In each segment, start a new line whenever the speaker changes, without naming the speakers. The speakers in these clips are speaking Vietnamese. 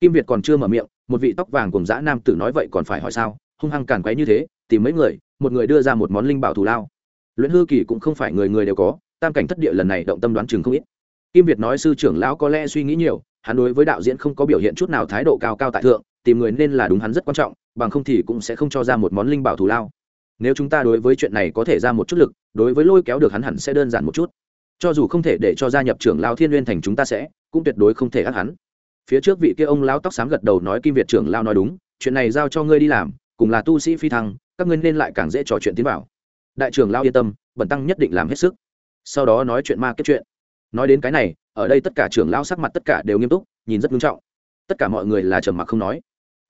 kim việt còn chưa mở miệng, một vị tóc vàng cùng dã nam tử nói vậy còn phải hỏi sao? Hung hăng càn quấy như thế, tìm mấy người, một người đưa ra một món linh bảo thù lao. Luyện hư kỳ cũng không phải người người đều có, tam cảnh thất địa lần này động tâm đoán chừng không ít. Kim việt nói sư trưởng lão có lẽ suy nghĩ nhiều, hắn đối với đạo diễn không có biểu hiện chút nào thái độ cao cao tại thượng, tìm người nên là đúng hắn rất quan trọng, bằng không thì cũng sẽ không cho ra một món linh bảo thù lao. Nếu chúng ta đối với chuyện này có thể ra một chút lực, đối với lôi kéo được hắn hẳn sẽ đơn giản một chút. Cho dù không thể để cho gia nhập trưởng lao thiên n thành chúng ta sẽ cũng tuyệt đối không thể ác hắn phía trước vị kia ông lão tóc xám gật đầu nói kim việt trưởng lao nói đúng, chuyện này giao cho ngươi đi làm, cùng là tu sĩ phi thăng, các ngươi nên lại càng dễ trò chuyện tiến vào. Đại trưởng lao yên tâm, bẩn tăng nhất định làm hết sức. Sau đó nói chuyện ma kết chuyện. Nói đến cái này, ở đây tất cả trưởng lao sắc mặt tất cả đều nghiêm túc, nhìn rất nghiêm trọng. Tất cả mọi người là trầm mặc không nói.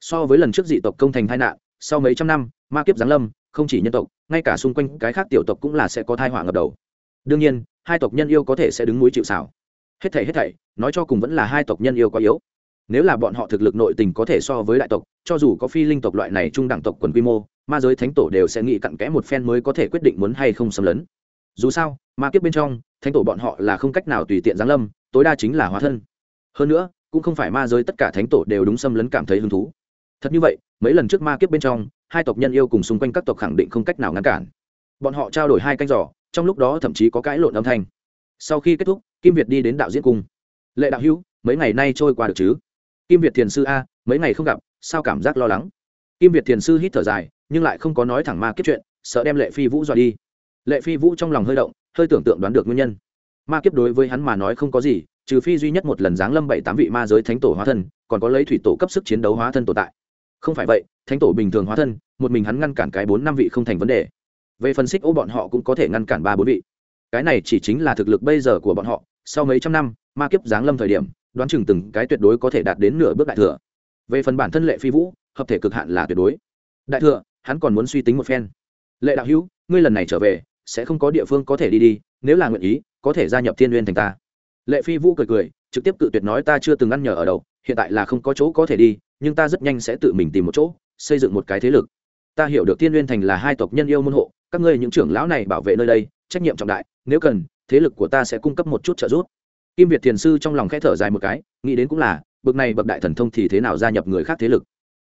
So với lần trước dị tộc công thành tai nạn, sau mấy trăm năm, ma kiếp giáng lâm, không chỉ nhân tộc, ngay cả xung quanh cái khác tiểu tộc cũng là sẽ có thai họa ngập đầu. Đương nhiên, hai tộc nhân yêu có thể sẽ đứng núi chịu xảo hết thảy hết thảy, nói cho cùng vẫn là hai tộc nhân yêu quá yếu. Nếu là bọn họ thực lực nội tình có thể so với đại tộc, cho dù có phi linh tộc loại này trung đẳng tộc quần quy mô, ma giới thánh tổ đều sẽ nghĩ cặn kẽ một phen mới có thể quyết định muốn hay không xâm lấn. Dù sao, ma kiếp bên trong, thánh tổ bọn họ là không cách nào tùy tiện giáng lâm, tối đa chính là hóa thân. Hơn nữa, cũng không phải ma giới tất cả thánh tổ đều đúng xâm lấn cảm thấy hứng thú. Thật như vậy, mấy lần trước ma kiếp bên trong, hai tộc nhân yêu cùng xung quanh các tộc khẳng định không cách nào ngăn cản. Bọn họ trao đổi hai canh giỏ trong lúc đó thậm chí có cãi lộn âm thanh sau khi kết thúc, kim việt đi đến đạo diễn cung. Lệ đạo hữu, mấy ngày nay trôi qua được chứ? Kim việt thiền sư a, mấy ngày không gặp, sao cảm giác lo lắng? Kim việt thiền sư hít thở dài, nhưng lại không có nói thẳng ma kiếp chuyện, sợ đem lệ phi vũ dọa đi. Lệ phi vũ trong lòng hơi động, hơi tưởng tượng đoán được nguyên nhân. Ma kiếp đối với hắn mà nói không có gì, trừ phi duy nhất một lần giáng lâm bảy tám vị ma giới thánh tổ hóa thân, còn có lấy thủy tổ cấp sức chiến đấu hóa thân tồn tại. Không phải vậy, thánh tổ bình thường hóa thân, một mình hắn ngăn cản cái bốn năm vị không thành vấn đề. Về phần xích ô bọn họ cũng có thể ngăn cản ba bốn vị cái này chỉ chính là thực lực bây giờ của bọn họ, sau mấy trăm năm, ma kiếp giáng lâm thời điểm, đoán chừng từng cái tuyệt đối có thể đạt đến nửa bước đại thừa. Về phần bản thân lệ phi vũ, hợp thể cực hạn là tuyệt đối. Đại thừa, hắn còn muốn suy tính một phen. Lệ đạo hữu, ngươi lần này trở về, sẽ không có địa phương có thể đi đi, nếu là nguyện ý, có thể gia nhập thiên n thành ta. Lệ phi vũ cười cười, trực tiếp cự tuyệt nói ta chưa từng ăn nhờ ở đâu, hiện tại là không có chỗ có thể đi, nhưng ta rất nhanh sẽ tự mình tìm một chỗ, xây dựng một cái thế lực. Ta hiểu được thiên n thành là hai tộc nhân yêu môn hộ, các ngươi những trưởng lão này bảo vệ nơi đây trách nhiệm trọng đại, nếu cần, thế lực của ta sẽ cung cấp một chút trợ giúp. Kim việt thiền sư trong lòng khẽ thở dài một cái, nghĩ đến cũng là bậc này bậc đại thần thông thì thế nào gia nhập người khác thế lực?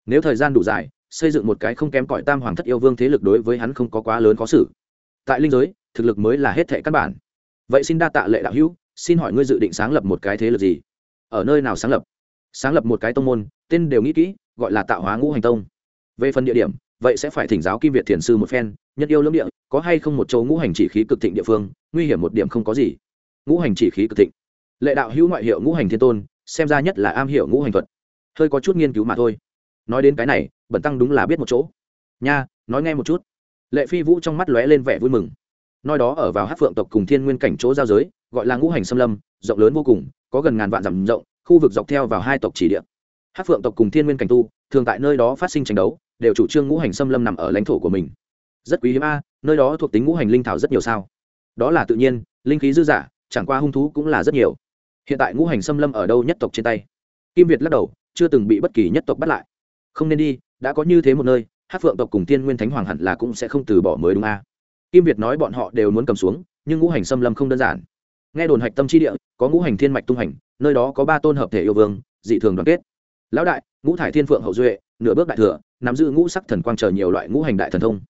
Nếu thời gian đủ dài, xây dựng một cái không kém cỏi tam hoàng thất yêu vương thế lực đối với hắn không có quá lớn khó xử. Tại linh giới, thực lực mới là hết thệ căn bản. Vậy xin đa tạ lệ đạo hữu, xin hỏi ngươi dự định sáng lập một cái thế lực gì? Ở nơi nào sáng lập? Sáng lập một cái tông môn, tên đều nghĩ kỹ, gọi là tạo hóa ngũ hành tông. Về phần địa điểm, vậy sẽ phải thỉnh giáo kim việt thiền sư một phen nhất yêu lưỡng địa, có hay không một chỗ ngũ hành chỉ khí cực thịnh địa phương, nguy hiểm một điểm không có gì. Ngũ hành chỉ khí cực thịnh. Lệ đạo hữu ngoại hiệu ngũ hành thiên tôn, xem ra nhất là am hiểu ngũ hành thuật. Hơi có chút nghiên cứu mà thôi. Nói đến cái này, bẩn tăng đúng là biết một chỗ. Nha, nói nghe một chút. Lệ phi vũ trong mắt lóe lên vẻ vui mừng. Nói đó ở vào hát phượng tộc cùng thiên nguyên cảnh chỗ giao giới, gọi là ngũ hành xâm lâm, rộng lớn vô cùng, có gần ngàn vạn dặm rộng, khu vực dọc theo vào hai tộc chỉ địa. Hát phượng tộc cùng thiên nguyên cảnh tu, thường tại nơi đó phát sinh tranh đấu, đều chủ trương ngũ hành xâm lâm nằm ở lãnh thổ của mình rất quý hiếm a, nơi đó thuộc tính ngũ hành linh thảo rất nhiều sao. Đó là tự nhiên, linh khí dư giả chẳng qua hung thú cũng là rất nhiều. Hiện tại ngũ hành xâm lâm ở đâu nhất tộc trên tay? Kim việt lắc đầu, chưa từng bị bất kỳ nhất tộc bắt lại. Không nên đi, đã có như thế một nơi hát phượng tộc cùng tiên nguyên thánh hoàng hẳn là cũng sẽ không từ bỏ mới đúng a. Kim việt nói bọn họ đều muốn cầm xuống, nhưng ngũ hành xâm lâm không đơn giản. Nghe đồn hạch tâm trí địa, có ngũ hành thiên mạch tung hành, nơi đó có ba tôn hợp thể yêu vương, dị thường đoàn kết. Lão đại, ngũ thải thiên phượng hậu duệ, nửa bước đại thừa, nắm giữ ngũ sắc thần quang chờ nhiều loại ngũ hành đại thần thông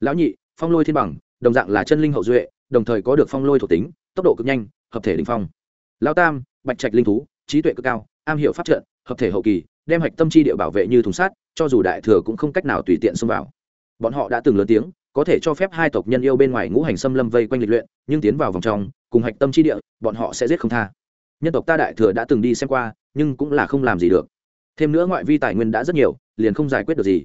lão nhị, phong lôi thiên bằng, đồng dạng là chân linh hậu duệ, đồng thời có được phong lôi thuộc tính, tốc độ cực nhanh, hợp thể đình phong. Lão tam, bạch trạch linh thú, trí tuệ cực cao, am hiểu pháp trận, hợp thể hậu kỳ, đem hạch tâm chi địa bảo vệ như thùng sát cho dù đại thừa cũng không cách nào tùy tiện xông vào. Bọn họ đã từng lớn tiếng, có thể cho phép hai tộc nhân yêu bên ngoài ngũ hành xâm lâm vây quanh lịch luyện, nhưng tiến vào vòng trong, cùng hạch tâm chi địa, bọn họ sẽ giết không tha. Nhân tộc ta đại thừa đã từng đi xem qua, nhưng cũng là không làm gì được. Thêm nữa ngoại vi tài nguyên đã rất nhiều, liền không giải quyết được gì.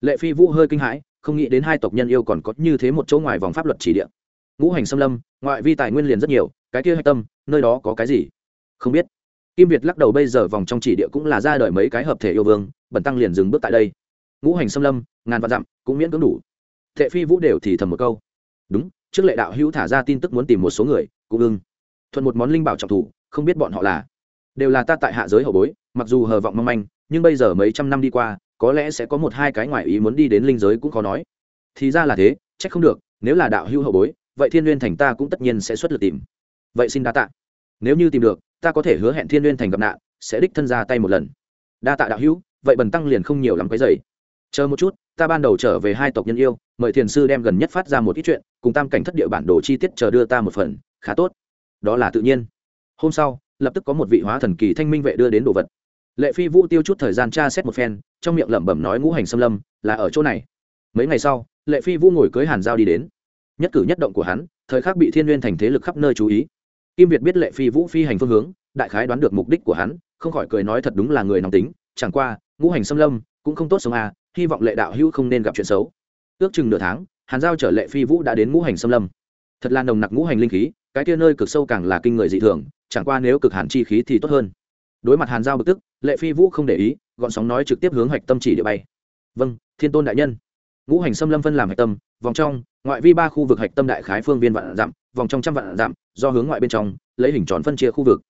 Lệ phi vũ hơi kinh hãi không nghĩ đến hai tộc nhân yêu còn có như thế một chỗ ngoài vòng pháp luật chỉ địa. Ngũ hành xâm lâm, ngoại vi tài nguyên liền rất nhiều, cái kia hạch tâm, nơi đó có cái gì? Không biết. Kim việt lắc đầu bây giờ vòng trong chỉ địa cũng là ra đời mấy cái hợp thể yêu vương, bẩn tăng liền dừng bước tại đây. Ngũ hành xâm lâm, ngàn vạn dặm, cũng miễn cưỡng đủ. Thệ phi vũ đều thì thầm một câu. Đúng, trước lệ đạo hữu thả ra tin tức muốn tìm một số người, cũng ưng. Thuận một món linh bảo trọng thủ, không biết bọn họ là. Đều là ta tại hạ giới hậu bối, mặc dù hờ vọng mong manh, nhưng bây giờ mấy trăm năm đi qua có lẽ sẽ có một hai cái ngoại ý muốn đi đến linh giới cũng khó nói. Thì ra là thế trách không được, nếu là đạo hưu hậu bối, vậy thiên n thành ta cũng tất nhiên sẽ xuất lực tìm. Vậy xin đa tạ. Nếu như tìm được, ta có thể hứa hẹn thiên n thành gặp nạn, sẽ đích thân ra tay một lần. Đa tạ đạo hữu, vậy bần tăng liền không nhiều lắm cái dày chờ một chút, ta ban đầu trở về hai tộc nhân yêu, mời thiền sư đem gần nhất phát ra một ít chuyện, cùng tam cảnh thất địa bản đồ chi tiết chờ đưa ta một phần, khá tốt. Đó là tự nhiên. Hôm sau, lập tức có một vị hóa thần kỳ thanh minh vệ đưa đến đồ vật lệ phi vũ tiêu chút thời gian tra xét một phen, trong miệng lẩm bẩm nói ngũ hành xâm lâm là ở chỗ này. Mấy ngày sau, lệ phi vũ ngồi cưới hàn giao đi đến. Nhất cử nhất động của hắn, thời khắc bị thiên n g u y ê n thành thế lực khắp nơi chú ý. Kim việt biết lệ phi vũ phi hành phương hướng, đại khái đoán được mục đích của hắn, không khỏi cười nói thật đúng là người nóng tính, chẳng qua, ngũ hành xâm lâm cũng không tốt sống à hy vọng lệ đạo hữu không nên gặp chuyện xấu. Ước chừng nửa tháng, hàn giao chở lệ phi vũ đã đến ngũ hành xâm lâm. Thật là nồng nặc ngũ hành linh khí, cái tia nơi cực sâu càng là kinh người dị thường, chẳng qua nếu cực hàn chi khí thì tốt hơn đối mặt hàn giao bực tức, lệ phi vũ không để ý, gọn sóng nói trực tiếp hướng hạch tâm chỉ địa bay. Vâng thiên tôn đại nhân. Ngũ hành xâm lâm phân làm hạch tâm, vòng trong, ngoại vi ba khu vực hạch tâm đại khái phương viên vạn dặm, vòng trong trăm vạn dặm, do hướng ngoại bên trong, lấy hình tròn phân chia khu vực.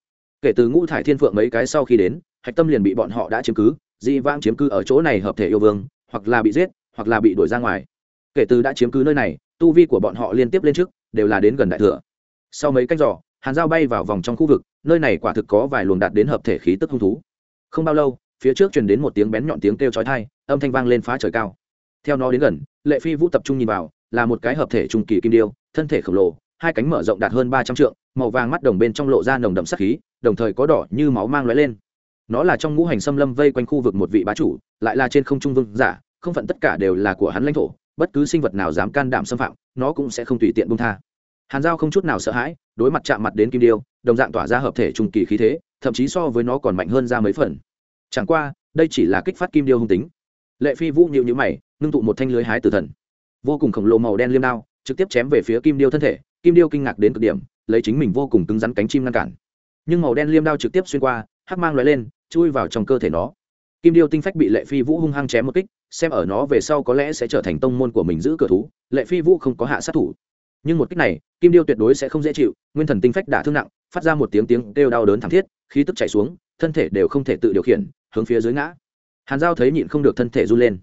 Kể từ ngũ thải thiên phượng mấy cái sau khi đến, hạch tâm liền bị bọn họ đã chiếm cứ dị vãng chiếm cứ ở chỗ này hợp thể yêu vương, hoặc là bị giết, hoặc là bị đuổi ra ngoài. Kể từ đã chiếm cứ nơi này, tu vi của bọn họ liên tiếp lên trước, đều là đến gần đại thừa. Sau mấy cách giỏ hàn dao bay vào vòng trong khu vực, nơi này quả thực có vài luồng đạt đến hợp thể khí tức hung thú. Không bao lâu, phía trước truyền đến một tiếng bén nhọn tiếng kêu chói tai, âm thanh vang lên phá trời cao. Theo nó đến gần, lệ phi vũ tập trung nhìn vào, là một cái hợp thể trung kỳ kim điêu, thân thể khổng lồ, hai cánh mở rộng đạt hơn ba trăm trượng, màu vàng mắt đồng bên trong lộ ra nồng đậm sắc khí, đồng thời có đỏ như máu mang lóe lên. Nó là trong ngũ hành xâm lâm vây quanh khu vực một vị bá chủ, lại là trên không trung vương giả, không phận tất cả đều là của hắn lãnh thổ, bất cứ sinh vật nào dám can đảm xâm phạm, nó cũng sẽ không tùy tiện bung tha hàn giao không chút nào sợ hãi, đối mặt chạm mặt đến kim điêu, đồng dạng tỏa ra hợp thể trung kỳ khí thế, thậm chí so với nó còn mạnh hơn ra mấy phần. Chẳng qua, đây chỉ là kích phát kim điêu hung tính. Lệ phi vũ nhịu nhữ mày, ngưng tụ một thanh lưới hái tử thần. Vô cùng khổng lồ màu đen liêm đao, trực tiếp chém về phía kim điêu thân thể, kim điêu kinh ngạc đến cực điểm, lấy chính mình vô cùng cứng rắn cánh chim ngăn cản. Nhưng màu đen liêm đao trực tiếp xuyên qua, hắc mang l lên, chui vào trong cơ thể nó. Kim điêu tinh phách bị lệ phi vũ hung hăng chém một kích, xem ở nó về sau có lẽ sẽ trở thành tông môn của mình giữ cửa thú, lệ phi vũ không có hạ sát thủ nhưng một kích này, kim điêu tuyệt đối sẽ không dễ chịu, nguyên thần tinh phách đả thương nặng, phát ra một tiếng tiếng kêu đau đớn thảm thiết, khí tức chảy xuống, thân thể đều không thể tự điều khiển, hướng phía dưới ngã. Hàn giao thấy nhịn không được thân thể run lên.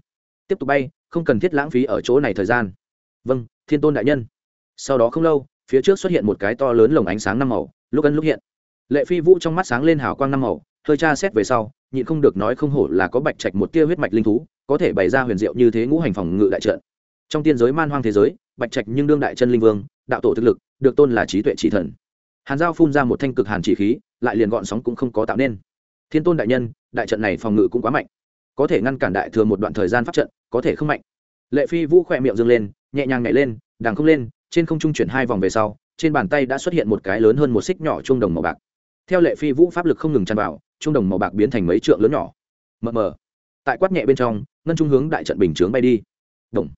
Tiếp tục bay, không cần thiết lãng phí ở chỗ này thời gian. Vâng thiên tôn đại nhân. Sau đó không lâu, phía trước xuất hiện một cái to lớn lồng ánh sáng năm màu, lúc ân lúc hiện. Lệ phi vũ trong mắt sáng lên hào quang năm màu, hơi tra xét về sau, nhịn không được nói không hổ là có bạch trạch một tia huyết mạch linh thú, có thể bày ra huyền diệu như thế ngũ hành phòng ngự đại trận. Trong tiên giới man hoang thế giới bạch trạch nhưng đương đại chân linh vương, đạo tổ thực lực, được tôn là trí tuệ chỉ thần. Hàn giao phun ra một thanh cực hàn chỉ khí, lại liền gọn sóng cũng không có tạo nên. Thiên tôn đại nhân, đại trận này phòng ngự cũng quá mạnh. Có thể ngăn cản đại thừa một đoạn thời gian phát trận, có thể không mạnh. Lệ phi vũ khỏe miệng dâng lên, nhẹ nhàng nhảy lên đàng không lên, trên không trung chuyển hai vòng về sau, trên bàn tay đã xuất hiện một cái lớn hơn một xích nhỏ trung đồng màu bạc. Theo lệ phi vũ pháp lực không ngừng tràn vào trung đồng màu bạc biến thành mấy trượng lớn nhỏ. Mờ mờ. Tại quát nhẹ bên trong, ngân trung hướng đại trận bình chướng bay đi. Động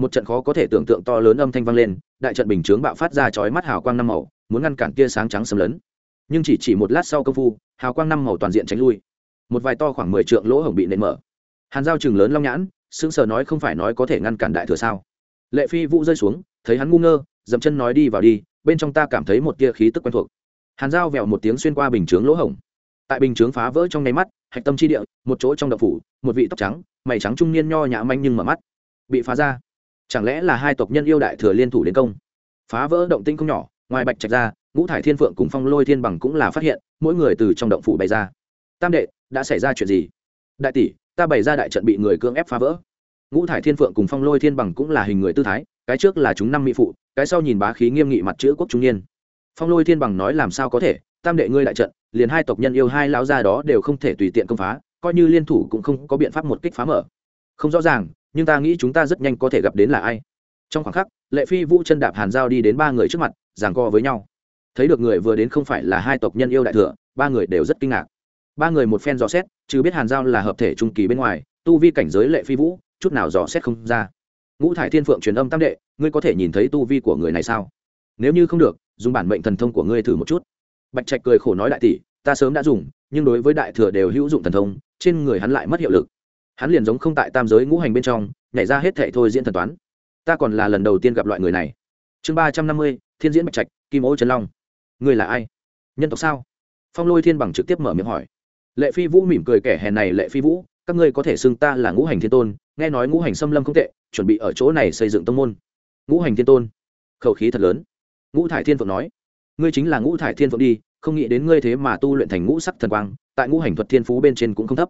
một trận khó có thể tưởng tượng to lớn âm thanh vang lên, đại trận bình chướng bạo phát ra chói mắt hào quang năm màu, muốn ngăn cản tia sáng trắng xâm lớn nhưng chỉ chỉ một lát sau công phu, hào quang năm màu toàn diện tránh lui. Một vài to khoảng mười trượng lỗ hổng bị nện mở. Hàn giao chừng lớn long nhãn, sững sờ nói không phải nói có thể ngăn cản đại thừa sao? Lệ phi vũ rơi xuống, thấy hắn ngu ngơ, dậm chân nói đi vào đi, bên trong ta cảm thấy một tia khí tức quen thuộc. Hàn giao vẹo một tiếng xuyên qua bình chướng lỗ hổng. Tại bình chướng phá vỡ trong nháy mắt, hạch tâm chi địa, một chỗ trong đậu phủ, một vị tóc trắng, mày trắng trung niên nho nhã manh nhưng mở mắt, bị phá ra chẳng lẽ là hai tộc nhân yêu đại thừa liên thủ đến công? Phá vỡ động tinh không nhỏ, ngoài bạch trạch ra, ngũ thải thiên phượng cùng phong lôi thiên bằng cũng là phát hiện, mỗi người từ trong động phủ bày ra. Tam đệ, đã xảy ra chuyện gì? Đại tỷ, ta bày ra đại trận bị người cưỡng ép phá vỡ. Ngũ thải thiên phượng cùng phong lôi thiên bằng cũng là hình người tư thái, cái trước là chúng năm mỹ phụ, cái sau nhìn bá khí nghiêm nghị mặt chữ quốc trung niên. Phong lôi thiên bằng nói làm sao có thể? Tam đệ ngươi đại trận, liền hai tộc nhân yêu hai lão gia đó đều không thể tùy tiện công phá, coi như liên thủ cũng không có biện pháp một kích phá mở. Không rõ ràng nhưng ta nghĩ chúng ta rất nhanh có thể gặp đến là ai. Trong khoảng khắc, lệ phi vũ chân đạp hàn giao đi đến ba người trước mặt, giằng co với nhau. Thấy được người vừa đến không phải là hai tộc nhân yêu đại thừa, ba người đều rất kinh ngạc. Ba người một phen dò xét chứ biết hàn giao là hợp thể trung kỳ bên ngoài, tu vi cảnh giới lệ phi vũ, chút nào dò xét không ra. Ngũ thải thiên phượng truyền âm tam đệ, ngươi có thể nhìn thấy tu vi của người này sao? Nếu như không được, dùng bản mệnh thần thông của ngươi thử một chút. Bạch trạch cười khổ nói đại tỷ, ta sớm đã dùng, nhưng đối với đại thừa đều hữu dụng thần thông, trên người hắn lại mất hiệu lực hắn liền giống không tại tam giới ngũ hành bên trong, nhảy ra hết thệ thôi diễn thần toán. Ta còn là lần đầu tiên gặp loại người này. Chương ba trăm năm mươi, thiên diễn bạch trạch, kim ô trần long. Ngươi là ai? Nhân tộc sao? Phong lôi thiên bằng trực tiếp mở miệng hỏi. Lệ phi vũ mỉm cười kẻ hèn này, lệ phi vũ, các ngươi có thể xưng ta là ngũ hành thiên tôn, nghe nói ngũ hành xâm lâm không tệ, chuẩn bị ở chỗ này xây dựng tông môn. Ngũ hành thiên tôn. Khẩu khí thật lớn. Ngũ thải thiên phượng nói. Ngươi chính là ngũ thải thiên phượng đi, không nghĩ đến ngươi thế mà tu luyện thành ngũ sắc thần quang, tại ngũ hành thuật thiên phú bên trên cũng không thấp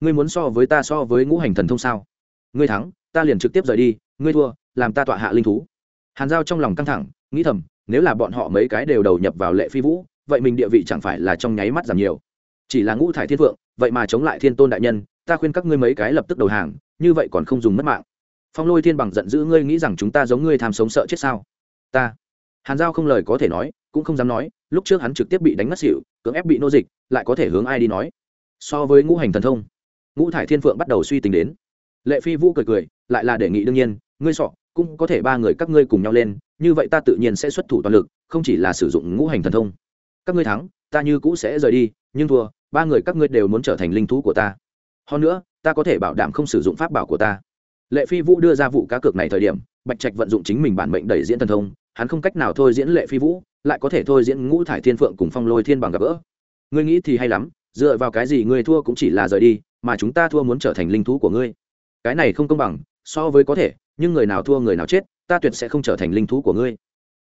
ngươi muốn so với ta so với ngũ hành thần thông sao? Ngươi thắng, ta liền trực tiếp rời đi, ngươi thua, làm ta tọa hạ linh thú. Hàn giao trong lòng căng thẳng, nghĩ thầm, nếu là bọn họ mấy cái đều đầu nhập vào lệ phi vũ, vậy mình địa vị chẳng phải là trong nháy mắt giảm nhiều. Chỉ là ngũ thải thiên vượng vậy mà chống lại thiên tôn đại nhân, ta khuyên các ngươi mấy cái lập tức đầu hàng, như vậy còn không dùng mất mạng. Phong lôi thiên bằng giận dữ, ngươi nghĩ rằng chúng ta giống ngươi tham sống sợ chết sao? Ta. Hàn giao không lời có thể nói, cũng không dám nói, lúc trước hắn trực tiếp bị đánh mất xỉu, cưỡng ép bị nô dịch, lại có thể hướng ai đi nói? So với ngũ hành thần thông ngũ thải thiên phượng bắt đầu suy tính đến. Lệ phi vũ cười cười, lại là đề nghị đương nhiên, ngươi sọ, cũng có thể ba người các ngươi cùng nhau lên, như vậy ta tự nhiên sẽ xuất thủ toàn lực, không chỉ là sử dụng ngũ hành thần thông. Các ngươi thắng, ta như cũ sẽ rời đi, nhưng thua, ba người các ngươi đều muốn trở thành linh thú của ta. Hơn nữa, ta có thể bảo đảm không sử dụng pháp bảo của ta. Lệ phi vũ đưa ra vụ cá cược này thời điểm, bạch trạch vận dụng chính mình bản mệnh đẩy diễn thần thông, hắn không cách nào thôi diễn lệ phi vũ, lại có thể thôi diễn ngũ thải thiên phượng cùng phong lôi thiên bằng gặp gỡ. Ngươi nghĩ thì hay lắm, dựa vào cái gì ngươi thua cũng chỉ là rời đi mà chúng ta thua muốn trở thành linh thú của ngươi. Cái này không công bằng, so với có thể, nhưng người nào thua người nào chết, ta tuyệt sẽ không trở thành linh thú của ngươi.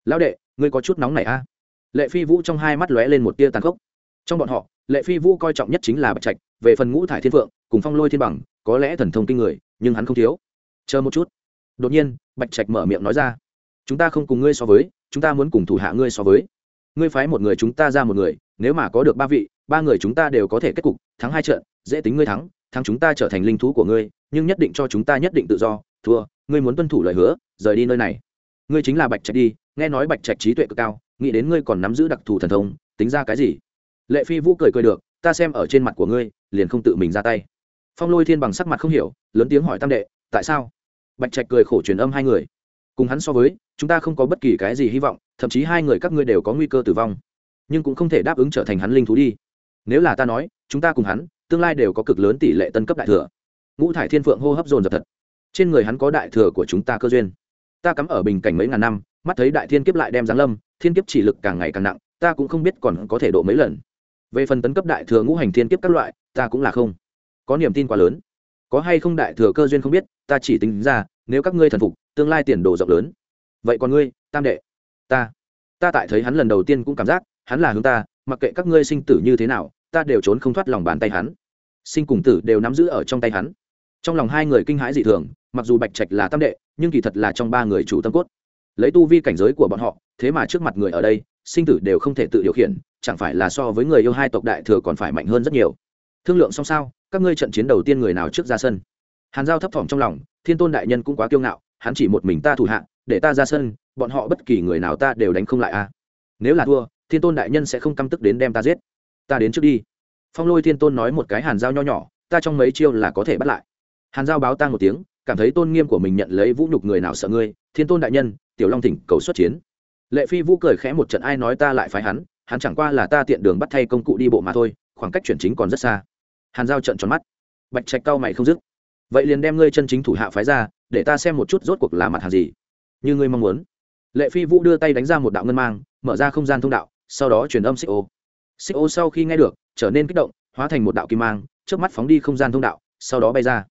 Lão đệ, ngươi có chút nóng này a. À? lệ phi vũ trong hai mắt lóe lên một tia tàn khốc. Trong bọn họ, lệ phi vũ coi trọng nhất chính là bạch trạch, về phần ngũ thải thiên phượng, cùng phong lôi thiên bằng, có lẽ thần thông kinh người, nhưng hắn không thiếu. Chờ một chút. Đột nhiên, bạch trạch mở miệng nói ra. Chúng ta không cùng ngươi so với, chúng ta muốn cùng thủ hạ ngươi so với. Ngươi phái một người chúng ta ra một người, nếu mà có được ba vị ba người chúng ta đều có thể kết cục, thắng hai trận, dễ tính ngươi thắng thắng chúng ta trở thành linh thú của ngươi, nhưng nhất định cho chúng ta nhất định tự do. Thua, ngươi muốn tuân thủ lời hứa, rời đi nơi này. Ngươi chính là bạch trạch đi, nghe nói bạch trạch trí tuệ cực cao, nghĩ đến ngươi còn nắm giữ đặc thù thần thông, tính ra cái gì? Lệ phi vũ cười cười được, ta xem ở trên mặt của ngươi, liền không tự mình ra tay. Phong lôi thiên bằng sắc mặt không hiểu, lớn tiếng hỏi tam đệ, tại sao? Bạch trạch cười khổ truyền âm hai người. Cùng hắn so với, chúng ta không có bất kỳ cái gì hy vọng, thậm chí hai người các ngươi đều có nguy cơ tử vong. Nhưng cũng không thể đáp ứng trở thành hắn linh thú đi nếu là ta nói, chúng ta cùng hắn, tương lai đều có cực lớn tỷ lệ tân cấp đại thừa. Ngũ thải thiên phượng hô hấp dồn dập thật. Trên người hắn có đại thừa của chúng ta cơ duyên. Ta cắm ở bình cảnh mấy ngàn năm, mắt thấy đại thiên kiếp lại đem giáng lâm, thiên kiếp chỉ lực càng ngày càng nặng, ta cũng không biết còn có thể độ mấy lần. Về phần tấn cấp đại thừa ngũ hành thiên kiếp các loại, ta cũng là không. Có niềm tin quá lớn. Có hay không đại thừa cơ duyên không biết, ta chỉ tính ra, nếu các ngươi thần phục, tương lai tiền đồ rộng lớn. Vậy còn ngươi, tam đệ? Ta. Ta tại thấy hắn lần đầu tiên cũng cảm giác hắn là hướng ta, mặc kệ các ngươi sinh tử như thế nào, ta đều trốn không thoát lòng bàn tay hắn. Sinh cùng tử đều nắm giữ ở trong tay hắn. Trong lòng hai người kinh hãi dị thường, mặc dù bạch trạch là tam đệ, nhưng kỳ thật là trong ba người chủ tâm cốt. Lấy tu vi cảnh giới của bọn họ, thế mà trước mặt người ở đây, sinh tử đều không thể tự điều khiển, chẳng phải là so với người yêu hai tộc đại thừa còn phải mạnh hơn rất nhiều. Thương lượng xong sao, các ngươi trận chiến đầu tiên người nào trước ra sân? Hàn giao thấp thỏm trong lòng, thiên tôn đại nhân cũng quá kiêu ngạo, hắn chỉ một mình ta thủ hạ, để ta ra sân, bọn họ bất kỳ người nào ta đều đánh không lại a. Nếu là thua thiên tôn đại nhân sẽ không căm tức đến đem ta giết. Ta đến trước đi. Phong lôi thiên tôn nói một cái hàn giao nho nhỏ, ta trong mấy chiêu là có thể bắt lại. Hàn giao báo tang một tiếng, cảm thấy tôn nghiêm của mình nhận lấy vũ nhục người nào sợ ngươi, thiên tôn đại nhân, tiểu long thỉnh cầu xuất chiến. Lệ phi vũ cười khẽ một trận, ai nói ta lại phái hắn hắn chẳng qua là ta tiện đường bắt thay công cụ đi bộ mà thôi, khoảng cách chuyển chính còn rất xa. Hàn giao trận tròn mắt. Bạch trạch cao mày không dứt. Vậy liền đem ngươi chân chính thủ hạ phái ra, để ta xem một chút rốt cuộc là mặt hàng gì. Như ngươi mong muốn. Lệ phi vũ đưa tay đánh ra một đạo ngân mang, mở ra không gian thông đạo sau đó truyền âm xích ô. Xích ô sau khi nghe được, trở nên kích động, hóa thành một đạo kim mang trước mắt phóng đi không gian thông đạo, sau đó bay ra.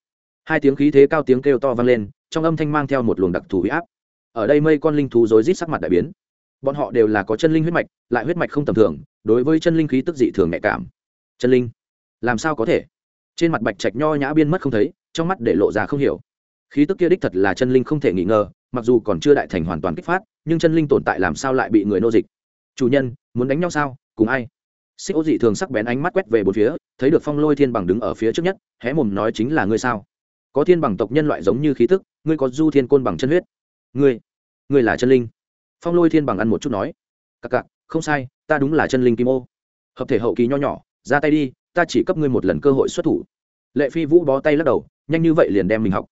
Hai tiếng khí thế cao tiếng kêu to vang lên, trong âm thanh mang theo một luồng đặc thù huy áp. Ở đây mây con linh thú rối rít sắc mặt đại biến. Bọn họ đều là có chân linh huyết mạch, lại huyết mạch không tầm thường, đối với chân linh khí tức dị thường nhạy cảm. Chân linh? Làm sao có thể? Trên mặt bạch trạch nho nhã biên mất không thấy, trong mắt để lộ ra không hiểu. Khí tức kia đích thật là chân linh không thể nghi ngờ, mặc dù còn chưa đại thành hoàn toàn kích phát, nhưng chân linh tồn tại làm sao lại bị người nô dịch? Chủ nhân, muốn đánh nhau sao? Cùng ai? Xích ô dị thường sắc bén ánh mắt quét về bốn phía, thấy được phong lôi thiên bằng đứng ở phía trước nhất, hé mồm nói, chính là ngươi sao? Có thiên bằng tộc nhân loại giống như khí tức, ngươi có du thiên côn bằng chân huyết. Ngươi ngươi là chân linh. Phong lôi thiên bằng ăn một chút nói, cặc cặc, không sai, ta đúng là chân linh kim ô. Hợp thể hậu kỳ nho nhỏ, ra tay đi, ta chỉ cấp ngươi một lần cơ hội xuất thủ. Lệ phi vũ bó tay lắc đầu, nhanh như vậy liền đem mình học.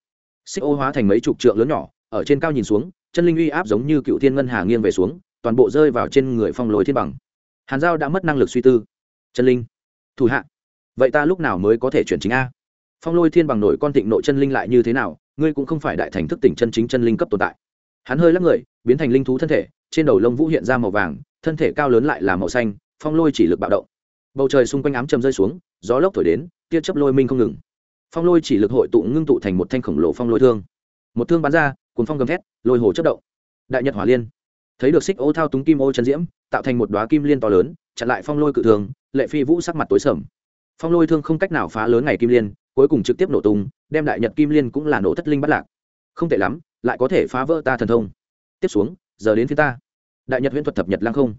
Xích ô hóa thành mấy chục trượng lớn nhỏ, ở trên cao nhìn xuống, chân linh uy áp giống như cựu thiên ngân hà nghiêng về xuống toàn bộ rơi vào trên người phong lôi thiên bằng. Hàn giao đã mất năng lực suy tư. Chân linh, thủ hạ, vậy ta lúc nào mới có thể chuyển chính a? Phong lôi thiên bằng nổi con tịnh nội chân linh lại như thế nào, ngươi cũng không phải đại thành thức tỉnh chân chính chân linh cấp tồn tại. Hắn hơi lắc người, biến thành linh thú thân thể, trên đầu lông vũ hiện ra màu vàng, thân thể cao lớn lại là màu xanh, phong lôi chỉ lực bạo động. Bầu trời xung quanh ám chầm rơi xuống, gió lốc thổi đến, tia chấp lôi minh không ngừng. Phong lôi chỉ lực hội tụ ngưng tụ thành một thanh khổng lồ phong lôi thương. Một thương bắn ra cuốn phong gầm thét, lôi hồ chất động. Đại nhật hỏa liên thấy được xích ô thao túng kim ô chân diễm, tạo thành một đoá kim liên to lớn, chặn lại phong lôi cự thường, lệ phi vũ sắc mặt tối sầm. Phong lôi thương không cách nào phá lớn ngày kim liên, cuối cùng trực tiếp nổ tung, đem đại nhật kim liên cũng là nổ thất linh bắt lạc. Không tệ lắm, lại có thể phá vỡ ta thần thông. Tiếp xuống, giờ đến phía ta. Đại nhật huyễn thuật thập nhật lăng không.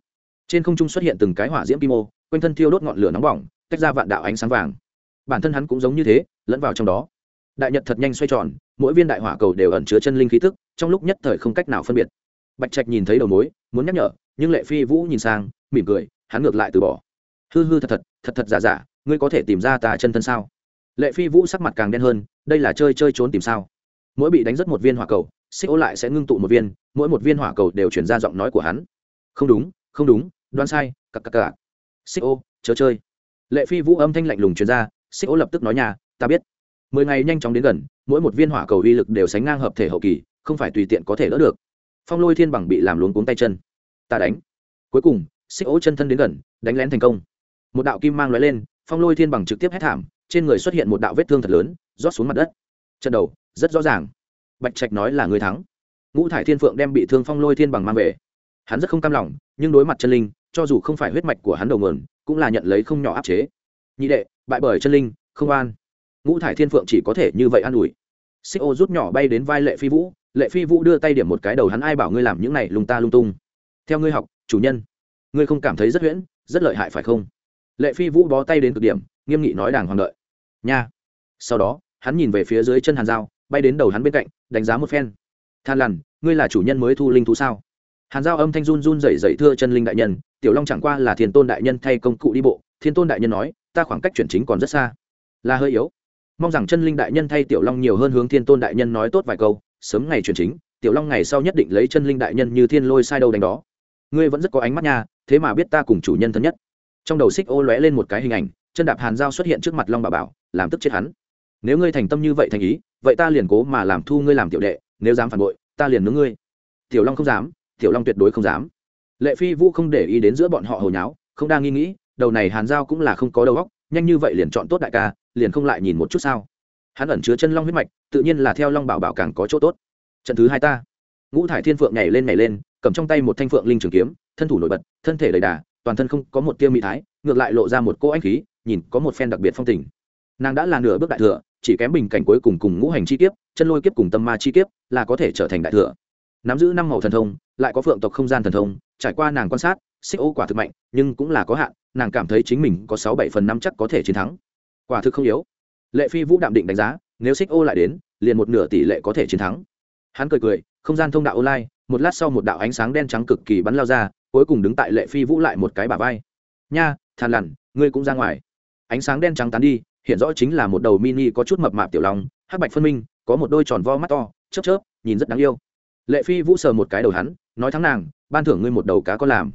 Trên không trung xuất hiện từng cái hỏa diễm kim ô, quanh thân thiêu đốt ngọn lửa nóng bỏng, tách ra vạn đạo ánh sáng vàng. Bản thân hắn cũng giống như thế, lẫn vào trong đó. Đại nhật thật nhanh xoay tròn, mỗi viên đại hỏa cầu đều ẩn chứa chân linh khí tức, trong lúc nhất thời không cách nào phân biệt bạch trạch nhìn thấy đầu mối, muốn nhắc nhở, nhưng lệ phi vũ nhìn sang, mỉm cười, hắn ngược lại từ bỏ. Hư hư thật thật thật thật giả giả, ngươi có thể tìm ra tà chân thân sao? Lệ phi vũ sắc mặt càng đen hơn, đây là chơi chơi trốn tìm sao? Mỗi bị đánh rất một viên hỏa cầu, xích ô lại sẽ ngưng tụ một viên, mỗi một viên hỏa cầu đều chuyển ra giọng nói của hắn. Không đúng không đúng, đoán sai cặp cặp cặp xích ô, chớ chơi. Lệ phi vũ âm thanh lạnh lùng chuyển ra, xích ô lập tức nói nhà, ta biết. Mười ngày nhanh chóng đến gần, mỗi một viên hỏa cầu uy lực đều sánh ngang hợp thể hậu kỳ, không phải tùy tiện có thể đỡ được phong lôi thiên bằng bị làm luống cuống tay chân. Ta đánh. Cuối cùng, xích ố chân thân đến gần, đánh lén thành công. Một đạo kim mang lóe lên, phong lôi thiên bằng trực tiếp hét thảm, trên người xuất hiện một đạo vết thương thật lớn, rót xuống mặt đất. Trận đầu, rất rõ ràng. Bạch trạch nói là người thắng. Ngũ thải thiên phượng đem bị thương phong lôi thiên bằng mang về. Hắn rất không cam lòng, nhưng đối mặt chân linh, cho dù không phải huyết mạch của hắn đầu nguồn, cũng là nhận lấy không nhỏ áp chế. Nhị đệ, bại bởi chân linh, không an ngũ thải thiên phượng chỉ có thể như vậy an ủi. Xích ô rút nhỏ bay đến vai lệ phi vũ lệ phi vũ đưa tay điểm một cái đầu hắn ai bảo ngươi làm những này lung ta lung tung. Theo ngươi học, chủ nhân, ngươi không cảm thấy rất huyễn, rất lợi hại phải không? Lệ phi vũ bó tay đến cực điểm, nghiêm nghị nói đàng hoàng đợi. Nha. Sau đó, hắn nhìn về phía dưới chân hàn dao bay đến đầu hắn bên cạnh, đánh giá một phen. Than lằn, ngươi là chủ nhân mới thu linh thú sao? Hàn giao âm thanh run run dậy dậy thưa chân linh đại nhân, tiểu long chẳng qua là thiên tôn đại nhân thay công cụ đi bộ, thiên tôn đại nhân nói, ta khoảng cách chuyển chính còn rất xa. Là hơi yếu. Mong rằng chân linh đại nhân thay tiểu long nhiều hơn hướng thiên tôn đại nhân nói tốt vài câu sớm ngày chuyển chính, tiểu long ngày sau nhất định lấy chân linh đại nhân như thiên lôi sai đâu đánh đó. Ngươi vẫn rất có ánh mắt nha, thế mà biết ta cùng chủ nhân thân nhất. Trong đầu xích ô lóe lên một cái hình ảnh, chân đạp hàn giao xuất hiện trước mặt long bà bảo, làm tức chết hắn. Nếu ngươi thành tâm như vậy thành ý, vậy ta liền cố mà làm thu ngươi làm tiểu đệ, nếu dám phản bội, ta liền nướng ngươi. Tiểu long không dám, tiểu long tuyệt đối không dám. Lệ phi vũ không để ý đến giữa bọn họ hồi nháo, không đang nghi nghĩ, đầu này hàn giao cũng là không có đầu óc, nhanh như vậy liền chọn tốt đại ca, liền không lại nhìn một chút sao hắn ẩn chứa chân long huyết mạch, tự nhiên là theo long bảo bảo càng có chỗ tốt. Trận thứ hai ta. Ngũ thải thiên phượng nhảy lên nhảy lên, cầm trong tay một thanh phượng linh trường kiếm, thân thủ nổi bật, thân thể đầy đà, toàn thân không có một tiêu mỹ thái, ngược lại lộ ra một cô anh khí, nhìn có một phen đặc biệt phong tình. Nàng đã là nửa bước đại thừa, chỉ kém bình cảnh cuối cùng cùng ngũ hành chi kiếp, chân lôi kiếp cùng tâm ma chi kiếp, là có thể trở thành đại thừa. Nắm giữ năm màu thần thông, lại có phượng tộc không gian thần thông, trải qua nàng quan sát, xích ô quả thực mạnh, nhưng cũng là có hạn, nàng cảm thấy chính mình có sáu bảy phần năm chắc có thể chiến thắng. Quả thực không yếu lệ phi vũ đạm định đánh giá, nếu xích ô lại đến, liền một nửa tỷ lệ có thể chiến thắng. Hắn cười cười, không gian thông đạo online, một lát sau một đạo ánh sáng đen trắng cực kỳ bắn lao ra, cuối cùng đứng tại lệ phi vũ lại một cái bà vai. Nha, thàn lằn, ngươi cũng ra ngoài. Ánh sáng đen trắng tán đi, hiện rõ chính là một đầu mini có chút mập mạp tiểu lòng hắc bạch phân minh, có một đôi tròn vo mắt to, chớp chớp, nhìn rất đáng yêu. Lệ phi vũ sờ một cái đầu hắn, nói thắng nàng, ban thưởng ngươi một đầu cá có làm.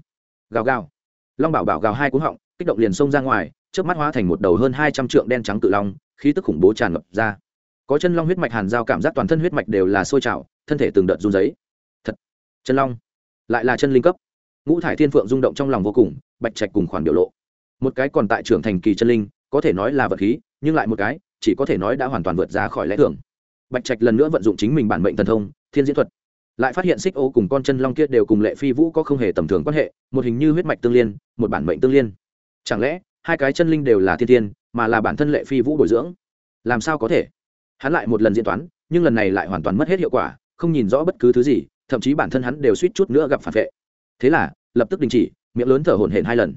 Gào gào. Long bảo bảo gào hai cú họng, kích động liền xông ra ngoài trước mắt hóa thành một đầu hơn hai trăm trượng đen trắng cự long khí tức khủng bố tràn ngập ra. Có chân long huyết mạch hàn giao cảm giác toàn thân huyết mạch đều là sôi trào, thân thể từng đợt run giấy thật, chân long, lại là chân linh cấp. Ngũ thải thiên phượng rung động trong lòng vô cùng, bạch trạch cùng khoản biểu lộ. Một cái còn tại trưởng thành kỳ chân linh, có thể nói là vật khí, nhưng lại một cái, chỉ có thể nói đã hoàn toàn vượt ra khỏi lẽ thường. Bạch trạch lần nữa vận dụng chính mình bản mệnh thần thông, thiên diễn thuật. Lại phát hiện xích ô cùng con chân long kia đều cùng lệ phi vũ có không hề tầm thường quan hệ, một hình như huyết mạch tương liên, một bản mệnh tương liên. Chẳng lẽ, hai cái chân linh đều là thiên thiên? Mà là bản thân lệ phi vũ bồi dưỡng. Làm sao có thể? Hắn lại một lần diễn toán, nhưng lần này lại hoàn toàn mất hết hiệu quả, không nhìn rõ bất cứ thứ gì, thậm chí bản thân hắn đều suýt chút nữa gặp phản vệ. Thế là, lập tức đình chỉ, miệng lớn thở hổn hển hai lần.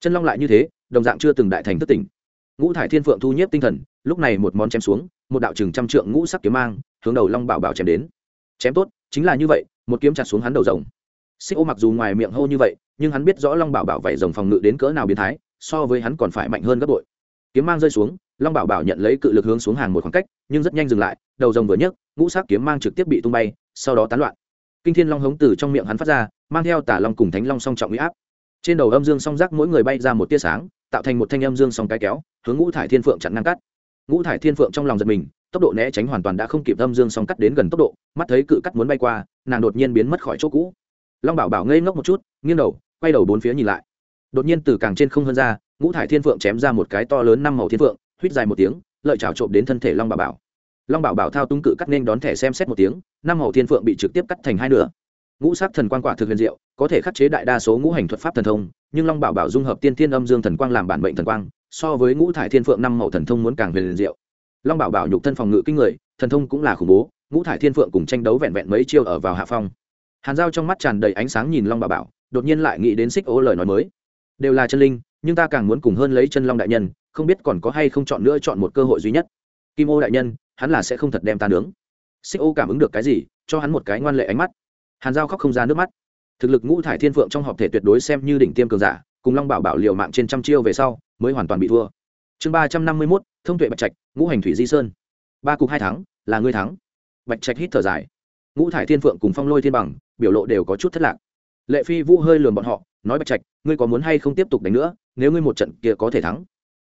Chân long lại như thế, đồng dạng chưa từng đại thành thất tỉnh. Ngũ thải thiên phượng thu nhếp tinh thần, lúc này một món chém xuống, một đạo chừng trăm trượng ngũ sắc kiếm mang, hướng đầu long bảo bảo chém đến. Chém tốt, chính là như vậy, một kiếm chặt xuống hắn đầu rồng. Xích ô mặc dù ngoài miệng hô như vậy, nhưng hắn biết rõ long bảo bảo vảy rồng phòng ngự đến cỡ nào biến thái, so với hắn còn phải mạnh hơn gấp bội kiếm mang rơi xuống, long bảo bảo nhận lấy cự lực hướng xuống hàng một khoảng cách, nhưng rất nhanh dừng lại, đầu rồng vừa nhấc, ngũ sắc kiếm mang trực tiếp bị tung bay, sau đó tán loạn. Kinh thiên long hống từ trong miệng hắn phát ra, mang theo tả long cùng thánh long song trọng huy áp. Trên đầu âm dương song giác mỗi người bay ra một tia sáng, tạo thành một thanh âm dương song cái kéo, hướng ngũ thải thiên phượng chặn ngang cắt. Ngũ thải thiên phượng trong lòng giật mình, tốc độ né tránh hoàn toàn đã không kịp âm dương song cắt đến gần tốc độ, mắt thấy cự cắt muốn bay qua, nàng đột nhiên biến mất khỏi chỗ cũ. Long bảo bảo ngây ngốc một chút, nghiêng đầu, quay đầu bốn phía nhìn lại đột nhiên từ càng trên không hơn ra, ngũ thải thiên phượng chém ra một cái to lớn năm màu thiên phượng huýt dài một tiếng, lợi trào trộm đến thân thể long bảo bảo. Long bảo bảo thao tung cự cắt nên đón thẻ xem xét một tiếng, năm màu thiên phượng bị trực tiếp cắt thành hai nửa. Ngũ sắc thần quang quả thực huyền diệu, có thể khắc chế đại đa số ngũ hành thuật pháp thần thông, nhưng long bảo bảo dung hợp tiên thiên âm dương thần quang làm bản mệnh thần quang, so với ngũ thải thiên phượng năm màu thần thông muốn càng huyền diệu. Long bảo bảo nhục thân phòng ngự kinh người, thần thông cũng là khủng bố, ngũ thải thiên phượng cùng tranh đấu vẹn vẹn mấy chiêu ở vào hạ phong. Hàn giao trong mắt tràn đầy ánh sáng nhìn long bảo bảo, đột nhiên lại nghĩ đến xích ô lời nói mới đều là chân linh, nhưng ta càng muốn cùng hơn lấy chân long đại nhân, không biết còn có hay không chọn nữa chọn một cơ hội duy nhất. Kim ô đại nhân, hắn là sẽ không thật đem ta nướng. Xích ô cảm ứng được cái gì, cho hắn một cái ngoan lệ ánh mắt. Hàn giao khóc không ra nước mắt. Thực lực ngũ thải thiên phượng trong họp thể tuyệt đối xem như đỉnh tiêm cường giả, cùng long bảo bảo liều mạng trên trăm chiêu về sau, mới hoàn toàn bị thua. Chương ba trăm năm mươi mốt, thông tuệ bạch trạch, ngũ hành thủy di sơn. Ba cục hai thắng, là ngươi thắng. Bạch trạch hít thở dài. Ngũ thải thiên phượng cùng phong lôi thiên bằng, biểu lộ đều có chút thất lạc lệ phi vũ hơi lườm bọn họ, nói bạch trạch, ngươi có muốn hay không tiếp tục đánh nữa, nếu ngươi một trận kia có thể thắng?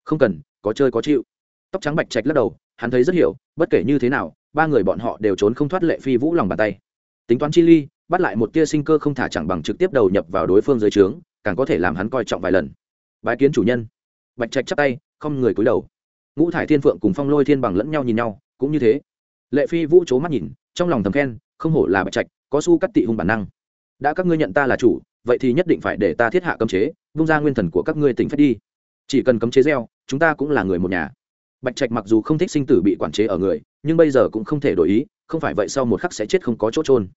Không cần, có chơi có chịu. Tóc trắng bạch trạch lắc đầu, hắn thấy rất hiểu, bất kể như thế nào, ba người bọn họ đều trốn không thoát lệ phi vũ lòng bàn tay. Tính toán chi ly, bắt lại một tia sinh cơ không thả chẳng bằng trực tiếp đầu nhập vào đối phương dưới trướng, càng có thể làm hắn coi trọng vài lần. Bái kiến chủ nhân. Bạch trạch chắp tay, không người cúi đầu. Ngũ thải thiên phượng cùng phong lôi thiên bằng lẫn nhau nhìn nhau, cũng như thế. Lệ phi vũ c mắt nhìn, trong lòng thầm khen, không hổ là bạch trạch, có su cắt tị hung bản năng đã các ngươi nhận ta là chủ, vậy thì nhất định phải để ta thiết hạ cấm chế, vung ra nguyên thần của các ngươi tỉnh phép đi. Chỉ cần cấm chế gieo, chúng ta cũng là người một nhà. Bạch trạch mặc dù không thích sinh tử bị quản chế ở người, nhưng bây giờ cũng không thể đổi ý, không phải vậy sau một khắc sẽ chết không có chỗ trôn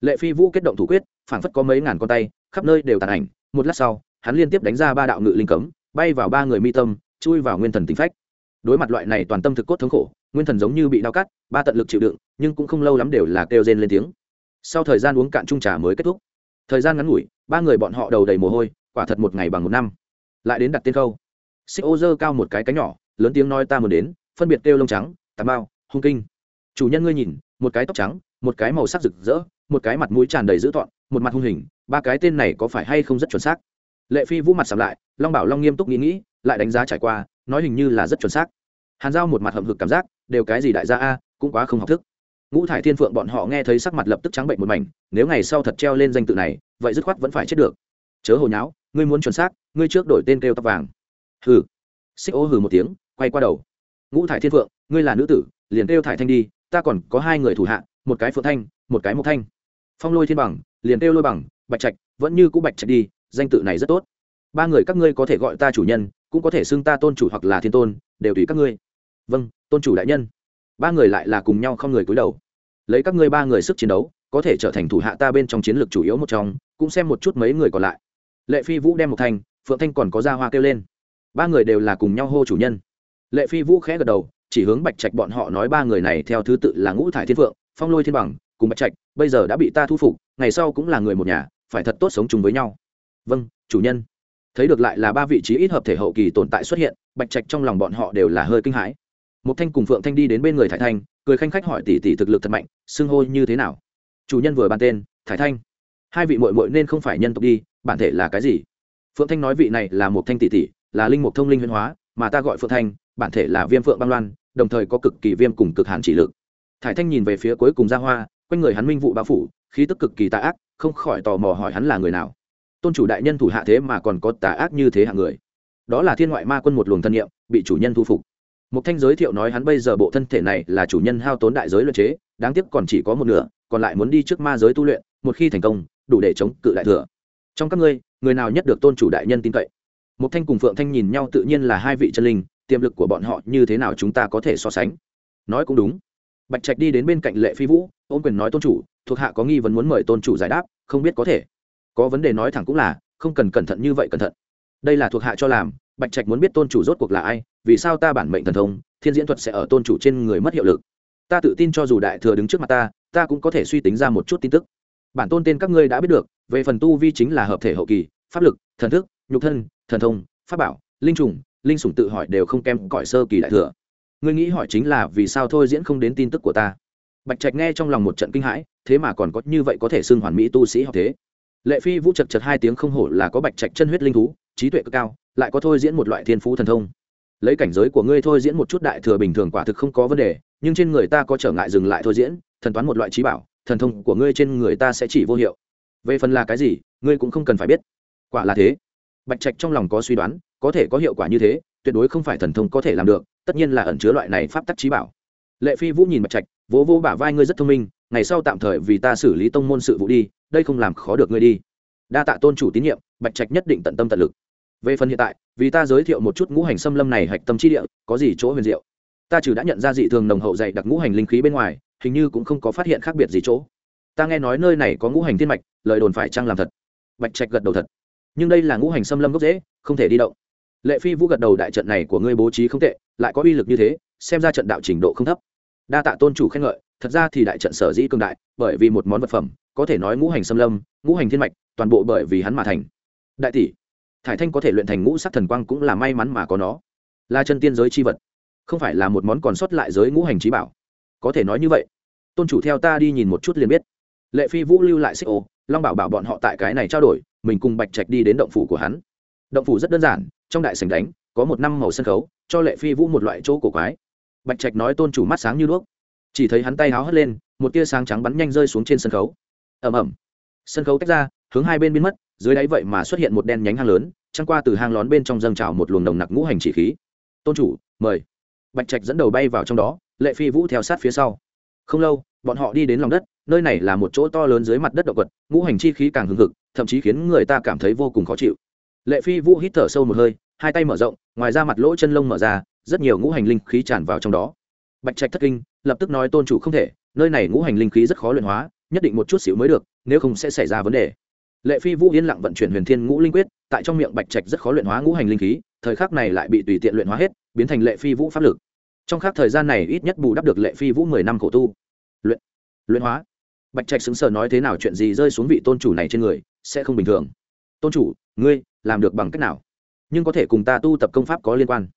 lệ phi vũ kết động thủ quyết, phảng phất có mấy ngàn con tay, khắp nơi đều tàn ảnh. Một lát sau, hắn liên tiếp đánh ra ba đạo ngự linh cấm, bay vào ba người mi tâm, chui vào nguyên thần tính phách. Đối mặt loại này toàn tâm thực cốt thống khổ, nguyên thần giống như bị đau cắt, ba tận lực chịu đựng, nhưng cũng không lâu lắm đều là kêu rên lên tiếng. Sau thời gian uống cạn chung trà mới kết thúc thời gian ngắn ngủi, ba người bọn họ đầu đầy mồ hôi, quả thật một ngày bằng một năm. Lại đến đặt tên câu xích ô dơ cao một cái cánh nhỏ, lớn tiếng nói ta muốn đến, phân biệt kêu lông trắng, tà bao hung kinh. Chủ nhân ngươi nhìn, một cái tóc trắng, một cái màu sắc rực rỡ, một cái mặt mũi tràn đầy dữ tọn một mặt hung hình, ba cái tên này có phải hay không rất chuẩn xác? Lệ phi vũ mặt sầm lại, long bảo long nghiêm túc nghĩ nghĩ, lại đánh giá trải qua, nói hình như là rất chuẩn xác. Hàn giao một mặt hậm hực cảm giác, đều cái gì đại gia a, cũng quá không học thức ngũ thải thiên phượng bọn họ nghe thấy sắc mặt lập tức trắng bệnh một mảnh, nếu ngày sau thật treo lên danh tự này, vậy dứt khoát vẫn phải chết được. Chớ hồi nháo, ngươi muốn chuẩn xác, ngươi trước đổi tên kêu tóc vàng. Hừ. Xích ô hừ một tiếng, quay qua đầu. Ngũ thải thiên phượng, ngươi là nữ tử, liền kêu thải thanh đi, ta còn có hai người thủ hạ, một cái phượng thanh, một cái mộc thanh. Phong lôi thiên bằng, liền kêu lôi bằng, bạch trạch, vẫn như cũ bạch trạch đi, danh tự này rất tốt. Ba người các ngươi có thể gọi ta chủ nhân, cũng có thể xưng ta tôn chủ hoặc là thiên tôn, đều tùy các ngươi. Vâng tôn chủ đại nhân ba người lại là cùng nhau không người cúi đầu. Lấy các ngươi ba người sức chiến đấu, có thể trở thành thủ hạ ta bên trong chiến lược chủ yếu một trong, cũng xem một chút mấy người còn lại. Lệ phi vũ đem một thanh, phượng thanh còn có ra hoa kêu lên. Ba người đều là cùng nhau hô chủ nhân. Lệ phi vũ khẽ gật đầu, chỉ hướng bạch trạch bọn họ nói ba người này theo thứ tự là ngũ thải thiên phượng, phong lôi thiên bằng, cùng bạch trạch, bây giờ đã bị ta thu phục, ngày sau cũng là người một nhà, phải thật tốt sống chung với nhau. Vâng chủ nhân. Thấy được lại là ba vị trí ít hợp thể hậu kỳ tồn tại xuất hiện, bạch trạch trong lòng bọn họ đều là hơi kinh hãi một thanh cùng phượng thanh đi đến bên người thải thanh, cười khanh khách hỏi, tỷ tỷ thực lực thật mạnh, xưng hô như thế nào? Chủ nhân vừa ban tên, thải thanh, hai vị mội mội nên không phải nhân tộc đi, bản thể là cái gì? Phượng thanh nói, vị này là một thanh tỷ tỷ, là linh mục thông linh huyên hóa, mà ta gọi phượng thanh, bản thể là viêm phượng băng loan, đồng thời có cực kỳ viêm cùng cực hàn chỉ lực. Thải thanh nhìn về phía cuối cùng ra hoa, quanh người hắn minh vụ bao phủ, khí tức cực kỳ tà ác, không khỏi tò mò hỏi hắn là người nào. Tôn chủ đại nhân thủ hạ thế mà còn có tà ác như thế hạng người. Đó là thiên ngoại ma quân một luồng thân nhiệm, bị chủ nhân thu phục một thanh giới thiệu nói hắn bây giờ bộ thân thể này là chủ nhân hao tốn đại giới luyện chế, đáng tiếc còn chỉ có một nửa, còn lại muốn đi trước ma giới tu luyện, một khi thành công, đủ để chống cự đại thừa. Trong các ngươi, người nào nhất được tôn chủ đại nhân tin cậy? Một thanh cùng phượng thanh nhìn nhau tự nhiên là hai vị chân linh, tiềm lực của bọn họ như thế nào chúng ta có thể so sánh? Nói cũng đúng. Bạch trạch đi đến bên cạnh lệ phi vũ, ôm quyền nói tôn chủ, thuộc hạ có nghi vấn muốn mời tôn chủ giải đáp, không biết có thể. Có vấn đề nói thẳng cũng là, không cần cẩn thận như vậy cẩn thận. Đây là thuộc hạ cho làm bạch trạch muốn biết tôn chủ rốt cuộc là ai, vì sao ta bản mệnh thần thông, thiên diễn thuật sẽ ở tôn chủ trên người mất hiệu lực? Ta tự tin cho dù đại thừa đứng trước mặt ta ta cũng có thể suy tính ra một chút tin tức. Bản tôn tên các ngươi đã biết được, về phần tu vi chính là hợp thể hậu kỳ, pháp lực, thần thức, nhục thân, thần thông, pháp bảo, linh trùng, linh sủng tự hỏi đều không kém cõi sơ kỳ đại thừa. Ngươi nghĩ hỏi chính là vì sao thôi diễn không đến tin tức của ta? Bạch trạch nghe trong lòng một trận kinh hãi, thế mà còn có như vậy có thể xưng hoàn mỹ tu sĩ học thế lệ phi vũ chật chật hai tiếng không hổ là có bạch trạch chân huyết linh thú, trí tuệ cực cao, lại có thôi diễn một loại thiên phú thần thông. Lấy cảnh giới của ngươi thôi diễn một chút đại thừa bình thường quả thực không có vấn đề, nhưng trên người ta có trở ngại dừng lại thôi diễn, thần toán một loại trí bảo, thần thông của ngươi trên người ta sẽ chỉ vô hiệu. Về phần là cái gì, ngươi cũng không cần phải biết. Quả là thế. Bạch trạch trong lòng có suy đoán, có thể có hiệu quả như thế, tuyệt đối không phải thần thông có thể làm được, tất nhiên là ẩn chứa loại này pháp tắc trí bảo. Lệ phi vũ nhìn bạch trạch, vỗ vô bả vai ngươi rất thông minh ngày sau tạm thời vì ta xử lý tông môn sự vụ đi, đây không làm khó được ngươi đi. Đa tạ tôn chủ tín nhiệm, bạch trạch nhất định tận tâm tận lực. Về phần hiện tại, vì ta giới thiệu một chút ngũ hành xâm lâm này hạch tâm chi địa, có gì chỗ huyền diệu? Ta trừ đã nhận ra dị thường nồng hậu dày đặc ngũ hành linh khí bên ngoài, hình như cũng không có phát hiện khác biệt gì chỗ. Ta nghe nói nơi này có ngũ hành thiên mạch, lời đồn phải chăng làm thật? Bạch trạch gật đầu thật. Nhưng đây là ngũ hành xâm lâm gốc dễ không thể đi động. Lệ phi vũ gật đầu đại trận này của ngươi bố trí không tệ, lại có uy lực như thế, xem ra trận đạo trình độ không thấp đa tạ tôn chủ khen ngợi, thật ra thì đại trận sở dĩ cường đại, bởi vì một món vật phẩm, có thể nói ngũ hành xâm lâm, ngũ hành thiên mạch, toàn bộ bởi vì hắn mà thành. Đại tỷ, thải thanh có thể luyện thành ngũ sắc thần quang cũng là may mắn mà có nó. Là chân tiên giới chi vật, không phải là một món còn sót lại giới ngũ hành trí bảo. Có thể nói như vậy. Tôn chủ theo ta đi nhìn một chút liền biết. Lệ phi vũ lưu lại xích ô, long bảo bảo bọn họ tại cái này trao đổi, mình cùng bạch trạch đi đến động phủ của hắn. Động phủ rất đơn giản, trong đại sảnh đánh, có một năm màu sân khấu, cho lệ phi vũ một loại chỗ cổ quái bạch trạch nói tôn chủ mắt sáng như đuốc. Chỉ thấy hắn tay háo hất lên, một tia sáng trắng bắn nhanh rơi xuống trên sân khấu. Ẩm ẩm sân khấu tách ra, hướng hai bên biến mất, dưới đáy vậy mà xuất hiện một đen nhánh hang lớn, trăng qua từ hang lón bên trong dâng trào một luồng nồng nặc ngũ hành chỉ khí. Tôn chủ, mời. Bạch trạch dẫn đầu bay vào trong đó, lệ phi vũ theo sát phía sau. Không lâu, bọn họ đi đến lòng đất, nơi này là một chỗ to lớn dưới mặt đất động vật, ngũ hành chi khí càng hừng hực, thậm chí khiến người ta cảm thấy vô cùng khó chịu. Lệ phi vũ hít thở sâu một hơi, hai tay mở rộng, ngoài ra mặt lỗ chân lông mở ra rất nhiều ngũ hành linh khí tràn vào trong đó. Bạch trạch thất kinh, lập tức nói tôn chủ không thể, nơi này ngũ hành linh khí rất khó luyện hóa, nhất định một chút xíu mới được, nếu không sẽ xảy ra vấn đề. Lệ phi vũ yên lặng vận chuyển huyền thiên ngũ linh quyết, tại trong miệng bạch trạch rất khó luyện hóa ngũ hành linh khí, thời khắc này lại bị tùy tiện luyện hóa hết, biến thành lệ phi vũ pháp lực. Trong khác thời gian này ít nhất bù đắp được lệ phi vũ mười năm khổ tu. Luyện luyện hóa. Bạch trạch xứng sờ nói thế nào chuyện gì rơi xuống vị tôn chủ này trên người, sẽ không bình thường. Tôn chủ, ngươi, làm được bằng cách nào? Nhưng có thể cùng ta tu tập công pháp có liên quan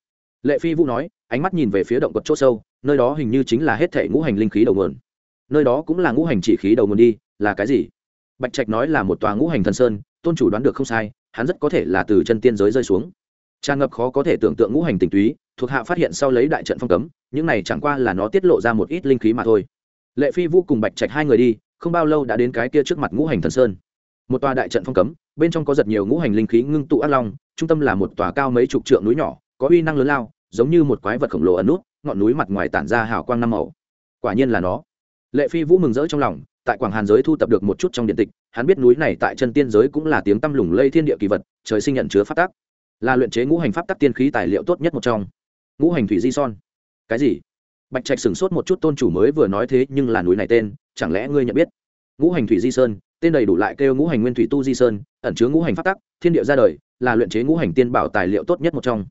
lệ phi vũ nói, ánh mắt nhìn về phía động quật c h ỗ sâu, nơi đó hình như chính là hết thể ngũ hành linh khí đầu nguồn. Nơi đó cũng là ngũ hành chỉ khí đầu nguồn đi, là cái gì? Bạch trạch nói là một tòa ngũ hành thần sơn, tôn chủ đoán được không sai, hắn rất có thể là từ chân tiên giới rơi xuống. Tràn ngập khó có thể tưởng tượng ngũ hành tình túy, thuộc hạ phát hiện sau lấy đại trận phong cấm, những này chẳng qua là nó tiết lộ ra một ít linh khí mà thôi. Lệ phi vũ cùng bạch trạch hai người đi, không bao lâu đã đến cái kia trước mặt ngũ hành thần sơn. Một tòa đại trận phong cấm, bên trong có rất nhiều ngũ hành linh khí ngưng tụ ác long, trung tâm là một tòa cao mấy chục trượng núi nhỏ có uy năng lớn lao, giống như một quái vật khổng lồ ẩn nút, ngọn núi mặt ngoài tản ra hào quang năm màu. Quả nhiên là nó. Lệ phi vũ mừng rỡ trong lòng, tại quảng hàn giới thu tập được một chút trong điện tịch, hắn biết núi này tại chân tiên giới cũng là tiếng tăm lùng lây thiên địa kỳ vật, trời sinh nhận chứa pháp tắc. Là luyện chế ngũ hành pháp tắc tiên khí tài liệu tốt nhất một trong. Ngũ hành thủy di son. Cái gì? Bạch trạch sửng sốt một chút tôn chủ mới vừa nói thế, nhưng là núi này tên, chẳng lẽ ngươi nhận biết? Ngũ hành thủy di sơn, tên đầy đủ lại kêu ngũ hành nguyên thủy tu di sơn, ẩn chứa ngũ hành pháp tắc, thiên địa ra đời, là luyện chế ngũ hành tiên bảo tài liệu tốt nhất một trong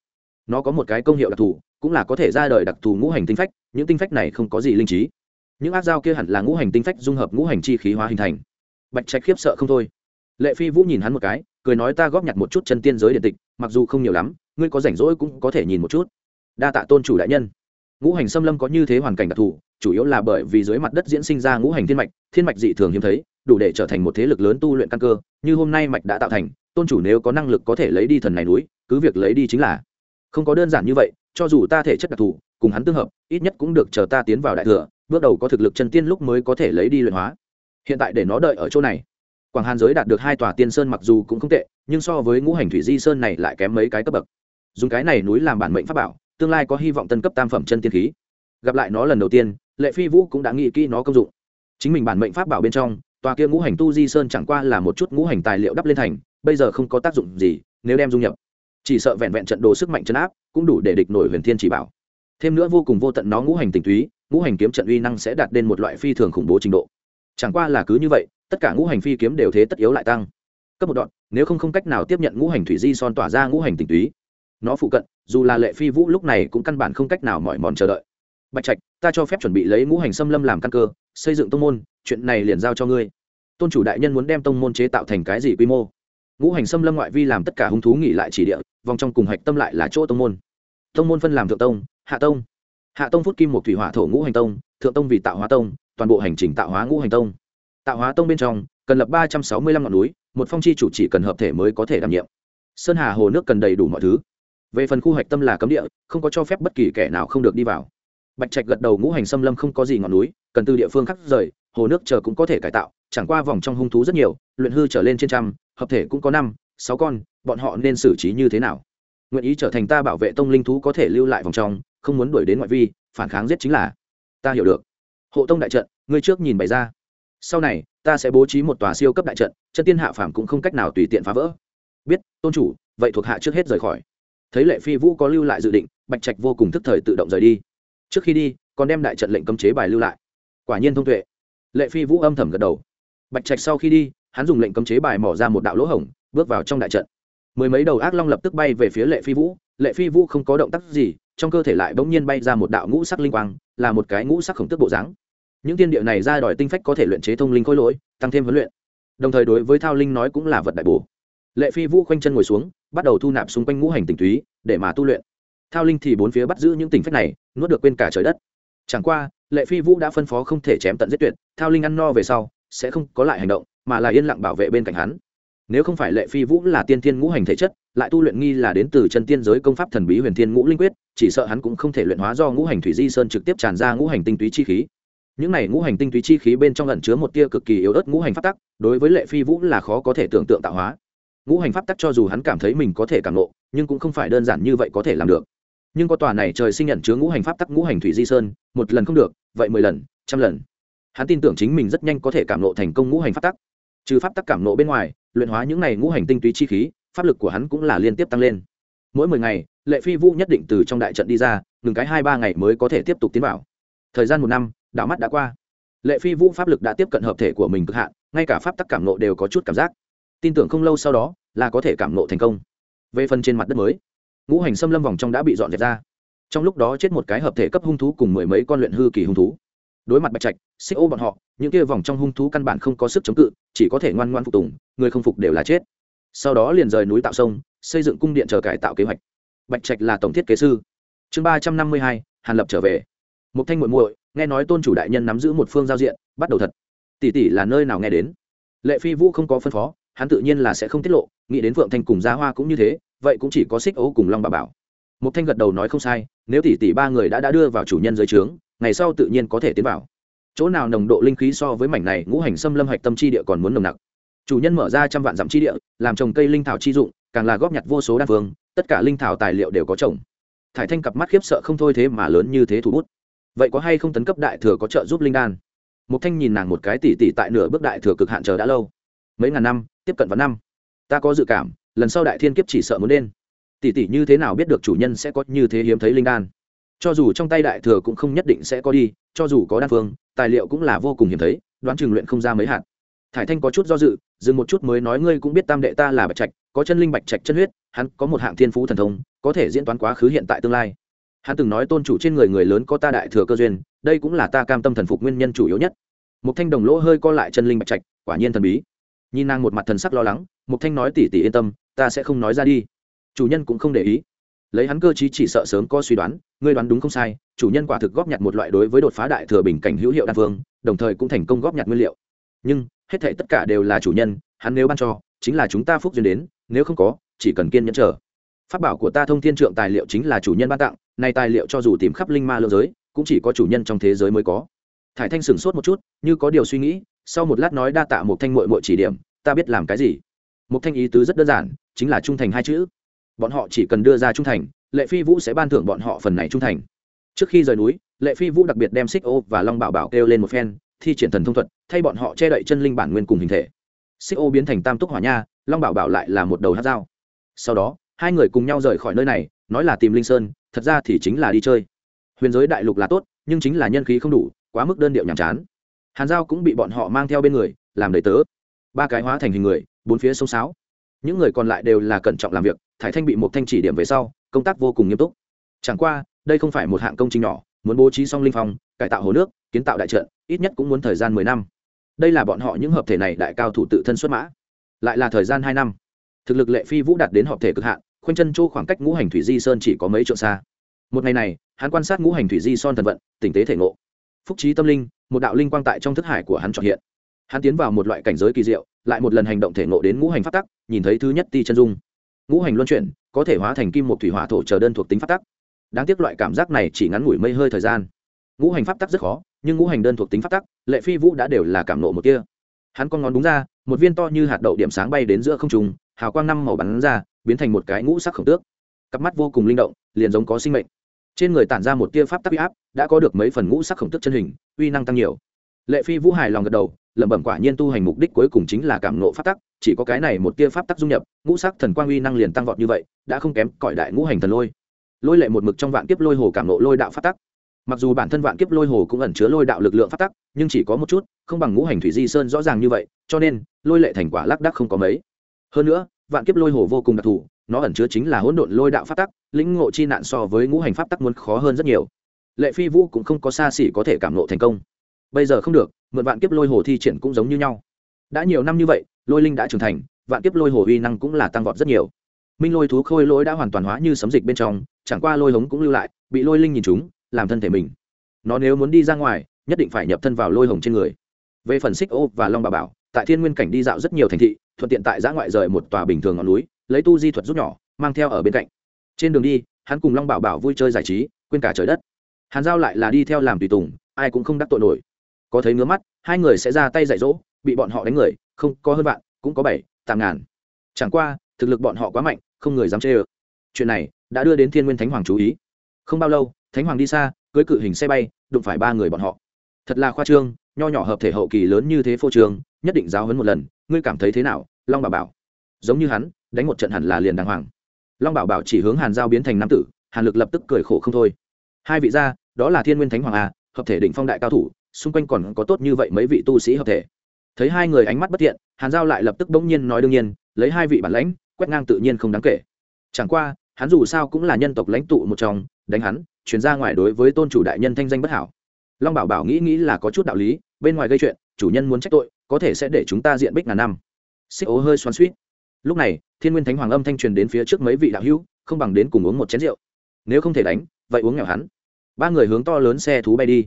nó có một cái công hiệu đặc thù, cũng là có thể ra đời đặc thù ngũ hành tinh phách, những tinh phách này không có gì linh trí. Những ác dao kia hẳn là ngũ hành tinh phách dung hợp ngũ hành chi khí hóa hình thành. Bạch trạch khiếp sợ không thôi. Lệ phi vũ nhìn hắn một cái, cười nói ta góp nhặt một chút chân tiên giới điện tịch, mặc dù không nhiều lắm, ngươi có rảnh rỗi cũng có thể nhìn một chút. Đa tạ tôn chủ đại nhân. Ngũ hành xâm lâm có như thế hoàn cảnh đặc thù, chủ yếu là bởi vì dưới mặt đất diễn sinh ra ngũ hành thiên mạch thiên mạch dị thường hiếm thấy, đủ để trở thành một thế lực lớn tu luyện căn cơ, như hôm nay mạch đã tạo thành, tôn chủ nếu có năng lực có thể lấy đi thần này núi, cứ việc lấy đi chính là không có đơn giản như vậy, cho dù ta thể chất đặc thù, cùng hắn tương hợp, ít nhất cũng được chờ ta tiến vào đại thừa, bước đầu có thực lực chân tiên lúc mới có thể lấy đi luyện hóa. Hiện tại để nó đợi ở chỗ này. Quảng hàn giới đạt được hai tòa tiên sơn mặc dù cũng không tệ, nhưng so với ngũ hành thủy di sơn này lại kém mấy cái cấp bậc. Dùng cái này núi làm bản mệnh pháp bảo, tương lai có hy vọng tân cấp tam phẩm chân tiên khí. Gặp lại nó lần đầu tiên, lệ phi vũ cũng đã nghĩ kỹ nó công dụng. Chính mình bản mệnh pháp bảo bên trong, tòa kia ngũ hành tu di sơn chẳng qua là một chút ngũ hành tài liệu đắp lên thành, bây giờ không có tác dụng gì, nếu đem dung nhập chỉ sợ vẹn vẹn trận đồ sức mạnh chấn áp cũng đủ để địch nổi huyền thiên chỉ bảo. Thêm nữa vô cùng vô tận nó ngũ hành tình túy, ngũ hành kiếm trận uy năng sẽ đạt đến một loại phi thường khủng bố trình độ. Chẳng qua là cứ như vậy, tất cả ngũ hành phi kiếm đều thế tất yếu lại tăng. Cấp một đoạn, nếu không không cách nào tiếp nhận ngũ hành thủy di son tỏa ra ngũ hành tình túy. Nó phụ cận, dù là lệ phi vũ lúc này cũng căn bản không cách nào mỏi mòn chờ đợi. Bạch trạch, ta cho phép chuẩn bị lấy ngũ hành xâm lâm làm căn cơ, xây dựng tông môn, chuyện này liền giao cho ngươi. Tôn chủ đại nhân muốn đem tông môn chế tạo thành cái gì quy mô? Ngũ hành xâm lâm ngoại vi làm tất cả hung thú nghỉ lại chỉ địa vòng trong cùng hạch tâm lại là chỗ tông môn. Tông môn phân làm thượng tông, hạ tông. Hạ tông phút kim một thủy hỏa thổ ngũ hành tông, thượng tông vì tạo hóa tông, toàn bộ hành trình tạo hóa ngũ hành tông. Tạo hóa tông bên trong, cần lập ba trăm sáu mươi lăm ngọn núi, một phong chi chủ chỉ cần hợp thể mới có thể đảm nhiệm. Sơn hà hồ nước cần đầy đủ mọi thứ. Về phần khu hạch tâm là cấm địa, không có cho phép bất kỳ kẻ nào không được đi vào. Bạch trạch gật đầu ngũ hành xâm lâm không có gì ngọn núi, cần từ địa phương khác rời, hồ nước chờ cũng có thể cải tạo, chẳng qua vòng trong hung thú rất nhiều, luyện hư trở lên trên trăm, hợp thể cũng có năm, sáu con bọn họ nên xử trí như thế nào? Nguyện ý trở thành ta bảo vệ tông linh thú có thể lưu lại vòng trong, không muốn đuổi đến ngoại vi, phản kháng giết chính là. Ta hiểu được. Hộ tông đại trận, ngươi trước nhìn bày ra. Sau này, ta sẽ bố trí một tòa siêu cấp đại trận, chân tiên hạ phàm cũng không cách nào tùy tiện phá vỡ. Biết, tôn chủ, vậy thuộc hạ trước hết rời khỏi. Thấy lệ phi vũ có lưu lại dự định, bạch trạch vô cùng thức thời tự động rời đi. Trước khi đi, còn đem đại trận lệnh cấm chế bài lưu lại. Quả nhiên thông tuệ. Lệ phi vũ âm thầm gật đầu. Bạch trạch sau khi đi, hắn dùng lệnh cấm chế bài mỏ ra một đạo lỗ hổng, bước vào trong đại trận mười mấy đầu ác long lập tức bay về phía lệ phi vũ. Lệ phi vũ không có động tác gì, trong cơ thể lại bỗng nhiên bay ra một đạo ngũ sắc linh quang, là một cái ngũ sắc khổng tức bộ dáng. Những tiên địa này ra đòi tinh phách có thể luyện chế thông linh khối lỗi, tăng thêm huấn luyện. Đồng thời đối với thao linh nói cũng là vật đại bổ. Lệ phi vũ khoanh chân ngồi xuống, bắt đầu thu nạp xung quanh ngũ hành tinh túy, để mà tu luyện. Thao linh thì bốn phía bắt giữ những tình phách này, nuốt được quên cả trời đất. Chẳng qua, lệ phi vũ đã phân phó không thể chém tận giết tuyệt, thao linh ăn no về sau, sẽ không có lại hành động, mà là yên lặng bảo vệ bên cạnh hắn nếu không phải lệ phi vũ là tiên thiên ngũ hành thể chất, lại tu luyện nghi là đến từ chân tiên giới công pháp thần bí huyền thiên ngũ linh quyết, chỉ sợ hắn cũng không thể luyện hóa do ngũ hành thủy di sơn trực tiếp tràn ra ngũ hành tinh túy chi khí. Những này ngũ hành tinh túy chi khí bên trong lẩn chứa một tia cực kỳ yếu ớt ngũ hành pháp tắc, đối với lệ phi vũ là khó có thể tưởng tượng tạo hóa. Ngũ hành pháp tắc cho dù hắn cảm thấy mình có thể cảm lộ nhưng cũng không phải đơn giản như vậy có thể làm được. Nhưng có tòa này trời sinh nhận chứa ngũ hành pháp tắc ngũ hành thủy di sơn, một lần không được, vậy mười lần, trăm lần. Hắn tin tưởng chính mình rất nhanh có thể cảm lộ thành công ngũ hành pháp tắc. Trừ pháp tắc cảm nộ bên ngoài luyện hóa những này ngũ hành tinh túy chi khí, pháp lực của hắn cũng là liên tiếp tăng lên. Mỗi mười ngày, lệ phi vũ nhất định từ trong đại trận đi ra, ngừng cái hai ba ngày mới có thể tiếp tục tiến vào. Thời gian một năm, đạo mắt đã qua. Lệ phi vũ pháp lực đã tiếp cận hợp thể của mình cực hạn, ngay cả pháp tắc cảm nộ đều có chút cảm giác. Tin tưởng không lâu sau đó, là có thể cảm nộ thành công. Về phần trên mặt đất mới, ngũ hành xâm lâm vòng trong đã bị dọn dẹp ra. Trong lúc đó chết một cái hợp thể cấp hung thú cùng mười mấy con luyện hư kỳ hung thú. Đối mặt bạch trạch, xích ô bọn họ những kia vòng trong hung thú căn bản không có sức chống cự, chỉ có thể ngoan ngoan phục tùng, người không phục đều là chết. Sau đó liền rời núi tạo sông, xây dựng cung điện chờ cải tạo kế hoạch. Bạch trạch là tổng thiết kế sư. Chương ba trăm năm mươi hai, hàn lập trở về. Một thanh muội muội, nghe nói tôn chủ đại nhân nắm giữ một phương giao diện, bắt đầu thật. Tỷ tỷ là nơi nào nghe đến? Lệ phi vũ không có phân phó, hắn tự nhiên là sẽ không tiết lộ, nghĩ đến phượng thanh cùng gia hoa cũng như thế, vậy cũng chỉ có xích ấu cùng long bà bảo. Một thanh gật đầu nói không sai, nếu tỷ tỷ ba người đã đã đưa vào chủ nhân dưới trướng, ngày sau tự nhiên có thể tiến vào chỗ nào nồng độ linh khí so với mảnh này ngũ hành xâm lâm hạch tâm chi địa còn muốn nồng nặc. Chủ nhân mở ra trăm vạn dặm chi địa, làm trồng cây linh thảo chi dụng, càng là góp nhặt vô số đa phương tất cả linh thảo tài liệu đều có trồng. Thải thanh cặp mắt khiếp sợ không thôi thế mà lớn như thế thủ bút. Vậy có hay không tấn cấp đại thừa có trợ giúp linh đan? Một thanh nhìn nàng một cái tỉ tỉ tại nửa bước đại thừa cực hạn chờ đã lâu. Mấy ngàn năm, tiếp cận vào năm. Ta có dự cảm, lần sau đại thiên kiếp chỉ sợ muốn lên. tỷ tỷ như thế nào biết được chủ nhân sẽ có như thế hiếm thấy linh đan? Cho dù trong tay đại thừa cũng không nhất định sẽ có đi, cho dù có đan phương tài liệu cũng là vô cùng hiếm thấy, đoán chừng luyện không ra mấy hạt. Thải thanh có chút do dự, dừng một chút mới nói ngươi cũng biết tam đệ ta là bạch trạch, có chân linh bạch trạch chân huyết, hắn có một hạng thiên phú thần thông, có thể diễn toán quá khứ hiện tại tương lai. Hắn từng nói tôn chủ trên người người lớn có ta đại thừa cơ duyên, đây cũng là ta cam tâm thần phục nguyên nhân chủ yếu nhất. Một thanh đồng lỗ hơi co lại chân linh bạch trạch, quả nhiên thần bí. Nhìn nàng một mặt thần sắc lo lắng một thanh nói tỉ tỉ yên tâm, ta sẽ không nói ra đi. Chủ nhân cũng không để ý lấy hắn cơ chí chỉ sợ sớm có suy đoán, ngươi đoán đúng không sai, chủ nhân quả thực góp nhặt một loại đối với đột phá đại thừa bình cảnh hữu hiệu đan phương, đồng thời cũng thành công góp nhặt nguyên liệu. Nhưng, hết thảy tất cả đều là chủ nhân, hắn nếu ban cho, chính là chúng ta phúc duyên đến, nếu không có, chỉ cần kiên nhẫn chờ. Phát bảo của ta thông thiên trượng tài liệu chính là chủ nhân ban tặng, nay tài liệu cho dù tìm khắp linh ma lương giới, cũng chỉ có chủ nhân trong thế giới mới có. Thải thanh sửng sốt một chút, như có điều suy nghĩ, sau một lát nói đa tạ một thanh mội mội chỉ điểm, ta biết làm cái gì. Một thanh ý tứ rất đơn giản, chính là trung thành hai chữ bọn họ chỉ cần đưa ra trung thành, lệ phi vũ sẽ ban thưởng bọn họ phần này trung thành. Trước khi rời núi, lệ phi vũ đặc biệt đem xích ô và long bảo bảo kêu lên một phen, thi triển thần thông thuật, thay bọn họ che đậy chân linh bản nguyên cùng hình thể. Xích ô biến thành tam túc hỏa nha, long bảo bảo lại là một đầu hát dao. Sau đó, hai người cùng nhau rời khỏi nơi này, nói là tìm linh sơn, thật ra thì chính là đi chơi. Huyền giới đại lục là tốt, nhưng chính là nhân khí không đủ, quá mức đơn điệu nhàm chán. Hàn giao cũng bị bọn họ mang theo bên người, làm đầy tớ. Ba cái hóa thành hình người, bốn phía sông sáo. Những người còn lại đều là cẩn trọng làm việc thải thanh bị một thanh chỉ điểm về sau, công tác vô cùng nghiêm túc. Chẳng qua, đây không phải một hạng công trình nhỏ, muốn bố trí xong linh phong, cải tạo hồ nước, kiến tạo đại trận, ít nhất cũng muốn thời gian mười năm. Đây là bọn họ những hợp thể này đại cao thủ tự thân xuất mã. Lại là thời gian hai năm. Thực lực lệ phi vũ đạt đến hợp thể cực hạn, khoanh chân chỗ khoảng cách ngũ hành thủy di sơn chỉ có mấy trượng xa. Một ngày này, hắn quan sát ngũ hành thủy di son thần vận, tỉnh tế thể ngộ. Phúc trí tâm linh, một đạo linh quang tại trong thức hải của hắn trọn hiện. Hắn tiến vào một loại cảnh giới kỳ diệu, lại một lần hành động thể ngộ đến ngũ hành phát tắc, nhìn thấy thứ nhất ti chân dung ngũ hành luân chuyển, có thể hóa thành kim một thủy hỏa thổ chờ đơn thuộc tính phát tắc. Đáng tiếc loại cảm giác này chỉ ngắn ngủi mây hơi thời gian. Ngũ hành pháp tắc rất khó, nhưng ngũ hành đơn thuộc tính pháp tắc, lệ phi vũ đã đều là cảm nộ một kia hắn con ngón đúng ra, một viên to như hạt đậu điểm sáng bay đến giữa không trùng hào quang năm màu bắn ra, biến thành một cái ngũ sắc khổng tước. Cặp mắt vô cùng linh động, liền giống có sinh mệnh. Trên người tản ra một tia pháp tắc uy áp, đã có được mấy phần ngũ sắc khổng tước chân hình, uy năng tăng nhiều. Lệ phi vũ hài lòng gật đầu, lẩm bẩm quả nhiên tu hành mục đích cuối cùng chính là cảm nộ pháp tắc chỉ có cái này một tia pháp tắc dung nhập, ngũ sắc thần quang uy năng liền tăng vọt như vậy, đã không kém cõi đại ngũ hành thần lôi. Lôi lệ một mực trong vạn kiếp lôi hồ cảm nộ lôi đạo pháp tắc. Mặc dù bản thân vạn kiếp lôi hồ cũng ẩn chứa lôi đạo lực lượng pháp tắc, nhưng chỉ có một chút, không bằng ngũ hành thủy di sơn rõ ràng như vậy, cho nên, lôi lệ thành quả lác đắc không có mấy. Hơn nữa, vạn kiếp lôi hồ vô cùng đặc thù, nó ẩn chứa chính là hỗn độn lôi đạo pháp tắc, lĩnh ngộ chi nạn so với ngũ hành pháp tắc muốn khó hơn rất nhiều. Lệ phi vũ cũng không có xa xỉ có thể cảm nộ thành công. Bây giờ không được, mượn vạn kiếp lôi hồ thi triển cũng giống như nhau. Đã nhiều năm như vậy lôi linh đã trưởng thành, vạn kiếp lôi hồ uy năng cũng là tăng vọt rất nhiều. Minh lôi thú khôi lỗi đã hoàn toàn hóa như sấm dịch bên trong, chẳng qua lôi hống cũng lưu lại, bị lôi linh nhìn chúng, làm thân thể mình. Nó nếu muốn đi ra ngoài, nhất định phải nhập thân vào lôi hồng trên người. Về phần xích ô và long bà bảo, tại thiên nguyên cảnh đi dạo rất nhiều thành thị, thuận tiện tại giã ngoại rời một tòa bình thường ngọn núi, lấy tu di thuật rút nhỏ, mang theo ở bên cạnh. Trên đường đi, hắn cùng long bảo bảo vui chơi giải trí, quên cả trời đất. Hàn giao lại là đi theo làm tùy tùng, ai cũng không đắc tội nổi. Có thấy ngứa mắt, hai người sẽ ra tay dạy dỗ, bị bọn họ đánh người không có hơn vạn, cũng có bảy, tám ngàn. Chẳng qua, thực lực bọn họ quá mạnh, không người dám chê ơ. Chuyện này đã đưa đến thiên nguyên thánh hoàng chú ý. Không bao lâu, thánh hoàng đi xa cưới cự hình xe bay, đụng phải ba người bọn họ. Thật là khoa trương, nho nhỏ hợp thể hậu kỳ lớn như thế phô trường nhất định giáo hấn một lần, ngươi cảm thấy thế nào? Long bảo bảo. Giống như hắn, đánh một trận hẳn là liền đàng hoàng. Long bảo bảo chỉ hướng hàn giao biến thành nam tử, hàn lực lập tức cười khổ không thôi. Hai vị gia, đó là thiên nguyên thánh hoàng a hợp thể đỉnh phong đại cao thủ, xung quanh còn có tốt như vậy mấy vị tu sĩ hợp thể thấy hai người ánh mắt bất tiện hàn giao lại lập tức bỗng nhiên nói đương nhiên, lấy hai vị bản lãnh, quét ngang tự nhiên không đáng kể. Chẳng qua, hắn dù sao cũng là nhân tộc lãnh tụ một trong, đánh hắn, chuyển ra ngoài đối với tôn chủ đại nhân thanh danh bất hảo. Long bảo bảo nghĩ nghĩ là có chút đạo lý, bên ngoài gây chuyện, chủ nhân muốn trách tội, có thể sẽ để chúng ta diện bích ngàn năm. Xích ố hơi xoắn suýt lúc này, thiên nguyên thánh hoàng âm thanh truyền đến phía trước mấy vị đạo hữu, không bằng đến cùng uống một chén rượu. Nếu không thể đánh, vậy uống nghèo hắn. Ba người hướng to lớn xe thú bay đi.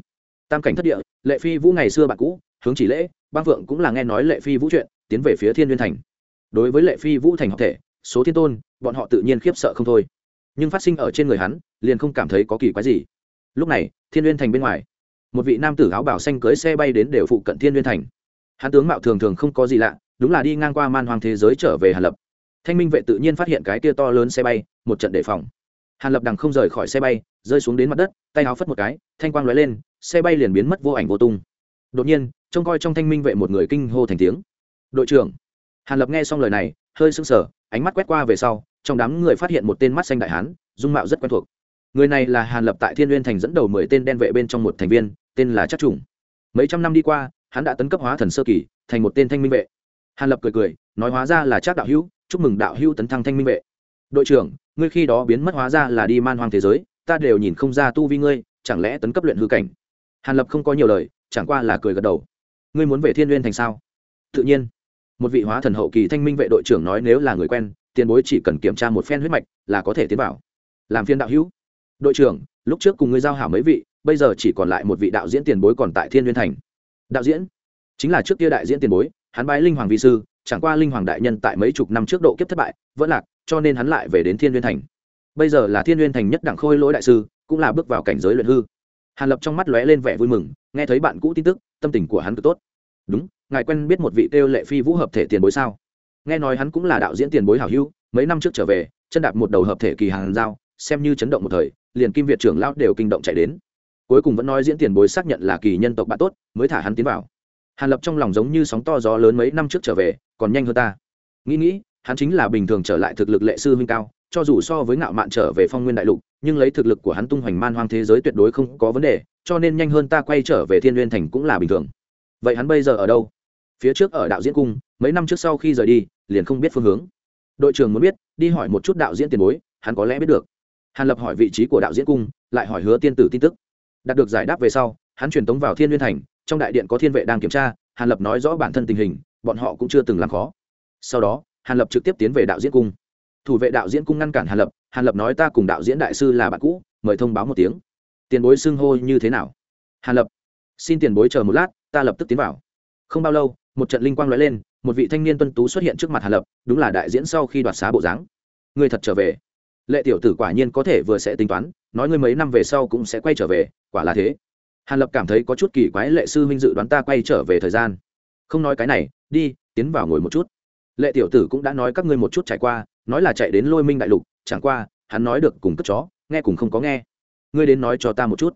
Tam cảnh thất địa, lệ phi vũ ngày xưa bạn cũ hướng chỉ lễ, bang phượng cũng là nghe nói lệ phi vũ chuyện, tiến về phía thiên nguyên thành. Đối với lệ phi vũ thành học thể, số thiên tôn, bọn họ tự nhiên khiếp sợ không thôi. Nhưng phát sinh ở trên người hắn, liền không cảm thấy có kỳ quái gì. Lúc này, thiên nguyên thành bên ngoài, một vị nam tử áo bảo xanh cưới xe bay đến đều phụ cận thiên nguyên thành. Hắn tướng mạo thường thường không có gì lạ, đúng là đi ngang qua man hoàng thế giới trở về hàn lập. Thanh minh vệ tự nhiên phát hiện cái kia to lớn xe bay, một trận đề phòng. Hàn lập đằng không rời khỏi xe bay, rơi xuống đến mặt đất, tay áo phất một cái, thanh quang lóe lên, xe bay liền biến mất vô ảnh vô tung. Đột nhiên trông coi trong thanh minh vệ một người kinh hô thành tiếng. Đội trưởng. Hàn lập nghe xong lời này, hơi sững sờ, ánh mắt quét qua về sau, trong đám người phát hiện một tên mắt xanh đại hán, dung mạo rất quen thuộc. Người này là hàn lập tại thiên n thành dẫn đầu mười tên đen vệ bên trong một thành viên, tên là chắc trùng. Mấy trăm năm đi qua, hắn đã tấn cấp hóa thần sơ kỳ, thành một tên thanh minh vệ. Hàn lập cười cười, nói hóa ra là chắc đạo hữu, chúc mừng đạo hữu tấn thăng thanh minh vệ. Đội trưởng, ngươi khi đó biến mất hóa ra là đi man hoang thế giới, ta đều nhìn không ra tu vi ngươi, chẳng lẽ tấn cấp luyện hư cảnh? Hàn lập không có nhiều lời, chẳng qua là cười gật đầu ngươi muốn về thiên n thành sao? Tự nhiên. Một vị hóa thần hậu kỳ thanh minh vệ đội trưởng nói nếu là người quen, tiền bối chỉ cần kiểm tra một phen huyết mạch là có thể tiến vào. Làm phiên đạo hữu. Đội trưởng, lúc trước cùng ngươi giao hảo mấy vị, bây giờ chỉ còn lại một vị đạo diễn tiền bối còn tại thiên nguyên thành. Đạo diễn? Chính là trước kia đại diễn tiền bối, hắn bái linh hoàng vi sư, chẳng qua linh hoàng đại nhân tại mấy chục năm trước độ kiếp thất bại, vẫn lạc, cho nên hắn lại về đến thiên nguyên thành. Bây giờ là thiên nguyên thành nhất đẳng khôi lỗi đại sư, cũng là bước vào cảnh giới luyện hư. Hàn lập trong mắt lóe lên vẻ vui mừng, nghe thấy bạn cũ tin tức tâm tình của hắn cứ tốt. Đúng, ngài quen biết một vị kêu lệ phi vũ hợp thể tiền bối sao? Nghe nói hắn cũng là đạo diễn tiền bối hảo hữu, mấy năm trước trở về, chân đạp một đầu hợp thể kỳ hàng giao, xem như chấn động một thời, liền kim việt trưởng lão đều kinh động chạy đến. Cuối cùng vẫn nói diễn tiền bối xác nhận là kỳ nhân tộc bạn tốt, mới thả hắn tiến vào. Hàn lập trong lòng giống như sóng to gió lớn mấy năm trước trở về, còn nhanh hơn ta. Nghĩ nghĩ, hắn chính là bình thường trở lại thực lực lệ sư huynh cao cho dù so với ngạo mạn trở về phong nguyên đại lục, nhưng lấy thực lực của hắn tung hoành man hoang thế giới tuyệt đối không có vấn đề, cho nên nhanh hơn ta quay trở về thiên n thành cũng là bình thường. Vậy hắn bây giờ ở đâu? Phía trước ở đạo diễn cung, mấy năm trước sau khi rời đi, liền không biết phương hướng. Đội trưởng muốn biết, đi hỏi một chút đạo diễn tiền bối, hắn có lẽ biết được. Hàn lập hỏi vị trí của đạo diễn cung, lại hỏi hứa tiên tử tin tức. Đạt được giải đáp về sau, hắn truyền tống vào thiên nguyên thành, trong đại điện có thiên vệ đang kiểm tra, hàn lập nói rõ bản thân tình hình, bọn họ cũng chưa từng làm khó. Sau đó, hàn lập trực tiếp tiến về đạo diễn cung thủ vệ đạo diễn cung ngăn cản hàn lập hàn lập nói ta cùng đạo diễn đại sư là bạn cũ, mời thông báo một tiếng. Tiền bối xưng hô như thế nào? Hàn lập, xin tiền bối chờ một lát, ta lập tức tiến vào. Không bao lâu, một trận linh quang lóe lên, một vị thanh niên tuân tú xuất hiện trước mặt hàn lập, đúng là đại diễn sau khi đoạt xá bộ dáng. Người thật trở về. Lệ tiểu tử quả nhiên có thể vừa sẽ tính toán, nói ngươi mấy năm về sau cũng sẽ quay trở về, quả là thế. Hàn lập cảm thấy có chút kỳ quái, lệ sư huynh dự đoán ta quay trở về thời gian. Không nói cái này, đi, tiến vào ngồi một chút. Lệ tiểu tử cũng đã nói các ngươi một chút trải qua nói là chạy đến lôi minh đại lục, chẳng qua, hắn nói được cùng cất chó, nghe cùng không có nghe. Ngươi đến nói cho ta một chút.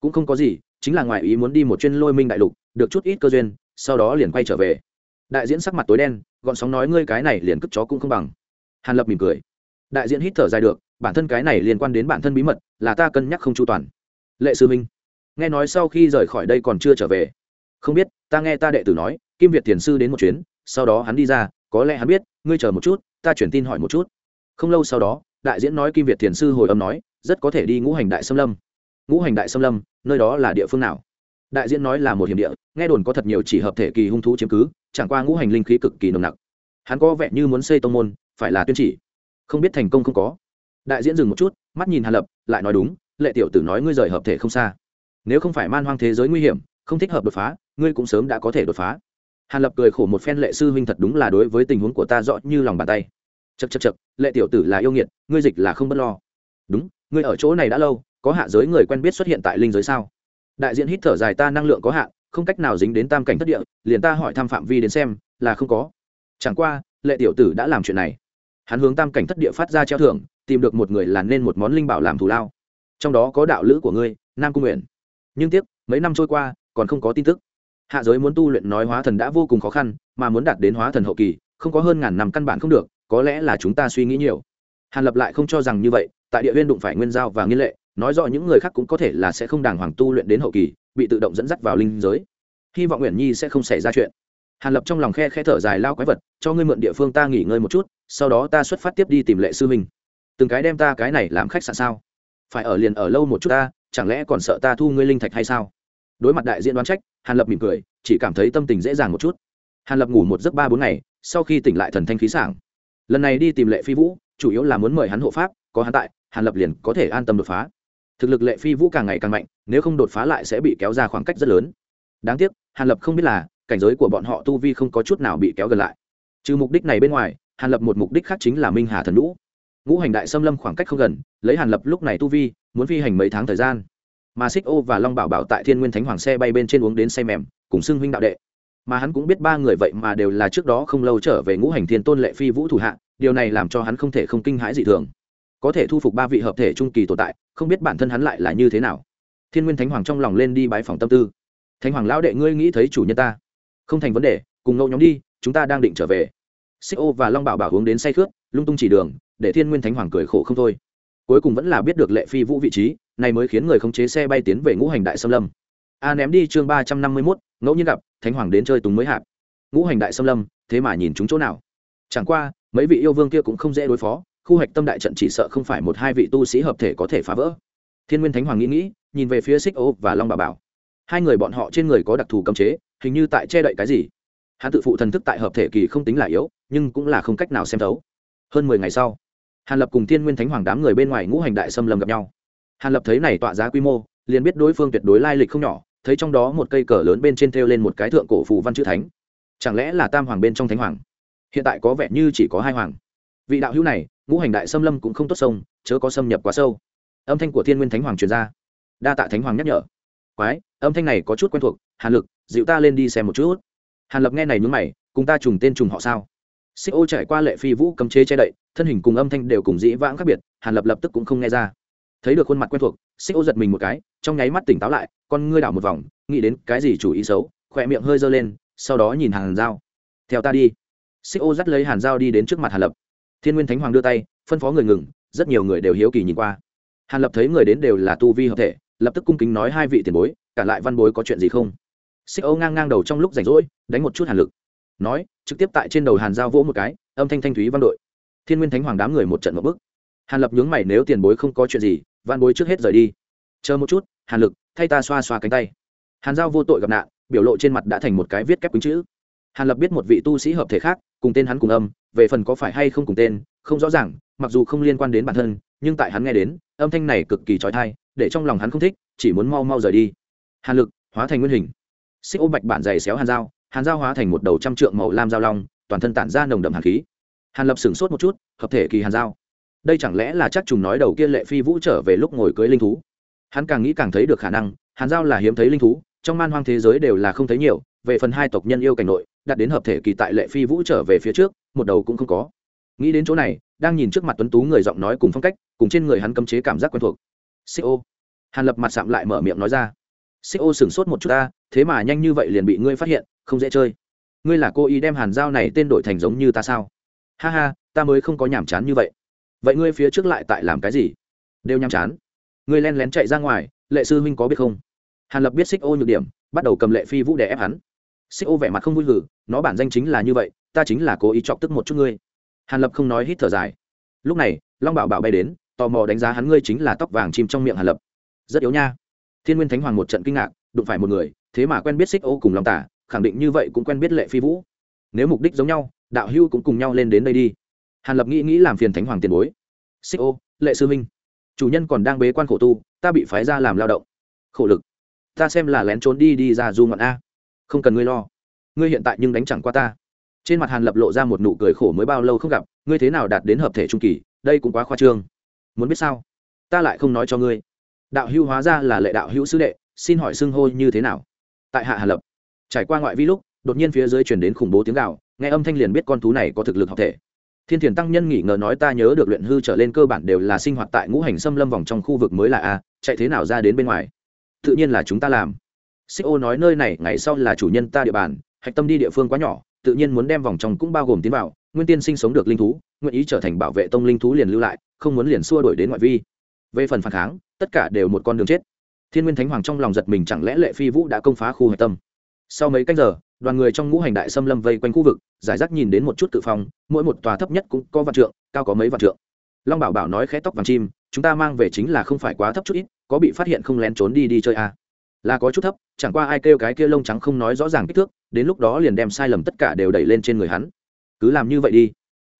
Cũng không có gì, chính là ngoài ý muốn đi một chuyên lôi minh đại lục, được chút ít cơ duyên, sau đó liền quay trở về. Đại diễn sắc mặt tối đen, gọn sóng nói ngươi cái này liền cất chó cũng không bằng. Hàn lập mỉm cười. Đại diễn hít thở dài được, bản thân cái này liên quan đến bản thân bí mật, là ta cân nhắc không chu toàn. Lệ sư minh, nghe nói sau khi rời khỏi đây còn chưa trở về. Không biết, ta nghe ta đệ tử nói, kim việt thiền sư đến một chuyến, sau đó hắn đi ra, có lẽ hắn biết ngươi chờ một chút, ta chuyển tin hỏi một chút. Không lâu sau đó, đại diễn nói kim việt thiền sư hồi âm nói, rất có thể đi ngũ hành đại xâm lâm. Ngũ hành đại xâm lâm, nơi đó là địa phương nào? Đại diễn nói là một hiểm địa, nghe đồn có thật nhiều chỉ hợp thể kỳ hung thú chiếm cứ, chẳng qua ngũ hành linh khí cực kỳ nồng nặc. Hắn có vẻ như muốn xây tông môn, phải là tuyên chỉ. Không biết thành công không có. Đại diễn dừng một chút, mắt nhìn hàn lập, lại nói đúng, lệ tiểu tử nói ngươi rời hợp thể không xa. Nếu không phải man hoang thế giới nguy hiểm, không thích hợp đột phá, ngươi cũng sớm đã có thể đột phá hàn lập cười khổ một phen, lệ sư huynh thật đúng là đối với tình huống của ta rõ như lòng bàn tay. Chật chật chật lệ tiểu tử là yêu nghiệt, ngươi dịch là không bất lo. Đúng, ngươi ở chỗ này đã lâu, có hạ giới người quen biết xuất hiện tại linh giới sao? Đại diện hít thở dài, ta năng lượng có hạn, không cách nào dính đến tam cảnh thất địa, liền ta hỏi thăm phạm vi đến xem, là không có. Chẳng qua, lệ tiểu tử đã làm chuyện này. Hắn hướng tam cảnh thất địa phát ra treo thưởng, tìm được một người làm nên một món linh bảo làm thù lao. Trong đó có đạo lữ của ngươi, nam cung nguyện. Nhưng tiếc, mấy năm trôi qua, còn không có tin tức hạ giới muốn tu luyện nói hóa thần đã vô cùng khó khăn, mà muốn đạt đến hóa thần hậu kỳ, không có hơn ngàn năm căn bản không được, có lẽ là chúng ta suy nghĩ nhiều. Hàn lập lại không cho rằng như vậy, tại địa huyên đụng phải nguyên giao và nghiên lệ, nói rõ những người khác cũng có thể là sẽ không đàng hoàng tu luyện đến hậu kỳ, bị tự động dẫn dắt vào linh giới. Hy vọng nguyện nhi sẽ không xảy ra chuyện. Hàn lập trong lòng khe khe thở dài lao quái vật, cho ngươi mượn địa phương ta nghỉ ngơi một chút, sau đó ta xuất phát tiếp đi tìm lệ sư mình. từng cái đem ta cái này làm khách sạn sao? Phải ở liền ở lâu một chút ta, chẳng lẽ còn sợ ta thu ngươi linh thạch hay sao? Đối mặt đại diện đoán trách hàn lập mỉm cười, chỉ cảm thấy tâm tình dễ dàng một chút. Hàn lập ngủ một giấc ba bốn ngày, sau khi tỉnh lại thần thanh khí sảng. Lần này đi tìm lệ phi vũ, chủ yếu là muốn mời hắn hộ pháp, có hắn tại, hàn lập liền có thể an tâm đột phá. Thực lực lệ phi vũ càng ngày càng mạnh, nếu không đột phá lại sẽ bị kéo ra khoảng cách rất lớn. Đáng tiếc, hàn lập không biết là, cảnh giới của bọn họ tu vi không có chút nào bị kéo gần lại. Trừ mục đích này bên ngoài, hàn lập một mục đích khác chính là minh hà thần lũ. Ngũ hành đại xâm lâm khoảng cách không gần, lấy hàn lập lúc này tu vi, muốn phi hành mấy tháng thời gian mà xích ô và long bảo bảo tại thiên nguyên thánh hoàng xe bay bên trên uống đến say mềm, cùng xưng huynh đạo đệ. Mà hắn cũng biết ba người vậy mà đều là trước đó không lâu trở về ngũ hành thiên tôn lệ phi vũ thủ hạ, điều này làm cho hắn không thể không kinh hãi dị thường. Có thể thu phục ba vị hợp thể trung kỳ tồn tại, không biết bản thân hắn lại là như thế nào. Thiên nguyên thánh hoàng trong lòng lên đi bái phòng tâm tư. Thánh hoàng lão đệ, ngươi nghĩ thấy chủ nhân ta? Không thành vấn đề, cùng ngẫu nhóm đi, chúng ta đang định trở về. Xích ô và long bảo bảo hướng đến say khướt, lung tung chỉ đường, để thiên nguyên thánh hoàng cười khổ không thôi cuối cùng vẫn là biết được lệ phi vũ vị trí, này mới khiến người khống chế xe bay tiến về ngũ hành đại xâm lâm. A ném đi chương ba trăm năm mươi mốt, ngẫu nhiên gặp, thánh hoàng đến chơi túng mới hạp. Ngũ hành đại xâm lâm, thế mà nhìn chúng chỗ nào? Chẳng qua, mấy vị yêu vương kia cũng không dễ đối phó, khu hạch tâm đại trận chỉ sợ không phải một hai vị tu sĩ hợp thể có thể phá vỡ. Thiên nguyên thánh hoàng nghĩ nghĩ, nhìn về phía xích ô và long bà bảo, hai người bọn họ trên người có đặc thù cấm chế, hình như tại che đậy cái gì. Hắn tự phụ thần thức tại hợp thể kỳ không tính là yếu, nhưng cũng là không cách nào xem thấu. Hơn mười ngày sau hàn lập cùng thiên nguyên thánh hoàng đám người bên ngoài ngũ hành đại xâm lâm gặp nhau. Hàn lập thấy này tọa giá quy mô, liền biết đối phương tuyệt đối lai lịch không nhỏ, thấy trong đó một cây cờ lớn bên trên thêu lên một cái thượng cổ phù văn chữ thánh. Chẳng lẽ là tam hoàng bên trong thánh hoàng? Hiện tại có vẻ như chỉ có hai hoàng. Vị đạo hữu này, ngũ hành đại xâm lâm cũng không tốt sông chớ có xâm nhập quá sâu. Âm thanh của thiên nguyên thánh hoàng truyền ra. Đa tạ thánh hoàng nhắc nhở. Quái, âm thanh này có chút quen thuộc, hàn lực, dịu ta lên đi xem một chút. Hàn lập nghe này nhướng mày, cùng ta trùng tên trùng họ sao? Xích ô trải qua lệ phi vũ cấm chế che đậy, thân hình cùng âm thanh đều cùng dĩ vãng khác biệt, hàn lập lập tức cũng không nghe ra. Thấy được khuôn mặt quen thuộc, xích ô giật mình một cái, trong nháy mắt tỉnh táo lại, con ngươi đảo một vòng, nghĩ đến cái gì chủ ý xấu, khỏe miệng hơi giơ lên, sau đó nhìn hàn dao theo ta đi. Xích ô dắt lấy hàn dao đi đến trước mặt hàn lập. Thiên nguyên thánh hoàng đưa tay, phân phó người ngừng, rất nhiều người đều hiếu kỳ nhìn qua. Hàn lập thấy người đến đều là tu vi hợp thể, lập tức cung kính nói hai vị tiền bối, cả lại văn bối có chuyện gì không? Xích ô ngang ngang đầu trong lúc rảnh rỗi, đánh một chút hàn lực nói, trực tiếp tại trên đầu hàn giao vỗ một cái, âm thanh thanh thúy văn đội. Thiên nguyên thánh hoàng đám người một trận một bức. Hàn lập nhướng mày nếu tiền bối không có chuyện gì văn bối trước hết rời đi. Chờ một chút, hàn lực, thay ta xoa xoa cánh tay. Hàn giao vô tội gặp nạn, biểu lộ trên mặt đã thành một cái viết kép quýnh chữ. Hàn lập biết một vị tu sĩ hợp thể khác, cùng tên hắn cùng âm, về phần có phải hay không cùng tên, không rõ ràng, mặc dù không liên quan đến bản thân, nhưng tại hắn nghe đến, âm thanh này cực kỳ trói thai, để trong lòng hắn không thích, chỉ muốn mau mau rời đi. Hàn lực, hóa thành nguyên hình. Xích ô bạch bản giày xéo hàn dao hàn Giao hóa thành một đầu trăm trượng màu lam giao long toàn thân tản ra nồng đậm hàn khí. Hàn lập sửng sốt một chút hợp thể kỳ hàn Giao, đây chẳng lẽ là chắc trùng nói đầu kia lệ phi vũ trở về lúc ngồi cưới linh thú? Hắn càng nghĩ càng thấy được khả năng hàn giao là hiếm thấy linh thú trong man hoang thế giới đều là không thấy nhiều về phần hai tộc nhân yêu cảnh nội đặt đến hợp thể kỳ tại lệ phi vũ trở về phía trước một đầu cũng không có. Nghĩ đến chỗ này đang nhìn trước mặt tuấn tú người giọng nói cùng phong cách cùng trên người hắn cấm chế cảm giác quen thuộc. Co hàn lập mặt sạm lại mở miệng nói ra. Co sửng sốt một chút ta thế mà nhanh như vậy liền bị ngươi phát hiện, không dễ chơi. Ngươi là cô ý đem hàn giao này tên đổi thành giống như ta sao? Ha ha, ta mới không có nhàm chán như vậy. Vậy ngươi phía trước lại tại làm cái gì? Đều nhàm chán. Ngươi len lén chạy ra ngoài, lệ sư huynh có biết không? Hàn lập biết xích ô nhược điểm, bắt đầu cầm lệ phi vũ để ép hắn. Xích ô vẻ mặt không vui gử nó bản danh chính là như vậy, ta chính là cố ý chọc tức một chút ngươi. Hàn lập không nói hít thở dài. Lúc này, long bảo bảo bay đến, tò mò đánh giá hắn ngươi chính là tóc vàng chim trong miệng hàn lập. Rất yếu nha. Thiên nguyên thánh hoàng một trận kinh ngạc, đụng phải một người thế mà quen biết xích ô cùng long tả, khẳng định như vậy cũng quen biết lệ phi vũ. Nếu mục đích giống nhau, đạo hưu cũng cùng nhau lên đến đây đi. Hàn lập nghĩ nghĩ làm phiền thánh hoàng tiền bối. Xích ô, lệ sư minh, chủ nhân còn đang bế quan khổ tu, ta bị phái ra làm lao động. Khổ lực, ta xem là lén trốn đi đi ra du ngọn a. Không cần ngươi lo, ngươi hiện tại nhưng đánh chẳng qua ta. Trên mặt hàn lập lộ ra một nụ cười khổ mới bao lâu không gặp, ngươi thế nào đạt đến hợp thể trung kỳ, đây cũng quá khoa trương. Muốn biết sao? Ta lại không nói cho ngươi. Đạo hữu hóa ra là lệ đạo hữu sứ đệ, xin hỏi xưng hô như thế nào? Tại hạ hà lập. Trải qua ngoại vi lúc, đột nhiên phía dưới chuyển đến khủng bố tiếng gạo nghe âm thanh liền biết con thú này có thực lực học thể. Thiên thiền tăng nhân nghỉ ngờ nói ta nhớ được luyện hư trở lên cơ bản đều là sinh hoạt tại ngũ hành xâm lâm vòng trong khu vực mới là a, chạy thế nào ra đến bên ngoài? Tự nhiên là chúng ta làm. Xích ô nói nơi này, ngày sau là chủ nhân ta địa bàn, hạch tâm đi địa phương quá nhỏ, tự nhiên muốn đem vòng trong cũng bao gồm tiến vào, nguyên tiên sinh sống được linh thú, nguyện ý trở thành bảo vệ tông linh thú liền lưu lại, không muốn liền xua đổi đến ngoại vi. Về phần phản kháng, tất cả đều một con đường chết thiên nguyên thánh hoàng trong lòng giật mình chẳng lẽ lệ phi vũ đã công phá khu hạch tâm? Sau mấy canh giờ, đoàn người trong ngũ hành đại xâm lâm vây quanh khu vực, giải rác nhìn đến một chút tự phong, mỗi một tòa thấp nhất cũng có vạn trượng, cao có mấy vạn trượng. Long bảo bảo nói khẽ tóc vàng chim, chúng ta mang về chính là không phải quá thấp chút ít, có bị phát hiện không lén trốn đi đi chơi à. là có chút thấp, chẳng qua ai kêu cái kia lông trắng không nói rõ ràng kích thước, đến lúc đó liền đem sai lầm tất cả đều đẩy lên trên người hắn. Cứ làm như vậy đi.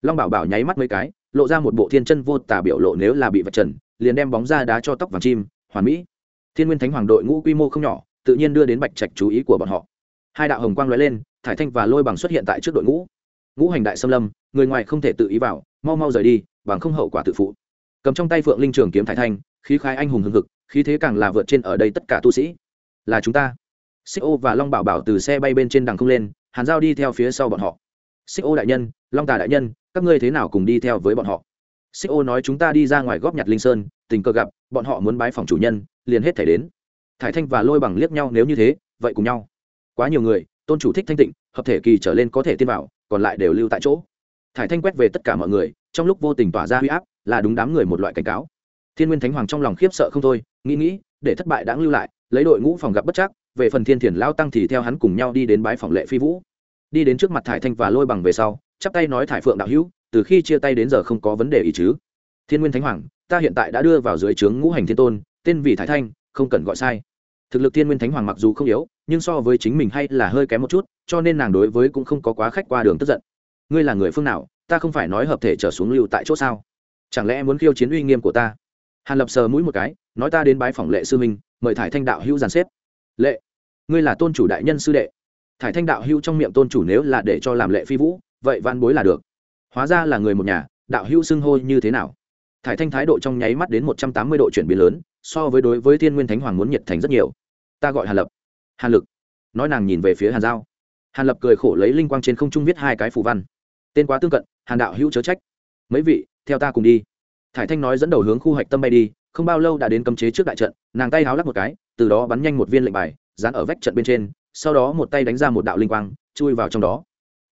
Long bảo bảo nháy mắt mấy cái, lộ ra một bộ thiên chân vô tả biểu lộ nếu là bị vật trần, liền đem bóng ra đá cho tóc vàng chim, hoàn mỹ thiên nguyên thánh hoàng đội ngũ quy mô không nhỏ, tự nhiên đưa đến bạch trạch chú ý của bọn họ. Hai đạo hồng quang lóe lên, thải thanh và lôi bằng xuất hiện tại trước đội ngũ. Ngũ hành đại xâm lâm, người ngoài không thể tự ý vào, mau mau rời đi, bằng không hậu quả tự phụ. Cầm trong tay phượng linh trường kiếm thải thanh, khí khai anh hùng hưng hực, khí thế càng là vượt trên ở đây tất cả tu sĩ. Là chúng ta. Xích ô và long bảo bảo từ xe bay bên trên đằng không lên, hàn giao đi theo phía sau bọn họ. Xích ô đại nhân, long tà đại nhân, các ngươi thế nào cùng đi theo với bọn họ? Xích ô nói chúng ta đi ra ngoài góp nhặt linh sơn, tình cờ gặp, bọn họ muốn bái phòng chủ nhân liền hết thể đến. Thải thanh và lôi bằng liếc nhau, nếu như thế, vậy cùng nhau. Quá nhiều người, tôn chủ thích thanh tịnh, hợp thể kỳ trở lên có thể tin vào còn lại đều lưu tại chỗ. Thải thanh quét về tất cả mọi người, trong lúc vô tình tỏa ra huy áp, là đúng đám người một loại cảnh cáo. Thiên nguyên thánh hoàng trong lòng khiếp sợ không thôi, nghĩ nghĩ, để thất bại đã lưu lại, lấy đội ngũ phòng gặp bất chắc, về phần thiên thiền lao tăng thì theo hắn cùng nhau đi đến bái phòng lệ phi vũ. Đi đến trước mặt thải thanh và lôi bằng về sau, chắp tay nói thải phượng đạo hữu, từ khi chia tay đến giờ không có vấn đề ý chứ. Thiên nguyên thánh hoàng, ta hiện tại đã đưa vào dưới trướng ngũ hành thiên tôn tên vì thái thanh, không cần gọi sai. Thực lực thiên nguyên thánh hoàng mặc dù không yếu, nhưng so với chính mình hay là hơi kém một chút, cho nên nàng đối với cũng không có quá khách qua đường tức giận. Ngươi là người phương nào, ta không phải nói hợp thể trở xuống lưu tại chỗ sao? Chẳng lẽ muốn khiêu chiến uy nghiêm của ta? Hàn lập sờ mũi một cái, nói ta đến bái phòng lệ sư minh mời thải thanh đạo hữu giàn xếp. Lệ, ngươi là tôn chủ đại nhân sư đệ. Thải thanh đạo hữu trong miệng tôn chủ nếu là để cho làm lệ phi vũ, vậy văn bối là được. Hóa ra là người một nhà, đạo hữu xưng hô như thế nào? Thải thanh thái độ trong nháy mắt đến một trăm tám mươi độ chuyển biến lớn so với đối với thiên nguyên thánh hoàng muốn nhiệt thành rất nhiều. Ta gọi hàn lập. Hàn lực. Nói nàng nhìn về phía hàn giao. Hàn lập cười khổ lấy linh quang trên không trung viết hai cái phù văn. Tên quá tương cận, hàn đạo hữu chớ trách. Mấy vị, theo ta cùng đi. Thải thanh nói dẫn đầu hướng khu hạch tâm bay đi, không bao lâu đã đến cấm chế trước đại trận, nàng tay háo lắc một cái, từ đó bắn nhanh một viên lệnh bài, dán ở vách trận bên trên, sau đó một tay đánh ra một đạo linh quang, chui vào trong đó.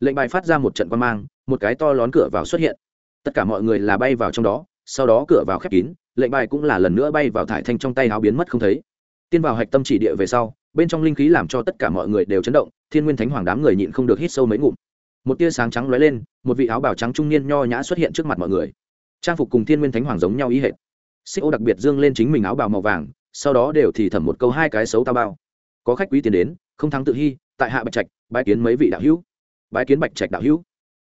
Lệnh bài phát ra một trận quan mang, một cái to lón cửa vào xuất hiện. Tất cả mọi người là bay vào trong đó, sau đó cửa vào khép kín lệnh bài cũng là lần nữa bay vào thải thanh trong tay áo biến mất không thấy. Tiên vào hạch tâm chỉ địa về sau, bên trong linh khí làm cho tất cả mọi người đều chấn động, thiên nguyên thánh hoàng đám người nhịn không được hít sâu mấy ngụm. Một tia sáng trắng lóe lên, một vị áo bào trắng trung niên nho nhã xuất hiện trước mặt mọi người. Trang phục cùng thiên nguyên thánh hoàng giống nhau ý hệ xích ô đặc biệt dương lên chính mình áo bào màu vàng, sau đó đều thì thầm một câu hai cái xấu ta bao. Có khách quý tiền đến, không thắng tự hy, tại hạ bạch trạch, bái kiến mấy vị đạo hữu. Bái kiến bạch trạch đạo hữu.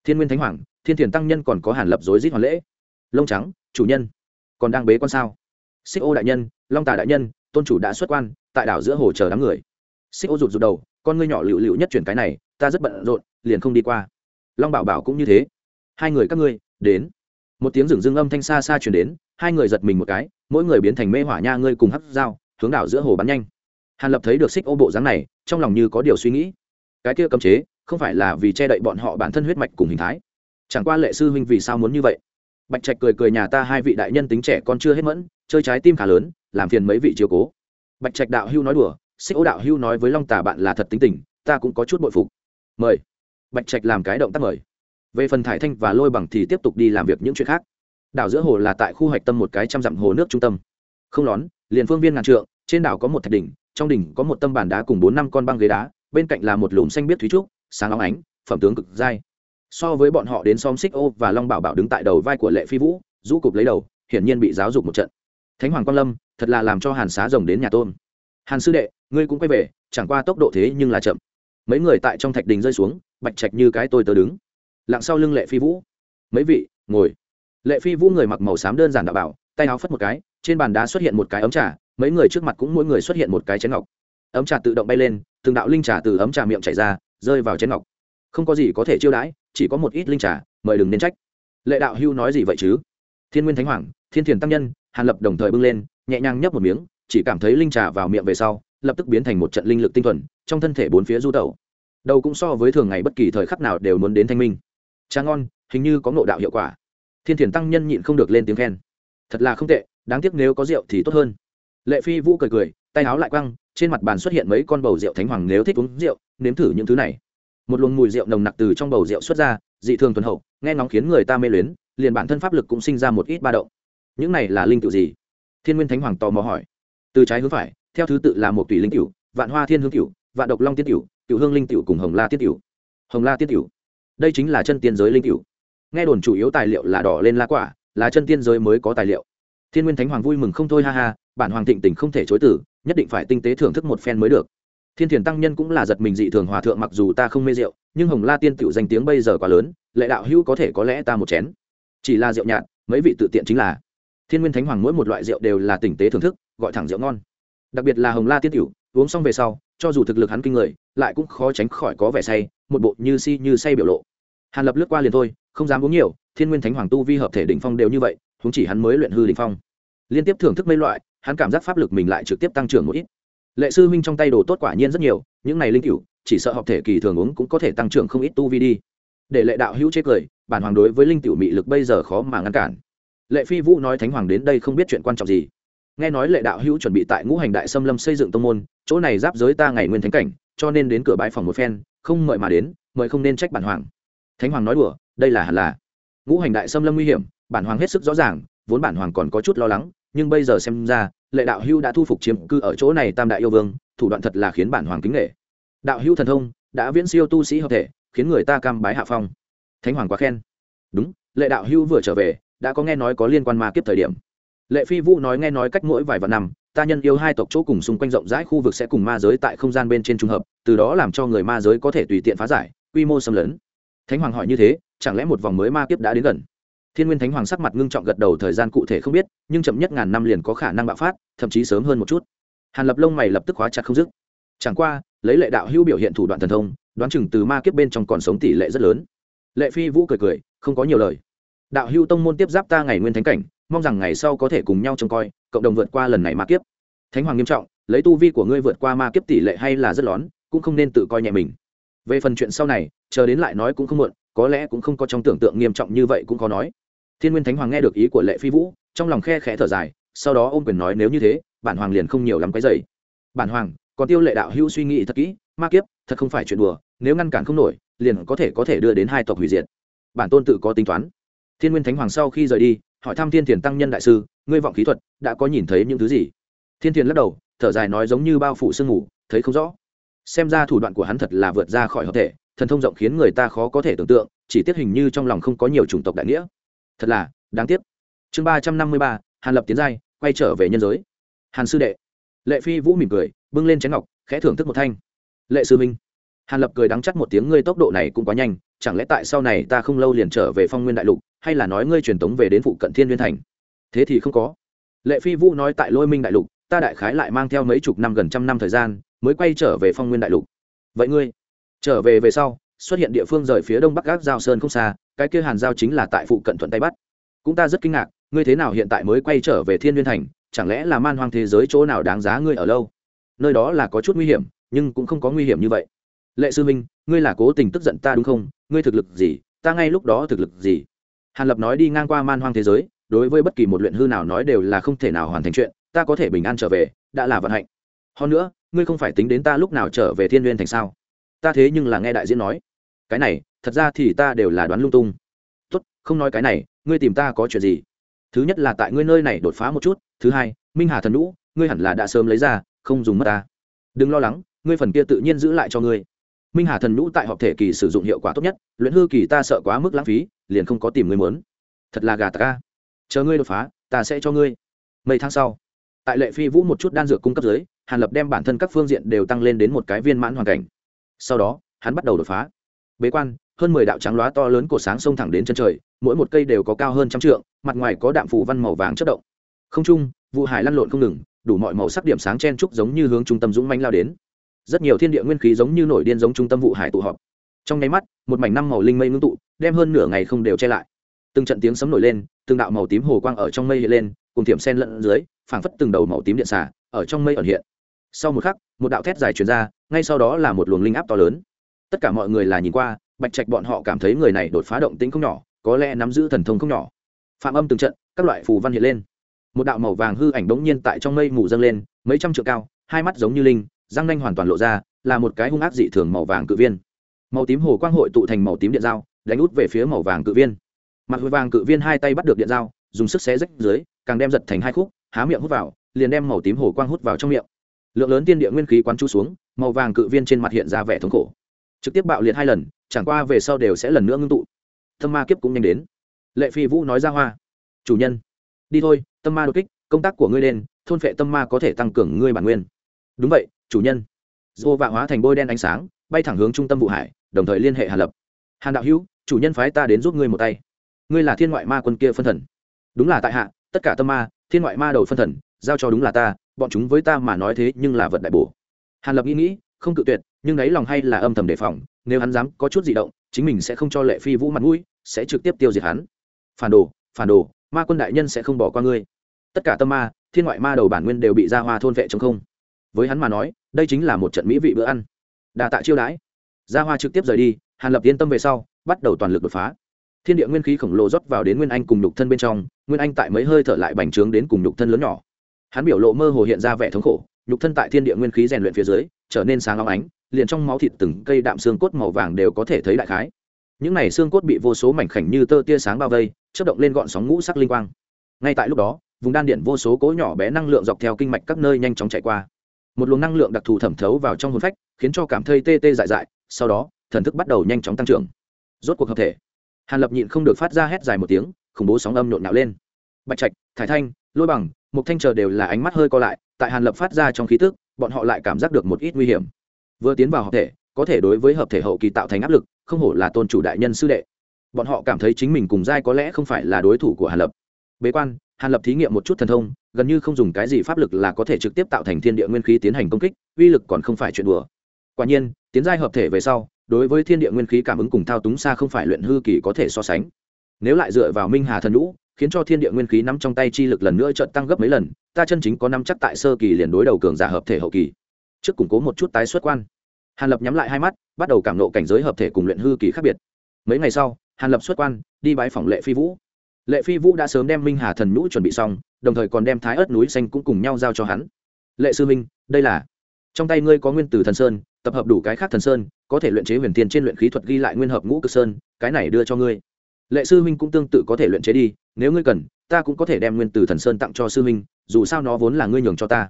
Thiên nguyên thánh hoàng, thiên thiền tăng nhân còn có hàn lập dối dít hoàn lễ. Lông trắng, chủ nhân còn đang bế quan sao? Xích ô đại nhân, long tà đại nhân, tôn chủ đã xuất quan, tại đảo giữa hồ chờ đám người. Xích ô rụt rụt đầu, con ngươi nhỏ lựu lựu nhất chuyển cái này, ta rất bận rộn, liền không đi qua. Long bảo bảo cũng như thế. Hai người các ngươi, đến. Một tiếng rừng rưng âm thanh xa xa chuyển đến, hai người giật mình một cái, mỗi người biến thành mê hỏa nha ngươi cùng hấp dao, hướng đảo giữa hồ bắn nhanh. Hàn lập thấy được xích ô bộ dáng này, trong lòng như có điều suy nghĩ. Cái kia cấm chế, không phải là vì che đậy bọn họ bản thân huyết mạch cùng hình thái. Chẳng qua lệ sư huynh vì sao muốn như vậy? Bạch trạch cười cười nhà ta hai vị đại nhân tính trẻ con chưa hết mẫn, chơi trái tim khá lớn, làm phiền mấy vị chiếu cố. Bạch trạch đạo hưu nói đùa, xích ô đạo hưu nói với long tà bạn là thật tính tình, ta cũng có chút bội phục. Mời. Bạch trạch làm cái động tác mời. Về phần thải thanh và lôi bằng thì tiếp tục đi làm việc những chuyện khác. Đảo giữa hồ là tại khu hoạch tâm một cái trăm dặm hồ nước trung tâm. Không lón, liền phương viên ngàn trượng, trên đảo có một thạch đỉnh, trong đỉnh có một tâm bàn đá cùng bốn năm con băng ghế đá, bên cạnh là một lùm xanh biết thúy trúc, sáng óng ánh, phẩm tướng cực dai so với bọn họ đến xóm xích ô và long bảo bảo đứng tại đầu vai của lệ phi vũ, rũ cục lấy đầu, hiển nhiên bị giáo dục một trận. Thánh hoàng quang lâm, thật là làm cho hàn xá rồng đến nhà tôn. Hàn sư đệ, ngươi cũng quay về, chẳng qua tốc độ thế nhưng là chậm. Mấy người tại trong thạch đình rơi xuống, bạch trạch như cái tôi tớ đứng. Lặng sau lưng lệ phi vũ. Mấy vị, ngồi. Lệ phi vũ người mặc màu xám đơn giản đạo bảo, tay áo phất một cái, trên bàn đá xuất hiện một cái ấm trà, mấy người trước mặt cũng mỗi người xuất hiện một cái chén ngọc. Ấm trà tự động bay lên, từng đạo linh trà từ ấm trà miệng chảy ra, rơi vào chén ngọc. Không có gì có thể chiêu đãi chỉ có một ít linh trà, mời đừng nên trách. Lệ đạo hưu nói gì vậy chứ? Thiên nguyên thánh hoàng, thiên thiền tăng nhân, hàn lập đồng thời bưng lên, nhẹ nhàng nhấp một miếng, chỉ cảm thấy linh trà vào miệng về sau, lập tức biến thành một trận linh lực tinh thuần, trong thân thể bốn phía du tẩu. Đầu cũng so với thường ngày bất kỳ thời khắc nào đều muốn đến thanh minh. Trà ngon, hình như có ngộ đạo hiệu quả. Thiên thiền tăng nhân nhịn không được lên tiếng khen. Thật là không tệ, đáng tiếc nếu có rượu thì tốt hơn. Lệ phi vũ cười cười, tay áo lại quăng, trên mặt bàn xuất hiện mấy con bầu rượu thánh hoàng nếu thích uống rượu, nếm thử những thứ này một luồng mùi rượu nồng nặc từ trong bầu rượu xuất ra, dị thường thuần hậu, nghe ngóng khiến người ta mê luyến, liền bản thân pháp lực cũng sinh ra một ít ba động. Những này là linh cựu gì? Thiên nguyên thánh hoàng tò mò hỏi. Từ trái hướng phải, theo thứ tự là một tùy linh cựu vạn hoa thiên hương cựu vạn độc long tiên cựu cựu hương linh cựu cùng hồng la tiên cựu hồng la tiên cựu đây chính là chân tiên giới linh cựu nghe đồn chủ yếu tài liệu là đỏ lên la quả, là chân tiên giới mới có tài liệu. Thiên nguyên thánh hoàng vui mừng không thôi ha ha, bản hoàng thịnh tình không thể chối tử nhất định phải tinh tế thưởng thức một phen mới được thiên thiền tăng nhân cũng là giật mình dị thường hòa thượng mặc dù ta không mê rượu, nhưng hồng la tiên tựu danh tiếng bây giờ quá lớn, lệ đạo hữu có thể có lẽ ta một chén. Chỉ là rượu nhạt, mấy vị tự tiện chính là. Thiên nguyên thánh hoàng mỗi một loại rượu đều là tình tế thưởng thức, gọi thẳng rượu ngon. Đặc biệt là hồng la tiên tiểu, uống xong về sau, cho dù thực lực hắn kinh người, lại cũng khó tránh khỏi có vẻ say, một bộ như si như say biểu lộ. Hàn lập lướt qua liền thôi, không dám uống nhiều, thiên nguyên thánh hoàng tu vi hợp thể đỉnh phong đều như vậy, huống chỉ hắn mới luyện hư đỉnh phong. Liên tiếp thưởng thức mấy loại, hắn cảm giác pháp lực mình lại trực tiếp tăng trưởng một ít lệ sư huynh trong tay đồ tốt quả nhiên rất nhiều, những này linh cựu chỉ sợ học thể kỳ thường uống cũng có thể tăng trưởng không ít tu vi đi. Để lệ đạo hữu chế cười, bản hoàng đối với linh tiểu mị lực bây giờ khó mà ngăn cản. Lệ phi vũ nói thánh hoàng đến đây không biết chuyện quan trọng gì. Nghe nói lệ đạo hữu chuẩn bị tại ngũ hành đại xâm lâm xây dựng tông môn, chỗ này giáp giới ta ngày nguyên thánh cảnh, cho nên đến cửa bãi phòng một phen, không mời mà đến, mời không nên trách bản hoàng. Thánh hoàng nói đùa, đây là hẳn là. Ngũ hành đại xâm lâm nguy hiểm, bản hoàng hết sức rõ ràng, vốn bản hoàng còn có chút lo lắng nhưng bây giờ xem ra, lệ đạo hưu đã thu phục chiếm cư ở chỗ này tam đại yêu vương, thủ đoạn thật là khiến bản hoàng kính nghệ đạo hưu thần thông, đã viễn siêu tu sĩ hợp thể, khiến người ta cam bái hạ phong. Thánh hoàng quá khen. Đúng, lệ đạo hưu vừa trở về, đã có nghe nói có liên quan ma kiếp thời điểm. Lệ phi vũ nói nghe nói cách mỗi vài vạn năm, ta nhân yêu hai tộc chỗ cùng xung quanh rộng rãi khu vực sẽ cùng ma giới tại không gian bên trên trung hợp, từ đó làm cho người ma giới có thể tùy tiện phá giải, quy mô xâm lấn. Thánh hoàng hỏi như thế, chẳng lẽ một vòng mới ma kiếp đã đến gần? Thiên nguyên thánh hoàng sắc mặt ngưng trọng gật đầu, thời gian cụ thể không biết, nhưng chậm nhất ngàn năm liền có khả năng bạo phát, thậm chí sớm hơn một chút. Hàn lập lông mày lập tức khóa chặt không dứt. Chẳng qua, lấy lệ đạo hữu biểu hiện thủ đoạn thần thông, đoán chừng từ ma kiếp bên trong còn sống tỷ lệ rất lớn. Lệ phi vũ cười cười, không có nhiều lời. Đạo hữu tông môn tiếp giáp ta ngày nguyên thánh cảnh, mong rằng ngày sau có thể cùng nhau trông coi, cộng đồng vượt qua lần này ma kiếp. Thánh hoàng nghiêm trọng, lấy tu vi của ngươi vượt qua ma kiếp tỷ lệ hay là rất lón, cũng không nên tự coi nhẹ mình. Về phần chuyện sau này, chờ đến lại nói cũng không muộn có lẽ cũng không có trong tưởng tượng nghiêm trọng như vậy cũng có nói. Thiên nguyên thánh hoàng nghe được ý của lệ phi vũ, trong lòng khe khẽ thở dài, sau đó ôm quyền nói nếu như thế, bản hoàng liền không nhiều lắm cái dày bản hoàng, còn tiêu lệ đạo hữu suy nghĩ thật kỹ, ma kiếp, thật không phải chuyện đùa, nếu ngăn cản không nổi, liền có thể có thể đưa đến hai tộc hủy diệt. Bản tôn tự có tính toán. Thiên nguyên thánh hoàng sau khi rời đi, hỏi thăm thiên thiền tăng nhân đại sư, ngươi vọng khí thuật đã có nhìn thấy những thứ gì? Thiên thiền lắc đầu, thở dài nói giống như bao phủ sương ngủ thấy không rõ. Xem ra thủ đoạn của hắn thật là vượt ra khỏi hợp thể thần thông rộng khiến người ta khó có thể tưởng tượng, chỉ tiết hình như trong lòng không có nhiều chủng tộc đại nghĩa. Thật là, đáng tiếc. Chương ba trăm năm mươi ba, hàn lập tiến giai, quay trở về nhân giới. Hàn sư đệ. Lệ phi vũ mỉm cười, bưng lên chén ngọc, khẽ thưởng thức một thanh. Lệ sư minh. Hàn lập cười đắng chắc một tiếng, ngươi tốc độ này cũng quá nhanh, chẳng lẽ tại sau này ta không lâu liền trở về phong nguyên đại lục, hay là nói ngươi truyền tống về đến phụ cận thiên nguyên thành? Thế thì không có. Lệ phi vũ nói tại lôi minh đại lục, ta đại khái lại mang theo mấy chục năm gần trăm năm thời gian, mới quay trở về phong nguyên đại lục. Vậy ngươi? Trở về về sau, xuất hiện địa phương rời phía đông bắc gác giao sơn không xa, cái kia hàn giao chính là tại phụ cận thuận tây bắt. Cũng ta rất kinh ngạc, ngươi thế nào hiện tại mới quay trở về thiên liên thành, chẳng lẽ là man hoang thế giới chỗ nào đáng giá ngươi ở lâu? Nơi đó là có chút nguy hiểm, nhưng cũng không có nguy hiểm như vậy. Lệ sư minh ngươi là cố tình tức giận ta đúng không? Ngươi thực lực gì? Ta ngay lúc đó thực lực gì? Hàn lập nói đi ngang qua man hoang thế giới, đối với bất kỳ một luyện hư nào nói đều là không thể nào hoàn thành chuyện, ta có thể bình an trở về, đã là vận hạnh. Hơn nữa, ngươi không phải tính đến ta lúc nào trở về thiên liên thành sao? Ta thế nhưng là nghe đại diễn nói. Cái này, thật ra thì ta đều là đoán lung tung. Tốt, không nói cái này, ngươi tìm ta có chuyện gì? Thứ nhất là tại ngươi nơi này đột phá một chút, thứ hai, minh hà thần lũ ngươi hẳn là đã sớm lấy ra, không dùng mất ta. Đừng lo lắng, ngươi phần kia tự nhiên giữ lại cho ngươi. Minh hà thần lũ tại họp thể kỳ sử dụng hiệu quả tốt nhất, luyện hư kỳ ta sợ quá mức lãng phí, liền không có tìm ngươi muốn. Thật là gà ta chờ ngươi đột phá, ta sẽ cho ngươi. Mấy tháng sau, tại lệ phi vũ một chút đan dược cung cấp dưới hàn lập đem bản thân các phương diện đều tăng lên đến một cái viên mãn hoàn cảnh sau đó, hắn bắt đầu đột phá. Bế quan, hơn mười đạo trắng loá to lớn cột sáng sông thẳng đến chân trời, mỗi một cây đều có cao hơn trăm trượng, mặt ngoài có đạm phủ văn màu vàng chất động. Không trung, vụ hải lăn lộn không ngừng, đủ mọi màu sắc điểm sáng chen trúc giống như hướng trung tâm dũng manh lao đến. Rất nhiều thiên địa nguyên khí giống như nổi điên giống trung tâm vụ hải tụ họp. Trong nháy mắt, một mảnh năm màu linh mây ngưng tụ, đem hơn nửa ngày không đều che lại. Từng trận tiếng sấm nổi lên, từng đạo màu tím hồ quang ở trong mây hiện lên, cùng thiểm sen lẫn dưới, phảng phất từng đầu màu tím điện xả ở trong mây ẩn hiện sau một khắc, một đạo thét dài truyền ra, ngay sau đó là một luồng linh áp to lớn. Tất cả mọi người là nhìn qua, bạch trạch bọn họ cảm thấy người này đột phá động tĩnh không nhỏ, có lẽ nắm giữ thần thông không nhỏ. Phạm âm từng trận, các loại phù văn hiện lên. Một đạo màu vàng hư ảnh đống nhiên tại trong mây mù dâng lên, mấy trăm trượng cao, hai mắt giống như linh, răng nanh hoàn toàn lộ ra, là một cái hung ác dị thường màu vàng cự viên. Màu tím hồ quang hội tụ thành màu tím điện dao, đánh út về phía màu vàng cự viên. Mặt hồi vàng cự viên hai tay bắt được điện dao, dùng sức xé rách dưới, càng đem giật thành hai khúc, há miệng hút vào, liền đem màu tím hồ quang hút vào trong miệng lượng lớn tiên địa nguyên khí quán chú xuống, màu vàng cự viên trên mặt hiện ra vẻ thống khổ. Trực tiếp bạo liệt hai lần, chẳng qua về sau đều sẽ lần nữa ngưng tụ. Tâm ma kiếp cũng nhanh đến. Lệ phi vũ nói ra hoa. Chủ nhân, đi thôi, tâm ma đột kích, công tác của ngươi lên, thôn phệ tâm ma có thể tăng cường ngươi bản nguyên. Đúng vậy, chủ nhân. Dô vạ hóa thành bôi đen ánh sáng, bay thẳng hướng trung tâm vụ hải, đồng thời liên hệ hàn lập. Hàn đạo hữu, chủ nhân phái ta đến giúp ngươi một tay. Ngươi là thiên ngoại ma quân kia phân thần. Đúng là tại hạ, tất cả tâm ma, thiên ngoại ma đầu phân thần, giao cho đúng là ta bọn chúng với ta mà nói thế nhưng là vật đại bổ. Hàn lập nghĩ nghĩ, không cự tuyệt, nhưng đáy lòng hay là âm thầm đề phòng, nếu hắn dám có chút gì động, chính mình sẽ không cho lệ phi vũ mặt mũi, sẽ trực tiếp tiêu diệt hắn. Phản đồ phản đồ, ma quân đại nhân sẽ không bỏ qua ngươi. Tất cả tâm ma, thiên ngoại ma đầu bản nguyên đều bị ra hoa thôn vệ trong không. Với hắn mà nói, đây chính là một trận mỹ vị bữa ăn. Đà tạ chiêu đãi. Gia hoa trực tiếp rời đi, hàn lập yên tâm về sau, bắt đầu toàn lực đột phá. Thiên địa nguyên khí khổng lồ rót vào đến nguyên anh cùng nhục thân bên trong, nguyên anh tại mấy hơi thở lại bành trướng đến cùng nhục thân lớn nhỏ hắn biểu lộ mơ hồ hiện ra vẻ thống khổ, nhục thân tại thiên địa nguyên khí rèn luyện phía dưới, trở nên sáng óng ánh, liền trong máu thịt từng cây đạm xương cốt màu vàng đều có thể thấy đại khái. Những này xương cốt bị vô số mảnh khảnh như tơ tia sáng bao vây chất động lên gọn sóng ngũ sắc linh quang. Ngay tại lúc đó, vùng đan điện vô số cỗ nhỏ bé năng lượng dọc theo kinh mạch các nơi nhanh chóng chạy qua. Một luồng năng lượng đặc thù thẩm thấu vào trong hồn phách, khiến cho cảm thấy tê tê dại dại, sau đó, thần thức bắt đầu nhanh chóng tăng trưởng. Rốt cuộc hợp thể. Hàn lập nhịn không được phát ra hét dài một tiếng, khủng bố sóng âm nhộn nhạo lên. Bạch trạch, thải thanh, lôi bằng một thanh chờ đều là ánh mắt hơi co lại, tại hàn lập phát ra trong khí tức, bọn họ lại cảm giác được một ít nguy hiểm. Vừa tiến vào hợp thể, có thể đối với hợp thể hậu kỳ tạo thành áp lực, không hổ là tôn chủ đại nhân sư đệ. Bọn họ cảm thấy chính mình cùng giai có lẽ không phải là đối thủ của hàn lập. Bế quan, hàn lập thí nghiệm một chút thần thông, gần như không dùng cái gì pháp lực là có thể trực tiếp tạo thành thiên địa nguyên khí tiến hành công kích, uy lực còn không phải chuyện đùa. Quả nhiên, tiến giai hợp thể về sau, đối với thiên địa nguyên khí cảm ứng cùng thao túng xa không phải luyện hư kỳ có thể so sánh nếu lại dựa vào minh hà thần lũ khiến cho thiên địa nguyên khí nắm trong tay chi lực lần nữa trận tăng gấp mấy lần, ta chân chính có năm chắc tại sơ kỳ liền đối đầu cường giả hợp thể hậu kỳ. Trước củng cố một chút tái xuất quan. Hàn lập nhắm lại hai mắt, bắt đầu cảm nộ cảnh giới hợp thể cùng luyện hư kỳ khác biệt. Mấy ngày sau, hàn lập xuất quan, đi bái phòng lệ phi vũ. Lệ phi vũ đã sớm đem minh hà thần nhũ chuẩn bị xong, đồng thời còn đem thái ớt núi xanh cũng cùng nhau giao cho hắn. Lệ sư minh, đây là trong tay ngươi có nguyên tử thần sơn, tập hợp đủ cái khác thần sơn, có thể luyện chế huyền tiên trên luyện khí thuật ghi lại nguyên hợp ngũ cực sơn, cái này đưa cho ngươi lệ sư minh cũng tương tự có thể luyện chế đi, nếu ngươi cần, ta cũng có thể đem nguyên tử thần sơn tặng cho sư minh dù sao nó vốn là ngươi nhường cho ta.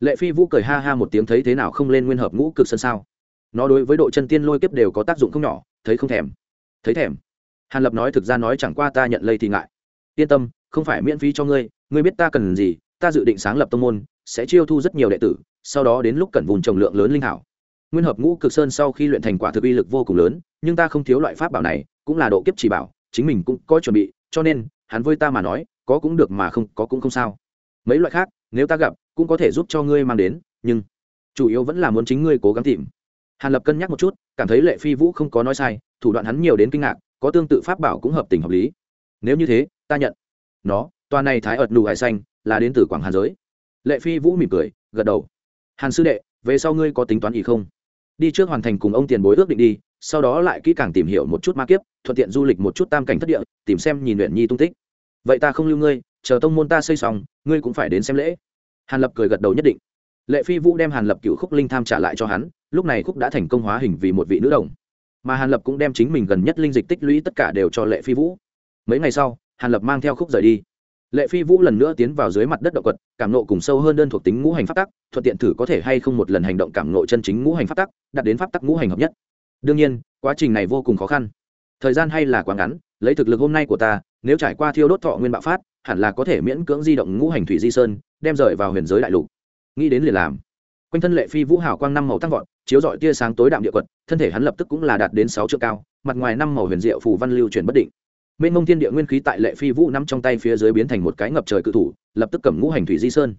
Lệ phi vũ cười ha ha một tiếng thấy thế nào không lên nguyên hợp ngũ cực sơn sao? Nó đối với độ chân tiên lôi kiếp đều có tác dụng không nhỏ, thấy không thèm. Thấy thèm. Hàn lập nói thực ra nói chẳng qua ta nhận lây thì ngại. Yên tâm, không phải miễn phí cho ngươi ngươi biết ta cần gì, ta dự định sáng lập tông môn, sẽ chiêu thu rất nhiều đệ tử, sau đó đến lúc cần vùng trồng lượng lớn linh hảo. Nguyên hợp ngũ cực sơn sau khi luyện thành quả thực uy lực vô cùng lớn, nhưng ta không thiếu loại pháp bảo này, cũng là độ kiếp chỉ bảo chính mình cũng có chuẩn bị, cho nên, hắn với ta mà nói, có cũng được mà không, có cũng không sao. Mấy loại khác, nếu ta gặp, cũng có thể giúp cho ngươi mang đến, nhưng chủ yếu vẫn là muốn chính ngươi cố gắng tìm. Hàn lập cân nhắc một chút, cảm thấy lệ phi vũ không có nói sai, thủ đoạn hắn nhiều đến kinh ngạc, có tương tự pháp bảo cũng hợp tình hợp lý. Nếu như thế, ta nhận. Nó, tòa này thái ợt nụ hải xanh, là đến từ quảng hàn giới. Lệ phi vũ mỉm cười, gật đầu. Hàn sư đệ, về sau ngươi có tính toán gì không? Đi trước hoàn thành cùng ông tiền bối ước định đi sau đó lại kỹ càng tìm hiểu một chút ma kiếp, thuận tiện du lịch một chút tam cảnh thất địa, tìm xem nhìn luyện nhi tung tích. Vậy ta không lưu ngươi, chờ tông môn ta xây xong, ngươi cũng phải đến xem lễ. Hàn lập cười gật đầu nhất định. Lệ phi vũ đem hàn lập cựu khúc linh tham trả lại cho hắn, lúc này khúc đã thành công hóa hình vì một vị nữ đồng. Mà hàn lập cũng đem chính mình gần nhất linh dịch tích lũy tất cả đều cho lệ phi vũ. Mấy ngày sau, hàn lập mang theo khúc rời đi. Lệ phi vũ lần nữa tiến vào dưới mặt đất động quật, cảm nộ cùng sâu hơn đơn thuộc tính ngũ hành pháp tắc, thuận tiện thử có thể hay không một lần hành động cảm nộ chân chính ngũ hành pháp tắc, đạt đến pháp tắc ngũ hành hợp nhất đương nhiên, quá trình này vô cùng khó khăn. Thời gian hay là quá ngắn, lấy thực lực hôm nay của ta, nếu trải qua thiêu đốt thọ nguyên bạo phát, hẳn là có thể miễn cưỡng di động ngũ hành thủy di sơn, đem rời vào huyền giới đại lục. Nghĩ đến liền làm. Quanh thân lệ phi vũ hào quang năm màu tăng vọt, chiếu dọi tia sáng tối đạm địa quật, thân thể hắn lập tức cũng là đạt đến sáu trượng cao, mặt ngoài năm màu huyền diệu phù văn lưu chuyển bất định. Mênh mông thiên địa nguyên khí tại lệ phi vũ nắm trong tay phía dưới biến thành một cái ngập trời cự thủ, lập tức cầm ngũ hành thủy di sơn.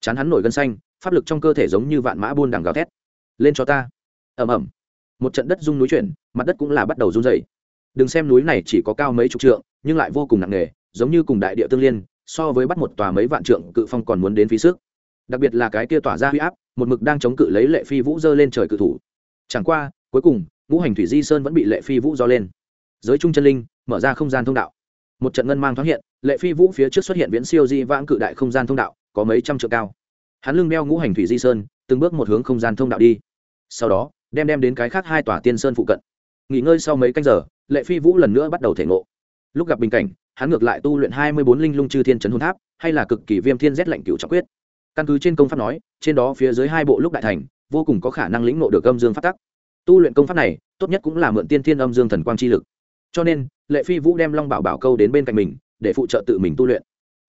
Chán hắn nổi gân xanh, pháp lực trong cơ thể giống như vạn mã buôn đằng gào thét. Lên cho ta! Ẩm ẩm một trận đất rung núi chuyển, mặt đất cũng là bắt đầu run dày đừng xem núi này chỉ có cao mấy chục trượng, nhưng lại vô cùng nặng nề, giống như cùng đại địa tương liên, so với bắt một tòa mấy vạn trượng cự phong còn muốn đến phí sức. Đặc biệt là cái kia tỏa ra huy áp, một mực đang chống cự lấy lệ phi vũ dơ lên trời cự thủ. Chẳng qua, cuối cùng, ngũ hành thủy di sơn vẫn bị lệ phi vũ do lên. Giới trung chân linh, mở ra không gian thông đạo. Một trận ngân mang thoáng hiện, lệ phi vũ phía trước xuất hiện viễn siêu di vãng cự đại không gian thông đạo, có mấy trăm trượng cao. Hắn lưng đeo ngũ hành thủy di sơn, từng bước một hướng không gian thông đạo đi. Sau đó đem đem đến cái khác hai tòa tiên sơn phụ cận. Nghỉ ngơi sau mấy canh giờ, lệ phi vũ lần nữa bắt đầu thể ngộ. Lúc gặp bình cảnh, hắn ngược lại tu luyện hai mươi bốn linh lung chư thiên trấn hồn tháp, hay là cực kỳ viêm thiên rét lạnh cựu trọng quyết. Căn cứ trên công pháp nói, trên đó phía dưới hai bộ lúc đại thành, vô cùng có khả năng lĩnh ngộ được âm dương phát tắc. Tu luyện công pháp này, tốt nhất cũng là mượn tiên thiên âm dương thần quang chi lực. Cho nên, lệ phi vũ đem long bảo bảo câu đến bên cạnh mình, để phụ trợ tự mình tu luyện.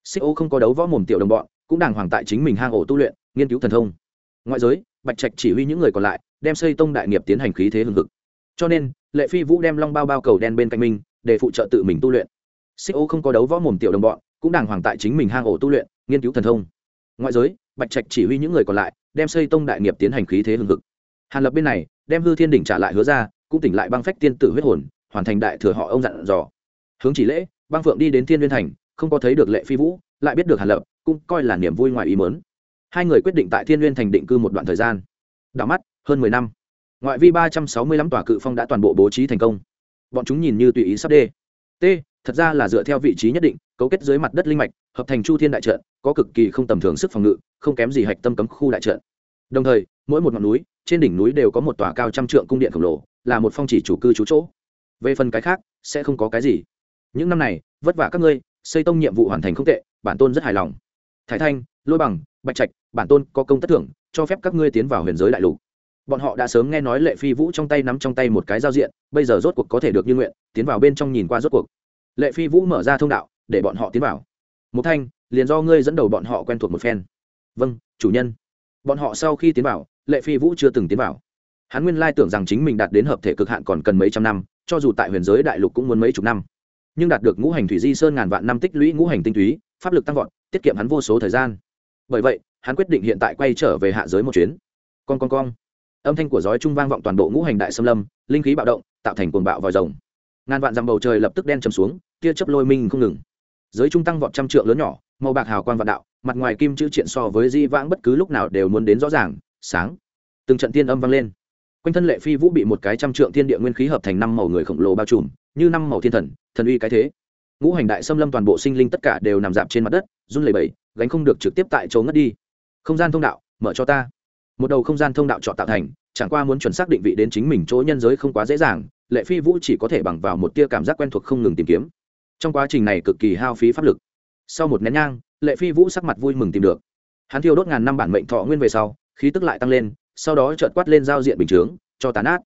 Xích ô không có đấu võ mồm tiểu đồng bọn, cũng đàng hoàng tại chính mình hang ổ tu luyện, nghiên cứu thần thông. Ngoại giới, bạch trạch chỉ huy những người còn lại đem xây tông đại nghiệp tiến hành khí thế hừng hực. Cho nên, lệ phi vũ đem long bao bao cầu đen bên cạnh mình, để phụ trợ tự mình tu luyện. Xích ô không có đấu võ mồm tiểu đồng bọn, cũng đàng hoàng tại chính mình hang ổ tu luyện, nghiên cứu thần thông. Ngoại giới, bạch trạch chỉ huy những người còn lại, đem xây tông đại nghiệp tiến hành khí thế hừng hực. Hàn lập bên này, đem hư thiên đỉnh trả lại hứa ra, cũng tỉnh lại băng phách tiên tử huyết hồn, hoàn thành đại thừa họ ông dặn dò. Hướng chỉ lễ, băng phượng đi đến thiên liên thành, không có thấy được lệ phi vũ, lại biết được hàn lập, cũng coi là niềm vui ngoài ý mớn hai người quyết định tại thiên liên thành định cư một đoạn thời gian. Đảo mắt hơn mười năm. Ngoại vi ba trăm sáu mươi lăm tòa cự phong đã toàn bộ bố trí thành công. Bọn chúng nhìn như tùy ý sắp đê. T, thật ra là dựa theo vị trí nhất định, cấu kết dưới mặt đất linh mạch, hợp thành chu thiên đại trận, có cực kỳ không tầm thường sức phòng ngự, không kém gì hạch tâm cấm khu đại trận. Đồng thời, mỗi một ngọn núi, trên đỉnh núi đều có một tòa cao trăm trượng cung điện khổng lồ, là một phong chỉ chủ cư trú chỗ. Về phần cái khác, sẽ không có cái gì. Những năm này, vất vả các ngươi, xây tông nhiệm vụ hoàn thành không tệ, bản tôn rất hài lòng. Thái thanh, lôi bằng, bạch trạch, bản tôn có công tất thưởng, cho phép các ngươi tiến vào huyền giới đại lục bọn họ đã sớm nghe nói lệ phi vũ trong tay nắm trong tay một cái giao diện, bây giờ rốt cuộc có thể được như nguyện, tiến vào bên trong nhìn qua rốt cuộc. Lệ phi vũ mở ra thông đạo, để bọn họ tiến vào. Một thanh, liền do ngươi dẫn đầu bọn họ quen thuộc một phen. Vâng chủ nhân. Bọn họ sau khi tiến vào, lệ phi vũ chưa từng tiến vào. Hắn nguyên lai tưởng rằng chính mình đạt đến hợp thể cực hạn còn cần mấy trăm năm, cho dù tại huyền giới đại lục cũng muốn mấy chục năm. Nhưng đạt được ngũ hành thủy di sơn ngàn vạn năm tích lũy ngũ hành tinh túy, pháp lực tăng vọt, tiết kiệm hắn vô số thời gian. Bởi vậy, hắn quyết định hiện tại quay trở về hạ giới một chuyến. Con con con âm thanh của giói trung vang vọng toàn bộ ngũ hành đại xâm lâm, linh khí bạo động, tạo thành cuồng bạo vòi rồng. Ngàn vạn dặm bầu trời lập tức đen chầm xuống, tia chấp lôi minh không ngừng. Giới trung tăng vọt trăm trượng lớn nhỏ, màu bạc hào quang vạn đạo, mặt ngoài kim chữ triện so với di vãng bất cứ lúc nào đều muốn đến rõ ràng, sáng. Từng trận tiên âm vang lên. Quanh thân lệ phi vũ bị một cái trăm trượng thiên địa nguyên khí hợp thành năm màu người khổng lồ bao trùm, như năm màu thiên thần thần uy cái thế. Ngũ hành đại xâm lâm toàn bộ sinh linh tất cả đều nằm dạp trên mặt đất, run lẩy bẩy, gánh không được trực tiếp tại chỗ ngất đi. Không gian thông đạo, mở cho ta một đầu không gian thông đạo chọn tạo thành, chẳng qua muốn chuẩn xác định vị đến chính mình chỗ nhân giới không quá dễ dàng, lệ phi vũ chỉ có thể bằng vào một tia cảm giác quen thuộc không ngừng tìm kiếm. Trong quá trình này cực kỳ hao phí pháp lực. Sau một nén nhang, lệ phi vũ sắc mặt vui mừng tìm được. Hắn thiêu đốt ngàn năm bản mệnh thọ nguyên về sau, khí tức lại tăng lên, sau đó trợt quát lên giao diện bình chướng, cho tán át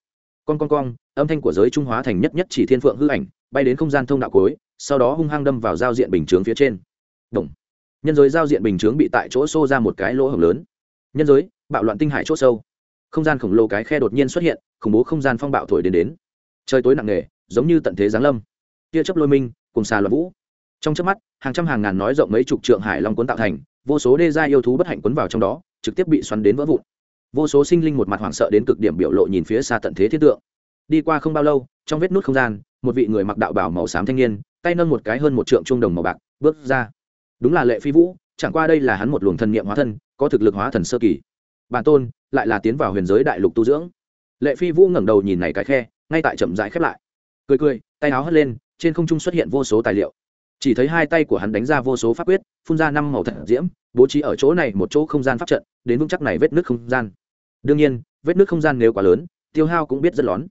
con con con âm thanh của giới trung hóa thành nhất nhất chỉ thiên phượng hư ảnh, bay đến không gian thông đạo cối sau đó hung hăng đâm vào giao diện bình chướng phía trên. Động. nhân giới giao diện bình chướng bị tại chỗ xô ra một cái lỗ hổng lớn. Nhân giới bạo loạn tinh hải chỗ sâu. Không gian khổng lồ cái khe đột nhiên xuất hiện, khủng bố không gian phong bạo thổi đến đến. Trời tối nặng nề, giống như tận thế giáng lâm. Tia chấp lôi minh cùng xà loạn vũ. Trong chớp mắt, hàng trăm hàng ngàn nói rộng mấy chục trượng hải long cuốn tạo thành, vô số đê gia yêu thú bất hạnh cuốn vào trong đó, trực tiếp bị xoắn đến vỡ vụn. Vô số sinh linh một mặt hoảng sợ đến cực điểm biểu lộ nhìn phía xa tận thế thiết tượng. Đi qua không bao lâu, trong vết nút không gian, một vị người mặc đạo bảo màu xám thanh niên, tay nâng một cái hơn một trượng trung đồng màu bạc, bước ra. Đúng là lệ phi vũ, chẳng qua đây là hắn một luồng thần niệm hóa thân, có thực lực hóa thần sơ kỳ bản tôn, lại là tiến vào huyền giới đại lục tu dưỡng. Lệ phi vũ ngẩng đầu nhìn này cái khe, ngay tại chậm rãi khép lại. Cười cười, tay áo hất lên, trên không trung xuất hiện vô số tài liệu. Chỉ thấy hai tay của hắn đánh ra vô số pháp quyết, phun ra năm màu thật diễm, bố trí ở chỗ này một chỗ không gian pháp trận, đến vững chắc này vết nước không gian. Đương nhiên, vết nước không gian nếu quá lớn, tiêu hao cũng biết rất lón.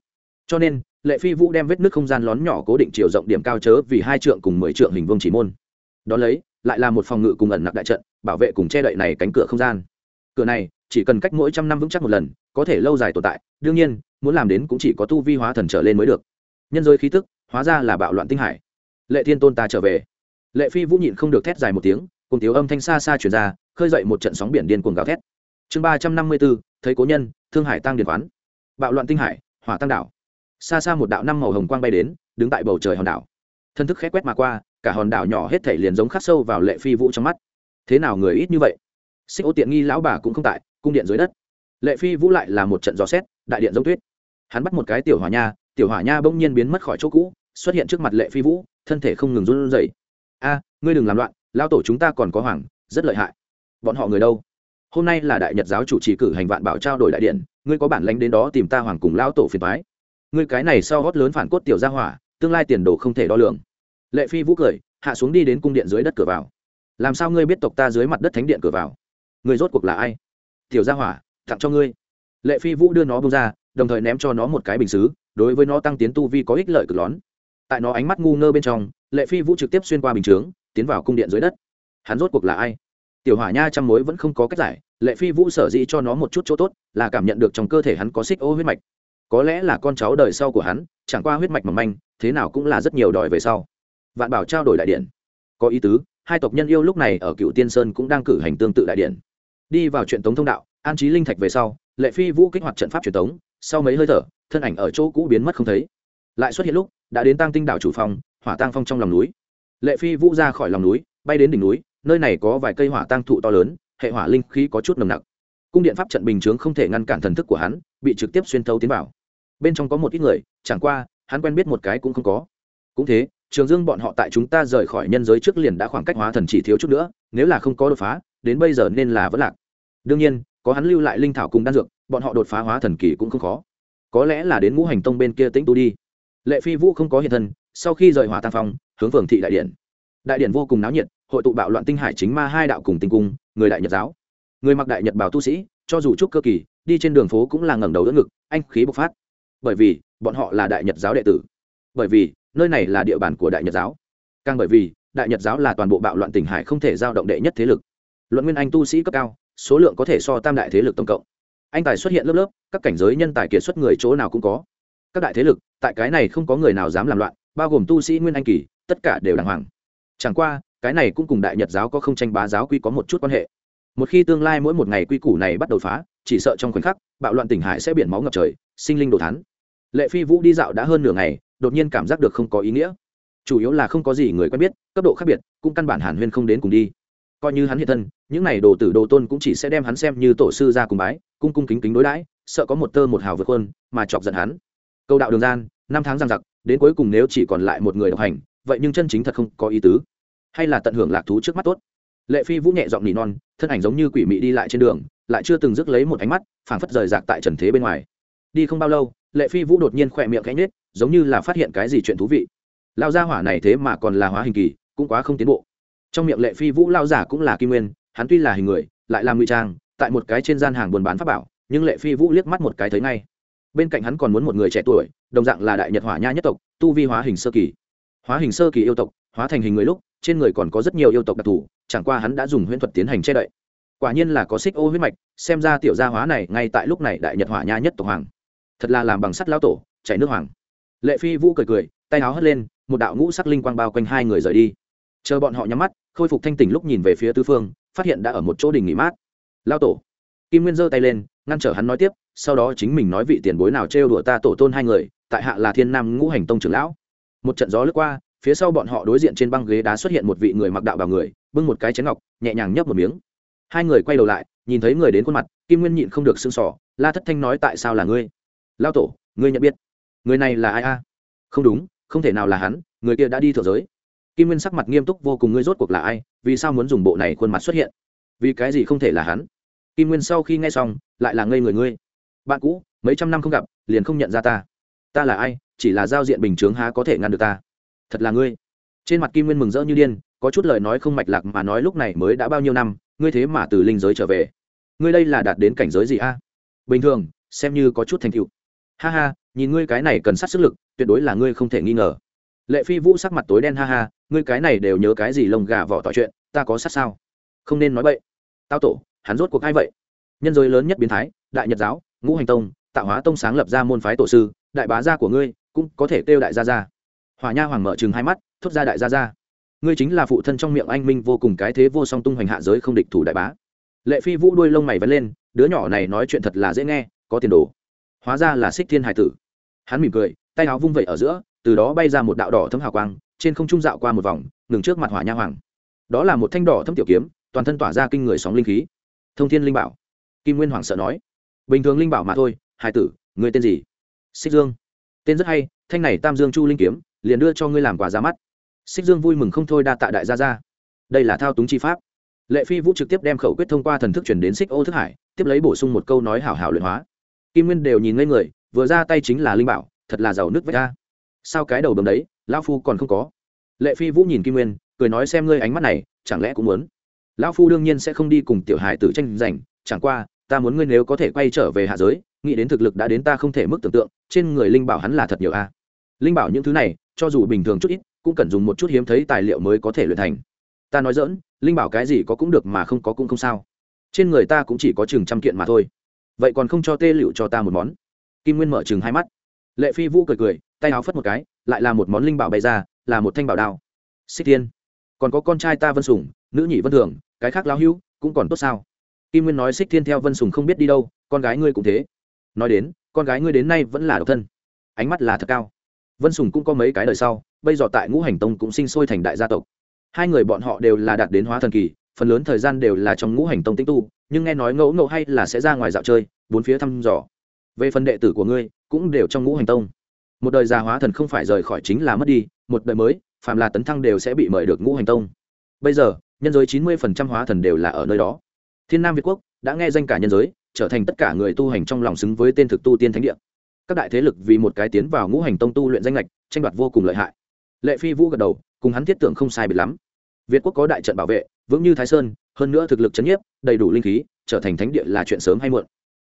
Cho nên, lệ phi vũ đem vết nước không gian lón nhỏ cố định chiều rộng điểm cao chớ vì hai trượng cùng mười trượng hình vương chỉ môn. Đón lấy, lại là một phòng ngự cùng ẩn nặc đại trận, bảo vệ cùng che đậy này cánh cửa không gian. Cửa này chỉ cần cách mỗi trăm năm vững chắc một lần, có thể lâu dài tồn tại, đương nhiên, muốn làm đến cũng chỉ có tu vi hóa thần trở lên mới được. Nhân giới khí tức, hóa ra là bạo loạn tinh hải. Lệ thiên tôn ta trở về. Lệ phi vũ nhịn không được thét dài một tiếng, cùng tiếu âm thanh xa xa chuyển ra, khơi dậy một trận sóng biển điên cuồng gào thét. Chương ba trăm năm mươi bốn, thấy cố nhân, thương hải tăng điền khoán. Bạo loạn tinh hải, hỏa tăng đảo. Xa xa một đạo năm màu hồng quang bay đến, đứng tại bầu trời hòn đảo. Thân thức khẽ quét mà qua, cả hòn đảo nhỏ hết thể liền giống khắc sâu vào lệ phi vũ trong mắt. Thế nào người ít như vậy? Xích ô tiện nghi lão bà cũng không tại cung điện dưới đất. Lệ phi vũ lại là một trận gió xét, đại điện giống tuyết. Hắn bắt một cái tiểu hỏa nha, tiểu hỏa nha bỗng nhiên biến mất khỏi chỗ cũ, xuất hiện trước mặt lệ phi vũ, thân thể không ngừng run rẩy. A, ngươi đừng làm loạn lao tổ chúng ta còn có hoàng, rất lợi hại. Bọn họ người đâu? Hôm nay là đại nhật giáo chủ trì cử hành vạn bảo trao đổi đại điện, ngươi có bản lánh đến đó tìm ta hoàng cùng lao tổ phiền thoái ngươi cái này sau gót lớn phản cốt tiểu gia hỏa, tương lai tiền đồ không thể đo lường. Lệ phi vũ cười, hạ xuống đi đến cung điện dưới đất cửa vào. Làm sao ngươi biết tộc ta dưới mặt đất thánh điện cửa vào? Người rốt cuộc là ai? Tiểu gia hỏa, tặng cho ngươi. Lệ phi vũ đưa nó bông ra, đồng thời ném cho nó một cái bình xứ, đối với nó tăng tiến tu vi có ích lợi cực lón tại nó ánh mắt ngu ngơ bên trong, lệ phi vũ trực tiếp xuyên qua bình chướng, tiến vào cung điện dưới đất. Hắn rốt cuộc là ai? Tiểu hỏa nha trăm mối vẫn không có cách giải, lệ phi vũ sở dĩ cho nó một chút chỗ tốt, là cảm nhận được trong cơ thể hắn có xích ô huyết mạch. Có lẽ là con cháu đời sau của hắn, chẳng qua huyết mạch mầm manh, thế nào cũng là rất nhiều đòi về sau. Vạn bảo trao đổi đại điện. Có ý tứ, hai tộc nhân yêu lúc này ở cựu tiên sơn cũng đang cử hành tương tự đại điện đi vào chuyện tống thông đạo, an trí linh thạch về sau, lệ phi vũ kích hoạt trận pháp truyền tống, sau mấy hơi thở, thân ảnh ở chỗ cũ biến mất không thấy. Lại xuất hiện lúc, đã đến tăng tinh đảo chủ phòng, hỏa tăng phong trong lòng núi. Lệ phi vũ ra khỏi lòng núi, bay đến đỉnh núi, nơi này có vài cây hỏa tăng thụ to lớn, hệ hỏa linh khí có chút nồng nặc. Cung điện pháp trận bình chướng không thể ngăn cản thần thức của hắn, bị trực tiếp xuyên thấu tiến vào. Bên trong có một ít người, chẳng qua, hắn quen biết một cái cũng không có. Cũng thế, trường dương bọn họ tại chúng ta rời khỏi nhân giới trước liền đã khoảng cách hóa thần chỉ thiếu chút nữa, nếu là không có đột phá đến bây giờ nên là vẫn lạc. Đương nhiên, có hắn lưu lại linh thảo cùng đan dược, bọn họ đột phá hóa thần kỳ cũng không khó. Có lẽ là đến ngũ hành tông bên kia tĩnh tu đi. Lệ phi vũ không có hiện thân, sau khi rời hỏa tăng phong, hướng phường thị đại điện. Đại điện vô cùng náo nhiệt, hội tụ bạo loạn tinh hải chính ma hai đạo cùng tinh cung, người đại nhật giáo. Người mặc đại nhật bảo tu sĩ, cho dù chút cơ kỳ, đi trên đường phố cũng là ngẩng đầu đỡ ngực, anh khí bộc phát. Bởi vì, bọn họ là đại nhật giáo đệ tử. Bởi vì, nơi này là địa bàn của đại nhật giáo. Càng bởi vì, đại nhật giáo là toàn bộ bạo loạn tỉnh hải không thể giao động đệ nhất thế lực luận nguyên anh tu sĩ cấp cao, số lượng có thể so tam đại thế lực tổng cộng. Anh tài xuất hiện lớp lớp, các cảnh giới nhân tài kiệt xuất người chỗ nào cũng có. Các đại thế lực, tại cái này không có người nào dám làm loạn, bao gồm tu sĩ nguyên anh kỳ, tất cả đều đàng hoàng. Chẳng qua, cái này cũng cùng đại nhật giáo có không tranh bá giáo quy có một chút quan hệ. Một khi tương lai mỗi một ngày quy củ này bắt đầu phá, chỉ sợ trong khoảnh khắc, bạo loạn tỉnh hải sẽ biển máu ngập trời, sinh linh đồ thán. lệ phi vũ đi dạo đã hơn nửa ngày, đột nhiên cảm giác được không có ý nghĩa. Chủ yếu là không có gì người quen biết, cấp độ khác biệt, cũng căn bản hàn huyên không đến cùng đi coi như hắn hiện thân, những n à y đồ tử đồ tôn cũng chỉ sẽ đem hắn xem như tổ sư ra cùng bái, cung cung kính kính đối đãi, sợ có một tơ một hào vượt hơn mà chọc giận hắn. Câu đạo đường gian, năm tháng giang giặc, đến cuối cùng nếu chỉ còn lại một người độc hành, vậy nhưng chân chính thật không có ý tứ. Hay là tận hưởng lạc thú trước mắt tốt. Lệ phi vũ nhẹ giọng nỉ non, thân ảnh giống như quỷ mị đi lại trên đường, lại chưa từng dứt lấy một ánh mắt, phảng phất rời rạc tại trần thế bên ngoài. Đi không bao lâu, lệ phi vũ đột nhiên khỏe miệng cánh nết giống như là phát hiện cái gì chuyện thú vị. Lao gia hỏa này thế mà còn là hóa hình kỳ, cũng quá không tiến bộ trong miệng lệ phi vũ lao giả cũng là kim nguyên, hắn tuy là hình người, lại làm ngụy trang, tại một cái trên gian hàng buôn bán pháp bảo, nhưng lệ phi vũ liếc mắt một cái thấy ngay. Bên cạnh hắn còn muốn một người trẻ tuổi, đồng dạng là đại nhật hỏa nha nhất tộc, tu vi hóa hình sơ kỳ. Hóa hình sơ kỳ yêu tộc, hóa thành hình người lúc, trên người còn có rất nhiều yêu tộc đặc thù, chẳng qua hắn đã dùng huyễn thuật tiến hành che đậy. Quả nhiên là có xích ô huyết mạch, xem ra tiểu gia hóa này ngay tại lúc này đại nhật hỏa nha nhất tộc hoàng. Thật là làm bằng sắt lao tổ, chảy nước hoàng. Lệ phi vũ cười cười, tay áo hất lên, một đạo ngũ sắc linh quang bao quanh hai người rời đi. Chờ bọn họ nhắm mắt khôi phục thanh tỉnh lúc nhìn về phía tứ phương, phát hiện đã ở một chỗ đình nghỉ mát. Lao tổ. Kim nguyên giơ tay lên, ngăn trở hắn nói tiếp, sau đó chính mình nói vị tiền bối nào trêu đùa ta tổ tôn hai người, tại hạ là thiên nam ngũ hành tông trưởng lão. Một trận gió lướt qua, phía sau bọn họ đối diện trên băng ghế đá xuất hiện một vị người mặc đạo vào người, bưng một cái chén ngọc, nhẹ nhàng nhấp một miếng. Hai người quay đầu lại, nhìn thấy người đến khuôn mặt, kim nguyên nhịn không được sưng sỏ la thất thanh nói tại sao là ngươi? Lao tổ, ngươi nhận biết, người này là ai a? Không đúng, không thể nào là hắn, người kia đã đi thượng giới kim nguyên sắc mặt nghiêm túc vô cùng, ngươi rốt cuộc là ai? Vì sao muốn dùng bộ này khuôn mặt xuất hiện? Vì cái gì không thể là hắn? Kim nguyên sau khi nghe xong, lại là ngây người ngươi. Bạn cũ, mấy trăm năm không gặp, liền không nhận ra ta. Ta là ai? Chỉ là giao diện bình chướng há có thể ngăn được ta. Thật là ngươi. Trên mặt kim nguyên mừng rỡ như điên, có chút lời nói không mạch lạc mà nói lúc này mới đã bao nhiêu năm, ngươi thế mà từ linh giới trở về. Ngươi đây là đạt đến cảnh giới gì a? Bình thường, xem như có chút thành tựu. Ha ha, nhìn ngươi cái này cần sát sức lực, tuyệt đối là ngươi không thể nghi ngờ lệ phi vũ sắc mặt tối đen ha ha, ngươi cái này đều nhớ cái gì lông gà vỏ tỏi chuyện, ta có sát sao? Không nên nói bậy. Tao tổ, hắn rốt cuộc ai vậy? Nhân giới lớn nhất biến thái, đại nhật giáo, ngũ hành tông, tạo hóa tông sáng lập ra môn phái tổ sư, đại bá gia của ngươi, cũng có thể kêu đại gia gia. Hòa nha hoàng mở chừng hai mắt, thốt ra đại gia gia. Ngươi chính là phụ thân trong miệng anh minh vô cùng cái thế vô song tung hoành hạ giới không địch thủ đại bá. Lệ phi vũ đuôi lông mày vẫn lên, đứa nhỏ này nói chuyện thật là dễ nghe, có tiền đồ. Hóa ra là xích thiên hải tử. Hắn mỉm cười, tay áo vung vẩy ở giữa từ đó bay ra một đạo đỏ thấm hào quang, trên không trung dạo qua một vòng, ngừng trước mặt hỏa nha hoàng. Đó là một thanh đỏ thấm tiểu kiếm, toàn thân tỏa ra kinh người sóng linh khí. Thông thiên linh bảo. Kim nguyên hoàng sợ nói. Bình thường linh bảo mà thôi hải tử, người tên gì? Xích dương. Tên rất hay, thanh này tam dương chu linh kiếm, liền đưa cho ngươi làm quà ra mắt. Xích dương vui mừng không thôi đa tạ đại gia ra đây là thao túng chi pháp. Lệ phi vũ trực tiếp đem khẩu quyết thông qua thần thức chuyển đến xích ô thức hải, tiếp lấy bổ sung một câu nói hảo hảo luyện hóa. Kim nguyên đều nhìn ngây người, vừa ra tay chính là linh bảo, thật là giàu nước vách ra sao cái đầu bấm đấy, lão phu còn không có. Lệ phi vũ nhìn kim nguyên, cười nói xem ngươi ánh mắt này, chẳng lẽ cũng muốn? Lão phu đương nhiên sẽ không đi cùng tiểu hải tử tranh giành, chẳng qua, ta muốn ngươi nếu có thể quay trở về hạ giới, nghĩ đến thực lực đã đến ta không thể mức tưởng tượng, trên người linh bảo hắn là thật nhiều a. Linh bảo những thứ này, cho dù bình thường chút ít, cũng cần dùng một chút hiếm thấy tài liệu mới có thể luyện thành. Ta nói dỡn linh bảo cái gì có cũng được mà không có cũng không sao. Trên người ta cũng chỉ có chừng trăm kiện mà thôi. Vậy còn không cho tê liệu cho ta một món? Kim nguyên mở chừng hai mắt. Lệ phi vũ cười cười tay áo phất một cái, lại là một món linh bảo bay ra, là một thanh bảo đao. Xích thiên, còn có con trai ta vân sùng, nữ nhị vân thường, cái khác Lão hữu, cũng còn tốt sao? Kim nguyên nói xích thiên theo vân sùng không biết đi đâu, con gái ngươi cũng thế. Nói đến, con gái ngươi đến nay vẫn là độc thân. Ánh mắt là thật cao. Vân sùng cũng có mấy cái đời sau, bây giờ tại ngũ hành tông cũng sinh sôi thành đại gia tộc. Hai người bọn họ đều là đạt đến hóa thần kỳ, phần lớn thời gian đều là trong ngũ hành tông tĩnh tu, nhưng nghe nói ngẫu ngẫu hay là sẽ ra ngoài dạo chơi, bốn phía thăm dò. Về phần đệ tử của ngươi, cũng đều trong ngũ hành tông một đời già hóa thần không phải rời khỏi chính là mất đi, một đời mới phạm là tấn thăng đều sẽ bị mời được ngũ hành tông. Bây giờ, nhân giới chín mươi phần trăm hóa thần đều là ở nơi đó. Thiên nam việt quốc đã nghe danh cả nhân giới, trở thành tất cả người tu hành trong lòng xứng với tên thực tu tiên thánh địa. Các đại thế lực vì một cái tiến vào ngũ hành tông tu luyện danh lệch tranh đoạt vô cùng lợi hại. Lệ phi vũ gật đầu, cùng hắn thiết tưởng không sai biệt lắm. Việt quốc có đại trận bảo vệ, vững như thái sơn, hơn nữa thực lực chấn nhiếp, đầy đủ linh khí, trở thành thánh địa là chuyện sớm hay muộn.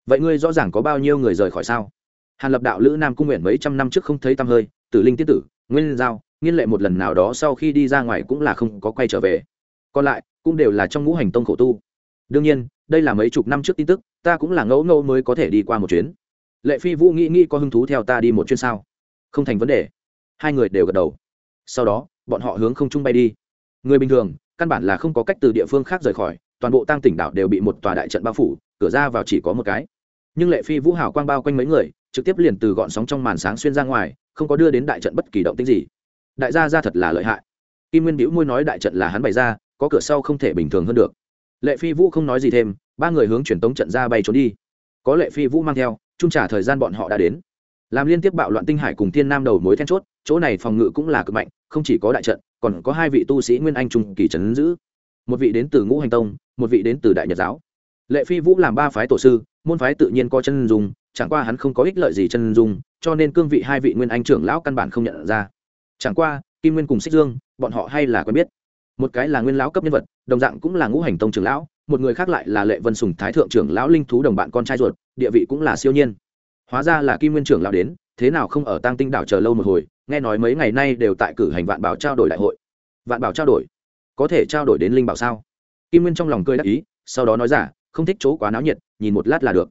Vậy ngươi rõ ràng có bao nhiêu người rời khỏi sao? Hàn lập đạo lữ nam cung nguyện mấy trăm năm trước không thấy tăm hơi, tử linh tiết tử, nguyên giao, nghiên lệ một lần nào đó sau khi đi ra ngoài cũng là không có quay trở về. Còn lại, cũng đều là trong ngũ hành tông khổ tu. Đương nhiên, đây là mấy chục năm trước tin tức, ta cũng là ngẫu ngẫu mới có thể đi qua một chuyến. Lệ phi vũ nghĩ nghĩ có hứng thú theo ta đi một chuyến sao? Không thành vấn đề. Hai người đều gật đầu. Sau đó, bọn họ hướng không trung bay đi. Người bình thường, căn bản là không có cách từ địa phương khác rời khỏi, toàn bộ tăng tỉnh đảo đều bị một tòa đại trận bao phủ, cửa ra vào chỉ có một cái. Nhưng lệ phi vũ hảo quang bao quanh mấy người trực tiếp liền từ gọn sóng trong màn sáng xuyên ra ngoài, không có đưa đến đại trận bất kỳ động tích gì. Đại gia ra thật là lợi hại. Kim nguyên biểu môi nói đại trận là hắn bày ra, có cửa sau không thể bình thường hơn được. Lệ phi vũ không nói gì thêm, ba người hướng truyền tống trận ra bay trốn đi. Có lệ phi vũ mang theo trung trả thời gian bọn họ đã đến. Làm liên tiếp bạo loạn tinh hải cùng thiên nam đầu mối then chốt, chỗ này phòng ngự cũng là cực mạnh, không chỉ có đại trận, còn có hai vị tu sĩ nguyên anh trung kỳ trấn giữ. Một vị đến từ ngũ hành tông, một vị đến từ đại nhật giáo lệ phi vũ làm ba phái tổ sư, môn phái tự nhiên có chân dung, chẳng qua hắn không có ích lợi gì chân dung, cho nên cương vị hai vị nguyên anh trưởng lão căn bản không nhận ra. Chẳng qua, kim nguyên cùng xích dương, bọn họ hay là quen biết. Một cái là nguyên lão cấp nhân vật, đồng dạng cũng là ngũ hành tông trưởng lão, một người khác lại là lệ vân sùng thái thượng trưởng lão linh thú đồng bạn con trai ruột, địa vị cũng là siêu nhiên. Hóa ra là kim nguyên trưởng lão đến, thế nào không ở tăng tinh đảo chờ lâu một hồi, nghe nói mấy ngày nay đều tại cử hành vạn bảo trao đổi đại hội. Vạn bảo trao đổi? Có thể trao đổi đến linh bảo sao? Kim nguyên trong lòng cười đắc ý, sau đó nói giả không thích chỗ quá náo nhiệt, nhìn một lát là được.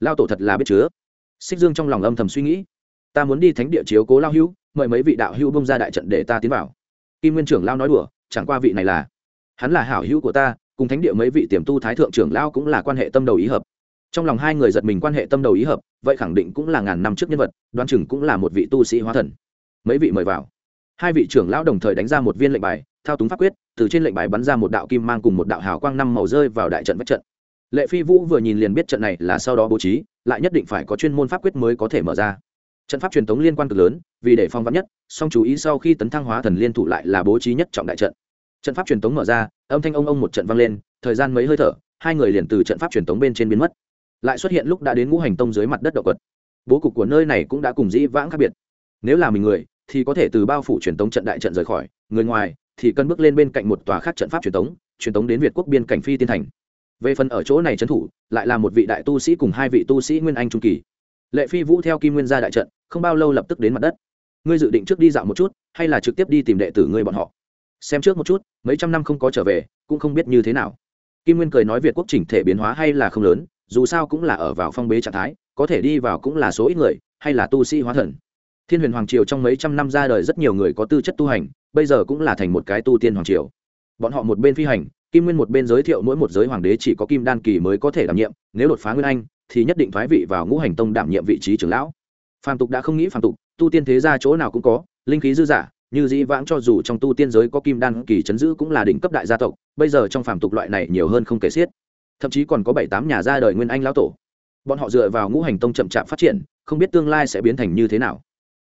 Lao tổ thật là biết chứa. Xích dương trong lòng âm thầm suy nghĩ. Ta muốn đi thánh địa chiếu cố lao hữu mời mấy vị đạo hữu bông ra đại trận để ta tiến vào. Kim nguyên trưởng lao nói đùa, chẳng qua vị này là. Hắn là hảo hữu của ta, cùng thánh địa mấy vị tiềm tu thái thượng trưởng lao cũng là quan hệ tâm đầu ý hợp. Trong lòng hai người giật mình quan hệ tâm đầu ý hợp, vậy khẳng định cũng là ngàn năm trước nhân vật đoan chừng cũng là một vị tu sĩ hóa thần. Mấy vị mời vào. Hai vị trưởng lão đồng thời đánh ra một viên lệnh bài, thao túng pháp quyết, từ trên lệnh bài bắn ra một đạo kim mang cùng một đạo hào quang năm màu rơi vào đại trận vách trận lệ phi vũ vừa nhìn liền biết trận này là sau đó bố trí, lại nhất định phải có chuyên môn pháp quyết mới có thể mở ra. Trận pháp truyền thống liên quan cực lớn, vì để phong vắn nhất, song chú ý sau khi tấn thăng hóa thần liên thủ lại là bố trí nhất trọng đại trận. Trận pháp truyền thống mở ra, âm thanh ông ông một trận vang lên, thời gian mấy hơi thở, hai người liền từ trận pháp truyền thống bên trên biến mất. Lại xuất hiện lúc đã đến ngũ hành tông dưới mặt đất động quật. Bố cục của nơi này cũng đã cùng dĩ vãng khác biệt. Nếu là mình người, thì có thể từ bao phủ truyền thống trận đại trận rời khỏi, người ngoài thì cần bước lên bên cạnh một tòa khác trận pháp truyền thống truyền thống đến việt quốc biên cảnh phi tiên thành về phần ở chỗ này trấn thủ, lại là một vị đại tu sĩ cùng hai vị tu sĩ nguyên anh trung kỳ. Lệ phi vũ theo kim nguyên ra đại trận, không bao lâu lập tức đến mặt đất. Ngươi dự định trước đi dạo một chút, hay là trực tiếp đi tìm đệ tử ngươi bọn họ? Xem trước một chút, mấy trăm năm không có trở về, cũng không biết như thế nào. Kim nguyên cười nói việt quốc chỉnh thể biến hóa hay là không lớn, dù sao cũng là ở vào phong bế trạng thái, có thể đi vào cũng là số ít người, hay là tu sĩ hóa thần. Thiên huyền hoàng triều trong mấy trăm năm ra đời rất nhiều người có tư chất tu hành, bây giờ cũng là thành một cái tu tiên hoàng triều. Bọn họ một bên phi hành kim nguyên một bên giới thiệu mỗi một giới hoàng đế chỉ có kim đan kỳ mới có thể đảm nhiệm, nếu đột phá nguyên anh, thì nhất định thoái vị vào ngũ hành tông đảm nhiệm vị trí trưởng lão. Phàm tục đã không nghĩ phàm tục, tu tiên thế gia chỗ nào cũng có, linh khí dư giả như dĩ vãng cho dù trong tu tiên giới có kim đan kỳ chấn giữ cũng là đỉnh cấp đại gia tộc, bây giờ trong phàm tục loại này nhiều hơn không kể xiết. Thậm chí còn có bảy tám nhà ra đời nguyên anh lão tổ. Bọn họ dựa vào ngũ hành tông chậm chạp phát triển, không biết tương lai sẽ biến thành như thế nào.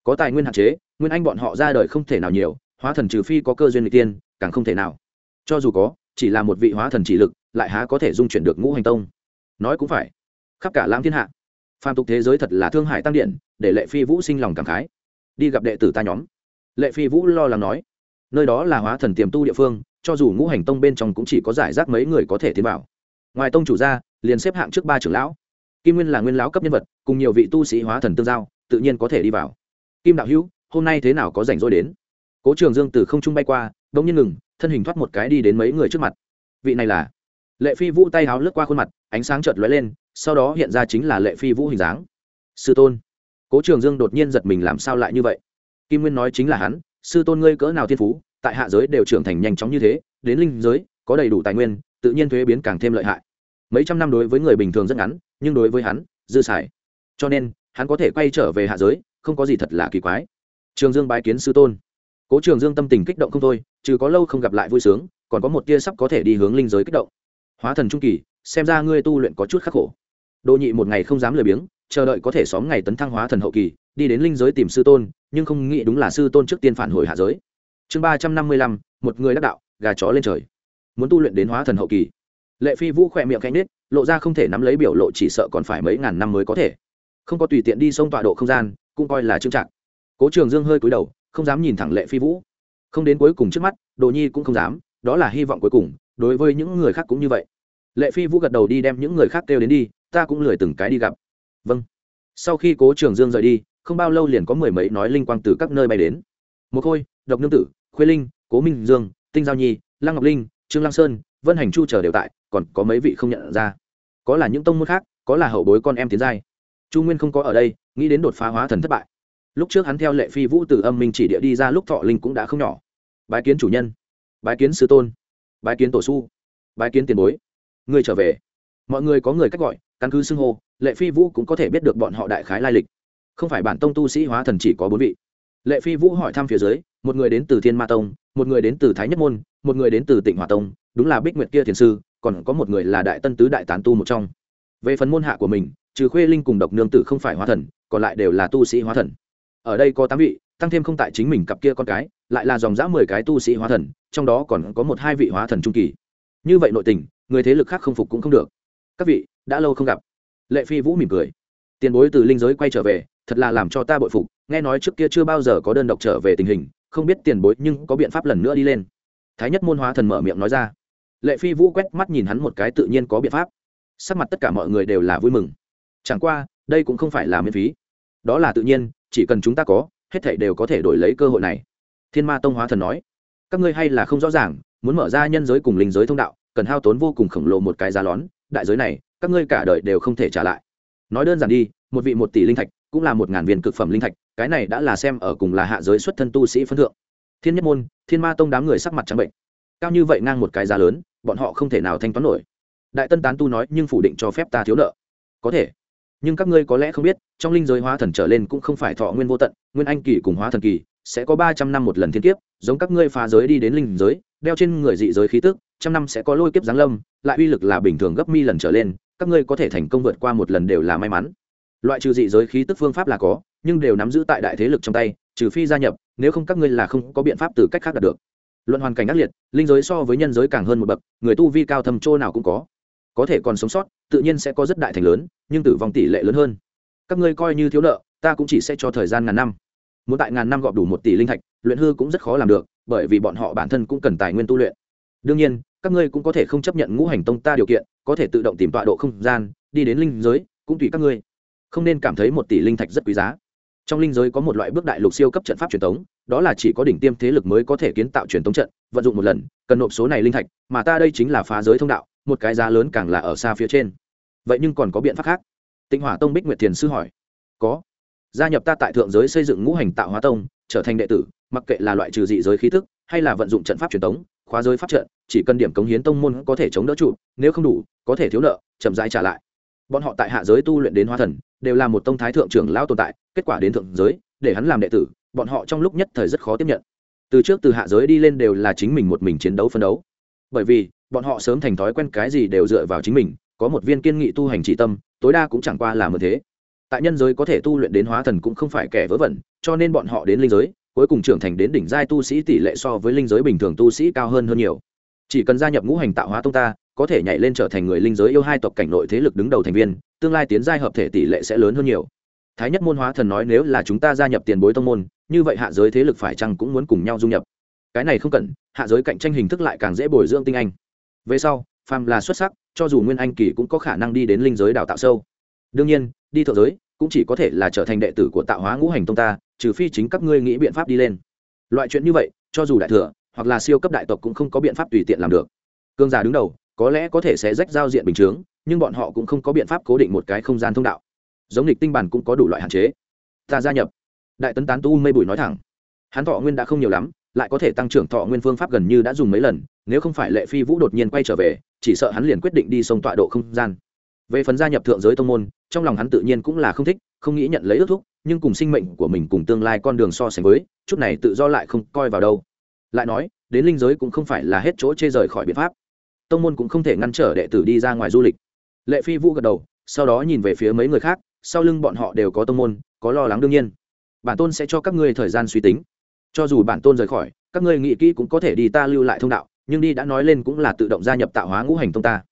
Có tài nguyên hạn chế, nguyên anh bọn họ ra đời không thể nào nhiều, hóa thần trừ phi có cơ duyên n tiên, càng không thể nào. Cho dù có chỉ là một vị hóa thần chỉ lực, lại há có thể dung chuyển được ngũ hành tông. Nói cũng phải. Khắp cả lãng thiên hạ, phàm tục thế giới thật là thương hại tăng điện để lệ phi vũ sinh lòng cảm khái. Đi gặp đệ tử ta nhóm. Lệ phi vũ lo lắng nói, nơi đó là hóa thần tiềm tu địa phương, cho dù ngũ hành tông bên trong cũng chỉ có giải rác mấy người có thể tiến vào. Ngoài tông chủ ra, liền xếp hạng trước ba trưởng lão. Kim nguyên là nguyên lão cấp nhân vật, cùng nhiều vị tu sĩ hóa thần tương giao, tự nhiên có thể đi vào. Kim đạo hữu, hôm nay thế nào có rảnh rỗi đến? Cố trường dương từ không trung bay qua đ ỗ n g nhiên ngừng, thân hình thoát một cái đi đến mấy người trước mặt. Vị này là? Lệ phi vũ tay háo lướt qua khuôn mặt, ánh sáng chợt lóe lên, sau đó hiện ra chính là lệ phi vũ hình dáng. Sư tôn. Cố trường dương đột nhiên giật mình làm sao lại như vậy? Kim nguyên nói chính là hắn, sư tôn ngươi cỡ nào thiên phú, tại hạ giới đều trưởng thành nhanh chóng như thế, đến linh giới, có đầy đủ tài nguyên, tự nhiên thuế biến càng thêm lợi hại. Mấy trăm năm đối với người bình thường rất ngắn, nhưng đối với hắn, dư xài. Cho nên, hắn có thể quay trở về hạ giới, không có gì thật là kỳ quái. Trường dương bái kiến sư tôn cố trường dương tâm tình kích động không thôi, trừ có lâu không gặp lại vui sướng, còn có một tia sắp có thể đi hướng linh giới kích động. Hóa thần trung kỳ, xem ra ngươi tu luyện có chút khắc khổ. Đỗ nhị một ngày không dám lười biếng, chờ đợi có thể xóm ngày tấn thăng hóa thần hậu kỳ, đi đến linh giới tìm sư tôn, nhưng không nghĩ đúng là sư tôn trước tiên phản hồi hạ giới. Chương ba trăm năm mươi lăm, một người đắc đạo, gà chó lên trời. Muốn tu luyện đến hóa thần hậu kỳ. Lệ phi vũ khỏe miệng canh nết lộ ra không thể nắm lấy biểu lộ, chỉ sợ còn phải mấy ngàn năm mới có thể. Không có tùy tiện đi sông tọa độ không gian, cũng coi là trưng trạng. Cố trường dương hơi cúi đầu không dám nhìn thẳng lệ phi vũ. Không đến cuối cùng trước mắt, đồ nhi cũng không dám, đó là hy vọng cuối cùng, đối với những người khác cũng như vậy. Lệ phi vũ gật đầu đi đem những người khác kêu đến đi, ta cũng lười từng cái đi gặp. Vâng. Sau khi cố trường dương rời đi, không bao lâu liền có mười mấy nói linh quang từ các nơi bay đến. Một khôi, độc nương tử, khuê linh, cố minh dương, tinh giao nhi, lăng ngọc linh, trương lăng sơn, vân hành chu chờ đều tại, còn có mấy vị không nhận ra. Có là những tông môn khác, có là hậu bối con em tiến giai. Chu nguyên không có ở đây, nghĩ đến đột phá hóa thần thất bại lúc trước hắn theo lệ phi vũ từ âm minh chỉ địa đi ra lúc thọ linh cũng đã không nhỏ. Bái kiến chủ nhân, bái kiến sư tôn, bái kiến tổ su, bái kiến tiền bối. Người trở về. Mọi người có người cách gọi, căn cứ xưng hô, lệ phi vũ cũng có thể biết được bọn họ đại khái lai lịch. Không phải bản tông tu sĩ hóa thần chỉ có bốn vị. Lệ phi vũ hỏi thăm phía dưới, một người đến từ thiên ma tông, một người đến từ thái nhất môn, một người đến từ tịnh hòa tông, đúng là bích nguyệt kia thiền sư, còn có một người là đại tân tứ đại tán tu một trong. Về phần môn hạ của mình, trừ khuê linh cùng độc nương tử không phải hóa thần, còn lại đều là tu sĩ hóa thần ở đây có tám vị, tăng thêm không tại chính mình cặp kia con cái, lại là dòng dã mười cái tu sĩ hóa thần, trong đó còn có một hai vị hóa thần trung kỳ. Như vậy nội tình, người thế lực khác không phục cũng không được. Các vị, đã lâu không gặp. Lệ phi vũ mỉm cười. Tiền bối từ linh giới quay trở về, thật là làm cho ta bội phục, nghe nói trước kia chưa bao giờ có đơn độc trở về tình hình, không biết tiền bối nhưng có biện pháp lần nữa đi lên. Thái nhất môn hóa thần mở miệng nói ra. Lệ phi vũ quét mắt nhìn hắn một cái tự nhiên có biện pháp. Sắc mặt tất cả mọi người đều là vui mừng. Chẳng qua, đây cũng không phải là miễn phí. Đó là tự nhiên chỉ cần chúng ta có, hết thảy đều có thể đổi lấy cơ hội này. Thiên ma tông hóa thần nói, các ngươi hay là không rõ ràng, muốn mở ra nhân giới cùng linh giới thông đạo, cần hao tốn vô cùng khổng lồ một cái giá lón, đại giới này, các ngươi cả đời đều không thể trả lại. Nói đơn giản đi, một vị một tỷ linh thạch, cũng là một ngàn viên cực phẩm linh thạch, cái này đã là xem ở cùng là hạ giới xuất thân tu sĩ phân thượng. Thiên nhất môn, thiên ma tông đám người sắc mặt trắng bệnh. Cao như vậy ngang một cái giá lớn, bọn họ không thể nào thanh toán nổi. Đại tân tán tu nói, nhưng phủ định cho phép ta thiếu nợ. Có thể nhưng các ngươi có lẽ không biết, trong linh giới hóa thần trở lên cũng không phải thọ nguyên vô tận, nguyên anh kỳ cùng hóa thần kỳ sẽ có ba trăm năm một lần thiên kiếp, giống các ngươi phá giới đi đến linh giới, đeo trên người dị giới khí tức, trăm năm sẽ có lôi kiếp giáng lâm, lại uy lực là bình thường gấp mi lần trở lên, các ngươi có thể thành công vượt qua một lần đều là may mắn. Loại trừ dị giới khí tức phương pháp là có, nhưng đều nắm giữ tại đại thế lực trong tay, trừ phi gia nhập, nếu không các ngươi là không có biện pháp từ cách khác đạt được. Luận hoàn cảnh ác liệt, linh giới so với nhân giới càng hơn một bậc, người tu vi cao thầm chỗ nào cũng có có thể còn sống sót, tự nhiên sẽ có rất đại thành lớn, nhưng tử vong tỷ lệ lớn hơn. Các ngươi coi như thiếu nợ, ta cũng chỉ sẽ cho thời gian ngàn năm. Muốn tại ngàn năm gọp đủ một tỷ linh thạch, luyện hư cũng rất khó làm được, bởi vì bọn họ bản thân cũng cần tài nguyên tu luyện. Đương nhiên, các ngươi cũng có thể không chấp nhận ngũ hành tông ta điều kiện, có thể tự động tìm tọa độ không gian, đi đến linh giới, cũng tùy các ngươi. Không nên cảm thấy một tỷ linh thạch rất quý giá. Trong linh giới có một loại bước đại lục siêu cấp trận pháp truyền thống đó là chỉ có đỉnh tiêm thế lực mới có thể kiến tạo truyền thống trận, vận dụng một lần, cần nộp số này linh thạch, mà ta đây chính là phá giới thông đạo một cái giá lớn càng là ở xa phía trên. Vậy nhưng còn có biện pháp khác. Tinh hỏa tông bích nguyệt thiền sư hỏi. Có. Gia nhập ta tại thượng giới xây dựng ngũ hành tạo hóa tông, trở thành đệ tử, mặc kệ là loại trừ dị giới khí thức hay là vận dụng trận pháp truyền thống khóa giới pháp trận, chỉ cần điểm cống hiến tông môn có thể chống đỡ trụ, nếu không đủ, có thể thiếu nợ, chậm rãi trả lại. Bọn họ tại hạ giới tu luyện đến hóa thần, đều là một tông thái thượng trưởng lao tồn tại, kết quả đến thượng giới, để hắn làm đệ tử, bọn họ trong lúc nhất thời rất khó tiếp nhận. Từ trước từ hạ giới đi lên đều là chính mình một mình chiến đấu phân đấu. Bởi vì bọn họ sớm thành thói quen cái gì đều dựa vào chính mình, có một viên kiên nghị tu hành trị tâm, tối đa cũng chẳng qua là một thế. Tại nhân giới có thể tu luyện đến hóa thần cũng không phải kẻ vớ vẩn, cho nên bọn họ đến linh giới, cuối cùng trưởng thành đến đỉnh giai tu sĩ tỷ lệ so với linh giới bình thường tu sĩ cao hơn hơn nhiều. Chỉ cần gia nhập ngũ hành tạo hóa tông ta, có thể nhảy lên trở thành người linh giới yêu hai tộc cảnh nội thế lực đứng đầu thành viên, tương lai tiến giai hợp thể tỷ lệ sẽ lớn hơn nhiều. Thái nhất môn hóa thần nói nếu là chúng ta gia nhập tiền bối tông môn, như vậy hạ giới thế lực phải chăng cũng muốn cùng nhau dung nhập. Cái này không cần, hạ giới cạnh tranh hình thức lại càng dễ bồi dưỡng tinh anh về sau, phàm là xuất sắc, cho dù nguyên anh kỳ cũng có khả năng đi đến linh giới đào tạo sâu. Đương nhiên, đi thượng giới cũng chỉ có thể là trở thành đệ tử của tạo hóa ngũ hành tông ta, trừ phi chính các ngươi nghĩ biện pháp đi lên. Loại chuyện như vậy, cho dù đại thừa, hoặc là siêu cấp đại tộc cũng không có biện pháp tùy tiện làm được. Cương giả đứng đầu, có lẽ có thể sẽ rách giao diện bình chướng, nhưng bọn họ cũng không có biện pháp cố định một cái không gian thông đạo. Giống lịch tinh bản cũng có đủ loại hạn chế. Ta gia nhập. Đại tấn tán tu mây bùi nói thẳng. Hắn thọ nguyên đã không nhiều lắm lại có thể tăng trưởng thọ nguyên phương pháp gần như đã dùng mấy lần, nếu không phải lệ phi vũ đột nhiên quay trở về, chỉ sợ hắn liền quyết định đi sông tọa độ không gian. Về phần gia nhập thượng giới tông môn, trong lòng hắn tự nhiên cũng là không thích, không nghĩ nhận lấy ước thúc, nhưng cùng sinh mệnh của mình cùng tương lai con đường so sánh với, chút này tự do lại không coi vào đâu. Lại nói, đến linh giới cũng không phải là hết chỗ chê rời khỏi biện pháp. Tông môn cũng không thể ngăn trở đệ tử đi ra ngoài du lịch. Lệ phi vũ gật đầu, sau đó nhìn về phía mấy người khác, sau lưng bọn họ đều có tông môn, có lo lắng đương nhiên. Bản tôn sẽ cho các ngươi thời gian suy tính cho dù bản tôn rời khỏi, các ngươi nghĩ kỹ cũng có thể đi ta lưu lại thông đạo, nhưng đi đã nói lên cũng là tự động gia nhập tạo hóa ngũ hành tông ta.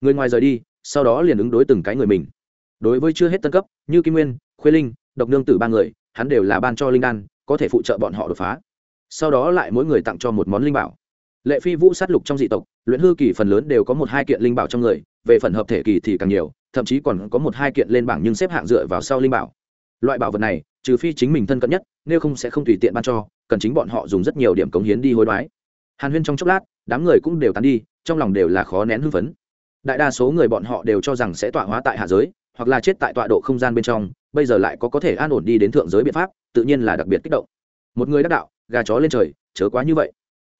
Người ngoài rời đi, sau đó liền ứng đối từng cái người mình. Đối với chưa hết tân cấp, như kim nguyên, khuê linh, độc nương tử ba người, hắn đều là ban cho linh đan, có thể phụ trợ bọn họ đột phá. Sau đó lại mỗi người tặng cho một món linh bảo. Lệ phi vũ sát lục trong dị tộc, luyện hư kỳ phần lớn đều có một hai kiện linh bảo trong người, về phần hợp thể kỳ thì càng nhiều, thậm chí còn có một hai kiện lên bảng nhưng xếp hạng dựa vào sau linh bảo. Loại bảo vật này trừ phi chính mình thân cận nhất, nếu không sẽ không tùy tiện ban cho, cần chính bọn họ dùng rất nhiều điểm cống hiến đi hối đoái. Hàn huyên trong chốc lát, đám người cũng đều tán đi, trong lòng đều là khó nén hưng phấn. Đại đa số người bọn họ đều cho rằng sẽ tọa hóa tại hạ giới, hoặc là chết tại tọa độ không gian bên trong, bây giờ lại có có thể an ổn đi đến thượng giới biện pháp, tự nhiên là đặc biệt kích động. Một người đắc đạo, gà chó lên trời, chớ quá như vậy.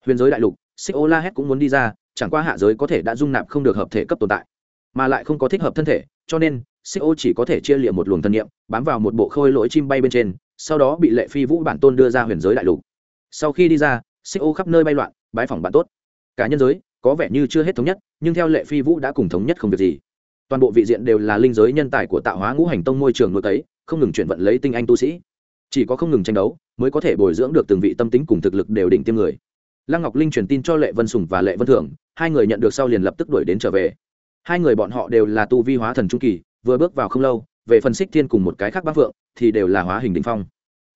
Huyền giới đại lục, xích ô la hét cũng muốn đi ra, chẳng qua hạ giới có thể đã dung nạp không được hợp thể cấp tồn tại, mà lại không có thích hợp thân thể, cho nên xích ô chỉ có thể chia liệm một luồng thân nhiệm bám vào một bộ khôi lỗi chim bay bên trên, sau đó bị lệ phi vũ bản tôn đưa ra huyền giới đại lục. Sau khi đi ra, xích ô khắp nơi bay loạn, bái phỏng bạn tốt. Cả nhân giới, có vẻ như chưa hết thống nhất, nhưng theo lệ phi vũ đã cùng thống nhất không việc gì. Toàn bộ vị diện đều là linh giới nhân tài của tạo hóa ngũ hành tông môi trường nuôi tấy không ngừng chuyển vận lấy tinh anh tu sĩ. Chỉ có không ngừng tranh đấu, mới có thể bồi dưỡng được từng vị tâm tính cùng thực lực đều đỉnh tiêm người. Lăng ngọc linh truyền tin cho lệ vân sùng và lệ vân thưởng, hai người nhận được sau liền lập tức đuổi đến trở về. Hai người bọn họ đều là tu vi hóa thần trung kỳ vừa bước vào không lâu, về phần xích thiên cùng một cái khác bác vượng, thì đều là hóa hình đ ỉ n h phong.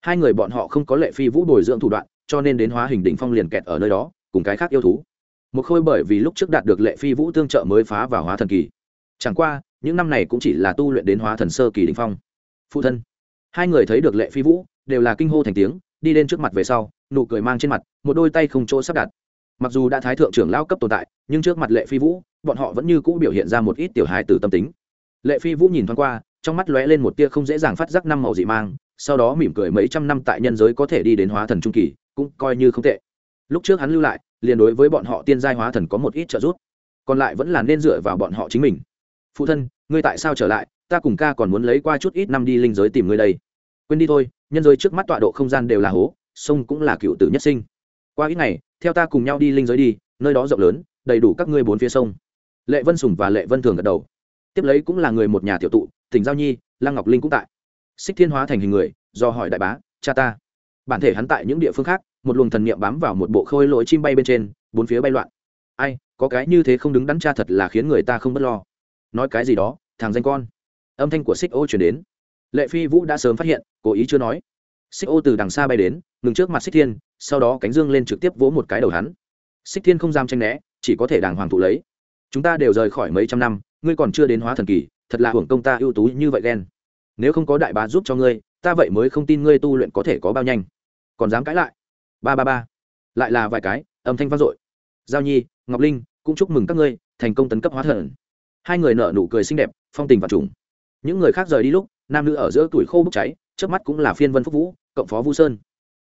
Hai người bọn họ không có lệ phi vũ bồi dưỡng thủ đoạn, cho nên đến hóa hình đ ỉ n h phong liền kẹt ở nơi đó, cùng cái khác yêu thú. Một khôi bởi vì lúc trước đạt được lệ phi vũ tương trợ mới phá vào hóa thần kỳ. Chẳng qua, những năm này cũng chỉ là tu luyện đến hóa thần sơ kỳ đ ỉ n h phong. Phụ thân. Hai người thấy được lệ phi vũ, đều là kinh hô thành tiếng, đi lên trước mặt về sau, nụ cười mang trên mặt, một đôi tay không chỗ sắp đặt. Mặc dù đã thái thượng trưởng lao cấp tồn tại, nhưng trước mặt lệ phi vũ, bọn họ vẫn như cũ biểu hiện ra một ít tiểu hài từ tâm tính lệ phi vũ nhìn thoáng qua, trong mắt lóe lên một tia không dễ dàng phát giác năm màu dị mang, sau đó mỉm cười mấy trăm năm tại nhân giới có thể đi đến hóa thần trung kỳ, cũng coi như không tệ. Lúc trước hắn lưu lại, liền đối với bọn họ tiên giai hóa thần có một ít trợ giúp, còn lại vẫn là nên dựa vào bọn họ chính mình. Phụ thân, ngươi tại sao trở lại? Ta cùng ca còn muốn lấy qua chút ít năm đi linh giới tìm ngươi đây. Quên đi thôi, nhân giới trước mắt tọa độ không gian đều là hố, sông cũng là cựu tử nhất sinh. Qua ít ngày, theo ta cùng nhau đi linh giới đi, nơi đó rộng lớn, đầy đủ các ngươi bốn phía sông. Lệ vân sùng và lệ vân thường gật đầu tiếp lấy cũng là người một nhà tiểu tụ, tỉnh giao nhi, lăng ngọc linh cũng tại. Xích thiên hóa thành hình người, do hỏi đại bá, cha ta. Bản thể hắn tại những địa phương khác, một luồng thần niệm bám vào một bộ khôi lỗi chim bay bên trên, bốn phía bay loạn. Ai, có cái như thế không đứng đắn cha thật là khiến người ta không bất lo. Nói cái gì đó, thằng danh con. Âm thanh của xích ô chuyển đến. Lệ phi vũ đã sớm phát hiện, cố ý chưa nói. Xích ô từ đằng xa bay đến, ngừng trước mặt xích thiên, sau đó cánh dương lên trực tiếp vỗ một cái đầu hắn. Xích thiên không dám tranh né, chỉ có thể đàng hoàng thụ lấy. Chúng ta đều rời khỏi mấy trăm năm ngươi còn chưa đến hóa thần kỳ, thật là hưởng công ta ưu tú như vậy ghen. Nếu không có đại bá giúp cho ngươi, ta vậy mới không tin ngươi tu luyện có thể có bao nhanh. Còn dám cãi lại? Ba ba ba. Lại là vài cái, âm thanh vang dội. Giao nhi, ngọc linh, cũng chúc mừng các ngươi, thành công tấn cấp hóa thần. Hai người nở nụ cười xinh đẹp, phong tình và trùng. Những người khác rời đi lúc, nam nữ ở giữa tuổi khô bốc cháy trước mắt cũng là phiên vân phúc vũ, cộng phó vu sơn.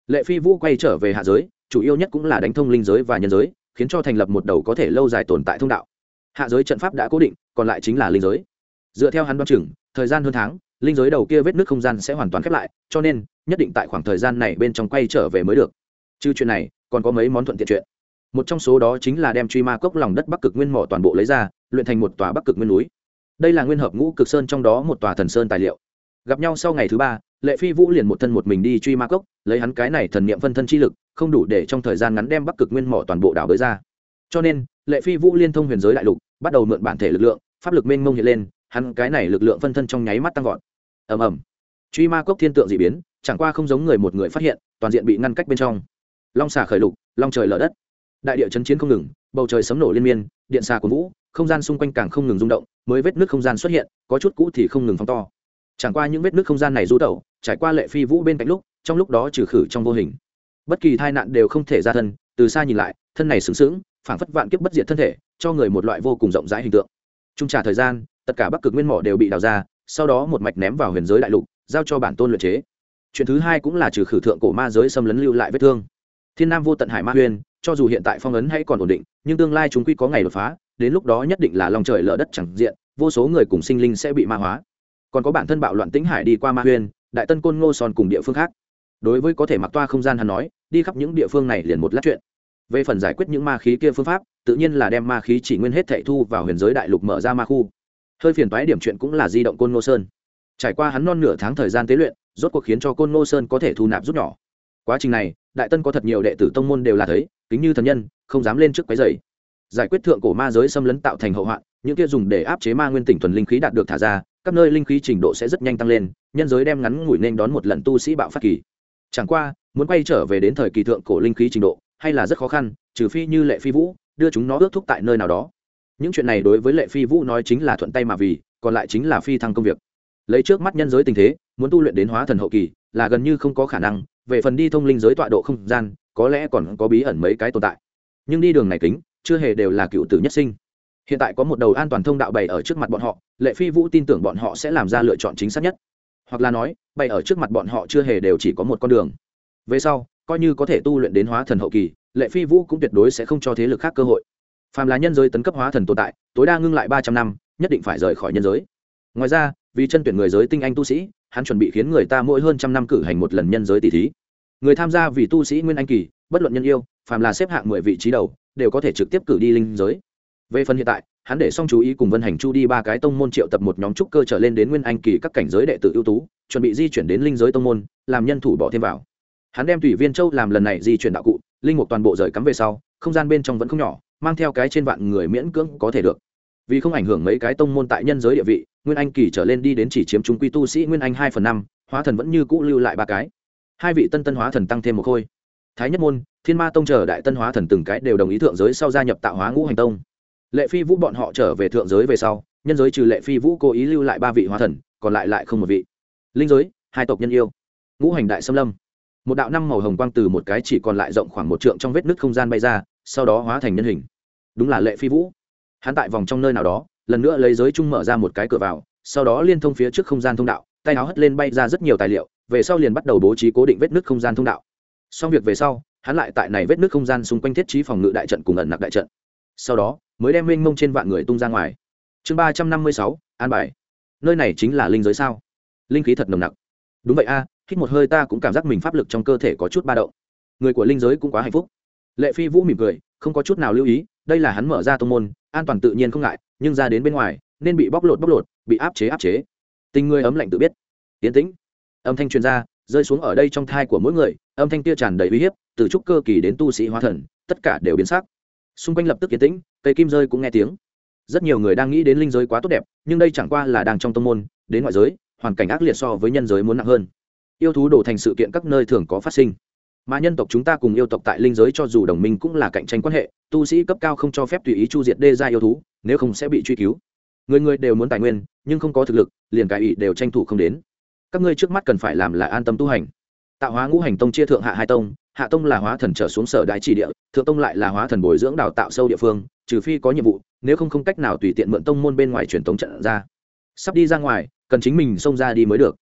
Lệ phi vũ quay trở về hạ giới, chủ yếu nhất cũng là đánh thông linh giới và nhân giới, khiến cho thành lập một đầu có thể lâu dài tồn tại thông đạo. Hạ giới trận pháp đã cố định còn lại chính là linh giới. Dựa theo hắn đoán chừng, thời gian hơn tháng, linh giới đầu kia vết nước không gian sẽ hoàn toàn khép lại, cho nên, nhất định tại khoảng thời gian này bên trong quay trở về mới được. Chứ chuyện này, còn có mấy món thuận tiện chuyện. Một trong số đó chính là đem truy ma cốc lòng đất bắc cực nguyên mỏ toàn bộ lấy ra, luyện thành một tòa bắc cực nguyên núi. Đây là nguyên hợp ngũ cực sơn trong đó một tòa thần sơn tài liệu. Gặp nhau sau ngày thứ ba, lệ phi vũ liền một thân một mình đi truy ma cốc, lấy hắn cái này thần niệm phân thân chi lực, không đủ để trong thời gian ngắn đem bắc cực nguyên mỏ toàn bộ đảo bới ra. Cho nên, lệ phi vũ liên thông huyền giới đại lục, bắt đầu mượn bản thể lực lượng pháp lực mênh mông hiện lên, hắn cái này lực lượng phân thân trong nháy mắt tăng vọt. Ầm ầm. Truy ma cốc thiên tượng d ị biến, chẳng qua không giống người một người phát hiện, toàn diện bị ngăn cách bên trong. Long xà khởi lục, long trời lở đất. Đại địa chấn chiến không ngừng, bầu trời sấm nổ liên miên, điện xà của vũ, không gian xung quanh càng không ngừng rung động, mới vết nước không gian xuất hiện, có chút cũ thì không ngừng phóng to. Chẳng qua những vết nước không gian này rú tẩu, trải qua lệ phi vũ bên cạnh lúc, trong lúc đó trừ khử trong vô hình. Bất kỳ tai nạn đều không thể ra thân, từ xa nhìn lại, thân này sướng sướng phảng phất vạn kiếp bất diệt thân thể, cho người một loại vô cùng rộng rãi hình tượng trung trả thời gian, tất cả bắc cực nguyên mỏ đều bị đào ra, sau đó một mạch ném vào huyền giới đại lục, giao cho bản tôn luyện chế. Chuyện thứ hai cũng là trừ khử thượng cổ ma giới xâm lấn lưu lại vết thương. Thiên nam vô tận hải ma huyền, cho dù hiện tại phong ấn hay còn ổn định, nhưng tương lai chúng quy có ngày đột phá, đến lúc đó nhất định là lòng trời lở đất chẳng diện, vô số người cùng sinh linh sẽ bị ma hóa. Còn có bản thân bạo loạn tĩnh hải đi qua ma huyền, đại tân côn ngô son cùng địa phương khác. Đối với có thể mặc toa không gian hắn nói, đi khắp những địa phương này liền một lát chuyện về phần giải quyết những ma khí kia phương pháp, tự nhiên là đem ma khí chỉ nguyên hết thệ thu vào huyền giới đại lục mở ra ma khu. Hơi phiền toái điểm chuyện cũng là di động côn ngô sơn. Trải qua hắn non nửa tháng thời gian tế luyện, rốt cuộc khiến cho côn ngô sơn có thể thu nạp rút nhỏ. Quá trình này, đại tân có thật nhiều đệ tử tông môn đều là thấy, kính như thần nhân, không dám lên trước cái giày giải quyết thượng cổ ma giới xâm lấn tạo thành hậu hoạn, những kia dùng để áp chế ma nguyên tỉnh thuần linh khí đạt được thả ra, các nơi linh khí trình độ sẽ rất nhanh tăng lên, nhân giới đem ngắn ngủi nên đón một lần tu sĩ bạo phát kỳ. Chẳng qua, muốn quay trở về đến thời kỳ thượng cổ linh khí trình độ hay là rất khó khăn, trừ phi như lệ phi vũ, đưa chúng nó ước thúc tại nơi nào đó. Những chuyện này đối với lệ phi vũ nói chính là thuận tay mà vì, còn lại chính là phi thăng công việc. Lấy trước mắt nhân giới tình thế, muốn tu luyện đến hóa thần hậu kỳ, là gần như không có khả năng, về phần đi thông linh giới tọa độ không gian, có lẽ còn có bí ẩn mấy cái tồn tại. Nhưng đi đường này kính, chưa hề đều là cựu tử nhất sinh. Hiện tại có một đầu an toàn thông đạo bày ở trước mặt bọn họ, lệ phi vũ tin tưởng bọn họ sẽ làm ra lựa chọn chính xác nhất. Hoặc là nói, bày ở trước mặt bọn họ chưa hề đều chỉ có một con đường. Về sau coi như có thể tu luyện đến hóa thần hậu kỳ, lệ phi vũ cũng tuyệt đối sẽ không cho thế lực khác cơ hội. Phàm là nhân giới tấn cấp hóa thần tồn tại, tối đa ngưng lại ba trăm năm, nhất định phải rời khỏi nhân giới. Ngoài ra, vì chân tuyển người giới tinh anh tu sĩ, hắn chuẩn bị khiến người ta mỗi hơn trăm năm cử hành một lần nhân giới tỷ thí. Người tham gia vì tu sĩ nguyên anh kỳ, bất luận nhân yêu, phàm là xếp hạng mười vị trí đầu, đều có thể trực tiếp cử đi linh giới. Về phần hiện tại, hắn để xong chú ý cùng vân hành chu đi ba cái tông môn triệu tập một nhóm trúc cơ trở lên đến nguyên anh kỳ các cảnh giới đệ tử ưu tú, chuẩn bị di chuyển đến linh giới tông môn, làm nhân thủ bỏ thêm vào hắn đem thủy viên châu làm lần này di chuyển đạo cụ, linh mục toàn bộ rời cắm về sau, không gian bên trong vẫn không nhỏ, mang theo cái trên vạn người miễn cưỡng có thể được. Vì không ảnh hưởng mấy cái tông môn tại nhân giới địa vị, nguyên anh kỳ trở lên đi đến chỉ chiếm chúng quy tu sĩ nguyên anh hai phần năm, hóa thần vẫn như cũ lưu lại ba cái. Hai vị tân tân hóa thần tăng thêm một khôi. Thái nhất môn, thiên ma tông chờ đại tân hóa thần từng cái đều đồng ý thượng giới sau gia nhập tạo hóa ngũ hành tông. Lệ phi vũ bọn họ trở về thượng giới về sau, nhân giới trừ lệ phi vũ cố ý lưu lại ba vị hóa thần, còn lại lại không một vị. Linh giới, hai tộc nhân yêu. Ngũ hành đại xâm lâm một đạo năm màu hồng quang từ một cái chỉ còn lại rộng khoảng một trượng trong vết nứt không gian bay ra sau đó hóa thành nhân hình. Đúng là lệ phi vũ. Hắn tại vòng trong nơi nào đó lần nữa lấy giới chung mở ra một cái cửa vào sau đó liên thông phía trước không gian thông đạo tay áo hất lên bay ra rất nhiều tài liệu về sau liền bắt đầu bố trí cố định vết nứt không gian thông đạo. Xong việc về sau hắn lại tại này vết nứt không gian xung quanh thiết trí phòng ngự đại trận cùng ẩn nặc đại trận. Sau đó mới đem mênh mông trên vạn người tung ra ngoài. Chương ba trăm năm mươi sáu an bài. Nơi này chính là linh giới sao? Linh khí thật nồng nặc. Đúng vậy a à, hít một hơi ta cũng cảm giác mình pháp lực trong cơ thể có chút ba động. Người của linh giới cũng quá hạnh phúc. Lệ phi vũ mỉm cười, không có chút nào lưu ý, đây là hắn mở ra tô môn, an toàn tự nhiên không ngại, nhưng ra đến bên ngoài, nên bị bóc lột bóc lột, bị áp chế áp chế. Tình người ấm lạnh tự biết. Tiến tĩnh. Âm thanh truyền ra, rơi xuống ở đây trong thai của mỗi người, âm thanh kia tràn đầy uy hiếp, từ trúc cơ kỳ đến tu sĩ hóa thần, tất cả đều biến sắc. Xung quanh lập tức yên tĩnh, cây kim rơi cũng nghe tiếng. Rất nhiều người đang nghĩ đến linh giới quá tốt đẹp, nhưng đây chẳng qua là đang trong tông môn, đến ngoại giới, hoàn cảnh ác liệt so với nhân giới muốn nặng hơn yêu thú đổ thành sự kiện các nơi thường có phát sinh. Mà nhân tộc chúng ta cùng yêu tộc tại linh giới cho dù đồng minh cũng là cạnh tranh quan hệ, tu sĩ cấp cao không cho phép tùy ý chu diệt đê ra yêu thú, nếu không sẽ bị truy cứu. Người người đều muốn tài nguyên, nhưng không có thực lực, liền cải ý đều tranh thủ không đến. Các ngươi trước mắt cần phải làm là an tâm tu hành. Tạo hóa ngũ hành tông chia thượng hạ hai tông, hạ tông là hóa thần trở xuống sở đại chỉ địa, thượng tông lại là hóa thần bồi dưỡng đào tạo sâu địa phương, trừ phi có nhiệm vụ, nếu không không cách nào tùy tiện mượn tông môn bên ngoài truyền tống trận ra. Sắp đi ra ngoài, cần chính mình xông ra đi mới được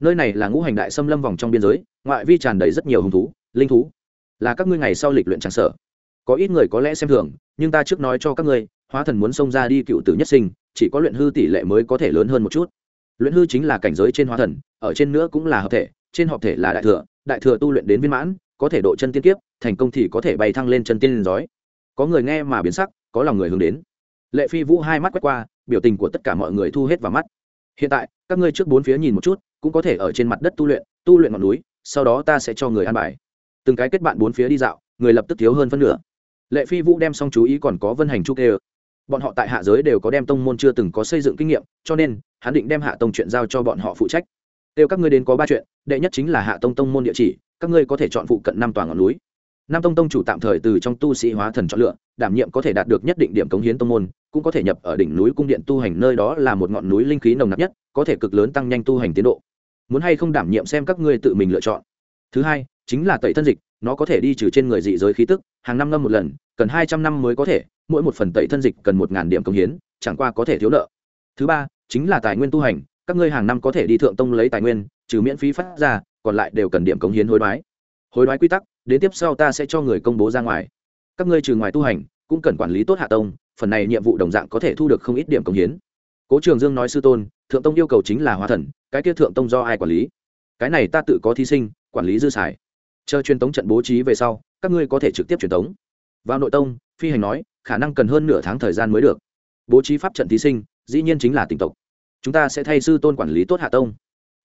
nơi này là ngũ hành đại xâm lâm vòng trong biên giới, ngoại vi tràn đầy rất nhiều hung thú, linh thú. Là các ngươi ngày sau lịch luyện tràng sở. Có ít người có lẽ xem thường, nhưng ta trước nói cho các ngươi, hóa thần muốn xông ra đi cựu tử nhất sinh, chỉ có luyện hư tỷ lệ mới có thể lớn hơn một chút. Luyện hư chính là cảnh giới trên hóa thần, ở trên nữa cũng là hợp thể, trên hợp thể là đại thừa đại thừa tu luyện đến viên mãn, có thể độ chân tiên kiếp, thành công thì có thể bay thăng lên chân tiên liền giói. Có người nghe mà biến sắc, có lòng người hướng đến. Lệ phi vũ hai mắt quét qua, biểu tình của tất cả mọi người thu hết vào mắt hiện tại, các ngươi trước bốn phía nhìn một chút, cũng có thể ở trên mặt đất tu luyện tu luyện ngọn núi, sau đó ta sẽ cho người ăn bài. Từng cái kết bạn bốn phía đi dạo, người lập tức thiếu hơn phân nửa. Lệ phi vũ đem xong chú ý còn có vân hành chu kê bọn họ tại hạ giới đều có đem tông môn chưa từng có xây dựng kinh nghiệm, cho nên, hắn định đem hạ tông chuyện giao cho bọn họ phụ trách. Kêu các ngươi đến có ba chuyện, đệ nhất chính là hạ tông tông môn địa chỉ, các ngươi có thể chọn phụ cận năm tòa ngọn núi nam tông tông chủ tạm thời từ trong tu sĩ hóa thần chọn lựa, đảm nhiệm có thể đạt được nhất định điểm cống hiến tông môn, cũng có thể nhập ở đỉnh núi cung điện tu hành nơi đó là một ngọn núi linh khí nồng nặc nhất, có thể cực lớn tăng nhanh tu hành tiến độ. Muốn hay không đảm nhiệm xem các ngươi tự mình lựa chọn. Thứ hai, chính là tẩy thân dịch, nó có thể đi trừ trên người dị giới khí tức, hàng năm ngâm một lần, cần hai trăm năm mới có thể, mỗi một phần tẩy thân dịch cần một ngàn điểm công hiến, chẳng qua có thể thiếu nợ. Thứ ba, chính là tài nguyên tu hành, các ngươi hàng năm có thể đi thượng tông lấy tài nguyên, trừ miễn phí phát ra, còn lại đều cần điểm cống hiến hối đoái. Hối đoái quy tắc đến tiếp sau ta sẽ cho người công bố ra ngoài. Các ngươi trừ ngoài tu hành, cũng cần quản lý tốt hạ tông, phần này nhiệm vụ đồng dạng có thể thu được không ít điểm công hiến. Cố trường dương nói sư tôn, thượng tông yêu cầu chính là hóa thần, cái kia thượng tông do ai quản lý? Cái này ta tự có thí sinh, quản lý dư xài. Chờ truyền tống trận bố trí về sau, các ngươi có thể trực tiếp truyền tống. Vào nội tông, phi hành nói, khả năng cần hơn nửa tháng thời gian mới được. Bố trí pháp trận thí sinh, dĩ nhiên chính là tỉnh tộc. Chúng ta sẽ thay sư tôn quản lý tốt hạ tông.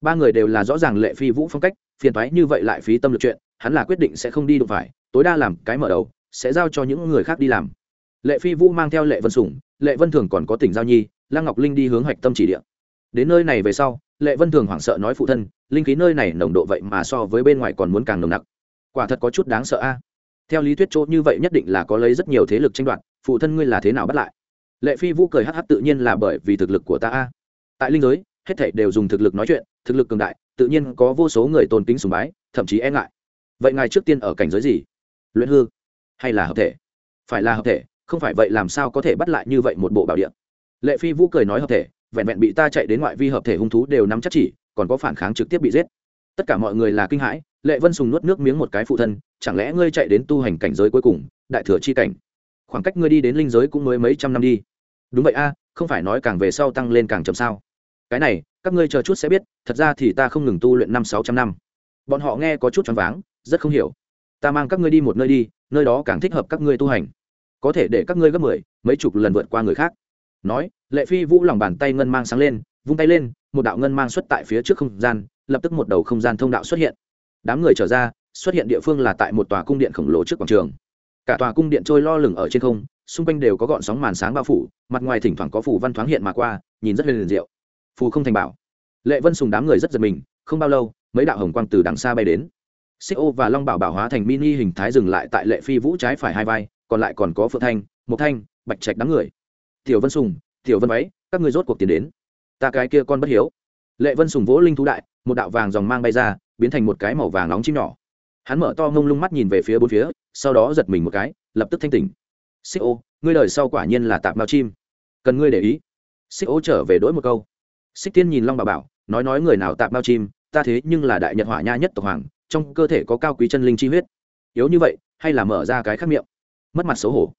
Ba người đều là rõ ràng lệ phi vũ phong cách, phiền thoái như vậy lại phí tâm lực chuyện hắn là quyết định sẽ không đi đụng phải, tối đa làm cái mở đầu, sẽ giao cho những người khác đi làm. Lệ phi vũ mang theo lệ vân sủng lệ vân thường còn có tỉnh giao nhi, lăng ngọc linh đi hướng hoạch tâm chỉ địa. Đến nơi này về sau, lệ vân thường hoảng sợ nói phụ thân, linh khí nơi này nồng độ vậy mà so với bên ngoài còn muốn càng nồng nặc. Quả thật có chút đáng sợ a. Theo lý thuyết chỗ như vậy nhất định là có lấy rất nhiều thế lực tranh đoạt, phụ thân ngươi là thế nào bắt lại? Lệ phi vũ cười hh tự nhiên là bởi vì thực lực của ta a. Tại linh giới, hết thảy đều dùng thực lực nói chuyện, thực lực cường đại, tự nhiên có vô số người tôn kính sùng bái, thậm chí e ngại vậy ngài trước tiên ở cảnh giới gì? Luyện hư hay là hợp thể? Phải là hợp thể, không phải vậy làm sao có thể bắt lại như vậy một bộ bảo địa? Lệ phi vũ cười nói hợp thể, vẹn vẹn bị ta chạy đến ngoại vi hợp thể hung thú đều nắm chắc chỉ, còn có phản kháng trực tiếp bị giết. Tất cả mọi người là kinh hãi, lệ vân sùng nuốt nước miếng một cái phụ thân, chẳng lẽ ngươi chạy đến tu hành cảnh giới cuối cùng, đại thừa chi cảnh? Khoảng cách ngươi đi đến linh giới cũng mới mấy trăm năm đi. Đúng vậy a, không phải nói càng về sau tăng lên càng chậm sao? Cái này, các ngươi chờ chút sẽ biết, thật ra thì ta không ngừng tu luyện năm sáu trăm năm. Bọn họ nghe có chút choáng váng rất không hiểu. Ta mang các ngươi đi một nơi đi, nơi đó càng thích hợp các ngươi tu hành. Có thể để các ngươi gấp mười, mấy chục lần vượt qua người khác. Nói, lệ phi vũ lòng bàn tay ngân mang sáng lên, vung tay lên, một đạo ngân mang xuất tại phía trước không gian, lập tức một đầu không gian thông đạo xuất hiện. Đám người trở ra, xuất hiện địa phương là tại một tòa cung điện khổng lồ trước quảng trường. Cả tòa cung điện trôi lo lửng ở trên không, xung quanh đều có gọn sóng màn sáng bao phủ, mặt ngoài thỉnh thoảng có phủ văn thoáng hiện mà qua, nhìn rất liền diệu. Phù không thành bảo. Lệ vân sùng đám người rất giật mình, không bao lâu, mấy đạo hồng quang từ đằng xa bay đến xích ô và long bảo bảo hóa thành mini hình thái dừng lại tại lệ phi vũ trái phải hai vai, còn lại còn có phượng thanh, mộc thanh, bạch trạch đám người. Tiểu vân sùng, tiểu vân váy, các người rốt cuộc tiến đến. Ta cái kia con bất hiếu. Lệ vân sùng vỗ linh thú đại, một đạo vàng dòng mang bay ra, biến thành một cái màu vàng nóng chim nhỏ. Hắn mở to ngông lung mắt nhìn về phía bốn phía, sau đó giật mình một cái, lập tức thanh tỉnh. Xích ô, ngươi đời sau quả nhiên là tạp mao chim. Cần ngươi để ý. Xích ô trở về đỗi một câu. Xích tiên nhìn long bà bảo, nói nói người nào tạp mao chim, ta thế nhưng là đại nhật hỏa nha nhất tộc hoàng trong cơ thể có cao quý chân linh chi huyết. Yếu như vậy, hay là mở ra cái khắc miệng? Mất mặt xấu hổ.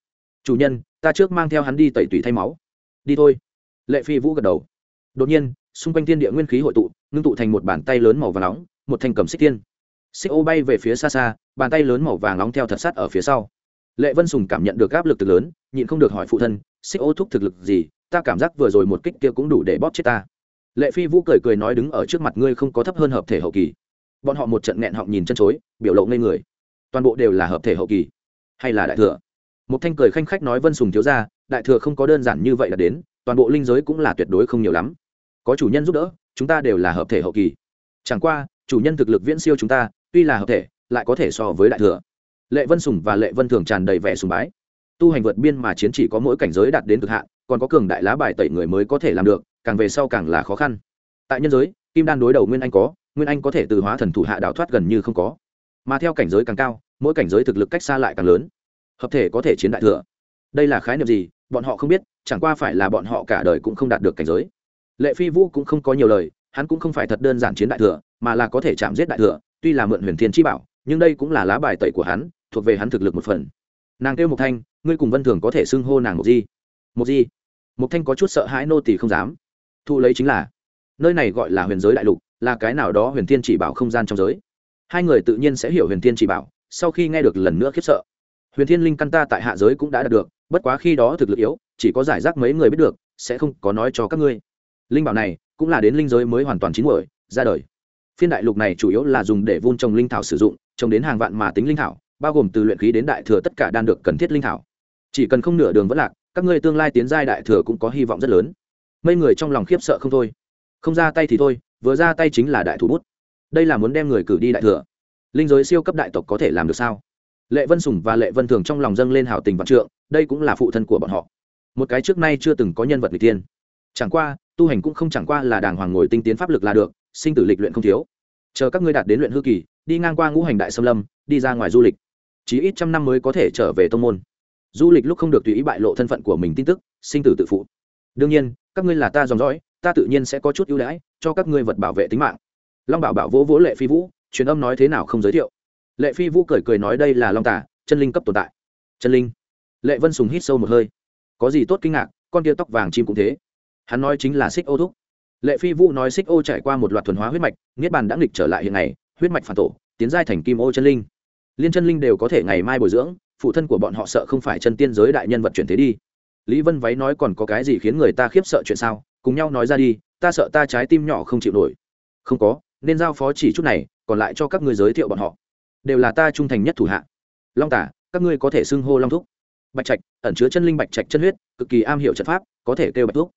Chủ nhân, ta trước mang theo hắn đi tẩy tủy thay máu. Đi thôi. Lệ phi vũ gật đầu. Đột nhiên, xung quanh thiên địa nguyên khí hội tụ, ngưng tụ thành một bàn tay lớn màu vàng nóng, một thanh cầm xích tiên. Xích ô bay về phía xa xa, bàn tay lớn màu vàng nóng theo thật sát ở phía sau. Lệ vân sùng cảm nhận được áp lực từ lớn, nhịn không được hỏi phụ thân, xích ô thúc thực lực gì? Ta cảm giác vừa rồi một kích kia cũng đủ để bóp chết ta. Lệ phi vũ cười cười nói đứng ở trước mặt ngươi không có thấp hơn hợp thể hậu kỳ bọn họ một trận nghẹn họng nhìn chân chối, biểu lộ ngây người. Toàn bộ đều là hợp thể hậu kỳ, hay là đại thừa? Một thanh cười khanh khách nói vân sùng thiếu ra đại thừa không có đơn giản như vậy là đến, toàn bộ linh giới cũng là tuyệt đối không nhiều lắm. Có chủ nhân giúp đỡ, chúng ta đều là hợp thể hậu kỳ. Chẳng qua, chủ nhân thực lực viễn siêu chúng ta, tuy là hợp thể, lại có thể so với đại thừa. Lệ vân sùng và lệ vân thường tràn đầy vẻ sùng bái. Tu hành vượt biên mà chiến chỉ có mỗi cảnh giới đạt đến cực hạn, còn có cường đại lá bài tẩy người mới có thể làm được, càng về sau càng là khó khăn. Tại nhân giới, kim đan đối đầu nguyên anh có nguyên anh có thể từ hóa thần thủ hạ đào thoát gần như không có. Mà theo cảnh giới càng cao, mỗi cảnh giới thực lực cách xa lại càng lớn. Hợp thể có thể chiến đại thừa. Đây là khái niệm gì? Bọn họ không biết, chẳng qua phải là bọn họ cả đời cũng không đạt được cảnh giới. Lệ phi vũ cũng không có nhiều lời, hắn cũng không phải thật đơn giản chiến đại thừa, mà là có thể chạm giết đại thừa, tuy là mượn huyền thiên chi bảo, nhưng đây cũng là lá bài tẩy của hắn, thuộc về hắn thực lực một phần. Nàng kêu mộc thanh, ngươi cùng vân thường có thể xưng hô nàng một di. Một di? Mộc thanh có chút sợ hãi, nô tỳ không dám. Thu lấy chính là, nơi này gọi là huyền giới đại lục là cái nào đó huyền thiên chỉ bảo không gian trong giới. Hai người tự nhiên sẽ hiểu huyền thiên chỉ bảo, sau khi nghe được lần nữa khiếp sợ. Huyền thiên linh căn ta tại hạ giới cũng đã đạt được, bất quá khi đó thực lực yếu, chỉ có giải rác mấy người biết được, sẽ không có nói cho các ngươi. Linh bảo này cũng là đến linh giới mới hoàn toàn chín muồi, ra đời. Phiên đại lục này chủ yếu là dùng để vun trồng linh thảo sử dụng, trồng đến hàng vạn mà tính linh thảo, bao gồm từ luyện khí đến đại thừa tất cả đan được cần thiết linh thảo. Chỉ cần không nửa đường vẫn lạc, các ngươi tương lai tiến giai đại thừa cũng có hy vọng rất lớn. Mấy người trong lòng khiếp sợ không thôi. Không ra tay thì thôi vừa ra tay chính là đại thủ bút. Đây là muốn đem người cử đi đại thừa. Linh giới siêu cấp đại tộc có thể làm được sao? Lệ vân sùng và lệ vân thường trong lòng dâng lên hảo tình vạn trượng, đây cũng là phụ thân của bọn họ. Một cái trước nay chưa từng có nhân vật người tiên chẳng qua, tu hành cũng không chẳng qua là đàng hoàng ngồi tinh tiến pháp lực là được, sinh tử lịch luyện không thiếu. Chờ các ngươi đạt đến luyện hư kỳ, đi ngang qua ngũ hành đại xâm lâm, đi ra ngoài du lịch. Chỉ ít trăm năm mới có thể trở về tông môn. Du lịch lúc không được tùy ý bại lộ thân phận của mình tin tức, sinh tử tự phụ. Đương nhiên, các ngươi là ta dòng dõi ta tự nhiên sẽ có chút ưu đãi cho các ngươi vật bảo vệ tính mạng. Long bảo bảo vỗ vỗ lệ phi vũ, truyền âm nói thế nào không giới thiệu. Lệ phi vũ cười cười nói đây là long tả chân linh cấp tồn tại. Chân linh? Lệ vân sùng hít sâu một hơi. Có gì tốt kinh ngạc, con tia tóc vàng chim cũng thế. Hắn nói chính là xích ô thúc. Lệ phi vũ nói xích ô trải qua một loạt thuần hóa huyết mạch, niết bàn đã nghịch trở lại hiện ngày, huyết mạch phản tổ, tiến giai thành kim ô chân linh. Liên chân linh đều có thể ngày mai bồi dưỡng, phụ thân của bọn họ sợ không phải chân tiên giới đại nhân vật chuyển thế đi. Lý vân váy nói còn có cái gì khiến người ta khiếp sợ chuyện sao? Cùng nhau nói ra đi, ta sợ ta trái tim nhỏ không chịu nổi. Không có, nên giao phó chỉ chút này, còn lại cho các ngươi giới thiệu bọn họ. Đều là ta trung thành nhất thủ hạ. Long tả, các ngươi có thể xưng hô long thúc. Bạch trạch, ẩn chứa chân linh bạch trạch chân huyết, cực kỳ am hiểu trận pháp, có thể kêu bạch thuốc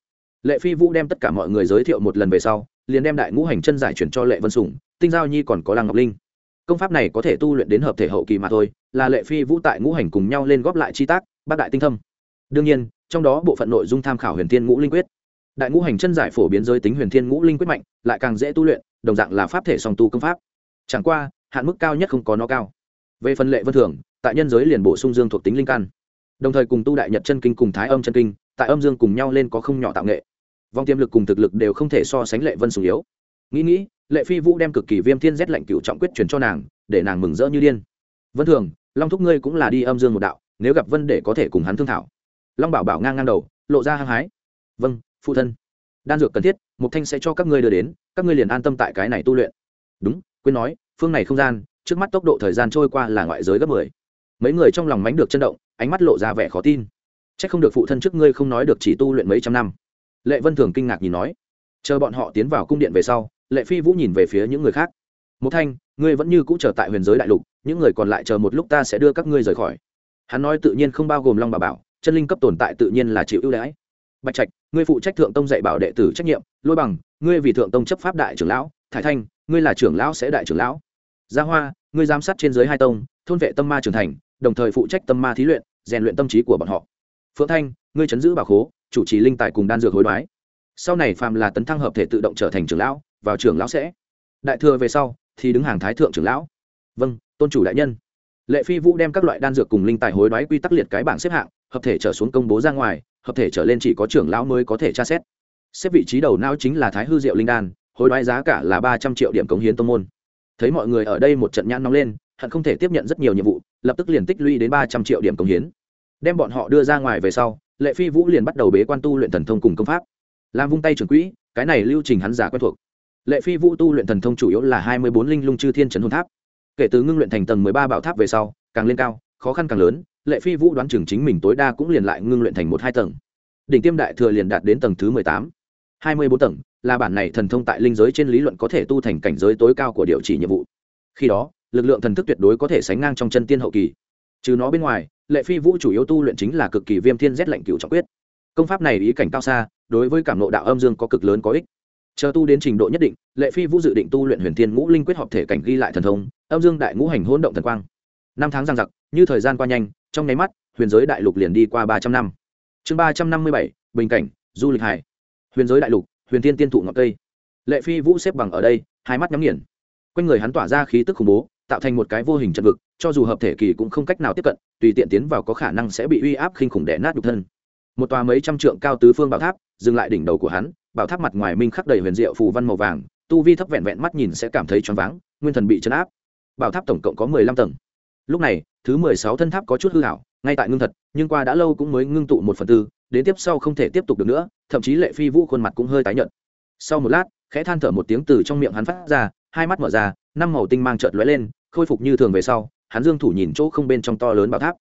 lệ phi vũ đem tất cả mọi người giới thiệu một lần về sau, liền đem đại ngũ hành chân giải chuyển cho lệ vân sùng tinh giao nhi còn có làng ngọc linh. Công pháp này có thể tu luyện đến hợp thể hậu kỳ mà thôi, là lệ phi vũ tại ngũ hành cùng nhau lên góp lại chi tác, bác đại tinh thâm. Đương nhiên, trong đó bộ phận nội dung tham khảo huyền thiên ngũ linh quyết đại ngũ hành chân giải phổ biến giới tính huyền thiên ngũ linh quyết mạnh, lại càng dễ tu luyện, đồng dạng là pháp thể song tu công pháp. Chẳng qua, hạn mức cao nhất không có nó cao. Về phần lệ vân thường, tại nhân giới liền bổ sung dương thuộc tính linh căn. Đồng thời cùng tu đại nhật chân kinh cùng thái âm chân kinh, tại âm dương cùng nhau lên có không nhỏ tạo nghệ. Vong tiềm lực cùng thực lực đều không thể so sánh lệ vân sùng yếu. Nghĩ nghĩ, lệ phi vũ đem cực kỳ viêm thiên rét lệnh cựu trọng quyết truyền cho nàng, để nàng mừng rỡ như điên. Vân thường, long thúc ngươi cũng là đi âm dương một đạo, nếu gặp vân để có thể cùng hắn thương thảo. Long bảo bảo ngang ngang đầu, lộ ra hăng hái. Vâng phụ thân. Đan dược cần thiết, mục thanh sẽ cho các ngươi đưa đến, các ngươi liền an tâm tại cái này tu luyện. Đúng, quên nói, phương này không gian, trước mắt tốc độ thời gian trôi qua là ngoại giới gấp mười. Mấy người trong lòng mánh được chân động, ánh mắt lộ ra vẻ khó tin. C h ắ c không được phụ thân trước ngươi không nói được chỉ tu luyện mấy trăm năm. Lệ vân thường kinh ngạc nhìn nói, chờ bọn họ tiến vào cung điện về sau, lệ phi vũ nhìn về phía những người khác. Một thanh, ngươi vẫn như cũ chờ tại huyền giới đại lục, những người còn lại chờ một lúc ta sẽ đưa các ngươi rời khỏi. Hắn nói tự nhiên không bao gồm long bà bảo, chân linh cấp tồn tại tự nhiên là chịu ưu đãi bạch trạch, ngươi phụ trách thượng tông dạy bảo đệ tử trách nhiệm, lôi bằng, ngươi vì thượng tông chấp pháp đại trưởng lão Thái thanh, ngươi là trưởng lão sẽ đại trưởng lão. Gia hoa, ngươi giám sát trên dưới hai tông, thôn vệ tâm ma trưởng thành, đồng thời phụ trách tâm ma thí luyện, rèn luyện tâm trí của bọn họ. Phượng thanh, ngươi chấn giữ bảo khố, chủ trì linh tài cùng đan dược hối đoái. Sau này phàm là tấn thăng hợp thể tự động trở thành trưởng lão, vào trưởng lão sẽ. Đại thừa về sau, thì đứng hàng thái thượng trưởng lão. Vâng tôn chủ đại nhân. Lệ phi vũ đem các loại đan dược cùng linh tài hối đoái quy tắc liệt cái bảng xếp hạng, hợp thể trở xuống công bố ra ngoài hợp thể trở lên chỉ có trưởng lão mới có thể tra xét. Xếp vị trí đầu não chính là thái hư diệu linh đan, hối đoái giá cả là ba trăm triệu điểm cống hiến tông môn. Thấy mọi người ở đây một trận nhãn nóng lên, hận không thể tiếp nhận rất nhiều nhiệm vụ, lập tức liền tích lũy đến ba trăm triệu điểm cống hiến. Đem bọn họ đưa ra ngoài về sau, lệ phi vũ liền bắt đầu bế quan tu luyện thần thông cùng công pháp. Làm vung tay trưởng quỹ, cái này lưu trình hắn giả quen thuộc. Lệ phi vũ tu luyện thần thông chủ yếu là hai mươi bốn linh lung chư thiên trấn hồn tháp. Kể từ ngưng luyện thành tầng mười ba bảo tháp về sau, càng lên cao, khó khăn càng lớn lệ phi vũ đoán chừng chính mình tối đa cũng liền lại ngưng luyện thành một hai tầng. Đỉnh tiêm đại thừa liền đạt đến tầng thứ mười tám. Hai mươi bốn tầng, là bản này thần thông tại linh giới trên lý luận có thể tu thành cảnh giới tối cao của điều chỉ nhiệm vụ. Khi đó, lực lượng thần thức tuyệt đối có thể sánh ngang trong chân tiên hậu kỳ. Trừ nó bên ngoài, lệ phi vũ chủ yếu tu luyện chính là cực kỳ viêm thiên rét lạnh cựu trọng quyết. Công pháp này ý cảnh cao xa, đối với cảm nộ đạo âm dương có cực lớn có ích. Chờ tu đến trình độ nhất định, lệ phi vũ dự định tu luyện huyền thiên ngũ linh quyết hợp thể cảnh ghi lại thần thông, âm dương đại ngũ hành hỗn động thần quang. Năm tháng giang giặc như thời gian qua nhanh, trong nháy mắt, huyền giới đại lục liền đi qua ba trăm năm. Chương ba trăm năm mươi bảy, bình cảnh, du lịch hải. Huyền giới đại lục, huyền thiên tiên thụ ngọc cây. Lệ phi vũ xếp bằng ở đây, hai mắt nhắm nghiền. Quanh người hắn tỏa ra khí tức khủng bố, tạo thành một cái vô hình trận vực, cho dù hợp thể kỳ cũng không cách nào tiếp cận, tùy tiện tiến vào có khả năng sẽ bị uy áp khinh khủng đẻ nát đục thân. Một tòa mấy trăm trượng cao tứ phương bảo tháp, dừng lại đỉnh đầu của hắn, bảo tháp mặt ngoài minh khắc đầy huyền diệu phù văn màu vàng, tu vi thấp vẹn vẹn mắt nhìn sẽ cảm thấy choáng váng, nguyên thần bị chấn áp. Bảo tháp tổng cộng có mười lăm tầng. Lúc này thứ mười sáu thân tháp có chút hư hảo, ngay tại ngưng thật, nhưng qua đã lâu cũng mới ngưng tụ một phần tư, đến tiếp sau không thể tiếp tục được nữa, thậm chí lệ phi vũ khuôn mặt cũng hơi tái nhợt. Sau một lát, khẽ than thở một tiếng từ trong miệng hắn phát ra, hai mắt mở ra, năm màu tinh mang chợt lóe lên, khôi phục như thường về sau, hắn dương thủ nhìn chỗ không bên trong to lớn bảo tháp.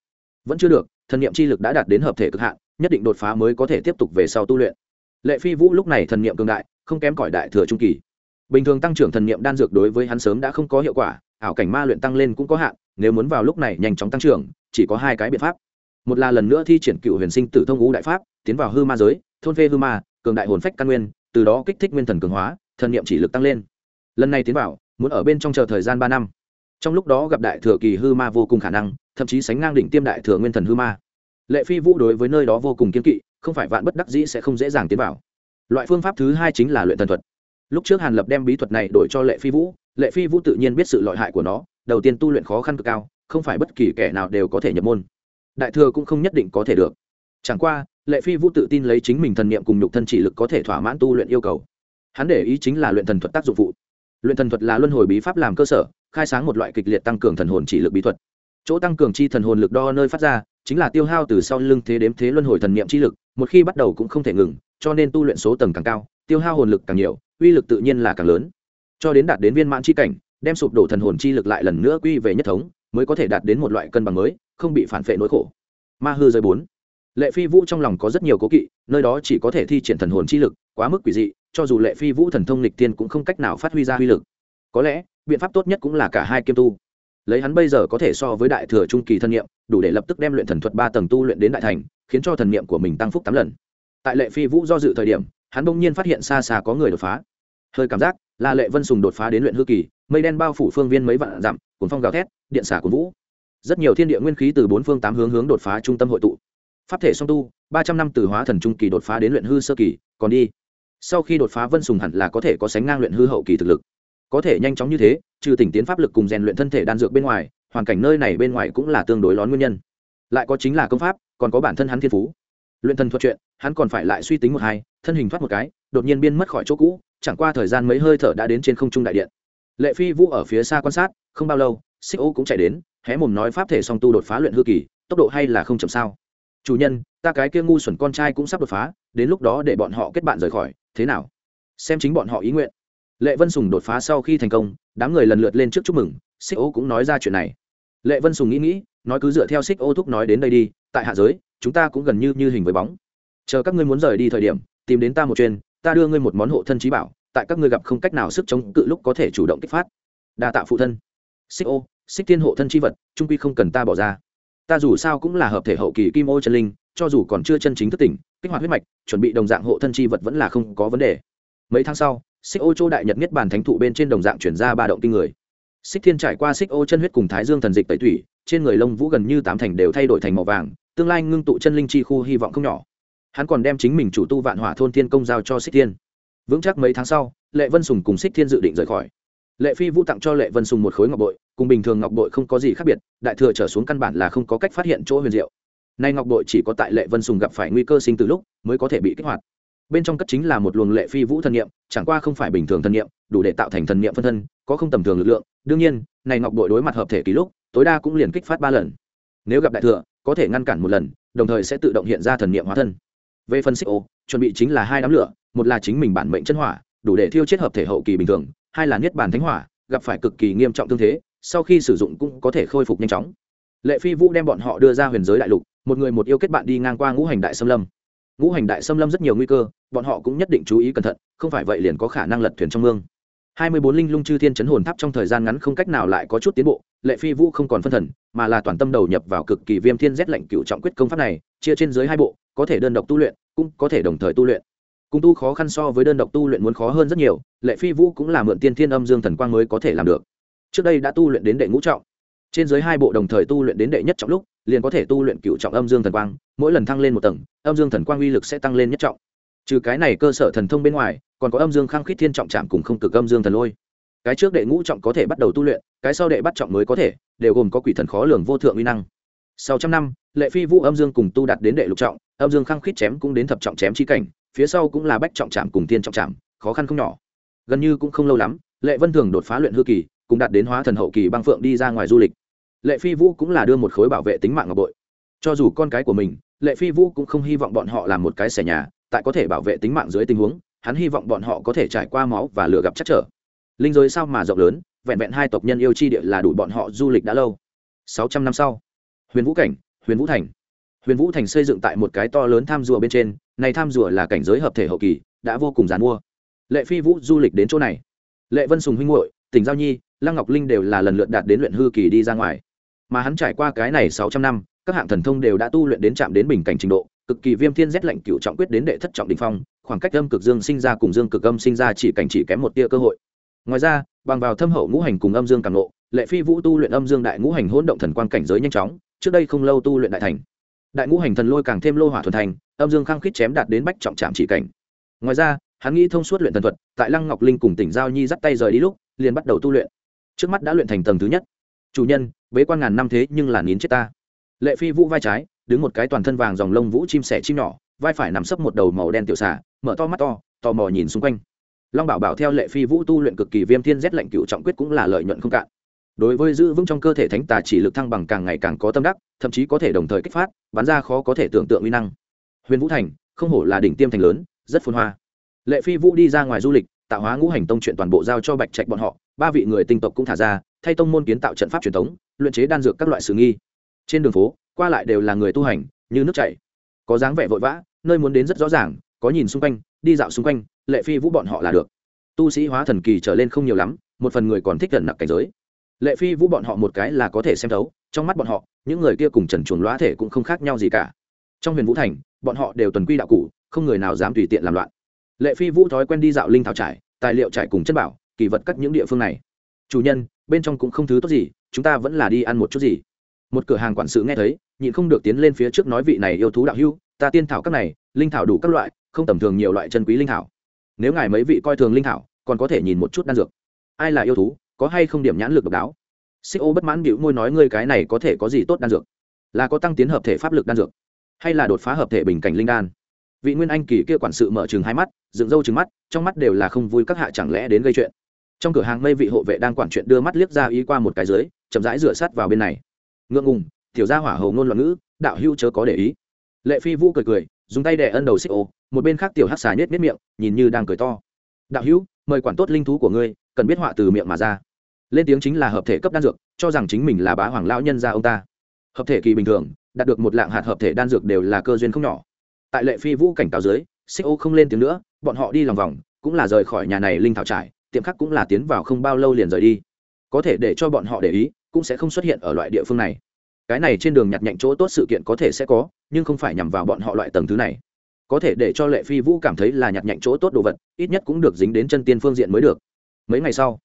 Vẫn chưa được, thần niệm chi lực đã đạt đến hợp thể cực hạn, nhất định đột phá mới có thể tiếp tục về sau tu luyện. Lệ phi vũ lúc này thần niệm cường đại, không kém cỏi đại thừa trung kỳ. Bình thường tăng trưởng thần niệm đan dược đối với hắn sớm đã không có hiệu quả, ảo cảnh ma luyện tăng lên cũng có hạn nếu muốn vào lúc này nhanh chóng tăng trưởng, chỉ có hai cái biện pháp. Một là lần nữa thi triển cựu huyền sinh tử thông ngũ đại pháp, tiến vào hư ma giới, thôn phê hư ma, cường đại hồn phách căn nguyên, từ đó kích thích nguyên thần cường hóa, thần niệm chỉ lực tăng lên. Lần này tiến vào, muốn ở bên trong chờ thời gian ba năm. Trong lúc đó gặp đại thừa kỳ hư ma vô cùng khả năng, thậm chí sánh ngang đỉnh tiêm đại thừa nguyên thần hư ma. Lệ phi vũ đối với nơi đó vô cùng kiên kỵ, không phải vạn bất đắc dĩ sẽ không dễ dàng tiến vào. Loại phương pháp thứ hai chính là luyện thần thuật. Lúc trước hàn lập đem bí thuật này đổi cho lệ phi vũ, lệ phi vũ tự nhiên biết sự lợi hại của nó đầu tiên tu luyện khó khăn cực cao, không phải bất kỳ kẻ nào đều có thể nhập môn. Đại thừa cũng không nhất định có thể được. Chẳng qua, lệ phi vũ tự tin lấy chính mình thần niệm cùng nhục thân chỉ lực có thể thỏa mãn tu luyện yêu cầu. Hắn để ý chính là luyện thần thuật tác dụng phụ. Luyện thần thuật là luân hồi bí pháp làm cơ sở, khai sáng một loại kịch liệt tăng cường thần hồn chỉ lực bí thuật. Chỗ tăng cường chi thần hồn lực đo nơi phát ra, chính là tiêu hao từ sau lưng thế đếm thế luân hồi thần niệm chi lực, một khi bắt đầu cũng không thể ngừng, cho nên tu luyện số tầng càng cao, tiêu hao hồn lực càng nhiều, uy lực tự nhiên là càng lớn. Cho đến đạt đến viên mãn chi cảnh đem sụp đổ thần hồn chi lực lại lần nữa quy về nhất thống, mới có thể đạt đến một loại cân bằng mới, không bị phản phệ nỗi khổ. Ma hư giới bốn. Lệ phi vũ trong lòng có rất nhiều cố kỵ, nơi đó chỉ có thể thi triển thần hồn chi lực, quá mức quỷ dị, cho dù lệ phi vũ thần thông lịch tiên cũng không cách nào phát huy ra uy lực. Có lẽ, biện pháp tốt nhất cũng là cả hai kiêm tu. Lấy hắn bây giờ có thể so với đại thừa trung kỳ thân nhiệm đủ để lập tức đem luyện thần thuật ba tầng tu luyện đến đại thành, khiến cho thần niệm của mình tăng phúc tám lần. Tại lệ phi vũ do dự thời điểm, hắn bỗng nhiên phát hiện xa xa có người đột phá. Hơi cảm giác là lệ vân sùng đột phá đến luyện hư kỳ, mây đen bao phủ phương viên mấy vạn dặm, cuốn phong gào thét, điện xả cuốn vũ. Rất nhiều thiên địa nguyên khí từ bốn phương tám hướng hướng đột phá trung tâm hội tụ. Pháp thể song tu, ba trăm năm từ hóa thần trung kỳ đột phá đến luyện hư sơ kỳ, còn đi. Sau khi đột phá, vân sùng hẳn là có thể có sánh ngang luyện hư hậu kỳ thực lực. Có thể nhanh chóng như thế, trừ tỉnh tiến pháp lực cùng rèn luyện thân thể đan dược bên ngoài, hoàn cảnh nơi này bên ngoài cũng là tương đối lón nguyên nhân. Lại có chính là công pháp, còn có bản thân hắn thiên phú. Luyện thần thuật chuyện, hắn còn phải lại suy tính một hai, thân hình thoát một cái, đột nhiên biên mất khỏi chỗ cũ chẳng qua thời gian mấy hơi thở đã đến trên không trung đại điện. Lệ phi vũ ở phía xa quan sát, không bao lâu, xích ô cũng chạy đến, hé mồm nói pháp thể song tu đột phá luyện hư kỳ, tốc độ hay là không chậm sao? Chủ nhân, ta cái kia ngu xuẩn con trai cũng sắp đột phá, đến lúc đó để bọn họ kết bạn rời khỏi, thế nào? Xem chính bọn họ ý nguyện. Lệ vân sùng đột phá sau khi thành công, đám người lần lượt lên trước chúc mừng, xích ô cũng nói ra chuyện này. Lệ vân sùng nghĩ nghĩ, nói cứ dựa theo xích ô thúc nói đến đây đi, tại hạ giới, chúng ta cũng gần như như hình với bóng. Chờ các ngươi muốn rời đi thời điểm, tìm đến ta một chuyên ta đưa ngươi một món hộ thân trí bảo, tại các ngươi gặp không cách nào sức chống cự lúc có thể chủ động kích phát. Đa tạ phụ thân. Xích ô, xích tiên hộ thân chi vật, trung quy không cần ta bỏ ra. Ta dù sao cũng là hợp thể hậu kỳ kim ô chân linh, cho dù còn chưa chân chính thức tỉnh, kích hoạt huyết mạch, chuẩn bị đồng dạng hộ thân chi vật vẫn là không có vấn đề. Mấy tháng sau, xích ô châu đại nhật niết bàn thánh thụ bên trên đồng dạng chuyển ra ba động kinh người. Xích thiên trải qua xích ô chân huyết cùng thái dương thần dịch tẩy thủy trên người lông vũ gần như tám thành đều thay đổi thành màu vàng, tương lai ngưng tụ chân linh chi khu hy vọng không nhỏ hắn còn đem chính mình chủ tu vạn hỏa thôn thiên công giao cho xích thiên. Vững chắc mấy tháng sau, lệ vân sùng cùng xích thiên dự định rời khỏi. Lệ phi vũ tặng cho lệ vân sùng một khối ngọc bội, cùng bình thường ngọc bội không có gì khác biệt, đại thừa trở xuống căn bản là không có cách phát hiện chỗ huyền diệu. Nay ngọc bội chỉ có tại lệ vân sùng gặp phải nguy cơ sinh từ lúc mới có thể bị kích hoạt. Bên trong cất chính là một luồng lệ phi vũ thần niệm, chẳng qua không phải bình thường thần niệm, đủ để tạo thành thần niệm phân thân, có không tầm thường lực lượng. Đương nhiên, này ngọc bội đối mặt hợp thể ký lúc, tối đa cũng liền kích phát ba lần. Nếu gặp đại thừa, có thể ngăn cản một lần, đồng thời sẽ tự động hiện ra thần niệm hóa thân về phần xích ô, chuẩn bị chính là hai đám lửa, một là chính mình bản mệnh chân hỏa, đủ để thiêu chết hợp thể hậu kỳ bình thường, hai là niết bàn thánh hỏa, gặp phải cực kỳ nghiêm trọng tương thế, sau khi sử dụng cũng có thể khôi phục nhanh chóng. Lệ phi vũ đem bọn họ đưa ra huyền giới đại lục, một người một yêu kết bạn đi ngang qua ngũ hành đại xâm lâm. Ngũ hành đại xâm lâm rất nhiều nguy cơ, bọn họ cũng nhất định chú ý cẩn thận, không phải vậy liền có khả năng lật thuyền trong mương. Hai mươi bốn linh lung chư thiên chấn hồn tháp trong thời gian ngắn không cách nào lại có chút tiến bộ, lệ phi vũ không còn phân thần, mà là toàn tâm đầu nhập vào cực kỳ viêm thiên rét lệnh cựu trọng quyết công pháp này, chia trên dưới hai bộ, có thể đơn độc tu luyện cũng có thể đồng thời tu luyện. Cung tu khó khăn so với đơn độc tu luyện muốn khó hơn rất nhiều, lệ phi vũ cũng là mượn tiên thiên âm dương thần quang mới có thể làm được. Trước đây đã tu luyện đến đệ ngũ trọng. Trên dưới hai bộ đồng thời tu luyện đến đệ nhất trọng lúc, liền có thể tu luyện cựu trọng âm dương thần quang, mỗi lần thăng lên một tầng, âm dương thần quang uy lực sẽ tăng lên nhất trọng. Trừ cái này cơ sở thần thông bên ngoài, còn có âm dương khăng khít thiên trọng trạm cùng không cực âm dương thần lôi. Cái trước đệ ngũ trọng có thể bắt đầu tu luyện, cái sau đệ bắt trọng mới có thể, đều gồm có quỷ thần khó lường vô thượng uy năng. Sau trăm năm, lệ phi vũ âm dương cùng tu đạt đến đệ lục trọng âm dương khăng khít chém cũng đến thập trọng chém chi cảnh phía sau cũng là bách trọng chạm cùng tiên trọng chạm, khó khăn không nhỏ. Gần như cũng không lâu lắm lệ vân thường đột phá luyện hư kỳ cũng đạt đến hóa thần hậu kỳ băng phượng đi ra ngoài du lịch. Lệ phi vũ cũng là đưa một khối bảo vệ tính mạng ngọc bội. Cho dù con cái của mình lệ phi vũ cũng không hy vọng bọn họ làm một cái xẻ nhà tại có thể bảo vệ tính mạng dưới tình huống hắn hy vọng bọn họ có thể trải qua máu và lửa gặp chắc trở. Linh giới sao mà rộng lớn vẹn vẹn hai tộc nhân yêu chi địa là đủ bọn họ du lịch đã lâu. Sáu trăm năm sau huyền vũ cảnh huyền vũ thành huyền vũ thành xây dựng tại một cái to lớn tham rùa bên trên, này tham rùa là cảnh giới hợp thể hậu kỳ, đã vô cùng dàn mua. Lệ phi vũ du lịch đến chỗ này. Lệ vân sùng huynh hội tỉnh giao nhi, lăng ngọc linh đều là lần lượt đạt đến luyện hư kỳ đi ra ngoài. Mà hắn trải qua cái này sáu trăm năm, các hạng thần thông đều đã tu luyện đến chạm đến bình cảnh trình độ, cực kỳ viêm thiên rét lạnh cựu trọng quyết đến đệ thất trọng đình phong, khoảng cách âm cực dương sinh ra cùng dương cực âm sinh ra chỉ cảnh chỉ kém một tia cơ hội. Ngoài ra, bằng vào thâm hậu ngũ hành cùng âm dương càng lộ lệ phi vũ tu luyện âm dương đại ngũ hành hỗn động thần quan cảnh giới nhanh chóng, trước đây không lâu tu luyện đại thành đại ngũ hành thần lôi càng thêm lô hỏa thuần thành, âm dương khăng khít chém đạt đến bách trọng trạm chỉ cảnh. Ngoài ra, hắn nghĩ thông suốt luyện thần thuật, tại lăng ngọc linh cùng tỉnh giao nhi dắt tay rời đi lúc, liền bắt đầu tu luyện. Trước mắt đã luyện thành tầng thứ nhất. Chủ nhân, bế quan ngàn năm thế nhưng là nín chết ta. Lệ phi vũ vai trái, đứng một cái toàn thân vàng dòng lông vũ chim sẻ chim nhỏ, vai phải nằm sấp một đầu màu đen tiểu xả mở to mắt to, tò mò nhìn xung quanh. Long bảo bảo theo lệ phi vũ tu luyện cực kỳ viêm thiên rét lạnh cựu trọng quyết cũng là lợi nhuận không cạn đối với giữ vững trong cơ thể thánh tà chỉ lực thăng bằng càng ngày càng có tâm đắc, thậm chí có thể đồng thời kích phát, bắn ra khó có thể tưởng tượng uy năng. Huyền vũ thành, không hổ là đỉnh tiêm thành lớn, rất phun hoa. Lệ phi vũ đi ra ngoài du lịch, tạo hóa ngũ hành tông chuyện toàn bộ giao cho bạch trạch bọn họ, ba vị người tinh tộc cũng thả ra, thay tông môn kiến tạo trận pháp truyền thống, luyện chế đan dược các loại sử nghi. Trên đường phố, qua lại đều là người tu hành, như nước chảy. Có dáng vẻ vội vã, nơi muốn đến rất rõ ràng, có nhìn xung quanh, đi dạo xung quanh, lệ phi vũ bọn họ là được. Tu sĩ hóa thần kỳ trở lên không nhiều lắm, một phần người còn thích gần nặc cảnh giới lệ phi vũ bọn họ một cái là có thể xem thấu, trong mắt bọn họ, những người kia cùng trần chuồn loá thể cũng không khác nhau gì cả. Trong huyền vũ thành, bọn họ đều tuần quy đạo cụ, không người nào dám tùy tiện làm loạn. Lệ phi vũ thói quen đi dạo linh thảo trải, tài liệu trải cùng chất bảo, kỳ vật cắt những địa phương này. Chủ nhân, bên trong cũng không thứ tốt gì, chúng ta vẫn là đi ăn một chút gì. Một cửa hàng quản sự nghe thấy, nhịn không được tiến lên phía trước nói vị này yêu thú đạo hưu, ta tiên thảo các này, linh thảo đủ các loại, không tầm thường nhiều loại chân quý linh thảo. Nếu ngài mấy vị coi thường linh thảo, còn có thể nhìn một chút đan dược. Ai là yêu thú? Có hay không điểm nhãn lực độc đáo? Xích ô bất mãn bịu môi nói, ngươi cái này có thể có gì tốt đan dược? Là có tăng tiến hợp thể pháp lực đan dược, hay là đột phá hợp thể bình cảnh linh đan? Vị nguyên anh kỳ kia quản sự mở chừng hai mắt, dựng râu chừng mắt, trong mắt đều là không vui các hạ chẳng lẽ đến gây chuyện? Trong cửa hàng mây vị hộ vệ đang quản chuyện đưa mắt liếc ra ý qua một cái dưới, chậm rãi rửa sát vào bên này. Ngượng ngùng, tiểu gia hỏa hầu ngôn loạn ngữ, đạo hưu chớ có để ý. Lệ phi vũ cười cười, dùng tay đè ân đầu xích ô, một bên khác tiểu hắc xà nhét miết miệng, nhìn như đang cười to. Đạo hữu, mời quản tốt linh thú của ngươi, cần biết họa từ miệng mà ra lên tiếng chính là hợp thể cấp đan dược, cho rằng chính mình là bá hoàng lão nhân gia ông ta. Hợp thể kỳ bình thường, đạt được một lạng hạt hợp thể đan dược đều là cơ duyên không nhỏ. Tại lệ phi vũ cảnh cáo dưới, xích ô không lên tiếng nữa, bọn họ đi lòng vòng, cũng là rời khỏi nhà này linh thảo trải tiệm khắc cũng là tiến vào không bao lâu liền rời đi. Có thể để cho bọn họ để ý, cũng sẽ không xuất hiện ở loại địa phương này. Cái này trên đường nhặt nhạnh chỗ tốt sự kiện có thể sẽ có, nhưng không phải nhằm vào bọn họ loại tầng thứ này. Có thể để cho lệ phi vũ cảm thấy là nhặt nhạnh chỗ tốt đồ vật, ít nhất cũng được dính đến chân tiên phương diện mới được. Mấy ngày sau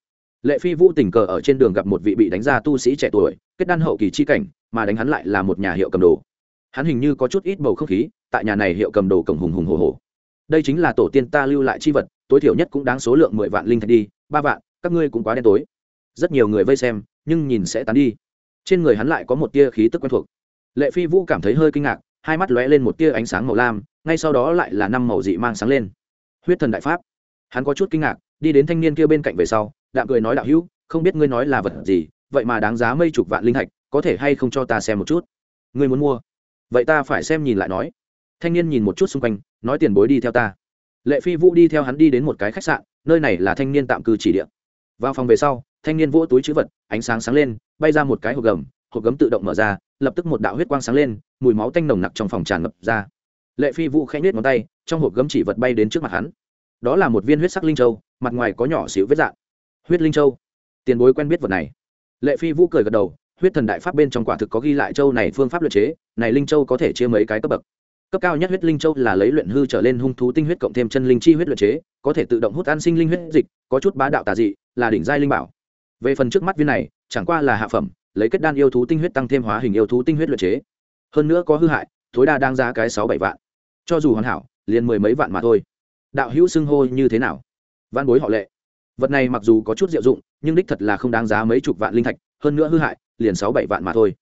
lệ phi vũ tình cờ ở trên đường gặp một vị bị đánh ra tu sĩ trẻ tuổi, kết đan hậu kỳ chi cảnh, mà đánh hắn lại là một nhà hiệu cầm đồ. Hắn hình như có chút ít bầu không khí, tại nhà này hiệu cầm đồ cổng hùng hùng hồ hồ. Đây chính là tổ tiên ta lưu lại chi vật, tối thiểu nhất cũng đáng số lượng mười vạn linh thạch đi, ba vạn, các ngươi cũng quá đen tối. Rất nhiều người vây xem, nhưng nhìn sẽ tán đi. Trên người hắn lại có một tia khí tức quen thuộc. Lệ phi vũ cảm thấy hơi kinh ngạc, hai mắt lóe lên một tia ánh sáng màu lam, ngay sau đó lại là năm màu dị mang sáng lên. Huyết thần đại pháp. Hắn có chút kinh ngạc, đi đến thanh niên kia bên cạnh về sau đạm cười nói đạo hữu, không biết ngươi nói là vật gì, vậy mà đáng giá mây chục vạn linh thạch có thể hay không cho ta xem một chút? Ngươi muốn mua? Vậy ta phải xem nhìn lại nói. Thanh niên nhìn một chút xung quanh, nói tiền bối đi theo ta. Lệ phi vũ đi theo hắn đi đến một cái khách sạn, nơi này là thanh niên tạm cư chỉ địa. Vào phòng về sau, thanh niên vỗ túi chữ vật, ánh sáng sáng lên, bay ra một cái hộp gầm, hộp gấm tự động mở ra, lập tức một đạo huyết quang sáng lên, mùi máu tanh nồng nặc trong phòng tràn ngập ra. Lệ phi vũ khẽ nhếch ngón tay, trong hộp gấm chỉ vật bay đến trước mặt hắn. Đó là một viên huyết sắc linh châu, mặt ngoài có nhỏ xíu vết dạng huyết linh châu. Tiền bối quen biết vật này. Lệ phi vũ cười gật đầu, huyết thần đại pháp bên trong quả thực có ghi lại châu này phương pháp luyện chế, này linh châu có thể chia mấy cái cấp bậc. Cấp cao nhất huyết linh châu là lấy luyện hư trở lên hung thú tinh huyết cộng thêm chân linh chi huyết luyện chế, có thể tự động hút an sinh linh huyết dịch, có chút bá đạo tà dị, là đỉnh giai linh bảo. Về phần trước mắt viên này, chẳng qua là hạ phẩm, lấy kết đan yêu thú tinh huyết tăng thêm hóa hình yêu thú tinh huyết luyện chế. Hơn nữa có hư hại, tối đa đang giá cái sáu bảy vạn. Cho dù hoàn hảo, liền mười mấy vạn mà thôi. Đạo hữu xưng hô như thế nào? Văn bối họ lệ vật này mặc dù có chút diệu dụng, nhưng đích thật là không đáng giá mấy chục vạn linh thạch, hơn nữa hư hại, liền sáu bảy vạn mà thôi.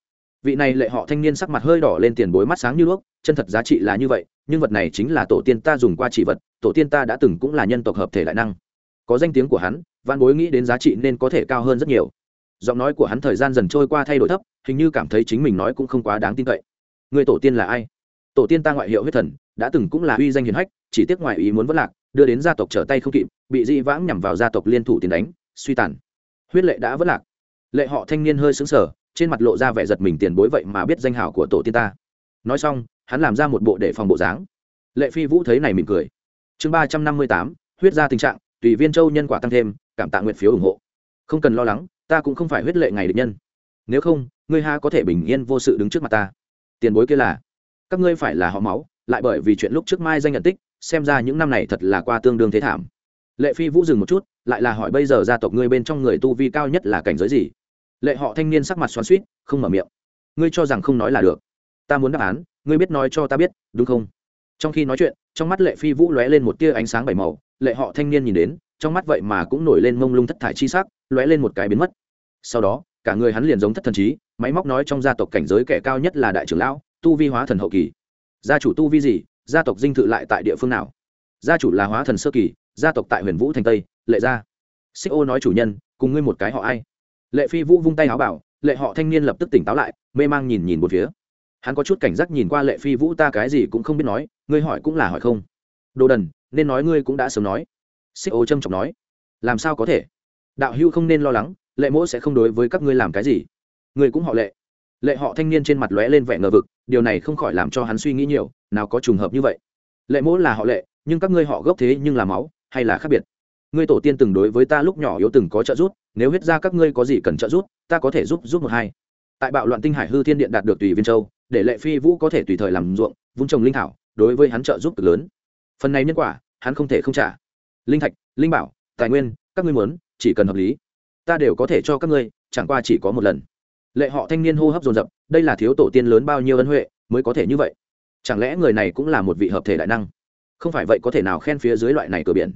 Vị này lệ họ thanh niên sắc mặt hơi đỏ lên tiền bối mắt sáng như đuốc, chân thật giá trị là như vậy, nhưng vật này chính là tổ tiên ta dùng qua chỉ vật, tổ tiên ta đã từng cũng là nhân tộc hợp thể đại năng. Có danh tiếng của hắn văn bối nghĩ đến giá trị nên có thể cao hơn rất nhiều. Giọng nói của hắn thời gian dần trôi qua thay đổi thấp, hình như cảm thấy chính mình nói cũng không quá đáng tin cậy. Người tổ tiên là ai? Tổ tiên ta ngoại hiệu huyết thần, đã từng cũng là uy danh hiền hách, chỉ tiếc ngoại ý muốn vất lạc, đưa đến gia tộc trở tay không kịp, bị dị vãng nhằm vào gia tộc liên thủ tiền đánh, suy tàn. Huyết lệ đã vất lạc. Lệ họ thanh niên hơi xứng sở trên mặt lộ ra vẻ giật mình tiền bối vậy mà biết danh hảo của tổ tiên ta. Nói xong, hắn làm ra một bộ để phòng bộ dáng. Lệ phi vũ thấy này mỉm cười. Chương ba trăm năm mươi tám, huyết ra tình trạng, tùy viên châu nhân quả tăng thêm, cảm tạ nguyện phiếu ủng hộ. Không cần lo lắng, ta cũng không phải huyết lệ ngày địch nhân. Nếu không, ngươi ha có thể bình yên vô sự đứng trước mặt ta. Tiền bối kia là? Các ngươi phải là họ máu, lại bởi vì chuyện lúc trước mai danh nhận tích, xem ra những năm này thật là qua tương đương thế thảm. Lệ phi vũ dừng một chút, lại là hỏi bây giờ gia tộc ngươi bên trong người tu vi cao nhất là cảnh giới gì? Lệ họ thanh niên sắc mặt xoắn suýt không mở miệng. Ngươi cho rằng không nói là được. Ta muốn đáp án, ngươi biết nói cho ta biết, đúng không? Trong khi nói chuyện, trong mắt lệ phi vũ lóe lên một tia ánh sáng bảy màu, lệ họ thanh niên nhìn đến, trong mắt vậy mà cũng nổi lên mông lung thất thải chi sắc, lóe lên một cái biến mất. Sau đó, cả người hắn liền giống thất thần trí, máy móc nói trong gia tộc cảnh giới kẻ cao nhất là đại trưởng lão tu vi hóa thần hậu kỳ. Gia chủ tu vi gì? Gia tộc dinh thự lại tại địa phương nào? Gia chủ là hóa thần sơ kỳ, gia tộc tại huyền vũ thành tây, lệ gia. Xích ô nói chủ nhân, cùng ngươi một cái họ ai? Lệ phi vũ vung tay áo bảo, lệ họ thanh niên lập tức tỉnh táo lại, mê mang nhìn nhìn một phía. Hắn có chút cảnh giác nhìn qua lệ phi vũ, ta cái gì cũng không biết nói, ngươi hỏi cũng là hỏi không. Đồ đần, nên nói ngươi cũng đã sớm nói. Xích ô trâm trọng nói. Làm sao có thể? Đạo hưu không nên lo lắng, lệ mỗ sẽ không đối với các ngươi làm cái gì. Ngươi cũng họ lệ lệ họ thanh niên trên mặt lóe lên vẻ ngờ vực, điều này không khỏi làm cho hắn suy nghĩ nhiều, nào có trùng hợp như vậy. Lệ mỗ là họ lệ, nhưng các ngươi họ gốc thế nhưng là máu, hay là khác biệt? Ngươi tổ tiên từng đối với ta lúc nhỏ yếu từng có trợ giúp, nếu huyết ra các ngươi có gì cần trợ giúp, ta có thể giúp giúp một hai. Tại bạo loạn tinh hải hư thiên điện đạt được tùy viên châu, để lệ phi vũ có thể tùy thời làm ruộng, vung trồng linh thảo, đối với hắn trợ giúp cực lớn. Phần này nhân quả, hắn không thể không trả. Linh thạch, linh bảo, tài nguyên, các ngươi muốn, chỉ cần hợp lý. Ta đều có thể cho các ngươi, chẳng qua chỉ có một lần lệ họ thanh niên hô hấp dồn dập, đây là thiếu tổ tiên lớn bao nhiêu ân huệ mới có thể như vậy? Chẳng lẽ người này cũng là một vị hợp thể đại năng? Không phải vậy có thể nào khen phía dưới loại này cửa biển?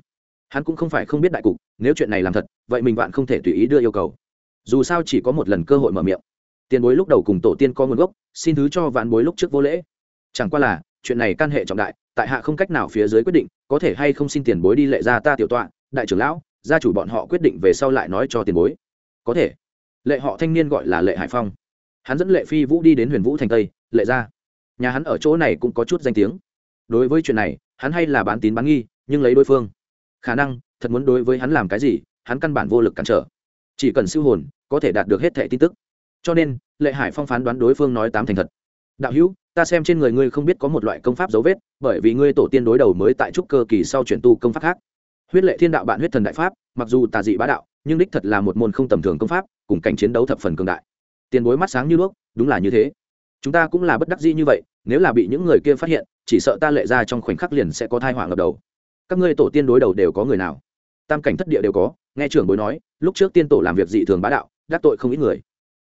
Hắn cũng không phải không biết đại cục, nếu chuyện này làm thật, vậy mình bạn không thể tùy ý đưa yêu cầu. Dù sao chỉ có một lần cơ hội mở miệng. Tiền bối lúc đầu cùng tổ tiên có nguồn gốc, xin thứ cho vạn bối lúc trước vô lễ. Chẳng qua là, chuyện này can hệ trọng đại, tại hạ không cách nào phía dưới quyết định, có thể hay không xin tiền bối đi lệ ra ta tiểu tọa, đại trưởng lão, gia chủ bọn họ quyết định về sau lại nói cho tiền bối. Có thể lệ họ thanh niên gọi là lệ hải phong. Hắn dẫn lệ phi vũ đi đến huyền vũ thành tây, lệ ra. Nhà hắn ở chỗ này cũng có chút danh tiếng. Đối với chuyện này, hắn hay là bán tín bán nghi, nhưng lấy đối phương. Khả năng, thật muốn đối với hắn làm cái gì, hắn căn bản vô lực cản trở. Chỉ cần siêu hồn, có thể đạt được hết thẻ tin tức. Cho nên, lệ hải phong phán đoán đối phương nói tám thành thật. Đạo hữu, ta xem trên người ngươi không biết có một loại công pháp dấu vết, bởi vì ngươi tổ tiên đối đầu mới tại trúc cơ kỳ sau chuyển tu công pháp khác. Huyết lệ thiên đạo bạn huyết thần đại pháp, mặc dù tà dị bá đạo nhưng đích thật là một môn không tầm thường công pháp, cùng cảnh chiến đấu thập phần cường đại. Tiền bối mắt sáng như đuốc, đúng là như thế. Chúng ta cũng là bất đắc dĩ như vậy, nếu là bị những người kia phát hiện, chỉ sợ ta lệ ra trong khoảnh khắc liền sẽ có thai họa ngập đầu. Các ngươi tổ tiên đối đầu đều có người nào? Tam cảnh thất địa đều có, nghe trưởng bối nói, lúc trước tiên tổ làm việc dị thường bá đạo, đắc tội không ít người.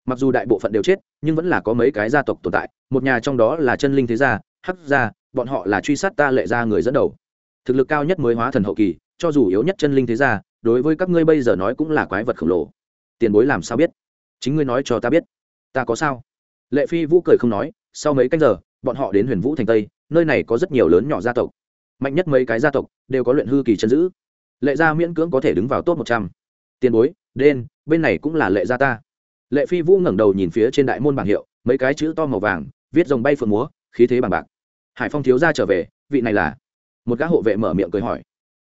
Mặc dù đại bộ phận đều chết, nhưng vẫn là có mấy cái gia tộc tồn tại, một nhà trong đó là chân linh thế gia, hắc gia, bọn họ là truy sát ta lệ ra người dẫn đầu. Thực lực cao nhất mới hóa thần hậu kỳ, cho dù yếu nhất chân linh thế gia đối với các ngươi bây giờ nói cũng là quái vật khổng lồ. Tiền bối làm sao biết? Chính ngươi nói cho ta biết. Ta có sao? Lệ phi vũ cười không nói, sau mấy canh giờ, bọn họ đến huyền vũ thành tây, nơi này có rất nhiều lớn nhỏ gia tộc. Mạnh nhất mấy cái gia tộc đều có luyện hư kỳ chân giữ. Lệ gia miễn cưỡng có thể đứng vào top một trăm. Tiền bối, đen, bên này cũng là lệ gia ta. Lệ phi vũ ngẩng đầu nhìn phía trên đại môn bảng hiệu, mấy cái chữ to màu vàng, viết dòng bay phượng múa, khí thế bằng bạc. Hải phong thiếu gia trở về, vị này là. Một gã hộ vệ mở miệng cười hỏi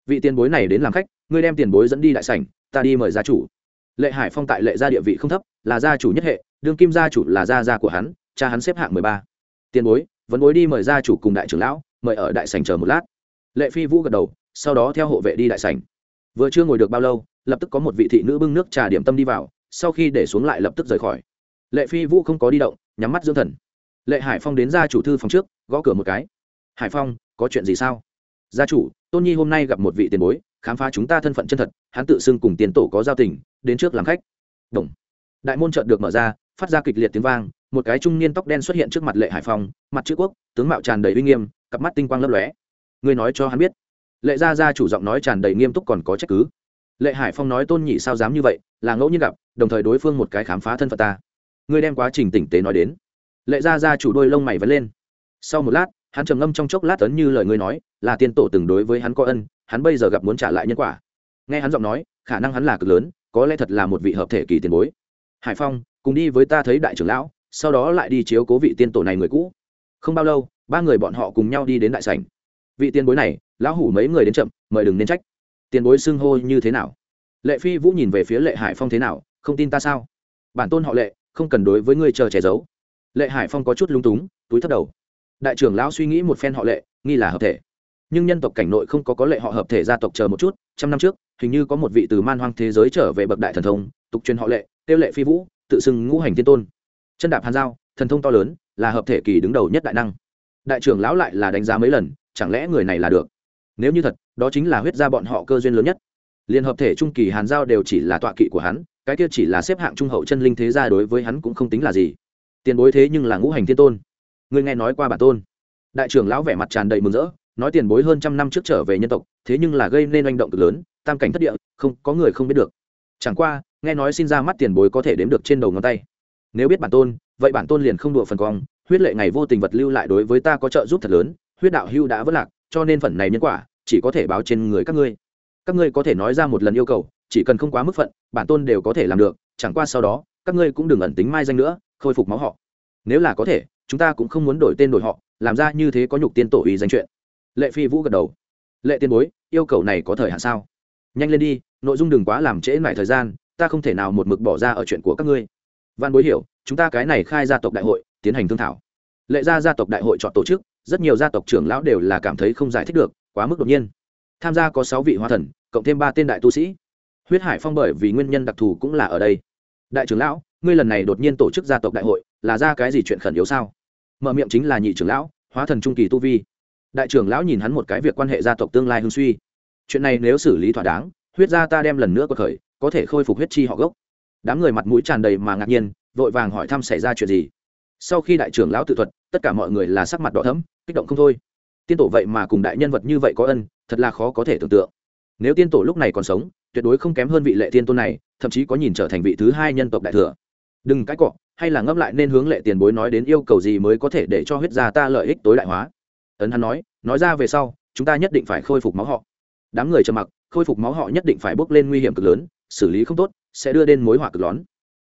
vị tiền bối này đến làm khách, ngươi đem tiền bối dẫn đi đại sảnh, ta đi mời gia chủ. Lệ hải phong tại lệ gia địa vị không thấp, là gia chủ nhất hệ, đương kim gia chủ là gia gia của hắn, cha hắn xếp hạng mười ba. Tiền bối vẫn bối đi mời gia chủ cùng đại trưởng lão, mời ở đại sảnh chờ một lát. Lệ phi vũ gật đầu, sau đó theo hộ vệ đi đại sảnh. Vừa chưa ngồi được bao lâu, lập tức có một vị thị nữ bưng nước trà điểm tâm đi vào, sau khi để xuống lại lập tức rời khỏi. Lệ phi vũ không có đi động, nhắm mắt dưỡng thần. Lệ hải phong đến gia chủ thư phòng trước, gõ cửa một cái. Hải phong, có chuyện gì sao? Gia chủ tôn nhi hôm nay gặp một vị tiền bối, khám phá chúng ta thân phận chân thật, hắn tự xưng cùng tiền tổ có giao tình, đến trước làm khách. Đồng. đại môn trợt được mở ra, phát ra kịch liệt tiếng vang, một cái trung niên tóc đen xuất hiện trước mặt lệ hải phong, mặt chữ quốc, tướng mạo tràn đầy uy nghiêm, cặp mắt tinh quang lấp lóe. Ngươi nói cho hắn biết. Lệ gia gia chủ giọng nói tràn đầy nghiêm túc còn có trách cứ. Lệ hải phong nói tôn nhị sao dám như vậy, là ngẫu nhiên gặp, đồng thời đối phương một cái khám phá thân phận ta. Ngươi đem quá trình tỉnh tế nói đến. Lệ gia gia chủ đôi lông mày vẫn lên. Sau một lát, hắn trầm ngâm trong chốc lát tấn như lời ngươi nói là tiên tổ từng đối với hắn có ân, hắn bây giờ gặp muốn trả lại nhân quả. Nghe hắn giọng nói, khả năng hắn là cực lớn, có lẽ thật là một vị hợp thể kỳ tiền bối. Hải phong, cùng đi với ta thấy đại trưởng lão, sau đó lại đi chiếu cố vị tiên tổ này người cũ. Không bao lâu, ba người bọn họ cùng nhau đi đến đại sảnh. Vị tiền bối này, lão hủ mấy người đến chậm, mời đừng nên trách. Tiền bối xưng hô như thế nào? Lệ phi vũ nhìn về phía lệ hải phong thế nào, không tin ta sao? Bản tôn họ lệ, không cần đối với ngươi chờ che giấu. Lệ hải phong có chút lung túng, túi thất đầu. Đại trưởng lão suy nghĩ một phen họ lệ, nghi là hợp thể nhưng nhân tộc cảnh nội không có có lệ họ hợp thể gia tộc chờ một chút, trăm năm trước, hình như có một vị từ man hoang thế giới trở về bậc đại thần thông, tục truyền họ lệ, tiêu lệ phi vũ, tự xưng ngũ hành thiên tôn. Chân đạp hàn giao, thần thông to lớn, là hợp thể kỳ đứng đầu nhất đại năng. Đại trưởng lão lại là đánh giá mấy lần, chẳng lẽ người này là được? Nếu như thật, đó chính là huyết gia bọn họ cơ duyên lớn nhất. Liên hợp thể trung kỳ hàn giao đều chỉ là tọa kỵ của hắn, cái kia chỉ là xếp hạng trung hậu chân linh thế gia đối với hắn cũng không tính là gì. Tiền bối thế nhưng là ngũ hành thiên tôn. Người nghe nói qua bản tôn. Đại trưởng lão vẻ mặt tràn đầy mừng rỡ nói tiền bối hơn trăm năm trước trở về nhân tộc, thế nhưng là gây nên oanh động cực lớn, tam cảnh thất địa, không, có người không biết được. Chẳng qua, nghe nói xin ra mắt tiền bối có thể đếm được trên đầu ngón tay. Nếu biết bản tôn, vậy bản tôn liền không đụa phần cong, huyết lệ ngày vô tình vật lưu lại đối với ta có trợ giúp thật lớn, huyết đạo hưu đã vất lạc, cho nên phần này nhân quả, chỉ có thể báo trên người các ngươi. Các ngươi có thể nói ra một lần yêu cầu, chỉ cần không quá mức phận, bản tôn đều có thể làm được, chẳng qua sau đó, các ngươi cũng đừng ẩn tính mai danh nữa, khôi phục máu họ. Nếu là có thể, chúng ta cũng không muốn đổi tên đổi họ, làm ra như thế có nhục tiên tổ ý danh chuyện lệ phi vũ gật đầu. Lệ tiên bối, yêu cầu này có thời hạn sao? Nhanh lên đi, nội dung đừng quá làm trễ mải thời gian, ta không thể nào một mực bỏ ra ở chuyện của các ngươi. Văn bối hiểu, chúng ta cái này khai gia tộc đại hội, tiến hành thương thảo. Lệ gia gia tộc đại hội chọn tổ chức, rất nhiều gia tộc trưởng lão đều là cảm thấy không giải thích được, quá mức đột nhiên. Tham gia có sáu vị hoa thần, cộng thêm ba tên đại tu sĩ. Huyết hải phong bởi vì nguyên nhân đặc thù cũng là ở đây. Đại trưởng lão, ngươi lần này đột nhiên tổ chức gia tộc đại hội, là ra cái gì chuyện khẩn yếu sao? Mở miệng chính là nhị trưởng lão, hóa thần trung kỳ tu vi đại trưởng lão nhìn hắn một cái việc quan hệ gia tộc tương lai hưng suy. Chuyện này nếu xử lý thỏa đáng, huyết gia ta đem lần nữa cuộc khởi, có thể khôi phục huyết chi họ gốc. Đám người mặt mũi tràn đầy mà ngạc nhiên, vội vàng hỏi thăm xảy ra chuyện gì. Sau khi đại trưởng lão tự thuật, tất cả mọi người là sắc mặt đỏ thấm kích động không thôi. Tiên tổ vậy mà cùng đại nhân vật như vậy có ân, thật là khó có thể tưởng tượng. Nếu tiên tổ lúc này còn sống, tuyệt đối không kém hơn vị lệ tiên tôn này, thậm chí có nhìn trở thành vị thứ hai nhân tộc đại thừa. Đừng cãi cọ, hay là ngấp lại nên hướng lệ tiền bối nói đến yêu cầu gì mới có thể để cho huyết gia ta lợi ích tối đại hóa ấn hắn nói nói ra về sau, chúng ta nhất định phải khôi phục máu họ. Đám người trầm mặc, khôi phục máu họ nhất định phải bước lên nguy hiểm cực lớn, xử lý không tốt, sẽ đưa đến mối họa cực lớn.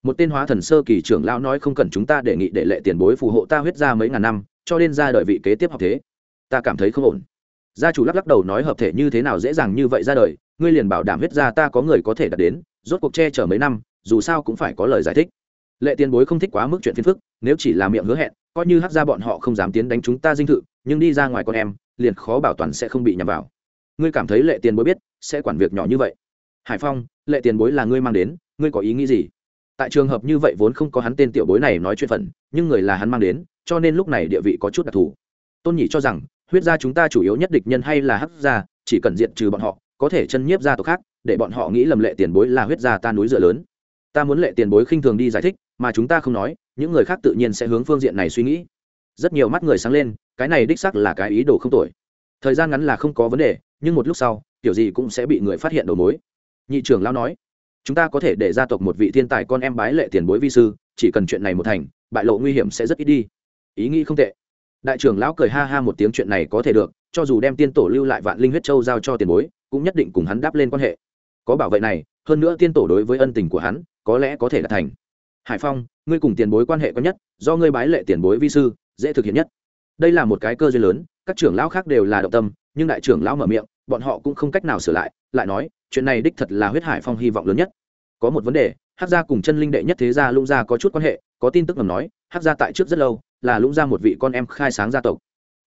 Một tên hóa thần sơ kỳ trưởng lão nói, không cần chúng ta đề nghị để lệ tiền bối phù hộ ta huyết ra mấy ngàn năm, cho nên ra đợi vị kế tiếp học thế. Ta cảm thấy không ổn. Gia chủ lắc lắc đầu nói, hợp thể như thế nào dễ dàng như vậy ra đời, ngươi liền bảo đảm huyết ra ta có người có thể đạt đến, rốt cuộc che chở mấy năm, dù sao cũng phải có lời giải thích lệ tiền bối không thích quá mức chuyện phiền phức, nếu chỉ là miệng hứa hẹn, coi như hát ra bọn họ không dám tiến đánh chúng ta dinh thự, nhưng đi ra ngoài con em, liền khó bảo toàn sẽ không bị nhầm vào. Ngươi cảm thấy lệ tiền bối biết sẽ quản việc nhỏ như vậy? Hải phong, lệ tiền bối là ngươi mang đến, ngươi có ý nghĩ gì? Tại trường hợp như vậy vốn không có hắn tên tiểu bối này nói chuyện phận, nhưng người là hắn mang đến, cho nên lúc này địa vị có chút đặc thù. Tôn nhị cho rằng, huyết gia chúng ta chủ yếu nhất địch nhân hay là hắc gia, chỉ cần diện trừ bọn họ, có thể chân nhiếp gia tộc khác, để bọn họ nghĩ lầm lệ tiền bối là huyết gia ta núi dựa lớn. Ta muốn lệ tiền bối khinh thường đi giải thích mà chúng ta không nói, những người khác tự nhiên sẽ hướng phương diện này suy nghĩ. Rất nhiều mắt người sáng lên, cái này đích sắc là cái ý đồ không tội thời gian ngắn là không có vấn đề, nhưng một lúc sau, kiểu gì cũng sẽ bị người phát hiện đầu mối. Nhị trưởng lão nói, chúng ta có thể để gia tộc một vị thiên tài con em bái lệ tiền bối vi sư, chỉ cần chuyện này một thành, bại lộ nguy hiểm sẽ rất ít đi. Ý nghĩ không tệ. Đại trưởng lão cười ha ha một tiếng, chuyện này có thể được, cho dù đem tiên tổ lưu lại vạn linh huyết châu giao cho tiền bối, cũng nhất định cùng hắn đáp lên quan hệ. Có bảo vệ này, hơn nữa tiên tổ đối với ân tình của hắn, có lẽ có thể là thành hải phong, ngươi cùng tiền bối quan hệ có nhất, do ngươi bái lệ tiền bối vi sư, dễ thực hiện nhất. Đây là một cái cơ duyên lớn, các trưởng lão khác đều là động tâm, nhưng đại trưởng lão mở miệng, bọn họ cũng không cách nào sửa lại lại nói, chuyện này đích thật là huyết hải phong hy vọng lớn nhất. Có một vấn đề hát gia cùng chân linh đệ nhất thế gia lũng gia có chút quan hệ, có tin tức ngầm nói hát gia tại trước rất lâu, là lũng gia một vị con em khai sáng gia tộc.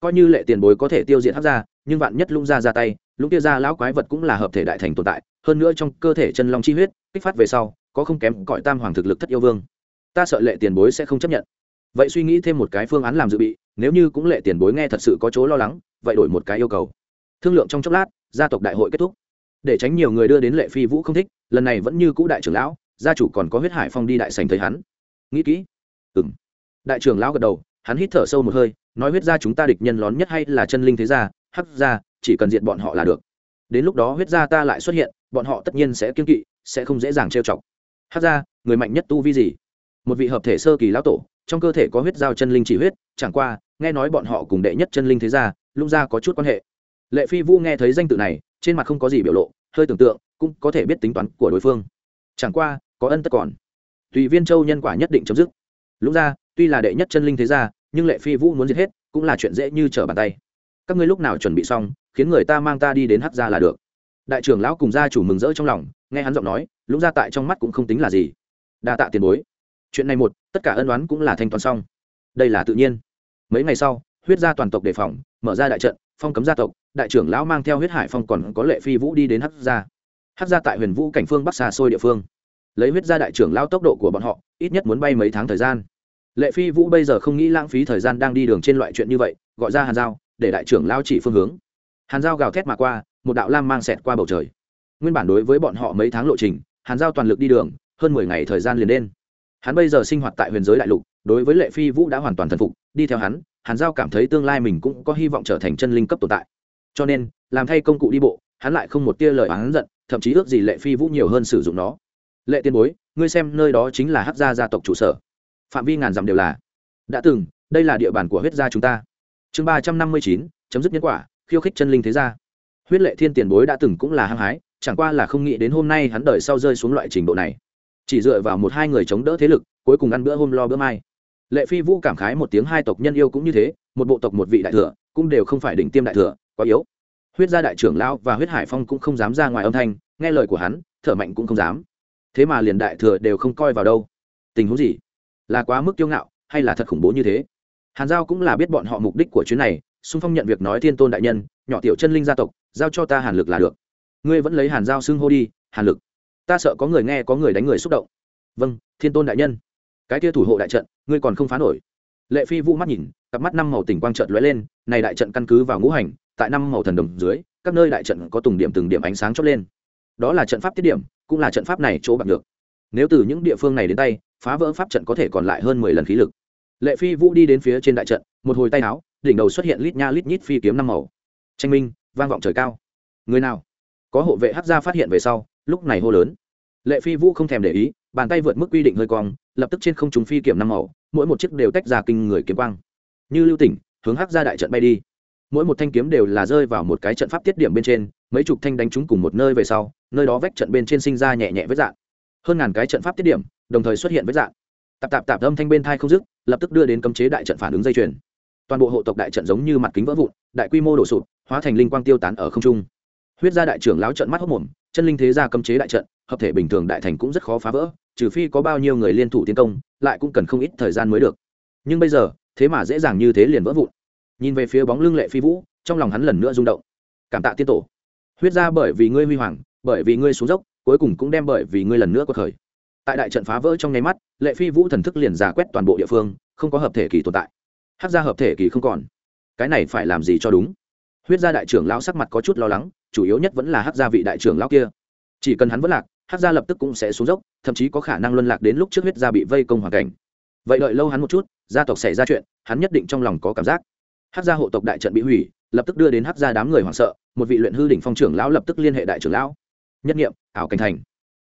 Coi như lệ tiền bối có thể tiêu diệt hát gia, nhưng vạn nhất lũng gia ra tay, lũng kia gia lão quái vật cũng là hợp thể đại thành tồn tại, hơn nữa trong cơ thể chân long chi huyết, kích phát về sau có không kém cõi tam hoàng thực lực thất yêu vương. Ta sợ lệ tiền bối sẽ không chấp nhận. Vậy suy nghĩ thêm một cái phương án làm dự bị, nếu như cũng lệ tiền bối nghe thật sự có chỗ lo lắng, vậy đổi một cái yêu cầu. Thương lượng trong chốc lát, gia tộc đại hội kết thúc. Để tránh nhiều người đưa đến lệ phi vũ không thích, lần này vẫn như cũ đại trưởng lão, gia chủ còn có huyết hải phong đi đại sành thấy hắn. Nghĩ kỹ. Ừ m đại trưởng lão gật đầu, hắn hít thở sâu một hơi, nói huyết gia chúng ta địch nhân lón nhất hay là chân linh thế gia, hắc gia, chỉ cần diện bọn họ là được. Đến lúc đó huyết gia ta lại xuất hiện, bọn họ tất nhiên sẽ kiên kỵ, sẽ không dễ dàng trêu chọc hát ra, người mạnh nhất tu vi gì? Một vị hợp thể sơ kỳ lão tổ, trong cơ thể có huyết giao chân linh chỉ huyết, chẳng qua, nghe nói bọn họ cùng đệ nhất chân linh thế gia, lung gia có chút quan hệ. Lệ phi vũ nghe thấy danh tự này, trên mặt không có gì biểu lộ, hơi tưởng tượng, cũng có thể biết tính toán của đối phương. Chẳng qua, có ân tất còn. Tùy viên châu nhân quả nhất định chấm dứt. Lũng gia tuy là đệ nhất chân linh thế gia, nhưng lệ phi vũ muốn giết hết, cũng là chuyện dễ như trở bàn tay. Các ngươi lúc nào chuẩn bị xong, khiến người ta mang ta đi đến hát gia là được. Đại trưởng lão cùng gia chủ mừng rỡ trong lòng, nghe hắn giọng nói lũng gia tại trong mắt cũng không tính là gì. Đa tạ tiền bối. Chuyện này một, tất cả ân đoán cũng là thanh toán xong. Đây là tự nhiên. Mấy ngày sau, huyết gia toàn tộc đề phòng, mở ra đại trận, phong cấm gia tộc, đại trưởng lão mang theo huyết hải phong còn có lệ phi vũ đi đến hắc gia. Hắc gia tại huyền vũ cảnh phương bắc xa xôi địa phương. Lấy huyết gia đại trưởng lão tốc độ của bọn họ, ít nhất muốn bay mấy tháng thời gian. Lệ phi vũ bây giờ không nghĩ lãng phí thời gian đang đi đường trên loại chuyện như vậy, gọi ra hàn giao, để đại trưởng lao chỉ phương hướng. Hàn giao gào thét mà qua, một đạo lam mang xẹt qua bầu trời. Nguyên bản đối với bọn họ mấy tháng lộ trình hàn giao toàn lực đi đường, hơn mười ngày thời gian liền đen hắn bây giờ sinh hoạt tại huyền giới đại lục, đối với lệ phi vũ đã hoàn toàn thần phục. Đi theo hắn, hàn giao cảm thấy tương lai mình cũng có hy vọng trở thành chân linh cấp tồn tại. Cho nên, làm thay công cụ đi bộ, hắn lại không một tia lời hắn giận, thậm chí ước gì lệ phi vũ nhiều hơn sử dụng nó. Lệ tiên bối, ngươi xem nơi đó chính là hát gia gia tộc trụ sở. Phạm vi ngàn dặm đều là. Đã từng, đây là địa bàn của huyết gia chúng ta. Chương ba trăm năm mươi chín, chấm dứt nhân quả, khiêu khích chân linh thế gia. Huyết lệ thiên tiền bối đã từng cũng là hăng hái chẳng qua là không nghĩ đến hôm nay hắn đời sau rơi xuống loại trình độ này. Chỉ dựa vào một hai người chống đỡ thế lực, cuối cùng ăn bữa hôm lo bữa mai. Lệ phi vũ cảm khái một tiếng hai tộc nhân yêu cũng như thế, một bộ tộc một vị đại thừa, cũng đều không phải đỉnh tiêm đại thừa, quá yếu. Huyết gia đại trưởng lão và huyết hải phong cũng không dám ra ngoài âm thanh, nghe lời của hắn, thở mạnh cũng không dám. Thế mà liền đại thừa đều không coi vào đâu. Tình huống gì? Là quá mức kiêu ngạo, hay là thật khủng bố như thế? Hàn giao cũng là biết bọn họ mục đích của chuyến này, xung phong nhận việc nói thiên tôn đại nhân, nhỏ tiểu chân linh gia tộc, giao cho ta hàn lực là được ngươi vẫn lấy hàn giao xưng hô đi, hàn lực. Ta sợ có người nghe, có người đánh người xúc động. Vâng thiên tôn đại nhân. Cái kia thủ hộ đại trận, ngươi còn không phá nổi. Lệ phi vũ mắt nhìn, cặp mắt năm màu tỉnh quang trận lóe lên, này đại trận căn cứ vào ngũ hành, tại năm màu thần đồng dưới, các nơi đại trận có từng điểm từng điểm ánh sáng chót lên. Đó là trận pháp tiết điểm, cũng là trận pháp này chỗ bạc được. Nếu từ những địa phương này đến tay, phá vỡ pháp trận có thể còn lại hơn mười lần khí lực. Lệ phi vũ đi đến phía trên đại trận, một hồi tay áo, đỉnh đầu xuất hiện lít nha lít nhít phi kiếm năm màu. Tranh minh, vang vọng trời cao. Người nào? Có hộ vệ hát gia phát hiện về sau, lúc này hô lớn. Lệ phi vũ không thèm để ý, bàn tay vượt mức quy định hơi cong, lập tức trên không chúng phi kiểm năm màu, mỗi một chiếc đều tách ra kinh người kiếm quang. Như lưu tỉnh, hướng hát ra đại trận bay đi. Mỗi một thanh kiếm đều là rơi vào một cái trận pháp tiết điểm bên trên, mấy chục thanh đánh chúng cùng một nơi về sau, nơi đó vách trận bên trên sinh ra nhẹ nhẹ với dạng hơn ngàn cái trận pháp tiết điểm, đồng thời xuất hiện với dạng tạp tạp tạp âm thanh bên thai không dứt, lập tức đưa đến cấm chế đại trận phản ứng dây chuyền. Toàn bộ hộ tộc đại trận giống như mặt kính vỡ vụn, đại quy mô đổ sụp, hóa thành linh quang tiêu tán ở không trung huyết gia đại trưởng lão trận mắt hốc mồm, chân linh thế gia cấm chế đại trận, hợp thể bình thường đại thành cũng rất khó phá vỡ, trừ phi có bao nhiêu người liên thủ tiến công, lại cũng cần không ít thời gian mới được. Nhưng bây giờ, thế mà dễ dàng như thế liền vỡ vụn. Nhìn về phía bóng lưng lệ phi vũ, trong lòng hắn lần nữa rung động. Cảm tạ tiên tổ. Huyết ra bởi vì ngươi huy hoàng, bởi vì ngươi xuống dốc, cuối cùng cũng đem bởi vì ngươi lần nữa có khởi. Tại đại trận phá vỡ trong nháy mắt, lệ phi vũ thần thức liền giả quét toàn bộ địa phương, không có hợp thể kỳ tồn tại. Hát ra hợp thể kỳ không còn. Cái này phải làm gì cho đúng? Huyết gia đại trưởng lão sắc mặt có chút lo lắng, chủ yếu nhất vẫn là hát gia vị đại trưởng lão kia. Chỉ cần hắn vẫn lạc hát gia lập tức cũng sẽ xuống dốc, thậm chí có khả năng luân lạc đến lúc trước huyết gia bị vây công hoàn cảnh. Vậy đợi lâu hắn một chút, gia tộc xảy ra chuyện, hắn nhất định trong lòng có cảm giác. Hát gia hộ tộc đại trận bị hủy, lập tức đưa đến hát gia đám người hoảng sợ, một vị luyện hư đỉnh phong trưởng lão lập tức liên hệ đại trưởng lão. Nhất nghiệm, ảo cảnh thành.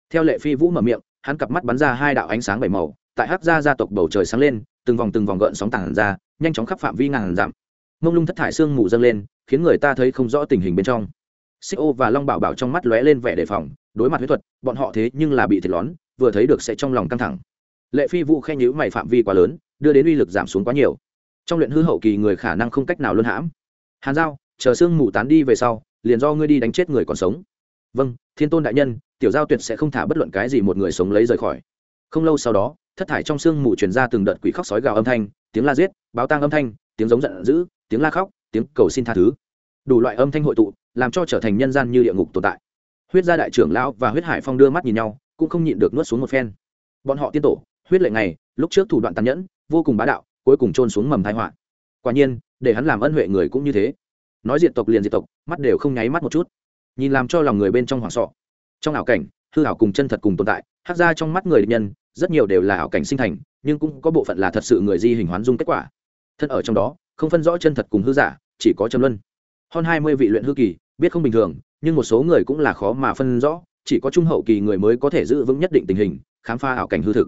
Theo lệ phi vũ mở miệng, hắn cặp mắt bắn ra hai đạo ánh sáng bảy màu, tại hát gia gia tộc bầu trời sáng lên, từng vòng từng vòng gợn sóng tảng ra, nhanh chóng khắp phạm vi ngàn dặm mông lung thất thải sương mù dâng lên, khiến người ta thấy không rõ tình hình bên trong. Xích ô và long bảo bảo trong mắt lóe lên vẻ đề phòng, đối mặt huyết thuật, bọn họ thế nhưng là bị thiệt lón, vừa thấy được sẽ trong lòng căng thẳng. Lệ phi vụ khen nhữ mày phạm vi quá lớn, đưa đến uy lực giảm xuống quá nhiều. Trong luyện hư hậu kỳ người khả năng không cách nào luân hãm. Hàn giao, chờ sương mù tán đi về sau, liền do ngươi đi đánh chết người còn sống. Vâng thiên tôn đại nhân, tiểu giao tuyệt sẽ không thả bất luận cái gì một người sống lấy rời khỏi. Không lâu sau đó, thất thải trong sương mù truyền ra từng đợt quỷ khóc sói gào âm thanh, tiếng la giết, báo tang âm thanh, tiếng giống giận dữ tiếng la khóc, tiếng cầu xin tha thứ. Đủ loại âm thanh hội tụ, làm cho trở thành nhân gian như địa ngục tồn tại. Huyết gia đại trưởng lão và huyết hải phong đưa mắt nhìn nhau, cũng không nhịn được nuốt xuống một phen. Bọn họ tiên tổ, huyết lệ này lúc trước thủ đoạn tàn nhẫn, vô cùng bá đạo, cuối cùng trôn xuống mầm thái họa. Quả nhiên, để hắn làm ân huệ người cũng như thế. Nói diện tộc liền diện tộc, mắt đều không nháy mắt một chút. Nhìn làm cho lòng người bên trong hoảng sọ trong ảo cảnh, hư ảo cùng chân thật cùng tồn tại hát ra trong mắt người địch nhân, rất nhiều đều là ảo cảnh sinh thành, nhưng cũng có bộ phận là thật sự người di hình hoán dung kết quả. Thân ở trong đó không phân rõ chân thật cùng hư giả, chỉ có châm luân. Hơn hai mươi vị luyện hư kỳ, biết không bình thường, nhưng một số người cũng là khó mà phân rõ, chỉ có trung hậu kỳ người mới có thể giữ vững nhất định tình hình, khám phá ảo cảnh hư thực.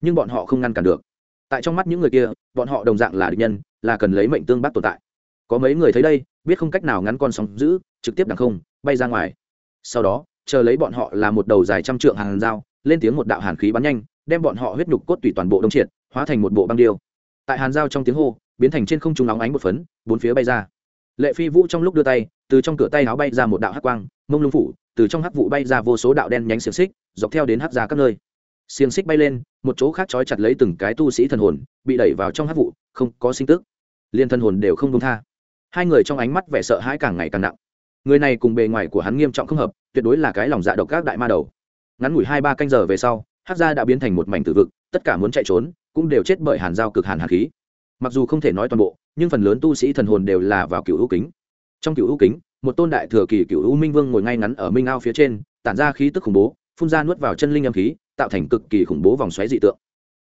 Nhưng bọn họ không ngăn cản được. Tại trong mắt những người kia, bọn họ đồng dạng là địch nhân, là cần lấy mệnh tương bác tồn tại. Có mấy người thấy đây, biết không cách nào ngắn con sóng giữ, trực tiếp đằng không, bay ra ngoài. Sau đó, chờ lấy bọn họ là một đầu dài trăm trượng hàng dao, lên tiếng một đạo hàn khí bắn nhanh, đem bọn họ huyết nhục cốt tủy toàn bộ đông triệt, hóa thành một bộ băng điêu. Tại hàn dao trong tiếng hô biến thành trên không trung nóng ánh một phấn, bốn phía bay ra. Lệ phi vũ trong lúc đưa tay, từ trong cửa tay áo bay ra một đạo hắc quang, mông lung phủ, từ trong hắc vụ bay ra vô số đạo đen nhánh xiềng xích, dọc theo đến hắc ra các nơi. Xiềng xích bay lên, một chỗ khác trói chặt lấy từng cái tu sĩ thần hồn, bị đẩy vào trong hắc vụ, không có sinh tức. Liên thân hồn đều không công tha. Hai người trong ánh mắt vẻ sợ hãi càng ngày càng nặng. Người này cùng bề ngoài của hắn nghiêm trọng không hợp, tuyệt đối là cái lòng dạ độc các đại ma đầu. Ngắn ngủi hai ba canh giờ về sau, hắc gia đã biến thành một mảnh tử vực, tất cả muốn chạy trốn, cũng đều chết bởi hàn giao cực hàn hàn khí mặc dù không thể nói toàn bộ, nhưng phần lớn tu sĩ thần hồn đều là vào cựu hữu kính. Trong cựu hữu kính, một tôn đại thừa kỳ cựu hữu minh vương ngồi ngay ngắn ở minh ao phía trên, tản ra khí tức khủng bố, phun ra nuốt vào chân linh âm khí, tạo thành cực kỳ khủng bố vòng xoáy dị tượng.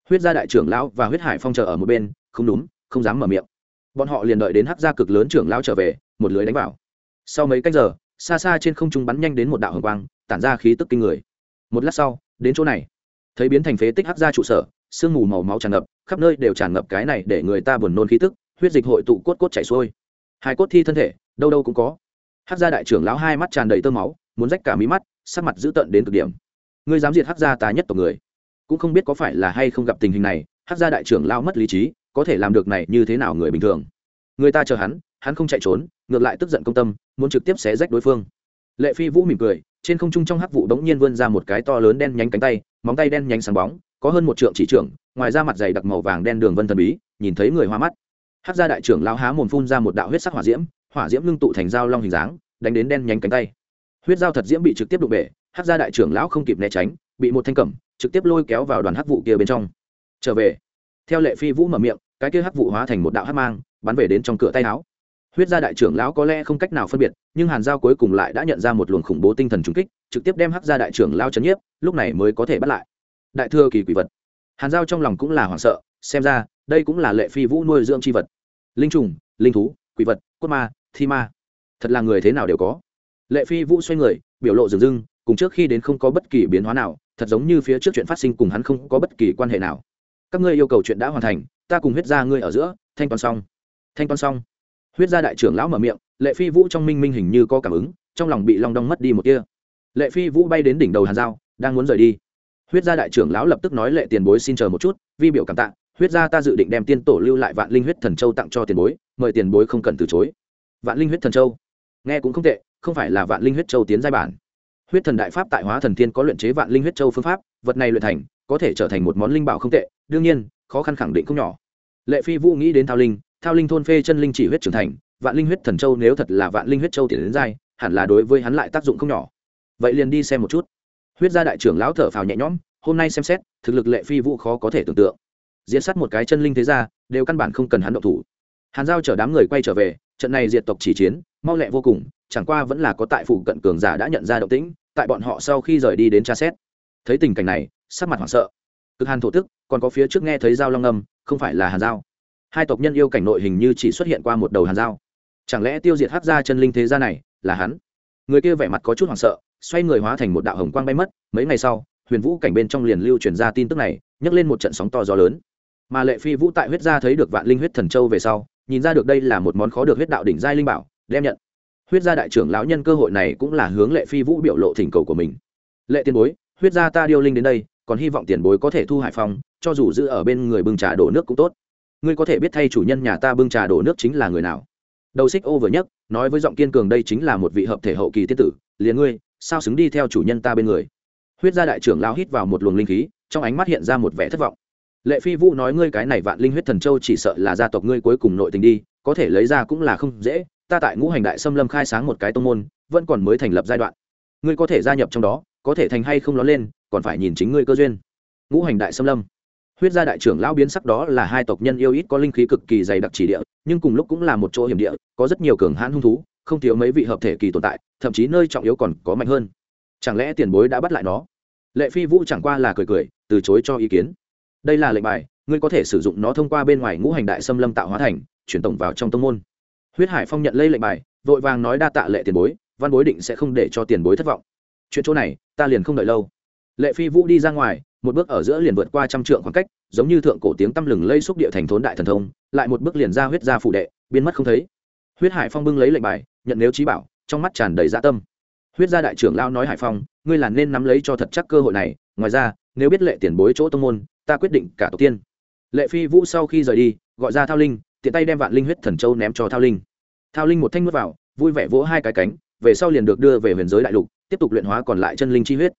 Huyết gia đại trưởng lão và huyết hải phong chờ ở một bên, không đúng, không dám mở miệng. Bọn họ liền đợi đến hắc gia cực lớn trưởng lão trở về, một lưới đánh vào. Sau mấy cách giờ, xa xa trên không trung bắn nhanh đến một đạo hồng quang, tản ra khí tức kinh người. Một lát sau, đến chỗ này, thấy biến thành phế tích hắc gia trụ sở sương mù màu máu tràn ngập, khắp nơi đều tràn ngập cái này để người ta buồn nôn khí tức, huyết dịch hội tụ cốt cốt chảy xuôi. Hai cốt thi thân thể, đâu đâu cũng có. Hắc gia đại trưởng lão hai mắt tràn đầy tơ máu, muốn rách cả mí mắt, sắc mặt dữ tợn đến cực điểm. Ngươi dám diệt hắc gia ta nhất tộc người. Cũng không biết có phải là hay không gặp tình hình này, hắc gia đại trưởng lao mất lý trí, có thể làm được này như thế nào người bình thường. Người ta chờ hắn hắn không chạy trốn, ngược lại tức giận công tâm, muốn trực tiếp xé rách đối phương. Lệ phi vũ mỉm cười, trên không trung trong hắc vụ đống nhiên vươn ra một cái to lớn đen nhánh cánh tay, móng tay đen nhánh sáng bóng có hơn một trượng chỉ trưởng, ngoài ra mặt dày đặc màu vàng đen đường vân thần bí, nhìn thấy người hoa mắt. Hắc gia đại trưởng lão há mồm phun ra một đạo huyết sắc hỏa diễm hỏa diễm ngưng tụ thành dao long hình dáng, đánh đến đen nhánh cánh tay. Huyết dao thật diễm bị trực tiếp đụng bể hắc gia đại trưởng lão không kịp né tránh, bị một thanh cẩm trực tiếp lôi kéo vào đoàn hắc vụ kia bên trong. Trở về. Theo lệ phi vũ mở miệng, cái kia hắc vụ hóa thành một đạo hắc mang, bắn về đến trong cửa tay áo. Huyết gia đại trưởng lão có lẽ không cách nào phân biệt, nhưng hàn giao cuối cùng lại đã nhận ra một luồng khủng bố tinh thần trùng kích, trực tiếp đem hắc gia đại trưởng lao chấn nhiếp, lúc này mới có thể bắt lại đại thừa kỳ quỷ vật. Hàn giao trong lòng cũng là hoảng sợ, xem ra, đây cũng là lệ phi vũ nuôi dưỡng c h i vật. Linh trùng, linh thú, quỷ vật, cốt ma, thi ma. Thật là người thế nào đều có. Lệ phi vũ xoay người, biểu lộ dừng dưng cùng trước khi đến không có bất kỳ biến hóa nào, thật giống như phía trước chuyện phát sinh cùng hắn không có bất kỳ quan hệ nào. Các ngươi yêu cầu chuyện đã hoàn thành, ta cùng huyết ra ngươi ở giữa, thanh toán xong. Thanh toán xong. Huyết gia đại trưởng lão mở miệng, lệ phi vũ trong minh minh hình như có cảm ứng, trong lòng bị long đong mất đi một kia lệ phi vũ bay đến đỉnh đầu hàn giao, đang muốn rời đi huyết gia đại trưởng lão lập tức nói lệ tiền bối xin chờ một chút, vi biểu cảm tạ, huyết gia ta dự định đem tiên tổ lưu lại vạn linh huyết thần châu tặng cho tiền bối, mời tiền bối không cần từ chối. Vạn linh huyết thần châu? Nghe cũng không tệ, không phải là vạn linh huyết châu tiến giai bản. Huyết thần đại pháp tại hóa thần thiên có luyện chế vạn linh huyết châu phương pháp, vật này luyện thành, có thể trở thành một món linh bảo không tệ, đương nhiên, khó khăn khẳng định không nhỏ. Lệ phi vũ nghĩ đến thao linh thao linh thôn phê chân linh chỉ huyết trưởng thành, vạn linh huyết thần châu nếu thật là vạn linh huyết châu tiền đến giai, hẳn là đối với hắn lại tác dụng không nhỏ. Vậy liền đi xem một chút huyết gia đại trưởng lão thở phào nhẹ nhõm hôm nay xem xét thực lực lệ phi vũ khó có thể tưởng tượng. Diễn sát một cái chân linh thế ra đều căn bản không cần hắn động thủ. Hàn giao chở đám người quay trở về trận này diệt tộc chỉ chiến mau lẹ vô cùng chẳng qua vẫn là có tại phủ cận cường giả đã nhận ra động tĩnh tại bọn họ sau khi rời đi đến tra xét. Thấy tình cảnh này sắc mặt hoảng sợ. Cực hàn thổ tức còn có phía trước nghe thấy dao long âm không phải là hàn giao. Hai tộc nhân yêu cảnh nội hình như chỉ xuất hiện qua một đầu hàn Giao, chẳng lẽ tiêu diệt hát gia chân linh thế gia này là hắn? Người kia vẻ mặt có chút hoảng sợ xoay người hóa thành một đạo hồng quang bay mất, mấy ngày sau, huyền vũ cảnh bên trong liền lưu truyền ra tin tức này, nhấc lên một trận sóng to gió lớn. Mà lệ phi vũ tại huyết gia thấy được vạn linh huyết thần châu về sau, nhìn ra được đây là một món khó được huyết đạo đỉnh giai linh bảo, đem nhận. Huyết gia đại trưởng lão nhân cơ hội này cũng là hướng lệ phi vũ biểu lộ thỉnh cầu của mình. Lệ tiền bối, huyết gia ta điêu linh đến đây, còn hy vọng tiền bối có thể thu hải phong cho dù giữ ở bên người bưng trà đổ nước cũng tốt. Ngươi có thể biết thay chủ nhân nhà ta bưng trà đổ nước chính là người nào? Đầu xích ô vừa nhấc, nói với giọng kiên cường, đây chính là một vị hợp thể hậu kỳ tiết tử, liền ngươi sao xứng đi theo chủ nhân ta bên người? Huyết gia đại trưởng lao hít vào một luồng linh khí, trong ánh mắt hiện ra một vẻ thất vọng. Lệ phi vũ nói ngươi cái này vạn linh huyết thần châu chỉ sợ là gia tộc ngươi cuối cùng nội tình đi, có thể lấy ra cũng là không dễ, ta tại ngũ hành đại xâm lâm khai sáng một cái tông môn, vẫn còn mới thành lập giai đoạn. Ngươi có thể gia nhập trong đó, có thể thành hay không ló lên, còn phải nhìn chính ngươi cơ duyên. Ngũ hành đại xâm lâm. Huyết gia đại trưởng lão biến sắc đó là hai tộc nhân yêu ít có linh khí cực kỳ dày đặc chỉ địa, nhưng cùng lúc cũng là một chỗ hiểm địa, có rất nhiều cường hãn hung thú, không thiếu mấy vị hợp thể kỳ tồn tại thậm chí nơi trọng yếu còn có mạnh hơn. Chẳng lẽ tiền bối đã bắt lại nó? Lệ phi vũ chẳng qua là cười cười, từ chối cho ý kiến. Đây là lệnh bài, ngươi có thể sử dụng nó thông qua bên ngoài ngũ hành đại xâm lâm tạo hóa thành, chuyển tổng vào trong tông môn. Huyết hải phong nhận lây lệnh bài, vội vàng nói đa tạ lệ tiền bối, văn bối định sẽ không để cho tiền bối thất vọng. Chuyện chỗ này, ta liền không đợi lâu. Lệ phi vũ đi ra ngoài, một bước ở giữa liền vượt qua trăm trượng khoảng cách, giống như thượng cổ tiếng tăm lừng lây xúc địa thành thốn đại thần thông, lại một bước liền ra huyết ra phủ đệ, biến mất không thấy. Huyết hải phong bưng lấy lệnh bài, nhận nếu trí bảo trong mắt tràn đầy dạ tâm. Huyết gia đại trưởng lao nói hải phong, ngươi là nên nắm lấy cho thật chắc cơ hội này, ngoài ra, nếu biết lệ tiền bối chỗ tông môn, ta quyết định cả tổ tiên. Lệ phi vũ sau khi rời đi, gọi ra thao linh, tiện tay đem vạn linh huyết thần châu ném cho thao linh. Thao linh một thanh nuốt vào, vui vẻ vỗ hai cái cánh, về sau liền được đưa về huyền giới đại lục, tiếp tục luyện hóa còn lại chân linh chi huyết.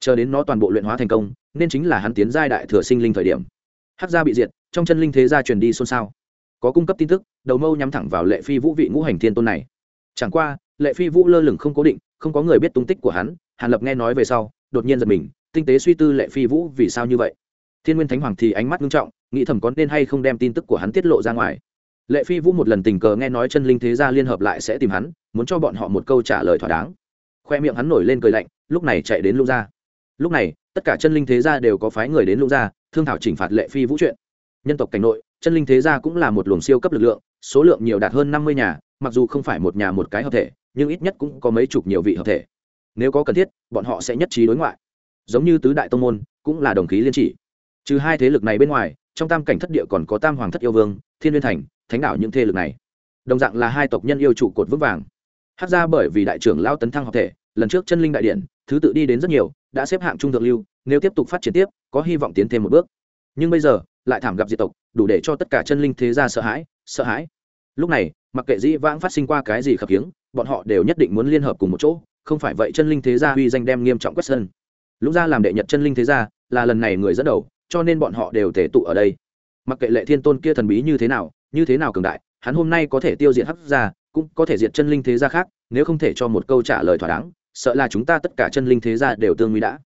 Chờ đến nó toàn bộ luyện hóa thành công, nên chính là hắn tiến giai đại thừa sinh linh thời điểm. Hắc gia bị diệt, trong chân linh thế gia truyền đi xôn xao. Có cung cấp tin tức, đầu mâu nhắm thẳng vào lệ phi vũ vị ngũ hành thiên tôn này. Chẳng qua lệ phi vũ lơ lửng không cố định, không có người biết tung tích của hắn, hàn lập nghe nói về sau, đột nhiên giật mình, tinh tế suy tư lệ phi vũ vì sao như vậy. Thiên nguyên thánh hoàng thì ánh mắt nghiêm trọng, nghĩ thầm có nên hay không đem tin tức của hắn tiết lộ ra ngoài. Lệ phi vũ một lần tình cờ nghe nói chân linh thế gia liên hợp lại sẽ tìm hắn, muốn cho bọn họ một câu trả lời thỏa đáng. Khoe miệng hắn nổi lên cười lạnh, lúc này chạy đến lũng gia. Lúc này, tất cả chân linh thế gia đều có phái người đến lũng gia, thương thảo chỉnh phạt lệ phi vũ chuyện. Nhân tộc cảnh nội, chân linh thế gia cũng là một luồng siêu cấp lực lượng, số lượng nhiều đạt hơn năm mươi nhà, mặc dù không phải một nhà một cái hợp thể nhưng ít nhất cũng có mấy chục nhiều vị hợp thể. Nếu có cần thiết, bọn họ sẽ nhất trí đối ngoại. Giống như tứ đại tông môn, cũng là đồng khí liên chỉ. Trừ hai thế lực này bên ngoài, trong tam cảnh thất địa còn có tam hoàng thất yêu vương, thiên liên thành, thánh đạo những thế lực này. Đồng dạng là hai tộc nhân yêu trụ cột vững vàng. Hát ra bởi vì đại trưởng lao tấn thăng hợp thể, lần trước chân linh đại điện, thứ tự đi đến rất nhiều, đã xếp hạng trung thượng lưu, nếu tiếp tục phát triển tiếp, có hy vọng tiến thêm một bước. Nhưng bây giờ, lại thảm gặp diệt tộc, đủ để cho tất cả chân linh thế gia sợ hãi sợ hãi. Lúc này, mặc kệ dĩ vãng phát sinh qua cái gì khập khiếng bọn họ đều nhất định muốn liên hợp cùng một chỗ, không phải vậy chân linh thế gia uy danh đem nghiêm trọng quét sân. Lúc gia làm đệ nhật chân linh thế gia là lần này người dẫn đầu, cho nên bọn họ đều thể tụ ở đây. Mặc kệ lệ thiên tôn kia thần bí như thế nào, như thế nào cường đại, hắn hôm nay có thể tiêu diệt hắc gia, cũng có thể diệt chân linh thế gia khác, nếu không thể cho một câu trả lời thỏa đáng, sợ là chúng ta tất cả chân linh thế gia đều tương nguy đã.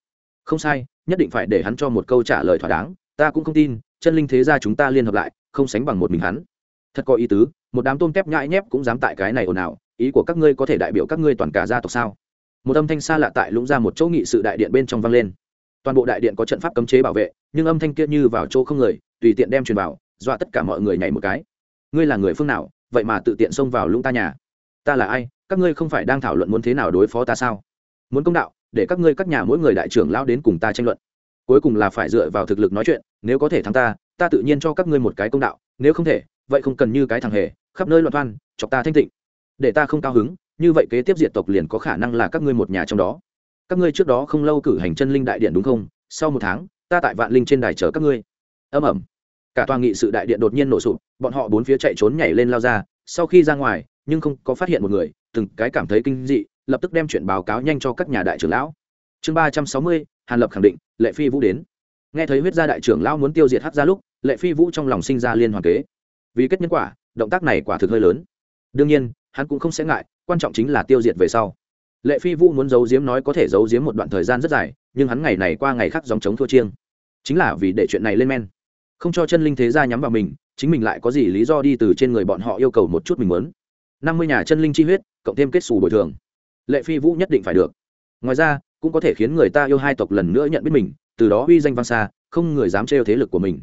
Không sai, nhất định phải để hắn cho một câu trả lời thỏa đáng, ta cũng không tin, chân linh thế gia chúng ta liên hợp lại, không sánh bằng một mình hắn. Thật có ý tứ, một đám tôm tép nhãi nhép cũng dám tại cái này ồn ào ý của các ngươi có thể đại biểu các ngươi toàn cả gia tộc sao? Một âm thanh xa lạ tại lũng ra một chỗ nghị sự đại điện bên trong vang lên. Toàn bộ đại điện có trận pháp cấm chế bảo vệ, nhưng âm thanh kia như vào chỗ không người, tùy tiện đem truyền vào, dọa tất cả mọi người nhảy một cái. Ngươi là người phương nào, vậy mà tự tiện xông vào lũng ta nhà? Ta là ai, các ngươi không phải đang thảo luận muốn thế nào đối phó ta sao? Muốn công đạo, để các ngươi các nhà mỗi người đại trưởng lao đến cùng ta tranh luận. Cuối cùng là phải dựa vào thực lực nói chuyện, nếu có thể thắng ta ta tự nhiên cho các ngươi một cái công đạo, nếu không thể, vậy không cần như cái thằng hề, khắp nơi loạn toan, chọc ta thanh tịnh để ta không cao hứng, như vậy kế tiếp diệt tộc liền có khả năng là các ngươi một nhà trong đó. Các ngươi trước đó không lâu cử hành chân linh đại điện đúng không? Sau một tháng, ta tại vạn linh trên đài chờ các ngươi. Âm ẩm cả tòa nghị sự đại điện đột nhiên nổ sụp, bọn họ bốn phía chạy trốn nhảy lên lao ra, sau khi ra ngoài, nhưng không có phát hiện một người, từng cái cảm thấy kinh dị, lập tức đem chuyện báo cáo nhanh cho các nhà đại trưởng lão. Chương ba trăm sáu mươi, hàn lập khẳng định, lệ phi vũ đến. Nghe thấy huyết gia đại trưởng lão muốn tiêu diệt hát gia lúc, lệ phi vũ trong lòng sinh ra liên hoàn kế. Vì kết nhân quả, động tác này quả thực hơi lớn. Đương nhiên hắn cũng không sẽ ngại, quan trọng chính là tiêu diệt về sau. Lệ phi vũ muốn giấu giếm nói có thể giấu giếm một đoạn thời gian rất dài, nhưng hắn ngày này qua ngày khác dòng chống thua chiêng. Chính là vì để chuyện này lên men. Không cho chân linh thế gia nhắm vào mình, chính mình lại có gì lý do đi từ trên người bọn họ yêu cầu một chút mình muốn. Năm mươi nhà chân linh chi huyết, cộng thêm kết xù bồi thường. Lệ phi vũ nhất định phải được. Ngoài ra, cũng có thể khiến người ta yêu hai tộc lần nữa nhận biết mình, từ đó uy danh vang xa, không người dám trêu thế lực của mình.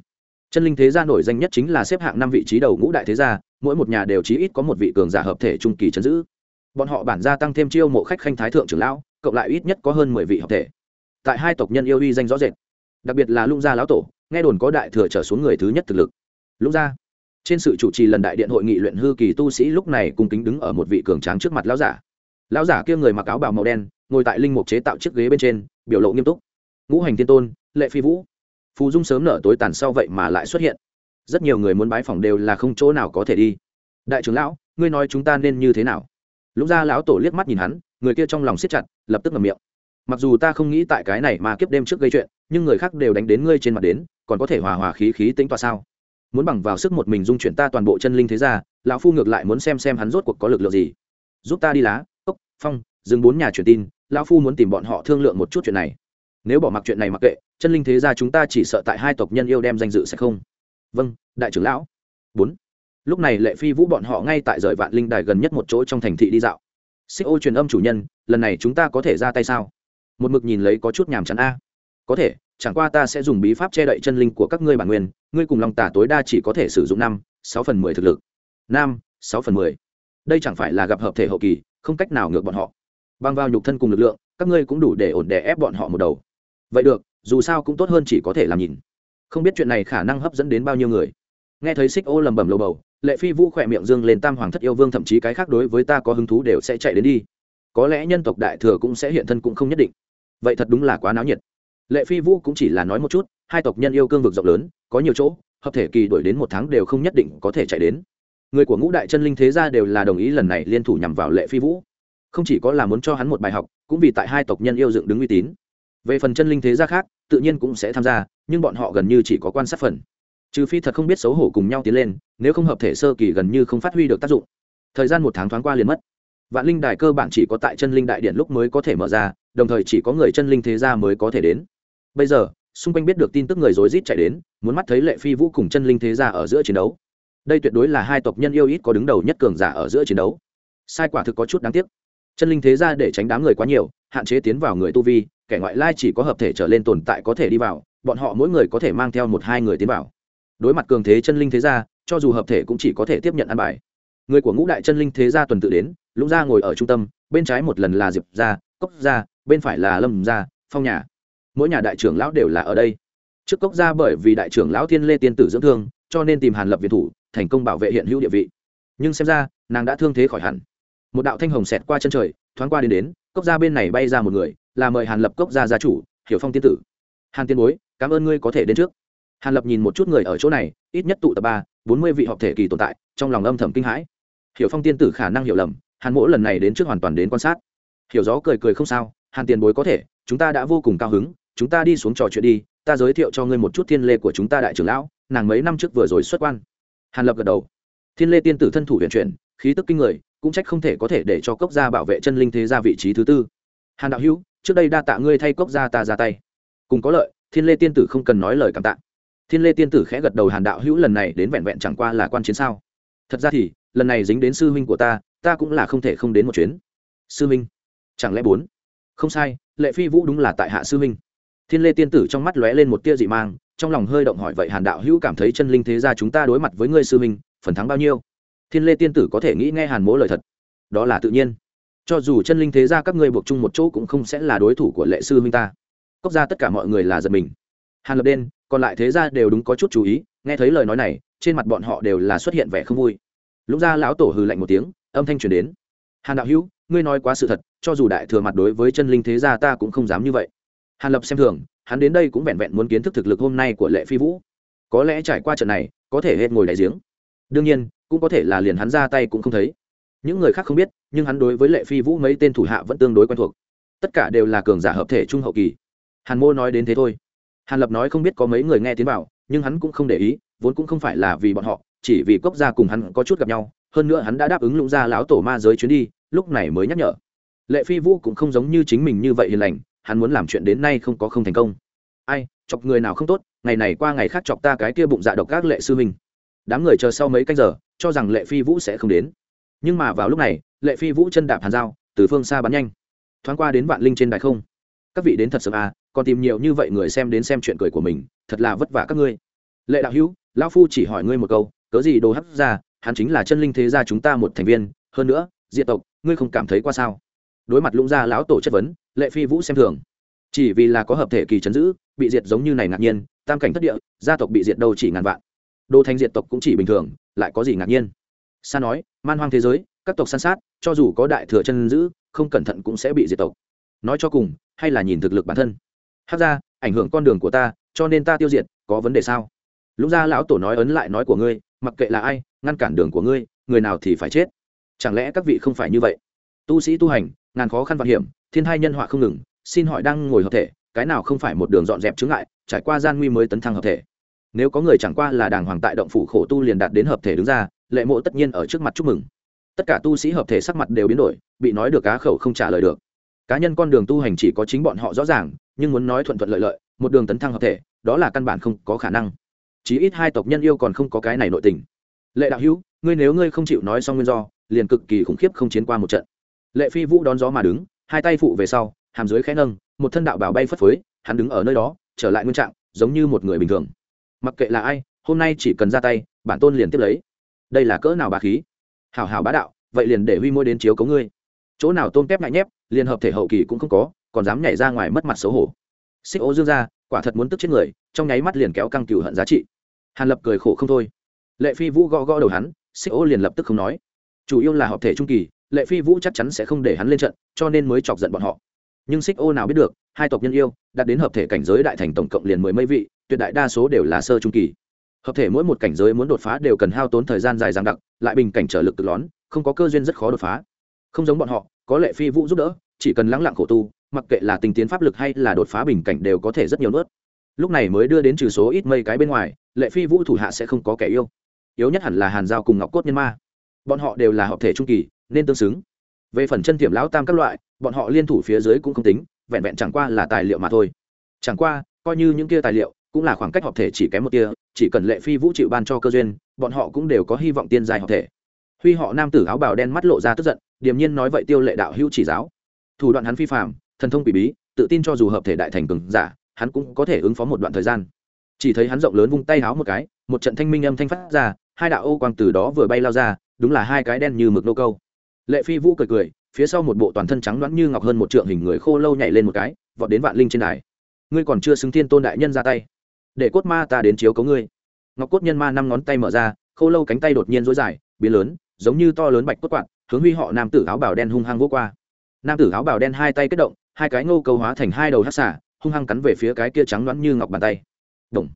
Chân linh thế gia nổi danh nhất chính là xếp hạng năm vị trí đầu ngũ đại thế gia mỗi một nhà đều chí ít có một vị cường giả hợp thể trung kỳ chấn giữ. Bọn họ bản gia tăng thêm chiêu mộ khách khanh thái thượng trưởng lão, cộng lại ít nhất có hơn mười vị hợp thể. Tại hai tộc nhân yêu uy danh rõ rệt. Đặc biệt là lung gia lão tổ, nghe đồn có đại thừa trở xuống người thứ nhất thực lực. Lũng gia. Trên sự chủ trì lần đại điện hội nghị luyện hư kỳ tu sĩ lúc này cùng kính đứng ở một vị cường tráng trước mặt lão giả. Lão giả kia người mặc áo bào màu đen, ngồi tại linh mục chế tạo chiếc ghế bên trên, biểu lộ nghiêm túc. Ngũ hành tiên tôn, lệ phi vũ. Phù dung sớm nở tối tàn sau vậy mà lại xuất hiện rất nhiều người muốn bái phỏng đều là không chỗ nào có thể đi. Đại trưởng lão, ngươi nói chúng ta nên như thế nào? Lúc gia lão tổ liếc mắt nhìn hắn, người kia trong lòng siết chặt, lập tức ngầm miệng. Mặc dù ta không nghĩ tại cái này mà kiếp đêm trước gây chuyện, nhưng người khác đều đánh đến ngươi trên mặt đến, còn có thể hòa hòa khí khí tính tọa sao? Muốn bằng vào sức một mình dung chuyển ta toàn bộ chân linh thế ra lão phu ngược lại muốn xem xem hắn rốt cuộc có lực lượng gì. Giúp ta đi lá, cốc, phong dừng bốn nhà truyền tin, lão phu muốn tìm bọn họ thương lượng một chút chuyện này. Nếu bỏ mặc chuyện này mặc kệ, chân linh thế gia chúng ta chỉ sợ tại hai tộc nhân yêu đem danh dự sẽ không vâng đại trưởng lão. Bốn. Lúc này lệ phi vũ bọn họ ngay tại rời vạn linh đài gần nhất một chỗ trong thành thị đi dạo. Xích ô truyền âm chủ nhân, lần này chúng ta có thể ra tay sao? Một mực nhìn lấy có chút nhàm chán a. Có thể, chẳng qua ta sẽ dùng bí pháp che đậy chân linh của các ngươi bản nguyên, ngươi cùng lòng tả tối đa chỉ có thể sử dụng năm, sáu phần mười thực lực. Năm sáu phần mười. Đây chẳng phải là gặp hợp thể hậu kỳ, không cách nào ngược bọn họ. Băng vào nhục thân cùng lực lượng, các ngươi cũng đủ để ổn đè ép bọn họ một đầu. Vậy được, dù sao cũng tốt hơn chỉ có thể làm nhìn không biết chuyện này khả năng hấp dẫn đến bao nhiêu người. Nghe thấy xích ô lầm bầm lầu bầu, lệ phi vũ khỏe miệng dương lên tam hoàng thất yêu vương, thậm chí cái khác đối với ta có hứng thú đều sẽ chạy đến đi. Có lẽ nhân tộc đại thừa cũng sẽ hiện thân cũng không nhất định. Vậy thật đúng là quá náo nhiệt. Lệ phi vũ cũng chỉ là nói một chút, hai tộc nhân yêu cương vực rộng lớn, có nhiều chỗ, hợp thể kỳ đổi đến một tháng đều không nhất định có thể chạy đến. Người của ngũ đại chân linh thế gia đều là đồng ý lần này liên thủ nhằm vào lệ phi vũ. Không chỉ có là muốn cho hắn một bài học, cũng vì tại hai tộc nhân yêu dựng đứng uy tín. Về phần chân linh thế gia khác tự nhiên cũng sẽ tham gia, nhưng bọn họ gần như chỉ có quan sát phần. Trừ phi thật không biết xấu hổ cùng nhau tiến lên, nếu không hợp thể sơ kỳ gần như không phát huy được tác dụng. Thời gian một tháng thoáng qua liền mất. Vạn linh đài cơ bản chỉ có tại chân linh đại điện lúc mới có thể mở ra, đồng thời chỉ có người chân linh thế gia mới có thể đến. Bây giờ, xung quanh biết được tin tức người rối rít chạy đến, muốn mắt thấy lệ phi vũ cùng chân linh thế gia ở giữa chiến đấu. Đây tuyệt đối là hai tộc nhân yêu ít có đứng đầu nhất cường giả ở giữa chiến đấu. Sai quả thực có chút đáng tiếc. Chân linh thế gia để tránh đám người quá nhiều hạn chế tiến vào người tu vi, kẻ ngoại lai chỉ có hợp thể trở lên tồn tại có thể đi vào, bọn họ mỗi người có thể mang theo một hai người tiến vào. Đối mặt cường thế chân linh thế gia, cho dù hợp thể cũng chỉ có thể tiếp nhận ăn bài. Người của ngũ đại chân linh thế gia tuần tự đến, lũng gia ngồi ở trung tâm, bên trái một lần là diệp gia, cốc gia, bên phải là lâm gia, phong nhà. Mỗi nhà đại trưởng lão đều là ở đây. Trước cốc gia bởi vì đại trưởng lão thiên lê tiên tử dưỡng thương, cho nên tìm hàn lập việt thủ, thành công bảo vệ hiện hữu địa vị. Nhưng xem ra, nàng đã thương thế khỏi hẳn. Một đạo thanh hồng xẹt qua chân trời, thoáng qua đến đến cốc gia bên này bay ra một người, là mời hàn lập cốc gia gia chủ, hiểu phong tiên tử. Hàn tiên bối, cảm ơn ngươi có thể đến trước. Hàn lập nhìn một chút người ở chỗ này, ít nhất tụ tập ba, bốn mươi vị họp thể kỳ tồn tại, trong lòng âm thầm kinh hãi. Hiểu phong tiên tử khả năng hiểu lầm, hàn mỗ lần này đến trước hoàn toàn đến quan sát. Hiểu gió cười cười không sao, hàn tiền bối có thể, chúng ta đã vô cùng cao hứng, chúng ta đi xuống trò chuyện đi, ta giới thiệu cho ngươi một chút thiên lê của chúng ta đại trưởng lão, nàng mấy năm trước vừa rồi xuất quan. Hàn lập gật đầu. Thiên lê tiên tử thân thủ huyền chuyển, khí tức kinh người cũng trách không thể có thể để cho cốc gia bảo vệ chân linh thế gia vị trí thứ tư. Hàn đạo hữu, trước đây đa tạ ngươi thay cốc gia ta ra tay. Cùng có lợi, thiên lê tiên tử không cần nói lời cảm tạ. Thiên lê tiên tử khẽ gật đầu hàn đạo hữu, lần này đến vẹn vẹn chẳng qua là quan chiến sao. Thật ra thì, lần này dính đến sư huynh của ta ta cũng là không thể không đến một chuyến. Sư huynh? Chẳng lẽ bốn? Không sai, lệ phi vũ đúng là tại hạ sư huynh. Thiên lê tiên tử trong mắt lóe lên một tia dị mang, trong lòng hơi động hỏi vậy hàn đạo hữu cảm thấy chân linh thế gia chúng ta đối mặt với ngươi sư huynh, phần thắng bao nhiêu? Thiên lê tiên tử có thể nghĩ nghe hàn mỗ lời thật. Đó là tự nhiên. Cho dù chân linh thế gia các ngươi buộc chung một chỗ cũng không sẽ là đối thủ của lệ sư huynh ta. Cốc ra tất cả mọi người là giật mình. Hàn lập đen, còn lại thế gia đều đúng có chút chú ý, nghe thấy lời nói này, trên mặt bọn họ đều là xuất hiện vẻ không vui. Lúc ra lão tổ hừ lạnh một tiếng, âm thanh truyền đến. Hàn đạo hữu, ngươi nói quá sự thật, cho dù đại thừa mặt đối với chân linh thế gia ta cũng không dám như vậy. Hàn lập xem thường, hắn đến đây cũng vẹn vẹn muốn kiến thức thực lực hôm nay của lệ phi vũ. Có lẽ trải qua trận này, có thể hết ngồi đại giếng. Đương nhiên cũng có thể là liền hắn ra tay cũng không thấy. Những người khác không biết, nhưng hắn đối với lệ phi vũ mấy tên thủ hạ vẫn tương đối quen thuộc. Tất cả đều là cường giả hợp thể trung hậu kỳ. Hàn mô nói đến thế thôi. Hàn lập nói không biết có mấy người nghe tiếng bảo, nhưng hắn cũng không để ý, vốn cũng không phải là vì bọn họ, chỉ vì cốc gia cùng hắn có chút gặp nhau, hơn nữa hắn đã đáp ứng lũng gia lão tổ ma giới chuyến đi, lúc này mới nhắc nhở. Lệ phi vũ cũng không giống như chính mình như vậy hiền lành, hắn muốn làm chuyện đến nay không có không thành công. Ai, chọc người nào không tốt, ngày này qua ngày khác chọc ta cái kia bụng dạ độc các lệ sư mình đám người chờ sau mấy canh giờ cho rằng lệ phi vũ sẽ không đến. Nhưng mà vào lúc này, lệ phi vũ chân đạp hàn dao, từ phương xa bắn nhanh. Thoáng qua đến vạn linh trên đài không. Các vị đến thật sớm à còn tìm nhiều như vậy người xem đến xem chuyện cười của mình, thật là vất vả các ngươi. Lệ đạo hữu, lão phu chỉ hỏi ngươi một câu, cớ gì đồ hấp ra, hắn chính là chân linh thế gia chúng ta một thành viên, hơn nữa diệt tộc, ngươi không cảm thấy qua sao? Đối mặt lũng gia lão tổ chất vấn, lệ phi vũ xem thường. Chỉ vì là có hợp thể kỳ chấn giữ, bị diệt giống như này ngạc nhiên, tam cảnh thất địa, gia tộc bị diệt đâu chỉ ngàn vạn đô thành diệt tộc cũng chỉ bình thường, lại có gì ngạc nhiên? Sa nói, man hoang thế giới, các tộc san sát, cho dù có đại thừa chân giữ, không cẩn thận cũng sẽ bị diệt tộc. Nói cho cùng, hay là nhìn thực lực bản thân. Hát ra ảnh hưởng con đường của ta, cho nên ta tiêu diệt, có vấn đề sao? Lúc gia lão tổ nói ấn lại nói của ngươi, mặc kệ là ai, ngăn cản đường của ngươi, người nào thì phải chết. Chẳng lẽ các vị không phải như vậy? Tu sĩ tu hành, ngàn khó khăn vạn hiểm, thiên hai nhân họa không ngừng, xin hỏi đang ngồi hợp thể, cái nào không phải một đường dọn dẹp chướng ngại, trải qua gian nguy mới tấn thăng hợp thể? Nếu có người chẳng qua là đàng hoàng tại động phủ khổ tu liền đạt đến hợp thể đứng ra, lệ mộ tất nhiên ở trước mặt chúc mừng. Tất cả tu sĩ hợp thể sắc mặt đều biến đổi, bị nói được cá khẩu không trả lời được. Cá nhân con đường tu hành chỉ có chính bọn họ rõ ràng, nhưng muốn nói thuận thuận lợi lợi, một đường tấn thăng hợp thể, đó là căn bản không có khả năng. Chí ít hai tộc nhân yêu còn không có cái này nội tình. Lệ đạo hữu, ngươi nếu ngươi không chịu nói xong nguyên do, liền cực kỳ khủng khiếp không chiến qua một trận. Lệ phi vũ đón gió mà đứng, hai tay phụ về sau, hàm dưới khẽ nâng, một thân đạo bảo bay phất phới, hắn đứng ở nơi đó, trở lại nguyên trạng, giống như một người bình thường mặc kệ là ai, hôm nay chỉ cần ra tay, bản tôn liền tiếp lấy. Đây là cỡ nào bà khí? Hảo hảo bá đạo, vậy liền để huy môi đến chiếu cấu ngươi. Chỗ nào tôn kép ngại nhép liền hợp thể hậu kỳ cũng không có, còn dám nhảy ra ngoài mất mặt xấu hổ. Xích ô dương ra quả thật muốn tức chết người, trong nháy mắt liền kéo căng cửu hận giá trị. Hàn lập cười khổ không thôi. Lệ phi vũ gõ gõ đầu hắn, xích ô liền lập tức không nói. Chủ yếu là hợp thể trung kỳ, lệ phi vũ chắc chắn sẽ không để hắn lên trận, cho nên mới chọc giận bọn họ. Nhưng xích ô nào biết được, hai tộc nhân yêu, đạt đến hợp thể cảnh giới đại thành tổng cộng liền mười mấy vị tuyệt đại đa số đều là sơ trung kỳ. Hợp thể mỗi một cảnh giới muốn đột phá đều cần hao tốn thời gian dài dằng đặc, lại bình cảnh trở lực cực lón, không có cơ duyên rất khó đột phá. Không giống bọn họ, có lệ phi vũ giúp đỡ, chỉ cần lắng lặng khổ tu, mặc kệ là tình tiến pháp lực hay là đột phá bình cảnh đều có thể rất nhiều nuốt. Lúc này mới đưa đến trừ số ít mây cái bên ngoài, lệ phi vũ thủ hạ sẽ không có kẻ yêu. Yếu nhất hẳn là hàn giao cùng ngọc cốt nhân ma. Bọn họ đều là hợp thể trung kỳ, nên tương xứng. Về phần chân tiềm lão tam các loại, bọn họ liên thủ phía dưới cũng không tính, vẹn vẹn chẳng qua là tài liệu mà thôi. Chẳng qua, coi như những kia tài liệu cũng là khoảng cách hợp thể chỉ kém một tia, chỉ cần lệ phi vũ chịu ban cho cơ duyên, bọn họ cũng đều có hy vọng tiên dài hợp thể. Huy họ nam tử áo bào đen mắt lộ ra tức giận, điềm nhiên nói vậy tiêu lệ đạo hữu chỉ giáo. Thủ đoạn hắn phi phạm thần thông quỷ bí, tự tin cho dù hợp thể đại thành cường giả, hắn cũng có thể ứng phó một đoạn thời gian. Chỉ thấy hắn rộng lớn vung tay háo một cái, một trận thanh minh âm thanh phát ra, hai đạo ô quang từ đó vừa bay lao ra, đúng là hai cái đen như mực nô câu. Lệ phi vũ cười cười, phía sau một bộ toàn thân trắng đoán như ngọc hơn một trượng hình người khô lâu nhảy lên một cái, vọt đến vạn linh trên đài. Ngươi còn chưa xứng thiên tôn đại nhân ra tay để cốt ma ta đến chiếu cấu ngươi. Ngọc cốt nhân ma năm ngón tay mở ra khô lâu cánh tay đột nhiên rối dài, biến lớn, giống như to lớn bạch cốt quạt, hướng huy họ nam tử áo bào đen hung hăng vô qua. Nam tử áo bào đen hai tay kết động, hai cái ngô câu hóa thành hai đầu hát xả hung hăng cắn về phía cái kia trắng loãng như ngọc bàn tay. Động.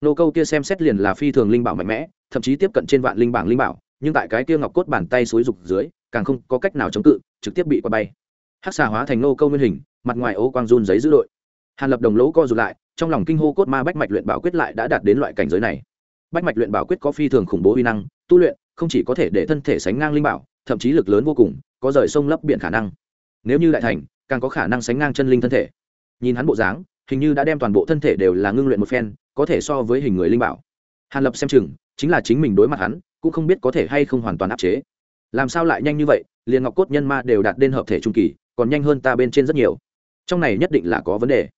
nô câu kia xem xét liền là phi thường linh bảo mạnh mẽ, thậm chí tiếp cận trên vạn linh bảng linh bảo, nhưng tại cái kia ngọc cốt bàn tay xối rục dưới, càng không có cách nào chống cự, trực tiếp bị quạt bay. Hát xà hóa thành nô câu nguyên hình, mặt ngoài ô quang run giấy dữ đội hàn lập đồng lỗ co rụt lại, trong lòng kinh hô cốt ma bách mạch luyện bảo quyết lại đã đạt đến loại cảnh giới này. Bách mạch luyện bảo quyết có phi thường khủng bố uy năng, tu luyện không chỉ có thể để thân thể sánh ngang linh bảo, thậm chí lực lớn vô cùng, có rời sông lấp biển khả năng. Nếu như đại thành, càng có khả năng sánh ngang chân linh thân thể. Nhìn hắn bộ dáng, hình như đã đem toàn bộ thân thể đều là ngưng luyện một phen, có thể so với hình người linh bảo. Hàn lập xem chừng, chính là chính mình đối mặt hắn, cũng không biết có thể hay không hoàn toàn áp chế. Làm sao lại nhanh như vậy liền ngọc cốt nhân ma đều đạt đến hợp thể trung kỳ, còn nhanh hơn ta bên trên rất nhiều. Trong này nhất định là có vấn đề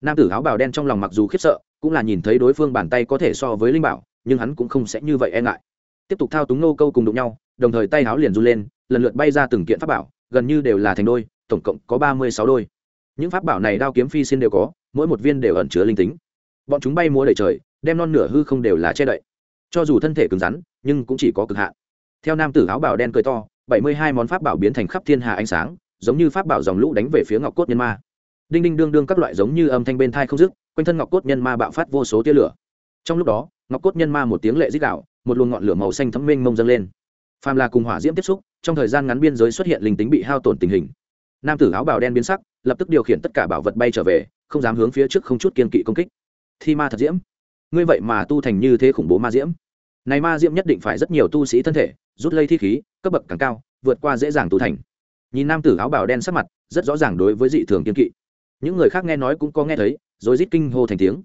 nam tử áo bào đen trong lòng mặc dù khiếp sợ, cũng là nhìn thấy đối phương bàn tay có thể so với linh bảo, nhưng hắn cũng không sẽ như vậy e ngại. Tiếp tục thao túng nô câu cùng đụng nhau, đồng thời tay áo liền run lên, lần lượt bay ra từng kiện pháp bảo, gần như đều là thành đôi, tổng cộng có ba mươi sáu đôi. Những pháp bảo này đao kiếm phi xin đều có, mỗi một viên đều ẩn chứa linh tính. Bọn chúng bay múa đầy trời, đem non nửa hư không đều là che đậy. Cho dù thân thể cứng rắn, nhưng cũng chỉ có cực hạn. Theo nam tử áo bảo đen cười to, bảy mươi hai món pháp bảo biến thành khắp thiên hạ ánh sáng, giống như pháp bảo dòng lũ đánh về phía ngọc cốt nhân ma đinh đinh đương đương các loại giống như âm thanh bên thai không dứt, quanh thân ngọc cốt nhân ma bạo phát vô số tia lửa. Trong lúc đó, ngọc cốt nhân ma một tiếng lệ dích đạo một luồng ngọn lửa màu xanh thấm mênh mông dâng lên. Phàm là cùng hỏa diễm tiếp xúc, trong thời gian ngắn biên giới xuất hiện linh tính bị hao tổn tình hình. Nam tử áo bào đen biến sắc, lập tức điều khiển tất cả bảo vật bay trở về, không dám hướng phía trước không chút kiên kỵ công kích. Thi ma thật diễm. Ngươi vậy mà tu thành như thế khủng bố ma diễm. Này ma diễm nhất định phải rất nhiều tu sĩ thân thể, rút lây thi khí, cấp bậc càng cao, vượt qua dễ dàng tu thành. Nhìn nam tử áo bào đen sắc mặt, rất rõ ràng đối với dị thường kiên kỵ những người khác nghe nói cũng có nghe thấy, rồi rít kinh hô thành tiếng.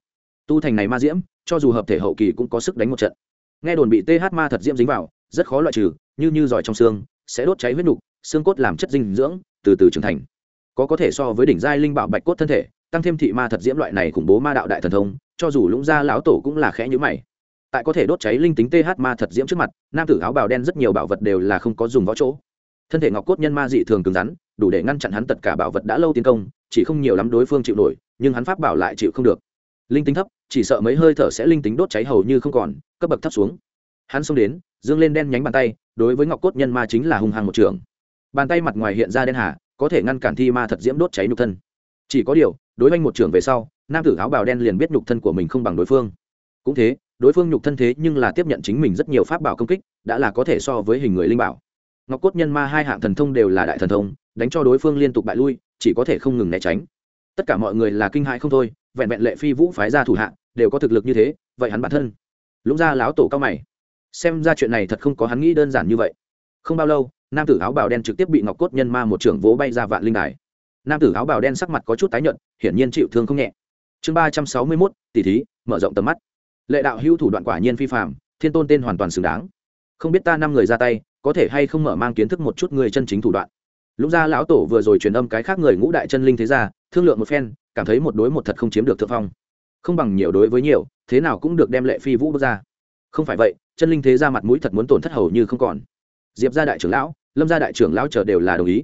Tu thành này ma diễm, cho dù hợp thể hậu kỳ cũng có sức đánh một trận. Nghe đồn bị th ma thật diễm dính vào, rất khó loại trừ, như như giỏi trong xương, sẽ đốt cháy huyết nục, xương cốt làm chất dinh dưỡng, từ từ trưởng thành. Có có thể so với đỉnh giai linh bảo bạch cốt thân thể, tăng thêm thị ma thật diễm loại này khủng bố ma đạo đại thần thông, cho dù lũng gia lão tổ cũng là khẽ nhữ mày. Tại có thể đốt cháy linh tính th ma thật diễm trước mặt, nam tử áo bào đen rất nhiều bảo vật đều là không có dùng võ chỗ. Thân thể ngọc cốt nhân ma dị thường cứng rắn, đủ để ngăn chặn hắn tất cả bảo vật đã lâu tiến công chỉ không nhiều lắm đối phương chịu nổi, nhưng hắn pháp bảo lại chịu không được. Linh tính thấp, chỉ sợ mấy hơi thở sẽ linh tính đốt cháy hầu như không còn, cấp bậc thấp xuống. Hắn xông đến, dương lên đen nhánh bàn tay, đối với ngọc cốt nhân ma chính là hung hăng một trường. Bàn tay mặt ngoài hiện ra đen hà, có thể ngăn cản thi ma thật diễm đốt cháy nhục thân. Chỉ có điều, đối với một trường về sau, nam tử áo bào đen liền biết nhục thân của mình không bằng đối phương. Cũng thế, đối phương nhục thân thế nhưng là tiếp nhận chính mình rất nhiều pháp bảo công kích, đã là có thể so với hình người linh bảo. Ngọc cốt nhân ma hai hạng thần thông đều là đại thần thông, đánh cho đối phương liên tục bại lui chỉ có thể không ngừng né tránh. Tất cả mọi người là kinh hại không thôi, vẹn vẹn lệ phi vũ phái ra thủ hạ, đều có thực lực như thế, vậy hắn bản thân. Lũng ra láo tổ cao mày. Xem ra chuyện này thật không có hắn nghĩ đơn giản như vậy. Không bao lâu, nam tử áo bào đen trực tiếp bị ngọc cốt nhân ma một trưởng vỗ bay ra vạn linh đài. Nam tử áo bào đen sắc mặt có chút tái nhợt, hiển nhiên chịu thương không nhẹ. Chương ba trăm sáu mươi mốt tỷ thí, mở rộng tầm mắt. Lệ đạo hữu thủ đoạn quả nhiên phi phạm thiên tôn tên hoàn toàn xứng đáng. Không biết ta năm người ra tay, có thể hay không mở mang kiến thức một chút người chân chính thủ đoạn lúc gia lão tổ vừa rồi truyền âm cái khác người ngũ đại chân linh thế gia, thương lượng một phen, cảm thấy một đối một thật không chiếm được thượng phong. Không bằng nhiều đối với nhiều, thế nào cũng được đem lệ phi vũ bước ra. Không phải vậy, chân linh thế gia mặt mũi thật muốn tổn thất hầu như không còn. Diệp gia đại trưởng lão, lâm gia đại trưởng lão chờ đều là đồng ý.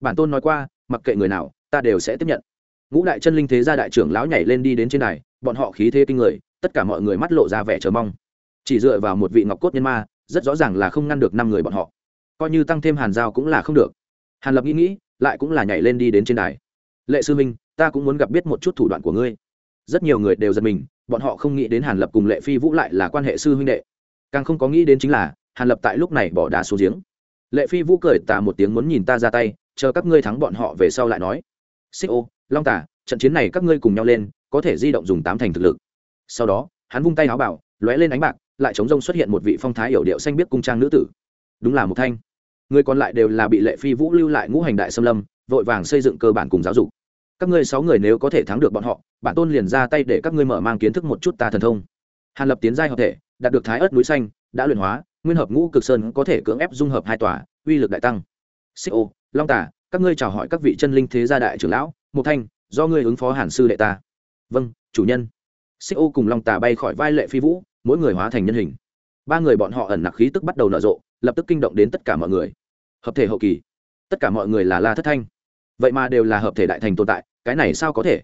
Bản tôn nói qua, mặc kệ người nào, ta đều sẽ tiếp nhận. Ngũ đại chân linh thế gia đại trưởng lão nhảy lên đi đến trên này bọn họ khí thế kinh người, tất cả mọi người mắt lộ ra vẻ chờ mong. Chỉ dựa vào một vị ngọc cốt nhân ma, rất rõ ràng là không ngăn được năm người bọn họ. Coi như tăng thêm hàn giao cũng là không được hàn lập nghĩ nghĩ, lại cũng là nhảy lên đi đến trên đài. Lệ sư minh ta cũng muốn gặp biết một chút thủ đoạn của ngươi. Rất nhiều người đều giật mình, bọn họ không nghĩ đến hàn lập cùng lệ phi vũ lại là quan hệ sư huynh đệ. Càng không có nghĩ đến chính là, hàn lập tại lúc này bỏ đá xuống giếng. Lệ phi vũ cười tà một tiếng muốn nhìn ta ra tay, chờ các ngươi thắng bọn họ về sau lại nói. Xích ô, long tả trận chiến này các ngươi cùng nhau lên, có thể di động dùng tám thành thực lực. Sau đó, hắn vung tay áo bảo, lóe lên ánh bạc, lại chống rông xuất hiện một vị phong thái hiểu điệu xanh biết cung trang nữ tử. Đúng là một thanh người còn lại đều là bị lệ phi vũ lưu lại ngũ hành đại xâm lâm, vội vàng xây dựng cơ bản cùng giáo dục. Các ngươi sáu người nếu có thể thắng được bọn họ, bản tôn liền ra tay để các ngươi mở mang kiến thức một chút ta thần thông. Hàn lập tiến giai hợp thể, đạt được thái ớt núi xanh, đã luyện hóa, nguyên hợp ngũ cực sơn có thể cưỡng ép dung hợp hai tòa, uy lực đại tăng. Xích ô, long tả các ngươi chào hỏi các vị chân linh thế gia đại trưởng lão một thanh, do ngươi ứng phó hàn sư đệ ta. Vâng chủ nhân. Xích ô cùng long tà bay khỏi vai lệ phi vũ, mỗi người hóa thành nhân hình. Ba người bọn họ ẩn nặc khí tức bắt đầu nở rộ, lập tức kinh động đến tất cả mọi người hợp thể hậu kỳ. Tất cả mọi người là la thất thanh. Vậy mà đều là hợp thể đại thành tồn tại, cái này sao có thể?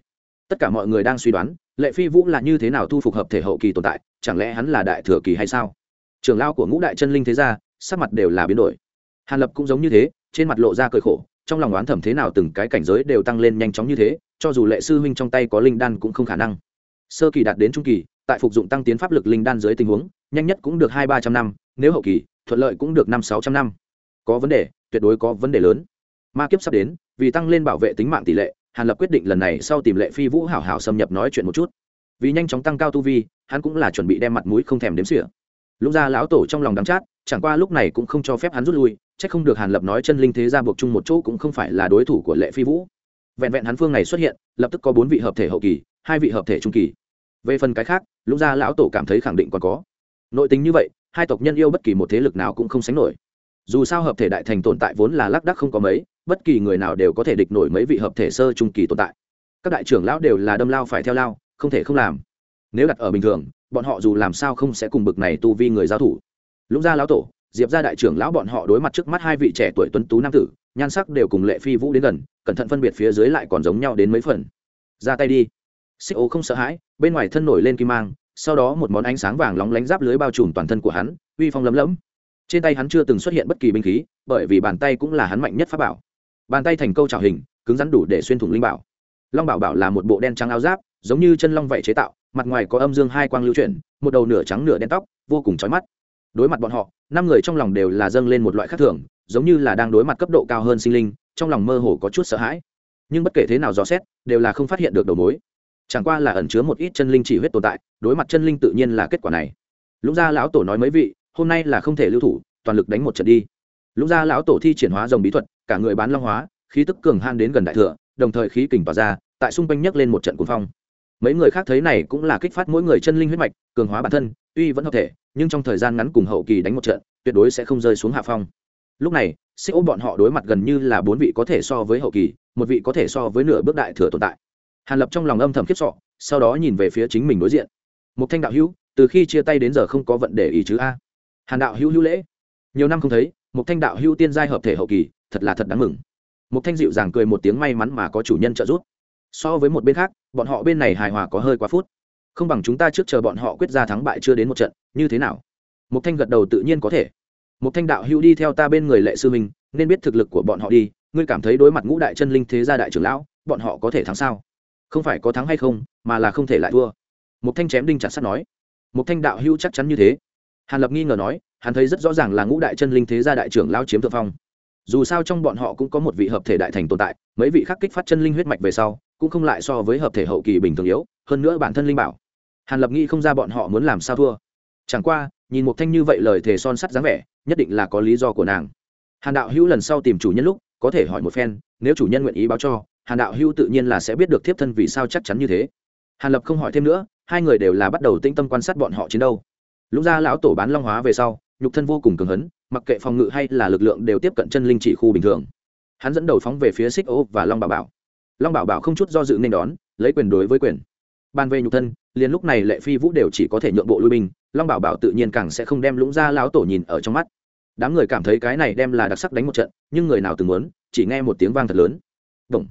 Tất cả mọi người đang suy đoán, lệ phi vũ là như thế nào thu phục hợp thể hậu kỳ tồn tại, chẳng lẽ hắn là đại thừa kỳ hay sao? Trưởng lao của ngũ đại chân linh thế gia, sắc mặt đều là biến đổi. Hàn lập cũng giống như thế, trên mặt lộ ra cởi khổ, trong lòng oán thẩm thế nào từng cái cảnh giới đều tăng lên nhanh chóng như thế, cho dù lệ sư huynh trong tay có linh đan cũng không khả năng. Sơ kỳ đạt đến trung kỳ, tại phục dụng tăng tiến pháp lực linh đan dưới tình huống, nhanh nhất cũng được hai ba trăm năm, nếu hậu kỳ, thuận lợi cũng được năm sáu trăm năm có vấn đề, tuyệt đối có vấn đề lớn. Ma kiếp sắp đến, vì tăng lên bảo vệ tính mạng tỷ lệ, hàn lập quyết định lần này sau tìm lệ phi vũ hảo hảo xâm nhập nói chuyện một chút. Vì nhanh chóng tăng cao tu vi, hắn cũng là chuẩn bị đem mặt mũi không thèm đếm xỉa. Lúc ra lão tổ trong lòng đắng chát, chẳng qua lúc này cũng không cho phép hắn rút lui, chắc không được hàn lập nói chân linh thế ra buộc chung một chỗ cũng không phải là đối thủ của lệ phi vũ. Vẹn vẹn hắn phương này xuất hiện, lập tức có bốn vị hợp thể hậu kỳ, hai vị hợp thể trung kỳ. Về phần cái khác, lúc ra lão tổ cảm thấy khẳng định còn có. Nội tính như vậy, hai tộc nhân yêu bất kỳ một thế lực nào cũng không sánh nổi dù sao hợp thể đại thành tồn tại vốn là lác đắc không có mấy, bất kỳ người nào đều có thể địch nổi mấy vị hợp thể sơ trung kỳ tồn tại. Các đại trưởng lão đều là đâm lao phải theo lao, không thể không làm. Nếu đặt ở bình thường, bọn họ dù làm sao không sẽ cùng bực này tu vi người giao thủ. Lũng gia lão tổ, diệp gia đại trưởng lão bọn họ đối mặt trước mắt hai vị trẻ tuổi tuấn tú nam tử, nhan sắc đều cùng lệ phi vũ đến gần, cẩn thận phân biệt phía dưới lại còn giống nhau đến mấy phần. Ra tay đi. Xích ô không sợ hãi, bên ngoài thân nổi lên kim mang, sau đó một món ánh sáng vàng lóng lánh giáp lưới bao trùm toàn thân của hắn, uy phong lấm lấm trên tay hắn chưa từng xuất hiện bất kỳ binh khí, bởi vì bàn tay cũng là hắn mạnh nhất pháp bảo. Bàn tay thành câu trào hình, cứng rắn đủ để xuyên thủng linh bảo. Long bảo bảo là một bộ đen trắng áo giáp, giống như chân long vậy chế tạo, mặt ngoài có âm dương hai quang lưu chuyển, một đầu nửa trắng nửa đen tóc, vô cùng chói mắt. Đối mặt bọn họ, năm người trong lòng đều là dâng lên một loại khác thường, giống như là đang đối mặt cấp độ cao hơn sinh linh, trong lòng mơ hồ có chút sợ hãi. Nhưng bất kể thế nào dò xét, đều là không phát hiện được đầu mối. Chẳng qua là ẩn chứa một ít chân linh chỉ huyết tồn tại, đối mặt chân linh tự nhiên là kết quả này. Lũng gia lão tổ nói mấy vị hôm nay là không thể lưu thủ, toàn lực đánh một trận đi. Lũng gia lão tổ thi triển hóa dòng bí thuật, cả người bán long hóa, khí tức cường han đến gần đại thừa, đồng thời khí kình tỏa ra, tại xung quanh nhấc lên một trận cuồng phong. Mấy người khác thấy này cũng là kích phát mỗi người chân linh huyết mạch, cường hóa bản thân, tuy vẫn hợp thể, nhưng trong thời gian ngắn cùng hậu kỳ đánh một trận, tuyệt đối sẽ không rơi xuống hạ phong. Lúc này, xích ô bọn họ đối mặt gần như là bốn vị có thể so với hậu kỳ, một vị có thể so với nửa bước đại thừa tồn tại. Hàn lập trong lòng âm thầm khiếp sọ sau đó nhìn về phía chính mình đối diện. Một thanh đạo hữu, từ khi chia tay đến giờ không có vận để ý chứ a? Hàn đạo hữu hữu lễ. Nhiều năm không thấy một thanh đạo hữu tiên giai hợp thể hậu kỳ, thật là thật đáng mừng. Một thanh dịu dàng cười một tiếng may mắn mà có chủ nhân trợ giúp. So với một bên khác, bọn họ bên này hài hòa có hơi quá phút. Không bằng chúng ta trước chờ bọn họ quyết ra thắng bại chưa đến một trận, như thế nào? Một thanh gật đầu tự nhiên có thể. Một thanh đạo hữu đi theo ta bên người lệ sư minh nên biết thực lực của bọn họ đi, ngươi cảm thấy đối mặt ngũ đại chân linh thế gia đại trưởng lão, bọn họ có thể thắng sao? Không phải có thắng hay không, mà là không thể lại thua. Một thanh chém đinh chặt sắt nói. Một thanh đạo hữu chắc chắn như thế hàn lập nghi ngờ nói, hắn thấy rất rõ ràng là ngũ đại chân linh thế gia đại trưởng lao chiếm thượng phong. Dù sao trong bọn họ cũng có một vị hợp thể đại thành tồn tại, mấy vị khác kích phát chân linh huyết mạch về sau, cũng không lại so với hợp thể hậu kỳ bình thường yếu, hơn nữa bản thân linh bảo. Hàn lập nghĩ không ra bọn họ muốn làm sao thua. Chẳng qua, nhìn một thanh như vậy lời thề son sắt dáng vẻ, nhất định là có lý do của nàng. Hàn đạo hữu lần sau tìm chủ nhân lúc, có thể hỏi một phen, nếu chủ nhân nguyện ý báo cho, hàn đạo hữu tự nhiên là sẽ biết được thiếp thân vì sao chắc chắn như thế. Hàn lập không hỏi thêm nữa, hai người đều là bắt đầu tinh tâm quan sát bọn họ chiến đâu lúc ra lão tổ bán long hóa về sau, nhục thân vô cùng cường hấn, mặc kệ phòng ngự hay là lực lượng đều tiếp cận chân linh trị khu bình thường. Hắn dẫn đầu phóng về phía xích ô và long bảo bảo. Long bảo bảo không chút do dự nên đón, lấy quyền đối với quyền. Ban về nhục thân, liền lúc này lệ phi vũ đều chỉ có thể nhượng bộ lui binh, long bảo bảo tự nhiên càng sẽ không đem lũng ra lão tổ nhìn ở trong mắt. Đám người cảm thấy cái này đem là đặc sắc đánh một trận, nhưng người nào từng muốn, chỉ nghe một tiếng vang thật lớn. Động!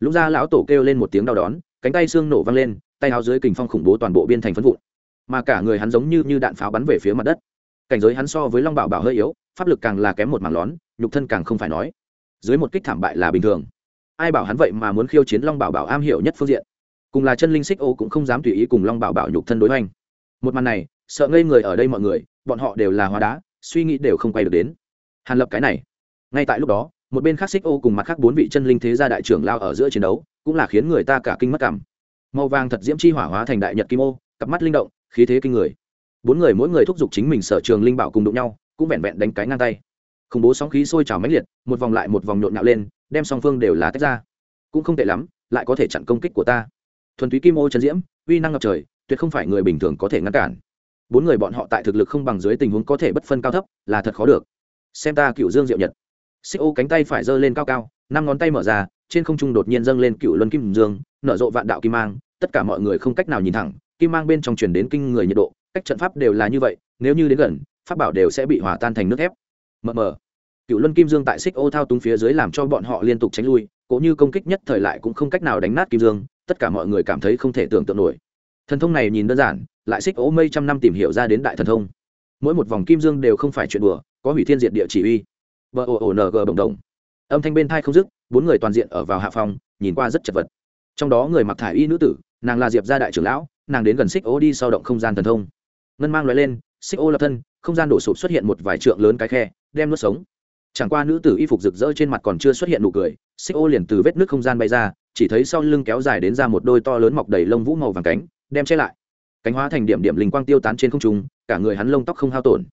lũng ra lão tổ kêu lên một tiếng đau đón, cánh tay xương nổ văng lên, tay áo dưới kình phong khủng bố toàn bộ biên thành phân vụn mà cả người hắn giống như như đạn pháo bắn về phía mặt đất. Cảnh giới hắn so với long bảo bảo hơi yếu, pháp lực càng là kém một mảng lón, nhục thân càng không phải nói. Dưới một kích thảm bại là bình thường. Ai bảo hắn vậy mà muốn khiêu chiến long bảo bảo am hiểu nhất phương diện. Cùng là chân linh xích ô cũng không dám tùy ý cùng long bảo bảo nhục thân đối hoành. Một màn này, sợ ngây người ở đây mọi người, bọn họ đều là hóa đá, suy nghĩ đều không quay được đến. Hàn lập cái này. Ngay tại lúc đó, một bên khác xích ô cùng mặt khác bốn vị chân linh thế gia đại trưởng lao ở giữa chiến đấu, cũng là khiến người ta cả kinh mất cảm. Màu vàng thật diễm chi hỏa hóa thành đại nhật kim ô, cặp mắt linh động khí thế kinh người. Bốn người mỗi người thúc giục chính mình sở trường linh bảo cùng đụng nhau, cũng vẹn vẹn đánh cái ngang tay. Khủng bố sóng khí sôi trào mãnh liệt, một vòng lại một vòng nhộn nhạo lên, đem song phương đều là tách ra. Cũng không tệ lắm, lại có thể chặn công kích của ta. Thuần túy kim ô trần diễm, uy năng ngập trời, tuyệt không phải người bình thường có thể ngăn cản. Bốn người bọn họ tại thực lực không bằng dưới tình huống có thể bất phân cao thấp, là thật khó được. Xem ta cựu dương diệu nhật. Xích ô cánh tay phải giơ lên cao cao, năm ngón tay mở ra, trên không trung đột nhiên dâng lên cựu luân kim dương, nở rộ vạn đạo kim mang, tất cả mọi người không cách nào nhìn thẳng kim mang bên trong truyền đến kinh người nhiệt độ, cách trận pháp đều là như vậy, nếu như đến gần, pháp bảo đều sẽ bị hòa tan thành nước thép. Mờ mờ. Cựu luân kim dương tại xích ô thao túng phía dưới làm cho bọn họ liên tục tránh lui cũng như công kích nhất thời lại cũng không cách nào đánh nát kim dương, tất cả mọi người cảm thấy không thể tưởng tượng nổi. Thần thông này nhìn đơn giản, lại xích ô mây trăm năm tìm hiểu ra đến đại thần thông. Mỗi một vòng kim dương đều không phải chuyện đùa, có hủy thiên diệt địa chỉ uy. B o o n g đồng đồng. Âm thanh bên thai không dứt, bốn người toàn diện ở vào hạ phòng, nhìn qua rất chật vật. Trong đó người mặc thải y nữ tử, nàng là diệp gia đại trưởng lão nàng đến gần xích ô đi sau động không gian thần thông. Ngân mang loại lên, xích ô lập thân, không gian đổ sụp xuất hiện một vài trượng lớn cái khe, đem nuốt sống. Chẳng qua nữ tử y phục rực rỡ trên mặt còn chưa xuất hiện nụ cười, xích ô liền từ vết nước không gian bay ra, chỉ thấy sau lưng kéo dài đến ra một đôi to lớn mọc đầy lông vũ màu vàng cánh, đem che lại. Cánh hóa thành điểm điểm linh quang tiêu tán trên không trung, cả người hắn lông tóc không hao tổn.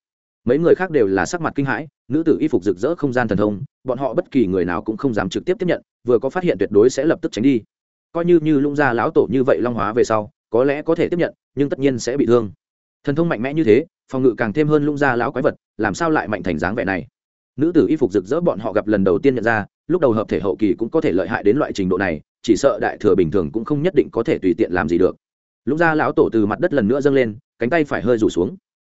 Mấy người khác đều là sắc mặt kinh hãi, nữ tử y phục rực rỡ không gian thần thông, bọn họ bất kỳ người nào cũng không dám trực tiếp tiếp nhận, vừa có phát hiện tuyệt đối sẽ lập tức tránh đi. Coi như như lung gia lão tổ như vậy long hóa về sau có lẽ có thể tiếp nhận, nhưng tất nhiên sẽ bị thương. Thần thông mạnh mẽ như thế, phòng ngự càng thêm hơn lung ra lão quái vật, làm sao lại mạnh thành dáng vẻ này? Nữ tử y phục rực rỡ bọn họ gặp lần đầu tiên nhận ra, lúc đầu hợp thể hậu kỳ cũng có thể lợi hại đến loại trình độ này, chỉ sợ đại thừa bình thường cũng không nhất định có thể tùy tiện làm gì được. Lúc ra lão tổ từ mặt đất lần nữa dâng lên, cánh tay phải hơi rủ xuống.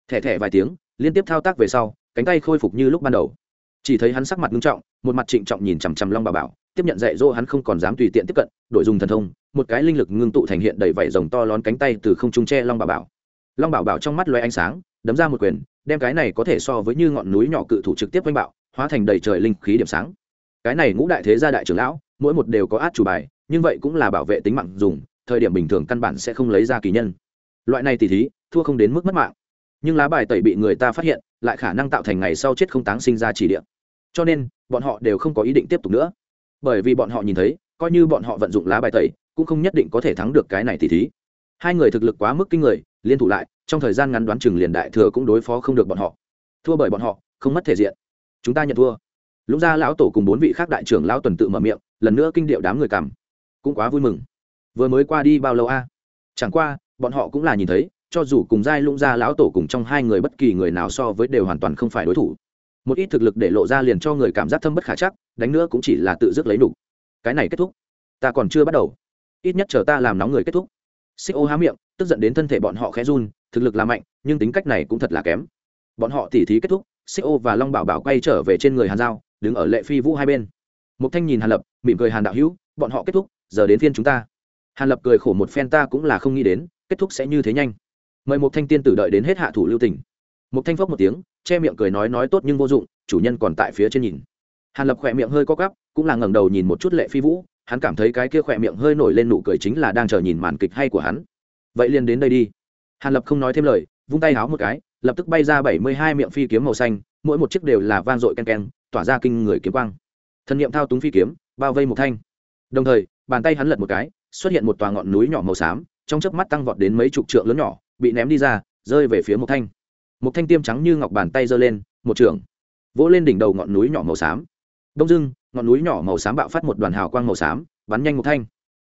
Thẻ thẻ vài tiếng, liên tiếp thao tác về sau, cánh tay khôi phục như lúc ban đầu. Chỉ thấy hắn sắc mặt nghiêm trọng, một mặt trịnh trọng nhìn chằm chằm long bà bảo, tiếp nhận dạy dỗ hắn không còn dám tùy tiện tiếp cận, đổi dùng thần thông một cái linh lực ngưng tụ thành hiện đầy vảy rồng to lón cánh tay từ không trung tre long bảo bảo. Long bảo bảo trong mắt loay ánh sáng, đấm ra một quyền, đem cái này có thể so với như ngọn núi nhỏ cự thủ trực tiếp quanh bạo, hóa thành đầy trời linh khí điểm sáng. Cái này ngũ đại thế gia đại trưởng lão, mỗi một đều có át chủ bài, nhưng vậy cũng là bảo vệ tính mạng dùng, thời điểm bình thường căn bản sẽ không lấy ra kỳ nhân. Loại này tỉ thí, thua không đến mức mất mạng. Nhưng lá bài tẩy bị người ta phát hiện, lại khả năng tạo thành ngày sau chết không táng sinh ra chỉ điện cho nên, bọn họ đều không có ý định tiếp tục nữa. Bởi vì bọn họ nhìn thấy, coi như bọn họ vận dụng lá bài tẩy cũng không nhất định có thể thắng được cái này tỷ thí. Hai người thực lực quá mức kinh người, liên thủ lại, trong thời gian ngắn đoán chừng liền đại thừa cũng đối phó không được bọn họ. Thua bởi bọn họ, không mất thể diện. Chúng ta nhận thua. Lúc ra lão tổ cùng bốn vị khác đại trưởng lão tuần tự mở miệng, lần nữa kinh điệu đám người cảm. Cũng quá vui mừng. Vừa mới qua đi bao lâu a? Chẳng qua, bọn họ cũng là nhìn thấy, cho dù cùng giai lũng ra lão tổ cùng trong hai người bất kỳ người nào so với đều hoàn toàn không phải đối thủ. Một ít thực lực để lộ ra liền cho người cảm giác thâm bất khả chắc, đánh nữa cũng chỉ là tự dứt lấy đủ. cái này kết thúc. Ta còn chưa bắt đầu ít nhất chờ ta làm nóng người kết thúc. Xích ô há miệng, tức giận đến thân thể bọn họ khẽ run, thực lực là mạnh, nhưng tính cách này cũng thật là kém. Bọn họ tỉ thí kết thúc, xích ô và long bảo bảo quay trở về trên người hàn giao, đứng ở lệ phi vũ hai bên. Một thanh nhìn hàn lập, mỉm cười hàn đạo hữu, bọn họ kết thúc, giờ đến phiên chúng ta. Hàn lập cười khổ một phen, ta cũng là không nghĩ đến, kết thúc sẽ như thế nhanh. Mời một thanh tiên tử đợi đến hết hạ thủ lưu tỉnh một thanh phốc một tiếng, che miệng cười nói nói tốt nhưng vô dụng, chủ nhân còn tại phía trên nhìn. Hàn lập khỏe miệng hơi co cắp cũng là ngẩng đầu nhìn một chút lệ phi vũ hắn cảm thấy cái kia khỏe miệng hơi nổi lên nụ cười chính là đang chờ nhìn màn kịch hay của hắn. Vậy liền đến đây đi. Hàn lập không nói thêm lời, vung tay háo một cái, lập tức bay ra bảy mươi hai miệng phi kiếm màu xanh, mỗi một chiếc đều là van dội ken ken, tỏa ra kinh người kiếm quang. Thân niệm thao túng phi kiếm, bao vây một thanh. Đồng thời, bàn tay hắn lật một cái, xuất hiện một tòa ngọn núi nhỏ màu xám, trong chớp mắt tăng vọt đến mấy chục trượng lớn nhỏ, bị ném đi ra, rơi về phía một thanh. Một thanh tiêm trắng như ngọc bàn tay giơ lên, một trường. Vỗ lên đỉnh đầu ngọn núi nhỏ màu xám. Đông dưng ngọn núi nhỏ màu xám bạo phát một đoàn hào quang màu xám, bắn nhanh một thanh.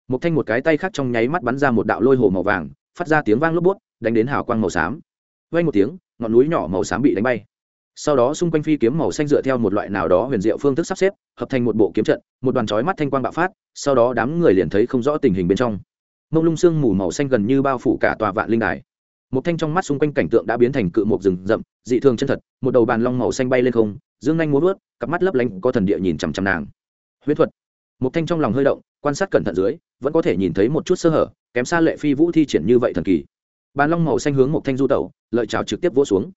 Một thanh một cái tay khác trong nháy mắt bắn ra một đạo lôi hồ màu vàng, phát ra tiếng vang lốp bút, đánh đến hào quang màu xám. Vay một tiếng, ngọn núi nhỏ màu xám bị đánh bay. Sau đó xung quanh phi kiếm màu xanh dựa theo một loại nào đó huyền diệu phương thức sắp xếp, hợp thành một bộ kiếm trận, một đoàn chói mắt thanh quang bạo phát, sau đó đám người liền thấy không rõ tình hình bên trong. Mông lung sương mù màu xanh gần như bao phủ cả tòa vạn linh đài một thanh trong mắt xung quanh cảnh tượng đã biến thành cự một rừng rậm, dị thường chân thật, một đầu bàn long màu xanh bay lên không, dương nhanh muốn vớt cặp mắt lấp lánh, có thần địa nhìn chằm chằm nàng. Huyết thuật. Một thanh trong lòng hơi động, quan sát cẩn thận dưới, vẫn có thể nhìn thấy một chút sơ hở, kém xa lệ phi vũ thi triển như vậy thần kỳ. Bàn long màu xanh hướng một thanh du tẩu, lợi trào trực tiếp vỗ xuống.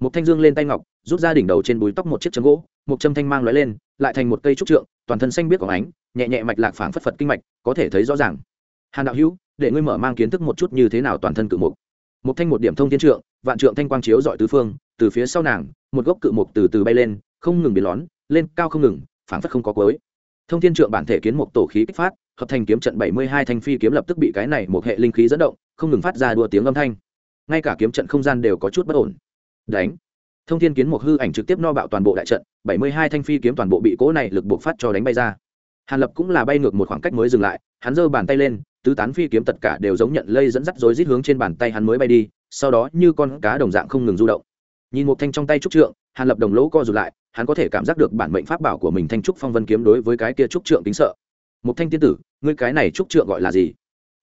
Một thanh dương lên tay ngọc, rút ra đỉnh đầu trên búi tóc một chiếc châm gỗ, một châm thanh mang lóe lên, lại thành một cây trúc trượng, toàn thân xanh biết của ánh, nhẹ nhẹ mạch lạc phảng phất phật kinh mạch, có thể thấy rõ ràng. Hàn đạo hữu, để ngươi mở mang kiến thức một chút như thế nào toàn thân cự mục một thanh một điểm thông thiên trượng, vạn trượng thanh quang chiếu dọi tứ phương, từ phía sau nàng, một gốc cự mục từ từ bay lên, không ngừng biến lón, lên cao không ngừng, phảng phất không có cuối. Thông thiên trượng bản thể kiến một tổ khí kích phát, hợp thành kiếm trận bảy mươi hai thanh phi kiếm lập tức bị cái này một hệ linh khí dẫn động, không ngừng phát ra đua tiếng âm thanh. Ngay cả kiếm trận không gian đều có chút bất ổn. Đánh. Thông thiên kiến một hư ảnh trực tiếp no bạo toàn bộ đại trận, bảy mươi hai thanh phi kiếm toàn bộ bị cỗ này lực buộc phát cho đánh bay ra. Hàn lập cũng là bay ngược một khoảng cách mới dừng lại, hắn giơ bàn tay lên tứ tán phi kiếm tất cả đều giống nhận lây dẫn dắt rối rít hướng trên bàn tay hắn mới bay đi, sau đó như con cá đồng dạng không ngừng du động. Nhìn một thanh trong tay trúc trượng, hàn lập đồng lỗ co rụt lại, hắn có thể cảm giác được bản mệnh pháp bảo của mình thanh trúc phong vân kiếm đối với cái kia trúc trượng tính sợ. Một thanh tiên tử, ngươi cái này trúc trượng gọi là gì?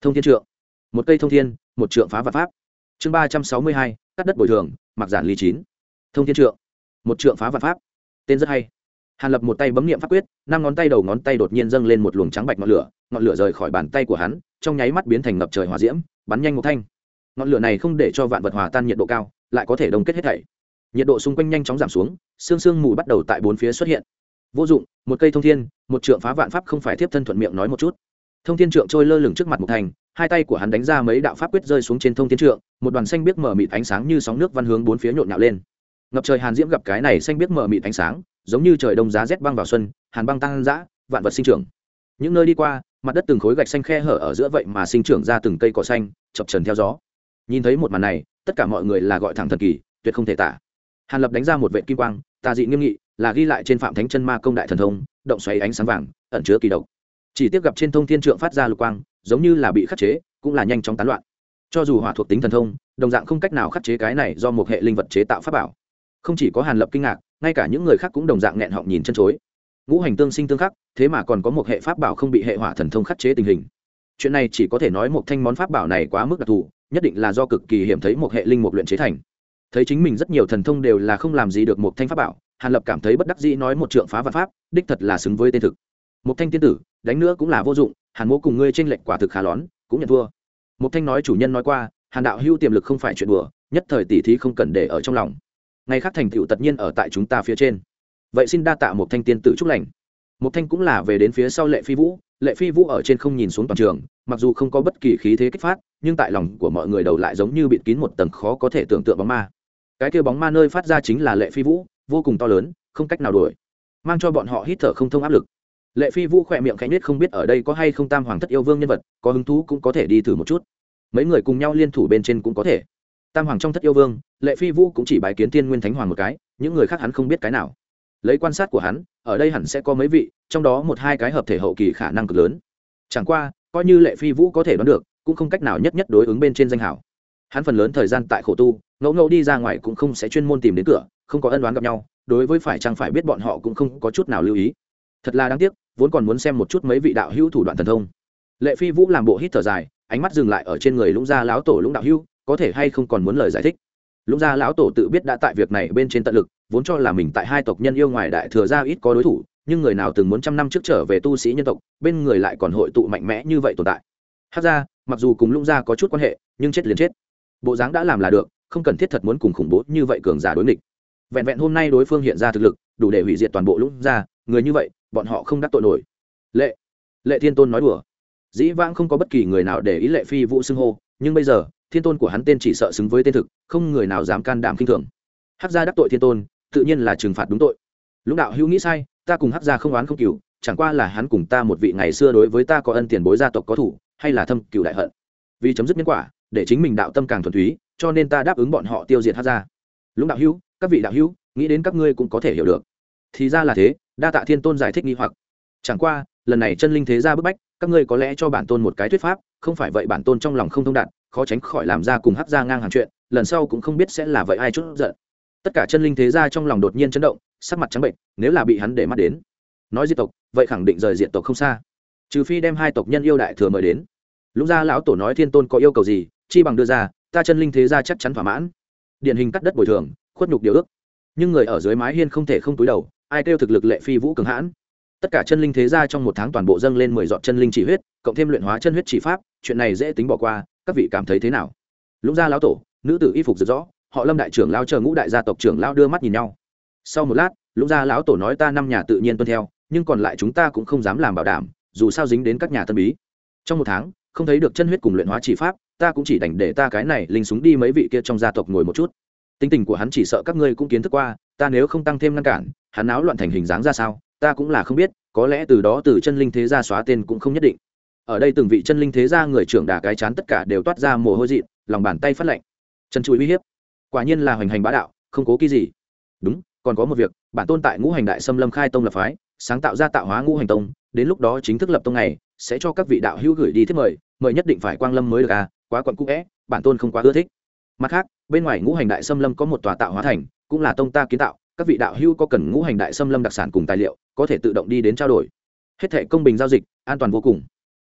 Thông thiên trượng. Một cây thông thiên, một trượng phá vật pháp. Chương ba trăm sáu mươi hai, cắt đất bồi thường, mặc giản ly chín. Thông thiên trượng. Một trượng phá vật pháp. Tên rất hay. Hàn lập một tay bấm nghiệm pháp quyết, năm ngón tay đầu ngón tay đột nhiên dâng lên một luồng trắng bạch ngọn lửa ngọn lửa rời khỏi bàn tay của hắn, trong nháy mắt biến thành ngập trời hỏa diễm, bắn nhanh một thanh. Ngọn lửa này không để cho vạn vật hòa tan nhiệt độ cao, lại có thể đông kết hết thảy. Nhiệt độ xung quanh nhanh chóng giảm xuống, sương sương mù bắt đầu tại bốn phía xuất hiện. Vô dụng, một cây thông thiên, một trượng phá vạn pháp không phải tiếp thân thuận miệng nói một chút. Thông thiên trượng trôi lơ lửng trước mặt một thành, hai tay của hắn đánh ra mấy đạo pháp quyết rơi xuống trên thông thiên trượng, một đoàn xanh biếc mở mịt ánh sáng như sóng nước văn hướng bốn phía nhộn nhạo lên. Ngập trời hàn diễm gặp cái này xanh biếc mở mịt ánh sáng, giống như trời đông giá rét băng vào xuân, hàn băng tăng dã, vạn vật sinh trưởng. Những nơi đi qua mặt đất từng khối gạch xanh khe hở ở giữa vậy mà sinh trưởng ra từng cây cỏ xanh, chập trần theo gió. Nhìn thấy một màn này, tất cả mọi người là gọi thẳng thần kỳ, tuyệt không thể tả. Hàn lập đánh ra một vệ kim quang, tà dị nghiêm nghị, là ghi lại trên phạm thánh chân ma công đại thần thông, động xoáy ánh sáng vàng, ẩn chứa kỳ độc. Chỉ tiếp gặp trên thông thiên trượng phát ra lục quang, giống như là bị khắc chế, cũng là nhanh chóng tán loạn. Cho dù hỏa thuộc tính thần thông, đồng dạng không cách nào khắc chế cái này do một hệ linh vật chế tạo pháp bảo. Không chỉ có hàn lập kinh ngạc, ngay cả những người khác cũng đồng dạng nghẹn họng nhìn chân chối ngũ hành tương sinh tương khắc, thế mà còn có một hệ pháp bảo không bị hệ hỏa thần thông khắc chế tình hình. Chuyện này chỉ có thể nói một thanh món pháp bảo này quá mức đặc thù, nhất định là do cực kỳ hiểm thấy một hệ linh mục luyện chế thành. Thấy chính mình rất nhiều thần thông đều là không làm gì được một thanh pháp bảo, hàn lập cảm thấy bất đắc dĩ nói một trượng phá vật pháp, đích thật là xứng với tên thực. Một thanh tiên tử, đánh nữa cũng là vô dụng, hàn mô cùng ngươi tranh lệch quả thực khá lón, cũng nhận thua. Một thanh nói chủ nhân nói qua, hàn đạo hưu tiềm lực không phải chuyện đùa, nhất thời tỷ thí không cần để ở trong lòng. Ngày khác thành tựu tất nhiên ở tại chúng ta phía trên vậy xin đa tạ một thanh tiên tử chúc lành. Một thanh cũng là về đến phía sau lệ phi vũ. Lệ phi vũ ở trên không nhìn xuống toàn trường, mặc dù không có bất kỳ khí thế kích phát, nhưng tại lòng của mọi người đầu lại giống như bịt kín một tầng khó có thể tưởng tượng bóng ma. Cái kêu bóng ma nơi phát ra chính là lệ phi vũ, vô cùng to lớn, không cách nào đuổi. Mang cho bọn họ hít thở không thông áp lực. Lệ phi vũ khỏe miệng khẽ nhất không biết ở đây có hay không tam hoàng thất yêu vương nhân vật, có hứng thú cũng có thể đi thử một chút. Mấy người cùng nhau liên thủ bên trên cũng có thể. Tam hoàng trong thất yêu vương, lệ phi vũ cũng chỉ bài kiến tiên nguyên thánh hoàng một cái, những người khác hắn không biết cái nào lấy quan sát của hắn, ở đây hẳn sẽ có mấy vị, trong đó một hai cái hợp thể hậu kỳ khả năng cực lớn. Chẳng qua, coi như lệ phi vũ có thể đoán được, cũng không cách nào nhất nhất đối ứng bên trên danh hảo. Hắn phần lớn thời gian tại khổ tu, ngẫu ngẫu đi ra ngoài cũng không sẽ chuyên môn tìm đến cửa, không có ân đoán gặp nhau, đối với phải chăng phải biết bọn họ cũng không có chút nào lưu ý. Thật là đáng tiếc, vốn còn muốn xem một chút mấy vị đạo hữu thủ đoạn thần thông. Lệ phi vũ làm bộ hít thở dài, ánh mắt dừng lại ở trên người lũng gia lão tổ lũng đạo hữu, có thể hay không còn muốn lời giải thích. Lũng gia lão tổ tự biết đã tại việc này bên trên tận lực vốn cho là mình tại hai tộc nhân yêu ngoài đại thừa gia ít có đối thủ, nhưng người nào từng muốn trăm năm trước trở về tu sĩ nhân tộc, bên người lại còn hội tụ mạnh mẽ như vậy tồn tại. Hát ra, mặc dù cùng lũng gia có chút quan hệ, nhưng chết liền chết. Bộ dáng đã làm là được, không cần thiết thật muốn cùng khủng bố như vậy cường giả đối nghịch. Vẹn vẹn hôm nay đối phương hiện ra thực lực, đủ để hủy diệt toàn bộ lũng gia, người như vậy, bọn họ không đắc tội nổi. Lệ lệ thiên tôn nói đùa. Dĩ vãng không có bất kỳ người nào để ý lệ phi vũ xưng hô, nhưng bây giờ, thiên tôn của hắn tên chỉ sợ xứng với tên thực, không người nào dám can đảm k i n h thường. Hắc gia đắc tội thiên tôn tự nhiên là trừng phạt đúng tội. Lúc đạo hữu nghĩ sai, ta cùng hắc gia không oán không cừu, chẳng qua là hắn cùng ta một vị ngày xưa đối với ta có ân tiền bối gia tộc có thủ, hay là thâm cừu đại hận. Vì chấm dứt nhân quả, để chính mình đạo tâm càng thuần túy, cho nên ta đáp ứng bọn họ tiêu diệt hắc gia. Lúc đạo hữu, các vị đạo hữu, nghĩ đến các ngươi cũng có thể hiểu được. Thì ra là thế, đa tạ thiên tôn giải thích nghi hoặc. Chẳng qua, lần này chân linh thế gia bức bách, các ngươi có lẽ cho bản tôn một cái thuyết pháp, không phải vậy bản tôn trong lòng không thông đạt, khó tránh khỏi làm ra cùng hắc gia ngang hàng chuyện, lần sau cũng không biết sẽ là vậy ai chút giận tất cả chân linh thế gia trong lòng đột nhiên chấn động, sắc mặt trắng bệnh nếu là bị hắn để mắt đến. Nói diệt tộc, vậy khẳng định rời diện tộc không xa. Trừ phi đem hai tộc nhân yêu đại thừa mời đến. Lúc ra lão tổ nói thiên tôn có yêu cầu gì, chi bằng đưa ra, ta chân linh thế gia chắc chắn thỏa mãn. Điển hình cắt đất bồi thường, khuất nhục điều ước. Nhưng người ở dưới mái hiên không thể không túi đầu, ai kêu thực lực lệ phi vũ cường hãn. Tất cả chân linh thế gia trong một tháng toàn bộ dâng lên mười dọn chân linh chỉ huyết, cộng thêm luyện hóa chân huyết chỉ pháp, chuyện này dễ tính bỏ qua, các vị cảm thấy thế nào? Lũng gia lão tổ, nữ tử y phục rực rõ họ lâm đại trưởng lao chờ ngũ đại gia tộc trưởng lao đưa mắt nhìn nhau. Sau một lát, lũng gia lão tổ nói ta năm nhà tự nhiên tuân theo, nhưng còn lại chúng ta cũng không dám làm bảo đảm, dù sao dính đến các nhà tân bí. Trong một tháng, không thấy được chân huyết cùng luyện hóa chỉ pháp, ta cũng chỉ đành để ta cái này linh súng đi mấy vị kia trong gia tộc ngồi một chút. Tính tình của hắn chỉ sợ các ngươi cũng kiến thức qua, ta nếu không tăng thêm ngăn cản, hắn áo loạn thành hình dáng ra sao, ta cũng là không biết, có lẽ từ đó từ chân linh thế gia xóa tên cũng không nhất định. Ở đây từng vị chân linh thế gia người trưởng đà cái chán tất cả đều toát ra mồ hôi dị lòng bàn tay phát lạnh. Chân chùi uy hiếp quả nhiên là hoành hành bá đạo, không cố kỳ gì. Đúng, còn có một việc, bản tôn tại ngũ hành đại xâm lâm khai tông lập phái, sáng tạo ra tạo hóa ngũ hành tông, đến lúc đó chính thức lập tông này, sẽ cho các vị đạo hữu gửi đi thiết mời mời nhất định phải quang lâm mới được à quá quặn cũ vẽ bản tôn không quá ưa thích. Mặt khác, bên ngoài ngũ hành đại xâm lâm có một tòa tạo hóa thành, cũng là tông ta kiến tạo, các vị đạo hữu có cần ngũ hành đại xâm lâm đặc sản cùng tài liệu, có thể tự động đi đến trao đổi. Hết thể công bình giao dịch, an toàn vô cùng.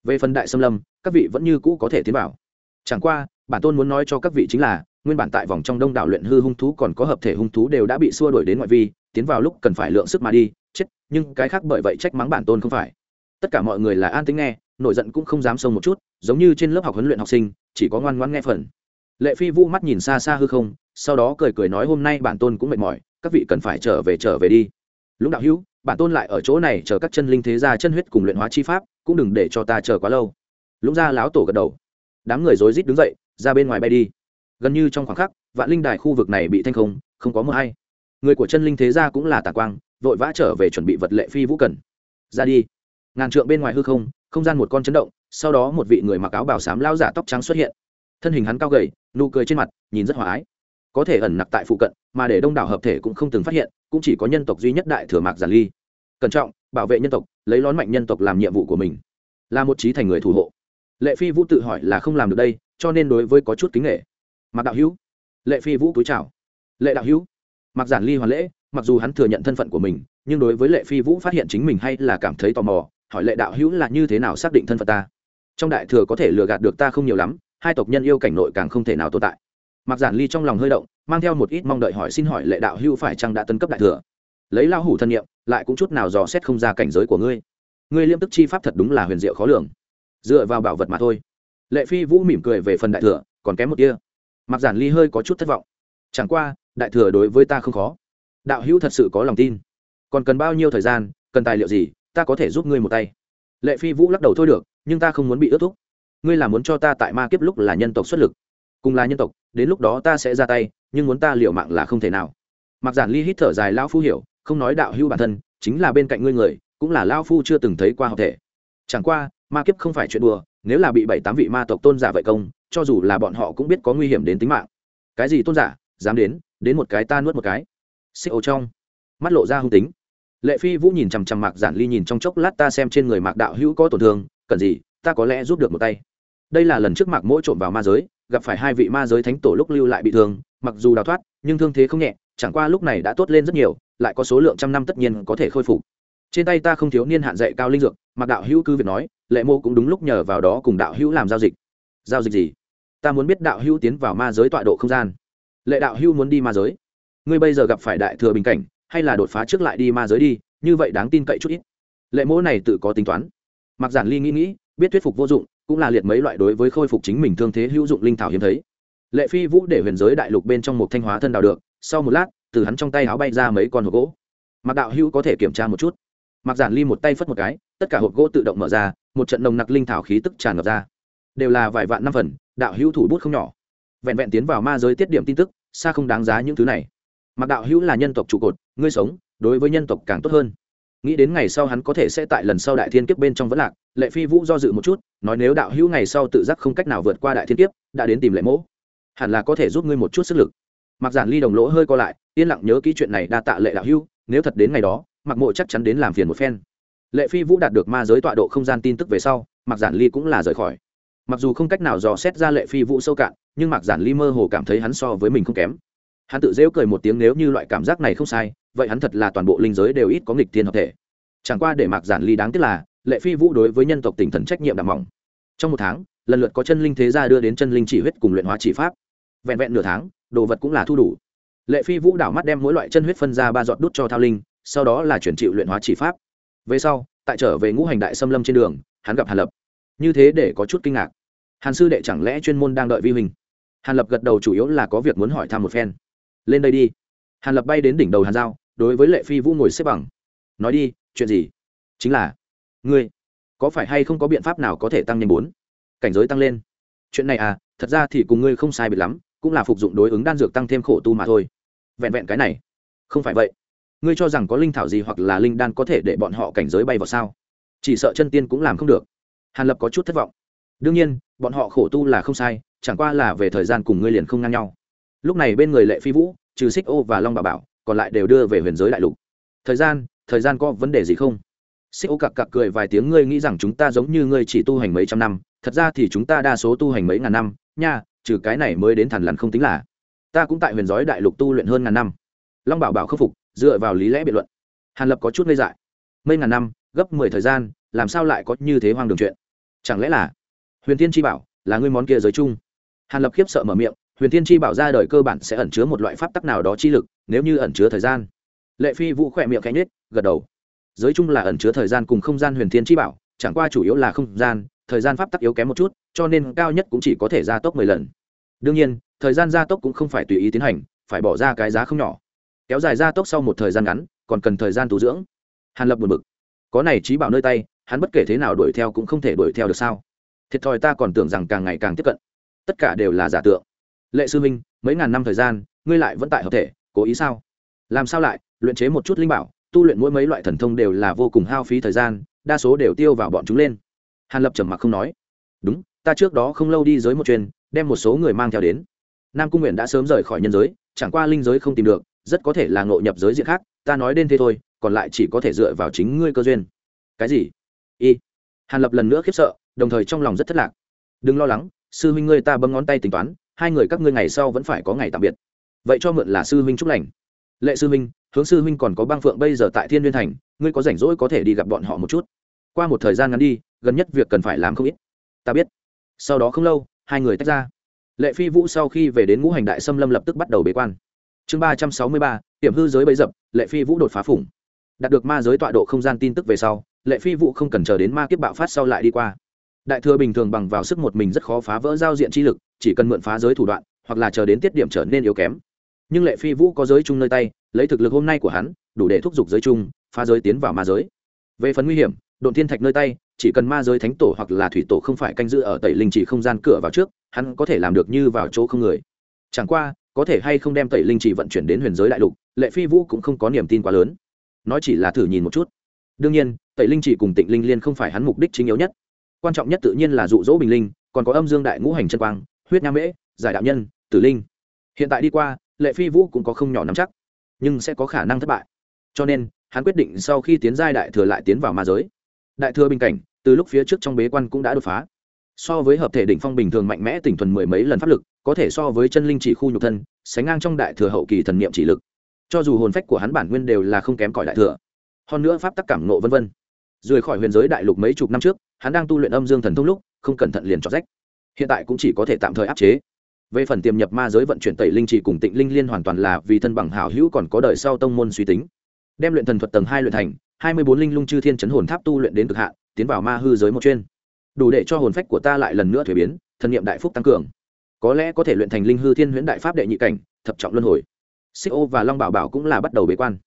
Về phần đại xâm lâm, các vị vẫn như cũ có thể tiến vào. Chẳng qua, bản tôn muốn nói cho các vị chính là nguyên bản tại vòng trong đông đảo luyện hư hung thú còn có hợp thể hung thú đều đã bị xua đuổi đến ngoại vi, tiến vào lúc cần phải lượng sức mà đi, chết, nhưng cái khác bởi vậy trách mắng bản tôn không phải. Tất cả mọi người là an tính nghe, nổi giận cũng không dám sông một chút, giống như trên lớp học huấn luyện học sinh, chỉ có ngoan ngoãn nghe phần. Lệ phi vũ mắt nhìn xa xa hư không, sau đó cười cười nói hôm nay bản tôn cũng mệt mỏi, các vị cần phải trở về trở về đi. Lúc đạo hữu, bản tôn lại ở chỗ này chờ các chân linh thế gia chân huyết cùng luyện hóa chi pháp, cũng đừng để cho ta chờ quá lâu. Lúc ra láo tổ gật đầu. Đám người rối rít đứng dậy, ra bên ngoài bay đi gần như trong khoảng khắc, vạn linh đài khu vực này bị thanh không không có mưa hay. Người của chân linh thế gia cũng là tà quang, vội vã trở về chuẩn bị vật lệ phi vũ cần. Ra đi. Ngàn trượng bên ngoài hư không không gian một con chấn động, sau đó một vị người mặc áo bào xám lao giả tóc trắng xuất hiện. Thân hình hắn cao gầy, nụ cười trên mặt, nhìn rất hòa ái. Có thể ẩn nặc tại phụ cận, mà để đông đảo hợp thể cũng không từng phát hiện, cũng chỉ có nhân tộc duy nhất đại thừa mạc giản ly. Cẩn trọng, bảo vệ nhân tộc, lấy lón mạnh nhân tộc làm nhiệm vụ của mình. Là một trí thành người thủ hộ. Lệ phi vũ tự hỏi là không làm được đây, cho nên đối với có chút kính nghệ mạc đạo hữu, lệ phi vũ túi chào. Lệ đạo hữu mặc giản ly hoàn lễ, mặc dù hắn thừa nhận thân phận của mình, nhưng đối với lệ phi vũ phát hiện chính mình hay là cảm thấy tò mò, hỏi lệ đạo hữu là như thế nào xác định thân phận ta? Trong đại thừa có thể lừa gạt được ta không nhiều lắm, hai tộc nhân yêu cảnh nội càng không thể nào tồn tại. Mặc giản ly trong lòng hơi động, mang theo một ít mong đợi hỏi xin hỏi lệ đạo hữu phải chăng đã tân cấp đại thừa. Lấy lao hủ thân nhiệm, lại cũng chút nào dò xét không ra cảnh giới của ngươi. Ngươi liêm tức chi pháp thật đúng là huyền diệu khó lường. Dựa vào bảo vật mà thôi. Lệ phi vũ mỉm cười về phần đại thừa, còn kém một kia mặc giản ly hơi có chút thất vọng. Chẳng qua, đại thừa đối với ta không khó. Đạo hữu thật sự có lòng tin. Còn cần bao nhiêu thời gian, cần tài liệu gì, ta có thể giúp ngươi một tay. Lệ phi vũ lắc đầu thôi được, nhưng ta không muốn bị ước thúc. Ngươi là muốn cho ta tại ma kiếp lúc là nhân tộc xuất lực. Cùng là nhân tộc, đến lúc đó ta sẽ ra tay, nhưng muốn ta liệu mạng là không thể nào. Mặc giản ly hít thở dài lao phu hiểu, không nói đạo hữu bản thân, chính là bên cạnh ngươi người, cũng là lao phu chưa từng thấy qua học thể. Chẳng qua, ma kiếp không phải chuyện đùa, nếu là bị bảy tám vị ma tộc tôn giả vậy công cho dù là bọn họ cũng biết có nguy hiểm đến tính mạng. Cái gì tôn giả, dám đến đến một cái ta nuốt một cái. Xích ô trong, mắt lộ ra hung tính. Lệ phi vũ nhìn chằm chằm mạc giản ly nhìn trong chốc lát ta xem trên người mạc đạo hữu có tổn thương, cần gì, ta có lẽ giúp được một tay. Đây là lần trước mạc mỗi trộm vào ma giới, gặp phải hai vị ma giới thánh tổ lúc lưu lại bị thương, mặc dù đào thoát, nhưng thương thế không nhẹ, chẳng qua lúc này đã tốt lên rất nhiều, lại có số lượng trăm năm tất nhiên có thể khôi phục. Trên tay ta không thiếu niên hạn dạy cao linh dược, mạc đạo hữu cư việc nói, lệ mô cũng đúng lúc nhờ vào đó cùng đạo hữu làm giao dịch. Giao dịch gì? Ta muốn biết đạo hưu tiến vào ma giới tọa độ không gian. Lệ đạo hưu muốn đi ma giới. Ngươi bây giờ gặp phải đại thừa bình cảnh, hay là đột phá trước lại đi ma giới đi, như vậy đáng tin cậy chút ít. Lệ mỗ này tự có tính toán. Mặc giản ly nghĩ nghĩ, biết thuyết phục vô dụng, cũng là liệt mấy loại đối với khôi phục chính mình thương thế hữu dụng linh thảo hiếm thấy. Lệ phi vũ để huyền giới đại lục bên trong một thanh hóa thân đào được, sau một lát, từ hắn trong tay áo bay ra mấy con hộp gỗ. Mặc đạo hữu có thể kiểm tra một chút. Mặc giản ly một tay phất một cái, tất cả hộp gỗ tự động mở ra, một trận nồng nặc linh thảo khí tức tràn ngập ra đều là vài vạn năm phần, đạo hữu thủ bút không nhỏ. Vẹn vẹn tiến vào ma giới tiết điểm tin tức, xa không đáng giá những thứ này. Mặc đạo hữu là nhân tộc trụ cột, ngươi sống, đối với nhân tộc càng tốt hơn. Nghĩ đến ngày sau hắn có thể sẽ tại lần sau đại thiên kiếp bên trong vẫn lạc, lệ phi vũ do dự một chút, nói nếu đạo hữu ngày sau tự giác không cách nào vượt qua đại thiên kiếp, đã đến tìm lệ mỗ. Hẳn là có thể giúp ngươi một chút sức lực. Mặc giản ly đồng lỗ hơi co lại, yên lặng nhớ kỹ chuyện này đa tạ lệ đạo hữu, nếu thật đến ngày đó, mặc mộ chắc chắn đến làm phiền một phen. Lệ phi vũ đạt được ma giới tọa độ không gian tin tức về sau, mặc giản ly cũng là rời khỏi mặc dù không cách nào dò xét ra lệ phi vũ sâu cạn, nhưng mạc giản ly mơ hồ cảm thấy hắn so với mình không kém. Hắn tự dễu cười một tiếng nếu như loại cảm giác này không sai, vậy hắn thật là toàn bộ linh giới đều ít có nghịch thiên hợp thể. Chẳng qua để mạc giản ly đáng tiếc là, lệ phi vũ đối với nhân tộc tinh thần trách nhiệm đảm mỏng. Trong một tháng, lần lượt có chân linh thế gia đưa đến chân linh chỉ huyết cùng luyện hóa chỉ pháp. Vẹn vẹn nửa tháng, đồ vật cũng là thu đủ. Lệ phi vũ đảo mắt đem mỗi loại chân huyết phân ra ba giọt đút cho thao linh, sau đó là chuyển chịu luyện hóa chỉ pháp. Về sau, tại trở về ngũ hành đại xâm lâm trên đường, hắn gặp hàn lập như thế để có chút kinh ngạc. Hàn sư đệ chẳng lẽ chuyên môn đang đợi vi huynh? Hàn lập gật đầu chủ yếu là có việc muốn hỏi thăm một phen. Lên đây đi. Hàn lập bay đến đỉnh đầu hàn giao, đối với lệ phi vũ ngồi xếp bằng. Nói đi, chuyện gì? Chính là, ngươi, có phải hay không có biện pháp nào có thể tăng nhanh bốn? Cảnh giới tăng lên. Chuyện này à thật ra thì cùng ngươi không sai biệt lắm, cũng là phục dụng đối ứng đan dược tăng thêm khổ tu mà thôi. Vẹn vẹn cái này, không phải vậy. Ngươi cho rằng có linh thảo gì hoặc là linh đan có thể để bọn họ cảnh giới bay vào sao? Chỉ sợ chân tiên cũng làm không được hàn lập có chút thất vọng. Đương nhiên, bọn họ khổ tu là không sai, chẳng qua là về thời gian cùng ngươi liền không ngang nhau. Lúc này bên người lệ phi vũ, trừ xích ô và long bà bảo, còn lại đều đưa về huyền giới đại lục. Thời gian thời gian có vấn đề gì không? Xích ô cặc cặc cười vài tiếng, ngươi nghĩ rằng chúng ta giống như ngươi chỉ tu hành mấy trăm năm, thật ra thì chúng ta đa số tu hành mấy ngàn năm, nha, trừ cái này mới đến thằn lằn không tính là. Ta cũng tại huyền giới đại lục tu luyện hơn ngàn năm. Long bảo bảo khắc phục, dựa vào lý lẽ biện luận. Hàn lập có chút ngây dại. Mấy ngàn năm, gấp mười thời gian, làm sao lại có như thế hoang đường chuyện? Chẳng lẽ là huyền tiên chi bảo là ngươi món kia giới chung? Hàn lập khiếp sợ mở miệng, huyền tiên chi bảo ra đời cơ bản sẽ ẩn chứa một loại pháp tắc nào đó chi lực, nếu như ẩn chứa thời gian. Lệ phi vũ khỏe miệng cánh nết gật đầu. Giới chung là ẩn chứa thời gian cùng không gian huyền thiên chi bảo, chẳng qua chủ yếu là không gian, thời gian pháp tắc yếu kém một chút, cho nên cao nhất cũng chỉ có thể gia tốc mười lần. Đương nhiên, thời gian gia tốc cũng không phải tùy ý tiến hành, phải bỏ ra cái giá không nhỏ. Kéo dài gia tốc sau một thời gian ngắn, còn cần thời gian tu dưỡng. Hàn lập buồn bực. Có này trí bảo nơi tay hắn bất kể thế nào đuổi theo cũng không thể đuổi theo được sao? Thiệt thòi ta còn tưởng rằng càng ngày càng tiếp cận. Tất cả đều là giả tượng. Lệ sư minh mấy ngàn năm thời gian, ngươi lại vẫn tại hợp thể, cố ý sao? Làm sao lại, luyện chế một chút linh bảo, tu luyện mỗi mấy loại thần thông đều là vô cùng hao phí thời gian, đa số đều tiêu vào bọn chúng lên. Hàn lập trầm mặc không nói. Đúng, ta trước đó không lâu đi giới một chuyên, đem một số người mang theo đến. Nam cung nguyện đã sớm rời khỏi nhân giới, chẳng qua linh giới không tìm được, rất có thể là ngộ nhập giới diện khác, ta nói đến thế thôi, còn lại chỉ có thể dựa vào chính ngươi cơ duyên. Cái gì? Y. Hàn lập lần nữa khiếp sợ, đồng thời trong lòng rất thất lạc. Đừng lo lắng, sư huynh ngươi ta bấm ngón tay tính toán, hai người các ngươi ngày sau vẫn phải có ngày tạm biệt. Vậy cho mượn là sư huynh chúc lành. Lệ sư huynh, hướng sư huynh còn có băng phượng bây giờ tại thiên liên thành, ngươi có rảnh rỗi có thể đi gặp bọn họ một chút. Qua một thời gian ngắn đi, gần nhất việc cần phải làm không ít. Ta biết. Sau đó không lâu, hai người tách ra. Lệ phi vũ sau khi về đến ngũ hành đại xâm lâm lập tức bắt đầu bế quan. Chương ba trăm sáu mươi ba hiểm hư giới bấy dập, lệ phi vũ đột phá phủng đạt được ma giới tọa độ không gian tin tức về sau lệ phi vũ không cần chờ đến ma kiếp bạo phát sau lại đi qua. Đại thừa bình thường bằng vào sức một mình rất khó phá vỡ giao diện chi lực, chỉ cần mượn phá giới thủ đoạn, hoặc là chờ đến tiết điểm trở nên yếu kém. Nhưng lệ phi vũ có giới chung nơi tay, lấy thực lực hôm nay của hắn, đủ để thúc giục giới chung, phá giới tiến vào ma giới. Về phần nguy hiểm đồn thiên thạch nơi tay, chỉ cần ma giới thánh tổ hoặc là thủy tổ không phải canh giữ ở tẩy linh chỉ không gian cửa vào trước, hắn có thể làm được như vào chỗ không người. Chẳng qua, có thể hay không đem tẩy linh chỉ vận chuyển đến huyền giới đại lục, lệ phi vũ cũng không có niềm tin quá lớn. Nói chỉ là thử nhìn một chút. Đương nhiên tẩy linh chỉ cùng tịnh linh liên không phải hắn mục đích chính yếu nhất. Quan trọng nhất tự nhiên là dụ dỗ bình linh, còn có âm dương đại ngũ hành chân quang, huyết Nham mễ, giải đạo nhân, tử linh. Hiện tại đi qua, lệ phi vũ cũng có không nhỏ nắm chắc, nhưng sẽ có khả năng thất bại. Cho nên, hắn quyết định sau khi tiến giai đại thừa lại tiến vào ma giới. Đại thừa bình cảnh, từ lúc phía trước trong bế quan cũng đã đột phá. So với hợp thể đỉnh phong bình thường mạnh mẽ tỉnh thuần mười mấy lần pháp lực, có thể so với chân linh chỉ khu nhục thân, sánh ngang trong đại thừa hậu kỳ thần niệm chỉ lực. Cho dù hồn phách của hắn bản nguyên đều là không kém cỏi đại thừa. Hơn nữa pháp tắc cảm nộ vân vân rời khỏi huyền giới đại lục mấy chục năm trước, hắn đang tu luyện âm dương thần thông lúc, không cẩn thận liền chọt rách. Hiện tại cũng chỉ có thể tạm thời áp chế. Về phần tiềm nhập ma giới vận chuyển tẩy linh chỉ cùng tịnh linh liên hoàn toàn là vì thân bằng hảo hữu còn có đời sau tông môn suy tính. Đem luyện thần thuật tầng hai luyện thành, hai mươi bốn linh lung chư thiên chấn hồn tháp tu luyện đến cực hạn, tiến vào ma hư giới một chuyên. Đủ để cho hồn phách của ta lại lần nữa thuế biến thần niệm đại phúc tăng cường. Có lẽ có thể luyện thành linh hư thiên huyễn đại pháp đệ nhị cảnh, thập trọng luân hồi. Xích ô và long bảo bảo cũng là bắt đầu bế quan.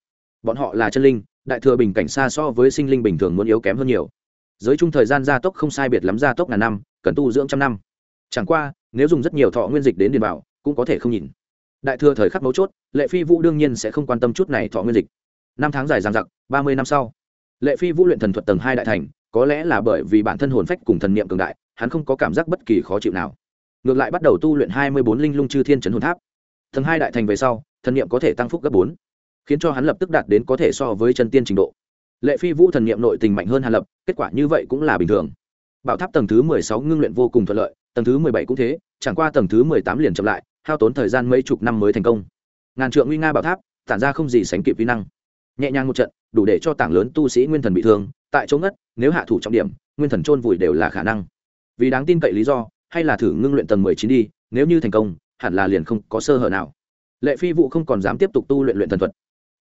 Bọn họ là chân linh đại thừa bình cảnh xa so với sinh linh bình thường muốn yếu kém hơn nhiều. Giới chung thời gian gia tốc không sai biệt lắm gia tốc ngàn năm, cần tu dưỡng trăm năm. Chẳng qua, nếu dùng rất nhiều thọ nguyên dịch đến điền bảo cũng có thể không nhìn. Đại thừa thời khắc mấu chốt, lệ phi vũ đương nhiên sẽ không quan tâm chút này thọ nguyên dịch. Năm tháng dài dằng dặc, ba mươi năm sau, lệ phi vũ luyện thần thuật tầng hai đại thành, có lẽ là bởi vì bản thân hồn phách cùng thần niệm cường đại, hắn không có cảm giác bất kỳ khó chịu nào. Ngược lại bắt đầu tu luyện hai mươi bốn linh lung chư thiên trấn hồn tháp. Tầng hai đại thành về sau, thần niệm có thể tăng phúc gấp bốn khiến cho hắn lập tức đạt đến có thể so với chân tiên trình độ. Lệ phi vũ thần niệm nội tình mạnh hơn hàn lập, kết quả như vậy cũng là bình thường. Bảo tháp tầng thứ mười sáu ngưng luyện vô cùng thuận lợi, tầng thứ mười bảy cũng thế, chẳng qua tầng thứ mười tám liền chậm lại, hao tốn thời gian mấy chục năm mới thành công. Ngàn trượng nguy nga bảo tháp, tản ra không gì sánh kịp vi năng. Nhẹ nhàng một trận, đủ để cho tảng lớn tu sĩ nguyên thần bị thương, tại chỗ ngất, nếu hạ thủ trọng điểm, nguyên thần chôn vùi đều là khả năng. Vì đáng tin cậy lý do, hay là thử ngưng luyện tầng mười chín đi, nếu như thành công, hẳn là liền không có sơ hở nào. Lệ phi vụ không còn dám tiếp tục tu luyện luyện thần thuật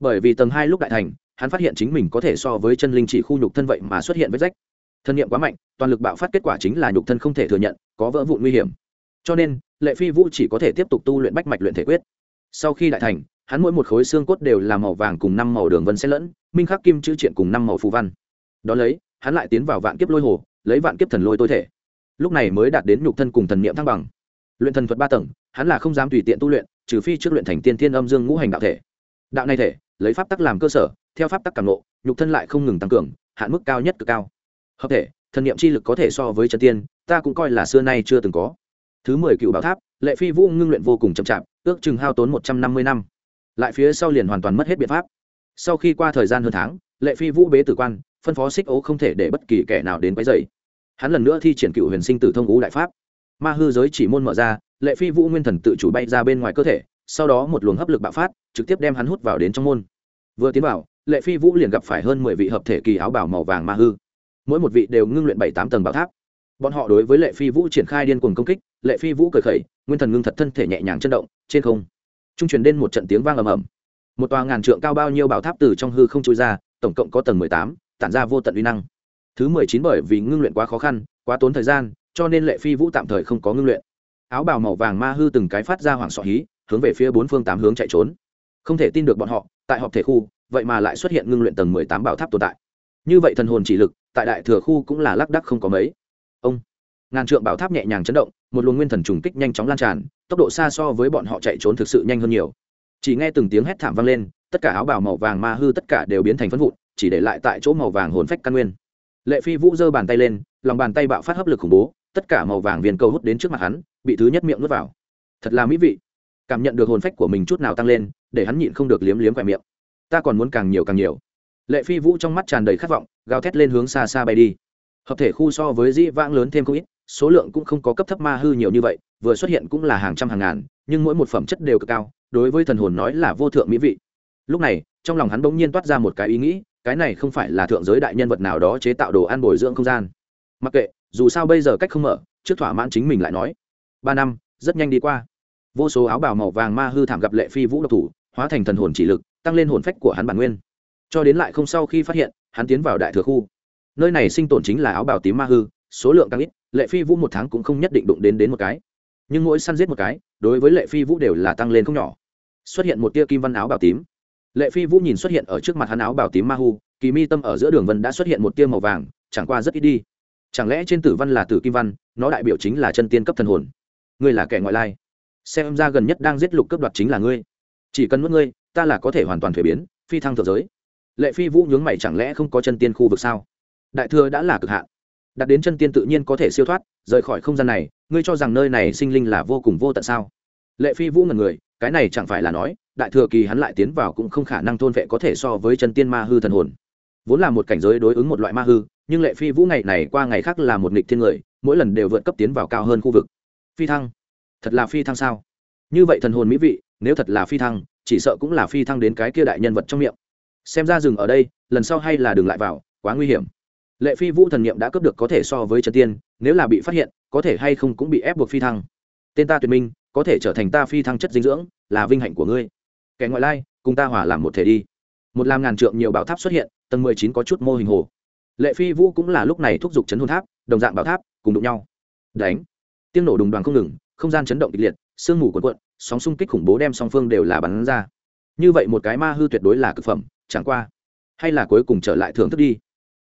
bởi vì tầng hai lúc đại thành, hắn phát hiện chính mình có thể so với chân linh chỉ khu nhục thân vậy mà xuất hiện vết rách. Thân nhiệm quá mạnh, toàn lực bạo phát kết quả chính là nhục thân không thể thừa nhận, có vỡ vụn nguy hiểm. Cho nên, lệ phi vũ chỉ có thể tiếp tục tu luyện bách mạch luyện thể quyết. Sau khi đại thành, hắn mỗi một khối xương cốt đều là màu vàng cùng năm màu đường vân xen lẫn, minh khắc kim chữ triện cùng năm màu phù văn. Đ ó lấy, hắn lại tiến vào vạn kiếp lôi hồ, lấy vạn kiếp thần lôi tối thể. Lúc này mới đạt đến nhục thân cùng thần niệm thăng bằng. Luyện thần thuật ba tầng, hắn là không dám tùy tiện tu luyện, trừ phi trước luyện thành tiên thiên âm dương ngũ hành đạo thể. Đạo này thể lấy pháp tắc làm cơ sở, theo pháp tắc càng ngộ, nhục thân lại không ngừng tăng cường, hạn mức cao nhất cực cao. Hợp thể, thần niệm chi lực có thể so với chân tiên, ta cũng coi là xưa nay chưa từng có. Thứ mười cựu bảo tháp, lệ phi vũ ngưng luyện vô cùng chậm chạp, ước chừng hao tốn một trăm năm mươi năm. Lại phía sau liền hoàn toàn mất hết biện pháp. Sau khi qua thời gian hơn tháng, lệ phi vũ bế tử quan, phân phó xích ố không thể để bất kỳ kẻ nào đến quấy dày hắn lần nữa thi triển cựu huyền sinh tử thông ngũ đại pháp. Ma hư giới chỉ môn mở ra, lệ phi vũ nguyên thần tự chủ bay ra bên ngoài cơ thể sau đó một luồng hấp lực bạo phát, trực tiếp đem hắn hút vào đến trong môn. Vừa tiến vào, lệ phi vũ liền gặp phải hơn mười vị hợp thể kỳ áo bảo màu vàng ma hư. Mỗi một vị đều ngưng luyện bảy tám tầng bảo tháp. Bọn họ đối với lệ phi vũ triển khai điên cuồng công kích, lệ phi vũ cười khẩy, nguyên thần ngưng thật thân thể nhẹ nhàng chân động, trên không, trung truyền đến một trận tiếng vang ầm ầm. Một tòa ngàn trượng cao bao nhiêu bảo tháp từ trong hư không trôi ra, tổng cộng có tầng mười tám, tản ra vô tận uy năng. Thứ mười chín bởi vì ngưng luyện quá khó khăn, quá tốn thời gian, cho nên lệ phi vũ tạm thời không có ngưng luyện. Áo bào màu vàng ma hư từng cái phát ra hoảng sọ hí hướng về phía bốn phương tám hướng chạy trốn. Không thể tin được bọn họ, tại họp thể khu, vậy mà lại xuất hiện ngưng luyện tầng mười tám bảo tháp tồn tại. Như vậy thần hồn chỉ lực, tại đại thừa khu cũng là lác đắc không có mấy. Ông, ngàn trượng bảo tháp nhẹ nhàng chấn động, một luồng nguyên thần trùng kích nhanh chóng lan tràn, tốc độ xa so với bọn họ chạy trốn thực sự nhanh hơn nhiều. Chỉ nghe từng tiếng hét thảm vang lên, tất cả áo bào màu vàng ma hư tất cả đều biến thành phân vụn, chỉ để lại tại chỗ màu vàng hồn phách căn nguyên. Lệ phi vũ giơ bàn tay lên, lòng bàn tay bạo phát hấp lực khủng bố, tất cả màu vàng viên cầu hút đến trước mặt hắn, bị thứ nhất miệng nuốt vào. Thật là mỹ vị cảm nhận được hồn phách của mình chút nào tăng lên, để hắn nhịn không được liếm liếm khỏe miệng. Ta còn muốn càng nhiều càng nhiều. Lệ phi vũ trong mắt tràn đầy khát vọng, gào thét lên hướng xa xa bay đi. Hợp thể khu so với dĩ vãng lớn thêm không ít, số lượng cũng không có cấp thấp ma hư nhiều như vậy, vừa xuất hiện cũng là hàng trăm hàng ngàn, nhưng mỗi một phẩm chất đều cực cao, đối với thần hồn nói là vô thượng mỹ vị. Lúc này, trong lòng hắn bỗng nhiên toát ra một cái ý nghĩ, cái này không phải là thượng giới đại nhân vật nào đó chế tạo đồ ăn bồi dưỡng không gian. Mặc kệ, dù sao bây giờ cách không mở, trước thỏa mãn chính mình lại nói. Ba năm, rất nhanh đi qua vô số áo bào màu vàng ma hư thảm gặp lệ phi vũ độc thủ, hóa thành thần hồn chỉ lực, tăng lên hồn phách của hắn bản nguyên. Cho đến lại không sau khi phát hiện, hắn tiến vào đại thừa khu. Nơi này sinh tồn chính là áo bào tím ma hư, số lượng càng ít, lệ phi vũ một tháng cũng không nhất định đụng đến đến một cái. Nhưng mỗi săn giết một cái, đối với lệ phi vũ đều là tăng lên không nhỏ. Xuất hiện một tia kim văn áo bào tím. Lệ phi vũ nhìn xuất hiện ở trước mặt hắn áo bào tím ma hu kỳ mi tâm ở giữa đường vân đã xuất hiện một tia màu vàng, chẳng qua rất ít đi. Chẳng lẽ trên tử văn là tử kim văn, nó đại biểu chính là chân tiên cấp thần hồn? Ngươi là kẻ ngoại lai xem ra gần nhất đang giết lục cấp đoạt chính là ngươi. Chỉ cần nuốt ngươi, ta là có thể hoàn toàn thuế biến, phi thăng thượng giới. Lệ phi vũ nhướng mày chẳng lẽ không có chân tiên khu vực sao? Đại thừa đã là cực hạn. Đặt đến chân tiên tự nhiên có thể siêu thoát, rời khỏi không gian này, ngươi cho rằng nơi này sinh linh là vô cùng vô tận sao? Lệ phi vũ ngần người, cái này chẳng phải là nói, đại thừa kỳ hắn lại tiến vào cũng không khả năng thôn vệ có thể so với chân tiên ma hư thần hồn. Vốn là một cảnh giới đối ứng một loại ma hư, nhưng lệ phi vũ ngày này qua ngày khác là một nghịch thiên người, mỗi lần đều vượt cấp tiến vào cao hơn khu vực. Phi thăng thật là phi thăng sao? Như vậy thần hồn mỹ vị, nếu thật là phi thăng, chỉ sợ cũng là phi thăng đến cái kia đại nhân vật trong miệng. Xem ra dừng ở đây, lần sau hay là đừng lại vào, quá nguy hiểm. Lệ phi vũ thần niệm đã cướp được có thể so với trần tiên, nếu là bị phát hiện, có thể hay không cũng bị ép buộc phi thăng. Tên ta tuyệt minh, có thể trở thành ta phi thăng chất dinh dưỡng, là vinh hạnh của ngươi. Kẻ ngoại lai, cùng ta hỏa làm một thể đi. Một làm ngàn trượng nhiều bảo tháp xuất hiện, tầng mười chín có chút mô hình hồ. Lệ phi vũ cũng là lúc này thúc giục chấn hồn tháp, đồng dạng bảo tháp, cùng đụng nhau. Đánh. Tiếng nổ đùng đoàn không ngừng không gian chấn động kịch liệt, sương mù cuộn cuộn, sóng xung kích khủng bố đem song phương đều là bắn ra. Như vậy một cái ma hư tuyệt đối là cực phẩm, chẳng qua, hay là cuối cùng trở lại thưởng thức đi.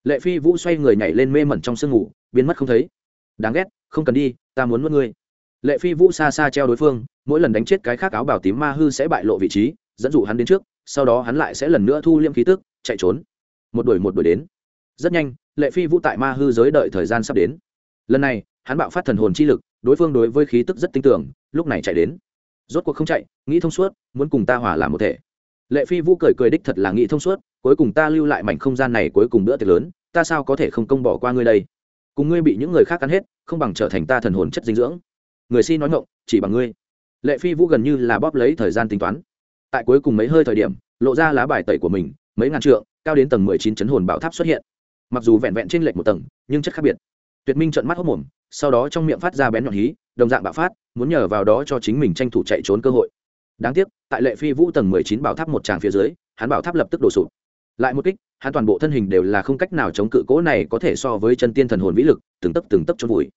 Lệ phi vũ xoay người nhảy lên mê mẩn trong sương mù, biến mất không thấy. Đáng ghét, không cần đi, ta muốn mất ngươi. Lệ phi vũ xa xa treo đối phương, mỗi lần đánh chết cái khác áo bảo tím ma hư sẽ bại lộ vị trí, dẫn dụ hắn đến trước, sau đó hắn lại sẽ lần nữa thu liêm khí tức, chạy trốn. Một đuổi một đuổi đến. Rất nhanh, lệ phi vũ tại ma hư giới đợi thời gian sắp đến. Lần này hắn bạo phát thần hồn chi lực, đối phương đối với khí tức rất tin tưởng, lúc này chạy đến. Rốt cuộc không chạy, nghĩ thông suốt, muốn cùng ta hòa làm một thể. Lệ phi vũ cười cười đích thật là nghĩ thông suốt, cuối cùng ta lưu lại mảnh không gian này cuối cùng bữa tiệc lớn, ta sao có thể không công bỏ qua ngươi đây? Cùng ngươi bị những người khác cắn hết, không bằng trở thành ta thần hồn chất dinh dưỡng. Người si nói ngộng chỉ bằng ngươi. Lệ phi vũ gần như là bóp lấy thời gian tính toán. Tại cuối cùng mấy hơi thời điểm, lộ ra lá bài tẩy của mình, mấy ngàn trượng, cao đến tầng mười chín chấn hồn bảo tháp xuất hiện. Mặc dù vẹn vẹn trên lệch một tầng, nhưng chất khác biệt. Tuyệt minh trận mắt hốc mồm sau đó trong miệng phát ra bén nhọn hí, đồng dạng bạo phát, muốn nhờ vào đó cho chính mình tranh thủ chạy trốn cơ hội. Đáng tiếc, tại lệ phi vũ tầng mười chín bảo tháp một tràng phía dưới, hắn bảo tháp lập tức đổ sụp. Lại một kích, hắn toàn bộ thân hình đều là không cách nào chống cự cố này có thể so với chân tiên thần hồn vĩ lực, từng tấp từng tấp cho vùi.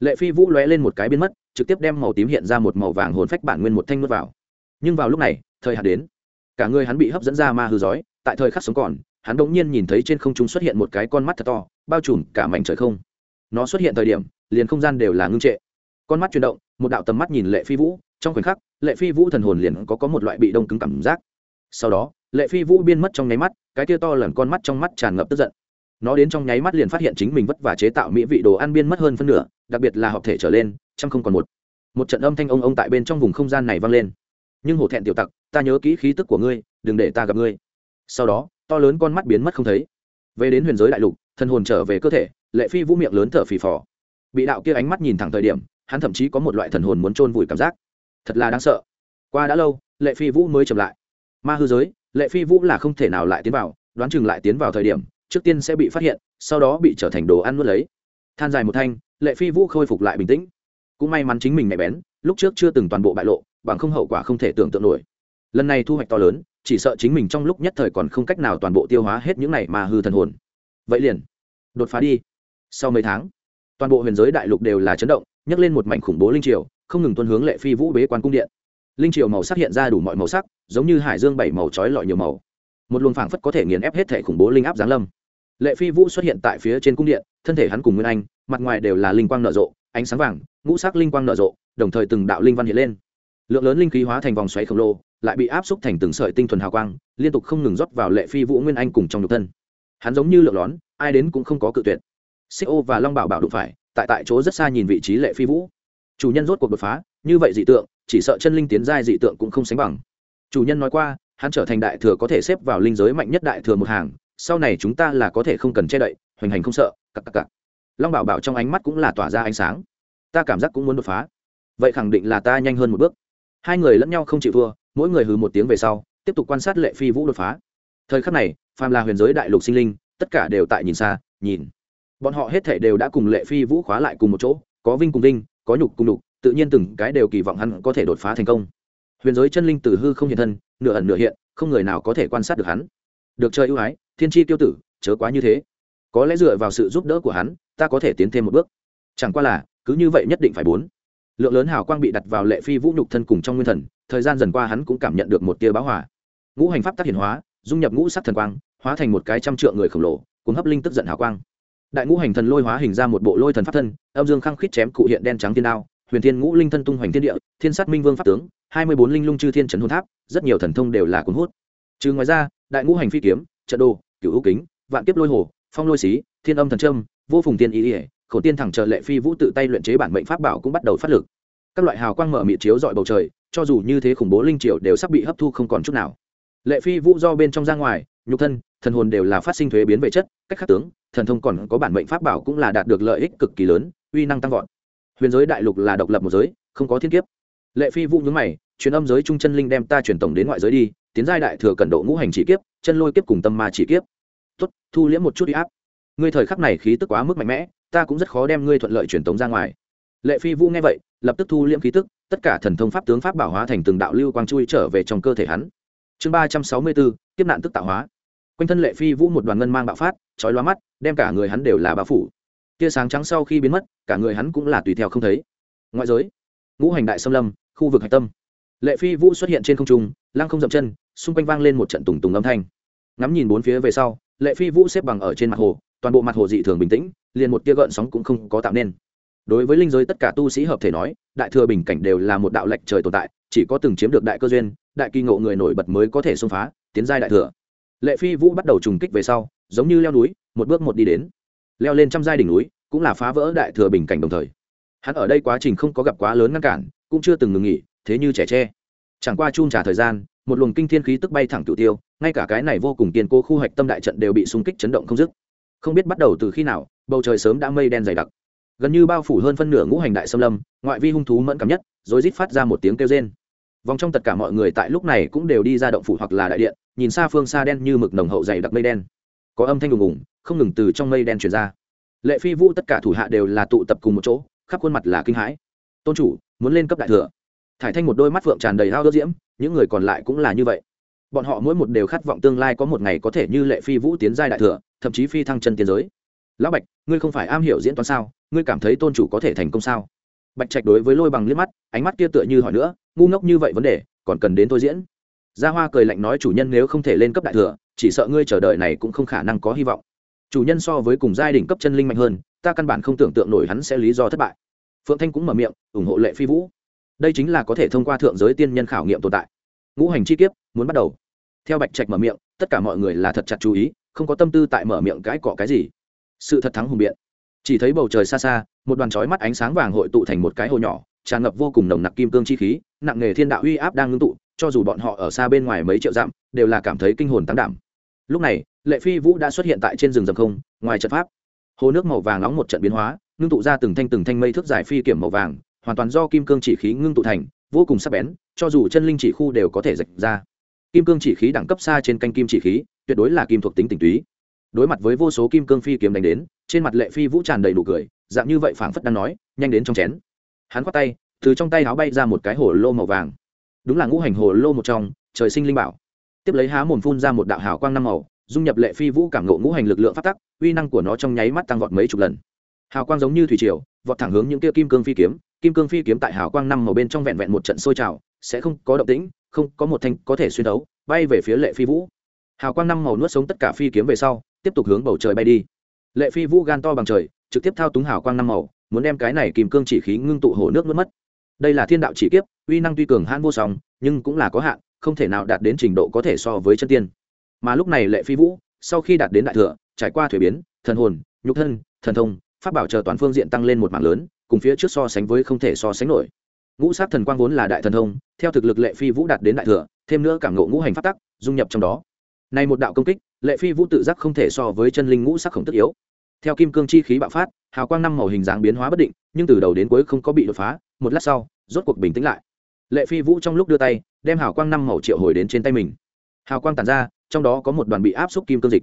Lệ phi vũ lóe lên một cái biến mất, trực tiếp đem màu tím hiện ra một màu vàng hồn phách bản nguyên một thanh nuốt vào. Nhưng vào lúc này, thời hạn đến. Cả người hắn bị hấp dẫn ra ma hư giói, tại thời khắc sống còn, hắn đ nhiên nhìn thấy trên không trung xuất hiện một cái con mắt thật to, bao trùm cả mảnh trời không. Nó xuất hiện thời điểm liền không gian đều là ngưng trệ. Con mắt chuyển động, một đạo tầm mắt nhìn lệ phi vũ, trong khoảnh khắc, lệ phi vũ thần hồn liền có có một loại bị đông cứng cảm giác. Sau đó, lệ phi vũ biên mất trong nháy mắt, cái tia to lần con mắt trong mắt tràn ngập tức giận. Nó đến trong nháy mắt liền phát hiện chính mình vất vả chế tạo mỹ vị đồ ăn biên mất hơn phân nửa, đặc biệt là hợp thể trở lên trăm không còn một. Một trận âm thanh ông ông tại bên trong vùng không gian này vang lên. Nhưng hổ thẹn tiểu tặc, ta nhớ kỹ khí tức của ngươi, đừng để ta gặp ngươi. Sau đó, to lớn con mắt biến mất không thấy. Về đến huyền giới đại lục thân hồn trở về cơ thể, lệ phi vũ miệng lớn thở phì phò bị đạo kia ánh mắt nhìn thẳng thời điểm, hắn thậm chí có một loại thần hồn muốn chôn vùi cảm giác. Thật là đáng sợ. Qua đã lâu, lệ phi vũ mới chậm lại. Ma hư giới, lệ phi vũ là không thể nào lại tiến vào, đoán chừng lại tiến vào thời điểm, trước tiên sẽ bị phát hiện, sau đó bị trở thành đồ ăn nuốt lấy. Than dài một thanh, lệ phi vũ khôi phục lại bình tĩnh. Cũng may mắn chính mình nhạy bén, lúc trước chưa từng toàn bộ bại lộ, bằng không hậu quả không thể tưởng tượng nổi. Lần này thu hoạch to lớn, chỉ sợ chính mình trong lúc nhất thời còn không cách nào toàn bộ tiêu hóa hết những này mà hư thần hồn. Vậy liền, đột phá đi. Sau mấy tháng toàn bộ huyền giới đại lục đều là chấn động, nhấc lên một mảnh khủng bố linh triều, không ngừng tuân hướng lệ phi vũ bế quan cung điện. Linh triều màu sắc hiện ra đủ mọi màu sắc, giống như hải dương bảy màu trói lọi nhiều màu. Một luồng phảng phất có thể nghiền ép hết thể khủng bố linh áp giáng lâm. Lệ phi vũ xuất hiện tại phía trên cung điện, thân thể hắn cùng nguyên anh, mặt ngoài đều là linh quang nở rộ, ánh sáng vàng, ngũ sắc linh quang nở rộ, đồng thời từng đạo linh văn hiện lên. Lượng lớn linh khí hóa thành vòng xoáy khổng lồ, lại bị áp xúc thành từng sợi tinh thuần hào quang, liên tục không ngừng rót vào lệ phi vũ nguyên anh cùng trong nhục thân. Hắn giống như lượng lón, ai đến cũng không có cự tuyệt xích ô và long bảo bảo đụng phải, tại tại chỗ rất xa nhìn vị trí lệ phi vũ. Chủ nhân rốt cuộc đột phá, như vậy dị tượng, chỉ sợ chân linh tiến giai dị tượng cũng không sánh bằng. Chủ nhân nói qua, hắn trở thành đại thừa có thể xếp vào linh giới mạnh nhất đại thừa một hàng, sau này chúng ta là có thể không cần che đậy, hoành hành không sợ cặp cặp cặp long bảo bảo trong ánh mắt cũng là tỏa ra ánh sáng. Ta cảm giác cũng muốn đột phá. Vậy khẳng định là ta nhanh hơn một bước. Hai người lẫn nhau không chịu thua, mỗi người hừ một tiếng về sau, tiếp tục quan sát lệ phi vũ đột phá. Thời khắc này, phàm là huyền giới đại lục sinh linh, tất cả đều tại nhìn xa, nhìn bọn họ hết thể đều đã cùng lệ phi vũ khóa lại cùng một chỗ, có vinh cùng vinh, có nhục cùng nhục, tự nhiên từng cái đều kỳ vọng hắn có thể đột phá thành công. Huyền giới chân linh từ hư không hiện thân, nửa ẩn nửa hiện, không người nào có thể quan sát được hắn. Được chơi ưu ái, thiên tri tiêu tử, chớ quá như thế. Có lẽ dựa vào sự giúp đỡ của hắn, ta có thể tiến thêm một bước. Chẳng qua là, cứ như vậy nhất định phải bốn. Lượng lớn hào quang bị đặt vào lệ phi vũ nhục thân cùng trong nguyên thần, thời gian dần qua hắn cũng cảm nhận được một tia báo hỏa ngũ hành pháp tác hiển hóa, dung nhập ngũ sắc thần quang, hóa thành một cái trăm trượng người khổng lồ, cùng hấp linh tức giận hào quang đại ngũ hành thần lôi hóa hình ra một bộ lôi thần pháp thân, âm dương khăng khít chém cụ hiện đen trắng thiên đao, huyền thiên ngũ linh thân tung hoành thiên địa, thiên sát minh vương pháp tướng, hai mươi bốn linh lung chư thiên trấn hồn tháp, rất nhiều thần thông đều là cuốn hút. Trừ ngoài ra, đại ngũ hành phi kiếm, trận đồ cựu hữu kính, vạn kiếp lôi hồ, phong lôi xí, thiên âm thần trâm vô phùng tiên ý ỉa khổ tiên thẳng trợ lệ phi vũ tự tay luyện chế bản mệnh pháp bảo cũng bắt đầu phát lực. Các loại hào quang mở mị chiếu dọi bầu trời, cho dù như thế khủng bố linh triều đều sắp bị hấp thu không còn chút nào. Lệ phi vũ do bên trong ra ngoài, nhục thân thần hồn đều là phát sinh thuế biến về chất, cách khắc tướng, thần thông còn có bản mệnh pháp bảo cũng là đạt được lợi ích cực kỳ lớn, uy năng tăng vọt. Huyền giới đại lục là độc lập một giới, không có thiên kiếp. Lệ phi vũ nhướng mày, truyền âm giới trung chân linh đem ta truyền tổng đến ngoại giới đi, tiến giai đại thừa cẩn độ ngũ hành chỉ kiếp, chân lôi kiếp cùng tâm ma chỉ kiếp. Tuất thu liễm một chút đi áp. Ngươi thời khắc này khí tức quá mức mạnh mẽ, ta cũng rất khó đem ngươi thuận lợi truyền tống ra ngoài. Lệ phi vũ nghe vậy, lập tức thu liễm khí tức, tất cả thần thông pháp tướng pháp bảo hóa thành từng đạo lưu quang chui trở về trong cơ thể hắn. Chương ba trăm sáu mươi bốn tiếp nạn tức tạo hóa quanh thân lệ phi vũ một đoàn ngân mang bạo phát, chói lóa mắt, đem cả người hắn đều là bao phủ. Tia sáng trắng sau khi biến mất, cả người hắn cũng là tùy theo không thấy. Ngoại giới, ngũ hành đại xâm lâm, khu vực hạch tâm. Lệ phi vũ xuất hiện trên không trung, lăng không dậm chân, xung quanh vang lên một trận tùng tùng âm thanh. Ngắm nhìn bốn phía về sau, lệ phi vũ xếp bằng ở trên mặt hồ, toàn bộ mặt hồ dị thường bình tĩnh, liền một tia gợn sóng cũng không có tạo nên. Đối với linh giới tất cả tu sĩ hợp thể nói, đại thừa bình cảnh đều là một đạo lệch trời tồn tại, chỉ có từng chiếm được đại cơ duyên, đại kỳ ngộ người nổi bật mới có thể xông phá, tiến giai đại thừa lệ phi vũ bắt đầu trùng kích về sau, giống như leo núi, một bước một đi đến. Leo lên trăm giai đỉnh núi, cũng là phá vỡ đại thừa bình cảnh đồng thời. Hắn ở đây quá trình không có gặp quá lớn ngăn cản, cũng chưa từng ngừng nghỉ, thế như trẻ tre. Chẳng qua chun trả thời gian, một luồng kinh thiên khí tức bay thẳng cửu tiêu, ngay cả cái này vô cùng tiền cố khu hoạch tâm đại trận đều bị xung kích chấn động không dứt. Không biết bắt đầu từ khi nào, bầu trời sớm đã mây đen dày đặc. Gần như bao phủ hơn phân nửa ngũ hành đại xâm lâm, ngoại vi hung thú mẫn cảm nhất, rồi rít phát ra một tiếng kêu rên. Vòng trong tất cả mọi người tại lúc này cũng đều đi ra động phủ hoặc là đại điện nhìn xa phương xa đen như mực nồng hậu dày đặc mây đen. Có âm thanh đùng ùng không ngừng từ trong mây đen truyền ra. Lệ phi vũ tất cả thủ hạ đều là tụ tập cùng một chỗ, khắp khuôn mặt là kinh hãi. Tôn chủ, muốn lên cấp đại thừa. Thải thanh một đôi mắt phượng tràn đầy hao đốt diễm, những người còn lại cũng là như vậy. Bọn họ mỗi một đều khát vọng tương lai có một ngày có thể như lệ phi vũ tiến giai đại thừa, thậm chí phi thăng chân tiến giới. Lão bạch, ngươi không phải am hiểu diễn toán sao? Ngươi cảm thấy tôn chủ có thể thành công sao? Bạch trạch đối với lôi bằng liếc mắt, ánh mắt kia tựa như hỏi nữa, ngu ngốc như vậy vấn đề, còn cần đến tôi diễn? Gia hoa cười lạnh nói, chủ nhân nếu không thể lên cấp đại thừa, chỉ sợ ngươi chờ đợi này cũng không khả năng có hy vọng. Chủ nhân so với cùng giai đỉnh cấp chân linh mạnh hơn, ta căn bản không tưởng tượng nổi hắn sẽ lý do thất bại. Phượng thanh cũng mở miệng, ủng hộ lệ phi vũ. Đây chính là có thể thông qua thượng giới tiên nhân khảo nghiệm tồn tại. Ngũ hành chi kiếp, muốn bắt đầu. Theo bạch trạch mở miệng, tất cả mọi người là thật chặt chú ý, không có tâm tư tại mở miệng cãi cọ cái gì. Sự thật thắng hùng biện. Chỉ thấy bầu trời xa xa, một đoàn chói mắt ánh sáng vàng hội tụ thành một cái hồ nhỏ, tràn ngập vô cùng nồng nặc kim cương chi khí, nặng nghề thiên đạo uy áp đang ngưng tụ cho dù bọn họ ở xa bên ngoài mấy triệu dặm, đều là cảm thấy kinh hồn tăng đảm. Lúc này, lệ phi vũ đã xuất hiện tại trên rừng rầm không, ngoài trận pháp. Hồ nước màu vàng nóng một trận biến hóa, ngưng tụ ra từng thanh từng thanh mây thước dài phi kiểm màu vàng, hoàn toàn do kim cương chỉ khí ngưng tụ thành, vô cùng sắc bén, cho dù chân linh chỉ khu đều có thể rạch ra. Kim cương chỉ khí đẳng cấp xa trên canh kim chỉ khí, tuyệt đối là kim thuộc tính tình túy. Đối mặt với vô số kim cương phi kiếm đánh đến, trên mặt lệ phi vũ tràn đầy đủ cười, dạng như vậy phảng phất đang nói, nhanh đến trong chén. Hắn khoát tay, từ trong tay áo bay ra một cái hồ lô màu vàng đúng là ngũ hành hồ lô một trong, trời sinh linh bảo. Tiếp lấy há mồm phun ra một đạo hào quang năm màu, dung nhập lệ phi vũ cảm ngộ ngũ hành lực lượng phát tắc, uy năng của nó trong nháy mắt tăng vọt mấy chục lần. Hào quang giống như thủy triều, vọt thẳng hướng những kia kim cương phi kiếm, kim cương phi kiếm tại hào quang năm màu bên trong vẹn vẹn một trận sôi trào, sẽ không có động tĩnh, không có một thanh có thể xuyên đấu bay về phía lệ phi vũ. Hào quang năm màu nuốt sống tất cả phi kiếm về sau, tiếp tục hướng bầu trời bay đi. Lệ phi vũ gan to bằng trời, trực tiếp thao túng hào quang năm màu, muốn đem cái này kìm cương chỉ khí ngưng tụ hồ nước nuốt mất đây là thiên đạo chỉ kiếp, uy năng tuy cường hãn vô song, nhưng cũng là có hạn, không thể nào đạt đến trình độ có thể so với chân tiên. Mà lúc này lệ phi vũ, sau khi đạt đến đại thừa, trải qua thuế biến, thần hồn, nhục thân, thần thông phát bảo chờ toàn phương diện tăng lên một mạng lớn, cùng phía trước so sánh với không thể so sánh nổi. Ngũ sát thần quang vốn là đại thần thông, theo thực lực lệ phi vũ đạt đến đại thừa, thêm nữa cảm ngộ ngũ hành phát tắc, dung nhập trong đó. Này một đạo công kích, lệ phi vũ tự giác không thể so với chân linh ngũ sắc khổng tức yếu. Theo kim cương chi khí bạo phát, hào quang năm màu hình dáng biến hóa bất định, nhưng từ đầu đến cuối không có bị đột phá, một lát sau rốt cuộc bình tĩnh lại. Lệ phi vũ trong lúc đưa tay, đem hào quang năm màu triệu hồi đến trên tay mình. Hào quang tàn ra, trong đó có một đoàn bị áp xúc kim cương dịch.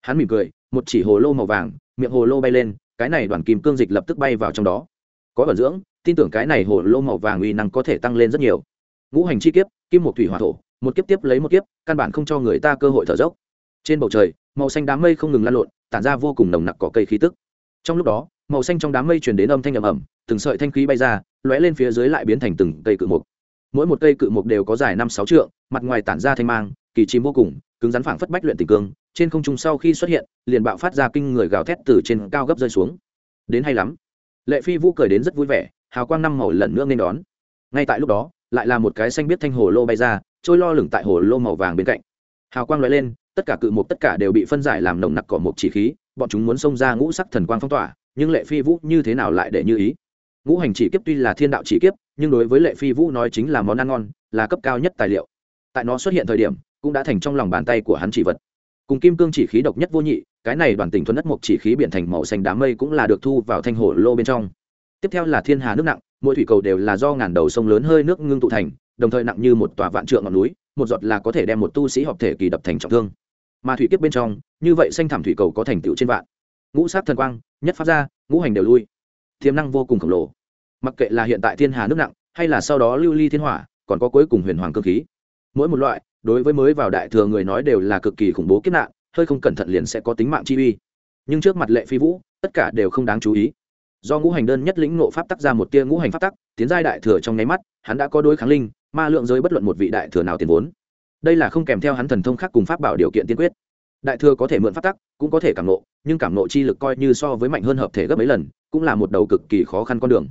Hắn mỉm cười, một chỉ hồ lô màu vàng, miệng hồ lô bay lên, cái này đoàn kim cương dịch lập tức bay vào trong đó. Có vận dưỡng, tin tưởng cái này hồ lô màu vàng uy năng có thể tăng lên rất nhiều. Ngũ hành chi kiếp, kim một thủy hỏa thổ, một kiếp tiếp lấy một kiếp, căn bản không cho người ta cơ hội thở dốc. Trên bầu trời, màu xanh đám mây không ngừng lan lộn, tản ra vô cùng nồng nặc cỏ cây khí tức. Trong lúc đó màu xanh trong đám mây truyền đến âm thanh ầm ầm, từng sợi thanh khí bay ra, lóe lên phía dưới lại biến thành từng cây cự mục. Mỗi một cây cự mục đều có dài năm sáu trượng, mặt ngoài tản ra thanh mang, kỳ chim vô cùng, cứng rắn phảng phất bách luyện tình cương, trên không trung sau khi xuất hiện, liền bạo phát ra kinh người gào thét từ trên cao gấp rơi xuống. Đến hay lắm. Lệ phi vũ cười đến rất vui vẻ, hào quang năm màu lần nữa nên đón. Ngay tại lúc đó, lại là một cái xanh biết thanh hồ lô bay ra, trôi lo lửng tại hồ lô màu vàng bên cạnh. Hào quang lóe lên, tất cả cự mục tất cả đều bị phân giải làm nồng nặc cỏ mục chỉ khí, bọn chúng muốn xông ra ngũ sắc thần quang phong tỏa nhưng lệ phi vũ như thế nào lại để như ý? Ngũ hành chỉ kiếp tuy là thiên đạo chỉ kiếp, nhưng đối với lệ phi vũ nói chính là món ăn ngon, là cấp cao nhất tài liệu. Tại nó xuất hiện thời điểm, cũng đã thành trong lòng bàn tay của hắn chỉ vật. Cùng kim cương chỉ khí độc nhất vô nhị, cái này đoàn tỉnh thuần đất mục chỉ khí biển thành màu xanh đám mây cũng là được thu vào thanh hồ lô bên trong. Tiếp theo là thiên hà nước nặng, mỗi thủy cầu đều là do ngàn đầu sông lớn hơi nước ngưng tụ thành, đồng thời nặng như một tòa vạn trượng ngọn núi, một giọt là có thể đem một tu sĩ hợp thể kỳ đập thành trọng thương. Mà thủy kiếp bên trong, như vậy xanh thảm thủy cầu có thành tựu trên vạn ngũ sát thần quang nhất pháp ra, ngũ hành đều lui. Tiềm năng vô cùng khổng lồ. Mặc kệ là hiện tại thiên hà nước nặng hay là sau đó lưu ly thiên hỏa còn có cuối cùng huyền hoàng cơ khí. Mỗi một loại đối với mới vào đại thừa người nói đều là cực kỳ khủng bố kiếp nạn hơi không cẩn thận liền sẽ có tính mạng chi uy. Nhưng trước mặt lệ phi vũ tất cả đều không đáng chú ý. Do ngũ hành đơn nhất lĩnh ngộ pháp tắc ra một tia ngũ hành pháp tắc tiến giai đại thừa trong nháy mắt hắn đã có đối kháng linh ma lượng giới bất luận một vị đại thừa nào tiền vốn. Đây là không kèm theo hắn thần thông khác cùng pháp bảo điều kiện tiên quyết đại thừa có thể mượn pháp tắc, cũng có thể cảm nộ, nhưng cảm nộ chi lực coi như so với mạnh hơn hợp thể gấp mấy lần, cũng là một đầu cực kỳ khó khăn con đường.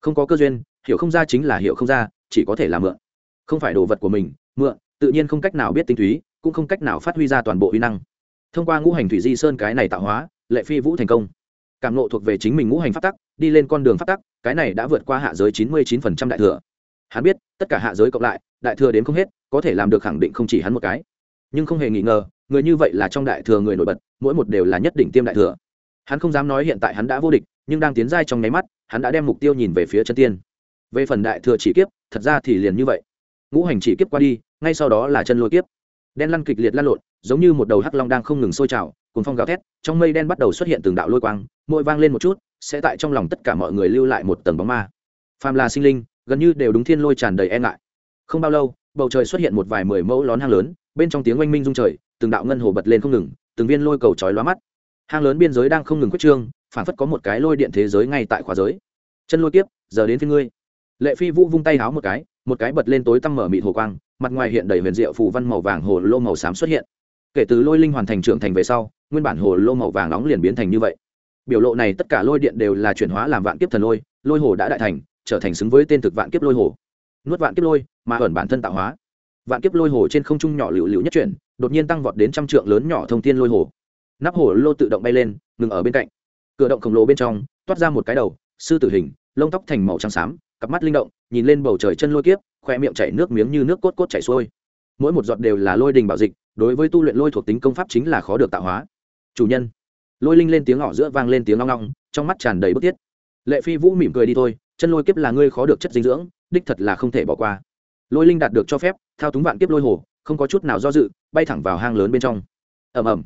Không có cơ duyên, hiểu không ra chính là hiểu không ra, chỉ có thể là mượn. Không phải đồ vật của mình, mượn, tự nhiên không cách nào biết tinh túy, cũng không cách nào phát huy ra toàn bộ uy năng. Thông qua ngũ hành thủy di sơn cái này tạo hóa, lệ phi vũ thành công. Cảm nộ thuộc về chính mình ngũ hành phát tắc, đi lên con đường phát tắc, cái này đã vượt qua hạ giới chín mươi chín phần trăm đại thừa. Hắn biết, tất cả hạ giới cộng lại, đại thừa đến không hết, có thể làm được khẳng định không chỉ hắn một cái. Nhưng không hề nghi ngờ người như vậy là trong đại thừa người nổi bật, mỗi một đều là nhất định tiêm đại thừa. Hắn không dám nói hiện tại hắn đã vô địch, nhưng đang tiến giai trong nháy mắt, hắn đã đem mục tiêu nhìn về phía chân tiên. Về phần đại thừa chỉ kiếp, thật ra thì liền như vậy. Ngũ hành chỉ kiếp qua đi, ngay sau đó là chân lôi kiếp. Đen lăn kịch liệt lăn lộn, giống như một đầu hắc long đang không ngừng sôi trào cùng phong gào thét, trong mây đen bắt đầu xuất hiện từng đạo lôi quang, mỗi vang lên một chút, sẽ tại trong lòng tất cả mọi người lưu lại một tầng bóng ma. Phàm là sinh linh, gần như đều đúng thiên lôi tràn đầy e ngại. Không bao lâu, bầu trời xuất hiện một vài mười mẫu lón hang lớn bên trong tiếng oanh minh rung trời từng đạo ngân hồ bật lên không ngừng từng viên lôi cầu chói lóa mắt. Hang lớn biên giới đang không ngừng quyết trương phản phất có một cái lôi điện thế giới ngay tại khóa giới. Chân lôi tiếp, giờ đến phía ngươi. Lệ phi vũ vung tay háo một cái một cái bật lên tối tăm mở mịt hồ quang mặt ngoài hiện đầy huyền diệu phù văn màu vàng hồ lô màu xám xuất hiện. Kể từ lôi linh hoàn thành trưởng thành về sau nguyên bản hồ lô màu vàng nóng liền biến thành như vậy. Biểu lộ này tất cả lôi điện đều là chuyển hóa làm vạn kiếp thần lôi lôi hồ đã đại thành trở thành xứng với tên thực vạn kiếp lôi hồ. Nuốt vạn kiếp lôi mà ẩn bản thân tạo hóa vạn kiếp lôi hồ trên không trung nhỏ lựu lựu nhất chuyển, đột nhiên tăng vọt đến trăm trượng lớn nhỏ thông tin lôi hồ. Nắp hồ lô tự động bay lên, ngừng ở bên cạnh. Cửa động khổng lồ bên trong, toát ra một cái đầu, sư tử hình, lông tóc thành màu trắng xám, cặp mắt linh động, nhìn lên bầu trời chân lôi kiếp, khoe miệng chảy nước miếng như nước cốt cốt chảy xuôi. Mỗi một giọt đều là lôi đình bảo dịch, đối với tu luyện lôi thuộc tính công pháp chính là khó được tạo hóa. Chủ nhân. Lôi linh lên tiếng ngỏ giữa vang lên tiếng long long trong mắt tràn đầy bức thiết. Lệ phi vũ mỉm cười đi thôi, chân lôi kiếp là ngươi khó được chất dinh dưỡng, đích thật là không thể bỏ qua lôi linh đạt được cho phép, thao túng vạn kiếp lôi hồ, không có chút nào do dự, bay thẳng vào hang lớn bên trong. Ẩm ẩm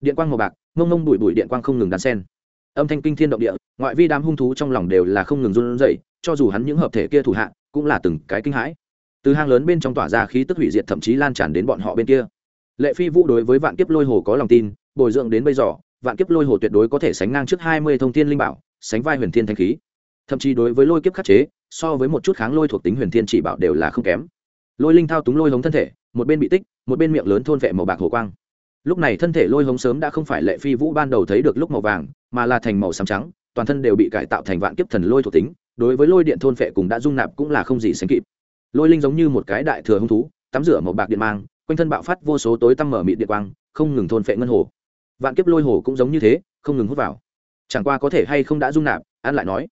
điện quang màu bạc, mông mông bụi bụi điện quang không ngừng đàn sen âm thanh kinh thiên động địa, ngoại vi đám hung thú trong lòng đều là không ngừng run rẩy, cho dù hắn những hợp thể kia thủ hạ, cũng là từng cái kinh hãi. Từ hang lớn bên trong tỏa ra khí tức hủy diệt thậm chí lan tràn đến bọn họ bên kia. Lệ phi vũ đối với vạn kiếp lôi hồ có lòng tin, bồi dưỡng đến bây giờ, vạn kiếp lôi hồ tuyệt đối có thể sánh ngang trước hai mươi thông thiên linh bảo, sánh vai huyền thiên thanh khí. Thậm chí đối với lôi kiếp khắc chế so với một chút kháng lôi thuộc tính huyền thiên chỉ bảo đều là không kém. Lôi linh thao túng lôi hống thân thể, một bên bị tích, một bên miệng lớn thôn vệ màu bạc hồ quang. Lúc này thân thể lôi hống sớm đã không phải lệ phi vũ ban đầu thấy được lúc màu vàng, mà là thành màu xám trắng, toàn thân đều bị cải tạo thành vạn kiếp thần lôi thuộc tính, đối với lôi điện thôn vệ cùng đã dung nạp cũng là không gì sánh kịp. Lôi linh giống như một cái đại thừa hung thú, tắm rửa màu bạc điện mang, quanh thân bạo phát vô số tối tăm mở mịt điện quang, không ngừng thôn phệ ngân hồ. Vạn kiếp lôi hồ cũng giống như thế, không ngừng hút vào. Chẳng qua có thể hay không đã dung nạp, an lại nói.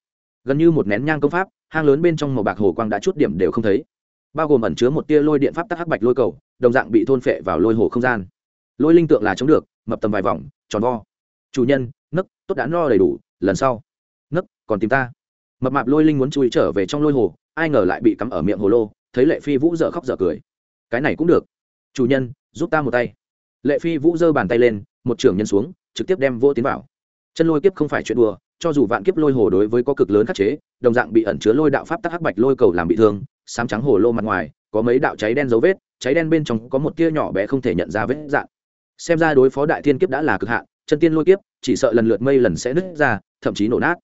Gần như một nén nhang công pháp hang lớn bên trong màu bạc hồ quang đã chút điểm đều không thấy. Bao gồm ẩn chứa một tia lôi điện pháp tắc hắc bạch lôi cầu, đồng dạng bị thôn phệ vào lôi hồ không gian. Lôi linh tượng là chống được, mập tầm vài vòng, tròn vo. Chủ nhân, nấc, tốt đã no đầy đủ, lần sau. Nấc, còn tìm ta. Mập mạp lôi linh muốn chui trở về trong lôi hồ, ai ngờ lại bị cắm ở miệng hồ lô, thấy lệ phi vũ dở khóc dở cười. Cái này cũng được. Chủ nhân, giúp ta một tay. Lệ phi vũ giơ bàn tay lên, một trưởng nhân xuống, trực tiếp đem vô tiến vào. Chân lôi kiếp không phải chuyện đùa cho dù vạn kiếp lôi hồ đối với có cực lớn khắc chế, đồng dạng bị ẩn chứa lôi đạo pháp tắc hắc bạch lôi cầu làm bị thương, sám trắng hồ lô mặt ngoài, có mấy đạo cháy đen dấu vết, cháy đen bên trong có một tia nhỏ bé không thể nhận ra vết dạng. Xem ra đối phó đại thiên kiếp đã là cực hạn, chân tiên lôi kiếp, chỉ sợ lần lượt mây lần sẽ nứt ra, thậm chí nổ nát.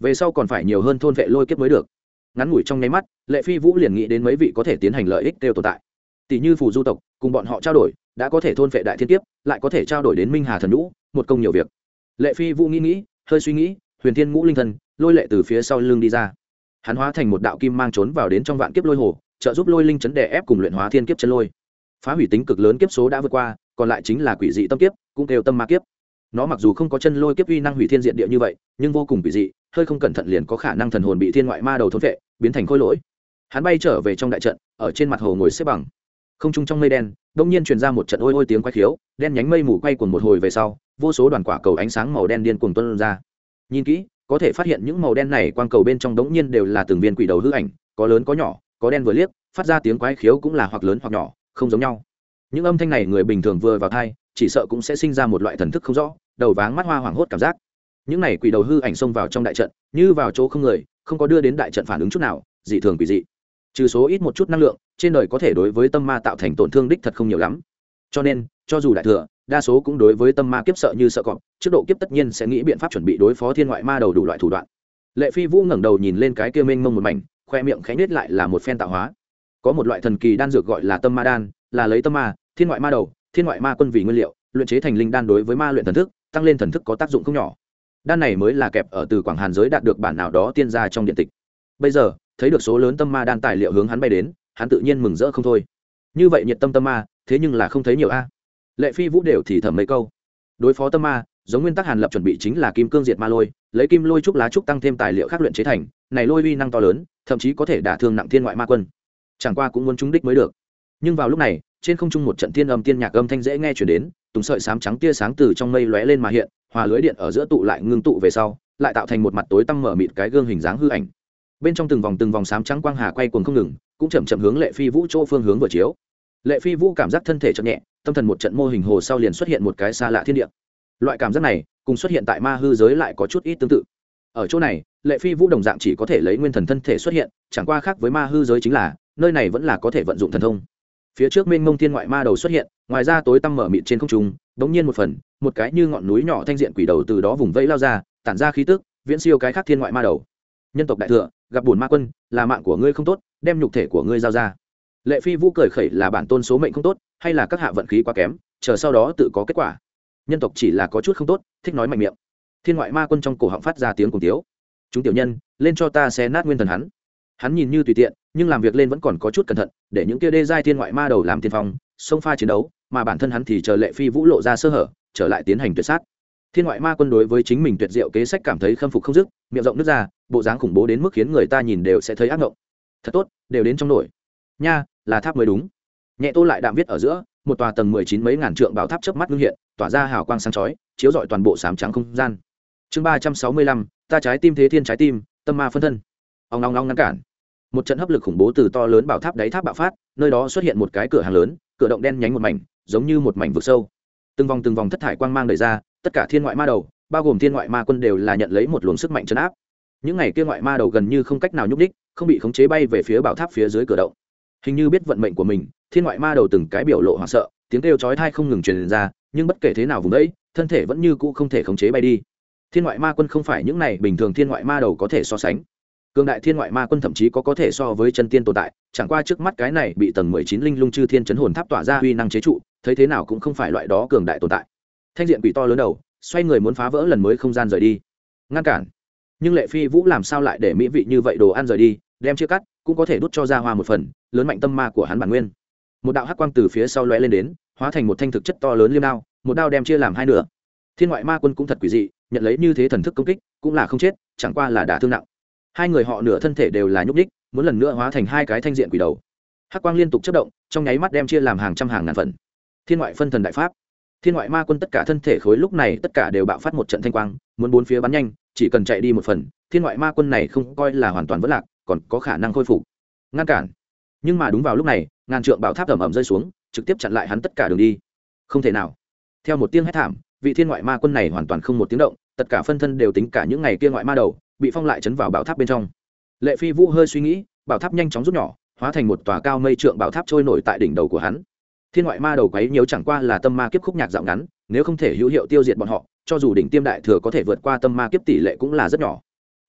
Về sau còn phải nhiều hơn thôn vệ lôi kiếp mới được. Ngắn ngủi trong nháy mắt, lệ phi vũ liền nghĩ đến mấy vị có thể tiến hành lợi ích đều tồn tại. Tỷ như phù du tộc, cùng bọn họ trao đổi, đã có thể thôn vệ đại thiên kiếp, lại có thể trao đổi đến minh hà thần nhũ, một công nhiều việc. Lệ phi vũ nghĩ nghĩ, hơi suy nghĩ huyền thiên ngũ linh thần lôi lệ từ phía sau lưng đi ra. Hắn hóa thành một đạo kim mang trốn vào đến trong vạn kiếp lôi hồ, trợ giúp lôi linh chấn đè ép cùng luyện hóa thiên kiếp chân lôi. Phá hủy tính cực lớn kiếp số đã vượt qua, còn lại chính là quỷ dị tâm kiếp, cũng kêu tâm ma kiếp. Nó mặc dù không có chân lôi kiếp uy năng hủy thiên diện địa như vậy, nhưng vô cùng quỷ dị, hơi không cẩn thận liền có khả năng thần hồn bị thiên ngoại ma đầu thốn vệ, biến thành khôi lỗi. Hắn bay trở về trong đại trận, ở trên mặt hồ ngồi xếp bằng. Không trung trong mây đen, đông nhiên truyền ra một trận ôi ôi tiếng quay khiếu, đen nhánh mây mù quay cuồng một hồi về sau, vô số đoàn quả cầu ánh sáng màu đen điên cuồng tuân ra nhìn kỹ, có thể phát hiện những màu đen này quang cầu bên trong đống nhiên đều là từng viên quỷ đầu hư ảnh, có lớn có nhỏ, có đen vừa liếc, phát ra tiếng quái khiếu cũng là hoặc lớn hoặc nhỏ, không giống nhau. Những âm thanh này người bình thường vừa vào thai chỉ sợ cũng sẽ sinh ra một loại thần thức không rõ, đầu váng mắt hoa hoảng hốt cảm giác. Những này quỷ đầu hư ảnh xông vào trong đại trận, như vào chỗ không người, không có đưa đến đại trận phản ứng chút nào, dị thường quỷ dị. Trừ số ít một chút năng lượng, trên đời có thể đối với tâm ma tạo thành tổn thương đích thật không nhiều lắm. Cho nên, cho dù đại thừa đa số cũng đối với tâm ma kiếp sợ như sợ cọp, trước độ kiếp tất nhiên sẽ nghĩ biện pháp chuẩn bị đối phó thiên ngoại ma đầu đủ loại thủ đoạn. Lệ phi vũ ngẩng đầu nhìn lên cái kia mênh mông một mảnh, khoe miệng khẽ nết lại là một phen tạo hóa. Có một loại thần kỳ đan dược gọi là tâm ma đan, là lấy tâm ma, thiên ngoại ma đầu, thiên ngoại ma quân vì nguyên liệu, luyện chế thành linh đan đối với ma luyện thần thức, tăng lên thần thức có tác dụng không nhỏ. Đan này mới là kẹp ở từ quảng hàn giới đạt được bản nào đó tiên ra trong điện tịch. Bây giờ, thấy được số lớn tâm ma đan tài liệu hướng hắn bay đến, hắn tự nhiên mừng rỡ không thôi. Như vậy nhiệt tâm tâm ma, thế nhưng là không thấy nhiều a lệ phi vũ đều thì thầm mấy câu. Đối phó tâm ma, giống nguyên tắc hàn lập chuẩn bị chính là kim cương diệt ma lôi, lấy kim lôi trúc lá trúc tăng thêm tài liệu khác luyện chế thành, này lôi uy năng to lớn, thậm chí có thể đả thương nặng thiên ngoại ma quân. Chẳng qua cũng muốn trúng đích mới được. Nhưng vào lúc này, trên không trung một trận thiên âm tiên nhạc âm thanh dễ nghe chuyển đến, tùng sợi sám trắng tia sáng từ trong mây lóe lên mà hiện, hòa lưới điện ở giữa tụ lại ngưng tụ về sau, lại tạo thành một mặt tối tăm mở mịt cái gương hình dáng hư ảnh. Bên trong từng vòng từng vòng sám trắng quang hà quay cuồng không ngừng, cũng chậm chậm hướng lệ phi vũ chỗ phương hướng vừa chiếu. Lệ phi vũ cảm giác thân thể chậm nhẹ tâm thần một trận mô hình hồ sau liền xuất hiện một cái xa lạ thiên địa. Loại cảm giác này, cùng xuất hiện tại ma hư giới lại có chút ít tương tự. Ở chỗ này, lệ phi vũ đồng dạng chỉ có thể lấy nguyên thần thân thể xuất hiện, chẳng qua khác với ma hư giới chính là, nơi này vẫn là có thể vận dụng thần thông. Phía trước mênh mông thiên ngoại ma đầu xuất hiện, ngoài ra tối tăm mở mịt trên không trung, đống nhiên một phần, một cái như ngọn núi nhỏ thanh diện quỷ đầu từ đó vùng vẫy lao ra, tản ra khí tức, viễn siêu cái khác thiên ngoại ma đầu. Nhân tộc đại thừa, gặp buồn ma quân, là mạng của ngươi không tốt, đem nhục thể của ngươi giao ra lệ phi vũ cười khẩy là bản tôn số mệnh không tốt, hay là các hạ vận khí quá kém, chờ sau đó tự có kết quả. Nhân tộc chỉ là có chút không tốt, thích nói mạnh miệng. Thiên ngoại ma quân trong cổ họng phát ra tiếng cùng tiếu. Chúng tiểu nhân, lên cho ta xé nát nguyên thần hắn. Hắn nhìn như tùy tiện, nhưng làm việc lên vẫn còn có chút cẩn thận, để những kia đê giai thiên ngoại ma đầu làm tiên phong, xông pha chiến đấu, mà bản thân hắn thì chờ lệ phi vũ lộ ra sơ hở, trở lại tiến hành tuyệt sát. Thiên ngoại ma quân đối với chính mình tuyệt diệu kế sách cảm thấy khâm phục không dứt, miệng rộng nước ra, bộ dáng khủng bố đến mức khiến người ta nhìn đều sẽ thấy ác ngộng. Thật tốt, đều đến trong nổi. Nha là tháp mới đúng. Nhẹ tô lại đạm viết ở giữa, một tòa tầng mười chín mấy ngàn trượng bảo tháp chớp mắt ngưng hiện, tỏa ra hào quang sáng chói, chiếu rọi toàn bộ sám trắng không gian. Chương ba trăm sáu mươi lăm, ta trái tim thế thiên trái tim, tâm ma phân thân. Ông long long ngăn cản. Một trận hấp lực khủng bố từ to lớn bảo tháp đáy tháp bạo phát, nơi đó xuất hiện một cái cửa hàng lớn, cửa động đen nhánh một mảnh, giống như một mảnh vực sâu. Từng vòng từng vòng thất thải quang mang đầy ra, tất cả thiên ngoại ma đầu, bao gồm thiên ngoại ma quân đều là nhận lấy một luồng sức mạnh chấn áp. Những ngày kia ngoại ma đầu gần như không cách nào nhúc đích không bị khống chế bay về phía bảo tháp phía dưới cửa động hình như biết vận mệnh của mình, thiên ngoại ma đầu từng cái biểu lộ hoảng sợ, tiếng kêu chói thai không ngừng truyền ra, nhưng bất kể thế nào vùng đấy, thân thể vẫn như cũ không thể khống chế bay đi. Thiên ngoại ma quân không phải những này, bình thường thiên ngoại ma đầu có thể so sánh. Cường đại thiên ngoại ma quân thậm chí có có thể so với chân tiên tồn tại, chẳng qua trước mắt cái này bị tầng mười chín linh lung chư thiên chấn hồn tháp tỏa ra uy năng chế trụ, thấy thế nào cũng không phải loại đó cường đại tồn tại. Thanh diện quỷ to lớn đầu, xoay người muốn phá vỡ lần mới không gian rời đi. Ngăn cản. Nhưng lệ phi vũ làm sao lại để mỹ vị như vậy đồ ăn rời đi, đem chia cắt, cũng có thể đút cho ra hoa một phần lớn mạnh tâm ma của hắn bản nguyên. Một đạo hắc quang từ phía sau lóe lên đến, hóa thành một thanh thực chất to lớn liêm đao, một đao đem chia làm hai nửa. Thiên ngoại ma quân cũng thật quỷ dị, nhận lấy như thế thần thức công kích, cũng là không chết, chẳng qua là đả thương nặng. Hai người họ nửa thân thể đều là nhúc ních muốn lần nữa hóa thành hai cái thanh diện quỷ đầu. Hắc quang liên tục chất động, trong nháy mắt đem chia làm hàng trăm hàng ngàn phần. Thiên ngoại phân thần đại pháp. Thiên ngoại ma quân tất cả thân thể khối lúc này tất cả đều bạo phát một trận thanh quang, muốn bốn phía bắn nhanh, chỉ cần chạy đi một phần, thiên ngoại ma quân này không coi là hoàn toàn vất lạc, còn có khả năng khôi phục. Ngăn cản nhưng mà đúng vào lúc này, ngàn trượng bảo tháp ẩm ẩm rơi xuống, trực tiếp chặn lại hắn tất cả đường đi. Không thể nào. Theo một tiếng hét thảm, vị thiên ngoại ma quân này hoàn toàn không một tiếng động, tất cả phân thân đều tính cả những ngày kia ngoại ma đầu, bị phong lại chấn vào bảo tháp bên trong. Lệ phi vũ hơi suy nghĩ, bảo tháp nhanh chóng rút nhỏ, hóa thành một tòa cao mây trượng bảo tháp trôi nổi tại đỉnh đầu của hắn. Thiên ngoại ma đầu quấy nhiều chẳng qua là tâm ma kiếp khúc nhạc dạo ngắn, nếu không thể hữu hiệu tiêu diệt bọn họ, cho dù đỉnh tiêm đại thừa có thể vượt qua tâm ma kiếp tỷ lệ cũng là rất nhỏ.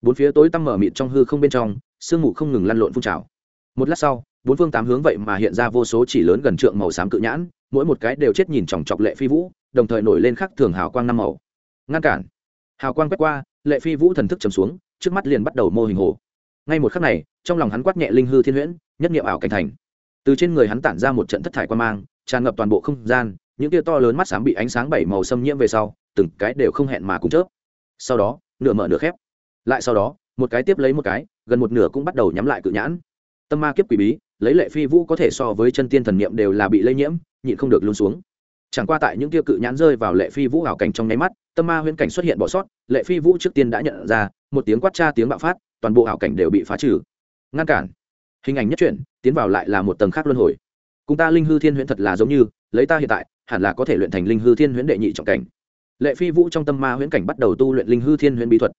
Bốn phía tối tăm mở mịt trong hư không bên trong, sương mù không ngừng lăn lộn phun trào. Một lát sau bốn phương tám hướng vậy mà hiện ra vô số chỉ lớn gần trượng màu xám cự nhãn, mỗi một cái đều chết nhìn chòng chọc lệ phi vũ, đồng thời nổi lên khắc thường hào quang năm màu. Ngăn cản. Hào quang quét qua, lệ phi vũ thần thức trầm xuống, trước mắt liền bắt đầu mô hình hồ. Ngay một khắc này, trong lòng hắn quát nhẹ linh hư thiên huyễn, nhất niệm ảo cảnh thành. Từ trên người hắn tản ra một trận thất thải quan mang, tràn ngập toàn bộ không gian, những tia to lớn mắt xám bị ánh sáng bảy màu xâm nhiễm về sau, từng cái đều không hẹn mà cùng chớp. Sau đó, nửa mở nửa khép. Lại sau đó, một cái tiếp lấy một cái, gần một nửa cũng bắt đầu nhắm lại cự nhãn. Tâm ma kiếp quỷ bí lấy lệ phi vũ có thể so với chân tiên thần niệm đều là bị lây nhiễm, nhịn không được luôn xuống. Chẳng qua tại những tia cự nhãn rơi vào lệ phi vũ ảo cảnh trong nháy mắt, tâm ma huyễn cảnh xuất hiện bỏ sót, lệ phi vũ trước tiên đã nhận ra, một tiếng quát tra tiếng bạo phát, toàn bộ ảo cảnh đều bị phá trừ. Ngăn cản. Hình ảnh nhất chuyển tiến vào lại là một tầng khác luân hồi. Cùng ta linh hư thiên huyễn thật là giống như, lấy ta hiện tại, hẳn là có thể luyện thành linh hư thiên huyễn đệ nhị trọng cảnh. Lệ phi vũ trong tâm ma huyễn cảnh bắt đầu tu luyện linh hư thiên huyễn bí thuật.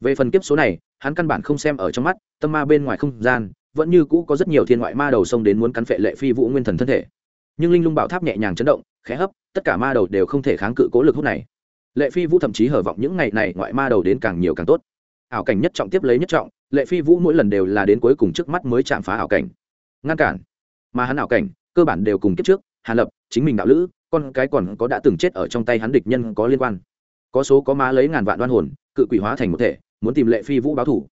Về phần kiếp số này, hắn căn bản không xem ở trong mắt, tâm ma bên ngoài không gian vẫn như cũ có rất nhiều thiên ngoại ma đầu xông đến muốn cắn phệ lệ phi vũ nguyên thần thân thể. Nhưng linh lung bảo tháp nhẹ nhàng chấn động, khẽ hấp, tất cả ma đầu đều không thể kháng cự cố lực hút này. Lệ phi vũ thậm chí hở vọng những ngày này ngoại ma đầu đến càng nhiều càng tốt. Ảo cảnh nhất trọng tiếp lấy nhất trọng, lệ phi vũ mỗi lần đều là đến cuối cùng trước mắt mới chạm phá ảo cảnh. Ngăn cản. Mà hắn ảo cảnh, cơ bản đều cùng kiếp trước hàn lập, chính mình đạo lữ, con cái còn có đã từng chết ở trong tay hắn địch nhân có liên quan. Có số có má lấy ngàn vạn đoan hồn, cự quỷ hóa thành một thể, muốn tìm lệ phi vũ báo thủ.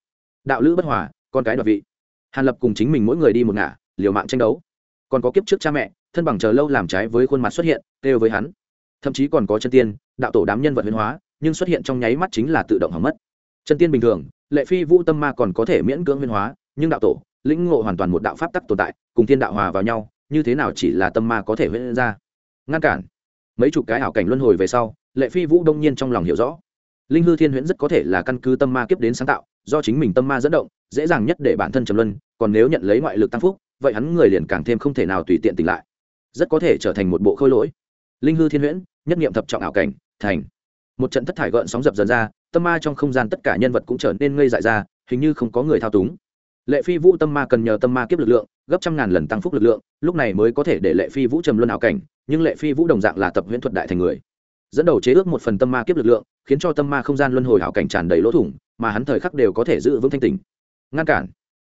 Đạo lữ bất hòa, con cái đoạt vị hàn lập cùng chính mình mỗi người đi một ngả, liều mạng tranh đấu. Còn có kiếp trước cha mẹ, thân bằng chờ lâu làm trái với khuôn mặt xuất hiện, kêu với hắn. Thậm chí còn có chân tiên, đạo tổ đám nhân vật huyền hóa, nhưng xuất hiện trong nháy mắt chính là tự động hỏng mất. Chân tiên bình thường, lệ phi vũ tâm ma còn có thể miễn cưỡng huyền hóa, nhưng đạo tổ, lĩnh ngộ hoàn toàn một đạo pháp tắc tồn tại, cùng thiên đạo hòa vào nhau, như thế nào chỉ là tâm ma có thể huyễn ra? Ngăn cản. Mấy chục cái ảo cảnh luân hồi về sau, lệ phi vũ đông nhiên trong lòng hiểu rõ. Linh hư thiên huyễn rất có thể là căn cứ tâm ma kiếp đến sáng tạo, do chính mình tâm ma dẫn động dễ dàng nhất để bản thân trầm luân, còn nếu nhận lấy ngoại lực tăng phúc, vậy hắn người liền càng thêm không thể nào tùy tiện tỉnh lại. Rất có thể trở thành một bộ khôi lỗi. Linh hư thiên huyễn, nhất nghiệm thập trọng ảo cảnh, thành. Một trận thất thải gợn sóng dập dần ra, tâm ma trong không gian tất cả nhân vật cũng trở nên ngây dại ra, hình như không có người thao túng. Lệ phi vũ tâm ma cần nhờ tâm ma kiếp lực lượng, gấp trăm ngàn lần tăng phúc lực lượng, lúc này mới có thể để lệ phi vũ trầm luân ảo cảnh, nhưng lệ phi vũ đồng dạng là tập huyễn thuật đại thành người. Dẫn đầu chế ước một phần tâm ma kiếp lực lượng, khiến cho tâm ma không gian luân hồi ảo cảnh tràn đầy lỗ thủng, mà hắn thời khắc đều có thể giữ vững thanh tình ngăn cản.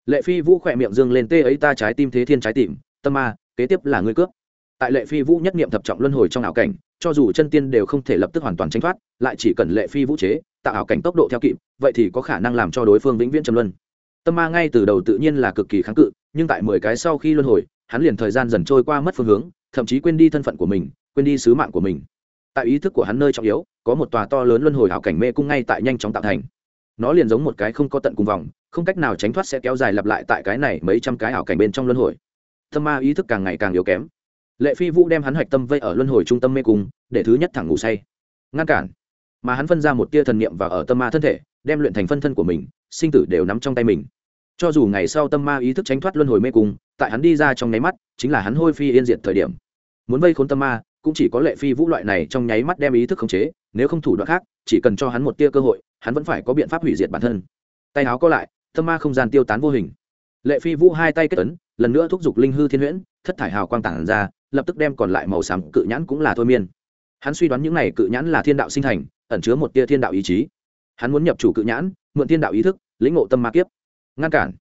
Lệ phi vũ khỏe miệng dương lên, tê ấy ta trái tim thế thiên trái tim, tâm ma, kế tiếp là ngươi cướp. Tại lệ phi vũ nhất nghiệm thập trọng luân hồi trong ảo cảnh, cho dù chân tiên đều không thể lập tức hoàn toàn tranh thoát, lại chỉ cần lệ phi vũ chế, tạo ảo cảnh tốc độ theo kịp, vậy thì có khả năng làm cho đối phương vĩnh viễn trầm luân. Tâm ma ngay từ đầu tự nhiên là cực kỳ kháng cự, nhưng tại mười cái sau khi luân hồi, hắn liền thời gian dần trôi qua mất phương hướng, thậm chí quên đi thân phận của mình, quên đi sứ mạng của mình. Tại ý thức của hắn nơi trọng yếu, có một tòa to lớn luân hồi ảo cảnh mê cung ngay tại nhanh chóng tạo thành nó liền giống một cái không có tận cùng vòng, không cách nào tránh thoát sẽ kéo dài lặp lại tại cái này mấy trăm cái ảo cảnh bên trong luân hồi. Tâm ma ý thức càng ngày càng yếu kém. Lệ phi vũ đem hắn hạch tâm vây ở luân hồi trung tâm mê cung, để thứ nhất thẳng ngủ say. Ngăn cản. Mà hắn phân ra một tia thần niệm và ở tâm ma thân thể, đem luyện thành phân thân của mình, sinh tử đều nắm trong tay mình. Cho dù ngày sau tâm ma ý thức tránh thoát luân hồi mê cung, tại hắn đi ra trong nháy mắt, chính là hắn hôi phi yên diệt thời điểm. Muốn vây khốn tâm ma cũng chỉ có lệ phi vũ loại này trong nháy mắt đem ý thức khống chế, nếu không thủ đoạn khác, chỉ cần cho hắn một tia cơ hội, hắn vẫn phải có biện pháp hủy diệt bản thân. Tay áo có lại tâm ma không gian tiêu tán vô hình. Lệ phi vũ hai tay kết ấn, lần nữa thúc giục linh hư thiên huyễn, thất thải hào quang tản ra, lập tức đem còn lại màu xám cự nhãn cũng là thôi miên. Hắn suy đoán những này cự nhãn là thiên đạo sinh thành, ẩn chứa một tia thiên đạo ý chí. Hắn muốn nhập chủ cự nhãn, mượn thiên đạo ý thức, lĩnh ngộ tâm ma kiếp. Ngăn cản.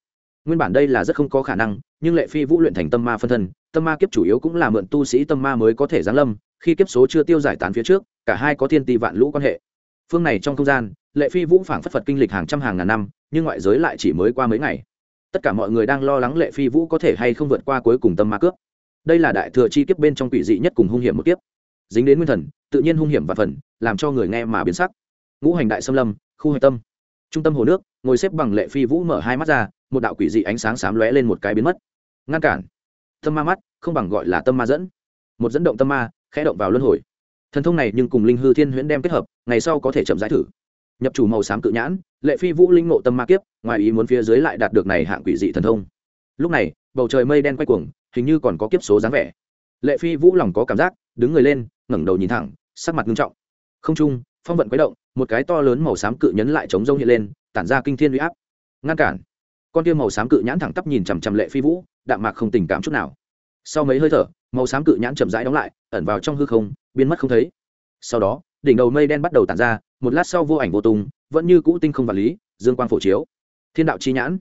Nguyên bản đây là rất không có khả năng, nhưng lệ phi vũ luyện thành tâm ma phân thân tâm ma kiếp chủ yếu cũng là mượn tu sĩ tâm ma mới có thể giáng lâm, khi kiếp số chưa tiêu giải tán phía trước, cả hai có thiên ti vạn lũ quan hệ. Phương này trong không gian, lệ phi vũ phảng phất phật kinh lịch hàng trăm hàng ngàn năm, nhưng ngoại giới lại chỉ mới qua mấy ngày. Tất cả mọi người đang lo lắng lệ phi vũ có thể hay không vượt qua cuối cùng tâm ma cướp. Đây là đại thừa chi kiếp bên trong quỷ dị nhất cùng hung hiểm một kiếp. Dính đến nguyên thần, tự nhiên hung hiểm và phần, làm cho người nghe mà biến sắc. Ngũ hành đại xâm lâm, khu hạch tâm. Trung tâm hồ nước, ngồi xếp bằng lệ phi vũ mở hai mắt ra, một đạo quỷ dị ánh sáng xám lóe lên một cái biến mất. Ngăn cản tâm ma mắt, không bằng gọi là tâm ma dẫn. Một dẫn động tâm ma, khẽ động vào luân hồi. Thần thông này nhưng cùng linh hư thiên huyễn đem kết hợp, ngày sau có thể chậm giải thử. Nhập chủ màu xám cự nhãn, lệ phi vũ linh ngộ tâm ma kiếp, ngoài ý muốn phía dưới lại đạt được này hạng quỷ dị thần thông. Lúc này, bầu trời mây đen quay cuồng, hình như còn có kiếp số dáng vẻ. Lệ phi vũ lòng có cảm giác, đứng người lên, ngẩng đầu nhìn thẳng, sắc mặt nghiêm trọng. Không trung, phong vận quấy động, một cái to lớn màu xám cự nhấn lại chống rông hiện lên, tản ra kinh thiên uy áp. Ngăn cản con kia màu xám cự nhãn thẳng tắp nhìn chằm chằm lệ phi vũ, đạm mạc không tình cảm chút nào. Sau mấy hơi thở, màu xám cự nhãn chậm rãi đóng lại, ẩn vào trong hư không, biến mất không thấy. Sau đó, đỉnh đầu mây đen bắt đầu tản ra, một lát sau vô ảnh vô tung, vẫn như cũ tinh không vật lý, dương quang phổ chiếu. Thiên đạo chi nhãn.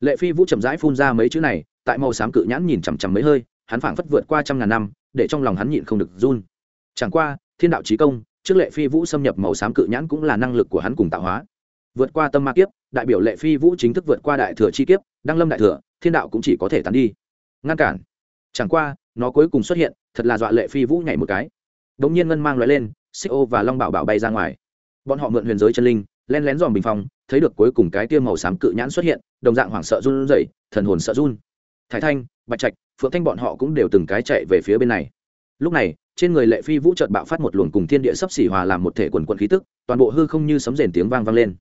Lệ phi vũ chậm rãi phun ra mấy chữ này, tại màu xám cự nhãn nhìn chằm chằm mấy hơi, hắn phảng phất vượt qua trăm ngàn năm, để trong lòng hắn nhịn không được run. Chẳng qua, thiên đạo trí công, trước lệ phi vũ xâm nhập màu xám cự nhãn cũng là năng lực của hắn cùng tạo hóa vượt qua tâm ma kiếp, đại biểu lệ phi vũ chính thức vượt qua đại thừa chi kiếp, đăng lâm đại thừa, thiên đạo cũng chỉ có thể tán đi. Ngăn cản. Chẳng qua, nó cuối cùng xuất hiện, thật là dọa lệ phi vũ nhảy một cái. Đ ỗ n g nhiên ngân mang loại lên, xích ô và long bảo bảo bay ra ngoài. Bọn họ mượn huyền giới chân linh, len lén dòm bình phong, thấy được cuối cùng cái tiêu màu xám cự nhãn xuất hiện, đồng dạng hoảng sợ run rẩy, thần hồn sợ run. Thái thanh, bạch trạch, phượng thanh bọn họ cũng đều từng cái chạy về phía bên này. Lúc này, trên người lệ phi vũ trợt bạo phát một luồng cùng thiên địa sấp xỉ hòa làm một thể quần quận khí tức, toàn bộ hư không như sấm rền tiếng vang vang lên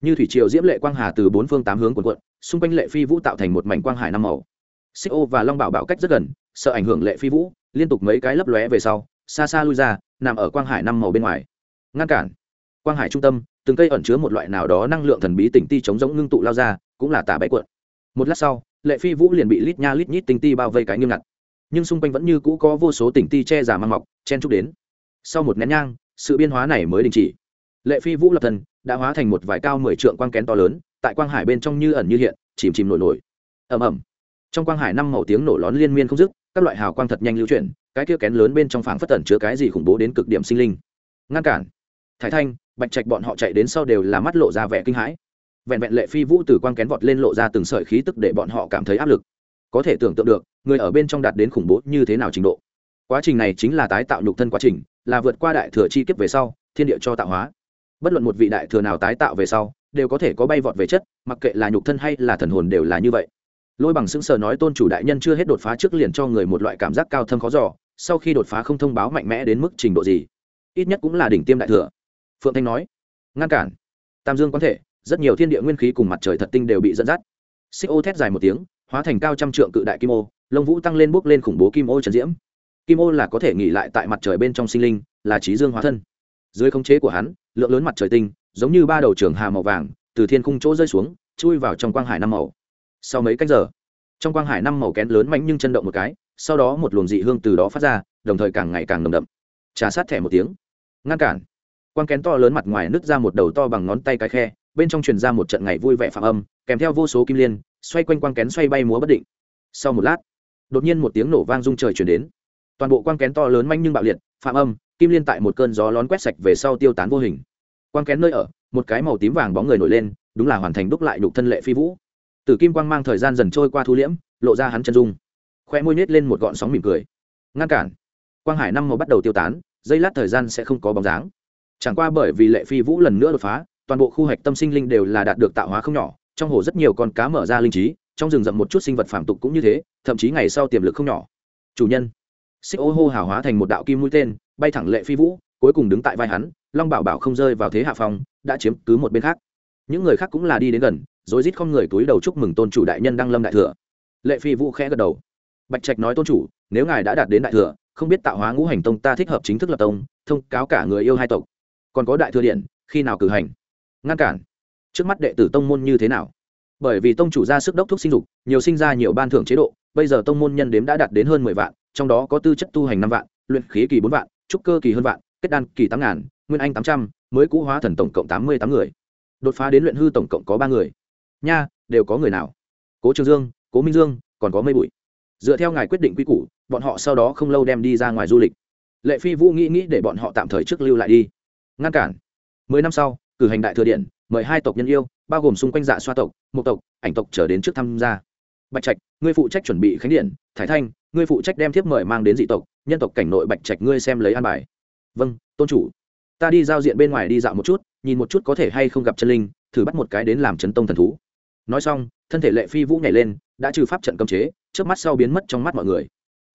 như thủy triều diễm lệ quang hà từ bốn phương tám hướng quần quận xung quanh lệ phi vũ tạo thành một mảnh quang hải năm màu. Xích ô và long bảo bảo cách rất gần, sợ ảnh hưởng lệ phi vũ, liên tục mấy cái lấp lóe về sau, xa xa lui ra, nằm ở quang hải năm màu bên ngoài. Ngăn cản. Quang hải trung tâm, từng cây ẩn chứa một loại nào đó năng lượng thần bí tỉnh ti chống giống ngưng tụ lao ra, cũng là tà bãi cuộn. Một lát sau, lệ phi vũ liền bị lít nha lít nhít tinh ti bao vây cái nghiêm ngặt. Nhưng xung quanh vẫn như cũ có vô số tỉnh ti che giả mang mọc, chen trúc đến. Sau một nén nhang, sự biên hóa này mới đình chỉ lệ phi vũ lập thần đã hóa thành một vải cao mười trượng quang kén to lớn, tại quang hải bên trong như ẩn như hiện, chìm chìm nổi nổi. Ầm ầm. Trong quang hải năm màu tiếng nổ lón liên miên không dứt, các loại hào quang thật nhanh lưu chuyển, cái kia kén lớn bên trong phảng phất tẩn chứa cái gì khủng bố đến cực điểm sinh linh. Ngăn cản. Thái thanh, bạch trạch bọn họ chạy đến sau đều là mắt lộ ra vẻ kinh hãi. Vẹn vẹn lệ phi vũ từ quang kén vọt lên lộ ra từng sợi khí tức để bọn họ cảm thấy áp lực. Có thể tưởng tượng được, người ở bên trong đạt đến khủng bố như thế nào trình độ. Quá trình này chính là tái tạo nhục thân quá trình, là vượt qua đại thừa chi kiếp về sau, thiên địa cho tạo hóa bất luận một vị đại thừa nào tái tạo về sau, đều có thể có bay vọt về chất, mặc kệ là nhục thân hay là thần hồn đều là như vậy. Lôi bằng sững sờ nói tôn chủ đại nhân chưa hết đột phá trước liền cho người một loại cảm giác cao thâm khó giỏ sau khi đột phá không thông báo mạnh mẽ đến mức trình độ gì, ít nhất cũng là đỉnh tiêm đại thừa. Phượng thanh nói, ngăn cản. Tam dương quan thể, rất nhiều thiên địa nguyên khí cùng mặt trời thật tinh đều bị dẫn dắt. Xích ô thét dài một tiếng, hóa thành cao trăm trượng cự đại kim ô, lông vũ tăng lên bước lên khủng bố kim ô trần diễm. Kim ô là có thể nghỉ lại tại mặt trời bên trong sinh linh, là trí dương hóa thân. Dưới khống chế của hắn lượng lớn mặt trời tinh, giống như ba đầu trường hà màu vàng, từ thiên khung chỗ rơi xuống, chui vào trong quang hải năm màu. Sau mấy cách giờ, trong quang hải năm màu kén lớn mạnh nhưng chân động một cái, sau đó một luồng dị hương từ đó phát ra, đồng thời càng ngày càng nồng đậm. Trà sát thẻ một tiếng, ngăn cản. Quang kén to lớn mặt ngoài nứt ra một đầu to bằng ngón tay cái khe, bên trong truyền ra một trận ngày vui vẻ phạm âm, kèm theo vô số kim liên, xoay quanh quang kén xoay bay múa bất định. Sau một lát, đột nhiên một tiếng nổ vang rung trời chuyển đến. Toàn bộ quang kén to lớn manh nhưng bạo liệt, phạm âm, kim liên tại một cơn gió lón quét sạch về sau tiêu tán vô hình quang kén nơi ở, một cái màu tím vàng bóng người nổi lên, đúng là hoàn thành đúc lại nhục thân lệ phi vũ. Tử kim quang mang thời gian dần trôi qua thu liễm, lộ ra hắn chân dung. Khoe môi nhét lên một gọn sóng mỉm cười. Ngăn cản. Quang hải năm màu bắt đầu tiêu tán, giây lát thời gian sẽ không có bóng dáng. Chẳng qua bởi vì lệ phi vũ lần nữa đột phá, toàn bộ khu hạch tâm sinh linh đều là đạt được tạo hóa không nhỏ, trong hồ rất nhiều con cá mở ra linh trí, trong rừng rậm một chút sinh vật phản tục cũng như thế, thậm chí ngày sau tiềm lực không nhỏ. Chủ nhân. Xích ô hô hào hóa thành một đạo kim mũi tên, bay thẳng lệ phi vũ cuối cùng đứng tại vai hắn long bảo bảo không rơi vào thế hạ phong, đã chiếm cứ một bên khác. Những người khác cũng là đi đến gần rối rít không người túi đầu chúc mừng tôn chủ đại nhân đăng lâm đại thừa. Lệ phi vũ khẽ gật đầu. Bạch trạch nói tôn chủ nếu ngài đã đạt đến đại thừa không biết tạo hóa ngũ hành tông ta thích hợp chính thức lập tông thông cáo cả người yêu hai tộc. Còn có đại thừa điện khi nào cử hành? Ngăn cản. Trước mắt đệ tử tông môn như thế nào? Bởi vì tông chủ ra sức đốc thuốc sinh dục nhiều sinh ra nhiều ban thưởng chế độ bây giờ tông môn nhân đếm đã đạt đến hơn mười vạn trong đó có tư chất tu hành năm vạn luyện khí kỳ bốn vạn trúc cơ kỳ hơn vạn kết đan kỳ tám ngàn, nguyên anh tám trăm, mới cũ hóa thần tổng cộng tám mươi tám người. Đột phá đến luyện hư tổng cộng có ba người. Nha, đều có người nào? Cố trường dương, cố minh dương, còn có mây bụi. Dựa theo ngài quyết định quy củ, bọn họ sau đó không lâu đem đi ra ngoài du lịch. Lệ phi vũ nghĩ nghĩ để bọn họ tạm thời trước lưu lại đi. Ngăn cản. Mười năm sau, cử hành đại thừa điện, mời hai tộc nhân yêu, bao gồm xung quanh dạ xoa tộc một tộc, ảnh tộc trở đến trước tham gia. Bạch trạch, ngươi phụ trách chuẩn bị khánh điện, Thái thanh, ngươi phụ trách đem thiếp mời mang đến dị tộc, nhân tộc cảnh nội bạch trạch, ngươi xem lấy an bài vâng tôn chủ. Ta đi giao diện bên ngoài đi dạo một chút, nhìn một chút có thể hay không gặp chân linh, thử bắt một cái đến làm chấn tông thần thú. Nói xong, thân thể lệ phi vũ nhảy lên, đã trừ pháp trận cấm chế trước mắt sau biến mất trong mắt mọi người.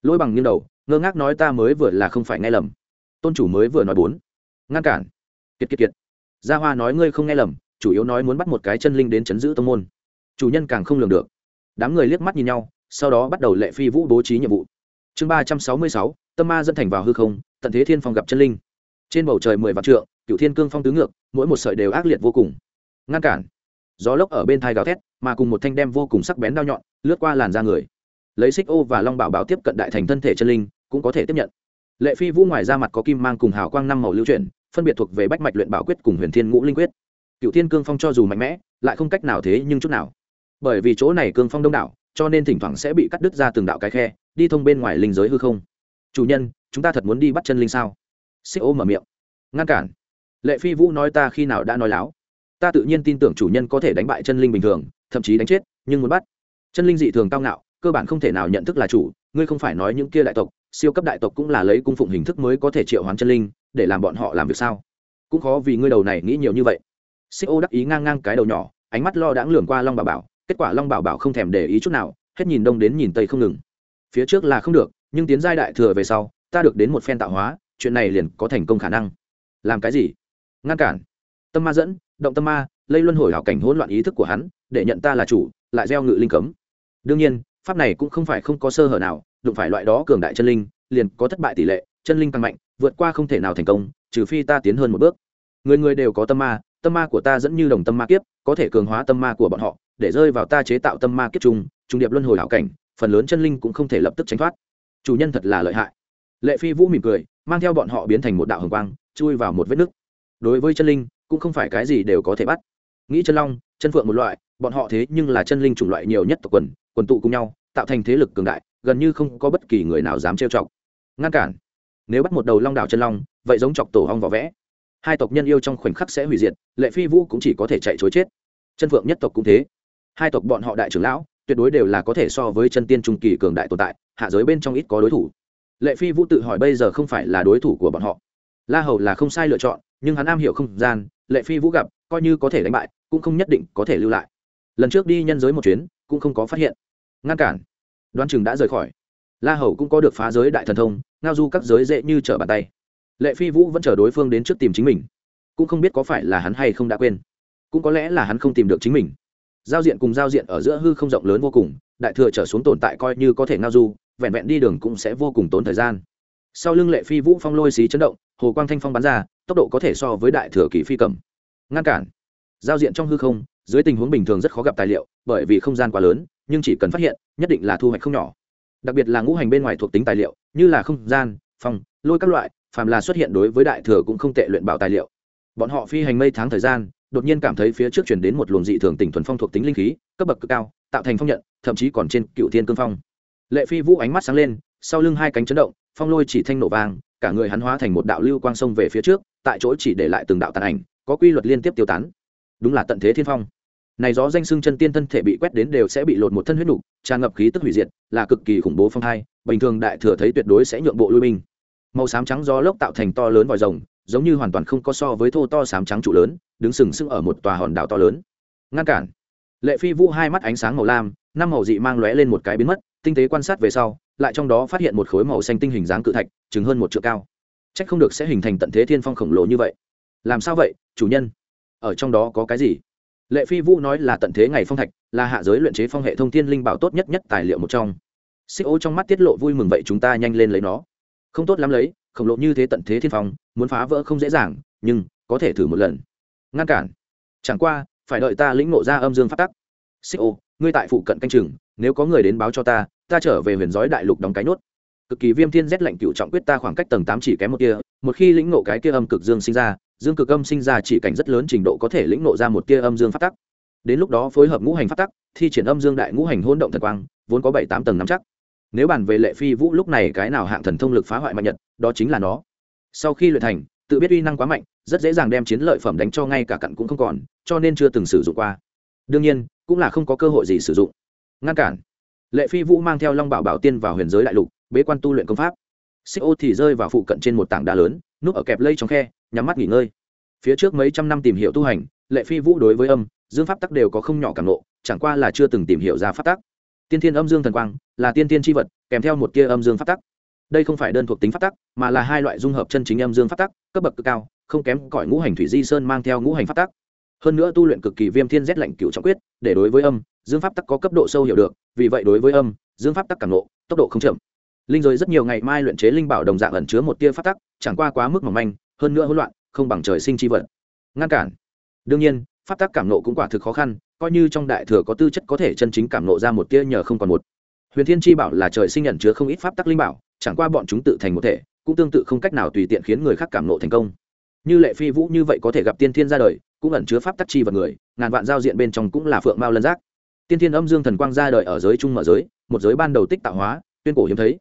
Lôi bằng nghiêng đầu, ngơ ngác nói ta mới vừa là không phải nghe lầm. Tôn chủ mới vừa nói bốn. Ngăn cản. Kiệt kiệt kiệt. Gia hoa nói ngươi không nghe lầm, chủ yếu nói muốn bắt một cái chân linh đến chấn giữ tông môn. Chủ nhân càng không lường được. Đám người liếc mắt nhìn nhau, sau đó bắt đầu lệ phi vũ bố trí nhiệm vụ. Chương ba trăm sáu mươi sáu, tâm ma dẫn thành vào hư không tận thế thiên phong gặp chân linh. Trên bầu trời mười vạn trượng cựu thiên cương phong tứ ngược, mỗi một sợi đều ác liệt vô cùng. Ngăn cản. Gió lốc ở bên thai gào thét, mà cùng một thanh đem vô cùng sắc bén đao nhọn, lướt qua làn da người. Lấy xích ô và long bảo bảo tiếp cận đại thành thân thể chân linh, cũng có thể tiếp nhận. Lệ phi vũ ngoài ra mặt có kim mang cùng hào quang năm màu lưu chuyển, phân biệt thuộc về bách mạch luyện bảo quyết cùng huyền thiên ngũ linh quyết. Cựu thiên cương phong cho dù mạnh mẽ, lại không cách nào thế nhưng chút nào. Bởi vì chỗ này cương phong đông đảo, cho nên thỉnh thoảng sẽ bị cắt đứt ra từng đạo cái khe, đi thông bên ngoài linh giới hư không chủ nhân, chúng ta thật muốn đi bắt chân linh sao? Xích ô mở miệng. Ngăn cản. Lệ phi vũ nói ta khi nào đã nói láo. Ta tự nhiên tin tưởng chủ nhân có thể đánh bại chân linh bình thường, thậm chí đánh chết, nhưng muốn bắt. Chân linh dị thường cao ngạo, cơ bản không thể nào nhận thức là chủ, ngươi không phải nói những kia đại tộc, siêu cấp đại tộc cũng là lấy cung phụng hình thức mới có thể triệu hoán chân linh, để làm bọn họ làm việc sao? Cũng khó vì ngươi đầu này nghĩ nhiều như vậy. Xích ô đắc ý ngang ngang cái đầu nhỏ, ánh mắt lo đãng lường qua long bảo bảo, kết quả long bảo bảo không thèm để ý chút nào, hết nhìn đông đến nhìn tây không ngừng. Phía trước là không được nhưng tiến giai đại thừa về sau, ta được đến một phen tạo hóa, chuyện này liền có thành công khả năng. Làm cái gì? Ngăn cản. Tâm ma dẫn, động tâm ma, lây luân hồi hảo cảnh hỗn loạn ý thức của hắn, để nhận ta là chủ, lại gieo ngự linh cấm. Đương nhiên, pháp này cũng không phải không có sơ hở nào, đụng phải loại đó cường đại chân linh, liền có thất bại tỷ lệ, chân linh càng mạnh, vượt qua không thể nào thành công, trừ phi ta tiến hơn một bước. Người người đều có tâm ma tâm ma của ta dẫn như đồng tâm ma kiếp, có thể cường hóa tâm ma của bọn họ, để rơi vào ta chế tạo tâm ma kiếp trùng trung điệp luân hồi hảo cảnh, phần lớn chân linh cũng không thể lập tức tránh thoát chủ nhân thật là lợi hại. Lệ phi vũ mỉm cười, mang theo bọn họ biến thành một đạo hồng quang, chui vào một vết nứt. Đối với chân linh, cũng không phải cái gì đều có thể bắt. Nghĩ chân long, chân phượng một loại, bọn họ thế nhưng là chân linh chủng loại nhiều nhất tộc quần quần tụ cùng nhau, tạo thành thế lực cường đại, gần như không có bất kỳ người nào dám trêu chọc. Ngăn cản. Nếu bắt một đầu long đảo chân long, vậy giống chọc tổ hong vỏ vẽ. Hai tộc nhân yêu trong khoảnh khắc sẽ hủy diệt, lệ phi vũ cũng chỉ có thể chạy chối chết. Chân phượng nhất tộc cũng thế. Hai tộc bọn họ đại trưởng lão tuyệt đối đều là có thể so với chân tiên trung kỳ cường đại tồn tại, hạ giới bên trong ít có đối thủ. Lệ phi vũ tự hỏi bây giờ không phải là đối thủ của bọn họ. La hầu là không sai lựa chọn, nhưng hắn am hiểu không gian, lệ phi vũ gặp, coi như có thể đánh bại, cũng không nhất định có thể lưu lại. Lần trước đi nhân giới một chuyến, cũng không có phát hiện. Ngăn cản. Đoan chừng đã rời khỏi. La hầu cũng có được phá giới đại thần thông, ngao du các giới dễ như trở bàn tay. Lệ phi vũ vẫn chờ đối phương đến trước tìm chính mình. Cũng không biết có phải là hắn hay không đã quên. Cũng có lẽ là hắn không tìm được chính mình giao diện cùng giao diện ở giữa hư không rộng lớn vô cùng, đại thừa trở xuống tồn tại coi như có thể ngao du, vẹn vẹn đi đường cũng sẽ vô cùng tốn thời gian. Sau lưng lệ phi vũ phong lôi xí chấn động, hồ quang thanh phong bắn ra, tốc độ có thể so với đại thừa kỳ phi cầm. Ngăn cản. Giao diện trong hư không, dưới tình huống bình thường rất khó gặp tài liệu, bởi vì không gian quá lớn, nhưng chỉ cần phát hiện, nhất định là thu hoạch không nhỏ. Đặc biệt là ngũ hành bên ngoài thuộc tính tài liệu, như là không gian phong lôi các loại, phàm là xuất hiện đối với đại thừa cũng không tệ luyện bảo tài liệu. Bọn họ phi hành mây tháng thời gian đột nhiên cảm thấy phía trước chuyển đến một luồng dị thường tỉnh thuần phong thuộc tính linh khí, cấp bậc cực cao, tạo thành phong nhận, thậm chí còn trên cựu thiên cương phong. Lệ phi vũ ánh mắt sáng lên, sau lưng hai cánh chấn động, phong lôi chỉ thanh nổ vang, cả người hắn hóa thành một đạo lưu quang sông về phía trước, tại chỗ chỉ để lại từng đạo tàn ảnh, có quy luật liên tiếp tiêu tán. Đúng là tận thế thiên phong. Này gió danh xưng chân tiên thân thể bị quét đến đều sẽ bị lột một thân huyết nục, tràn ngập khí tức hủy diệt, là cực kỳ khủng bố phong hai, bình thường đại thừa thấy tuyệt đối sẽ nhượng bộ lui binh. Màu xám trắng gió lốc tạo thành to lớn vòi rồng giống như hoàn toàn không có so với thô to sám trắng trụ lớn, đứng sừng sững ở một tòa hòn đảo to lớn. Ngăn cản. Lệ phi vũ hai mắt ánh sáng màu lam, năm màu dị mang lóe lên một cái biến mất, tinh tế quan sát về sau, lại trong đó phát hiện một khối màu xanh tinh hình dáng cự thạch chứng hơn một triệu cao. C không được sẽ hình thành tận thế thiên phong khổng lồ như vậy. Làm sao vậy, chủ nhân? Ở trong đó có cái gì? Lệ phi vũ nói là tận thế ngày phong thạch, là hạ giới luyện chế phong hệ thông thiên linh bảo tốt nhất nhất tài liệu một trong. Xích ô trong mắt tiết lộ vui mừng vậy chúng ta nhanh lên lấy nó. Không tốt lắm lấy khổng lồ như thế tận thế thiên phong, muốn phá vỡ không dễ dàng, nhưng có thể thử một lần. Ngăn cản. Chẳng qua, phải đợi ta lĩnh nộ ra âm dương phát tắc. Xích ô, ngươi tại phụ cận canh chừng, nếu có người đến báo cho ta ta trở về huyền giói đại lục đóng cái nốt. Cực kỳ viêm thiên rét lạnh cựu trọng quyết ta khoảng cách tầng tám chỉ kém một kia một khi lĩnh nộ cái kia âm cực dương sinh ra, dương cực âm sinh ra chỉ cảnh rất lớn trình độ có thể lĩnh nộ ra một kia âm dương phát tắc. Đến lúc đó phối hợp ngũ hành phát tắc, thi triển âm dương đại ngũ hành hôn động thần quang, vốn có bảy tám tầng nắm chắc. Nếu bàn về lệ phi vũ lúc này cái nào hạng thần thông lực phá hoại mạnh nhật đó chính là nó. Sau khi luyện thành, tự biết uy năng quá mạnh, rất dễ dàng đem chiến lợi phẩm đánh cho ngay cả cặn cũng không còn, cho nên chưa từng sử dụng qua. Đương nhiên, cũng là không có cơ hội gì sử dụng. Ngăn cản. Lệ phi vũ mang theo long bảo bảo tiên vào huyền giới đại lục, bế quan tu luyện công pháp. Xích ô thì rơi vào phụ cận trên một tảng đá lớn, núp ở kẹp lây trong khe, nhắm mắt nghỉ ngơi. Phía trước mấy trăm năm tìm hiểu tu hành, lệ phi vũ đối với âm, dương pháp tắc đều có không nhỏ cảm nộ chẳng qua là chưa từng tìm hiểu ra pháp tắc. Tiên thiên âm dương thần quang là tiên thiên tri vật, kèm theo một kia âm dương pháp tắc đây không phải đơn thuộc tính phát tắc, mà là hai loại dung hợp chân chính âm dương phát tắc, cấp bậc cực cao, không kém cỏi ngũ hành thủy di sơn mang theo ngũ hành phát tắc. Hơn nữa tu luyện cực kỳ viêm thiên rét lạnh cựu trọng quyết, để đối với âm, dương pháp tắc có cấp độ sâu hiểu được, vì vậy đối với âm, dương pháp tắc cảm nộ tốc độ không chậm. Linh giới rất nhiều ngày mai luyện chế linh bảo đồng dạng ẩn chứa một tia pháp tắc, chẳng qua quá mức mỏng manh, hơn nữa hỗn loạn, không bằng trời sinh chi vật. Ngăn cản. Đương nhiên, pháp tắc cảm nộ cũng quả thực khó khăn, coi như trong đại thừa có tư chất có thể chân chính cảm nộ ra một tia nhờ không còn một. Huyền thiên chi bảo là trời sinh ẩn chứa không ít pháp tắc linh bảo chẳng qua bọn chúng tự thành một thể cũng tương tự không cách nào tùy tiện khiến người khác cảm nộ thành công. Như lệ phi vũ như vậy có thể gặp tiên thiên ra đời cũng ẩn chứa pháp tắc chi vật người ngàn vạn giao diện bên trong cũng là phượng mao lân giác. Tiên thiên âm dương thần quang ra đời ở giới trung mở giới một giới ban đầu tích tạo hóa tuyên cổ hiếm thấy.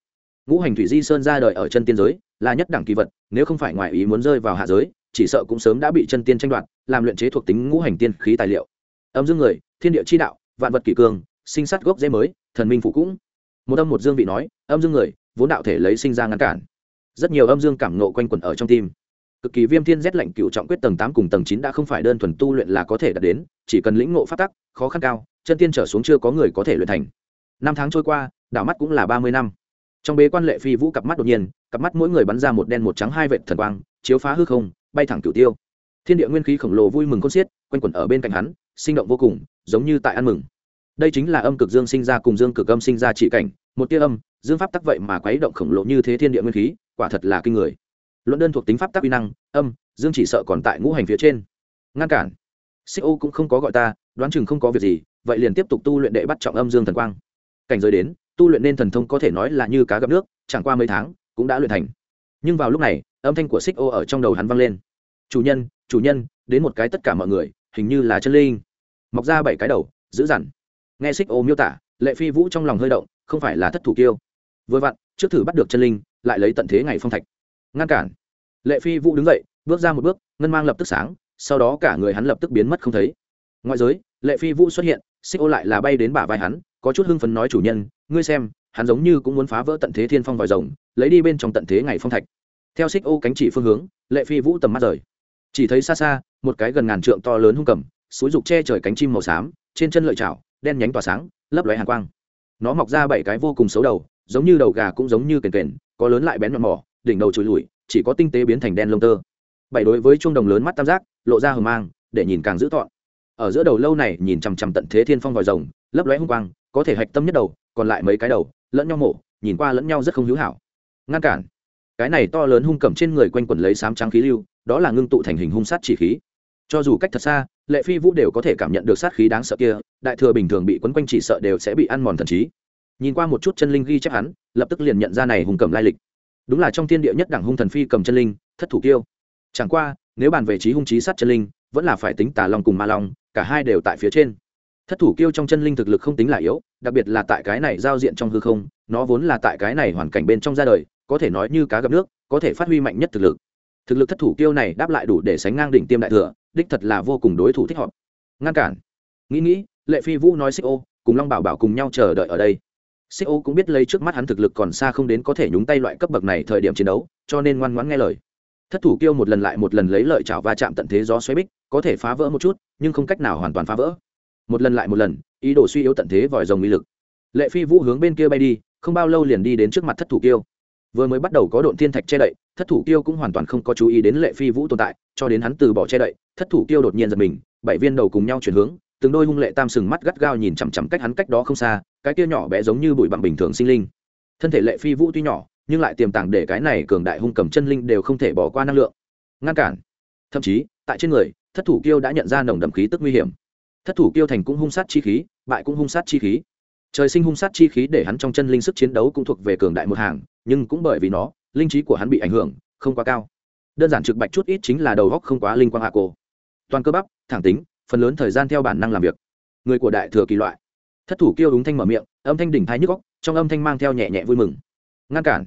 Ngũ hành thủy di sơn ra đời ở chân tiên giới là nhất đẳng kỳ vật nếu không phải ngoại ý muốn rơi vào hạ giới chỉ sợ cũng sớm đã bị chân tiên tranh đoạt làm luyện chế thuộc tính ngũ hành tiên khí tài liệu. Âm dương người thiên địa chi đạo vạn vật kỷ cường, sinh sát gốc dễ mới thần minh phụ cũng. Một âm một dương vị nói âm dương người vốn đạo thể lấy sinh ra ngăn cản. Rất nhiều âm dương cảm nộ quanh quẩn ở trong tim. Cực kỳ viêm thiên rét lạnh cựu trọng quyết tầng tám cùng tầng chín đã không phải đơn thuần tu luyện là có thể đạt đến, chỉ cần lĩnh ngộ phát tắc, khó khăn cao, chân tiên trở xuống chưa có người có thể luyện thành. Năm tháng trôi qua, đảo mắt cũng là ba mươi năm. Trong bế quan lệ phi vũ cặp mắt đột nhiên, cặp mắt mỗi người bắn ra một đen một trắng hai vệt thần quang, chiếu phá hư không, bay thẳng cửu tiêu. Thiên địa nguyên khí khổng lồ vui mừng con xiết, quanh quẩn ở bên cạnh hắn, sinh động vô cùng, giống như tại ăn mừng. Đây chính là âm cực dương sinh ra cùng dương cực âm sinh ra trị cảnh một tia âm, dương pháp tắc vậy mà quấy động khổng lồ như thế thiên địa nguyên khí, quả thật là kinh người. Luận đơn thuộc tính pháp tắc uy năng, âm, dương chỉ sợ còn tại ngũ hành phía trên. Ngăn cản. Xích ô cũng không có gọi ta, đoán chừng không có việc gì, vậy liền tiếp tục tu luyện đệ bắt trọng âm dương thần quang. Cảnh giới đến, tu luyện nên thần thông có thể nói là như cá gặp nước, chẳng qua mấy tháng, cũng đã luyện thành. Nhưng vào lúc này, âm thanh của xích ô ở trong đầu hắn vang lên. Chủ nhân chủ nhân, đến một cái tất cả mọi người, hình như là chân linh. Mọc ra bảy cái đầu giữ dằn. Nghe xích ô miêu tả, lệ phi vũ trong lòng hơi động không phải là thất thủ kiêu. Vừa vặn, trước thử bắt được chân linh, lại lấy tận thế ngày phong thạch. Ngăn cản. Lệ phi vũ đứng dậy, bước ra một bước, ngân mang lập tức sáng, sau đó cả người hắn lập tức biến mất không thấy. Ngoại giới, lệ phi vũ xuất hiện, xích ô lại là bay đến bả vai hắn, có chút hưng phấn nói chủ nhân, ngươi xem, hắn giống như cũng muốn phá vỡ tận thế thiên phong vòi rồng, lấy đi bên trong tận thế ngày phong thạch. Theo xích ô cánh chỉ phương hướng, lệ phi vũ tầm mắt rời. Chỉ thấy xa xa, một cái gần ngàn trượng to lớn hung cầm suối rục che trời cánh chim màu xám, trên chân lợi chảo, đen nhánh tỏa sáng, lấp lóe hàn quang nó mọc ra bảy cái vô cùng xấu đầu, giống như đầu gà cũng giống như kền kền, có lớn lại bén nhọn mỏ, đỉnh đầu trùi lùi, chỉ có tinh tế biến thành đen lông tơ. Bảy đối với chuông đồng lớn mắt tam giác, lộ ra hờ mang, để nhìn càng dữ tọn ở giữa đầu lâu này nhìn chằm chằm tận thế thiên phong vòi rồng, lấp lóe hung quang, có thể hạch tâm nhất đầu, còn lại mấy cái đầu, lẫn nhau mổ, nhìn qua lẫn nhau rất không hữu hảo. Ngăn cản. Cái này to lớn hung cầm trên người quanh quẩn lấy sám trắng khí lưu, đó là ngưng tụ thành hình hung sát chỉ khí. Cho dù cách thật xa lệ phi vũ đều có thể cảm nhận được sát khí đáng sợ kia, đại thừa bình thường bị quấn quanh chỉ sợ đều sẽ bị ăn mòn thần trí. Nhìn qua một chút chân linh ghi chép hắn, lập tức liền nhận ra này hùng cầm lai lịch. Đúng là trong thiên địa nhất đẳng hung thần phi cầm chân linh, thất thủ tiêu. chẳng qua, nếu bàn về trí hung trí sát chân linh, vẫn là phải tính tà long cùng ma long, cả hai đều tại phía trên. Thất thủ kiêu trong chân linh thực lực không tính là yếu, đặc biệt là tại cái này giao diện trong hư không, nó vốn là tại cái này hoàn cảnh bên trong ra đời, có thể nói như cá gặp nước, có thể phát huy mạnh nhất thực lực. Thực lực thất thủ kiêu này đáp lại đủ để sánh ngang đỉnh tiêm đại thừa đích thật là vô cùng đối thủ thích hợp. Ngăn cản. Nghĩ nghĩ, lệ phi vũ nói xích ô, cùng long bảo bảo cùng nhau chờ đợi ở đây. Xích ô cũng biết lấy trước mắt hắn thực lực còn xa không đến có thể nhúng tay loại cấp bậc này thời điểm chiến đấu, cho nên ngoan ngoãn nghe lời. Thất thủ kêu một lần lại một lần lấy lợi chảo va chạm tận thế gió xoáy bích, có thể phá vỡ một chút, nhưng không cách nào hoàn toàn phá vỡ. Một lần lại một lần, ý đồ suy yếu tận thế vòi rồng uy lực. Lệ phi vũ hướng bên kia bay đi, không bao lâu liền đi đến trước mặt thất thủ kiêu vừa mới bắt đầu có độn thiên thạch che đậy, thất thủ kiêu cũng hoàn toàn không có chú ý đến lệ phi vũ tồn tại, cho đến hắn từ bỏ che đậy thất thủ kiêu đột nhiên giật mình, bảy viên đầu cùng nhau chuyển hướng, từng đôi hung lệ tam sừng mắt gắt gao nhìn chằm chằm cách hắn cách đó không xa, cái kia nhỏ bé giống như bụi bặm bình thường sinh linh. Thân thể lệ phi vũ tuy nhỏ, nhưng lại tiềm tàng để cái này cường đại hung cầm chân linh đều không thể bỏ qua năng lượng. Ngăn cản. Thậm chí, tại trên người, thất thủ kiêu đã nhận ra nồng đậm khí tức nguy hiểm. Thất thủ kiêu thành cũng hung sát chi khí, bại cũng hung sát chi khí. Trời sinh hung sát chi khí để hắn trong chân linh sức chiến đấu cũng thuộc về cường đại một hàng, nhưng cũng bởi vì nó, linh trí của hắn bị ảnh hưởng, không quá cao. Đơn giản trực bạch chút ít chính là đầu góc không quá linh quang hạ cổ toàn cơ bắp, thẳng tính, phần lớn thời gian theo bản năng làm việc. Người của đại thừa kỳ loại. Thất thủ kêu đúng thanh mở miệng, âm thanh đỉnh thái nhức góc trong âm thanh mang theo nhẹ nhẹ vui mừng. Ngăn cản.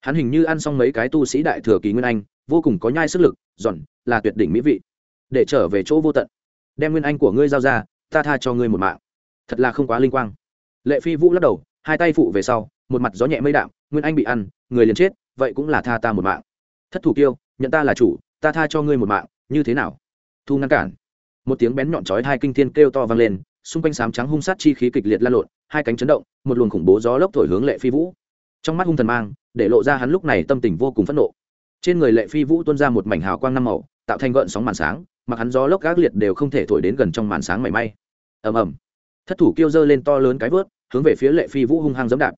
Hắn hình như ăn xong mấy cái tu sĩ đại thừa kỳ nguyên anh, vô cùng có nhai sức lực, giòn, là tuyệt đỉnh mỹ vị. Để trở về chỗ vô tận. Đem nguyên anh của ngươi giao ra, ta tha cho ngươi một mạng. Thật là không quá linh quang. Lệ phi vũ lắc đầu, hai tay phụ về sau, một mặt gió nhẹ mây đạm, nguyên anh bị ăn, người liền chết, vậy cũng là tha ta một mạng. Thất thủ kiêu nhận ta là chủ, ta tha cho ngươi một mạng, như thế nào? Thu ngăn cản. Một tiếng bén nhọn chói hai kinh thiên kêu to vang lên, xung quanh sám trắng hung sát chi khí kịch liệt lan lộn, hai cánh chấn động, một luồng khủng bố gió lốc thổi hướng lệ phi vũ. Trong mắt hung thần mang, để lộ ra hắn lúc này tâm tình vô cùng phẫn nộ. Trên người lệ phi vũ tuôn ra một mảnh hào quang năm màu, tạo thành gợn sóng màn sáng, mặc hắn gió lốc gác liệt đều không thể thổi đến gần trong màn sáng mảy may. Ầm ầm. Thất thủ kêu dơ lên to lớn cái vớt, hướng về phía lệ phi vũ hung hăng dẫm đạp.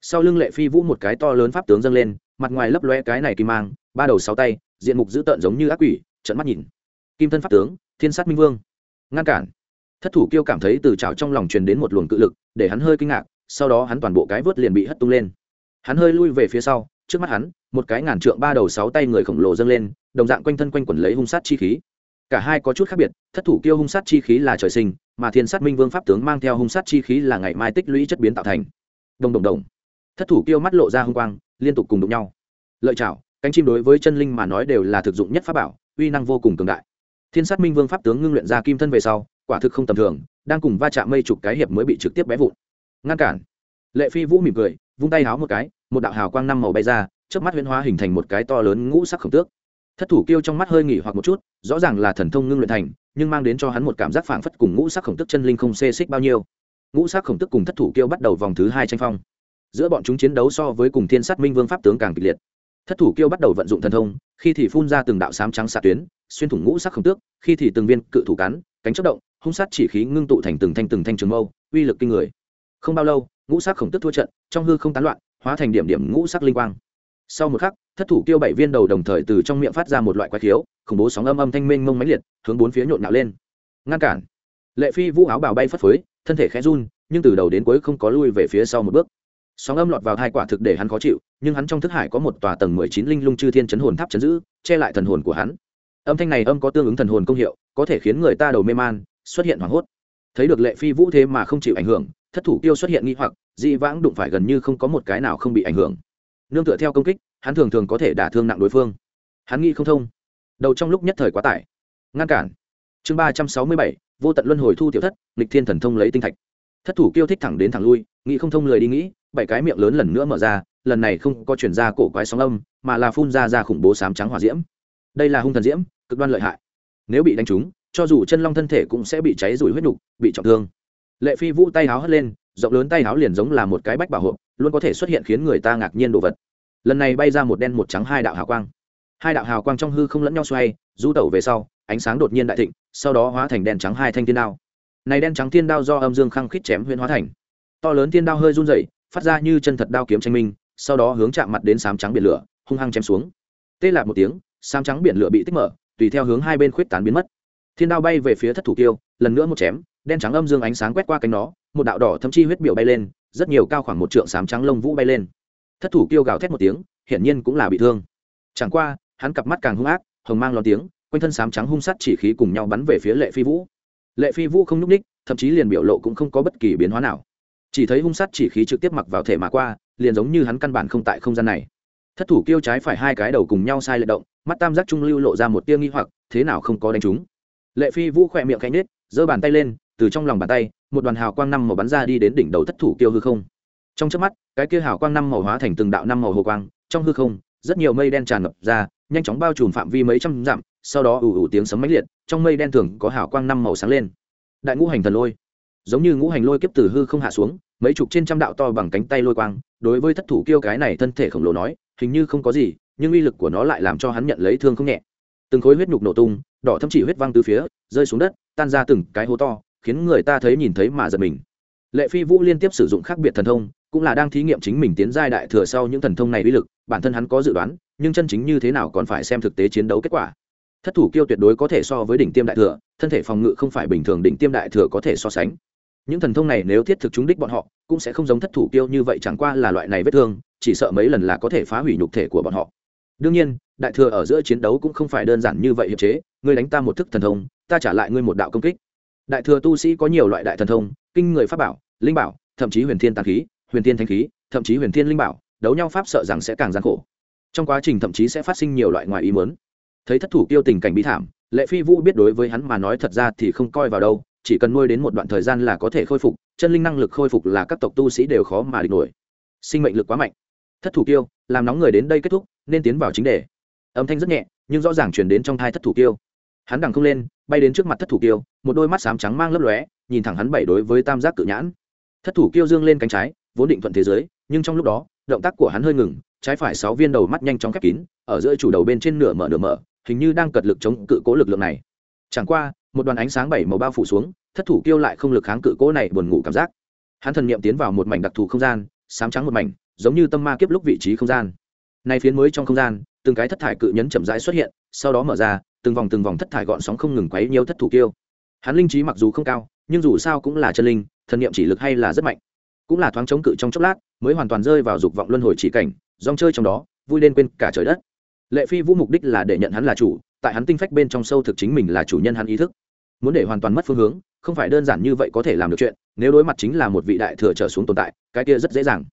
Sau lưng lệ phi vũ một cái to lớn pháp tướng dâng lên, mặt ngoài lấp loe cái này kim mang, ba đầu sáu tay, diện mục dữ tợn giống như ác quỷ trận mắt nhìn kim thân pháp tướng, thiên sát minh vương. Ngăn cản. Thất thủ kiêu cảm thấy từ trào trong lòng truyền đến một luồng cự lực, để hắn hơi kinh ngạc, sau đó hắn toàn bộ cái vớt liền bị hất tung lên. Hắn hơi lui về phía sau, trước mắt hắn, một cái ngàn trượng ba đầu sáu tay người khổng lồ dâng lên, đồng dạng quanh thân quanh quẩn lấy hung sát chi khí. Cả hai có chút khác biệt, thất thủ kiêu hung sát chi khí là trời sinh, mà thiên sát minh vương pháp tướng mang theo hung sát chi khí là ngày mai tích lũy chất biến tạo thành. Đồng đồng đồng. Thất thủ kiêu mắt lộ ra hung quang, liên tục cùng đụng nhau. Lợi chảo cánh chim đối với chân linh mà nói đều là thực dụng nhất pháp bảo, uy năng vô cùng cường đại thiên sát minh vương pháp tướng ngưng luyện ra kim thân về sau, quả thực không tầm thường, đang cùng va chạm mây chục cái hiệp mới bị trực tiếp bé vụn. Ngăn cản. Lệ phi vũ mỉm cười, vung tay háo một cái, một đạo hào quang năm màu bay ra trước mắt huyễn hóa hình thành một cái to lớn ngũ sắc khổng tước. Thất thủ kêu trong mắt hơi nghỉ hoặc một chút, rõ ràng là thần thông ngưng luyện thành, nhưng mang đến cho hắn một cảm giác phảng phất cùng ngũ sắc khổng tức chân linh không xê xích bao nhiêu. Ngũ sắc khổng tức cùng thất thủ kêu bắt đầu vòng thứ hai tranh phong. Giữa bọn chúng chiến đấu so với cùng thiên sát minh vương pháp tướng càng kịch liệt thất thủ kiêu bắt đầu vận dụng thần thông, khi thì phun ra từng đạo sám trắng xạ tuyến, xuyên thủng ngũ sắc khổng tước, khi thì từng viên cự thủ cắn cánh chất động, hung sát chỉ khí ngưng tụ thành từng thanh từng thanh trường mâu, uy lực kinh người. Không bao lâu, ngũ sắc khổng tức thua trận, trong hư không tán loạn, hóa thành điểm điểm ngũ sắc linh quang. Sau một khắc, thất thủ kêu bảy viên đầu đồng thời từ trong miệng phát ra một loại quái khiếu, khủng bố sóng âm âm thanh mênh mông máy liệt, hướng bốn phía nhộn nạo lên. Ngăn cản. Lệ phi vũ áo bào bay phất phới, thân thể khẽ run, nhưng từ đầu đến cuối không có lui về phía sau một bước sóng âm lọt vào hai quả thực để hắn khó chịu, nhưng hắn trong thức hải có một tòa tầng mười chín linh lung chư thiên chấn hồn tháp chấn giữ, che lại thần hồn của hắn. Âm thanh này âm có tương ứng thần hồn công hiệu, có thể khiến người ta đầu mê man, xuất hiện hoảng hốt. Thấy được lệ phi vũ thế mà không chịu ảnh hưởng, thất thủ tiêu xuất hiện nghi hoặc, dị vãng đụng phải gần như không có một cái nào không bị ảnh hưởng. Nương tựa theo công kích, hắn thường thường có thể đả thương nặng đối phương. Hắn nghĩ không thông. Đầu trong lúc nhất thời quá tải. Ngăn cản. Chương ba trăm sáu mươi bảy, vô tận luân hồi thu tiểu thất lịch thiên thần thông lấy tinh thạch. Thất thủ kiêu thích thẳng đến thẳng lui, nghĩ không thông lời đi nghĩ bảy cái miệng lớn lần nữa mở ra, lần này không có chuyển ra cổ quái sóng âm, mà là phun ra ra khủng bố sám trắng hỏa diễm. Đây là hung thần diễm, cực đoan lợi hại. Nếu bị đánh trúng, cho dù chân long thân thể cũng sẽ bị cháy rủi huyết nhục bị trọng thương. Lệ phi vũ tay háo hất lên, rộng lớn tay háo liền giống là một cái bách bảo hộ, luôn có thể xuất hiện khiến người ta ngạc nhiên đồ vật. Lần này bay ra một đen một trắng hai đạo hào quang. Hai đạo hào quang trong hư không lẫn nhau xoay, du tẩu về sau, ánh sáng đột nhiên đại thịnh, sau đó hóa thành đen trắng hai thanh thiên đao. Này đen trắng thiên đao do âm dương khăng khít chém huyễn hóa thành. To lớn thiên đao hơi run rẩy phát ra như chân thật đao kiếm tranh minh sau đó hướng chạm mặt đến sám trắng biển lửa hung hăng chém xuống. Tê lạc một tiếng sám trắng biển lửa bị tích mở tùy theo hướng hai bên khuyết tán biến mất. Thiên đao bay về phía thất thủ tiêu, lần nữa một chém đen trắng âm dương ánh sáng quét qua cánh nó một đạo đỏ thâm chi huyết biểu bay lên rất nhiều cao khoảng một trượng sám trắng lông vũ bay lên. Thất thủ tiêu gào thét một tiếng hiển nhiên cũng là bị thương. Chẳng qua hắn cặp mắt càng hung ác hồng mang lon tiếng quanh thân sám trắng hung sắt chỉ khí cùng nhau bắn về phía lệ phi vũ. Lệ phi vũ không nhúc ních thậm chí liền biểu lộ cũng không có bất kỳ biến hóa nào chỉ thấy hung sắt chỉ khí trực tiếp mặc vào thể mà qua, liền giống như hắn căn bản không tại không gian này. Thất thủ kêu trái phải hai cái đầu cùng nhau sai lệ động, mắt tam giác trung lưu lộ ra một tia nghi hoặc, thế nào không có đánh chúng lệ phi vũ khỏe miệng cánh nết giơ bàn tay lên, từ trong lòng bàn tay, một đoàn hào quang năm màu bắn ra đi đến đỉnh đầu thất thủ kêu hư không. Trong trước mắt, cái kia hào quang năm màu hóa thành từng đạo năm màu hồ quang, trong hư không, rất nhiều mây đen tràn ngập ra, nhanh chóng bao trùm phạm vi mấy trăm dặm, sau đó ủ ủ tiếng sấm mãnh liệt, trong mây đen thường có hào quang năm màu sáng lên. Đại ngũ hành thần lôi giống như ngũ hành lôi kiếp từ hư không hạ xuống, mấy chục trên trăm đạo to bằng cánh tay lôi quang, đối với thất thủ kiêu cái này thân thể khổng lồ nói, hình như không có gì, nhưng uy lực của nó lại làm cho hắn nhận lấy thương không nhẹ. Từng khối huyết nhục nổ tung, đỏ thâm chỉ huyết văng từ phía, rơi xuống đất, tan ra từng cái hố to, khiến người ta thấy nhìn thấy mà giật mình. Lệ phi vũ liên tiếp sử dụng khác biệt thần thông, cũng là đang thí nghiệm chính mình tiến giai đại thừa sau những thần thông này uy lực, bản thân hắn có dự đoán, nhưng chân chính như thế nào còn phải xem thực tế chiến đấu kết quả. Thất thủ kiêu tuyệt đối có thể so với đỉnh tiêm đại thừa, thân thể phòng ngự không phải bình thường đỉnh tiêm đại thừa có thể so sánh những thần thông này nếu thiết thực chúng đích bọn họ, cũng sẽ không giống thất thủ kiêu như vậy chẳng qua là loại này vết thương, chỉ sợ mấy lần là có thể phá hủy nhục thể của bọn họ. Đương nhiên, đại thừa ở giữa chiến đấu cũng không phải đơn giản như vậy hiệp chế, ngươi đánh ta một thức thần thông, ta trả lại ngươi một đạo công kích. Đại thừa tu sĩ có nhiều loại đại thần thông, kinh người pháp bảo, linh bảo, thậm chí huyền thiên tàn khí, huyền thiên thanh khí, thậm chí huyền thiên linh bảo, đấu nhau pháp sợ rằng sẽ càng gian khổ. Trong quá trình thậm chí sẽ phát sinh nhiều loại ngoài ý muốn. Thấy thất thủ tiêu tình cảnh bi thảm, lệ phi vũ biết đối với hắn mà nói thật ra thì không coi vào đâu chỉ cần nuôi đến một đoạn thời gian là có thể khôi phục, chân linh năng lực khôi phục là các tộc tu sĩ đều khó mà địch nổi. Sinh mệnh lực quá mạnh. Thất thủ kiêu, làm nóng người đến đây kết thúc, nên tiến vào chính đề. Âm thanh rất nhẹ, nhưng rõ ràng chuyển đến trong thai thất thủ kiêu. Hắn đằng không lên, bay đến trước mặt thất thủ kiêu, một đôi mắt xám trắng mang lấp lóe, nhìn thẳng hắn bảy đối với tam giác cự nhãn. Thất thủ kiêu dương lên cánh trái, vốn định thuận thế giới, nhưng trong lúc đó, động tác của hắn hơi ngừng, trái phải sáu viên đầu mắt nhanh chóng khép kín, ở giữa chủ đầu bên trên nửa mở nửa mở, hình như đang cật lực chống cự cố lực lượng này. Chẳng qua một đoàn ánh sáng bảy màu bao phủ xuống, thất thủ kiêu lại không lực kháng cự cố này buồn ngủ cảm giác. Hắn thần niệm tiến vào một mảnh đặc thù không gian, sám trắng một mảnh, giống như tâm ma kiếp lúc vị trí không gian. Nay phiến mới trong không gian, từng cái thất thải cự nhấn chậm rãi xuất hiện, sau đó mở ra, từng vòng từng vòng thất thải gọn sóng không ngừng quấy nhiều thất thủ kiêu hắn linh trí mặc dù không cao, nhưng dù sao cũng là chân linh, thần niệm chỉ lực hay là rất mạnh. Cũng là thoáng chống cự trong chốc lát, mới hoàn toàn rơi vào dục vọng luân hồi chỉ cảnh dòng chơi trong đó, vui lên quên cả trời đất. Lệ phi vũ mục đích là để nhận hắn là chủ, tại hắn tinh phách bên trong sâu thực chính mình là chủ nhân hắn ý thức muốn để hoàn toàn mất phương hướng, không phải đơn giản như vậy có thể làm được chuyện, nếu đối mặt chính là một vị đại thừa trở xuống tồn tại, cái kia rất dễ dàng.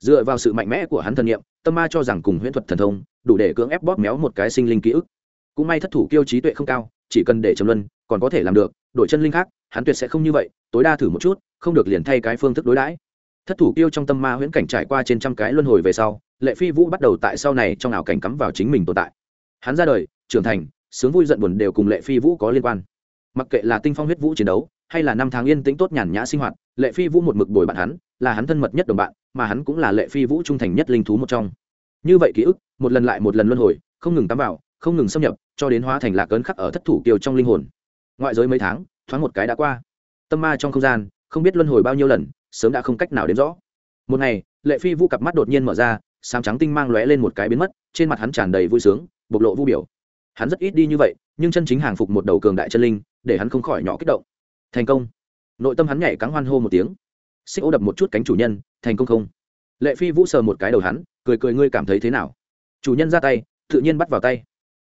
Dựa vào sự mạnh mẽ của hắn thần nghiệm tâm ma cho rằng cùng huyễn thuật thần thông, đủ để cưỡng ép bóp méo một cái sinh linh ký ức. Cũng may thất thủ kiêu trí tuệ không cao, chỉ cần để trầm luân, còn có thể làm được, đổi chân linh khác, hắn tuyệt sẽ không như vậy, tối đa thử một chút, không được liền thay cái phương thức đối đãi. Thất thủ kiêu trong tâm ma huyễn cảnh trải qua trên trăm cái luân hồi về sau, lệ phi vũ bắt đầu tại sau này trong ảo cảnh cắm vào chính mình tồn tại. Hắn ra đời, trưởng thành, sướng vui giận buồn đều cùng lệ phi vũ có liên quan mặc kệ là tinh phong huyết vũ chiến đấu, hay là năm tháng yên tĩnh tốt nhàn nhã sinh hoạt, lệ phi vũ một mực bồi bạn hắn, là hắn thân mật nhất đồng bạn, mà hắn cũng là lệ phi vũ trung thành nhất linh thú một trong. Như vậy ký ức, một lần lại một lần luân hồi, không ngừng tắm vào, không ngừng xâm nhập, cho đến hóa thành lạc ấn khắc ở thất thủ kiều trong linh hồn. Ngoại giới mấy tháng, thoáng một cái đã qua. Tâm ma trong không gian, không biết luân hồi bao nhiêu lần, sớm đã không cách nào đến rõ. Một ngày, lệ phi vũ cặp mắt đột nhiên mở ra, sáng trắng tinh mang lóe lên một cái biến mất, trên mặt hắn tràn đầy vui sướng, bộc lộ vu biểu. Hắn rất ít đi như vậy, nhưng chân chính hàng phục một đầu cường đại chân linh để hắn không khỏi nhỏ kích động. Thành công. Nội tâm hắn nhảy cắn hoan hô một tiếng. Xích ô đập một chút cánh chủ nhân, thành công không? Lệ phi vũ sờ một cái đầu hắn, cười cười ngươi cảm thấy thế nào? Chủ nhân ra tay, tự nhiên bắt vào tay.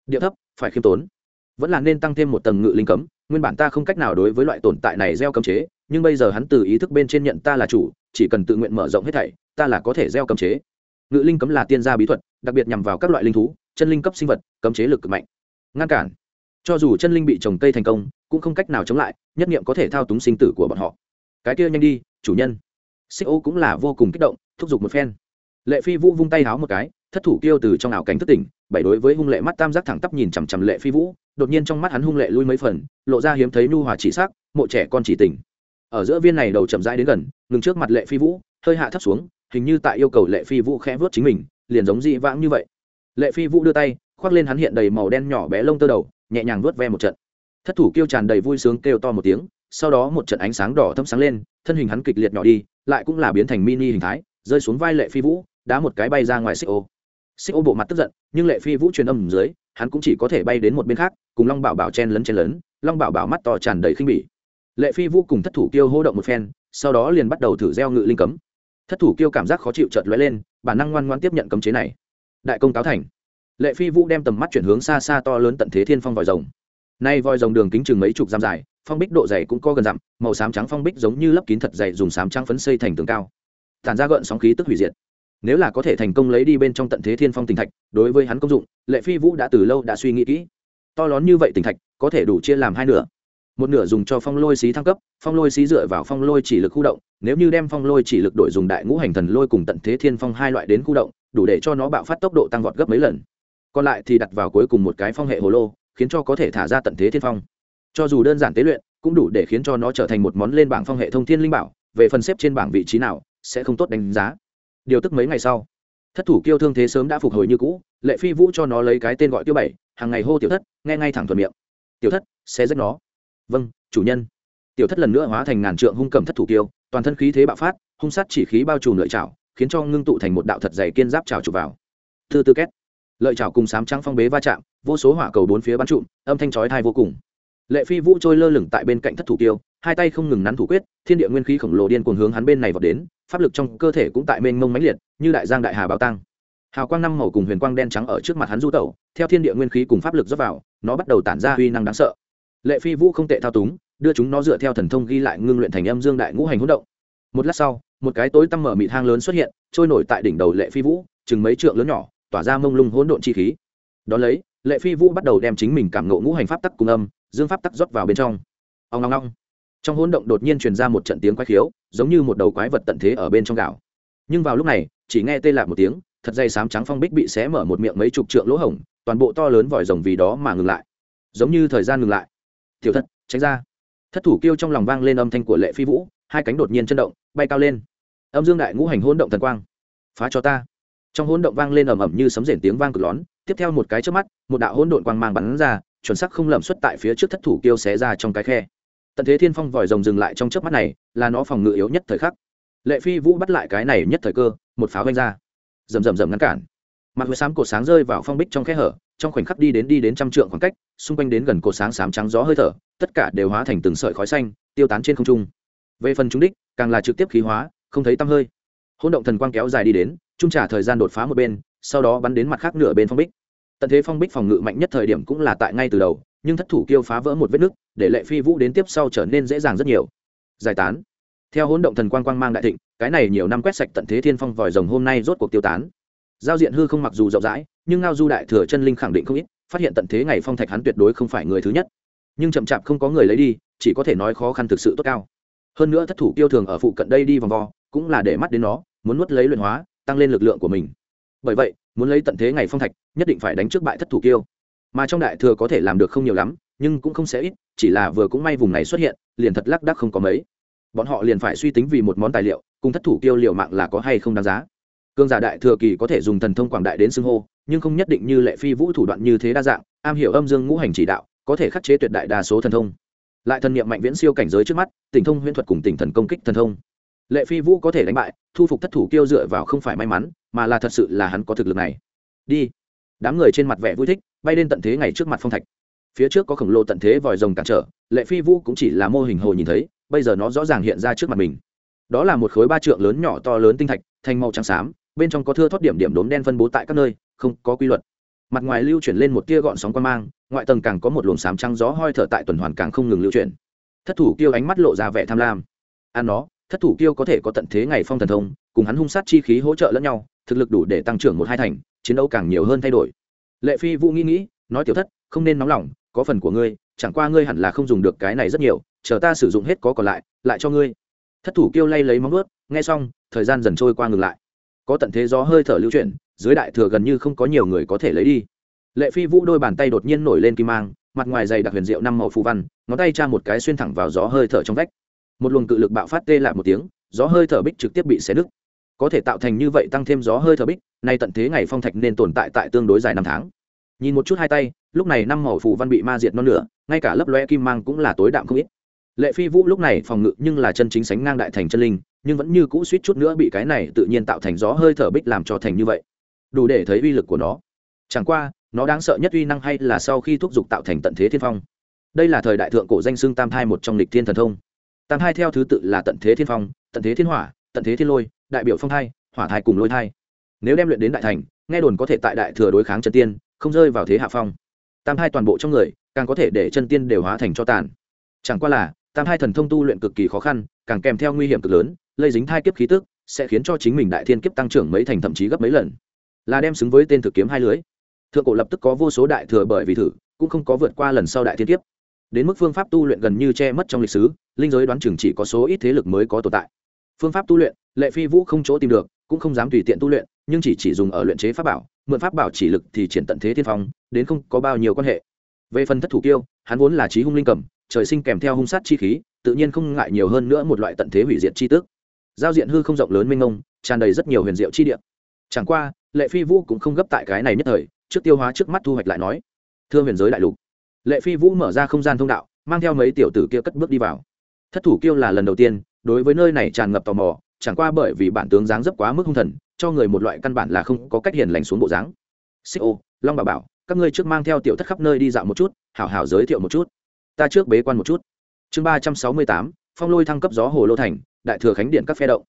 Điệu thấp, phải khiêm tốn. Vẫn là nên tăng thêm một tầng ngự linh cấm, nguyên bản ta không cách nào đối với loại tồn tại này gieo cấm chế, nhưng bây giờ hắn từ ý thức bên trên nhận ta là chủ, chỉ cần tự nguyện mở rộng hết thảy, ta là có thể gieo cấm chế. Ngự linh cấm là tiên gia bí thuật, đặc biệt nhằm vào các loại linh thú, chân linh cấp sinh vật, cấm chế lực cực mạnh. Ngăn cản cho dù chân linh bị trồng cây thành công, cũng không cách nào chống lại, nhất nghiệm có thể thao túng sinh tử của bọn họ. Cái kia nhanh đi, chủ nhân. Xích ô cũng là vô cùng kích động, thúc giục một phen. Lệ phi vũ vung tay háo một cái, thất thủ kêu từ trong ảo cảnh thất tỉnh, bảy đối với hung lệ mắt tam giác thẳng tắp nhìn chằm chằm lệ phi vũ, đột nhiên trong mắt hắn hung lệ lui mấy phần, lộ ra hiếm thấy nhu hòa chỉ sắc, mộ trẻ con chỉ tỉnh. Ở giữa viên này đầu chậm rãi đến gần, ngừng trước mặt lệ phi vũ, hơi hạ thấp xuống, hình như tại yêu cầu lệ phi vũ khẽ vớt chính mình, liền giống dị vãng như vậy. Lệ phi vũ đưa tay, khoác lên hắn hiện đầy màu đen nhỏ bé lông tơ đầu nhẹ nhàng vuốt ve một trận. Thất thủ kêu tràn đầy vui sướng kêu to một tiếng, sau đó một trận ánh sáng đỏ thâm sáng lên, thân hình hắn kịch liệt nhỏ đi, lại cũng là biến thành mini hình thái, rơi xuống vai lệ phi vũ, đá một cái bay ra ngoài xích ô. Xích ô bộ mặt tức giận, nhưng lệ phi vũ truyền âm dưới, hắn cũng chỉ có thể bay đến một bên khác, cùng long bảo bảo chen lấn chen lấn, long bảo bảo mắt to tràn đầy khinh bỉ. Lệ phi vũ cùng thất thủ kêu hô động một phen, sau đó liền bắt đầu thử gieo ngự linh cấm. Thất thủ kêu cảm giác khó chịu chợt lóe lên, bản năng ngoan ngoan tiếp nhận cấm chế này. Đại công cáo thành lệ phi vũ đem tầm mắt chuyển hướng xa xa to lớn tận thế thiên phong vòi rồng. Nay vòi rồng đường kính chừng mấy chục dặm dài, phong bích độ dày cũng có gần dặm, màu xám trắng phong bích giống như lấp kín thật dày dùng xám trắng phấn xây thành tường cao. Tàn ra gợn sóng khí tức hủy diệt. Nếu là có thể thành công lấy đi bên trong tận thế thiên phong tình thạch, đối với hắn công dụng, lệ phi vũ đã từ lâu đã suy nghĩ kỹ. To lớn như vậy tình thạch, có thể đủ chia làm hai nửa. Một nửa dùng cho phong lôi xí thăng cấp, phong lôi xí dựa vào phong lôi chỉ lực khu động, nếu như đem phong lôi chỉ lực đổi dùng đại ngũ hành thần lôi cùng tận thế thiên phong hai loại đến khu động, đủ để cho nó bạo phát tốc độ tăng vọt gấp mấy lần còn lại thì đặt vào cuối cùng một cái phong hệ hồ lô, khiến cho có thể thả ra tận thế thiên phong. Cho dù đơn giản tế luyện, cũng đủ để khiến cho nó trở thành một món lên bảng phong hệ thông thiên linh bảo, về phần xếp trên bảng vị trí nào, sẽ không tốt đánh giá. Điều tức mấy ngày sau, thất thủ kiêu thương thế sớm đã phục hồi như cũ, lệ phi vũ cho nó lấy cái tên gọi tiêu bảy, hàng ngày hô tiểu thất, nghe ngay thẳng thuận miệng. Tiểu thất, sẽ rách nó. Vâng chủ nhân. Tiểu thất lần nữa hóa thành ngàn trượng hung cầm thất thủ kiêu, toàn thân khí thế bạo phát, hung sát chỉ khí bao trùm lợi chảo khiến cho ngưng tụ thành một đạo thật dày kiên giáp trào chụp vào. Thư tư két lợi chảo cùng sám trắng phong bế va chạm, vô số hỏa cầu bốn phía bắn trụm, âm thanh chói thai vô cùng. Lệ phi vũ trôi lơ lửng tại bên cạnh thất thủ tiêu hai tay không ngừng nắn thủ quyết, thiên địa nguyên khí khổng lồ điên cuồng hướng hắn bên này vào đến, pháp lực trong cơ thể cũng tại mênh mông mãnh liệt, như đại giang đại hà bao tăng hào quang năm màu cùng huyền quang đen trắng ở trước mặt hắn du tẩu, theo thiên địa nguyên khí cùng pháp lực dốc vào, nó bắt đầu tản ra uy năng đáng sợ. Lệ phi vũ không tệ thao túng, đưa chúng nó dựa theo thần thông ghi lại ngưng luyện thành âm dương đại ngũ hành hỗn động. Một lát sau, một cái tối tăm mở mịt hang lớn xuất hiện, trôi nổi tại đỉnh đầu lệ phi vũ, chừng mấy trượng lớn nhỏ tỏa ra mông lung hỗn độn chi khí. Đón lấy, lệ phi vũ bắt đầu đem chính mình cảm ngộ ngũ hành pháp tắc cùng âm, dương pháp tắc rót vào bên trong. Ông ngong ngong trong hỗn động đột nhiên truyền ra một trận tiếng quái khiếu, giống như một đầu quái vật tận thế ở bên trong gạo. Nhưng vào lúc này, chỉ nghe tê lạc một tiếng, thật dây sám trắng phong bích bị xé mở một miệng mấy chục trượng lỗ hổng, toàn bộ to lớn vòi rồng vì đó mà ngừng lại. Giống như thời gian ngừng lại. Tiểu thất, tránh ra. Thất thủ kêu trong lòng vang lên âm thanh của lệ phi vũ, hai cánh đột nhiên chân động, bay cao lên. Âm dương đại ngũ hành hỗn động thần quang. Phá cho ta trong hỗn động vang lên ầm ầm như sấm rền tiếng vang cực lón tiếp theo một cái trước mắt, một đạo hỗn độn quang mang bắn ra, chuẩn sắc không lầm xuất tại phía trước thất thủ kêu xé ra trong cái khe. Tận thế thiên phong vòi rồng dừng lại trong chớp mắt này, là nó phòng ngự yếu nhất thời khắc. Lệ phi vũ bắt lại cái này nhất thời cơ, một pháo vanh ra. Rầm rầm rầm ngăn cản. Mặt người sám cột sáng rơi vào phong bích trong khe hở, trong khoảnh khắc đi đến đi đến trăm trượng khoảng cách, xung quanh đến gần cột sáng sám trắng gió hơi thở, tất cả đều hóa thành từng sợi khói xanh, tiêu tán trên không trung. Về phần chúng đích, càng là trực tiếp khí hóa, không thấy tăm hơi. Hỗn động thần quang kéo dài đi đến trung trả thời gian đột phá một bên, sau đó bắn đến mặt khác nửa bên phong bích. Tận thế phong bích phòng ngự mạnh nhất thời điểm cũng là tại ngay từ đầu, nhưng thất thủ kiêu phá vỡ một vết nứt, để lệ phi vũ đến tiếp sau trở nên dễ dàng rất nhiều. Giải tán. Theo hỗn động thần quang quang mang đại thịnh, cái này nhiều năm quét sạch tận thế thiên phong vòi rồng hôm nay rốt cuộc tiêu tán. Giao diện hư không mặc dù rộng rãi, nhưng ngao du đại thừa chân linh khẳng định không ít, phát hiện tận thế ngày phong thạch hắn tuyệt đối không phải người thứ nhất. Nhưng chậm chạp không có người lấy đi, chỉ có thể nói khó khăn thực sự tốt cao. Hơn nữa thất thủ tiêu thường ở phụ cận đây đi vòng vo, cũng là để mắt đến nó, muốn nuốt lấy luyện hóa tăng lên lực lượng của mình. Bởi vậy, muốn lấy tận thế ngày phong thạch, nhất định phải đánh trước bại thất thủ kiêu. Mà trong đại thừa có thể làm được không nhiều lắm, nhưng cũng không sẽ ít, chỉ là vừa cũng may vùng này xuất hiện, liền thật lác đác không có mấy. Bọn họ liền phải suy tính vì một món tài liệu, cùng thất thủ kiêu liệu mạng là có hay không đáng giá. Cương giả đại thừa kỳ có thể dùng thần thông quảng đại đến xưng hô, nhưng không nhất định như lệ phi vũ thủ đoạn như thế đa dạng, am hiểu âm dương ngũ hành chỉ đạo, có thể khắc chế tuyệt đại đa số thần thông. Lại thần niệm mạnh viễn siêu cảnh giới trước mắt, tỉnh thông huyễn thuật cùng tỉnh thần công kích thần thông lệ phi vũ có thể đánh bại, thu phục thất thủ kiêu dựa vào không phải may mắn, mà là thật sự là hắn có thực lực này. Đi. Đám người trên mặt vẻ vui thích, bay lên tận thế ngày trước mặt phong thạch. Phía trước có khổng lồ tận thế vòi rồng cản trở, lệ phi vũ cũng chỉ là mô hình hồ nhìn thấy, bây giờ nó rõ ràng hiện ra trước mặt mình. Đó là một khối ba trượng lớn nhỏ to lớn tinh thạch, thành màu trắng xám, bên trong có thưa thót điểm điểm đốm đen phân bố tại các nơi, không có quy luật. Mặt ngoài lưu chuyển lên một tia gọn sóng quan mang, ngoại tầng càng có một luồng xám trắng gió hoi thở tại tuần hoàn càng không ngừng lưu chuyển. Thất thủ kêu ánh mắt lộ ra vẻ tham lam. Ăn nó thất thủ kiêu có thể có tận thế ngày phong thần thông, cùng hắn hung sát chi khí hỗ trợ lẫn nhau, thực lực đủ để tăng trưởng một hai thành, chiến đấu càng nhiều hơn thay đổi. Lệ phi vũ nghĩ nghĩ, nói tiểu thất, không nên nóng lòng, có phần của ngươi, chẳng qua ngươi hẳn là không dùng được cái này rất nhiều, chờ ta sử dụng hết có còn lại lại cho ngươi. Thất thủ kiêu lay lấy móng ướt nghe xong, thời gian dần trôi qua ngừng lại. Có tận thế gió hơi thở lưu chuyển, dưới đại thừa gần như không có nhiều người có thể lấy đi. Lệ phi vũ đôi bàn tay đột nhiên nổi lên kim mang, mặt ngoài dày đặc huyền diệu năm màu phù văn, ngón tay tra một cái xuyên thẳng vào gió hơi thở trong vách một luồng cự lực bạo phát tê lại một tiếng, gió hơi thở bích trực tiếp bị xé nứt. Có thể tạo thành như vậy tăng thêm gió hơi thở bích, nay tận thế ngày phong thạch nên tồn tại tại tương đối dài năm tháng. Nhìn một chút hai tay, lúc này năm màu phù văn bị ma diệt non nửa, ngay cả lấp loe kim mang cũng là tối đạm không ít. Lệ phi vũ lúc này phòng ngự nhưng là chân chính sánh ngang đại thành chân linh, nhưng vẫn như cũ suýt chút nữa bị cái này tự nhiên tạo thành gió hơi thở bích làm cho thành như vậy. Đủ để thấy uy lực của nó. Chẳng qua, nó đáng sợ nhất uy năng hay là sau khi thúc giục tạo thành tận thế thiên phong. Đây là thời đại thượng cổ danh xưng tam thai một trong lịch thiên thần thông tam thai theo thứ tự là tận thế thiên phong, tận thế thiên hỏa, tận thế thiên lôi, đại biểu phong thai, hỏa thai cùng lôi thai. Nếu đem luyện đến đại thành, nghe đồn có thể tại đại thừa đối kháng chân tiên, không rơi vào thế hạ phong. Tam thai toàn bộ trong người, càng có thể để chân tiên đều hóa thành cho tàn. Chẳng qua là, tam thai thần thông tu luyện cực kỳ khó khăn, càng kèm theo nguy hiểm cực lớn, lây dính thai kiếp khí tức, sẽ khiến cho chính mình đại thiên kiếp tăng trưởng mấy thành thậm chí gấp mấy lần. Là đem xứng với tên thực kiếm hai lưới. Thượng cổ lập tức có vô số đại thừa bởi vì thử, cũng không có vượt qua lần sau đại thiên kiếp đến mức phương pháp tu luyện gần như che mất trong lịch sử, linh giới đoán chừng chỉ có số ít thế lực mới có tồn tại. Phương pháp tu luyện, lệ phi vũ không chỗ tìm được, cũng không dám tùy tiện tu luyện, nhưng chỉ chỉ dùng ở luyện chế pháp bảo, mượn pháp bảo chỉ lực thì triển tận thế thiên phong, đến không có bao nhiêu quan hệ. Về phần thất thủ kiêu, hắn vốn là trí hung linh cầm, trời sinh kèm theo hung sát chi khí, tự nhiên không ngại nhiều hơn nữa một loại tận thế hủy diệt chi tức giao diện hư không rộng lớn mênh mông, tràn đầy rất nhiều huyền diệu chi địa. Chẳng qua, lệ phi vũ cũng không gấp tại cái này nhất thời, trước tiêu hóa trước mắt thu hoạch lại nói, thưa huyền giới đại lục lệ phi vũ mở ra không gian thông đạo, mang theo mấy tiểu tử kia cất bước đi vào. Thất thủ kiêu là lần đầu tiên, đối với nơi này tràn ngập tò mò, chẳng qua bởi vì bản tướng dáng dấp quá mức hung thần, cho người một loại căn bản là không có cách hiền lành xuống bộ dáng. Xích ô, long bà bảo, các ngươi trước mang theo tiểu thất khắp nơi đi dạo một chút, hảo hảo giới thiệu một chút. Ta trước bế quan một chút. Chương ba trăm sáu mươi tám, phong lôi thăng cấp gió hồ lô thành, đại thừa khánh điện các phe động.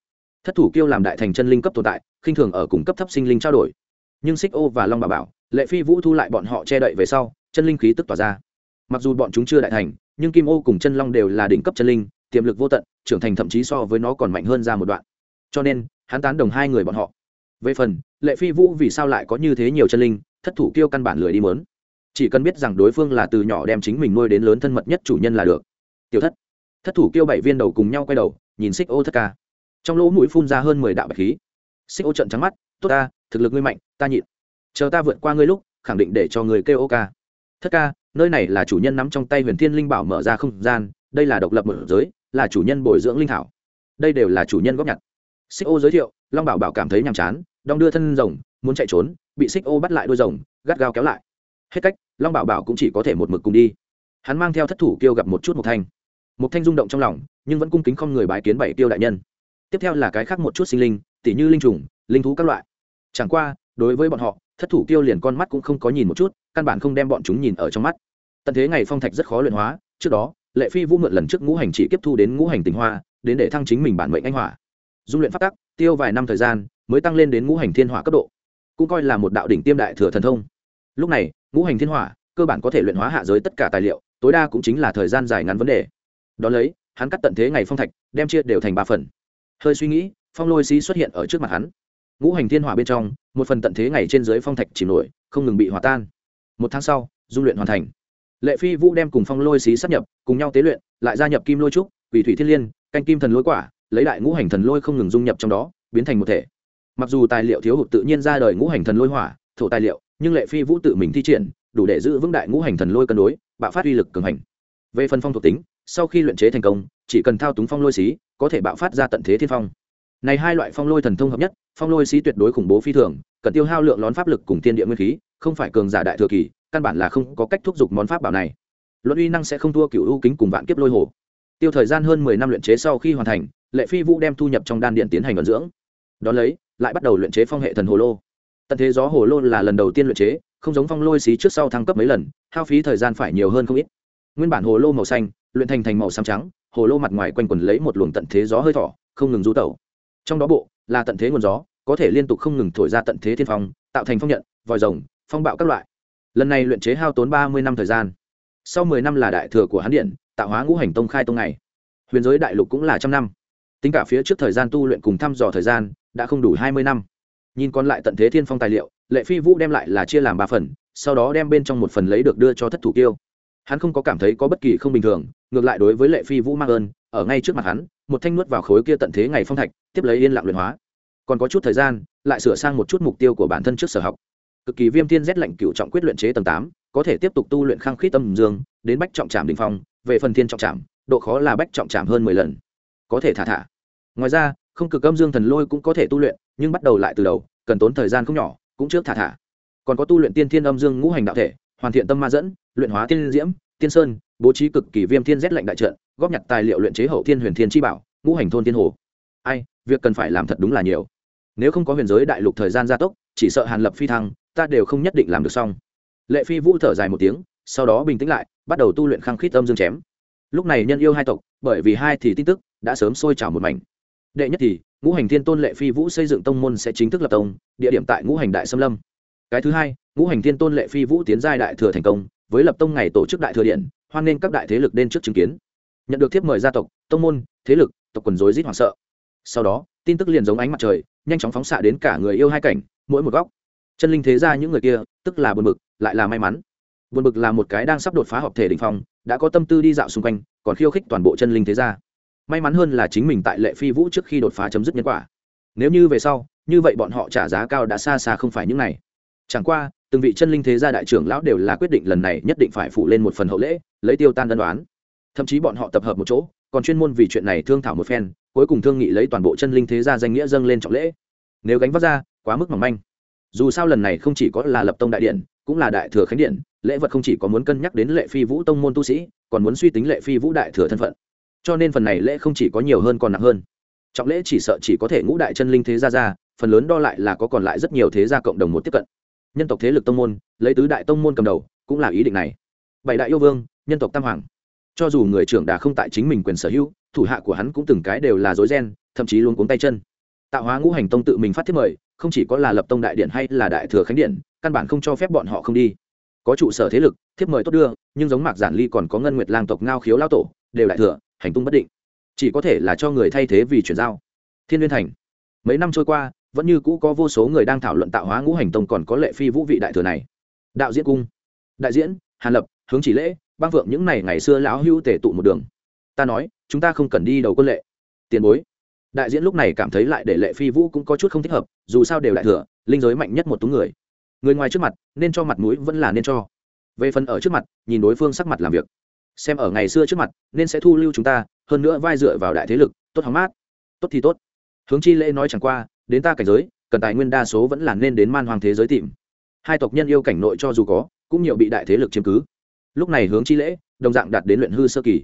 Thất thủ kiêu làm đại thành chân linh cấp tồn tại, khinh thường ở cùng cấp thấp sinh linh trao đổi. Nhưng xích ô và long bà bảo, lệ phi vũ thu lại bọn họ che đậy về sau, chân linh khí tức tỏa ra mặc dù bọn chúng chưa đại thành, nhưng kim ô cùng chân long đều là đỉnh cấp chân linh, tiềm lực vô tận, trưởng thành thậm chí so với nó còn mạnh hơn ra một đoạn. Cho nên, hắn tán đồng hai người bọn họ. Về phần, lệ phi vũ vì sao lại có như thế nhiều chân linh, thất thủ kêu căn bản lười đi mớn. Chỉ cần biết rằng đối phương là từ nhỏ đem chính mình nuôi đến lớn thân mật nhất chủ nhân là được. Tiểu thất. Thất thủ kêu bảy viên đầu cùng nhau quay đầu, nhìn xích ô thất ca. Trong lỗ mũi phun ra hơn mười đạo bạch khí. Xích ô trận trắng mắt, tốt ta, thực lực ngươi mạnh, ta nhịn. Chờ ta vượt qua ngươi lúc, khẳng định để cho người kêu ô ca. Thất ca nơi này là chủ nhân nắm trong tay huyền thiên linh bảo mở ra không gian, đây là độc lập một giới, là chủ nhân bồi dưỡng linh thảo. Đây đều là chủ nhân góp nhặt. Xích ô giới thiệu, long bảo bảo cảm thấy nhàm chán, đong đưa thân rồng, muốn chạy trốn, bị xích ô bắt lại đôi rồng, gắt gao kéo lại. Hết cách, long bảo bảo cũng chỉ có thể một mực cùng đi. Hắn mang theo thất thủ kêu gặp một chút một thanh. Một thanh rung động trong lòng, nhưng vẫn cung kính không người bái kiến bảy tiêu đại nhân. Tiếp theo là cái khác một chút sinh linh, tỉ như linh trùng, linh thú các loại. Chẳng qua, đối với bọn họ, thất thủ tiêu liền con mắt cũng không có nhìn một chút, căn bản không đem bọn chúng nhìn ở trong mắt tận thế ngày phong thạch rất khó luyện hóa, trước đó, lệ phi vũ mượn lần trước ngũ hành chỉ tiếp thu đến ngũ hành tình hoa, đến để thăng chính mình bản mệnh anh hỏa. Dung luyện phát tắc, tiêu vài năm thời gian, mới tăng lên đến ngũ hành thiên hỏa cấp độ, cũng coi là một đạo đỉnh tiêm đại thừa thần thông. Lúc này, ngũ hành thiên hỏa, cơ bản có thể luyện hóa hạ giới tất cả tài liệu, tối đa cũng chính là thời gian dài ngắn vấn đề. Đón lấy, hắn cắt tận thế ngày phong thạch, đem chia đều thành ba phần. Hơi suy nghĩ, phong lôi xí xuất hiện ở trước mặt hắn. Ngũ hành thiên hỏa bên trong, một phần tận thế ngày trên dưới phong thạch chìm nổi, không ngừng bị hòa tan. Một tháng sau, dung luyện hoàn thành lệ phi vũ đem cùng phong lôi xí sắp nhập, cùng nhau tế luyện, lại gia nhập kim lôi trúc, quỷ thủy thiên liên, canh kim thần lôi quả, lấy đại ngũ hành thần lôi không ngừng dung nhập trong đó, biến thành một thể. Mặc dù tài liệu thiếu hụt tự nhiên ra đời ngũ hành thần lôi hỏa, thổ tài liệu, nhưng lệ phi vũ tự mình thi triển, đủ để giữ vững đại ngũ hành thần lôi cân đối, bạo phát uy lực cường hành. Về phần phong thuộc tính, sau khi luyện chế thành công, chỉ cần thao túng phong lôi xí, có thể bạo phát ra tận thế thiên phong. Này hai loại phong lôi thần thông hợp nhất, phong lôi xí tuyệt đối khủng bố phi thường, cần tiêu hao lượng lón pháp lực cùng tiên địa nguyên khí, không phải cường giả đại thừa kỳ căn bản là không có cách thúc giục món pháp bảo này. Luận uy năng sẽ không thua cựu ưu kính cùng vạn kiếp lôi hồ. Tiêu thời gian hơn mười năm luyện chế sau khi hoàn thành, lệ phi vũ đem thu nhập trong đan điện tiến hành vận dưỡng. Đón lấy, lại bắt đầu luyện chế phong hệ thần hồ lô. Tận thế gió hồ lô là lần đầu tiên luyện chế, không giống phong lôi xí trước sau thăng cấp mấy lần, hao phí thời gian phải nhiều hơn không ít. Nguyên bản hồ lô màu xanh, luyện thành thành màu xám trắng, hồ lô mặt ngoài quanh quần lấy một luồng tận thế gió hơi thỏ không ngừng du tẩu. Trong đó bộ, là tận thế nguồn gió, có thể liên tục không ngừng thổi ra tận thế thiên phong, tạo thành phong nhận, vòi rồng, phong bạo các loại lần này luyện chế hao tốn ba mươi năm thời gian. Sau mười năm là đại thừa của hắn điện, tạo hóa ngũ hành tông khai tông này huyền giới đại lục cũng là trăm năm. Tính cả phía trước thời gian tu luyện cùng thăm dò thời gian, đã không đủ hai mươi năm. Nhìn còn lại tận thế thiên phong tài liệu, lệ phi vũ đem lại là chia làm ba phần, sau đó đem bên trong một phần lấy được đưa cho thất thủ tiêu hắn không có cảm thấy có bất kỳ không bình thường, ngược lại đối với lệ phi vũ mang ơn, ở ngay trước mặt hắn, một thanh nuốt vào khối kia tận thế ngày phong thạch, tiếp lấy yên lặng luyện hóa. Còn có chút thời gian, lại sửa sang một chút mục tiêu của bản thân trước sở học cực kỳ viêm thiên rét lạnh cựu trọng quyết luyện chế tầng tám, có thể tiếp tục tu luyện khăng khít tâm dương, đến bách trọng trạm đình phong, về phần thiên trọng trạm độ khó là bách trọng trạm hơn mười lần. Có thể thả thả. Ngoài ra, không cực âm dương thần lôi cũng có thể tu luyện, nhưng bắt đầu lại từ đầu, cần tốn thời gian không nhỏ, cũng trước thả thả. Còn có tu luyện tiên thiên âm dương ngũ hành đạo thể, hoàn thiện tâm ma dẫn, luyện hóa tiên diễm, tiên sơn, bố trí cực kỳ viêm thiên rét lạnh đại trận, góp nhặt tài liệu luyện chế hậu thiên huyền thiên chi bảo, ngũ hành thôn tiên hồ. Ai, việc cần phải làm thật đúng là nhiều. Nếu không có huyền giới đại lục thời gian gia tốc chỉ sợ hàn lập phi thăng, ta đều không nhất định làm được xong. Lệ phi vũ thở dài một tiếng, sau đó bình tĩnh lại, bắt đầu tu luyện khăng khít âm dương chém. Lúc này nhân yêu hai tộc, bởi vì hai thì tin tức, đã sớm sôi trào một mảnh. Đệ nhất thì, ngũ hành thiên tôn lệ phi vũ xây dựng tông môn sẽ chính thức lập tông, địa điểm tại ngũ hành đại xâm lâm. Cái thứ hai, ngũ hành thiên tôn lệ phi vũ tiến giai đại thừa thành công, với lập tông ngày tổ chức đại thừa điện, hoan nghênh các đại thế lực đến trước chứng kiến. Nhận được thiếp mời gia tộc, tông môn, thế lực, tộc quần rối rít hoảng sợ. Sau đó, tin tức liền giống ánh mặt trời, nhanh chóng phóng xạ đến cả người yêu hai cảnh mỗi một góc. Chân linh thế ra những người kia, tức là buồn bực, lại là may mắn. Buồn bực là một cái đang sắp đột phá hợp thể đình phong, đã có tâm tư đi dạo xung quanh, còn khiêu khích toàn bộ chân linh thế gia. May mắn hơn là chính mình tại lệ phi vũ trước khi đột phá chấm dứt nhân quả. Nếu như về sau, như vậy bọn họ trả giá cao đã xa xa không phải những này. Chẳng qua, từng vị chân linh thế gia đại trưởng lão đều là quyết định lần này nhất định phải phụ lên một phần hậu lễ, lấy tiêu tan đơn đoán thậm chí bọn họ tập hợp một chỗ, còn chuyên môn vì chuyện này thương thảo một phen, cuối cùng thương nghị lấy toàn bộ chân linh thế gia danh nghĩa dâng lên trọng lễ. Nếu gánh vác ra quá mức mỏng manh. Dù sao lần này không chỉ có là lập tông đại điện, cũng là đại thừa khánh điện, lễ vật không chỉ có muốn cân nhắc đến lệ phi vũ tông môn tu sĩ, còn muốn suy tính lệ phi vũ đại thừa thân phận. Cho nên phần này lễ không chỉ có nhiều hơn còn nặng hơn. Trọng lễ chỉ sợ chỉ có thể ngũ đại chân linh thế gia ra phần lớn đo lại là có còn lại rất nhiều thế gia cộng đồng một tiếp cận. Nhân tộc thế lực tông môn, lấy tứ đại tông môn cầm đầu, cũng là ý định này. Bảy đại yêu vương, nhân tộc tam hoàng. Cho dù người trưởng đà không tại chính mình quyền sở hữu, thủ hạ của hắn cũng từng cái đều là dối ghen thậm chí luôn cuống tay chân. Tạo hóa ngũ hành tông tự mình phát thiết mời không chỉ có là lập tông đại điện hay là đại thừa khánh điện, căn bản không cho phép bọn họ không đi. Có trụ sở thế lực, thiếp mời tốt đưa, nhưng giống mạc giản ly còn có ngân nguyệt lang tộc ngao khiếu lao tổ, đều đại thừa, hành tung bất định. Chỉ có thể là cho người thay thế vì chuyển giao. Thiên liên thành. Mấy năm trôi qua, vẫn như cũ có vô số người đang thảo luận tạo hóa ngũ hành tông còn có lệ phi vũ vị đại thừa này. Đạo diễn cung. Đại diễn, hàn lập, hướng chỉ lễ băng vượng những ngày ngày xưa lão hưu tề tụ một đường. Ta nói, chúng ta không cần đi đầu quân lệ. Tiền bối đại diễn lúc này cảm thấy lại để lệ phi vũ cũng có chút không thích hợp, dù sao đều đại thừa, linh giới mạnh nhất một tú người. Người ngoài trước mặt, nên cho mặt mũi vẫn là nên cho. Về phần ở trước mặt, nhìn đối phương sắc mặt làm việc. Xem ở ngày xưa trước mặt, nên sẽ thu lưu chúng ta, hơn nữa vai dựa vào đại thế lực, tốt hóng mát. Tốt thì tốt. Hướng chi lễ nói chẳng qua, đến ta cảnh giới, cần tài nguyên đa số vẫn là nên đến man hoàng thế giới tìm. Hai tộc nhân yêu cảnh nội cho dù có, cũng nhiều bị đại thế lực chiếm cứ. Lúc này hướng chi lễ, đồng dạng đạt đến luyện hư sơ kỳ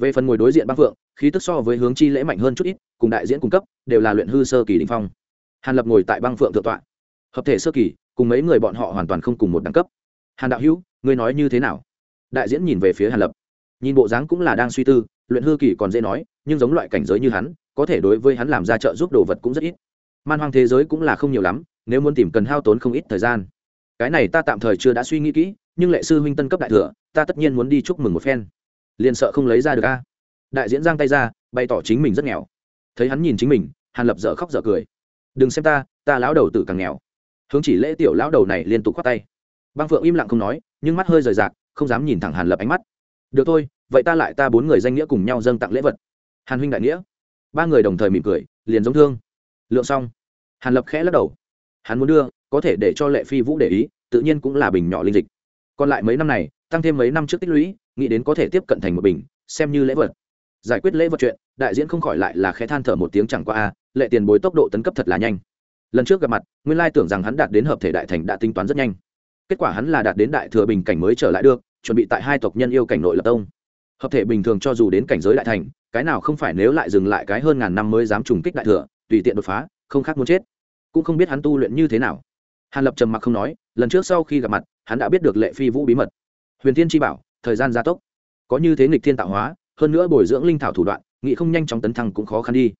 về phần ngồi đối diện băng phượng, khí tức so với hướng chi lễ mạnh hơn chút ít, cùng đại diễn cung cấp, đều là luyện hư sơ kỳ đình phong. Hàn lập ngồi tại băng phượng thượng tọa. Hợp thể sơ kỳ, cùng mấy người bọn họ hoàn toàn không cùng một đẳng cấp. Hàn đạo hữu, ngươi nói như thế nào? Đại diễn nhìn về phía hàn lập. Nhìn bộ dáng cũng là đang suy tư, luyện hư kỳ còn dễ nói, nhưng giống loại cảnh giới như hắn, có thể đối với hắn làm ra trợ giúp đồ vật cũng rất ít. Man hoang thế giới cũng là không nhiều lắm, nếu muốn tìm cần hao tốn không ít thời gian. Cái này ta tạm thời chưa đã suy nghĩ kỹ, nhưng lệ sư huynh tân cấp đại thừa, ta tất nhiên muốn đi chúc mừng một phen liền sợ không lấy ra được a. Đại diễn giang tay ra, bày tỏ chính mình rất nghèo. Thấy hắn nhìn chính mình, hàn lập dở khóc dở cười. Đừng xem ta ta lão đầu tử càng nghèo. Hướng chỉ lễ tiểu lão đầu này liên tục khoát tay. Băng phượng im lặng không nói, nhưng mắt hơi rời rạc, không dám nhìn thẳng hàn lập ánh mắt. Được thôi, vậy ta lại ta bốn người danh nghĩa cùng nhau dâng tặng lễ vật. Hàn huynh đại nghĩa. Ba người đồng thời mỉm cười, liền giống thương. Lượng xong. Hàn lập khẽ lắc đầu. Hắn muốn đưa, có thể để cho lệ phi vũ để ý, tự nhiên cũng là bình nhỏ linh dịch. Còn lại mấy năm này, tăng thêm mấy năm trước tích lũy nghĩ đến có thể tiếp cận thành một bình, xem như lễ vật. Giải quyết lễ vật chuyện, đại diễn không khỏi lại là khẽ than thở một tiếng chẳng qua a lệ tiền bối tốc độ tấn cấp thật là nhanh. Lần trước gặp mặt, nguyên lai tưởng rằng hắn đạt đến hợp thể đại thành đã tính toán rất nhanh. Kết quả hắn là đạt đến đại thừa bình cảnh mới trở lại được, chuẩn bị tại hai tộc nhân yêu cảnh nội lập tông. Hợp thể bình thường cho dù đến cảnh giới đại thành, cái nào không phải nếu lại dừng lại cái hơn ngàn năm mới dám trùng kích đại thừa, tùy tiện đột phá, không khác muốn chết. Cũng không biết hắn tu luyện như thế nào. Hàn lập trầm mặc không nói, lần trước sau khi gặp mặt, hắn đã biết được lệ phi vũ bí mật. Huyền thiên chi bảo thời gian gia tốc. Có như thế nghịch thiên tạo hóa, hơn nữa bồi dưỡng linh thảo thủ đoạn, nghị không nhanh chóng tấn thăng cũng khó khăn đi.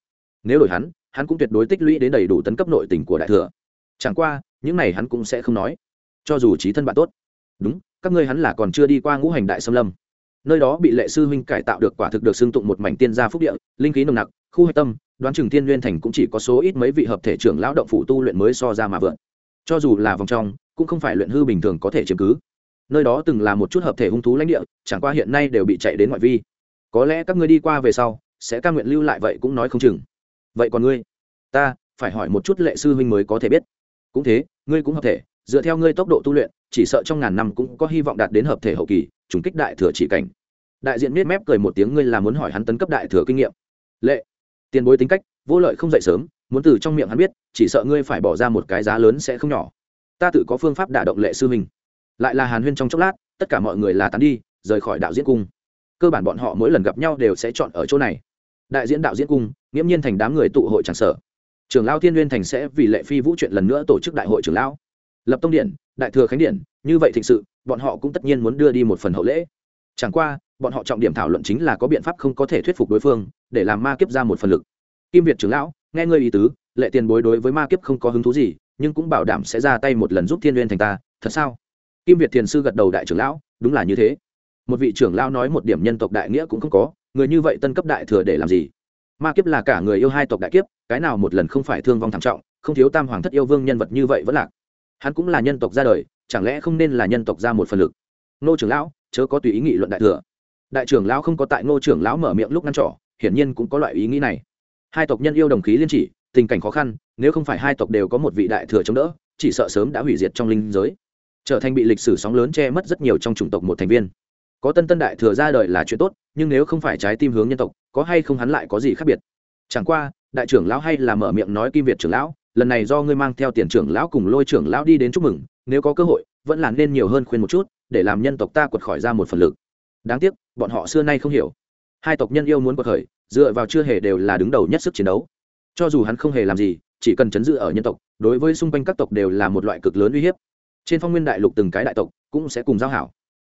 Nếu đổi hắn hắn cũng tuyệt đối tích lũy đến đầy đủ tấn cấp nội tình của đại thừa. Chẳng qua, những này hắn cũng sẽ không nói. Cho dù trí thân bạn tốt. Đúng, các ngươi hắn là còn chưa đi qua ngũ hành đại xâm lâm. Nơi đó bị lệ sư huynh cải tạo được quả thực được xưng tụng một mảnh tiên gia phúc địa, linh khí nồng nặc, khu hạch tâm, đoán chừng tiên nguyên thành cũng chỉ có số ít mấy vị hợp thể trưởng lão động phủ tu luyện mới so ra mà vượn. Cho dù là vòng trong, cũng không phải luyện hư bình thường có thể chiếm cứ nơi đó từng là một chút hợp thể hung thú lãnh địa, chẳng qua hiện nay đều bị chạy đến ngoại vi. Có lẽ các ngươi đi qua về sau, sẽ ca nguyện lưu lại vậy cũng nói không chừng. Vậy còn ngươi? Ta, phải hỏi một chút lệ sư huynh mới có thể biết. Cũng thế, ngươi cũng hợp thể, dựa theo ngươi tốc độ tu luyện, chỉ sợ trong ngàn năm cũng có hy vọng đạt đến hợp thể hậu kỳ, trùng kích đại thừa chỉ cảnh. Đại diện miết mép cười một tiếng ngươi là muốn hỏi hắn tấn cấp đại thừa kinh nghiệm. Lệ, tiền bối tính cách, vô lợi không dậy sớm, muốn từ trong miệng hắn biết, chỉ sợ ngươi phải bỏ ra một cái giá lớn sẽ không nhỏ. Ta tự có phương pháp đả động lệ sư mình lại là hàn huyên trong chốc lát, tất cả mọi người là tán đi, rời khỏi đạo diễn cung. Cơ bản bọn họ mỗi lần gặp nhau đều sẽ chọn ở chỗ này. Đại diễn đạo diễn cung, nghiễm nhiên thành đám người tụ hội tràn sở. Trường lao thiên n thành sẽ vì lệ phi vũ chuyện lần nữa tổ chức đại hội trường lão. Lập tông điện, đại thừa khánh điện, như vậy thịnh sự, bọn họ cũng tất nhiên muốn đưa đi một phần hậu lễ. Chẳng qua, bọn họ trọng điểm thảo luận chính là có biện pháp không có thể thuyết phục đối phương, để làm ma kiếp ra một phần lực. Kim việt trưởng lão, nghe ngươi ý tứ, lệ tiền bối đối với ma kiếp không có hứng thú gì, nhưng cũng bảo đảm sẽ ra tay một lần giúp thiên n thành ta, thật sao? Kim việt thiền sư gật đầu đại trưởng lão, đúng là như thế. Một vị trưởng lão nói một điểm nhân tộc đại nghĩa cũng không có, người như vậy tân cấp đại thừa để làm gì? Ma kiếp là cả người yêu hai tộc đại kiếp, cái nào một lần không phải thương vong thảm trọng, không thiếu tam hoàng thất yêu vương nhân vật như vậy vẫn lạc. Hắn cũng là nhân tộc ra đời, chẳng lẽ không nên là nhân tộc ra một phần lực? Nô trưởng lão, chớ có tùy ý nghị luận đại thừa. Đại trưởng lão không có tại ngô trưởng lão mở miệng lúc ngăn trỏ, hiển nhiên cũng có loại ý nghĩ này. Hai tộc nhân yêu đồng khí liên chỉ, tình cảnh khó khăn, nếu không phải hai tộc đều có một vị đại thừa chống đỡ, chỉ sợ sớm đã hủy diệt trong linh giới trở thành bị lịch sử sóng lớn che mất rất nhiều trong chủng tộc một thành viên. Có tân tân đại thừa ra đời là chuyện tốt, nhưng nếu không phải trái tim hướng nhân tộc, có hay không hắn lại có gì khác biệt? Chẳng qua, đại trưởng lão hay là mở miệng nói kim việt trưởng lão, lần này do ngươi mang theo tiền trưởng lão cùng lôi trưởng lão đi đến chúc mừng, nếu có cơ hội, vẫn là nên nhiều hơn khuyên một chút, để làm nhân tộc ta quật khỏi ra một phần lực. Đáng tiếc, bọn họ xưa nay không hiểu. Hai tộc nhân yêu muốn quật khởi, dựa vào chưa hề đều là đứng đầu nhất sức chiến đấu. Cho dù hắn không hề làm gì, chỉ cần chấn giữ ở nhân tộc, đối với xung quanh các tộc đều là một loại cực lớn uy hiếp trên phong nguyên đại lục từng cái đại tộc cũng sẽ cùng giao hảo.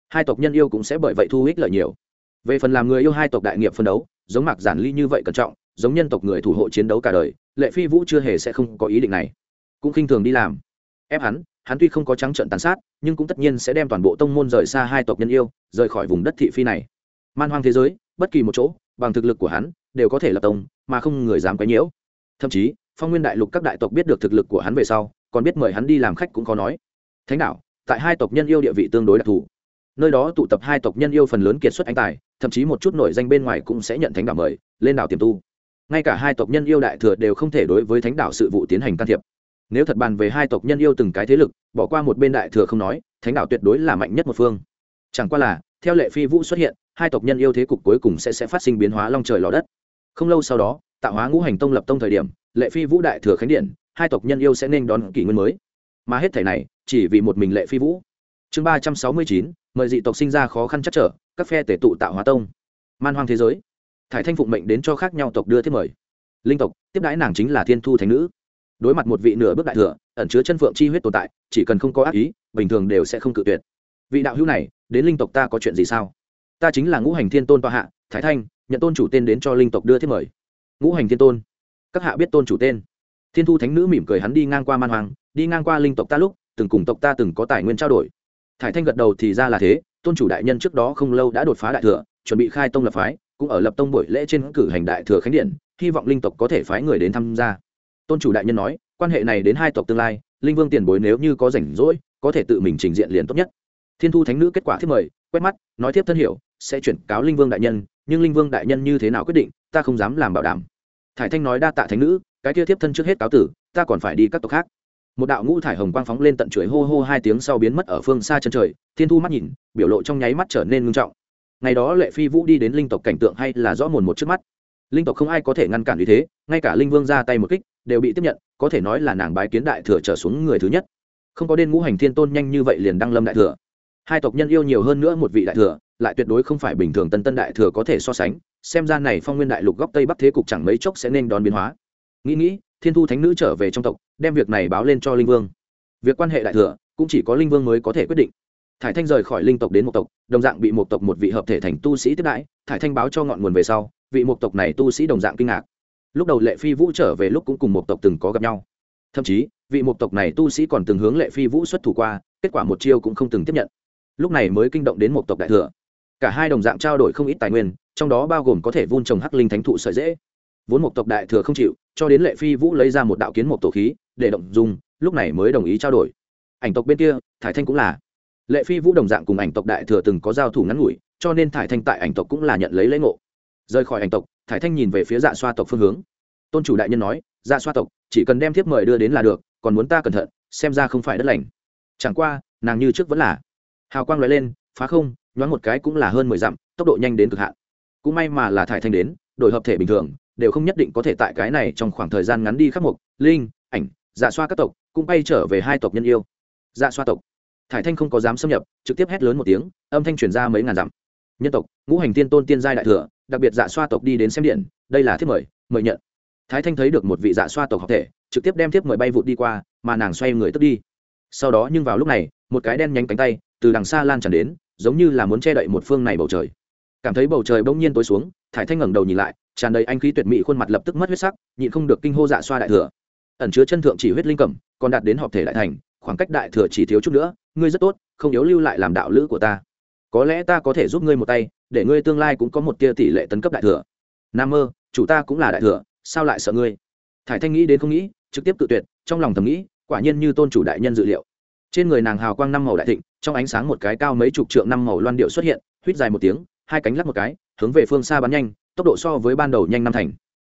Hai tộc nhân yêu cũng sẽ bởi vậy thu ích lợi nhiều. Về phần làm người yêu hai tộc đại nghiệp phân đấu, giống mạc giản ly như vậy cẩn trọng, giống nhân tộc người thủ hộ chiến đấu cả đời, lệ phi vũ chưa hề sẽ không có ý định này. Cũng khinh thường đi làm. Ép hắn hắn tuy không có trắng trận tàn sát, nhưng cũng tất nhiên sẽ đem toàn bộ tông môn rời xa hai tộc nhân yêu, rời khỏi vùng đất thị phi này. Man hoang thế giới, bất kỳ một chỗ, bằng thực lực của hắn, đều có thể lập tông, mà không người dám quấy nhiễu. Thậm chí, phong nguyên đại lục các đại tộc biết được thực lực của hắn về sau, còn biết mời hắn đi làm khách cũng có nói thánh đạo, tại hai tộc nhân yêu địa vị tương đối đặc thù. Nơi đó tụ tập hai tộc nhân yêu phần lớn kiệt xuất anh tài, thậm chí một chút nổi danh bên ngoài cũng sẽ nhận thánh đạo mời, lên đảo tiềm tu. Ngay cả hai tộc nhân yêu đại thừa đều không thể đối với thánh đạo sự vụ tiến hành can thiệp. Nếu thật bàn về hai tộc nhân yêu từng cái thế lực, bỏ qua một bên đại thừa không nói, thánh đạo tuyệt đối là mạnh nhất một phương. Chẳng qua là, theo lệ phi vũ xuất hiện, hai tộc nhân yêu thế cục cuối cùng sẽ sẽ phát sinh biến hóa long trời lò đất. Không lâu sau đó, tạo hóa ngũ hành tông lập tông thời điểm, lệ phi vũ đại thừa khánh điện, hai tộc nhân yêu sẽ nên đón kỷ nguyên mới mà hết thể này chỉ vì một mình lệ phi vũ. Chương ba trăm sáu mươi chín, mời dị tộc sinh ra khó khăn chắc trở, các phe tể tụ tạo hóa tông. Man hoang thế giới. Thải thanh phụng mệnh đến cho khác nhau tộc đưa thiết mời. Linh tộc, tiếp đãi nàng chính là thiên thu thánh nữ. Đối mặt một vị nửa bước đại thừa, ẩn chứa chân phượng chi huyết tồn tại, chỉ cần không có ác ý, bình thường đều sẽ không cự tuyệt. Vị đạo hữu này, đến linh tộc ta có chuyện gì sao? Ta chính là ngũ hành thiên tôn toa hạ thái thanh, nhận tôn chủ tên đến cho linh tộc đưa thiết mời. Ngũ hành thiên tôn. Các hạ biết tôn chủ tên thiên thu thánh nữ mỉm cười hắn đi ngang qua man hoàng đi ngang qua linh tộc ta lúc, từng cùng tộc ta từng có tài nguyên trao đổi. Thải thanh gật đầu thì ra là thế, tôn chủ đại nhân trước đó không lâu đã đột phá đại thừa, chuẩn bị khai tông lập phái, cũng ở lập tông buổi lễ trên cử hành đại thừa khánh điện, hy vọng linh tộc có thể phái người đến tham gia. Tôn chủ đại nhân nói, quan hệ này đến hai tộc tương lai, linh vương tiền bối nếu như có rảnh rỗi, có thể tự mình trình diện liền tốt nhất. Thiên thu thánh nữ kết quả thiết mời, quét mắt, nói tiếp thân hiểu, sẽ chuyển cáo linh vương đại nhân, nhưng linh vương đại nhân như thế nào quyết định, ta không dám làm bảo đảm. Thải thanh nói đa tạ thánh nữ cái kia tiếp thân trước hết cáo tử, ta còn phải đi các tộc khác. Một đạo ngũ thải hồng quang phóng lên tận chuỗi hô hô hai tiếng sau biến mất ở phương xa chân trời, thiên thu mắt nhìn, biểu lộ trong nháy mắt trở nên ngưng trọng. Ngày đó lệ phi vũ đi đến linh tộc cảnh tượng hay là rõ mồn một trước mắt. Linh tộc không ai có thể ngăn cản như thế, ngay cả linh vương ra tay một kích, đều bị tiếp nhận, có thể nói là nàng bái kiến đại thừa trở xuống người thứ nhất. Không có đen ngũ hành thiên tôn nhanh như vậy liền đăng lâm đại thừa. Hai tộc nhân yêu nhiều hơn nữa một vị đại thừa, lại tuyệt đối không phải bình thường tân tân đại thừa có thể so sánh, xem ra này phong nguyên đại lục góc tây bắc thế cục chẳng mấy chốc sẽ nên đón biến hóa nghĩ nghĩ, thiên thu thánh nữ trở về trong tộc, đem việc này báo lên cho linh vương. Việc quan hệ đại thừa, cũng chỉ có linh vương mới có thể quyết định. Thải thanh rời khỏi linh tộc đến một tộc, đồng dạng bị một tộc một vị hợp thể thành tu sĩ tiếp đãi, thải thanh báo cho ngọn nguồn về sau, vị một tộc này tu sĩ đồng dạng kinh ngạc. Lúc đầu lệ phi vũ trở về lúc cũng cùng một tộc từng có gặp nhau. Thậm chí, vị một tộc này tu sĩ còn từng hướng lệ phi vũ xuất thủ qua, kết quả một chiêu cũng không từng tiếp nhận. Lúc này mới kinh động đến một tộc đại thừa. Cả hai đồng dạng trao đổi không ít tài nguyên, trong đó bao gồm có thể vun trồng hắc linh thánh thụ sợi dễ vốn một tộc đại thừa không chịu cho đến lệ phi vũ lấy ra một đạo kiến một tổ khí để động dùng lúc này mới đồng ý trao đổi. Ảnh tộc bên kia, thải thanh cũng là. Lệ phi vũ đồng dạng cùng ảnh tộc đại thừa từng có giao thủ ngắn ngủi, cho nên thải thanh tại ảnh tộc cũng là nhận lấy lễ ngộ. Rời khỏi ảnh tộc, thải thanh nhìn về phía dạ xoa tộc phương hướng. Tôn chủ đại nhân nói dạ xoa tộc, chỉ cần đem thiếp mời đưa đến là được, còn muốn ta cẩn thận, xem ra không phải đất lành. Chẳng qua, nàng như trước vẫn là. Hào quang loại lên, phá không, nhoáng một cái cũng là hơn mười dặm, tốc độ nhanh đến cực hạn. Cũng may mà là thải thanh đến, đổi hợp thể bình thường đều không nhất định có thể tại cái này trong khoảng thời gian ngắn đi khắc mục. Linh, ảnh dạ xoa các tộc, cũng bay trở về hai tộc nhân yêu. Dạ xoa tộc. Thải thanh không có dám xâm nhập, trực tiếp hét lớn một tiếng, âm thanh truyền ra mấy ngàn dặm. Nhân tộc, ngũ hành tiên tôn tiên giai đại thừa, đặc biệt dạ xoa tộc đi đến xem điện, đây là thiếp mời mời nhận. Thái thanh thấy được một vị dạ xoa tộc học thể, trực tiếp đem thiếp mời bay vụt đi qua, mà nàng xoay người tức đi. Sau đó nhưng vào lúc này, một cái đen nhánh cánh tay, từ đằng xa lan tràn đến, giống như là muốn che đậy một phương này bầu trời. Cảm thấy bầu trời bỗng nhiên tối xuống thải thanh ngẩng đầu nhìn lại, tràn đầy anh khí tuyệt mỹ khuôn mặt lập tức mất huyết sắc, nhịn không được kinh hô dạ xoa đại thừa. Ẩn chứa chân thượng chỉ huyết linh cẩm, còn đạt đến họp thể đại thành, khoảng cách đại thừa chỉ thiếu chút nữa, ngươi rất tốt, không yếu lưu lại làm đạo lữ của ta. Có lẽ ta có thể giúp ngươi một tay, để ngươi tương lai cũng có một tia tỷ lệ tấn cấp đại thừa. Nam mơ, chủ ta cũng là đại thừa, sao lại sợ ngươi? Thải thanh nghĩ đến không nghĩ, trực tiếp tự tuyệt, trong lòng thầm nghĩ, quả nhiên như tôn chủ đại nhân dự liệu. Trên người nàng hào quang năm màu đại thịnh, trong ánh sáng một cái cao mấy chục trượng năm màu loan điệu xuất hiện, huýt dài một tiếng hai cánh lắc một cái, hướng về phương xa bắn nhanh, tốc độ so với ban đầu nhanh năm thành.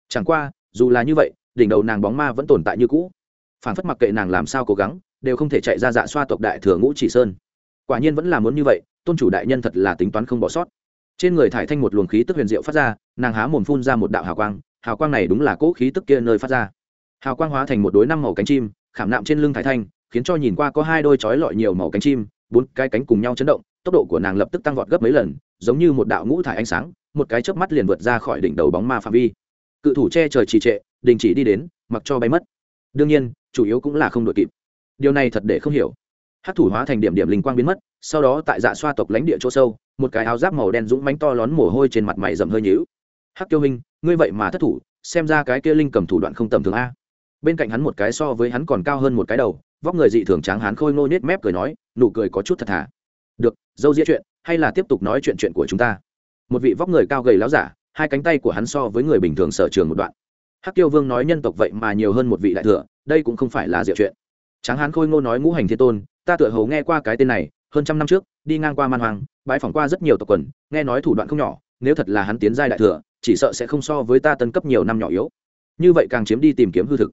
Chẳng qua, dù là như vậy, đỉnh đầu nàng bóng ma vẫn tồn tại như cũ. Phản phất mặc kệ nàng làm sao cố gắng, đều không thể chạy ra dạ xoa tộc đại thừa ngũ chỉ sơn. Quả nhiên vẫn là muốn như vậy, tôn chủ đại nhân thật là tính toán không bỏ sót. Trên người thải thanh một luồng khí tức huyền diệu phát ra, nàng há mồm phun ra một đạo hào quang hào quang này đúng là cỗ khí tức kia nơi phát ra. Hào quang hóa thành một đối năm màu cánh chim, khảm nạm trên lưng thải thanh, khiến cho nhìn qua có hai đôi chói lọi nhiều màu cánh chim, bốn cái cánh cùng nhau chấn động, tốc độ của nàng lập tức tăng vọt gấp mấy lần giống như một đạo ngũ thải ánh sáng, một cái chớp mắt liền vượt ra khỏi đỉnh đầu bóng ma phạm vi. Cự thủ che trời trì trệ, đình chỉ đi đến, mặc cho bay mất. Đương nhiên, chủ yếu cũng là không đội kịp. Điều này thật để không hiểu. Hát thủ hóa thành điểm điểm linh quang biến mất, sau đó tại dạ xoa tộc lãnh địa chỗ sâu, một cái áo giáp màu đen dũng mánh to lón mồ hôi trên mặt mày rậm hơi nhíu. Hắc kiêu hình ngươi vậy mà thất thủ, xem ra cái kia linh cầm thủ đoạn không tầm thường a. Bên cạnh hắn một cái so với hắn còn cao hơn một cái đầu, vóc người dị thường tráng hắn khôi ngô nết mép cười nói, nụ cười có chút thật thà. Được, dâu diễn chuyện hay là tiếp tục nói chuyện chuyện của chúng ta? Một vị vóc người cao gầy láo giả, hai cánh tay của hắn so với người bình thường sở trường một đoạn. Hắc tiêu vương nói nhân tộc vậy mà nhiều hơn một vị đại thừa, đây cũng không phải là diệu chuyện. Tráng hán khôi ngô nói ngũ hành thiên tôn, ta tựa hầu nghe qua cái tên này, hơn trăm năm trước, đi ngang qua man hoàng bãi phỏng qua rất nhiều tộc quần, nghe nói thủ đoạn không nhỏ, nếu thật là hắn tiến giai đại thừa, chỉ sợ sẽ không so với ta tân cấp nhiều năm nhỏ yếu. Như vậy càng chiếm đi tìm kiếm hư thực.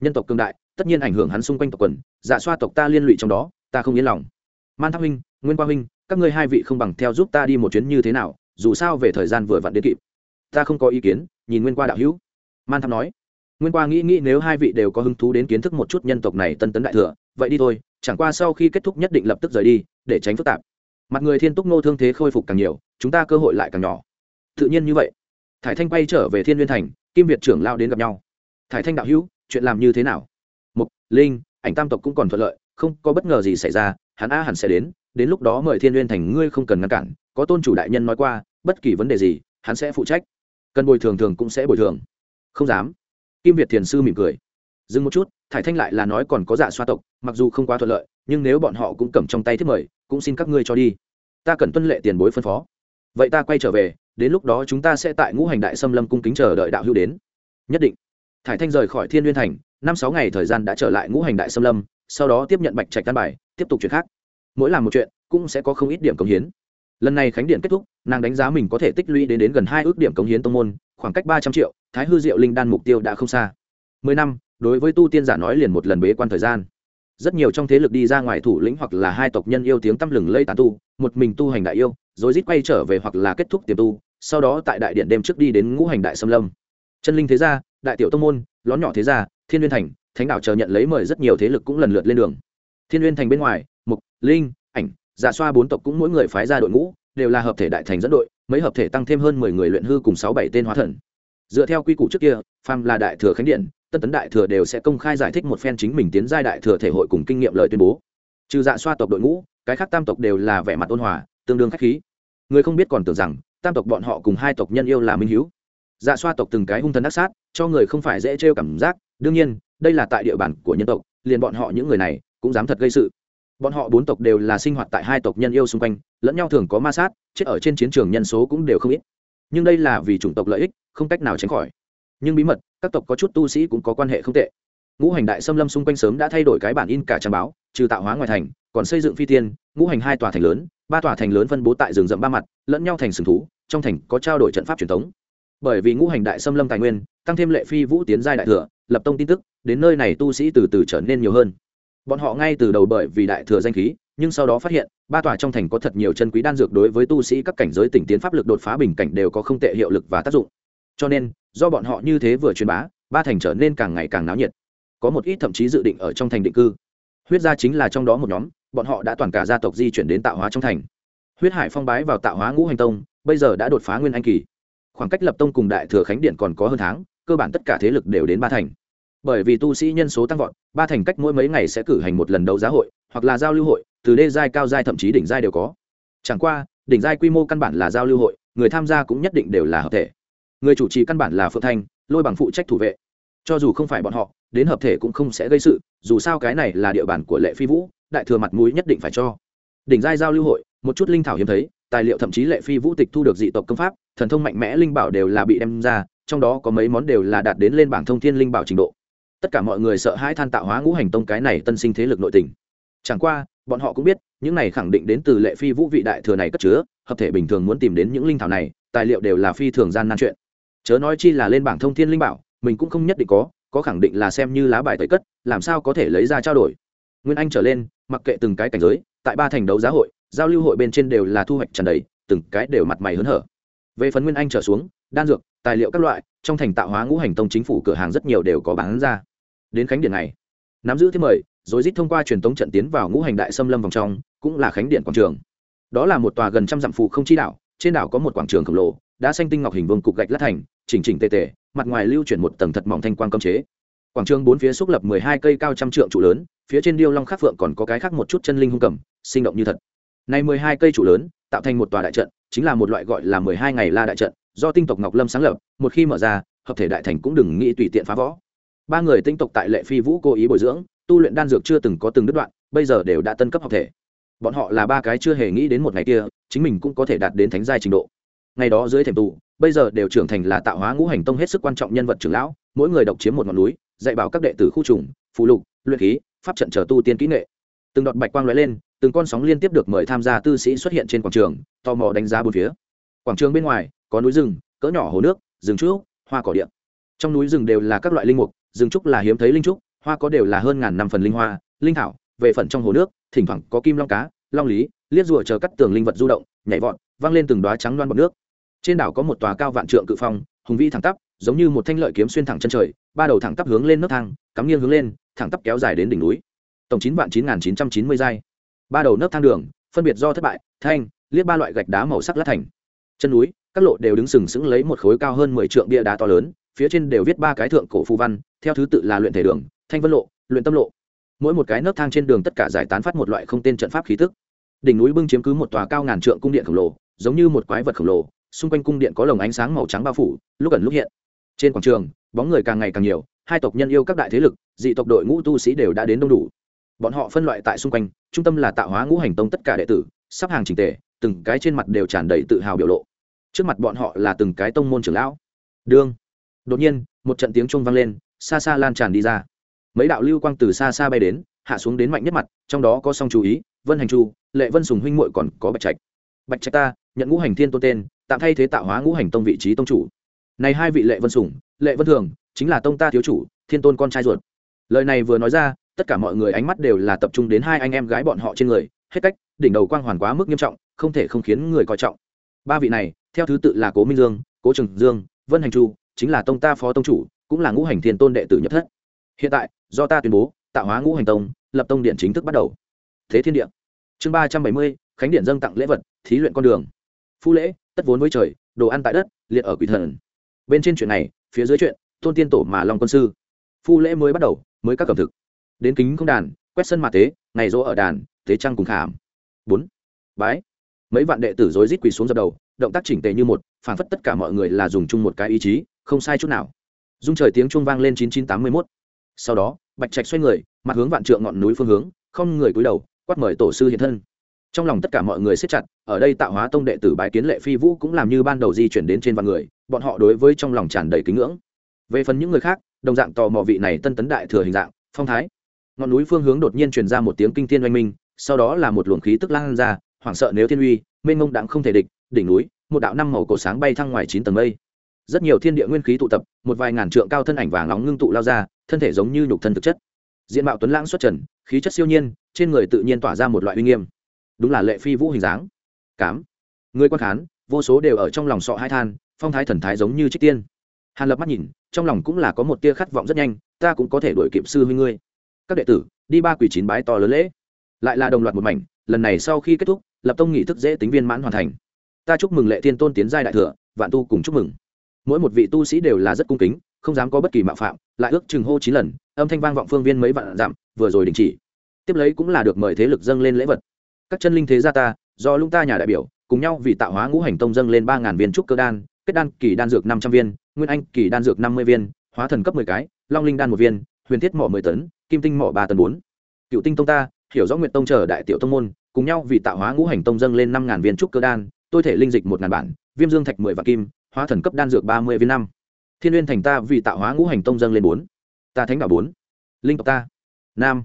Nhân tộc cương đại, tất nhiên ảnh hưởng hắn xung quanh tộc quần dạ xoa tộc ta liên lụy trong đó, ta không yên lòng man tháp huynh, nguyên qua huynh, các ngươi hai vị không bằng theo giúp ta đi một chuyến như thế nào, dù sao về thời gian vừa vặn đến kịp. Ta không có ý kiến, nhìn nguyên qua đạo hữu. Man tháp nói. Nguyên qua nghĩ nghĩ nếu hai vị đều có hứng thú đến kiến thức một chút nhân tộc này tân tấn đại thừa, vậy đi thôi, chẳng qua sau khi kết thúc nhất định lập tức rời đi, để tránh phức tạp. Mặt người thiên túc nô thương thế khôi phục càng nhiều, chúng ta cơ hội lại càng nhỏ. Tự nhiên như vậy. Thải thanh quay trở về thiên liên thành, kim việt trưởng lao đến gặp nhau. Thải thanh đạo hữu, chuyện làm như thế nào? Mục, linh, ảnh tam tộc cũng còn thuận lợi, không có bất ngờ gì xảy ra hắn a hẳn sẽ đến đến lúc đó mời thiên liên thành ngươi không cần ngăn cản, có tôn chủ đại nhân nói qua, bất kỳ vấn đề gì, hắn sẽ phụ trách. Cần bồi thường thường cũng sẽ bồi thường. Không dám. Kim việt thiền sư mỉm cười. Dừng một chút, thải thanh lại là nói còn có dạ xoa tộc, mặc dù không quá thuận lợi, nhưng nếu bọn họ cũng cầm trong tay thiết mời, cũng xin các ngươi cho đi. Ta cần tuân lệ tiền bối phân phó. Vậy ta quay trở về, đến lúc đó chúng ta sẽ tại ngũ hành đại xâm lâm cung kính chờ đợi đạo hữu đến. Nhất định. Thải thanh rời khỏi thiên liên thành, năm sáu ngày thời gian đã trở lại ngũ hành đại xâm lâm, sau đó tiếp nhận bạch trạch căn bài tiếp tục chuyện khác. Mỗi làm một chuyện cũng sẽ có không ít điểm cống hiến. Lần này khánh điện kết thúc nàng đánh giá mình có thể tích lũy đến, đến gần hai ước điểm cống hiến tông môn khoảng cách ba trăm triệu thái hư diệu linh đan mục tiêu đã không xa. Mười năm đối với tu tiên giả nói liền một lần bế quan thời gian. Rất nhiều trong thế lực đi ra ngoài thủ lĩnh hoặc là hai tộc nhân yêu tiếng tăm lừng lây tàn tu một mình tu hành đại yêu rồi rít quay trở về hoặc là kết thúc tiềm tu sau đó tại đại điện đêm trước đi đến ngũ hành đại xâm lâm. Chân linh thế gia đại tiểu tông môn lón nhỏ thế gia thiên liên thành thánh đạo chờ nhận lấy mời rất nhiều thế lực cũng lần lượt lên đường thiên liên thành bên ngoài, mục, linh, ảnh giả xoa bốn tộc cũng mỗi người phái ra đội ngũ, đều là hợp thể đại thành dẫn đội, mấy hợp thể tăng thêm hơn mười người luyện hư cùng sáu bảy tên hóa thần. Dựa theo quy củ trước kia pham là đại thừa khánh điện, tân tấn đại thừa đều sẽ công khai giải thích một phen chính mình tiến giai đại thừa thể hội cùng kinh nghiệm lời tuyên bố. Trừ dạ xoa tộc đội ngũ, cái khác tam tộc đều là vẻ mặt ôn hòa, tương đương khách khí. Người không biết còn tưởng rằng, tam tộc bọn họ cùng hai tộc nhân yêu là minh hiếu. Dạ xoa tộc từng cái hung thần ác sát, cho người không phải dễ trêu cảm giác. Đương nhiên, đây là tại địa bàn của nhân tộc, liền bọn họ những người này cũng dám thật gây sự. Bọn họ bốn tộc đều là sinh hoạt tại hai tộc nhân yêu xung quanh, lẫn nhau thường có ma sát, chết ở trên chiến trường nhân số cũng đều không ít. Nhưng đây là vì chủng tộc lợi ích, không cách nào tránh khỏi. Nhưng bí mật, các tộc có chút tu sĩ cũng có quan hệ không tệ. Ngũ hành đại xâm lâm xung quanh sớm đã thay đổi cái bản in cả trang báo, trừ tạo hóa ngoài thành, còn xây dựng phi tiên, ngũ hành hai tòa thành lớn, ba tòa thành lớn phân bố tại rừng rậm ba mặt, lẫn nhau thành sừng thú, trong thành có trao đổi trận pháp truyền thống. Bởi vì ngũ hành đại xâm lâm tài nguyên, tăng thêm lệ phi vũ tiến giai đại thừa, lập tông tin tức, đến nơi này tu sĩ từ từ trở nên nhiều hơn bọn họ ngay từ đầu bởi vì đại thừa danh khí, nhưng sau đó phát hiện, ba tòa trong thành có thật nhiều chân quý đan dược đối với tu sĩ các cảnh giới tỉnh tiến pháp lực đột phá bình cảnh đều có không tệ hiệu lực và tác dụng. Cho nên, do bọn họ như thế vừa truyền bá, ba thành trở nên càng ngày càng náo nhiệt. Có một ít thậm chí dự định ở trong thành định cư. Huyết gia chính là trong đó một nhóm, bọn họ đã toàn cả gia tộc di chuyển đến tạo hóa trong thành. Huyết hải phong bái vào tạo hóa ngũ hành tông, bây giờ đã đột phá nguyên anh kỳ. Khoảng cách lập tông cùng đại thừa khánh điện còn có hơn tháng, cơ bản tất cả thế lực đều đến ba thành bởi vì tu sĩ nhân số tăng vọt, ba thành cách mỗi mấy ngày sẽ cử hành một lần đấu giá hội, hoặc là giao lưu hội, từ đê giai, cao giai, thậm chí đỉnh giai đều có. Chẳng qua, đỉnh giai quy mô căn bản là giao lưu hội, người tham gia cũng nhất định đều là hợp thể. Người chủ trì căn bản là phượng thanh, lôi bằng phụ trách thủ vệ. Cho dù không phải bọn họ, đến hợp thể cũng không sẽ gây sự, dù sao cái này là địa bàn của lệ phi vũ, đại thừa mặt mũi nhất định phải cho. Đỉnh giai giao lưu hội, một chút linh thảo hiếm thấy, tài liệu thậm chí lệ phi vũ tịch thu được dị tộc công pháp, thần thông mạnh mẽ linh bảo đều là bị đem ra, trong đó có mấy món đều là đạt đến lên bảng thông thiên linh bảo trình độ tất cả mọi người sợ hãi than tạo hóa ngũ hành tông cái này tân sinh thế lực nội tình. Chẳng qua, bọn họ cũng biết, những này khẳng định đến từ lệ phi vũ vị đại thừa này cất chứa, hợp thể bình thường muốn tìm đến những linh thảo này, tài liệu đều là phi thường gian nan chuyện. Chớ nói chi là lên bảng thông thiên linh bảo, mình cũng không nhất định có có khẳng định là xem như lá bài tẩy cất, làm sao có thể lấy ra trao đổi. Nguyên anh trở lên, mặc kệ từng cái cảnh giới, tại ba thành đấu giá hội, giao lưu hội bên trên đều là thu hoạch tràn đầy, từng cái đều mặt mày hớn hở. Về phần nguyên anh trở xuống, đan dược, tài liệu các loại, trong thành tạo hóa ngũ hành tông chính phủ cửa hàng rất nhiều đều có bán ra đến khánh điện này. Nắm giữ thế mời, rồi rít thông qua truyền tống trận tiến vào ngũ hành đại xâm lâm vòng trong, cũng là khánh điện quảng trường. Đó là một tòa gần trăm dặm phụ không chi đảo, trên đảo có một quảng trường khổng lồ đã xanh tinh ngọc hình vương cục gạch lát thành, chỉnh chỉnh tề tề, mặt ngoài lưu chuyển một tầng thật mỏng thanh quang cấm chế. Quảng trường bốn phía xúc lập mười hai cây cao trăm trượng trụ lớn, phía trên điêu long khắc phượng còn có cái khác một chút chân linh hung cầm, sinh động như thật. Này mười hai cây trụ lớn, tạo thành một tòa đại trận, chính là một loại gọi là mười hai ngày la đại trận, do tinh tộc ngọc lâm sáng lập, một khi mở ra, hợp thể đại thành cũng đừng nghĩ tùy tiện phá võ ba người tinh tộc tại lệ phi vũ cố ý bồi dưỡng, tu luyện đan dược chưa từng có từng đứt đoạn, bây giờ đều đã tân cấp học thể. Bọn họ là ba cái chưa hề nghĩ đến một ngày kia, chính mình cũng có thể đạt đến thánh giai trình độ. Ngày đó dưới thềm tù, bây giờ đều trưởng thành là tạo hóa ngũ hành tông hết sức quan trọng nhân vật trưởng lão, mỗi người độc chiếm một ngọn núi, dạy bảo các đệ tử khu trùng, phù lục, luyện khí, pháp trận trở tu tiên kỹ nghệ. Từng đọt bạch quang lóe lên, từng con sóng liên tiếp được mời tham gia tư sĩ xuất hiện trên quảng trường, tò mò đánh giá bốn phía. Quảng trường bên ngoài, có núi rừng, cỡ nhỏ hồ nước, rừng trúc, hoa cỏ điện trong núi rừng đều là các loại linh mục rừng trúc là hiếm thấy linh trúc, hoa có đều là hơn ngàn năm phần linh hoa, linh thảo, về phần trong hồ nước, thỉnh thoảng có kim long cá, long lý, liếc rùa chờ cắt tường linh vật du động, nhảy vọt văng lên từng đoá trắng loan bọt nước. Trên đảo có một tòa cao vạn trượng cự phong, hùng vĩ thẳng tắp, giống như một thanh lợi kiếm xuyên thẳng chân trời, ba đầu thẳng tắp hướng lên nấc thang, cắm nghiêng hướng lên, thẳng tắp kéo dài đến đỉnh núi. Tổng chín vạn chín nghìn chín trăm chín mươi giai. Ba đầu nấc thang đường, phân biệt do thất bại, thanh, liếc ba loại gạch đá màu sắc lát thành. Chân núi, các lộ đều đứng sừng sững lấy một khối cao hơn mười trượng bia đá to lớn phía trên đều viết ba cái thượng cổ phù văn, theo thứ tự là luyện thể đường, thanh vân lộ, luyện tâm lộ. Mỗi một cái nấc thang trên đường tất cả giải tán phát một loại không tên trận pháp khí tức. Đỉnh núi bưng chiếm cứ một tòa cao ngàn trượng cung điện khổng lồ, giống như một quái vật khổng lồ, xung quanh cung điện có lồng ánh sáng màu trắng bao phủ, lúc ẩn lúc hiện. Trên quảng trường, bóng người càng ngày càng nhiều, hai tộc nhân yêu các đại thế lực, dị tộc đội ngũ tu sĩ đều đã đến đông đủ. Bọn họ phân loại tại xung quanh, trung tâm là tạo hóa ngũ hành tông tất cả đệ tử, sắp hàng trình tề, từng cái trên mặt đều tràn đầy tự hào biểu lộ. Trước mặt bọn họ là từng cái tông môn trưởng lão. Đương đột nhiên, một trận tiếng trung vang lên, xa xa lan tràn đi ra. Mấy đạo lưu quang từ xa xa bay đến, hạ xuống đến mạnh nhất mặt, trong đó có song chú ý, vân hành chu, lệ vân sùng huynh muội còn có bạch trạch. Bạch trạch ta, nhận ngũ hành thiên tôn tên, tạm thay thế tạo hóa ngũ hành tông vị trí tông chủ. Này hai vị lệ vân sùng, lệ vân thường, chính là tông ta thiếu chủ, thiên tôn con trai ruột. Lời này vừa nói ra, tất cả mọi người ánh mắt đều là tập trung đến hai anh em gái bọn họ trên người, hết cách, đỉnh đầu quang hoàn quá mức nghiêm trọng, không thể không khiến người coi trọng. Ba vị này, theo thứ tự là cố minh dương, cố trường dương, vân hành chu chính là tông ta phó tông chủ, cũng là ngũ hành thiên tôn đệ tử nhập thất. Hiện tại, do ta tuyên bố, tạo hóa ngũ hành tông, lập tông điện chính thức bắt đầu. Thế thiên địa. Chương ba trăm bảy mươi, khánh điện dâng tặng lễ vật, thí luyện con đường. Phu lễ, tất vốn với trời, đồ ăn tại đất, liệt ở quỷ thần. Bên trên chuyện này, phía dưới chuyện, tôn tiên tổ mà long quân sư. Phu lễ mới bắt đầu, mới các cẩm thực. Đến kính không đàn, quét sân mạ tế, ngày rỗ ở đàn, tế trăng cùng khảm. Bốn. Bái. Mấy vạn đệ tử rối rít quỳ xuống dập đầu, động tác chỉnh tề như một phản phất tất cả mọi người là dùng chung một cái ý chí không sai chút nào. Dung trời tiếng chuông vang lên chín chín tám mươi mốt. Sau đó, bạch trạch xoay người, mặt hướng vạn trượng ngọn núi phương hướng, không người cúi đầu, quát mời tổ sư hiện thân. Trong lòng tất cả mọi người siết chặt, ở đây tạo hóa tông đệ tử bái kiến lệ phi vũ cũng làm như ban đầu di chuyển đến trên vạn người, bọn họ đối với trong lòng tràn đầy kính ngưỡng. Về phần những người khác, đồng dạng tò mò vị này tân tấn đại thừa hình dạng, phong thái. Ngọn núi phương hướng đột nhiên truyền ra một tiếng kinh thiên oanh minh, sau đó là một luồng khí tức lan ra, hoảng sợ nếu thiên uy, mênh mông đặng không thể địch, đỉnh núi, một đạo năm màu cổ sáng bay thăng ngoài chín tầng mây rất nhiều thiên địa nguyên khí tụ tập, một vài ngàn trượng cao thân ảnh vàng nóng ngưng tụ lao ra, thân thể giống như nhục thân thực chất. Diện mạo tuấn lãng xuất trần, khí chất siêu nhiên, trên người tự nhiên tỏa ra một loại uy nghiêm. Đúng là lệ phi vũ hình dáng. Cám. Người quan khán, vô số đều ở trong lòng sọ hai than, phong thái thần thái giống như trích tiên. Hàn lập mắt nhìn, trong lòng cũng là có một tia khát vọng rất nhanh, ta cũng có thể đổi kịp sư huynh ngươi. Các đệ tử, đi ba quỷ chín bái to lớn lễ. Lại là đồng loạt một mảnh, lần này sau khi kết thúc, lập tông nghị thức dễ tính viên mãn hoàn thành. Ta chúc mừng lệ thiên tôn tiến giai đại thừa, vạn tu cùng chúc mừng mỗi một vị tu sĩ đều là rất cung kính, không dám có bất kỳ mạo phạm, lại ước chừng hô chín lần, âm thanh vang vọng phương viên mấy vạn dặm, vừa rồi đình chỉ. Tiếp lấy cũng là được mời thế lực dâng lên lễ vật. Các chân linh thế gia ta, do lũng ta nhà đại biểu, cùng nhau vì tạo hóa ngũ hành tông dâng lên ba ngàn viên trúc cơ đan, kết đan kỳ đan dược năm trăm viên, nguyên anh kỳ đan dược năm mươi viên, hóa thần cấp mười cái, long linh đan một viên, huyền thiết mỏ mười tấn, kim tinh mỏ ba tấn bốn. Cựu tinh tông ta, hiểu rõ nguyện tông chờ đại tiểu tông môn, cùng nhau vì tạo hóa ngũ hành tông dâng lên năm ngàn viên trúc cơ đan, tôi thể linh dịch một ngàn bản, viêm dương thạch mười vạn kim hóa thần cấp đan dược ba mươi viên năm. Thiên uyên thành ta vì tạo hóa ngũ hành tông dâng lên bốn. Ta thánh đạo bốn. Linh tộc ta. Nam.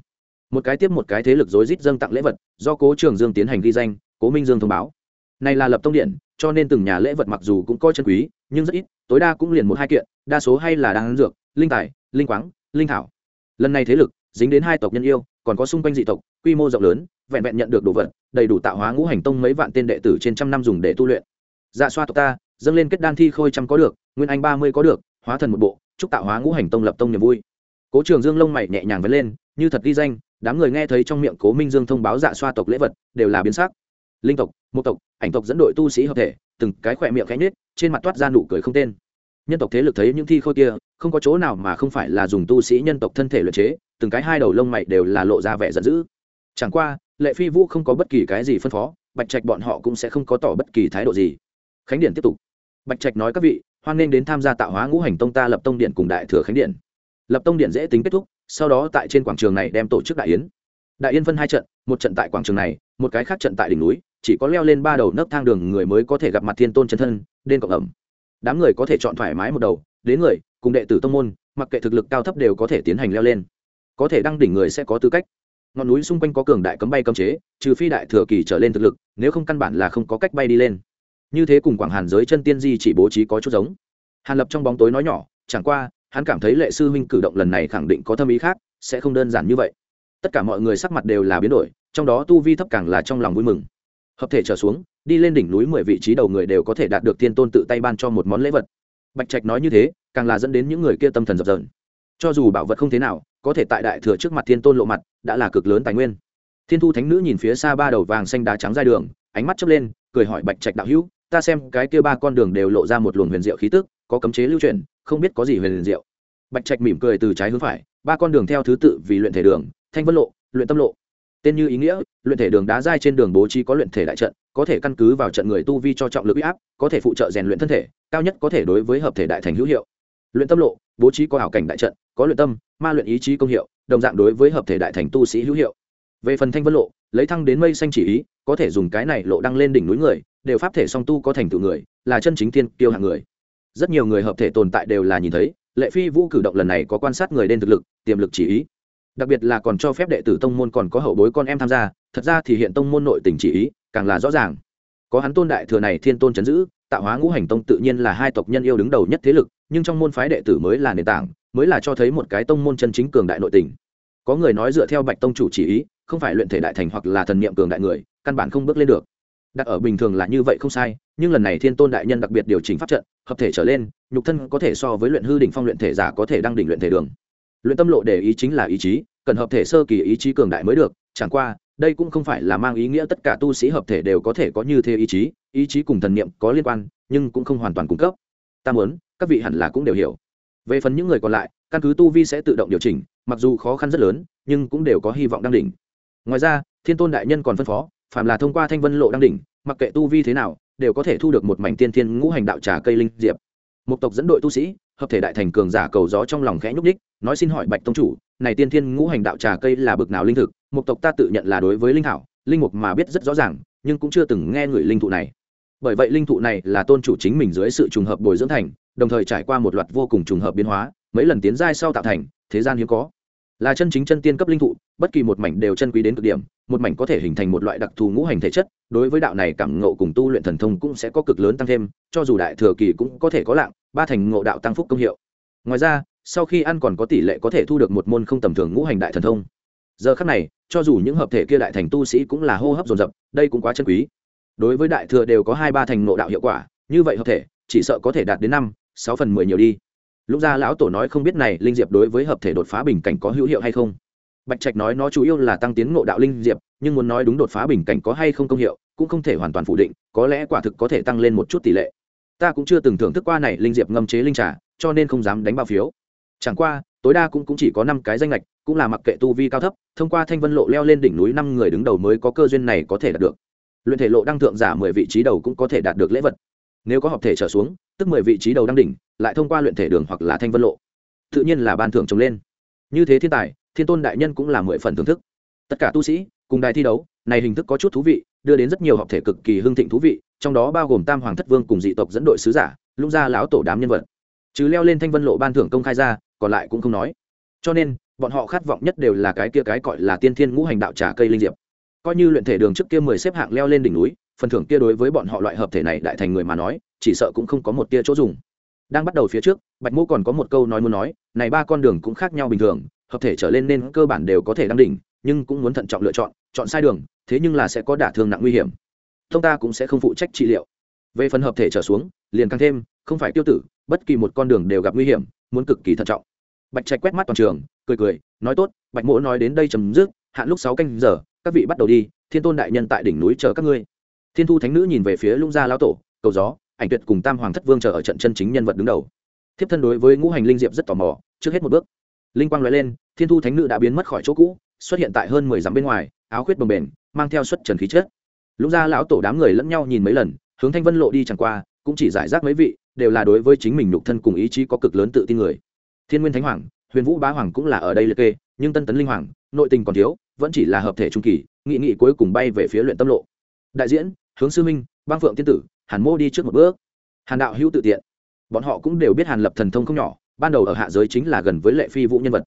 Một cái tiếp một cái thế lực rối rít dâng tặng lễ vật, do cố trường dương tiến hành ghi danh, cố minh dương thông báo. Này là lập tông điện, cho nên từng nhà lễ vật mặc dù cũng coi chân quý, nhưng rất ít, tối đa cũng liền một hai kiện, đa số hay là đan dược, linh tài, linh quáng, linh thảo. Lần này thế lực, dính đến hai tộc nhân yêu, còn có xung quanh dị tộc, quy mô rộng lớn, vẹn vẹn nhận được đồ vật, đầy đủ tạo hóa ngũ hành tông mấy vạn tên đệ tử trên trăm năm dùng để tu luyện. Dạ xoa tộc ta dâng lên kết đan thi khôi trăm có được, nguyên anh ba mươi có được, hóa thần một bộ, chúc tạo hóa ngũ hành tông lập tông niềm vui. Cố trường dương lông mày nhẹ nhàng vấn lên, như thật ghi danh, đám người nghe thấy trong miệng cố minh dương thông báo dạ xoa tộc lễ vật, đều là biến sắc. Linh tộc một tộc, ảnh tộc dẫn đội tu sĩ hợp thể, từng cái khỏe miệng cánh nết trên mặt toát ra nụ cười không tên. Nhân tộc thế lực thấy những thi khôi kia, không có chỗ nào mà không phải là dùng tu sĩ nhân tộc thân thể luyện chế, từng cái hai đầu lông mày đều là lộ ra vẻ giận dữ. Chẳng qua, lệ phi vũ không có bất kỳ cái gì phân phó, bạch trạch bọn họ cũng sẽ không có tỏ bất kỳ thái độ gì. Khánh điển tiếp tục bạch trạch nói các vị, hoan nghênh đến tham gia tạo hóa ngũ hành tông ta lập tông điện cùng đại thừa khánh điện. Lập tông điện dễ tính kết thúc, sau đó tại trên quảng trường này đem tổ chức đại yến. Đại yên phân hai trận, một trận tại quảng trường này, một cái khác trận tại đỉnh núi, chỉ có leo lên ba đầu nấc thang đường người mới có thể gặp mặt thiên tôn chân thân đen cộng ẩm. Đám người có thể chọn thoải mái một đầu, đến người, cùng đệ tử tông môn, mặc kệ thực lực cao thấp đều có thể tiến hành leo lên. Có thể đăng đỉnh người sẽ có tư cách. Ngọn núi xung quanh có cường đại cấm bay cấm chế, trừ phi đại thừa kỳ trở lên thực lực, nếu không căn bản là không có cách bay đi lên như thế cùng quảng hàn giới chân tiên di chỉ bố trí có chút giống. Hàn lập trong bóng tối nói nhỏ, chẳng qua, hắn cảm thấy lệ sư huynh cử động lần này khẳng định có thâm ý khác, sẽ không đơn giản như vậy. Tất cả mọi người sắc mặt đều là biến đổi, trong đó tu vi thấp càng là trong lòng vui mừng. Hợp thể trở xuống, đi lên đỉnh núi mười vị trí đầu người đều có thể đạt được tiên tôn tự tay ban cho một món lễ vật. Bạch trạch nói như thế, càng là dẫn đến những người kia tâm thần dập dờn. Cho dù bảo vật không thế nào, có thể tại đại thừa trước mặt thiên tôn lộ mặt, đã là cực lớn tài nguyên. Thiên thu thánh nữ nhìn phía xa ba đầu vàng xanh đá trắng ra đường, ánh mắt chớp lên, cười hỏi bạch trạch đạo hữu ta xem cái kia ba con đường đều lộ ra một luồng huyền diệu khí tức, có cấm chế lưu truyền không biết có gì huyền diệu. Bạch trạch mỉm cười từ trái hướng phải, ba con đường theo thứ tự vì luyện thể đường, thanh vân lộ, luyện tâm lộ. Tên như ý nghĩa, luyện thể đường đá dai trên đường bố trí có luyện thể đại trận, có thể căn cứ vào trận người tu vi cho trọng lực uy áp, có thể phụ trợ rèn luyện thân thể, cao nhất có thể đối với hợp thể đại thành hữu hiệu. Luyện tâm lộ, bố trí có hảo cảnh đại trận, có luyện tâm, ma luyện ý chí công hiệu, đồng dạng đối với hợp thể đại thành tu sĩ hữu hiệu. Về phần thanh vân lộ, lấy thăng đến mây xanh chỉ ý, có thể dùng cái này lộ đăng lên đỉnh núi người đều pháp thể song tu có thành tựu người, là chân chính thiên kiêu hạng người. Rất nhiều người hợp thể tồn tại đều là nhìn thấy, lệ phi vũ cử động lần này có quan sát người đen thực lực, tiềm lực chỉ ý. Đặc biệt là còn cho phép đệ tử tông môn còn có hậu bối con em tham gia, thật ra thì hiện tông môn nội tình chỉ ý, càng là rõ ràng. Có hắn tôn đại thừa này thiên tôn chấn giữ, tạo hóa ngũ hành tông tự nhiên là hai tộc nhân yêu đứng đầu nhất thế lực, nhưng trong môn phái đệ tử mới là nền tảng, mới là cho thấy một cái tông môn chân chính cường đại nội tình. Có người nói dựa theo bạch tông chủ chỉ ý, không phải luyện thể đại thành hoặc là thần niệm cường đại người, căn bản không bước lên được đặt ở bình thường là như vậy không sai, nhưng lần này thiên tôn đại nhân đặc biệt điều chỉnh pháp trận, hợp thể trở lên, nhục thân có thể so với luyện hư đỉnh phong luyện thể giả có thể đăng đỉnh luyện thể đường. Luyện tâm lộ để ý chính là ý chí, cần hợp thể sơ kỳ ý chí cường đại mới được, chẳng qua, đây cũng không phải là mang ý nghĩa tất cả tu sĩ hợp thể đều có thể có như thế ý chí ý chí cùng thần niệm có liên quan, nhưng cũng không hoàn toàn cung cấp. Ta muốn, các vị hẳn là cũng đều hiểu. Về phần những người còn lại, căn cứ tu vi sẽ tự động điều chỉnh, mặc dù khó khăn rất lớn, nhưng cũng đều có hy vọng đăng đỉnh. Ngoài ra, thiên tôn đại nhân còn phân phó phạm là thông qua thanh vân lộ đăng đỉnh, mặc kệ tu vi thế nào, đều có thể thu được một mảnh tiên thiên ngũ hành đạo trà cây linh diệp. Một tộc dẫn đội tu sĩ, hợp thể đại thành cường giả cầu gió trong lòng khẽ nhúc ních nói xin hỏi bạch tông chủ, này tiên thiên ngũ hành đạo trà cây là bực nào linh thực? Một tộc ta tự nhận là đối với linh thảo, linh mục mà biết rất rõ ràng, nhưng cũng chưa từng nghe người linh thụ này. Bởi vậy linh thụ này là tôn chủ chính mình dưới sự trùng hợp bồi dưỡng thành, đồng thời trải qua một loạt vô cùng trùng hợp biến hóa, mấy lần tiến giai sau tạo thành, thế gian hiếm có là chân chính chân tiên cấp linh thụ, bất kỳ một mảnh đều chân quý đến cực điểm, một mảnh có thể hình thành một loại đặc thù ngũ hành thể chất, đối với đạo này cảm ngộ cùng tu luyện thần thông cũng sẽ có cực lớn tăng thêm, cho dù đại thừa kỳ cũng có thể có lạng, ba thành ngộ đạo tăng phúc công hiệu. Ngoài ra, sau khi ăn còn có tỷ lệ có thể thu được một môn không tầm thường ngũ hành đại thần thông. Giờ khắc này, cho dù những hợp thể kia đại thành tu sĩ cũng là hô hấp dồn dập, đây cũng quá chân quý. Đối với đại thừa đều có hai ba thành ngộ đạo hiệu quả, như vậy hợp thể, chỉ sợ có thể đạt đến năm, sáu phần mười nhiều đi lúc ra lão tổ nói không biết này linh diệp đối với hợp thể đột phá bình cảnh có hữu hiệu hay không? Bạch trạch nói nó chủ yếu là tăng tiến ngộ đạo linh diệp nhưng muốn nói đúng đột phá bình cảnh có hay không công hiệu cũng không thể hoàn toàn phủ định có lẽ quả thực có thể tăng lên một chút tỷ lệ. Ta cũng chưa từng thưởng thức qua này linh diệp ngâm chế linh trà cho nên không dám đánh bao phiếu. Chẳng qua tối đa cũng, cũng chỉ có năm cái danh lệch cũng là mặc kệ tu vi cao thấp thông qua thanh vân lộ leo lên đỉnh núi năm người đứng đầu mới có cơ duyên này có thể đạt được. Luyện thể lộ đăng thượng giả mười vị trí đầu cũng có thể đạt được lễ vật. Nếu có hợp thể trở xuống tức mười vị trí đầu đăng đỉnh lại thông qua luyện thể đường hoặc là thanh vân lộ. Tự nhiên là ban thưởng trồng lên. Như thế thiên tài, thiên tôn đại nhân cũng là mười phần thưởng thức. Tất cả tu sĩ, cùng đài thi đấu, này hình thức có chút thú vị, đưa đến rất nhiều hợp thể cực kỳ hưng thịnh thú vị, trong đó bao gồm tam hoàng thất vương cùng dị tộc dẫn đội sứ giả lung gia lão tổ đám nhân vật. Chứ leo lên thanh vân lộ ban thưởng công khai ra, còn lại cũng không nói. Cho nên, bọn họ khát vọng nhất đều là cái kia cái gọi là tiên thiên ngũ hành đạo trà cây linh diệp. Coi như luyện thể đường trước kia mười xếp hạng leo lên đỉnh núi, phần thưởng kia đối với bọn họ loại hợp thể này đại thành người mà nói, chỉ sợ cũng không có một tia chỗ dùng đang bắt đầu phía trước, bạch mô còn có một câu nói muốn nói, này ba con đường cũng khác nhau bình thường, hợp thể trở lên nên cơ bản đều có thể đăng đỉnh, nhưng cũng muốn thận trọng lựa chọn chọn sai đường, thế nhưng là sẽ có đả thương nặng nguy hiểm. Thông ta cũng sẽ không phụ trách trị liệu. Về phần hợp thể trở xuống, liền càng thêm, không phải tiêu tử, bất kỳ một con đường đều gặp nguy hiểm, muốn cực kỳ thận trọng. Bạch trạch quét mắt toàn trường, cười cười, nói tốt, bạch mỗ nói đến đây chấm dứt, hạn lúc sáu canh giờ, các vị bắt đầu đi, thiên tôn đại nhân tại đỉnh núi chờ các ngươi. Thiên thu thánh nữ nhìn về phía lung gia lão tổ, cầu gió ảnh tuyệt cùng tam hoàng thất vương chờ ở trận chân chính nhân vật đứng đầu. Thiếp thân đối với ngũ hành linh diệp rất tò mò, trước hết một bước. Linh quang nói lên, thiên thu thánh nữ đã biến mất khỏi chỗ cũ, xuất hiện tại hơn mười dặm bên ngoài, áo khuyết bồng bềnh, mang theo xuất trần khí chết lũng gia lão tổ đám người lẫn nhau nhìn mấy lần, hướng thanh vân lộ đi chẳng qua, cũng chỉ giải rác mấy vị, đều là đối với chính mình nhục thân cùng ý chí có cực lớn tự tin người. Thiên nguyên thánh hoàng, huyền vũ bá hoàng cũng là ở đây liệt kê, nhưng tân tấn linh hoàng, nội tình còn thiếu, vẫn chỉ là hợp thể trung kỳ, nghị nghị cuối cùng bay về phía luyện tâm lộ. Đại diễn, hướng sư minh bang phượng tiên tử hàn mô đi trước một bước. Hàn đạo hữu tự tiện. Bọn họ cũng đều biết hàn lập thần thông không nhỏ, ban đầu ở hạ giới chính là gần với lệ phi vũ nhân vật.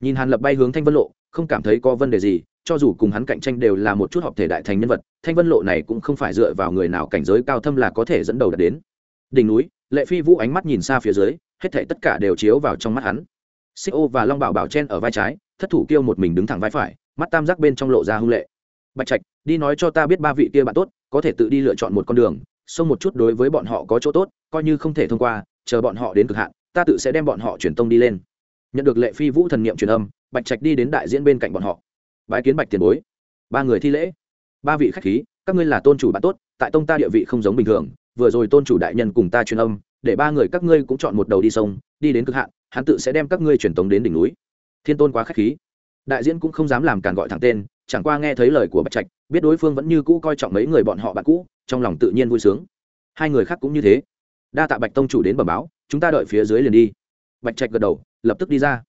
Nhìn hàn lập bay hướng thanh vân lộ, không cảm thấy có vấn đề gì, cho dù cùng hắn cạnh tranh đều là một chút hợp thể đại thành nhân vật, thanh vân lộ này cũng không phải dựa vào người nào cảnh giới cao thâm là có thể dẫn đầu đạt đến. Đỉnh núi, lệ phi vũ ánh mắt nhìn xa phía dưới, hết thể tất cả đều chiếu vào trong mắt hắn. Xích ô và long bảo bảo chen ở vai trái, thất thủ kêu một mình đứng thẳng vai phải, mắt tam giác bên trong lộ ra hung lệ. Bạch trạch, đi nói cho ta biết ba vị kia bạn tốt, có thể tự đi lựa chọn một con đường xông một chút đối với bọn họ có chỗ tốt, coi như không thể thông qua, chờ bọn họ đến cực hạn, ta tự sẽ đem bọn họ truyền tông đi lên. Nhận được lệ phi vũ thần niệm truyền âm, bạch trạch đi đến đại diễn bên cạnh bọn họ. Bái kiến bạch tiền bối. Ba người thi lễ. Ba vị khách khí, các ngươi là tôn chủ bạn tốt, tại tông ta địa vị không giống bình thường, vừa rồi tôn chủ đại nhân cùng ta truyền âm, để ba người các ngươi cũng chọn một đầu đi sông, đi đến cực hạn, hắn tự sẽ đem các ngươi truyền tống đến đỉnh núi. Thiên tôn quá khách khí. Đại diễn cũng không dám làm càn gọi thẳng tên chẳng qua nghe thấy lời của bạch trạch, biết đối phương vẫn như cũ coi trọng mấy người bọn họ bạn cũ, trong lòng tự nhiên vui sướng. Hai người khác cũng như thế. Đa tạ bạch tông chủ đến bẩm báo, chúng ta đợi phía dưới liền đi. Bạch trạch gật đầu, lập tức đi ra.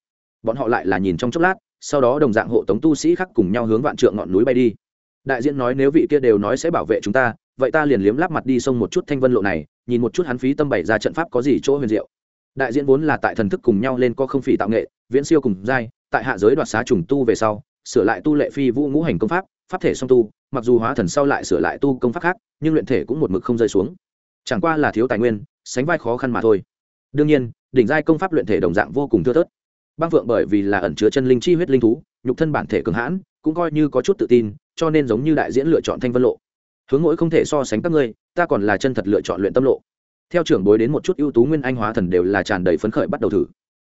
Bọn họ lại là nhìn trong chốc lát, sau đó đồng dạng hộ tống tu sĩ khác cùng nhau hướng vạn trượng ngọn núi bay đi. Đại diện nói nếu vị kia đều nói sẽ bảo vệ chúng ta, vậy ta liền liếm láp mặt đi xông một chút thanh vân lộ này, nhìn một chút hắn phí tâm bày ra trận pháp có gì chỗ huyền diệu. Đại diện vốn là tại thần thức cùng nhau lên có không phỉ tạo nghệ, viễn siêu cùng giai, tại hạ giới đoạt xá trùng tu về sau sửa lại tu lệ phi vũ ngũ hành công pháp pháp thể song tu, mặc dù hóa thần sau lại sửa lại tu công pháp khác, nhưng luyện thể cũng một mực không rơi xuống. Chẳng qua là thiếu tài nguyên, sánh vai khó khăn mà thôi. Đương nhiên, đỉnh giai công pháp luyện thể đồng dạng vô cùng thưa thớt. Băng phượng bởi vì là ẩn chứa chân linh chi huyết linh thú, nhục thân bản thể cường hãn, cũng coi như có chút tự tin, cho nên giống như đại diễn lựa chọn thanh vân lộ. Hướng mỗi không thể so sánh các ngươi, ta còn là chân thật lựa chọn luyện tâm lộ. Theo trưởng bối đến một chút ưu tú nguyên anh hóa thần đều là tràn đầy phấn khởi bắt đầu thử.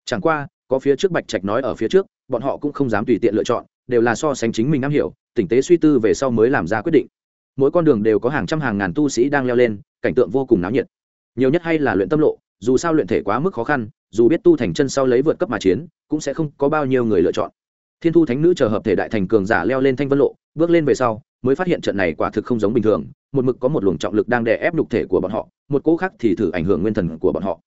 Chẳng qua, có phía trước bạch trạch nói ở phía trước, bọn họ cũng không dám tùy tiện lựa chọn đều là so sánh chính mình am hiểu, tỉnh tế suy tư về sau mới làm ra quyết định. Mỗi con đường đều có hàng trăm hàng ngàn tu sĩ đang leo lên, cảnh tượng vô cùng náo nhiệt. Nhiều nhất hay là luyện tâm lộ, dù sao luyện thể quá mức khó khăn, dù biết tu thành chân sau lấy vượt cấp mà chiến, cũng sẽ không có bao nhiêu người lựa chọn. Thiên thu thánh nữ chờ hợp thể đại thành cường giả leo lên thanh vân lộ, bước lên về sau, mới phát hiện trận này quả thực không giống bình thường, một mực có một luồng trọng lực đang đè ép nhục thể của bọn họ, một cỗ khác thì thử ảnh hưởng nguyên thần của bọn họ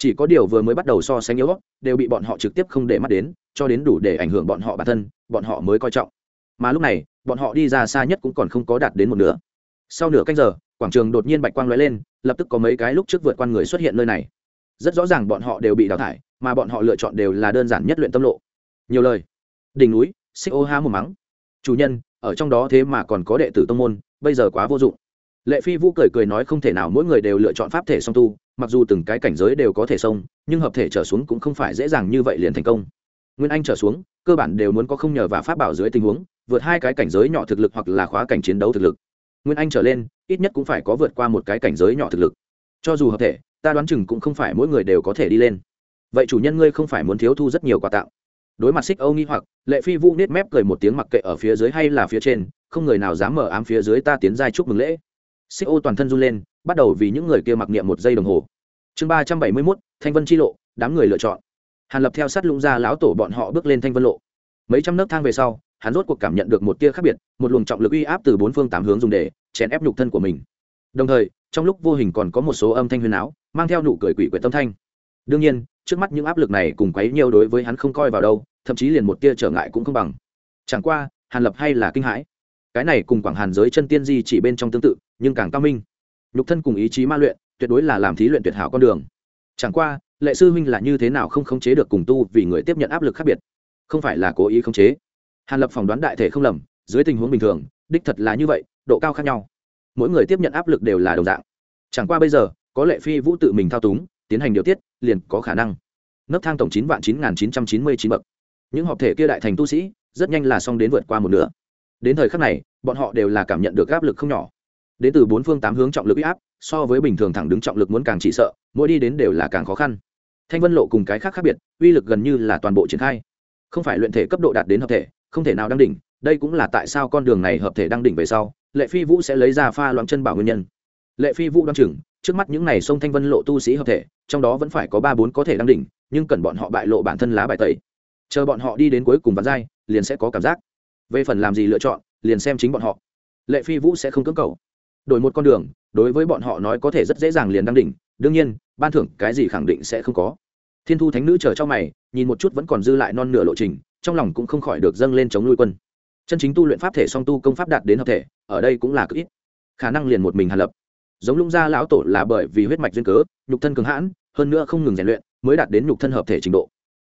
chỉ có điều vừa mới bắt đầu so sánh yếu đều bị bọn họ trực tiếp không để mắt đến, cho đến đủ để ảnh hưởng bọn họ bản thân, bọn họ mới coi trọng. Mà lúc này, bọn họ đi ra xa nhất cũng còn không có đạt đến một nửa. Sau nửa canh giờ, quảng trường đột nhiên bạch quang lóe lên, lập tức có mấy cái lúc trước vượt qua người xuất hiện nơi này. Rất rõ ràng bọn họ đều bị đào thải, mà bọn họ lựa chọn đều là đơn giản nhất luyện tâm lộ. Nhiều lời. Đỉnh núi, xích ô há một mắng. Chủ nhân, ở trong đó thế mà còn có đệ tử tông môn, bây giờ quá vô dụng lệ phi vũ cười cười nói không thể nào, mỗi người đều lựa chọn pháp thể song tu, mặc dù từng cái cảnh giới đều có thể xông nhưng hợp thể trở xuống cũng không phải dễ dàng như vậy liền thành công. Nguyên anh trở xuống, cơ bản đều muốn có không nhờ và pháp bảo dưới tình huống, vượt hai cái cảnh giới nhỏ thực lực hoặc là khóa cảnh chiến đấu thực lực. Nguyên anh trở lên, ít nhất cũng phải có vượt qua một cái cảnh giới nhỏ thực lực. Cho dù hợp thể, ta đoán chừng cũng không phải mỗi người đều có thể đi lên. Vậy chủ nhân ngươi không phải muốn thiếu thu rất nhiều quà tặng? Đối mặt xích âu nghi hoặc, lệ phi vũ nết mép cười một tiếng mặc kệ ở phía dưới hay là phía trên, không người nào dám mở ám phía dưới ta tiến giai chúc mừng lễ xích ô toàn thân run lên, bắt đầu vì những người kia mặc niệm một giây đồng hồ. Chương ba trăm bảy mươi mốt, thanh vân chi lộ, đám người lựa chọn. Hàn lập theo sát lũng ra lão tổ bọn họ bước lên thanh vân lộ. Mấy trăm nấc thang về sau, hắn rốt cuộc cảm nhận được một tia khác biệt, một luồng trọng lực uy áp từ bốn phương tám hướng dùng để chèn ép nhục thân của mình. Đồng thời, trong lúc vô hình còn có một số âm thanh huyền áo, mang theo nụ cười quỷ quyệt tâm thanh. Đương nhiên, trước mắt những áp lực này cùng quấy nhiều đối với hắn không coi vào đâu, thậm chí liền một tia trở ngại cũng không bằng. Chẳng qua, hàn lập hay là kinh hãi cái này cùng quảng hàn giới chân tiên di chỉ bên trong tương tự, nhưng càng cao minh. Nhục thân cùng ý chí ma luyện, tuyệt đối là làm thí luyện tuyệt hảo con đường. Chẳng qua, lệ sư huynh là như thế nào không khống chế được cùng tu vì người tiếp nhận áp lực khác biệt? Không phải là cố ý khống chế. Hàn lập phỏng đoán đại thể không lầm, dưới tình huống bình thường, đích thật là như vậy, độ cao khác nhau. Mỗi người tiếp nhận áp lực đều là đồng dạng. Chẳng qua bây giờ, có lệ phi vũ tự mình thao túng, tiến hành điều tiết, liền có khả năng. Nấc thang tổng chín vạn chín nghìn chín trăm chín mươi chín bậc. Những họp thể kia đại thành tu sĩ, rất nhanh là xong đến vượt qua một nửa đến thời khắc này, bọn họ đều là cảm nhận được áp lực không nhỏ. Đến từ bốn phương tám hướng trọng lực áp, so với bình thường thẳng đứng trọng lực muốn càng chỉ sợ, mỗi đi đến đều là càng khó khăn. Thanh vân lộ cùng cái khác khác biệt, uy lực gần như là toàn bộ triển khai. Không phải luyện thể cấp độ đạt đến hợp thể, không thể nào đăng đỉnh, đây cũng là tại sao con đường này hợp thể đăng đỉnh về sau, lệ phi vũ sẽ lấy ra pha loạn chân bảo nguyên nhân. Lệ phi vũ đ o a n chừng, trước mắt những n à y sông thanh vân lộ tu sĩ hợp thể, trong đó vẫn phải có ba bốn có thể đăng đỉnh, nhưng cần bọn họ bại lộ bản thân lá bài tẩy. Chờ bọn họ đi đến cuối cùng ván dai liền sẽ có cảm giác về phần làm gì lựa chọn, liền xem chính bọn họ. Lệ phi vũ sẽ không cưỡng cầu. Đổi một con đường, đối với bọn họ nói có thể rất dễ dàng liền đăng đỉnh, đương nhiên, ban thưởng cái gì khẳng định sẽ không có. Thiên thu thánh nữ chờ cho mày, nhìn một chút vẫn còn dư lại non nửa lộ trình, trong lòng cũng không khỏi được dâng lên chống nuôi quân. Chân chính tu luyện pháp thể song tu công pháp đạt đến hợp thể, ở đây cũng là cực ít. Khả năng liền một mình hàn lập. Giống lũng gia lão tổ là bởi vì huyết mạch duyên cớ, nhục thân cường hãn, hơn nữa không ngừng rèn luyện, mới đạt đến nhục thân hợp thể trình độ.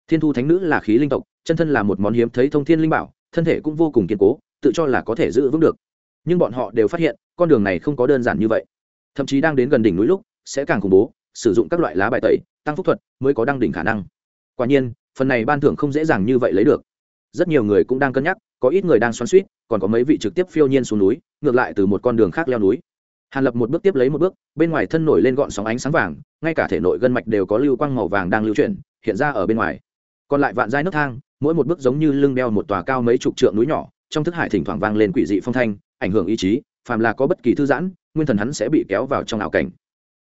Thiên thu thánh nữ là khí linh tộc, chân thân là một món hiếm thấy thông thiên linh bảo thân thể cũng vô cùng kiên cố, tự cho là có thể giữ vững được. Nhưng bọn họ đều phát hiện, con đường này không có đơn giản như vậy. Thậm chí đang đến gần đỉnh núi lúc, sẽ càng khủng bố, sử dụng các loại lá bài tẩy, tăng phúc thuật mới có đăng đỉnh khả năng. Quả nhiên, phần này ban thưởng không dễ dàng như vậy lấy được. Rất nhiều người cũng đang cân nhắc, có ít người đang xoắn suýt còn có mấy vị trực tiếp phiêu nhiên xuống núi, ngược lại từ một con đường khác leo núi. Hàn lập một bước tiếp lấy một bước, bên ngoài thân nổi lên gọn sóng ánh sáng vàng, ngay cả thể nội gân mạch đều có lưu quang màu vàng đang lưu chuyển, hiện ra ở bên ngoài. Còn lại vạn giai nước thang mỗi một bước giống như lưng đeo một tòa cao mấy chục trượng núi nhỏ, trong thức hải thỉnh thoảng vang lên quỷ dị phong thanh, ảnh hưởng ý chí, phàm là có bất kỳ thư giãn, nguyên thần hắn sẽ bị kéo vào trong ảo cảnh.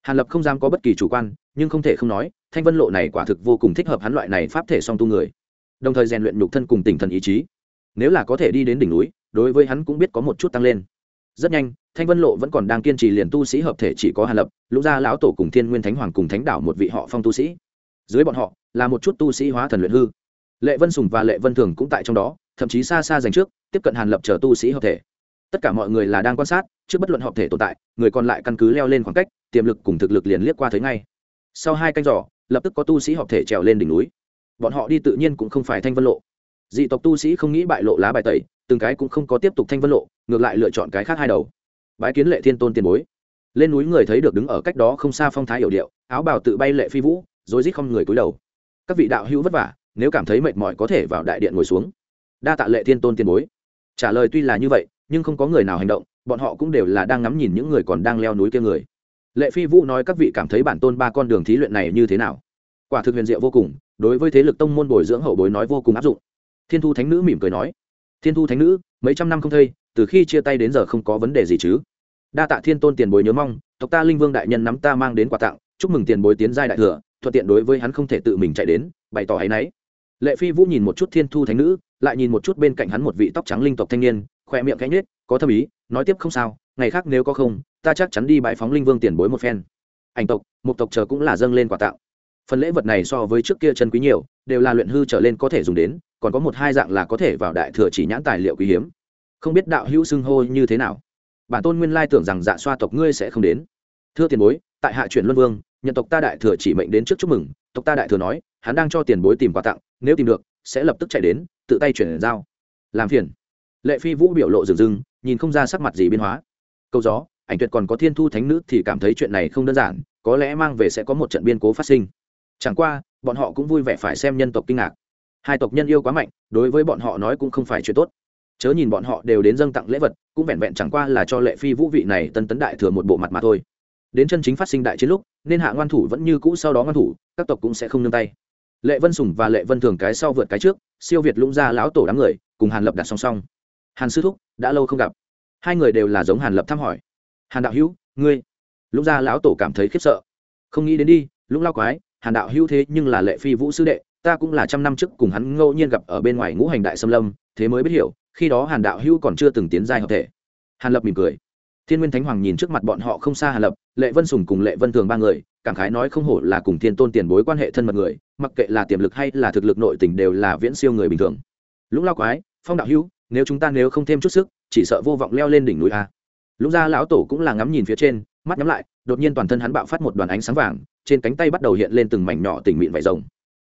Hàn lập không dám có bất kỳ chủ quan, nhưng không thể không nói, thanh vân lộ này quả thực vô cùng thích hợp hắn loại này pháp thể song tu người. Đồng thời rèn luyện nhục thân cùng tinh thần ý chí. Nếu là có thể đi đến đỉnh núi, đối với hắn cũng biết có một chút tăng lên. Rất nhanh, thanh vân lộ vẫn còn đang kiên trì liền tu sĩ hợp thể chỉ có hàn lập, lũ gia lão tổ cùng thiên nguyên thánh hoàng cùng thánh đảo một vị họ phong tu sĩ. Dưới bọn họ là một chút tu sĩ hóa thần luyện hư lệ vân sùng và lệ vân thường cũng tại trong đó, thậm chí xa xa dành trước, tiếp cận hàn lập chờ tu sĩ hợp thể. Tất cả mọi người là đang quan sát, trước bất luận hợp thể tồn tại, người còn lại căn cứ leo lên khoảng cách, tiềm lực cùng thực lực liền liếc qua thấy ngay. Sau hai canh giỏ lập tức có tu sĩ hợp thể trèo lên đỉnh núi. Bọn họ đi tự nhiên cũng không phải thanh vân lộ. Dị tộc tu sĩ không nghĩ bại lộ lá bài tẩy, từng cái cũng không có tiếp tục thanh vân lộ, ngược lại lựa chọn cái khác hai đầu. Bái kiến lệ thiên tôn tiền bối. Lên núi người thấy được đứng ở cách đó không xa phong thái hiểu điệu, áo bào tự bay lệ phi vũ rồi rít không người cúi đầu. Các vị đạo hữu vất vả nếu cảm thấy mệt mỏi có thể vào đại điện ngồi xuống. Đa tạ lệ thiên tôn tiền bối. Trả lời tuy là như vậy, nhưng không có người nào hành động, bọn họ cũng đều là đang ngắm nhìn những người còn đang leo núi kia người. Lệ phi vũ nói các vị cảm thấy bản tôn ba con đường thí luyện này như thế nào? Quả thực huyền diệu vô cùng, đối với thế lực tông môn bồi dưỡng hậu bối nói vô cùng áp dụng. Thiên thu thánh nữ mỉm cười nói, thiên thu thánh nữ, mấy trăm năm không thây, từ khi chia tay đến giờ không có vấn đề gì chứ? Đa tạ thiên tôn tiền bối nhớ mong, tộc ta linh vương đại nhân nắm ta mang đến quà tặng, chúc mừng tiền bối tiến giai đại thừa, thuận tiện đối với hắn không thể tự mình chạy đến, bày tỏ áy náy lệ phi vũ nhìn một chút thiên thu thánh nữ, lại nhìn một chút bên cạnh hắn một vị tóc trắng linh tộc thanh niên khoe miệng cánh nết có thâm ý, nói tiếp không sao, ngày khác nếu có không, ta chắc chắn đi bãi phóng linh vương tiền bối một phen. Ảnh tộc, một tộc chờ cũng là dâng lên quà tặng phần lễ vật này so với trước kia chân quý nhiều, đều là luyện hư trở lên có thể dùng đến, còn có một hai dạng là có thể vào đại thừa chỉ nhãn tài liệu quý hiếm. Không biết đạo hữu xưng hô như thế nào? Bản tôn nguyên lai tưởng rằng dạ xoa tộc ngươi sẽ không đến. Thưa tiền bối, tại hạ chuyển luân vương, nhận tộc ta đại thừa chỉ mệnh đến trước chúc mừng, tộc ta đại thừa nói, hắn đang cho tiền bối tìm quà tặng nếu tìm được, sẽ lập tức chạy đến, tự tay chuyển giao. Làm phiền. Lệ phi vũ biểu lộ rừng rừng, nhìn không ra sắc mặt gì biến hóa. Câu gió, ảnh tuyệt còn có thiên thu thánh nữ thì cảm thấy chuyện này không đơn giản, có lẽ mang về sẽ có một trận biên cố phát sinh. Chẳng qua, bọn họ cũng vui vẻ phải xem nhân tộc kinh ngạc. Hai tộc nhân yêu quá mạnh, đối với bọn họ nói cũng không phải chuyện tốt. Chớ nhìn bọn họ đều đến dâng tặng lễ vật, cũng vẹn vẹn chẳng qua là cho lệ phi vũ vị này tân tấn đại thừa một bộ mặt mà thôi. Đến chân chính phát sinh đại chiến lúc, nên hạ ngoan thủ vẫn như cũ sau đó ngoan thủ, các tộc cũng sẽ không nương tay lệ vân sùng và lệ vân thường cái sau vượt cái trước, siêu việt lũng ra lão tổ đám người, cùng hàn lập đặt song song. Hàn sư thúc, đã lâu không gặp. Hai người đều là giống hàn lập thăm hỏi. Hàn đạo hữu, ngươi. Lũng ra lão tổ cảm thấy khiếp sợ. Không nghĩ đến đi, lũng lao quái, hàn đạo hữu thế nhưng là lệ phi vũ sư đệ, ta cũng là trăm năm trước cùng hắn ngẫu nhiên gặp ở bên ngoài ngũ hành đại xâm lâm, thế mới biết hiểu, khi đó hàn đạo hữu còn chưa từng tiến giai hợp thể. Hàn lập mỉm cười thiên nguyên thánh hoàng nhìn trước mặt bọn họ không xa hà lập, lệ vân sùng cùng lệ vân thường ba người, cảm khái nói không hổ là cùng thiên tôn tiền bối quan hệ thân mật người, mặc kệ là tiềm lực hay là thực lực nội tình đều là viễn siêu người bình thường. Lũng lao quái, phong đạo hữu, nếu chúng ta nếu không thêm chút sức, chỉ sợ vô vọng leo lên đỉnh núi a. Lũng gia lão tổ cũng là ngắm nhìn phía trên, mắt nhắm lại, đột nhiên toàn thân hắn bạo phát một đoàn ánh sáng vàng, trên cánh tay bắt đầu hiện lên từng mảnh nhỏ tỉnh mịn vải rồng.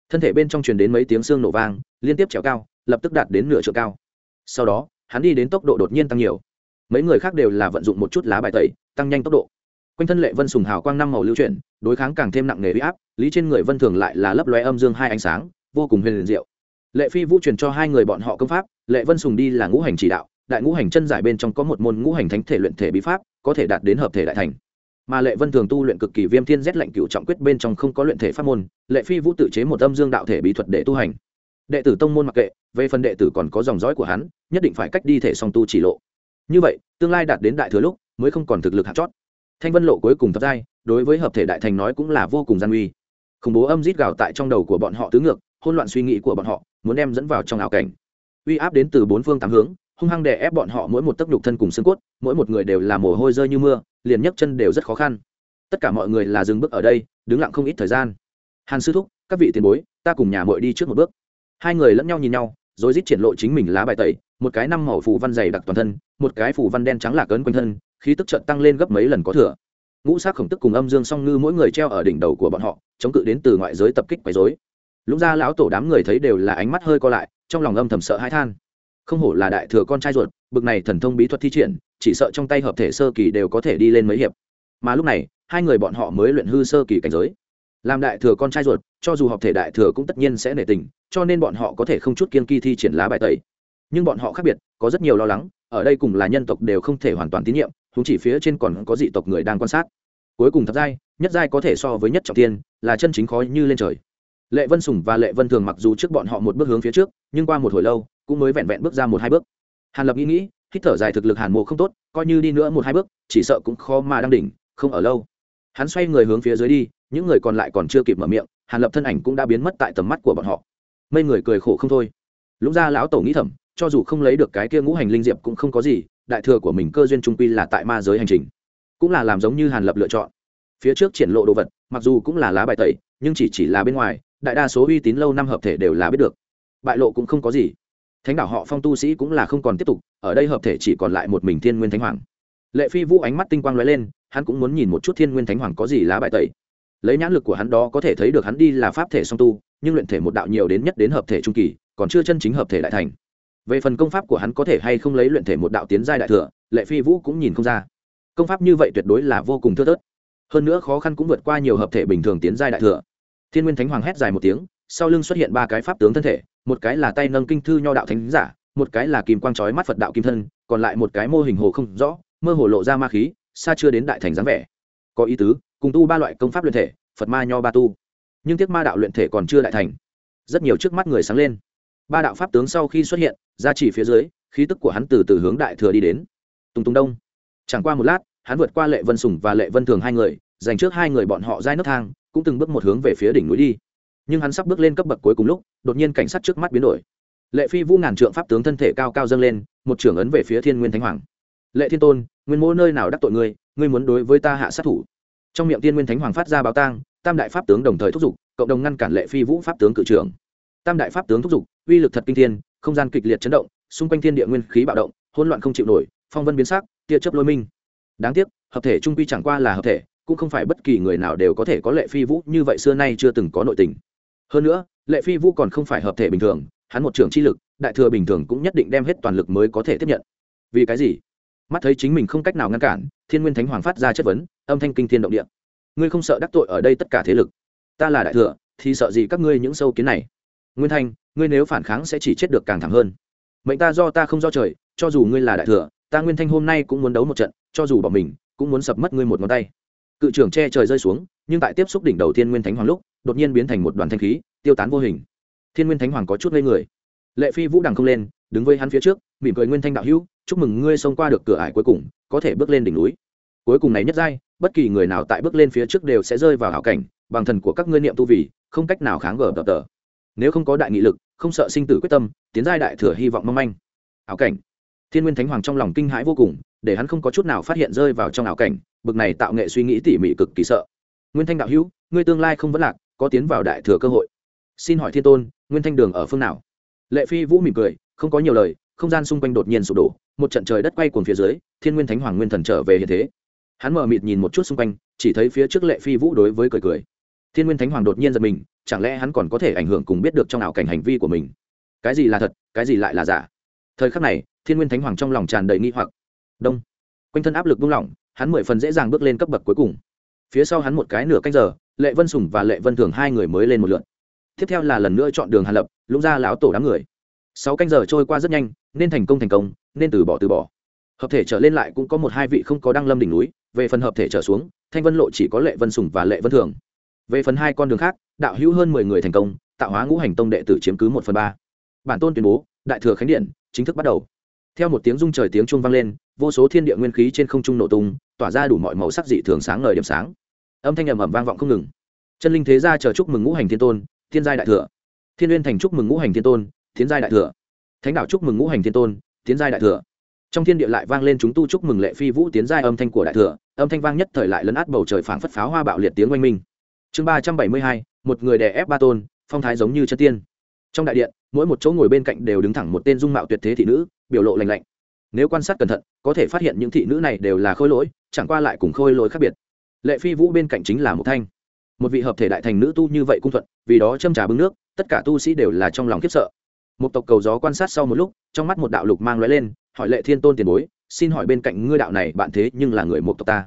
Thân thể bên trong truyền đến mấy tiếng xương nổ vang, liên tiếp trèo cao, lập tức đạt đến nửa trượng cao. Sau đó, hắn đi đến tốc độ đột nhiên tăng nhiều mấy người khác đều là vận dụng một chút lá bài tẩy, tăng nhanh tốc độ. Quanh thân lệ vân sùng hào quang năm màu lưu chuyển, đối kháng càng thêm nặng nề huy áp, lý trên người vân thường lại là lấp lóe âm dương hai ánh sáng, vô cùng huyền liền diệu. Lệ phi vũ truyền cho hai người bọn họ công pháp, lệ vân sùng đi là ngũ hành chỉ đạo, đại ngũ hành chân giải bên trong có một môn ngũ hành thánh thể luyện thể bí pháp, có thể đạt đến hợp thể đại thành. Mà lệ vân thường tu luyện cực kỳ viêm thiên rét lạnh cựu trọng quyết bên trong không có luyện thể pháp môn, lệ phi vũ tự chế một âm dương đạo thể bí thuật để tu hành. Đệ tử tông môn mặc kệ, về phần đệ tử còn có dòng dõi của hắn, nhất định phải cách đi thể song tu chỉ lộ như vậy, tương lai đạt đến đại thừa lúc, mới không còn thực lực hạt chót. Thanh vân lộ cuối cùng thập giai, đối với hợp thể đại thành nói cũng là vô cùng gian uy. Khủng bố âm rít gào tại trong đầu của bọn họ tứ ngược hôn loạn suy nghĩ của bọn họ, muốn đem dẫn vào trong ảo cảnh. Uy áp đến từ bốn phương tám hướng, hung hăng đè ép bọn họ mỗi một tấc đục thân cùng xương cốt, mỗi một người đều là mồ hôi rơi như mưa, liền nhấc chân đều rất khó khăn. Tất cả mọi người là dừng bước ở đây, đứng lặng không ít thời gian. Hàn sư thúc, các vị tiền bối, ta cùng nhà mội đi trước một bước. Hai người lẫn nhau nhìn nhau rồi rít triển lộ chính mình lá bài tẩy, một cái năm màu phù văn dày đặc toàn thân, một cái phù văn đen trắng lạc ấn quanh thân, khí tức trận tăng lên gấp mấy lần có thừa. Ngũ sắc khổng tức cùng âm dương song ngư mỗi người treo ở đỉnh đầu của bọn họ, chống cự đến từ ngoại giới tập kích quấy dối Lúc ra lão tổ đám người thấy đều là ánh mắt hơi co lại, trong lòng âm thầm sợ hãi than. Không hổ là đại thừa con trai ruột, bực này thần thông bí thuật thi triển, chỉ sợ trong tay hợp thể sơ kỳ đều có thể đi lên mấy hiệp. Mà lúc này, hai người bọn họ mới luyện hư sơ kỳ cảnh giới làm đại thừa con trai ruột, cho dù hợp thể đại thừa cũng tất nhiên sẽ nể tình, cho nên bọn họ có thể không chút kiên kỳ thi triển lá bài tẩy. Nhưng bọn họ khác biệt, có rất nhiều lo lắng, ở đây cùng là nhân tộc đều không thể hoàn toàn tín nhiệm thú chỉ phía trên còn có dị tộc người đang quan sát. Cuối cùng thập giai, nhất giai có thể so với nhất trọng tiên là chân chính khó như lên trời. Lệ vân sùng và lệ vân thường mặc dù trước bọn họ một bước hướng phía trước, nhưng qua một hồi lâu, cũng mới vẹn vẹn bước ra một hai bước. Hàn lập nghĩ nghĩ, hít thở dài thực lực hàn mộ không tốt, coi như đi nữa một hai bước, chỉ sợ cũng khó mà đang đỉnh, không ở lâu. Hắn xoay người hướng phía dưới đi những người còn lại còn chưa kịp mở miệng, hàn lập thân ảnh cũng đã biến mất tại tầm mắt của bọn họ. Mấy người cười khổ không thôi. Lũng ra lão tổ nghĩ thầm, cho dù không lấy được cái kia ngũ hành linh diệp cũng không có gì, đại thừa của mình cơ duyên trung quy là tại ma giới hành trình. Cũng là làm giống như hàn lập lựa chọn. Phía trước triển lộ đồ vật, mặc dù cũng là lá bài tẩy, nhưng chỉ chỉ là bên ngoài, đại đa số uy tín lâu năm hợp thể đều là biết được. Bại lộ cũng không có gì. Thánh đảo họ phong tu sĩ cũng là không còn tiếp tục, ở đây hợp thể chỉ còn lại một mình thiên nguyên thánh hoàng. Lệ phi vũ ánh mắt tinh quang lóe lên, hắn cũng muốn nhìn một chút thiên nguyên thánh hoàng có gì lá bài tẩy lấy nhãn lực của hắn đó có thể thấy được hắn đi là pháp thể song tu, nhưng luyện thể một đạo nhiều đến nhất đến hợp thể trung kỳ, còn chưa chân chính hợp thể đại thành. Về phần công pháp của hắn có thể hay không lấy luyện thể một đạo tiến giai đại thừa, lệ phi vũ cũng nhìn không ra. Công pháp như vậy tuyệt đối là vô cùng thưa thớt. Hơn nữa khó khăn cũng vượt qua nhiều hợp thể bình thường tiến giai đại thừa. Thiên nguyên thánh hoàng hét dài một tiếng, sau lưng xuất hiện ba cái pháp tướng thân thể, một cái là tay nâng kinh thư nho đạo thánh giả, một cái là kim quang trói mắt phật đạo kim thân, còn lại một cái mô hình hồ không rõ, mơ hồ lộ ra ma khí, xa chưa đến đại thành dáng vẻ. Có ý tứ cùng tu ba loại công pháp luyện thể, phật ma nho ba tu. Nhưng tiếc ma đạo luyện thể còn chưa đại thành. Rất nhiều trước mắt người sáng lên. Ba đạo pháp tướng sau khi xuất hiện, ra chỉ phía dưới, khí tức của hắn từ từ hướng đại thừa đi đến. Tùng tùng đông. Chẳng qua một lát, hắn vượt qua lệ vân sùng và lệ vân thường hai người, dành trước hai người bọn họ dai nấc thang, cũng từng bước một hướng về phía đỉnh núi đi. Nhưng hắn sắp bước lên cấp bậc cuối cùng lúc, đột nhiên cảnh sát trước mắt biến đổi. Lệ phi vũ ngàn trượng pháp tướng thân thể cao cao dâng lên, một trưởng ấn về phía thiên nguyên thánh hoàng. Lệ thiên tôn, nguyên mô nơi nào đắc tội ngươi? Ngươi muốn đối với ta hạ sát thủ? Trong miệng tiên nguyên thánh hoàng phát ra báo tang, tam đại pháp tướng đồng thời thúc giục, cộng đồng ngăn cản lệ phi vũ pháp tướng cự trưởng. Tam đại pháp tướng thúc giục, uy lực thật kinh thiên, không gian kịch liệt chấn động, xung quanh thiên địa nguyên khí bạo động, hỗn loạn không chịu nổi, phong vân biến sắc, tia chớp lôi minh. Đáng tiếc, hợp thể trung quy chẳng qua là hợp thể, cũng không phải bất kỳ người nào đều có thể có lệ phi vũ như vậy xưa nay chưa từng có nội tình. Hơn nữa, lệ phi vũ còn không phải hợp thể bình thường, hắn một trưởng chi lực, đại thừa bình thường cũng nhất định đem hết toàn lực mới có thể tiếp nhận. Vì cái gì? Mắt thấy chính mình không cách nào ngăn cản, thiên nguyên thánh hoàng phát ra chất vấn âm thanh kinh thiên động địa. Ngươi không sợ đắc tội ở đây tất cả thế lực? Ta là đại thừa, thì sợ gì các ngươi những sâu kiến này? Nguyên thanh, ngươi nếu phản kháng sẽ chỉ chết được càng thẳng hơn. Mệnh ta do ta không do trời, cho dù ngươi là đại thừa, ta nguyên thanh hôm nay cũng muốn đấu một trận, cho dù bỏ mình, cũng muốn sập mất ngươi một ngón tay. Cự trưởng che trời rơi xuống, nhưng tại tiếp xúc đỉnh đầu thiên nguyên thánh hoàng lúc, đột nhiên biến thành một đoàn thanh khí, tiêu tán vô hình. Thiên nguyên thánh hoàng có chút ngây người. Lệ phi vũ đằng không lên, đứng với hắn phía trước, mỉm cười nguyên thanh đạo hữu, chúc mừng ngươi xông qua được cửa ải cuối cùng, có thể bước lên đỉnh núi. Cuối cùng này nhất giai bất kỳ người nào tại bước lên phía trước đều sẽ rơi vào hảo cảnh, bằng thần của các ngươi niệm tu vì, không cách nào kháng gờ tờ tờ nếu không có đại nghị lực, không sợ sinh tử quyết tâm, tiến giai đại thừa hy vọng mong manh. Ảo cảnh. Thiên nguyên thánh hoàng trong lòng kinh hãi vô cùng, để hắn không có chút nào phát hiện rơi vào trong ảo cảnh, bực này tạo nghệ suy nghĩ tỉ mỉ cực kỳ sợ. Nguyên thanh đạo hữu, ngươi tương lai không vấn lạc, có tiến vào đại thừa cơ hội. Xin hỏi thiên tôn, nguyên thanh đường ở phương nào? Lệ phi vũ mỉm cười, không có nhiều lời, không gian xung quanh đột nhiên sụp đổ, một trận trời đất quay cuồng phía dưới, thiên nguyên thánh hoàng nguyên thần trở về hiện thế hắn mở mịt nhìn một chút xung quanh, chỉ thấy phía trước lệ phi vũ đối với cười cười. Thiên nguyên thánh hoàng đột nhiên giật mình, chẳng lẽ hắn còn có thể ảnh hưởng cùng biết được trong ảo cảnh hành vi của mình? Cái gì là thật, cái gì lại là giả? Thời khắc này, thiên nguyên thánh hoàng trong lòng tràn đầy nghi hoặc. Đông. Quanh thân áp lực buông lỏng, hắn mười phần dễ dàng bước lên cấp bậc cuối cùng. Phía sau hắn một cái nửa canh giờ, lệ vân sùng và lệ vân thường hai người mới lên một lượt. Tiếp theo là lần nữa chọn đường hàn lập, lũng ra lão tổ đám người. Sáu canh giờ trôi qua rất nhanh, nên thành công thành công, nên từ bỏ từ bỏ. Hợp thể trở lên lại cũng có một hai vị không có đăng lâm đỉnh núi về phần hợp thể trở xuống, thanh vân lộ chỉ có lệ vân sùng và lệ vân thường. Về phần hai con đường khác, đạo hữu hơn mười người thành công, tạo hóa ngũ hành tông đệ tử chiếm cứ một phần ba. Bản tôn tuyên bố, đại thừa khánh điện chính thức bắt đầu. Theo một tiếng rung trời tiếng chuông vang lên, vô số thiên địa nguyên khí trên không trung nổ tung, tỏa ra đủ mọi màu sắc dị thường sáng ngời điểm sáng. Âm thanh ầm ầm vang vọng không ngừng. Chân linh thế gia chờ chúc mừng ngũ hành thiên tôn, thiên giai đại thừa. Thiên uyên thành chúc mừng ngũ hành thiên tôn, thiên giai đại thừa. Thánh đạo chúc mừng ngũ hành thiên tôn, thiên giai đại thừa trong thiên địa lại vang lên chúng tu chúc mừng lệ phi vũ tiến giai âm thanh của đại thừa, âm thanh vang nhất thời lại lấn át bầu trời phảng phất pháo hoa bạo liệt tiếng oanh minh. Chương ba trăm bảy mươi hai, một người đè ép ba tôn, phong thái giống như chân tiên. Trong đại điện, mỗi một chỗ ngồi bên cạnh đều đứng thẳng một tên dung mạo tuyệt thế thị nữ, biểu lộ lành lạnh. Nếu quan sát cẩn thận, có thể phát hiện những thị nữ này đều là khôi lỗi, chẳng qua lại cùng khôi lỗi khác biệt. Lệ phi vũ bên cạnh chính là một thanh. Một vị hợp thể đại thành nữ tu như vậy cung thuận, vì đó châm trà bưng nước, tất cả tu sĩ đều là trong lòng khiếp sợ. Một tộc cầu gió quan sát sau một lúc, trong mắt một đạo lục mang lóe lên hỏi lệ thiên tôn tiền bối, xin hỏi bên cạnh ngươi đạo này bạn thế nhưng là người một tộc ta.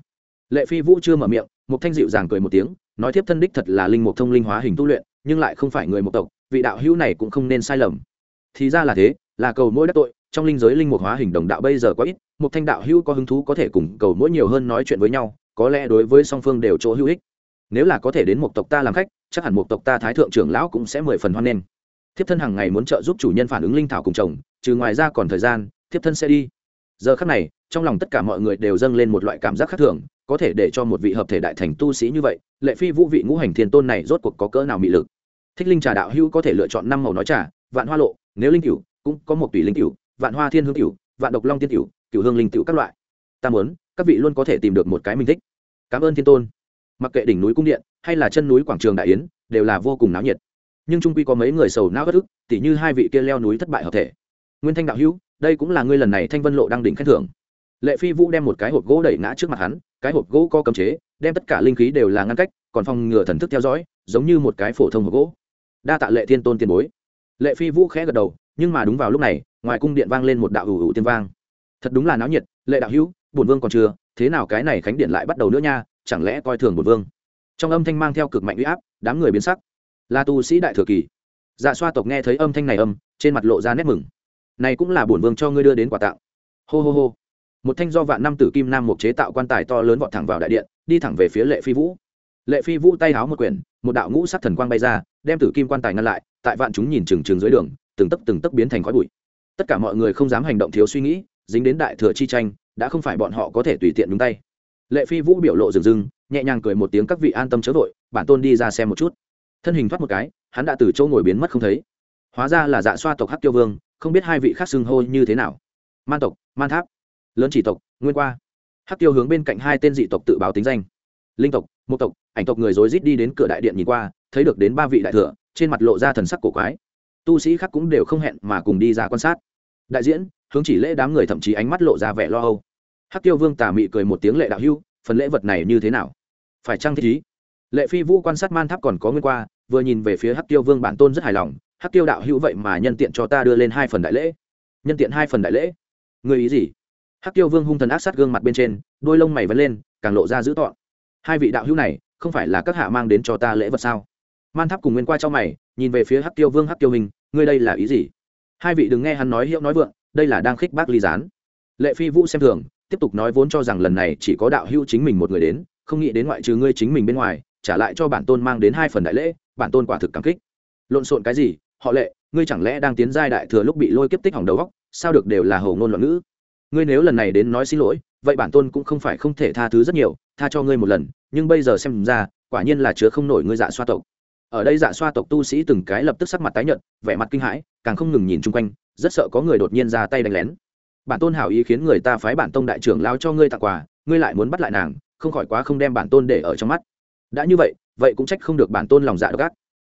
Lệ phi vũ chưa mở miệng một thanh dịu dàng cười một tiếng, nói tiếp thân đích thật là linh mục thông linh hóa hình tu luyện, nhưng lại không phải người một tộc, vị đạo hữu này cũng không nên sai lầm. Thì ra là thế, là cầu mỗi đắc tội, trong linh giới linh mục hóa hình đồng đạo bây giờ có ít một thanh đạo hữu có hứng thú có thể cùng cầu mỗi nhiều hơn nói chuyện với nhau, có lẽ đối với song phương đều chỗ hữu ích. Nếu là có thể đến một tộc ta làm khách, chắc hẳn một tộc ta thái thượng trưởng lão cũng sẽ mười phần hoan nghênh. Thiếp thân hàng ngày muốn trợ giúp chủ nhân phản ứng linh thảo cùng chồng, trừ ngoài ra còn thời gian thiếp thân sẽ đi. Giờ khắc này, trong lòng tất cả mọi người đều dâng lên một loại cảm giác khác thường, có thể để cho một vị hợp thể đại thành tu sĩ như vậy, lệ phi vũ vị ngũ hành thiên tôn này rốt cuộc có cỡ nào mị lực? Thích linh trà đạo hữu có thể lựa chọn năm màu nói trà, vạn hoa lộ, nếu linh cửu, cũng có một tùy linh cửu, vạn hoa thiên hương cửu, vạn độc long tiên cửu cửu hương linh cửu các loại. Ta muốn, các vị luôn có thể tìm được một cái mình thích. Cảm ơn thiên tôn. Mặc kệ đỉnh núi cung điện, hay là chân núi quảng trường đại yến, đều là vô cùng náo nhiệt. Nhưng trung quy có mấy người sầu não bất ức, tỉ như hai vị kia leo núi thất bại hợp thể. Nguyên thanh đạo hữu đây cũng là ngươi lần này thanh vân lộ đang đỉnh khen thưởng. Lệ phi vũ đem một cái hộp gỗ đẩy ngã trước mặt hắn, cái hộp gỗ có cấm chế, đem tất cả linh khí đều là ngăn cách, còn phòng ngừa thần thức theo dõi, giống như một cái phổ thông hộp gỗ. Đa tạ lệ thiên tôn tiền bối. Lệ phi vũ khẽ gật đầu, nhưng mà đúng vào lúc này, ngoài cung điện vang lên một đạo ủ ủ tiên vang. Thật đúng là náo nhiệt, lệ đạo hữu, bổn vương còn chưa, thế nào cái này khánh điện lại bắt đầu nữa nha, chẳng lẽ coi thường bổn vương? Trong âm thanh mang theo cực mạnh uy áp, đám người biến sắc. Là tu sĩ đại thừa kỳ. Dạ xoa tộc nghe thấy âm thanh này âm, trên mặt lộ ra nét mừng này cũng là bổn vương cho ngươi đưa đến quà tặng. Hô hô hô. Một thanh do vạn năm tử kim nam mục chế tạo quan tài to lớn vọt thẳng vào đại điện, đi thẳng về phía lệ phi vũ. Lệ phi vũ tay háo một quyển, một đạo ngũ sắc thần quang bay ra, đem tử kim quan tài ngăn lại, tại vạn chúng nhìn trừng trừng dưới đường, từng tấc từng tấc biến thành khói bụi. Tất cả mọi người không dám hành động thiếu suy nghĩ, dính đến đại thừa chi tranh, đã không phải bọn họ có thể tùy tiện đúng tay. Lệ phi vũ biểu lộ rừng rừng nhẹ nhàng cười một tiếng các vị an tâm chớ vội, bản tôn đi ra xem một chút. Thân hình thoát một cái, hắn đã từ chỗ ngồi biến mất không thấy. Hóa ra là dạ xoa tộc hắc tiêu vương không biết hai vị khác xưng hô như thế nào. Man tộc, man tháp, lớn chỉ tộc, nguyên qua. Hắc tiêu hướng bên cạnh hai tên dị tộc tự báo tính danh. Linh tộc một tộc, ảnh tộc người dối rít đi đến cửa đại điện nhìn qua, thấy được đến ba vị đại thừa, trên mặt lộ ra thần sắc cổ quái. Tu sĩ khác cũng đều không hẹn mà cùng đi ra quan sát. Đại diễn, hướng chỉ lễ đám người thậm chí ánh mắt lộ ra vẻ lo âu. Hắc tiêu vương tà mị cười một tiếng lệ đạo hưu, phần lễ vật này như thế nào? Phải chăng thích ý? Lệ phi vũ quan sát man tháp còn có nguyên qua, vừa nhìn về phía hắc tiêu vương bản tôn rất hài lòng hắc tiêu đạo hữu vậy mà nhân tiện cho ta đưa lên hai phần đại lễ. Nhân tiện hai phần đại lễ? Người ý gì? Hắc tiêu vương hung thần ác sát gương mặt bên trên, đôi lông mày vẫn lên, càng lộ ra dữ tọn hai vị đạo hữu này, không phải là các hạ mang đến cho ta lễ vật sao? Man tháp cùng nguyên qua cho mày, nhìn về phía hắc tiêu vương hắc tiêu hình ngươi đây là ý gì? Hai vị đừng nghe hắn nói hiệu nói vượng, đây là đang khích bác ly gián. Lệ phi vũ xem thường, tiếp tục nói vốn cho rằng lần này chỉ có đạo hữu chính mình một người đến, không nghĩ đến ngoại trừ ngươi chính mình bên ngoài, trả lại cho bản tôn mang đến hai phần đại lễ, bản tôn quả thực cảm kích. Lộn xộn cái gì? Họ lệ, ngươi chẳng lẽ đang tiến giai đại thừa lúc bị lôi kiếp tích hỏng đầu góc sao được đều là hầu ngôn loạn ngữ? Ngươi nếu lần này đến nói xin lỗi, vậy bản tôn cũng không phải không thể tha thứ rất nhiều, tha cho ngươi một lần, nhưng bây giờ xem ra, quả nhiên là chứa không nổi ngươi dạ xoa tộc. Ở đây dạ xoa tộc tu sĩ từng cái lập tức sắc mặt tái nhợt, vẻ mặt kinh hãi, càng không ngừng nhìn chung quanh, rất sợ có người đột nhiên ra tay đánh lén. Bản tôn hảo ý khiến người ta phái bản tông đại trưởng lao cho ngươi tặng quà, ngươi lại muốn bắt lại nàng, không khỏi quá không đem bản tôn để ở trong mắt. Đã như vậy vậy cũng trách không được bản tôn lòng dạ độc ác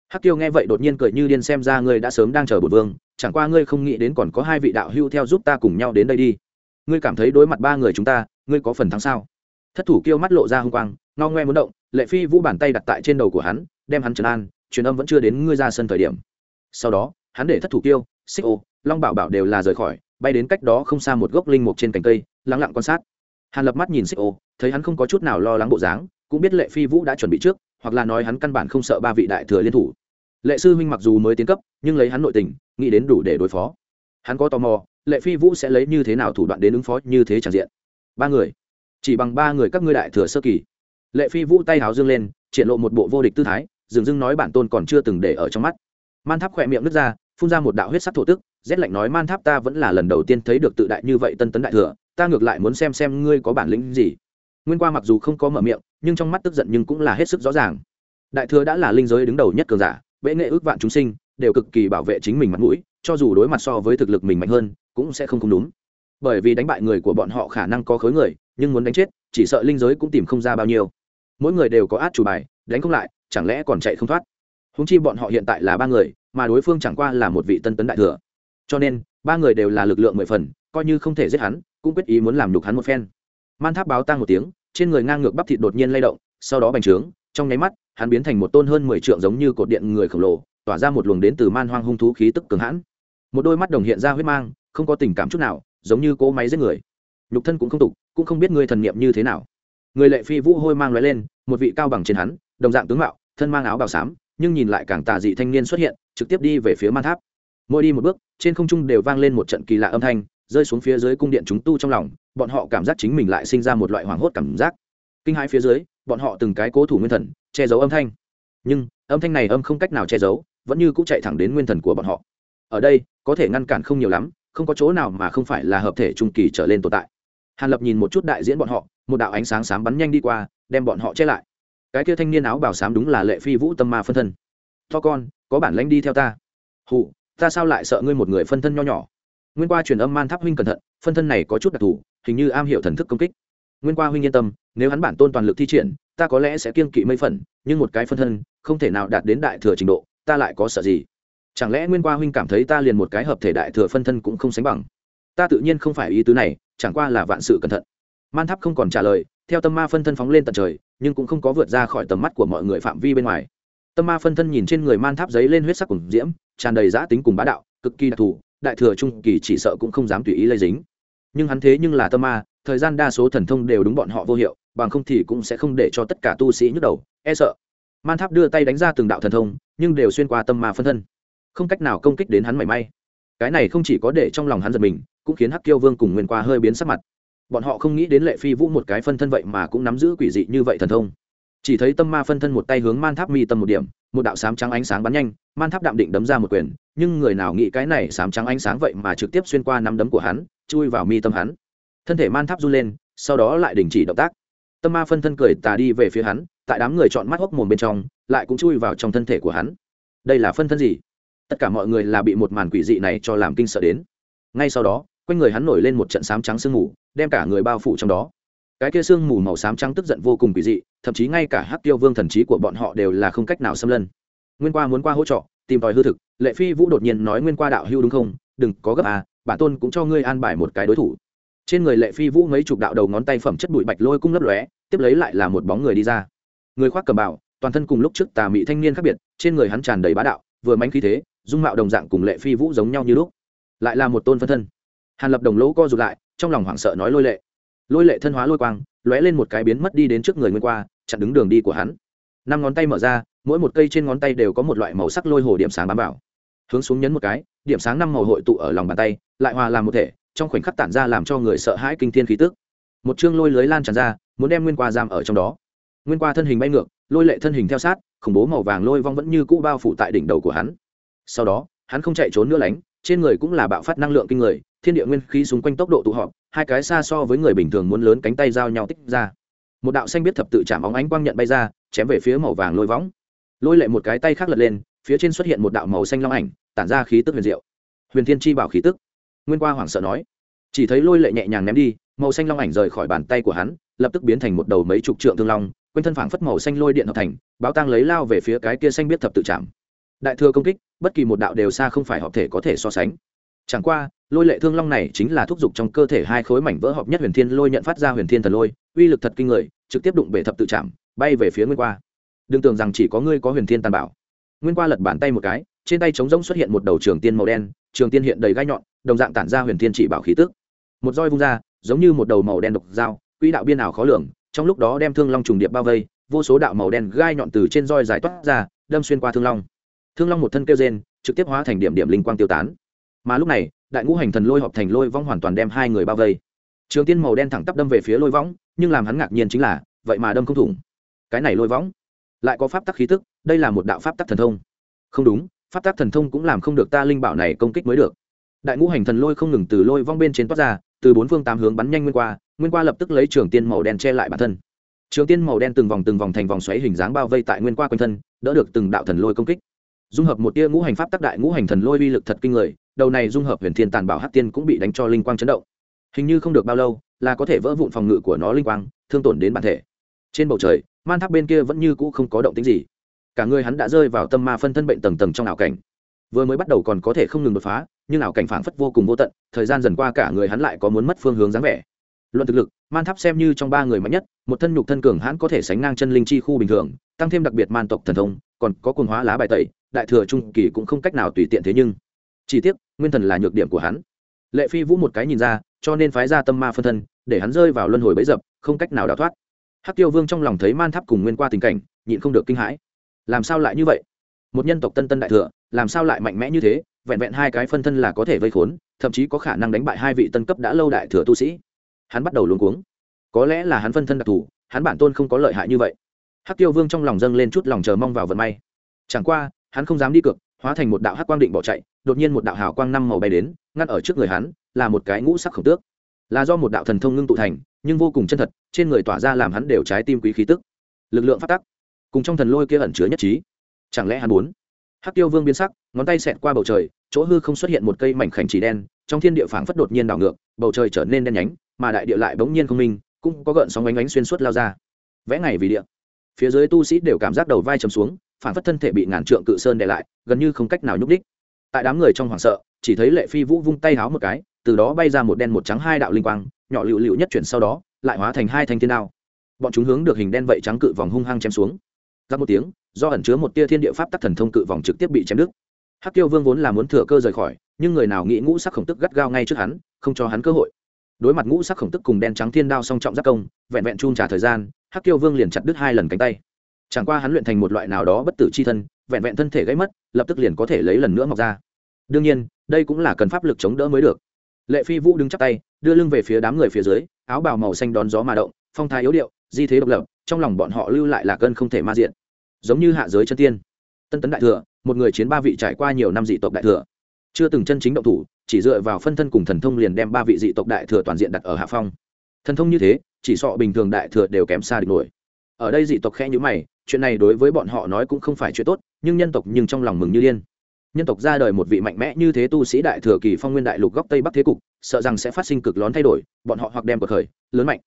hắc tiêu nghe vậy đột nhiên cười như điên xem ra ngươi đã sớm đang chờ bột vương, chẳng qua ngươi không nghĩ đến còn có hai vị đạo hưu theo giúp ta cùng nhau đến đây đi. Ngươi cảm thấy đối mặt ba người chúng ta, ngươi có phần thắng sao? Thất thủ kêu mắt lộ ra hung quang ngao ngoe muốn động, lệ phi vũ bàn tay đặt tại trên đầu của hắn, đem hắn trấn an, truyền âm vẫn chưa đến ngươi ra sân thời điểm. Sau đó, hắn để thất thủ kiêu, xích ô, long bảo bảo đều là rời khỏi, bay đến cách đó không xa một gốc linh mục trên cành cây, lắng lặng quan sát. Hàn lập mắt nhìn xích ô, thấy hắn không có chút nào lo lắng bộ dáng, cũng biết lệ phi vũ đã chuẩn bị trước, hoặc là nói hắn căn bản không sợ ba vị đại thừa liên thủ lệ sư huynh mặc dù mới tiến cấp, nhưng lấy hắn nội tình, nghĩ đến đủ để đối phó. Hắn có tò mò, lệ phi vũ sẽ lấy như thế nào thủ đoạn đến ứng phó như thế tràn diện? Ba người. Chỉ bằng ba người các ngươi đại thừa sơ kỳ. Lệ phi vũ tay háo dương lên, triển lộ một bộ vô địch tư thái dường dưng nói bản tôn còn chưa từng để ở trong mắt. Man tháp khỏe miệng nứt ra, phun ra một đạo huyết sắc thổ tức, rét lạnh nói man tháp ta vẫn là lần đầu tiên thấy được tự đại như vậy tân tấn đại thừa, ta ngược lại muốn xem xem ngươi có bản lĩnh gì. Nguyên qua mặc dù không có mở miệng, nhưng trong mắt tức giận nhưng cũng là hết sức rõ ràng. Đại thừa đã là linh giới đứng đầu nhất cường giả bệ nghệ ước vạn chúng sinh, đều cực kỳ bảo vệ chính mình mặt mũi, cho dù đối mặt so với thực lực mình mạnh hơn, cũng sẽ không không đúng. Bởi vì đánh bại người của bọn họ khả năng có khối người, nhưng muốn đánh chết, chỉ sợ linh giới cũng tìm không ra bao nhiêu. Mỗi người đều có át chủ bài, đánh không lại, chẳng lẽ còn chạy không thoát? Húng chi bọn họ hiện tại là ba người, mà đối phương chẳng qua là một vị tân tấn đại thừa. Cho nên, ba người đều là lực lượng mười phần, coi như không thể giết hắn, cũng quyết ý muốn làm đục hắn một phen. Man tháp báo tang một tiếng, trên người ngang ngược bắp thịt đột nhiên lay động, sau đó bành trướng, trong nháy mắt hắn biến thành một tôn hơn mười trượng giống như cột điện người khổng lồ, tỏa ra một luồng đến từ man hoang hung thú khí tức cường hãn. Một đôi mắt đồng hiện ra huyết mang, không có tình cảm chút nào, giống như cỗ máy giết người. Nhục thân cũng không tục, cũng không biết người thần niệm như thế nào. Người lệ phi vũ hôi mang lóe lên, một vị cao bằng trên hắn, đồng dạng tướng mạo, thân mang áo bào xám, nhưng nhìn lại càng tà dị thanh niên xuất hiện, trực tiếp đi về phía man tháp. Mỗi đi một bước, trên không trung đều vang lên một trận kỳ lạ âm thanh, rơi xuống phía dưới cung điện chúng tu trong lòng, bọn họ cảm giác chính mình lại sinh ra một loại hoảng hốt cảm giác. Kinh hãi phía dưới, bọn họ từng cái cố thủ nguyên thần che giấu âm thanh. Nhưng, âm thanh này âm không cách nào che giấu, vẫn như cũng chạy thẳng đến nguyên thần của bọn họ. Ở đây, có thể ngăn cản không nhiều lắm, không có chỗ nào mà không phải là hợp thể trung kỳ trở lên tồn tại. Hàn lập nhìn một chút đại diễn bọn họ, một đạo ánh sáng xám bắn nhanh đi qua, đem bọn họ che lại. Cái kia thanh niên áo bảo xám đúng là lệ phi vũ tâm ma phân thân. To con, có bản lãnh đi theo ta. Hụ ta sao lại sợ ngươi một người phân thân nho nhỏ? Nguyên qua truyền âm man tháp huynh cẩn thận, phân thân này có chút đặc thù, hình như am hiểu thần thức công kích. Nguyên qua huynh yên tâm, nếu hắn bản tôn toàn lực thi triển ta có lẽ sẽ kiên kỵ mấy phần, nhưng một cái phân thân, không thể nào đạt đến đại thừa trình độ, ta lại có sợ gì? Chẳng lẽ nguyên qua huynh cảm thấy ta liền một cái hợp thể đại thừa phân thân cũng không sánh bằng? Ta tự nhiên không phải ý tứ này, chẳng qua là vạn sự cẩn thận. Man tháp không còn trả lời, theo tâm ma phân thân phóng lên tận trời, nhưng cũng không có vượt ra khỏi tầm mắt của mọi người phạm vi bên ngoài. Tâm ma phân thân nhìn trên người man tháp giấy lên huyết sắc cùng diễm, tràn đầy giã tính cùng bá đạo, cực kỳ đặc thù, đại thừa trung kỳ chỉ sợ cũng không dám tùy ý lây dính. Nhưng hắn thế nhưng là tâm ma, thời gian đa số thần thông đều đúng bọn họ vô hiệu bằng không thì cũng sẽ không để cho tất cả tu sĩ nhức đầu e sợ. Man tháp đưa tay đánh ra từng đạo thần thông, nhưng đều xuyên qua tâm ma phân thân. Không cách nào công kích đến hắn mảy may. Cái này không chỉ có để trong lòng hắn giật mình, cũng khiến hắc kiêu vương cùng nguyên qua hơi biến sắc mặt. Bọn họ không nghĩ đến lệ phi vũ một cái phân thân vậy mà cũng nắm giữ quỷ dị như vậy thần thông. Chỉ thấy tâm ma phân thân một tay hướng man tháp mi tâm một điểm, một đạo sám trắng ánh sáng bắn nhanh, man tháp đạm định đấm ra một quyền, nhưng người nào nghĩ cái này sám trắng ánh sáng vậy mà trực tiếp xuyên qua nắm đấm của hắn, chui vào mi tâm hắn. Thân thể man tháp run lên, sau đó lại đình chỉ động tác tâm ma phân thân cười tà đi về phía hắn, tại đám người chọn mắt hốc mồm bên trong, lại cũng chui vào trong thân thể của hắn. Đây là phân thân gì? Tất cả mọi người là bị một màn quỷ dị này cho làm kinh sợ đến. Ngay sau đó, quanh người hắn nổi lên một trận sám trắng sương mù, đem cả người bao phủ trong đó. Cái kia sương mù màu xám trắng tức giận vô cùng quỷ dị, thậm chí ngay cả hắc tiêu vương thần trí của bọn họ đều là không cách nào xâm lân. Nguyên qua muốn qua hỗ trợ tìm tòi hư thực, lệ phi vũ đột nhiên nói nguyên qua đạo hưu đúng không? Đừng có gấp à bản tôn cũng cho ngươi an bài một cái đối thủ trên người lệ phi vũ mấy chục đạo đầu ngón tay phẩm chất bụi bạch lôi cung lấp lóe, tiếp lấy lại là một bóng người đi ra. Người khoác cầm bảo toàn thân cùng lúc trước tà mị thanh niên khác biệt, trên người hắn tràn đầy bá đạo, vừa mánh khí thế, dung mạo đồng dạng cùng lệ phi vũ giống nhau như lúc. Lại là một tôn phân thân. Hàn lập đồng lỗ co rụt lại, trong lòng hoảng sợ nói lôi lệ. Lôi lệ thân hóa lôi quang, lóe lên một cái biến mất đi đến trước người nguyên qua, chặn đứng đường đi của hắn. Năm ngón tay mở ra, mỗi một cây trên ngón tay đều có một loại màu sắc lôi hồ điểm sáng bám vào. Hướng xuống nhấn một cái, điểm sáng năm màu hội tụ ở lòng bàn tay, lại hòa làm một thể trong khoảnh khắc tản ra làm cho người sợ hãi kinh thiên khí tức. Một chương lôi lưới lan tràn ra, muốn đem nguyên qua giam ở trong đó. Nguyên qua thân hình bay ngược, lôi lệ thân hình theo sát, khủng bố màu vàng lôi vong vẫn như cũ bao phủ tại đỉnh đầu của hắn. Sau đó, hắn không chạy trốn nữa lánh, trên người cũng là bạo phát năng lượng kinh người, thiên địa nguyên khí xung quanh tốc độ tụ họp, hai cái xa so với người bình thường muốn lớn cánh tay giao nhau tích ra. Một đạo xanh biết thập tự chạm óng ánh quang nhận bay ra, chém về phía màu vàng lôi võng lôi lệ một cái tay khác lật lên, phía trên xuất hiện một đạo màu xanh long ảnh, tản ra khí tức huyền diệu. Huyền thiên chi bảo khí tức nguyên qua hoảng sợ nói, chỉ thấy lôi lệ nhẹ nhàng ném đi, màu xanh long ảnh rời khỏi bàn tay của hắn, lập tức biến thành một đầu mấy chục trượng thương long, quanh thân phảng phất màu xanh lôi điện hợp thành, báo tăng lấy lao về phía cái kia xanh biết thập tự chạm đại thừa công kích, bất kỳ một đạo đều xa không phải hợp thể có thể so sánh. Chẳng qua, lôi lệ thương long này chính là thúc giục trong cơ thể hai khối mảnh vỡ hợp nhất huyền thiên lôi nhận phát ra huyền thiên thần lôi, uy lực thật kinh người, trực tiếp đụng bể thập tự chạm bay về phía nguyên qua. Đừng tưởng rằng chỉ có ngươi có huyền thiên tàn bảo nguyên qua lật bàn tay một cái, trên tay trống rỗng xuất hiện một đầu trường tiên màu đen, trường tiên hiện đầy gai nhọn đồng dạng tản ra huyền thiên chỉ bảo khí tức. Một roi vung ra, giống như một đầu màu đen độc dao, quỹ đạo biên ảo khó lường, trong lúc đó đem thương long trùng điệp bao vây, vô số đạo màu đen gai nhọn từ trên roi dài toát ra, đâm xuyên qua thương long. Thương long một thân kêu rên, trực tiếp hóa thành điểm điểm linh quang tiêu tán. Mà lúc này, đại ngũ hành thần lôi họp thành lôi vong hoàn toàn đem hai người bao vây. Trường tiên màu đen thẳng tắp đâm về phía lôi võng, nhưng làm hắn ngạc nhiên chính là, vậy mà đâm không thủng. Cái này lôi võng, lại có pháp tắc khí tức, đây là một đạo pháp tắc thần thông. Không đúng, pháp tắc thần thông cũng làm không được ta linh bảo này công kích mới được đại ngũ hành thần lôi không ngừng từ lôi vong bên trên toát ra, từ bốn phương tám hướng bắn nhanh nguyên qua nguyên qua lập tức lấy trường tiên màu đen che lại bản thân. Trường tiên màu đen từng vòng từng vòng thành vòng xoáy hình dáng bao vây tại nguyên qua quanh thân, đỡ được từng đạo thần lôi công kích. Dung hợp một tia ngũ hành pháp tắc đại ngũ hành thần lôi uy lực thật kinh người, đầu này dung hợp huyền thiên tàn bảo hát tiên cũng bị đánh cho linh quang chấn động. Hình như không được bao lâu, là có thể vỡ vụn phòng ngự của nó linh quang, thương tổn đến bản thể. Trên bầu trời, man tháp bên kia vẫn như cũ không có động tính gì. Cả người hắn đã rơi vào tâm ma phân thân bệnh tầng tầng trong ảo cảnh vừa mới bắt đầu còn có thể không ngừng đột phá, nhưng ảo cảnh phảng phất vô cùng vô tận, thời gian dần qua cả người hắn lại có muốn mất phương hướng dáng vẻ. Luận thực lực, man tháp xem như trong ba người mạnh nhất, một thân nhục thân cường hãn có thể sánh ngang chân linh chi khu bình thường, tăng thêm đặc biệt man tộc thần thông, còn có quần hóa lá bài tẩy, đại thừa trung kỳ cũng không cách nào tùy tiện thế nhưng, chỉ tiếc, nguyên thần là nhược điểm của hắn. Lệ phi vũ một cái nhìn ra, cho nên phái ra tâm ma phân thân, để hắn rơi vào luân hồi bấy dập, không cách nào đào thoát. Hắc tiêu vương trong lòng thấy man tháp cùng nguyên qua tình cảnh, nhịn không được kinh hãi. Làm sao lại như vậy? Một nhân tộc tân tân đại thừa, làm sao lại mạnh mẽ như thế, vẹn vẹn hai cái phân thân là có thể vây khốn, thậm chí có khả năng đánh bại hai vị tân cấp đã lâu đại thừa tu sĩ. Hắn bắt đầu luống cuống. Có lẽ là hắn phân thân đặc thù, hắn bản tôn không có lợi hại như vậy. Hắc tiêu vương trong lòng dâng lên chút lòng chờ mong vào vận may. Chẳng qua, hắn không dám đi cược, hóa thành một đạo hắc quang định bỏ chạy, đột nhiên một đạo hào quang năm màu bay đến, ngăn ở trước người hắn, là một cái ngũ sắc khổng tước. Là do một đạo thần thông ngưng tụ thành, nhưng vô cùng chân thật, trên người tỏa ra làm hắn đều trái tim quý khí tức. Lực lượng phát tắc cùng trong thần lôi kia ẩn chứa nhất trí chẳng lẽ hắn muốn? Hắc tiêu vương biến sắc, ngón tay xẹt qua bầu trời, chỗ hư không xuất hiện một cây mảnh khảnh chỉ đen, trong thiên địa phảng phất đột nhiên đảo ngược, bầu trời trở nên đen nhánh, mà đại địa lại bỗng nhiên không minh, cũng có gợn sóng ánh ánh xuyên suốt lao ra. Vẽ ngày vì địa. Phía dưới tu sĩ đều cảm giác đầu vai chầm xuống, phảng phất thân thể bị ngàn trượng cự sơn đè lại, gần như không cách nào nhúc đích tại đám người trong hoảng sợ, chỉ thấy lệ phi vũ vung tay háo một cái, từ đó bay ra một đen một trắng hai đạo linh quang, nhỏ lựu lựu nhất chuyển sau đó, lại hóa thành hai thanh thiên đao. Bọn chúng hướng được hình đen vậy trắng cự vòng hung hăng chém xuống. Ra một tiếng do ẩn chứa một tia thiên địa pháp tắc thần thông cự vòng trực tiếp bị chém đứt. Hắc tiêu vương vốn là muốn thừa cơ rời khỏi, nhưng người nào nghĩ ngũ sắc khổng tức gắt gao ngay trước hắn, không cho hắn cơ hội. Đối mặt ngũ sắc khổng tức cùng đen trắng thiên đao song trọng giác công, vẹn vẹn chung trả thời gian, hắc tiêu vương liền chặt đứt hai lần cánh tay. Chẳng qua hắn luyện thành một loại nào đó bất tử c h i thân, vẹn vẹn thân thể gãy mất, lập tức liền có thể lấy lần nữa mọc ra. Đương nhiên, đây cũng là cần pháp lực chống đỡ mới được. Lệ phi vũ đứng chắc tay, đưa lưng về phía đám người phía dưới, áo bào màu xanh đón gió mà động, phong thái yếu điệu, di thế độc lập, trong lòng bọn họ lưu lại là cơn không thể ma diện giống như hạ giới chân tiên. Tân tấn đại thừa, một người chiến ba vị trải qua nhiều năm dị tộc đại thừa. Chưa từng chân chính động thủ, chỉ dựa vào phân thân cùng thần thông liền đem ba vị dị tộc đại thừa toàn diện đặt ở hạ phong. Thần thông như thế, chỉ sọ bình thường đại thừa đều kém xa địch nổi. Ở đây dị tộc khẽ nhữ mày, chuyện này đối với bọn họ nói cũng không phải chuyện tốt, nhưng nhân tộc nhưng trong lòng mừng như liên nhân tộc ra đời một vị mạnh mẽ như thế tu sĩ đại thừa kỳ phong nguyên đại lục góc tây bắc thế cục, sợ rằng sẽ phát sinh cực lớn thay đổi, bọn họ hoặc đem cuộc khởi, lớn mạnh.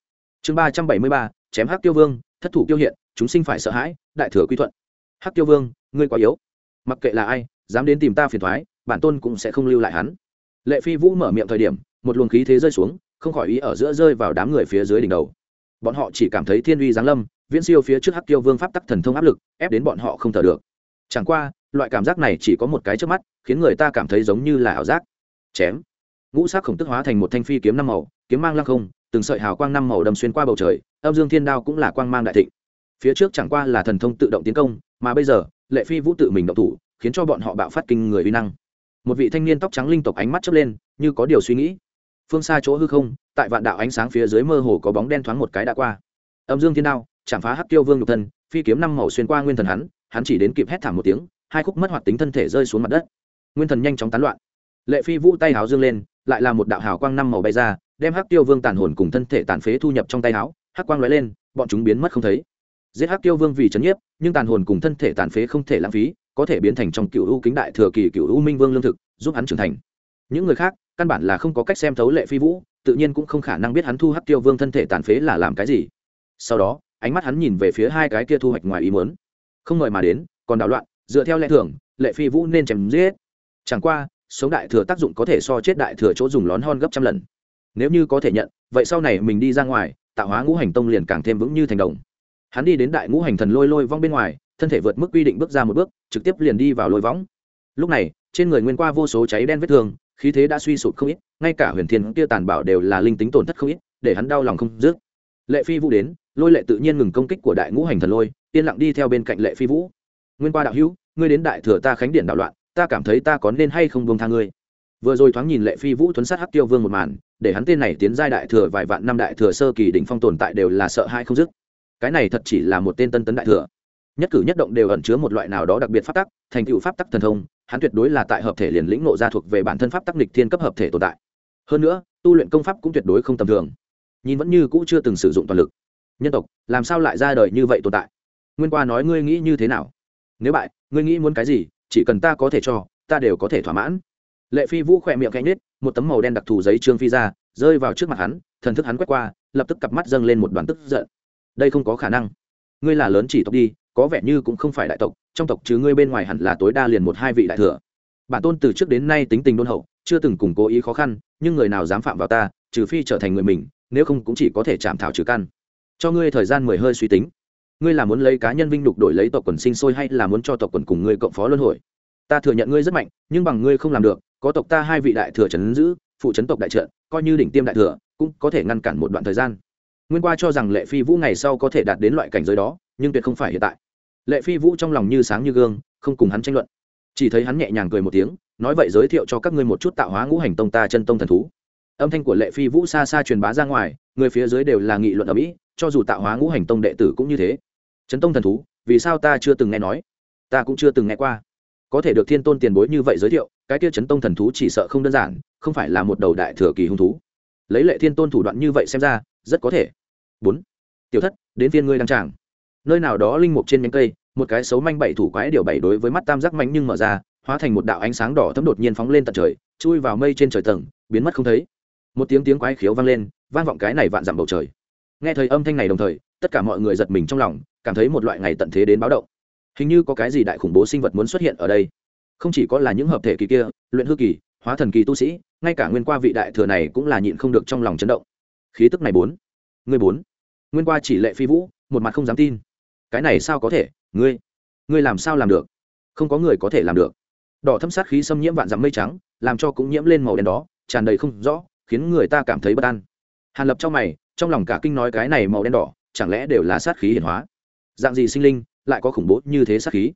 Chương ba trăm bảy mươi ba, chém hắc tiêu vương, thất thủ tiêu hiện chúng sinh phải sợ hãi, đại thừa quy thuận. Hắc tiêu vương, ngươi quá yếu. Mặc kệ là ai, dám đến tìm ta phiền thoái, bản tôn cũng sẽ không lưu lại hắn. Lệ phi vũ mở miệng thời điểm, một luồng khí thế rơi xuống, không khỏi ý ở giữa rơi vào đám người phía dưới đỉnh đầu. Bọn họ chỉ cảm thấy thiên uy giáng lâm, viễn siêu phía trước hắc tiêu vương pháp tắc thần thông áp lực, ép đến bọn họ không thở được. Chẳng qua, loại cảm giác này chỉ có một cái trước mắt, khiến người ta cảm thấy giống như là ảo giác. Chém. Ngũ sắc khổng tức hóa thành một thanh phi kiếm năm màu, kiếm mang lăng không, từng sợi hào quang năm màu đâm xuyên qua bầu trời, âm dương thiên đao cũng là quang mang đại thịnh phía trước chẳng qua là thần thông tự động tiến công, mà bây giờ, lệ phi vũ tự mình động thủ, khiến cho bọn họ bạo phát kinh người uy năng. Một vị thanh niên tóc trắng linh tộc ánh mắt chớp lên, như có điều suy nghĩ. Phương xa chỗ hư không, tại vạn đạo ánh sáng phía dưới mơ hồ có bóng đen thoáng một cái đã qua. Âm dương thiên đao, chạm phá hắc tiêu vương nhục thân, phi kiếm năm màu xuyên qua nguyên thần hắn hắn chỉ đến kịp hét thảm một tiếng, hai khúc mất hoạt tính thân thể rơi xuống mặt đất. Nguyên thần nhanh chóng tán loạn. Lệ phi vũ tay háo dương lên, lại là một đạo hào quang năm màu bay ra, đem hắc tiêu vương tàn hồn cùng thân thể tàn phế thu nhập trong tay háo. Hắc quang lóe lên, bọn chúng biến mất không thấy giết hắc tiêu vương vì trấn nhiếp, nhưng tàn hồn cùng thân thể tàn phế không thể lãng phí, có thể biến thành trong cựu u kính đại thừa kỳ cựu u minh vương lương thực, giúp hắn trưởng thành. Những người khác, căn bản là không có cách xem thấu lệ phi vũ, tự nhiên cũng không khả năng biết hắn thu hắc tiêu vương thân thể tàn phế là làm cái gì. Sau đó, ánh mắt hắn nhìn về phía hai cái kia thu hoạch ngoài ý muốn. Không ngờ mà đến, còn đảo loạn, dựa theo lẽ thường, lệ phi vũ nên chém giết. Chẳng qua, sống đại thừa tác dụng có thể so chết đại thừa chỗ dùng lón hon gấp trăm lần. Nếu như có thể nhận, vậy sau này mình đi ra ngoài, tạo hóa ngũ hành tông liền càng thêm vững như thành đồng hắn đi đến đại ngũ hành thần lôi lôi vong bên ngoài, thân thể vượt mức quy định bước ra một bước, trực tiếp liền đi vào lôi võng. Lúc này, trên người nguyên qua vô số cháy đen vết thương, khí thế đã suy sụp không ít, ngay cả huyền thiên kia tàn bảo đều là linh tính tổn thất không ít, để hắn đau lòng không dứt. Lệ phi vũ đến, lôi lệ tự nhiên ngừng công kích của đại ngũ hành thần lôi, yên lặng đi theo bên cạnh lệ phi vũ. Nguyên qua đạo hữu, ngươi đến đại thừa ta khánh điện đạo loạn, ta cảm thấy ta có nên hay không buông tha ngươi. Vừa rồi thoáng nhìn lệ phi vũ thuấn sát hắc tiêu vương một màn, để hắn tên này tiến giai đại thừa vài vạn năm đại thừa sơ kỳ đỉnh phong tồn tại đều là sợ hãi không dứt cái này thật chỉ là một tên tân tấn đại thừa. Nhất cử nhất động đều ẩn chứa một loại nào đó đặc biệt pháp tắc, thành tựu pháp tắc thần thông, hắn tuyệt đối là tại hợp thể liền lĩnh nộ ra thuộc về bản thân pháp tắc lịch thiên cấp hợp thể tồn tại. Hơn nữa, tu luyện công pháp cũng tuyệt đối không tầm thường. Nhìn vẫn như cũ chưa từng sử dụng toàn lực. Nhân tộc, làm sao lại ra đời như vậy tồn tại? Nguyên qua nói ngươi nghĩ như thế nào? Nếu bại, ngươi nghĩ muốn cái gì, chỉ cần ta có thể cho, ta đều có thể thỏa mãn. Lệ phi vũ khỏe miệng cánh nết một tấm màu đen đặc thù giấy trương phi ra, rơi vào trước mặt hắn, thần thức hắn quét qua, lập tức cặp mắt dâng lên một đoàn tức giận đây không có khả năng. Ngươi là lớn chỉ tộc đi, có vẻ như cũng không phải đại tộc, trong tộc chứ ngươi bên ngoài hẳn là tối đa liền một hai vị đại thừa. Bản tôn từ trước đến nay tính tình đôn hậu, chưa từng củng cố ý khó khăn, nhưng người nào dám phạm vào ta, trừ phi trở thành người mình, nếu không cũng chỉ có thể chạm thảo trừ căn. Cho ngươi thời gian mười hơi suy tính. Ngươi là muốn lấy cá nhân vinh đục đổi lấy tộc quần sinh sôi hay là muốn cho tộc quần cùng ngươi cộng phó luân hồi? Ta thừa nhận ngươi rất mạnh, nhưng bằng ngươi không làm được, có tộc ta hai vị đại thừa trấn giữ, phụ trấn tộc đại trợ, coi như đỉnh tiêm đại thừa, cũng có thể ngăn cản một đoạn thời gian nguyên qua cho rằng lệ phi vũ ngày sau có thể đạt đến loại cảnh giới đó, nhưng tuyệt không phải hiện tại. Lệ phi vũ trong lòng như sáng như gương, không cùng hắn tranh luận. Chỉ thấy hắn nhẹ nhàng cười một tiếng, nói vậy giới thiệu cho các ngươi một chút tạo hóa ngũ hành tông ta chân tông thần thú. Âm thanh của lệ phi vũ xa xa truyền bá ra ngoài, người phía dưới đều là nghị luận ở mỹ, cho dù tạo hóa ngũ hành tông đệ tử cũng như thế. Chấn tông thần thú, vì sao ta chưa từng nghe nói? Ta cũng chưa từng nghe qua. Có thể được thiên tôn tiền bối như vậy giới thiệu, cái kia chấn tông thần thú chỉ sợ không đơn giản, không phải là một đầu đại thừa kỳ hung thú. Lấy lệ thiên tôn thủ đoạn như vậy xem ra rất có thể. Bốn. Tiểu thất, đến phiên ngươi đang tràng. Nơi nào đó linh mục trên nhánh cây, một cái xấu manh bảy thủ quái điều bảy đối với mắt tam giác mánh nhưng mở ra, hóa thành một đạo ánh sáng đỏ thấm đột nhiên phóng lên tận trời, chui vào mây trên trời tầng, biến mất không thấy. Một tiếng tiếng quái khiếu vang lên, vang vọng cái này vạn dặm bầu trời. Nghe thời âm thanh này đồng thời, tất cả mọi người giật mình trong lòng, cảm thấy một loại ngày tận thế đến báo động. Hình như có cái gì đại khủng bố sinh vật muốn xuất hiện ở đây. Không chỉ có là những hợp thể kỳ kia, luyện hư kỳ, hóa thần kỳ tu sĩ, ngay cả nguyên qua vị đại thừa này cũng là nhịn không được trong lòng chấn động khí tức này bốn. Ngươi bốn. Nguyên qua chỉ lệ phi vũ, một mặt không dám tin. Cái này sao có thể? Ngươi. Ngươi làm sao làm được? Không có người có thể làm được. Đỏ thâm sát khí xâm nhiễm vạn dặm mây trắng, làm cho cũng nhiễm lên màu đen đó, tràn đầy không rõ, khiến người ta cảm thấy bất an. Hàn lập trong mày, trong lòng cả kinh nói cái này màu đen đỏ, chẳng lẽ đều là sát khí hiển hóa? Dạng gì sinh linh lại có khủng bố như thế sát khí?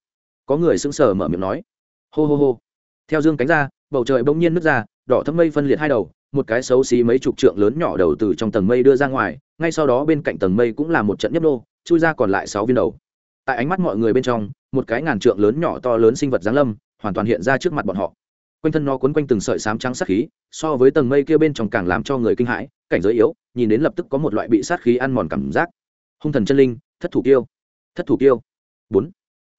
Có người sững sờ mở miệng nói. Hô hô hô. Theo dương cánh ra, bầu trời bỗng nhiên nứt ra, đỏ thâm mây phân liệt hai đầu một cái xấu xí mấy chục trượng lớn nhỏ đầu từ trong tầng mây đưa ra ngoài, ngay sau đó bên cạnh tầng mây cũng là một trận nhấp nô, chui ra còn lại sáu viên đầu. Tại ánh mắt mọi người bên trong, một cái ngàn trượng lớn nhỏ to lớn sinh vật giáng lâm, hoàn toàn hiện ra trước mặt bọn họ. Quanh thân nó quấn quanh từng sợi sám trắng sát khí, so với tầng mây kia bên trong càng làm cho người kinh hãi, cảnh giới yếu, nhìn đến lập tức có một loại bị sát khí ăn mòn cảm giác. Hung thần chân linh, thất thủ tiêu thất thủ tiêu bốn.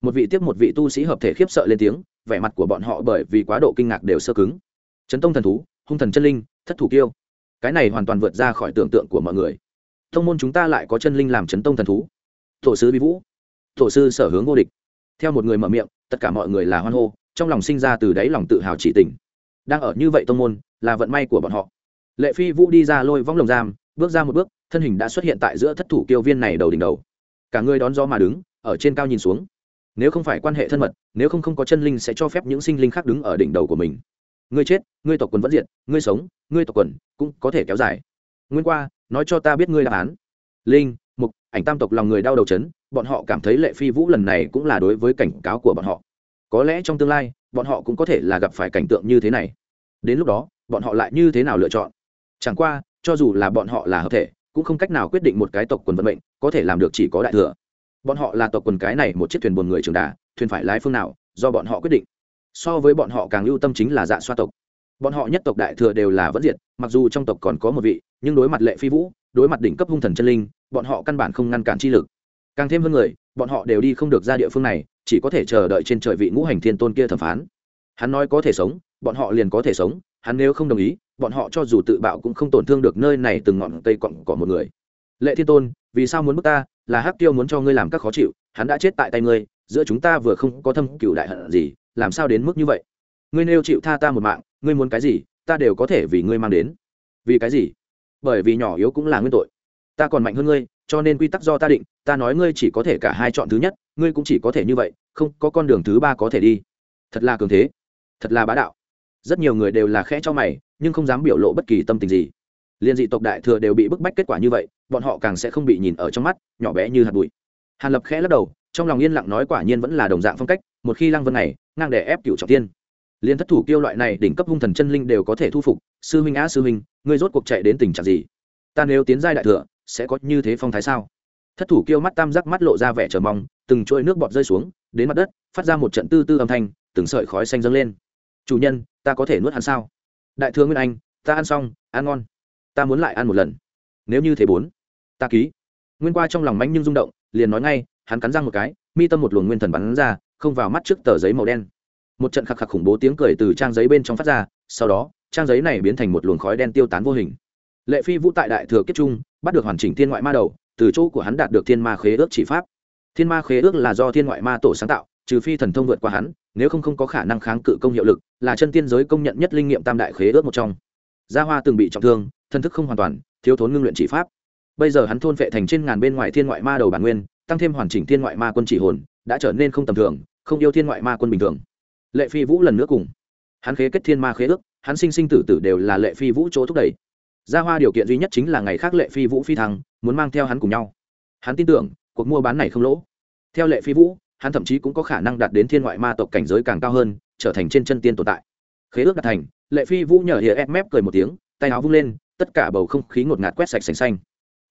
Một vị tiếp một vị tu sĩ hợp thể khiếp sợ lên tiếng, vẻ mặt của bọn họ bởi vì quá độ kinh ngạc đều sơ cứng. Chấn tông thần thú, hung thần chân linh thất thủ Kiêu, cái này hoàn toàn vượt ra khỏi tưởng tượng của mọi người. Thông môn chúng ta lại có chân linh làm chấn tông thần thú. Tổ sư vi vũ. Tổ sư sở hướng vô địch. Theo một người mở miệng tất cả mọi người là hoan hô trong lòng sinh ra từ đáy lòng tự hào chỉ tình. Đang ở như vậy tông môn là vận may của bọn họ. Lệ phi vũ đi ra lôi vong lồng giam bước ra một bước thân hình đã xuất hiện tại giữa thất thủ kiêu viên này đầu đỉnh đầu. Cả người đón gió mà đứng ở trên cao nhìn xuống. Nếu không phải quan hệ thân mật nếu không không có chân linh sẽ cho phép những sinh linh khác đứng ở đỉnh đầu của mình ngươi chết, ngươi tộc quần vẫn diện. ngươi sống, ngươi tộc quần cũng có thể kéo dài. Nguyên qua, nói cho ta biết ngươi đáp án. Linh, mục, ảnh tam tộc lòng người đau đầu chấn, bọn họ cảm thấy lệ phi vũ lần này cũng là đối với cảnh cáo của bọn họ. Có lẽ trong tương lai, bọn họ cũng có thể là gặp phải cảnh tượng như thế này. Đến lúc đó, bọn họ lại như thế nào lựa chọn? Chẳng qua, cho dù là bọn họ là hợp thể, cũng không cách nào quyết định một cái tộc quần vận mệnh có thể làm được chỉ có đại thừa. Bọn họ là tộc quần cái này một chiếc thuyền buồn người trường đà, thuyền phải lái phương nào, do bọn họ quyết định so với bọn họ càng lưu tâm chính là dạ xoa tộc. Bọn họ nhất tộc đại thừa đều là vẫn diệt, mặc dù trong tộc còn có một vị, nhưng đối mặt lệ phi vũ, đối mặt đỉnh cấp hung thần chân linh, bọn họ căn bản không ngăn cản chi lực. Càng thêm hơn người, bọn họ đều đi không được ra địa phương này, chỉ có thể chờ đợi trên trời vị ngũ hành thiên tôn kia thẩm phán. Hắn nói có thể sống, bọn họ liền có thể sống, hắn nếu không đồng ý, bọn họ cho dù tự bạo cũng không tổn thương được nơi này từng ngọn cây cọn cỏ một người. Lệ thiên tôn, vì sao muốn bức ta? Là hắc tiêu muốn cho ngươi làm các khó chịu, hắn đã chết tại tay ngươi, giữa chúng ta vừa không có thâm cựu đại hận gì làm sao đến mức như vậy? Ngươi nêu chịu tha ta một mạng, ngươi muốn cái gì, ta đều có thể vì ngươi mang đến. Vì cái gì? Bởi vì nhỏ yếu cũng là nguyên tội. Ta còn mạnh hơn ngươi, cho nên quy tắc do ta định, ta nói ngươi chỉ có thể cả hai chọn thứ nhất, ngươi cũng chỉ có thể như vậy, không, có con đường thứ ba có thể đi. Thật là cường thế. Thật là bá đạo. Rất nhiều người đều là khẽ cho mày, nhưng không dám biểu lộ bất kỳ tâm tình gì. Liên dị tộc đại thừa đều bị bức bách kết quả như vậy, bọn họ càng sẽ không bị nhìn ở trong mắt, nhỏ bé như hạt bụi hàn lập khẽ lắc đầu trong lòng yên lặng nói quả nhiên vẫn là đồng dạng phong cách một khi lăng vân này ngang đè ép cựu trọng tiên liên thất thủ kiêu loại này đỉnh cấp hung thần chân linh đều có thể thu phục sư huynh á sư huynh ngươi rốt cuộc chạy đến tình trạng gì ta nếu tiến giai đại thừa sẽ có như thế phong thái sao thất thủ kiêu mắt tam giác mắt lộ ra vẻ chờ mong từng chuỗi nước bọt rơi xuống đến mặt đất phát ra một trận tư tư âm thanh từng sợi khói xanh dâng lên chủ nhân ta có thể nuốt hắn sao đại thừa nguyên anh ta ăn xong ăn ngon ta muốn lại ăn một lần nếu như thế bốn ta ký nguyên qua trong lòng mánh nhưng rung động liền nói ngay, hắn cắn răng một cái, mi tâm một luồng nguyên thần bắn ra, không vào mắt trước tờ giấy màu đen. Một trận khạc khạc khủng bố tiếng cười từ trang giấy bên trong phát ra, sau đó, trang giấy này biến thành một luồng khói đen tiêu tán vô hình. Lệ phi vũ tại đại thừa kết trung, bắt được hoàn chỉnh thiên ngoại ma đầu, từ chỗ của hắn đạt được thiên ma khế ước chỉ pháp. Thiên ma khế ước là do thiên ngoại ma tổ sáng tạo, trừ phi thần thông vượt qua hắn, nếu không không có khả năng kháng cự công hiệu lực, là chân tiên giới công nhận nhất linh nghiệm tam đại khế ước một trong. Gia hoa từng bị trọng thương, thân thức không hoàn toàn, thiếu thốn ngưng luyện chỉ pháp bây giờ hắn thôn vệ thành trên ngàn bên ngoài thiên ngoại ma đầu bản nguyên, tăng thêm hoàn chỉnh thiên ngoại ma quân chỉ hồn, đã trở nên không tầm thường, không yêu thiên ngoại ma quân bình thường. Lệ phi vũ lần nữa cùng. Hắn khế kết thiên ma khế ước, hắn sinh sinh tử tử đều là lệ phi vũ chỗ thúc đẩy. Gia hoa điều kiện duy nhất chính là ngày khác lệ phi vũ phi thăng, muốn mang theo hắn cùng nhau. Hắn tin tưởng, cuộc mua bán này không lỗ. Theo lệ phi vũ, hắn thậm chí cũng có khả năng đạt đến thiên ngoại ma tộc cảnh giới càng cao hơn, trở thành trên chân tiên tồn tại. Khế ước đạt thành, lệ phi vũ nhờ hiệa ép mép cười một tiếng, tay áo vung lên, tất cả bầu không khí ngột ngạt quét sạch sành xanh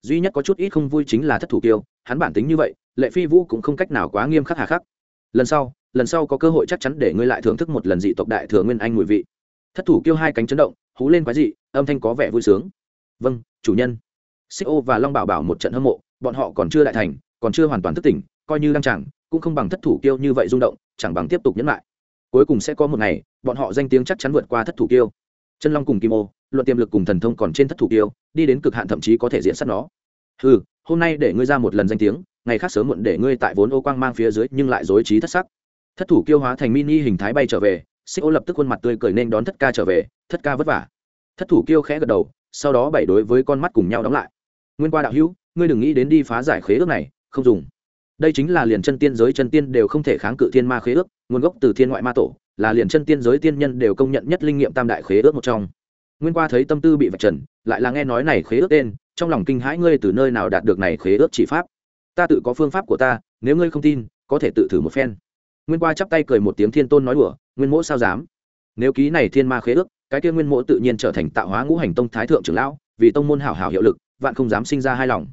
duy nhất có chút ít không vui chính là thất thủ kiêu, hắn bản tính như vậy, lệ phi vũ cũng không cách nào quá nghiêm khắc hà khắc. Lần sau lần sau có cơ hội chắc chắn để ngươi lại thưởng thức một lần dị tộc đại thừa nguyên anh mùi vị. Thất thủ kiêu hai cánh chấn động, hú lên quái dị, âm thanh có vẻ vui sướng. Vâng chủ nhân. Xích ô và long bảo bảo một trận hâm mộ, bọn họ còn chưa đại thành, còn chưa hoàn toàn thức tỉnh, coi như đang chẳng, cũng không bằng thất thủ kiêu như vậy rung động, chẳng bằng tiếp tục nhấn lại. Cuối cùng sẽ có một ngày, bọn họ danh tiếng chắc chắn vượt qua thất thủ kiêu chân long cùng kim ô, luận tiềm lực cùng thần thông còn trên thất thủ kiêu, đi đến cực hạn thậm chí có thể diện sát nó. Ừ hôm nay để ngươi ra một lần danh tiếng, ngày khác sớm muộn để ngươi tại vốn ô quang mang phía dưới nhưng lại dối trí thất sắc. Thất thủ kiêu hóa thành mini hình thái bay trở về, xích ô lập tức khuôn mặt tươi cười nên đón thất ca trở về, thất ca vất vả. Thất thủ kiêu khẽ gật đầu, sau đó bảy đối với con mắt cùng nhau đóng lại. Nguyên qua đạo hữu, ngươi đừng nghĩ đến đi phá giải khế ước này, không dùng. Đây chính là liền chân tiên giới chân tiên đều không thể kháng cự thiên ma khế ước, nguồn gốc từ thiên ngoại ma tổ là liền chân tiên giới tiên nhân đều công nhận nhất linh nghiệm tam đại khế ước một trong. Nguyên qua thấy tâm tư bị vạch trần, lại là nghe nói này khế ước tên, trong lòng kinh hãi ngươi từ nơi nào đạt được này khế ước chỉ pháp? Ta tự có phương pháp của ta, nếu ngươi không tin, có thể tự thử một phen. Nguyên qua chắp tay cười một tiếng thiên tôn nói đùa, nguyên mỗ sao dám? Nếu ký này thiên ma khế ước, cái kia nguyên mỗ tự nhiên trở thành tạo hóa ngũ hành tông thái thượng trưởng lão, vì tông môn hảo hảo hiệu lực, vạn không dám sinh ra hai lòng.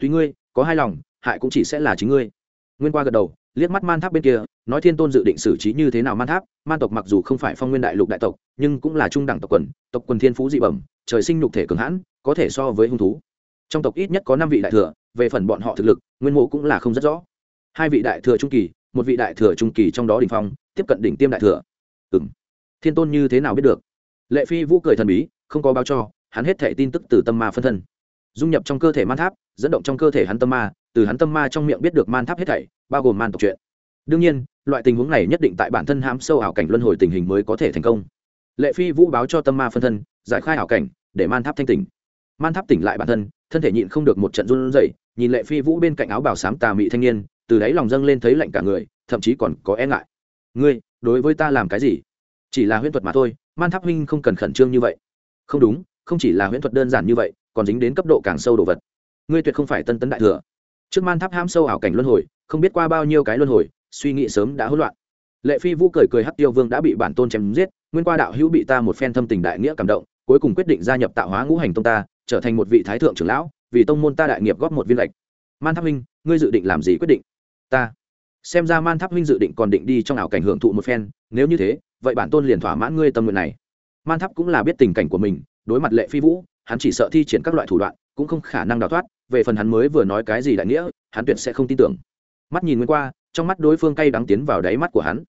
Tuy ngươi, có hai lòng, hại cũng chỉ sẽ là chính ngươi. Nguyên qua gật đầu liếc mắt man tháp bên kia, nói thiên tôn dự định xử trí như thế nào man tháp, man tộc mặc dù không phải phong nguyên đại lục đại tộc, nhưng cũng là trung đẳng tộc quần tộc quần thiên phú dị bẩm, trời sinh nhục thể cường hãn, có thể so với hung thú. Trong tộc ít nhất có năm vị đại thừa, về phần bọn họ thực lực, nguyên mộ cũng là không rất rõ. Hai vị đại thừa trung kỳ, một vị đại thừa trung kỳ trong đó đỉnh phong, tiếp cận đỉnh tiêm đại thừa. Ừ m thiên tôn như thế nào biết được? Lệ phi vũ cười thần bí, không có báo cho, hắn hết thệ tin tức từ tâm ma phân thân dung nhập trong cơ thể man tháp, dẫn động trong cơ thể hắn tâm ma, từ hắn tâm ma trong miệng biết được man tháp hết thảy, bao gồm man tộc chuyện. Đương nhiên, loại tình huống này nhất định tại bản thân hãm sâu ảo cảnh luân hồi tình hình mới có thể thành công. Lệ phi vũ báo cho tâm ma phân thân, giải khai ảo cảnh, để man tháp thanh tỉnh. Man tháp tỉnh lại bản thân thân thể nhịn không được một trận run rẩy, nhìn lệ phi vũ bên cạnh áo bào xám tà mị thanh niên, từ đáy lòng dâng lên thấy lạnh cả người, thậm chí còn có e ngại. Ngươi, đối với ta làm cái gì? Chỉ là huyễn thuật mà thôi, man tháp huynh không cần khẩn trương như vậy. Không đúng, không chỉ là huyễn thuật đơn giản như vậy còn dính đến cấp độ càng sâu đồ vật. Ngươi tuyệt không phải tân tấn đại thừa. Trước man tháp ham sâu ảo cảnh luân hồi, không biết qua bao nhiêu cái luân hồi, suy nghĩ sớm đã hỗn loạn. Lệ phi vũ cười cười hắc tiêu vương đã bị bản tôn chém giết, nguyên qua đạo hữu bị ta một phen thâm tình đại nghĩa cảm động, cuối cùng quyết định gia nhập tạo hóa ngũ hành tông ta, trở thành một vị thái thượng trưởng lão, vì tông môn ta đại nghiệp góp một viên lệch. Man tháp minh ngươi dự định làm gì quyết định? Ta. Xem ra man tháp minh dự định còn định đi trong ảo cảnh hưởng thụ một phen, nếu như thế, vậy bản tôn liền thỏa mãn ngươi tâm nguyện này. Man tháp cũng là biết tình cảnh của mình, đối mặt lệ phi vũ hắn chỉ sợ thi triển các loại thủ đoạn, cũng không khả năng đào thoát, về phần hắn mới vừa nói cái gì đại nghĩa, hắn tuyệt sẽ không tin tưởng. Mắt nhìn nguyên qua, trong mắt đối phương cay đắng tiến vào đáy mắt của hắn.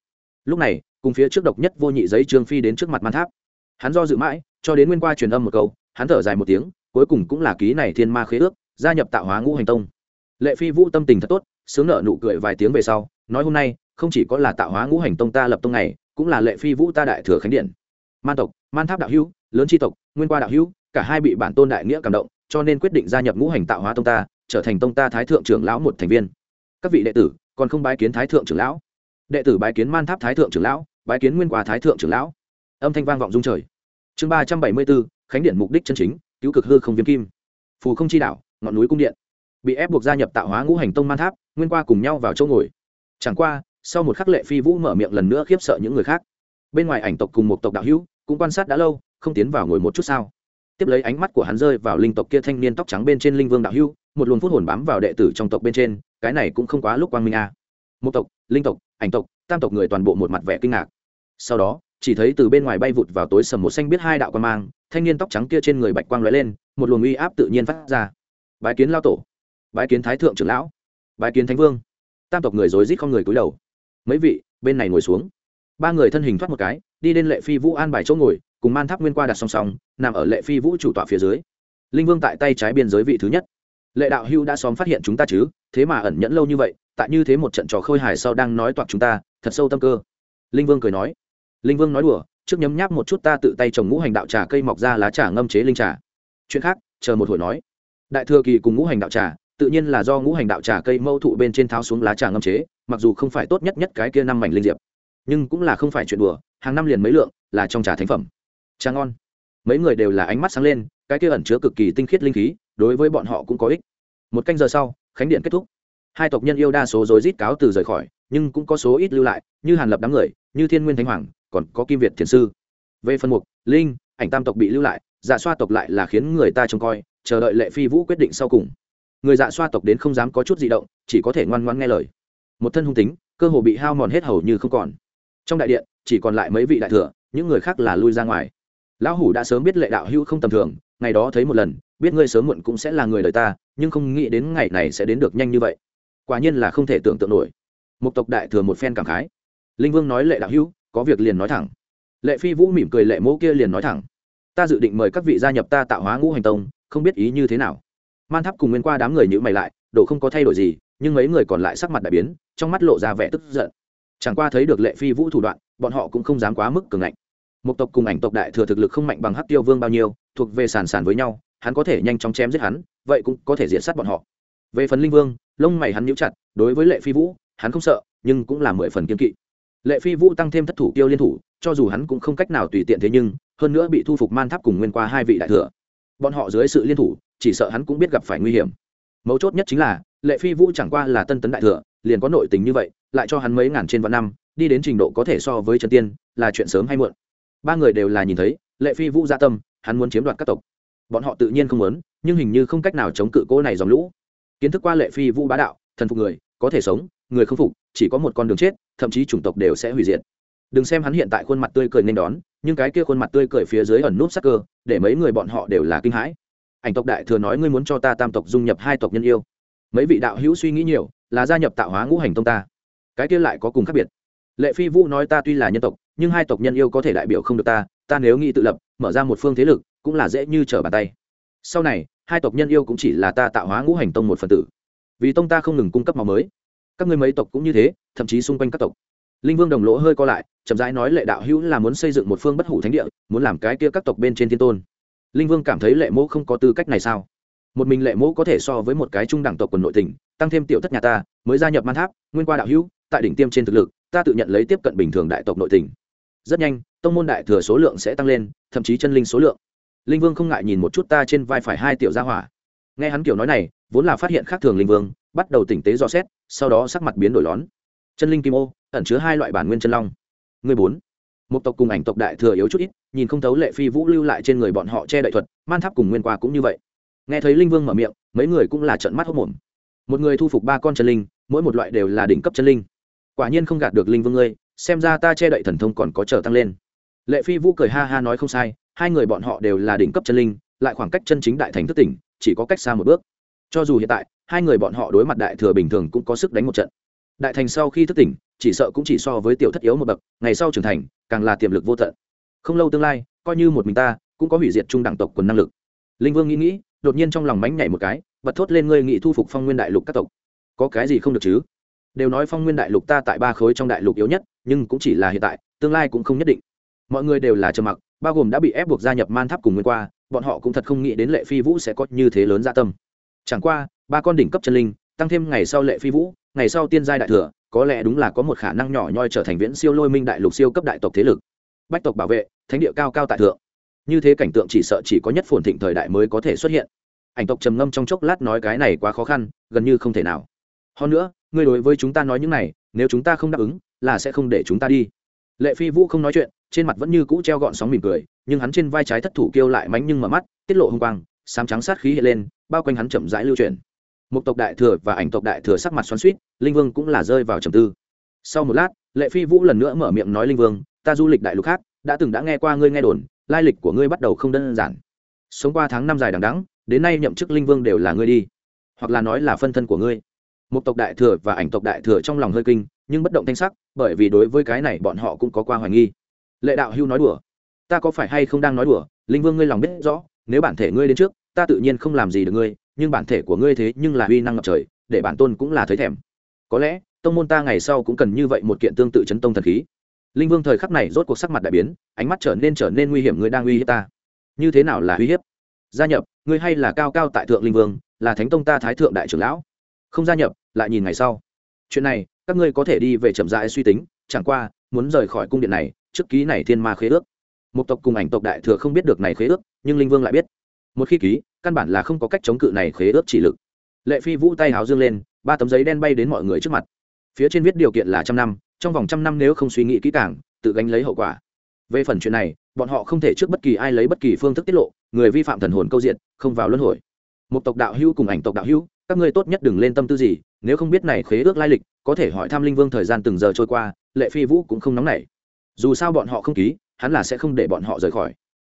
Lúc này, cùng phía trước độc nhất vô nhị giấy trương phi đến trước mặt man tháp. Hắn do dự mãi, cho đến nguyên qua truyền âm một câu, hắn thở dài một tiếng, cuối cùng cũng là ký này thiên ma khế ước, gia nhập tạo hóa ngũ hành tông. Lệ phi vũ tâm tình thật tốt, sướng nợ nụ cười vài tiếng về sau, nói hôm nay, không chỉ có là tạo hóa ngũ hành tông ta lập tông này, cũng là lệ phi vũ ta đại thừa khánh điện. Man tộc, man tháp đạo hữu, lớn tri tộc, nguyên qua đạo hữu cả hai bị bản tôn đại nghĩa cảm động, cho nên quyết định gia nhập ngũ hành tạo hóa tông ta, trở thành tông ta thái thượng trưởng lão một thành viên. Các vị đệ tử, còn không bái kiến thái thượng trưởng lão? Đệ tử bái kiến man tháp thái thượng trưởng lão, bái kiến nguyên qua thái thượng trưởng lão. Âm thanh vang vọng dung trời. Chương ba trăm bảy mươi bốn, khánh điện mục đích chân chính, cứu cực hư không viêm kim. Phù không chi đạo, ngọn núi cung điện. Bị ép buộc gia nhập tạo hóa ngũ hành tông man tháp, nguyên qua cùng nhau vào chỗ ngồi. Chẳng qua, sau một khắc lệ phi vũ mở miệng lần nữa khiếp sợ những người khác. Bên ngoài ảnh tộc cùng một tộc đạo hữu, cũng quan sát đã lâu, không tiến vào ngồi một chút sao tiếp lấy ánh mắt của hắn rơi vào linh tộc kia thanh niên tóc trắng bên trên linh vương đạo hưu, một luồng phút hồn bám vào đệ tử trong tộc bên trên, cái này cũng không quá lúc quang minh a à. một tộc, linh tộc, ảnh tộc, tam tộc người toàn bộ một mặt vẻ kinh ngạc. Sau đó, chỉ thấy từ bên ngoài bay vụt vào tối sầm một xanh biết hai đạo quan mang, thanh niên tóc trắng kia trên người bạch quang lóe lên, một luồng uy áp tự nhiên phát ra. Bái kiến lao tổ, bái kiến thái thượng trưởng lão, bái kiến thánh vương. Tam tộc người rối rít không người cúi đầu. Mấy vị, bên này ngồi xuống. Ba người thân hình thoát một cái, đi đến lệ phi vũ an bài chỗ ngồi, cùng man tháp nguyên qua đặt song song nằm ở lệ phi vũ chủ tọa phía dưới. Linh vương tại tay trái biên giới vị thứ nhất. Lệ đạo hưu đã xóm phát hiện chúng ta chứ, thế mà ẩn nhẫn lâu như vậy, tại như thế một trận trò khôi hài sau đang nói toạc chúng ta, thật sâu tâm cơ. Linh vương cười nói. Linh vương nói đùa, trước nhấm nháp một chút ta tự tay trồng ngũ hành đạo trà cây mọc ra lá trà ngâm chế linh trà. Chuyện khác, chờ một hồi nói. Đại thừa kỳ cùng ngũ hành đạo trà, tự nhiên là do ngũ hành đạo trà cây mâu thụ bên trên tháo xuống lá trà ngâm chế, mặc dù không phải tốt nhất nhất cái kia năm mảnh linh diệp, nhưng cũng là không phải chuyện đùa, hàng năm liền mấy lượng, là trong trà thánh phẩm. Trà ngon mấy người đều là ánh mắt sáng lên, cái kia ẩn chứa cực kỳ tinh khiết linh khí, đối với bọn họ cũng có ích. Một canh giờ sau, khánh điện kết thúc. Hai tộc nhân yêu đa số rối rít cáo từ rời khỏi, nhưng cũng có số ít lưu lại, như hàn lập đám người, như thiên nguyên thánh hoàng, còn có kim việt thiền sư. Về phần mục, linh, ảnh tam tộc bị lưu lại dạ xoa tộc lại là khiến người ta trông coi, chờ đợi lệ phi vũ quyết định sau cùng. Người dạ xoa tộc đến không dám có chút di động, chỉ có thể ngoan ngoan nghe lời. Một thân hung tính, cơ hồ bị hao mòn hết hầu như không còn. Trong đại điện, chỉ còn lại mấy vị đại thừa, những người khác là lui ra ngoài lão hủ đã sớm biết lệ đạo hữu không tầm thường, ngày đó thấy một lần, biết ngươi sớm muộn cũng sẽ là người đời ta, nhưng không nghĩ đến ngày này sẽ đến được nhanh như vậy. Quả nhiên là không thể tưởng tượng nổi. Một tộc đại thừa một phen cảm khái. Linh vương nói lệ đạo hữu, có việc liền nói thẳng. Lệ phi vũ mỉm cười lệ mẫu kia liền nói thẳng. Ta dự định mời các vị gia nhập ta tạo hóa ngũ hành tông, không biết ý như thế nào. Man tháp cùng nguyên qua đám người nhữ mày lại, đồ không có thay đổi gì, nhưng mấy người còn lại sắc mặt đại biến, trong mắt lộ ra vẻ tức giận. Chẳng qua thấy được lệ phi vũ thủ đoạn, bọn họ cũng không dám quá mức cường ngạnh một tộc cùng ảnh tộc đại thừa thực lực không mạnh bằng hắc tiêu vương bao nhiêu, thuộc về sàn sàn với nhau, hắn có thể nhanh chóng chém giết hắn, vậy cũng có thể diệt sát bọn họ. Về phần linh vương, lông mày hắn nhíu chặt, đối với lệ phi vũ, hắn không sợ, nhưng cũng là mười phần kiên kỵ. Lệ phi vũ tăng thêm thất thủ tiêu liên thủ, cho dù hắn cũng không cách nào tùy tiện thế nhưng, hơn nữa bị thu phục man tháp cùng nguyên qua hai vị đại thừa. Bọn họ dưới sự liên thủ, chỉ sợ hắn cũng biết gặp phải nguy hiểm. Mấu chốt nhất chính là, lệ phi vũ chẳng qua là tân tấn đại thừa, liền có nội tình như vậy, lại cho hắn mấy ngàn trên vạn năm, đi đến trình độ có thể so với chân tiên, là chuyện sớm hay muộn ba người đều là nhìn thấy, lệ phi vũ gia tâm, hắn muốn chiếm đoạt các tộc. Bọn họ tự nhiên không muốn, nhưng hình như không cách nào chống cự cô này dòng lũ. Kiến thức qua lệ phi vũ bá đạo, thần phục người, có thể sống, người không phục, chỉ có một con đường chết, thậm chí chủng tộc đều sẽ hủy diệt. Đừng xem hắn hiện tại khuôn mặt tươi cười nên đón, nhưng cái kia khuôn mặt tươi cười phía dưới ẩn núp sắc cơ, để mấy người bọn họ đều là kinh hãi. Ảnh tộc đại thừa nói ngươi muốn cho ta tam tộc dung nhập hai tộc nhân yêu. Mấy vị đạo hữu suy nghĩ nhiều, là gia nhập tạo hóa ngũ hành tông ta. Cái kia lại có cùng khác biệt. Lệ phi vũ nói ta tuy là nhân tộc nhưng hai tộc nhân yêu có thể đại biểu không được ta ta nếu nghĩ tự lập, mở ra một phương thế lực, cũng là dễ như trở bàn tay. Sau này, hai tộc nhân yêu cũng chỉ là ta tạo hóa ngũ hành tông một phần tử. Vì tông ta không ngừng cung cấp máu mới. Các ngươi mấy tộc cũng như thế, thậm chí xung quanh các tộc. Linh vương đồng lỗ hơi co lại, chậm rãi nói lệ đạo hữu là muốn xây dựng một phương bất hủ thánh địa, muốn làm cái kia các tộc bên trên thiên tôn. Linh vương cảm thấy lệ mẫu không có tư cách này sao? Một mình lệ mẫu có thể so với một cái trung đẳng tộc quần nội tỉnh tăng thêm tiểu thất nhà ta, mới gia nhập man tháp, nguyên qua đạo hữu, tại đỉnh tiêm trên thực lực, ta tự nhận lấy tiếp cận bình thường đại tộc nội tỉnh rất nhanh, tông môn đại thừa số lượng sẽ tăng lên, thậm chí chân linh số lượng. Linh vương không ngại nhìn một chút ta trên vai phải hai tiểu gia hỏa. Nghe hắn kiểu nói này, vốn là phát hiện khác thường linh vương, bắt đầu tỉnh tế dò xét, sau đó sắc mặt biến đổi lón. Chân linh kim ô, ẩn chứa hai loại bản nguyên chân long. Người bốn. Một tộc cùng ảnh tộc đại thừa yếu chút ít, nhìn không thấu lệ phi vũ lưu lại trên người bọn họ che đậy thuật, man tháp cùng nguyên qua cũng như vậy. Nghe thấy linh vương mở miệng, mấy người cũng là trận mắt hốc mồm một người thu phục ba con chân linh, mỗi một loại đều là đỉnh cấp chân linh quả nhiên không gạt được linh vương ngươi, xem ra ta che đậy thần thông còn có chờ tăng lên. Lệ phi vũ cười ha ha nói không sai, hai người bọn họ đều là đỉnh cấp chân linh, lại khoảng cách chân chính đại thành thức tỉnh, chỉ có cách xa một bước. Cho dù hiện tại, hai người bọn họ đối mặt đại thừa bình thường cũng có sức đánh một trận. Đại thành sau khi thức tỉnh, chỉ sợ cũng chỉ so với tiểu thất yếu một bậc, ngày sau trưởng thành, càng là tiềm lực vô tận. Không lâu tương lai, coi như một mình ta, cũng có hủy diệt trung đẳng tộc quần năng lực. Linh vương nghĩ nghĩ, đột nhiên trong lòng mánh nhảy một cái, bật thốt lên ngươi nghị thu phục phong nguyên đại lục các tộc. Có cái gì không được chứ? Đều nói phong nguyên đại lục ta tại ba khối trong đại lục yếu nhất, nhưng cũng chỉ là hiện tại, tương lai cũng không nhất định. Mọi người đều là trầm mặc, bao gồm đã bị ép buộc gia nhập man tháp cùng nguyên qua, bọn họ cũng thật không nghĩ đến lệ phi vũ sẽ có như thế lớn gia tâm. Chẳng qua, ba con đỉnh cấp chân linh, tăng thêm ngày sau lệ phi vũ, ngày sau tiên giai đại thừa, có lẽ đúng là có một khả năng nhỏ nhoi trở thành viễn siêu lôi minh đại lục siêu cấp đại tộc thế lực. Bách tộc bảo vệ, thánh địa cao cao tại thượng. Như thế cảnh tượng chỉ sợ chỉ có nhất phồn thịnh thời đại mới có thể xuất hiện. Ảnh tộc trầm ngâm trong chốc lát nói cái này quá khó khăn, gần như không thể nào. Hơn nữa ngươi đối với chúng ta nói những này, nếu chúng ta không đáp ứng, là sẽ không để chúng ta đi. Lệ phi vũ không nói chuyện, trên mặt vẫn như cũ treo gọn sóng mỉm cười, nhưng hắn trên vai trái thất thủ kêu lại mánh nhưng mở mắt, tiết lộ hung quang, sám trắng sát khí hiện lên, bao quanh hắn chậm rãi lưu truyền một tộc đại thừa và ảnh tộc đại thừa sắc mặt xoắn suýt linh vương cũng là rơi vào trầm tư. Sau một lát, lệ phi vũ lần nữa mở miệng nói linh vương, ta du lịch đại lục khác, đã từng đã nghe qua ngươi nghe đồn, lai lịch của ngươi bắt đầu không đơn giản. Sống qua tháng năm dài đằng đẵng, đến nay nhậm chức linh vương đều là ngươi đi, hoặc là nói là phân thân của ngươi một tộc đại thừa và ảnh tộc đại thừa trong lòng hơi kinh, nhưng bất động thanh sắc, bởi vì đối với cái này bọn họ cũng có qua hoài nghi. Lệ đạo hưu nói đùa. Ta có phải hay không đang nói đùa? Linh vương ngươi lòng biết rõ, nếu bản thể ngươi đến trước, ta tự nhiên không làm gì được ngươi, nhưng bản thể của ngươi thế nhưng là uy năng ngập trời, để bản tôn cũng là thấy thèm. Có lẽ, tông môn ta ngày sau cũng cần như vậy một kiện tương tự chấn tông thần khí. Linh vương thời khắc này rốt cuộc sắc mặt đại biến, ánh mắt trở nên trở nên nguy hiểm, ngươi đang uy hiếp ta. Như thế nào là uy hiếp? Gia nhập, ngươi hay là cao cao tại thượng linh vương, là thánh tông ta thái thượng đại trưởng lão? Không gia nhập, lại nhìn ngày sau. Chuyện này, các ngươi có thể đi về chậm rãi suy tính, chẳng qua, muốn rời khỏi cung điện này, trước ký này thiên ma khế ước. Một tộc cùng ảnh tộc đại thừa không biết được này khế ước, nhưng linh vương lại biết. Một khi ký, căn bản là không có cách chống cự này khế ước chỉ lực. Lệ phi vũ tay háo dương lên, ba tấm giấy đen bay đến mọi người trước mặt. Phía trên viết điều kiện là trăm năm, trong vòng trăm năm nếu không suy nghĩ kỹ càng, tự gánh lấy hậu quả. Về phần chuyện này, bọn họ không thể trước bất kỳ ai lấy bất kỳ phương thức tiết lộ, người vi phạm thần hồn câu diện, không vào luân hồi. Một tộc đạo hữu cùng ảnh tộc đạo hữu các ngươi tốt nhất đừng lên tâm tư gì, nếu không biết này khế ước lai lịch, có thể hỏi thăm linh vương thời gian từng giờ trôi qua, lệ phi vũ cũng không nóng nảy. Dù sao bọn họ không ký, hắn là sẽ không để bọn họ rời khỏi.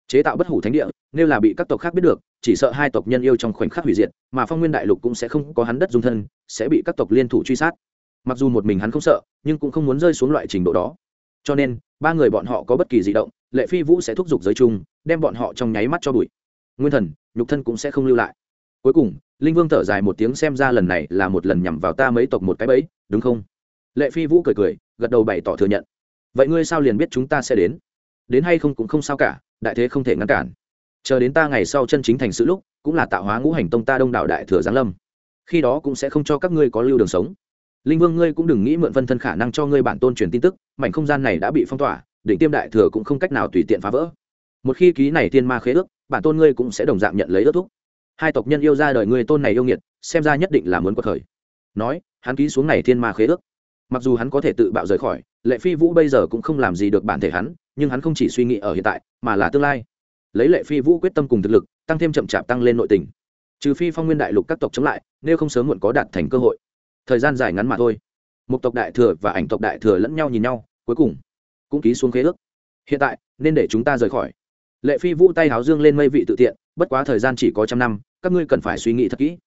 Chế tạo bất hủ thánh địa, nếu là bị các tộc khác biết được, chỉ sợ hai tộc nhân yêu trong khoảnh khắc hủy diệt, mà phong nguyên đại lục cũng sẽ không có hắn đất dung thân, sẽ bị các tộc liên thủ truy sát. Mặc dù một mình hắn không sợ, nhưng cũng không muốn rơi xuống loại trình độ đó. Cho nên, ba người bọn họ có bất kỳ di động, lệ phi vũ sẽ thúc giục giới chung, đem bọn họ trong nháy mắt cho bụi. Nguyên thần, nhục thân cũng sẽ không lưu lại. Cuối cùng linh vương thở dài một tiếng xem ra lần này là một lần nhằm vào ta mấy tộc một cái bẫy, đúng không? Lệ phi vũ cười cười, gật đầu bày tỏ thừa nhận. Vậy ngươi sao liền biết chúng ta sẽ đến? Đến hay không cũng không sao cả, đại thế không thể ngăn cản. Chờ đến ta ngày sau chân chính thành sự lúc, cũng là tạo hóa ngũ hành tông ta đông đảo đại thừa giáng lâm. Khi đó cũng sẽ không cho các ngươi có lưu đường sống. Linh vương ngươi cũng đừng nghĩ mượn phân thân khả năng cho ngươi bản tôn truyền tin tức, mảnh không gian này đã bị phong tỏa định tiêm đại thừa cũng không cách nào tùy tiện phá vỡ. Một khi ký này tiên ma khế ước, bản tôn ngươi cũng sẽ đồng dạng nhận lấy ước thúc hai tộc nhân yêu ra đời người tôn này yêu nghiệt, xem ra nhất định là muốn quật khởi. Nói, hắn ký xuống này thiên ma khế ước. Mặc dù hắn có thể tự bạo rời khỏi, lệ phi vũ bây giờ cũng không làm gì được bản thể hắn, nhưng hắn không chỉ suy nghĩ ở hiện tại, mà là tương lai. Lấy lệ phi vũ quyết tâm cùng thực lực, tăng thêm chậm chạp tăng lên nội tình. Trừ phi phong nguyên đại lục các tộc chống lại, nếu không sớm muộn có đạt thành cơ hội. Thời gian dài ngắn mà thôi. Một tộc đại thừa và ảnh tộc đại thừa lẫn nhau nhìn nhau, cuối cùng cũng ký xuống khế ước. Hiện tại, nên để chúng ta rời khỏi lệ phi vũ tay háo dương lên mây vị tự tiện, bất quá thời gian chỉ có trăm năm, các ngươi cần phải suy nghĩ thật kỹ.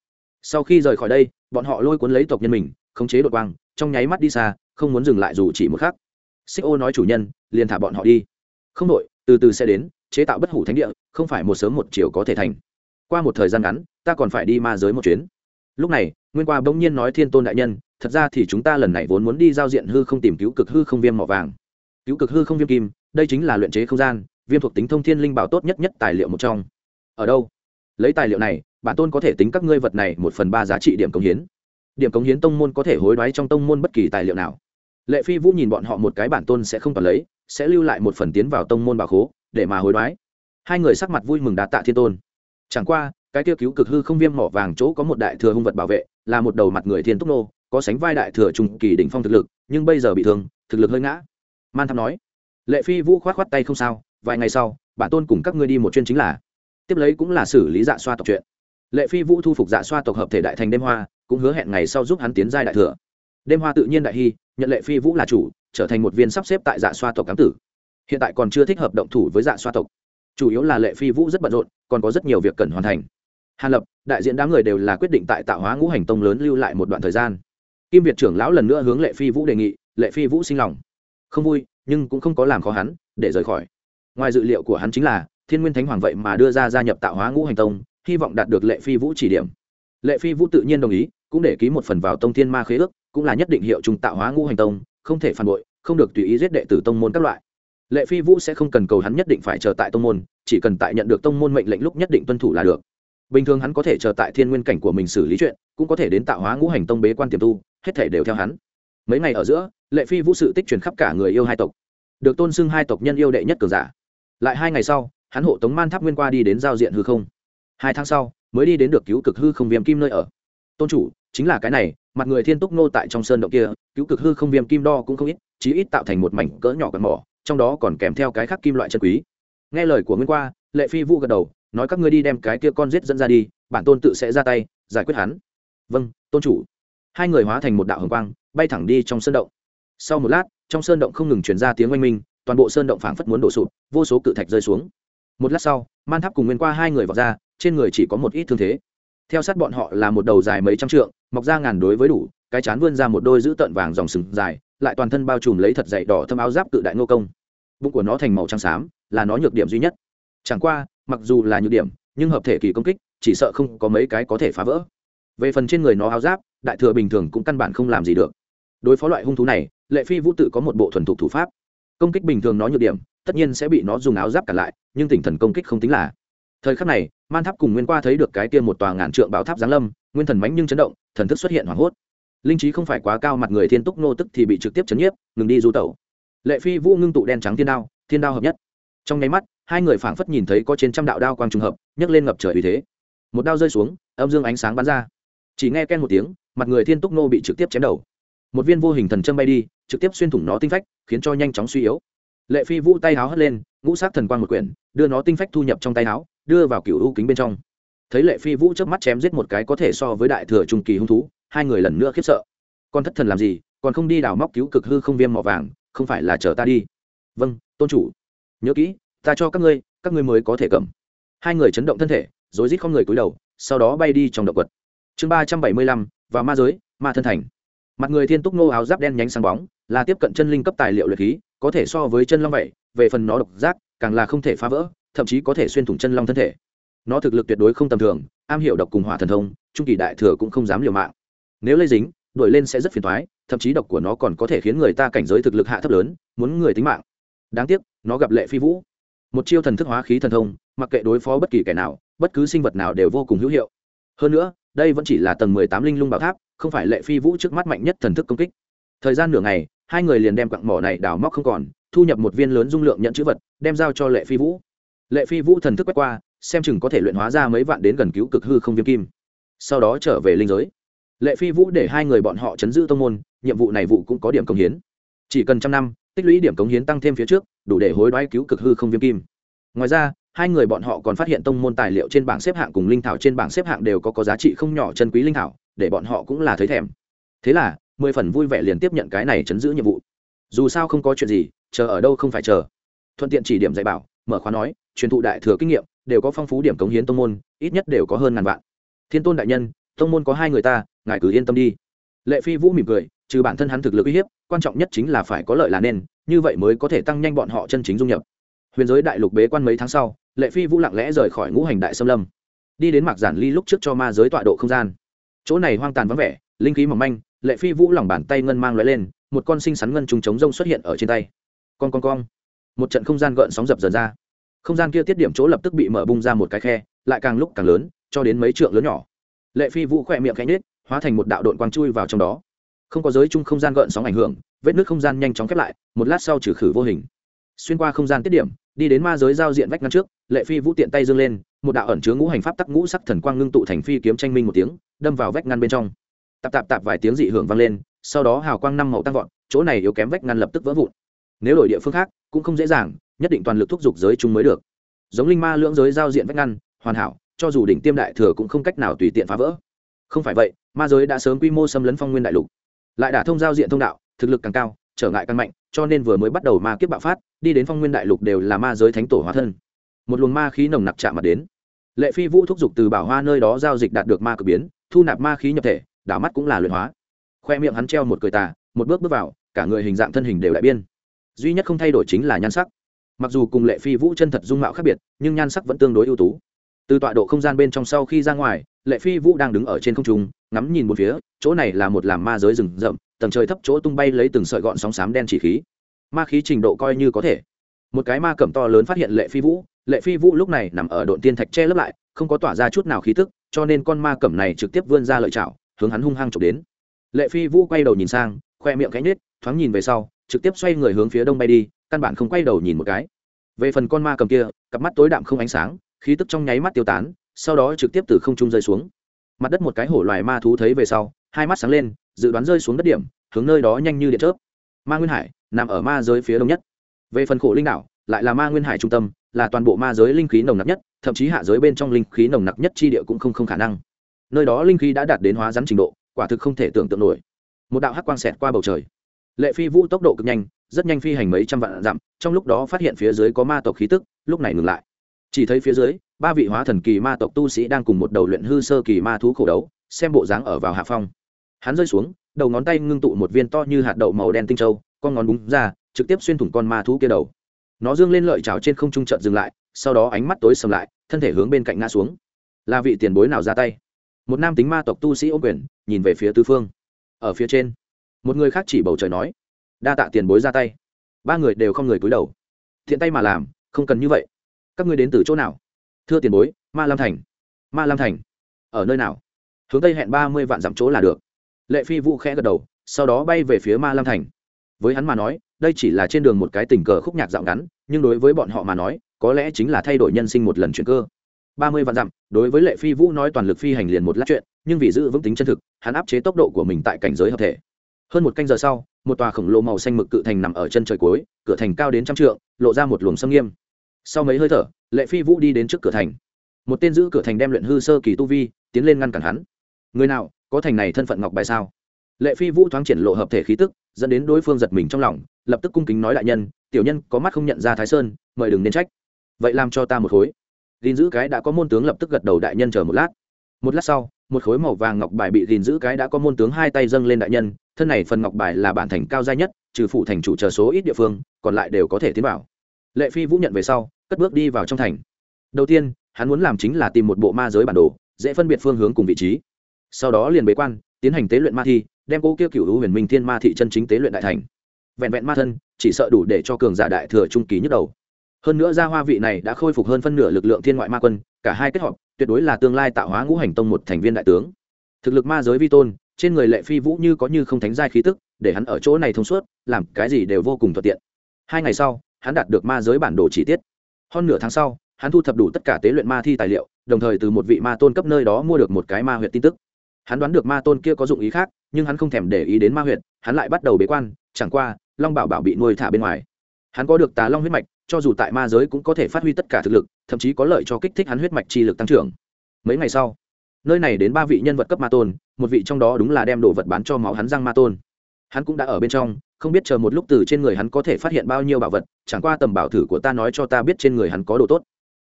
Sau khi rời khỏi đây, bọn họ lôi cuốn lấy tộc nhân mình, khống chế đột quang, trong nháy mắt đi xa, không muốn dừng lại dù chỉ một khắc. Xích ô nói chủ nhân, liền thả bọn họ đi. Không đội từ từ sẽ đến, chế tạo bất hủ thánh địa, không phải một sớm một chiều có thể thành. Qua một thời gian ngắn, ta còn phải đi ma giới một chuyến. Lúc này, nguyên qua bỗng nhiên nói thiên tôn đại nhân, thật ra thì chúng ta lần này vốn muốn đi giao diện hư không tìm cứu cực hư không viêm mỏ vàng. Cứu cực hư không viêm kim, đây chính là luyện chế không gian viêm thuộc tính thông thiên linh bảo tốt nhất nhất tài liệu một trong. Ở đâu? Lấy tài liệu này, bản tôn có thể tính các ngươi vật này một phần ba giá trị điểm cống hiến. Điểm cống hiến tông môn có thể hối đoái trong tông môn bất kỳ tài liệu nào. Lệ phi vũ nhìn bọn họ một cái bản tôn sẽ không còn lấy, sẽ lưu lại một phần tiến vào tông môn bà khố, để mà hối đoái. Hai người sắc mặt vui mừng đạt tạ thiên tôn. Chẳng qua, cái tiêu cứu cực hư không viêm mỏ vàng chỗ có một đại thừa hung vật bảo vệ, là một đầu mặt người thiên túc nô, có sánh vai đại thừa trung kỳ đỉnh phong thực lực, nhưng bây giờ bị thương, thực lực hơi ngã. Man tham nói. Lệ phi vũ khoát khoát tay không sao vài ngày sau, bản tôn cùng các ngươi đi một chuyên chính là. Tiếp lấy cũng là xử lý dạ xoa tộc chuyện. Lệ phi vũ thu phục dạ xoa tộc hợp thể đại thành đêm hoa, cũng hứa hẹn ngày sau giúp hắn tiến giai đại thừa. Đêm hoa tự nhiên đại hy, nhận lệ phi vũ là chủ, trở thành một viên sắp xếp tại dạ xoa tộc cám tử. Hiện tại còn chưa thích hợp động thủ với dạ xoa tộc. Chủ yếu là lệ phi vũ rất bận rộn, còn có rất nhiều việc cần hoàn thành. Hàn lập, đại diện đám người đều là quyết định tại tạo hóa ngũ hành tông lớn lưu lại một đoạn thời gian. Kim việt trưởng lão lần nữa hướng lệ phi vũ đề nghị, lệ phi vũ sinh lòng. Không vui, nhưng cũng không có làm khó hắn, để rời khỏi ngoài dự liệu của hắn chính là, thiên nguyên thánh hoàng vậy mà đưa ra gia nhập tạo hóa ngũ hành tông, hy vọng đạt được lệ phi vũ chỉ điểm. Lệ phi vũ tự nhiên đồng ý, cũng để ký một phần vào tông thiên ma khế ước, cũng là nhất định hiệu trùng tạo hóa ngũ hành tông, không thể phản bội, không được tùy ý giết đệ tử tông môn các loại. Lệ phi vũ sẽ không cần cầu hắn nhất định phải chờ tại tông môn, chỉ cần tại nhận được tông môn mệnh lệnh lúc nhất định tuân thủ là được. Bình thường hắn có thể chờ tại thiên nguyên cảnh của mình xử lý chuyện, cũng có thể đến tạo hóa ngũ hành tông bế quan tiềm tu, hết thể đều theo hắn. Mấy ngày ở giữa, lệ phi vũ sự tích truyền khắp cả người yêu hai tộc. Được tôn xưng hai tộc nhân yêu đệ nhất cường giả lại hai ngày sau, hắn hộ tống man tháp nguyên qua đi đến giao diện hư không. Hai tháng sau, mới đi đến được cứu cực hư không viêm kim nơi ở. Tôn chủ, chính là cái này, mặt người thiên túc nô tại trong sơn động kia, cứu cực hư không viêm kim đo cũng không ít, chí ít tạo thành một mảnh cỡ nhỏ gần mỏ, trong đó còn kèm theo cái khác kim loại chân quý. Nghe lời của nguyên qua, lệ phi vũ gật đầu, nói các ngươi đi đem cái kia con giết dẫn ra đi, bản tôn tự sẽ ra tay, giải quyết hắn. Vâng tôn chủ. Hai người hóa thành một đạo hồng quang, bay thẳng đi trong sơn động. Sau một lát, trong sơn động không ngừng chuyển ra tiếng oanh minh toàn bộ sơn động phảng phất muốn đổ sụp, vô số cự thạch rơi xuống. Một lát sau, man tháp cùng nguyên qua hai người vào ra, trên người chỉ có một ít thương thế. Theo sát bọn họ là một đầu dài mấy trăm trượng, mọc ra ngàn đối với đủ, cái chán vươn ra một đôi giữ tận vàng dòng sừng dài, lại toàn thân bao trùm lấy thật dày đỏ thâm áo giáp tự đại ngô công. Bụng của nó thành màu trắng xám, là nó nhược điểm duy nhất. Chẳng qua, mặc dù là nhược điểm, nhưng hợp thể kỳ công kích, chỉ sợ không có mấy cái có thể phá vỡ. Về phần trên người nó áo giáp, đại thừa bình thường cũng căn bản không làm gì được. Đối phó loại hung thú này, lệ phi vũ tự có một bộ thuần thục thủ pháp công kích bình thường nó nhược điểm, tất nhiên sẽ bị nó dùng áo giáp cản lại, nhưng tỉnh thần công kích không tính là. Thời khắc này, man tháp cùng nguyên qua thấy được cái kia một tòa ngàn trượng bảo tháp giáng lâm, nguyên thần mánh nhưng chấn động, thần thức xuất hiện hoảng hốt. Linh trí không phải quá cao mặt người thiên túc nô tức thì bị trực tiếp chấn nhiếp, ngừng đi du tẩu. Lệ phi vũ ngưng tụ đen trắng thiên đao thiên đao hợp nhất. Trong nháy mắt, hai người phảng phất nhìn thấy có trên trăm đạo đao quang trùng hợp, nhấc lên ngập trời vì thế. Một đao rơi xuống, âm dương ánh sáng bắn ra. Chỉ nghe ken một tiếng, mặt người thiên túc nô bị trực tiếp chém đầu một viên vô hình thần châm bay đi, trực tiếp xuyên thủng nó tinh phách, khiến cho nhanh chóng suy yếu. Lệ phi vũ tay háo hất lên, ngũ sát thần quang một quyển, đưa nó tinh phách thu nhập trong tay áo đưa vào cựu u kính bên trong. Thấy lệ phi vũ trước mắt chém giết một cái có thể so với đại thừa trung kỳ hung thú, hai người lần nữa khiếp sợ. Con thất thần làm gì, còn không đi đào móc cứu cực hư không viêm mỏ vàng, không phải là chờ ta đi. Vâng tôn chủ. Nhớ kỹ, ta cho các ngươi các ngươi mới có thể cầm. Hai người chấn động thân thể, rối rít không người cúi đầu, sau đó bay đi trong động quật. Chương ba trăm bảy mươi lăm và ma giới, ma thân thành mặt người thiên túc nô áo giáp đen nhánh sáng bóng, là tiếp cận chân linh cấp tài liệu luyện khí, có thể so với chân long vậy, về phần nó độc giác, càng là không thể phá vỡ, thậm chí có thể xuyên thủng chân long thân thể. Nó thực lực tuyệt đối không tầm thường, am hiểu độc cùng hỏa thần thông, trung kỳ đại thừa cũng không dám liều mạng. Nếu lây dính, đuổi lên sẽ rất phiền thoái thậm chí độc của nó còn có thể khiến người ta cảnh giới thực lực hạ thấp lớn, muốn người tính mạng. Đáng tiếc, nó gặp lệ phi vũ. Một chiêu thần thức hóa khí thần thông, mặc kệ đối phó bất kỳ kẻ nào, bất cứ sinh vật nào đều vô cùng hữu hiệu. Hơn nữa, đây vẫn chỉ là tầng mười tám linh lung bảo tháp không phải lệ phi vũ trước mắt mạnh nhất thần thức công kích. Thời gian nửa ngày, hai người liền đem quặng mỏ này đào móc không còn, thu nhập một viên lớn dung lượng nhận chữ vật, đem giao cho lệ phi vũ. Lệ phi vũ thần thức quét qua, xem chừng có thể luyện hóa ra mấy vạn đến gần cứu cực hư không viêm kim. Sau đó trở về linh giới. Lệ phi vũ để hai người bọn họ chấn giữ tông môn, nhiệm vụ này vụ cũng có điểm cống hiến. Chỉ cần trăm năm, tích lũy điểm cống hiến tăng thêm phía trước, đủ để hối đoái cứu cực hư không viêm kim. Ngoài ra, hai người bọn họ còn phát hiện tông môn tài liệu trên bảng xếp hạng cùng linh thảo trên bảng xếp hạng đều có có giá trị không nhỏ chân quý linh thảo để bọn họ cũng là thấy thèm. Thế là, mười phần vui vẻ liền tiếp nhận cái này chấn giữ nhiệm vụ. Dù sao không có chuyện gì, chờ ở đâu không phải chờ. Thuận tiện chỉ điểm dạy bảo, mở khóa nói, truyền thụ đại thừa kinh nghiệm, đều có phong phú điểm cống hiến tông môn, ít nhất đều có hơn ngàn vạn. Thiên tôn đại nhân, tông môn có hai người ta, ngài cứ yên tâm đi. Lệ phi vũ mỉm cười, trừ bản thân hắn thực lực uy hiếp, quan trọng nhất chính là phải có lợi là nên, như vậy mới có thể tăng nhanh bọn họ chân chính dung nhập. Huyền giới đại lục bế quan mấy tháng sau, lệ phi vũ lặng lẽ rời khỏi ngũ hành đại xâm lâm. Đi đến mạc giản ly lúc trước cho ma giới tọa độ không gian chỗ này hoang tàn vắng vẻ, linh khí mỏng manh, lệ phi vũ lòng bàn tay ngân mang l lên, một con sinh sắn ngân trùng trống rông xuất hiện ở trên tay. Con con con một trận không gian gợn sóng dập dần ra. Không gian kia tiết điểm chỗ lập tức bị mở bung ra một cái khe, lại càng lúc càng lớn, cho đến mấy trượng lớn nhỏ. Lệ phi vũ khỏe miệng cánh nết hóa thành một đạo đội quang chui vào trong đó. Không có giới chung không gian gợn sóng ảnh hưởng, vết nước không gian nhanh chóng khép lại, một lát sau trừ khử vô hình. Xuyên qua không gian tiết điểm, đi đến ma giới giao diện vách ngăn trước, lệ phi vũ tiện tay dâng lên một đạo ẩn chứa ngũ hành pháp tắc ngũ sắc thần quang ngưng tụ thành phi kiếm tranh minh một tiếng, đâm vào vách ngăn bên trong. Tạp tạp tạp vài tiếng dị hưởng vang lên, sau đó hào quang năm màu tăng vọt, chỗ này yếu kém vách ngăn lập tức vỡ vụn. Nếu đổi địa phương khác, cũng không dễ dàng, nhất định toàn lực thúc giục giới chúng mới được. Giống linh ma lưỡng giới giao diện vách ngăn, hoàn hảo, cho dù đỉnh tiêm đại thừa cũng không cách nào tùy tiện phá vỡ. Không phải vậy, ma giới đã sớm quy mô xâm lấn phong nguyên đại lục. Lại đả thông giao diện thông đạo, thực lực càng cao, trở ngại càng mạnh, cho nên vừa mới bắt đầu ma kiếp bạo phát, đi đến phong nguyên đại lục đều là ma giới thánh tổ hóa thân. Một luồng ma khí nồng nặc chạm mặt đến lệ phi vũ thúc giục từ bảo hoa nơi đó giao dịch đạt được ma cực biến, thu nạp ma khí nhập thể, đảo mắt cũng là luyện hóa. Khoe miệng hắn treo một cười tà, một bước bước vào, cả người hình dạng thân hình đều đại biên. Duy nhất không thay đổi chính là nhan sắc. Mặc dù cùng lệ phi vũ chân thật dung mạo khác biệt, nhưng nhan sắc vẫn tương đối ưu tú. Từ tọa độ không gian bên trong sau khi ra ngoài, lệ phi vũ đang đứng ở trên không trung, ngắm nhìn một phía, chỗ này là một làm ma giới rừng rậm, tầng trời thấp chỗ tung bay lấy từng sợi gọn sóng xám đen chỉ khí. Ma khí trình độ coi như có thể một cái ma cẩm to lớn phát hiện lệ phi vũ, lệ phi vũ lúc này nằm ở độn tiên thạch che lấp lại, không có tỏa ra chút nào khí tức, cho nên con ma cẩm này trực tiếp vươn ra lợi chảo, hướng hắn hung hăng chụp đến. Lệ phi vũ quay đầu nhìn sang, khoe miệng cánh nết thoáng nhìn về sau, trực tiếp xoay người hướng phía đông bay đi, căn bản không quay đầu nhìn một cái. Về phần con ma cầm kia, cặp mắt tối đạm không ánh sáng, khí tức trong nháy mắt tiêu tán, sau đó trực tiếp từ không trung rơi xuống. Mặt đất một cái hổ loài ma thú thấy về sau, hai mắt sáng lên, dự đoán rơi xuống đất điểm, hướng nơi đó nhanh như điện chớp. Ma nguyên hải, nằm ở ma giới phía đông nhất về phần khổ linh đảo, lại là ma nguyên hải trung tâm, là toàn bộ ma giới linh khí nồng nặc nhất, thậm chí hạ giới bên trong linh khí nồng nặc nhất chi địa cũng không không khả năng. Nơi đó linh khí đã đạt đến hóa rắn trình độ, quả thực không thể tưởng tượng nổi. Một đạo hắc quang xẹt qua bầu trời. Lệ phi vũ tốc độ cực nhanh, rất nhanh phi hành mấy trăm vạn dặm, trong lúc đó phát hiện phía dưới có ma tộc khí tức, lúc này ngừng lại. Chỉ thấy phía dưới, ba vị hóa thần kỳ ma tộc tu sĩ đang cùng một đầu luyện hư sơ kỳ ma thú khổ đấu, xem bộ dáng ở vào hạ phong. Hắn rơi xuống, đầu ngón tay ngưng tụ một viên to như hạt đậu màu đen tinh châu, con ngón búng ra trực tiếp xuyên thủng con ma thú kia đầu. Nó dương lên lợi trào trên không trung trận dừng lại, sau đó ánh mắt tối sầm lại, thân thể hướng bên cạnh ngã xuống. Là vị tiền bối nào ra tay? Một nam tính ma tộc tu sĩ ô quyền, nhìn về phía tư phương. Ở phía trên, một người khác chỉ bầu trời nói, đa tạ tiền bối ra tay. Ba người đều không người cúi đầu. Thiện tay mà làm, không cần như vậy. Các ngươi đến từ chỗ nào? Thưa tiền bối, ma lam thành. Ma lam thành? Ở nơi nào? Hướng tây hẹn ba mươi vạn dặm chỗ là được. Lệ phi vũ khẽ gật đầu, sau đó bay về phía ma lam thành. Với hắn mà nói đây chỉ là trên đường một cái tình cờ khúc nhạc dạo ngắn, nhưng đối với bọn họ mà nói, có lẽ chính là thay đổi nhân sinh một lần chuyển cơ. Ba mươi vạn dặm, đối với lệ phi vũ nói toàn lực phi hành liền một lát chuyện, nhưng vì giữ vững tính chân thực, hắn áp chế tốc độ của mình tại cảnh giới hợp thể. Hơn một canh giờ sau, một tòa khổng lồ màu xanh mực cự thành nằm ở chân trời cuối, cửa thành cao đến trăm trượng, lộ ra một luồng sâm nghiêm. Sau mấy hơi thở, lệ phi vũ đi đến trước cửa thành. Một tên giữ cửa thành đem luyện hư sơ kỳ tu vi, tiến lên ngăn cản hắn. Người nào, có thành này thân phận ngọc bài sao? Lệ phi vũ thoáng triển lộ hợp thể khí tức, dẫn đến đối phương giật mình trong lòng, lập tức cung kính nói đại nhân, tiểu nhân có mắt không nhận ra thái sơn, mời đừng nên trách. Vậy làm cho ta một khối. Gìn giữ cái đã có môn tướng lập tức gật đầu đại nhân chờ một lát. Một lát sau, một khối màu vàng ngọc bài bị gìn giữ cái đã có môn tướng hai tay dâng lên đại nhân, thân này phần ngọc bài là bản thành cao giai nhất, trừ phụ thành chủ chờ số ít địa phương, còn lại đều có thể tiến vào. Lệ phi vũ nhận về sau, cất bước đi vào trong thành. Đầu tiên, hắn muốn làm chính là tìm một bộ ma giới bản đồ, dễ phân biệt phương hướng cùng vị trí. Sau đó liền bế quan, tiến hành tế luyện ma thi đem cô kia cựu hữu huyền minh thiên ma thị chân chính tế luyện đại thành. Vẹn vẹn ma thân, chỉ sợ đủ để cho cường giả đại thừa trung kỳ nhức đầu. Hơn nữa gia hoa vị này đã khôi phục hơn phân nửa lực lượng thiên ngoại ma quân, cả hai kết hợp, tuyệt đối là tương lai tạo hóa ngũ hành tông một thành viên đại tướng. Thực lực ma giới vi tôn, trên người lệ phi vũ như có như không thánh giai khí tức, để hắn ở chỗ này thông suốt, làm cái gì đều vô cùng thuận tiện. Hai ngày sau, hắn đạt được ma giới bản đồ chi tiết. Hơn nửa tháng sau, hắn thu thập đủ tất cả tế luyện ma thi tài liệu, đồng thời từ một vị ma tôn cấp nơi đó mua được một cái ma huyệt tin tức hắn đoán được ma tôn kia có dụng ý khác, nhưng hắn không thèm để ý đến ma huyện hắn lại bắt đầu bế quan, chẳng qua, long bảo bảo bị nuôi thả bên ngoài. Hắn có được tà long huyết mạch, cho dù tại ma giới cũng có thể phát huy tất cả thực lực, thậm chí có lợi cho kích thích hắn huyết mạch chi lực tăng trưởng. Mấy ngày sau, nơi này đến ba vị nhân vật cấp ma tôn, một vị trong đó đúng là đem đồ vật bán cho máu hắn răng ma tôn. Hắn cũng đã ở bên trong, không biết chờ một lúc từ trên người hắn có thể phát hiện bao nhiêu bảo vật, chẳng qua tầm bảo thử của ta nói cho ta biết trên người hắn có đồ tốt.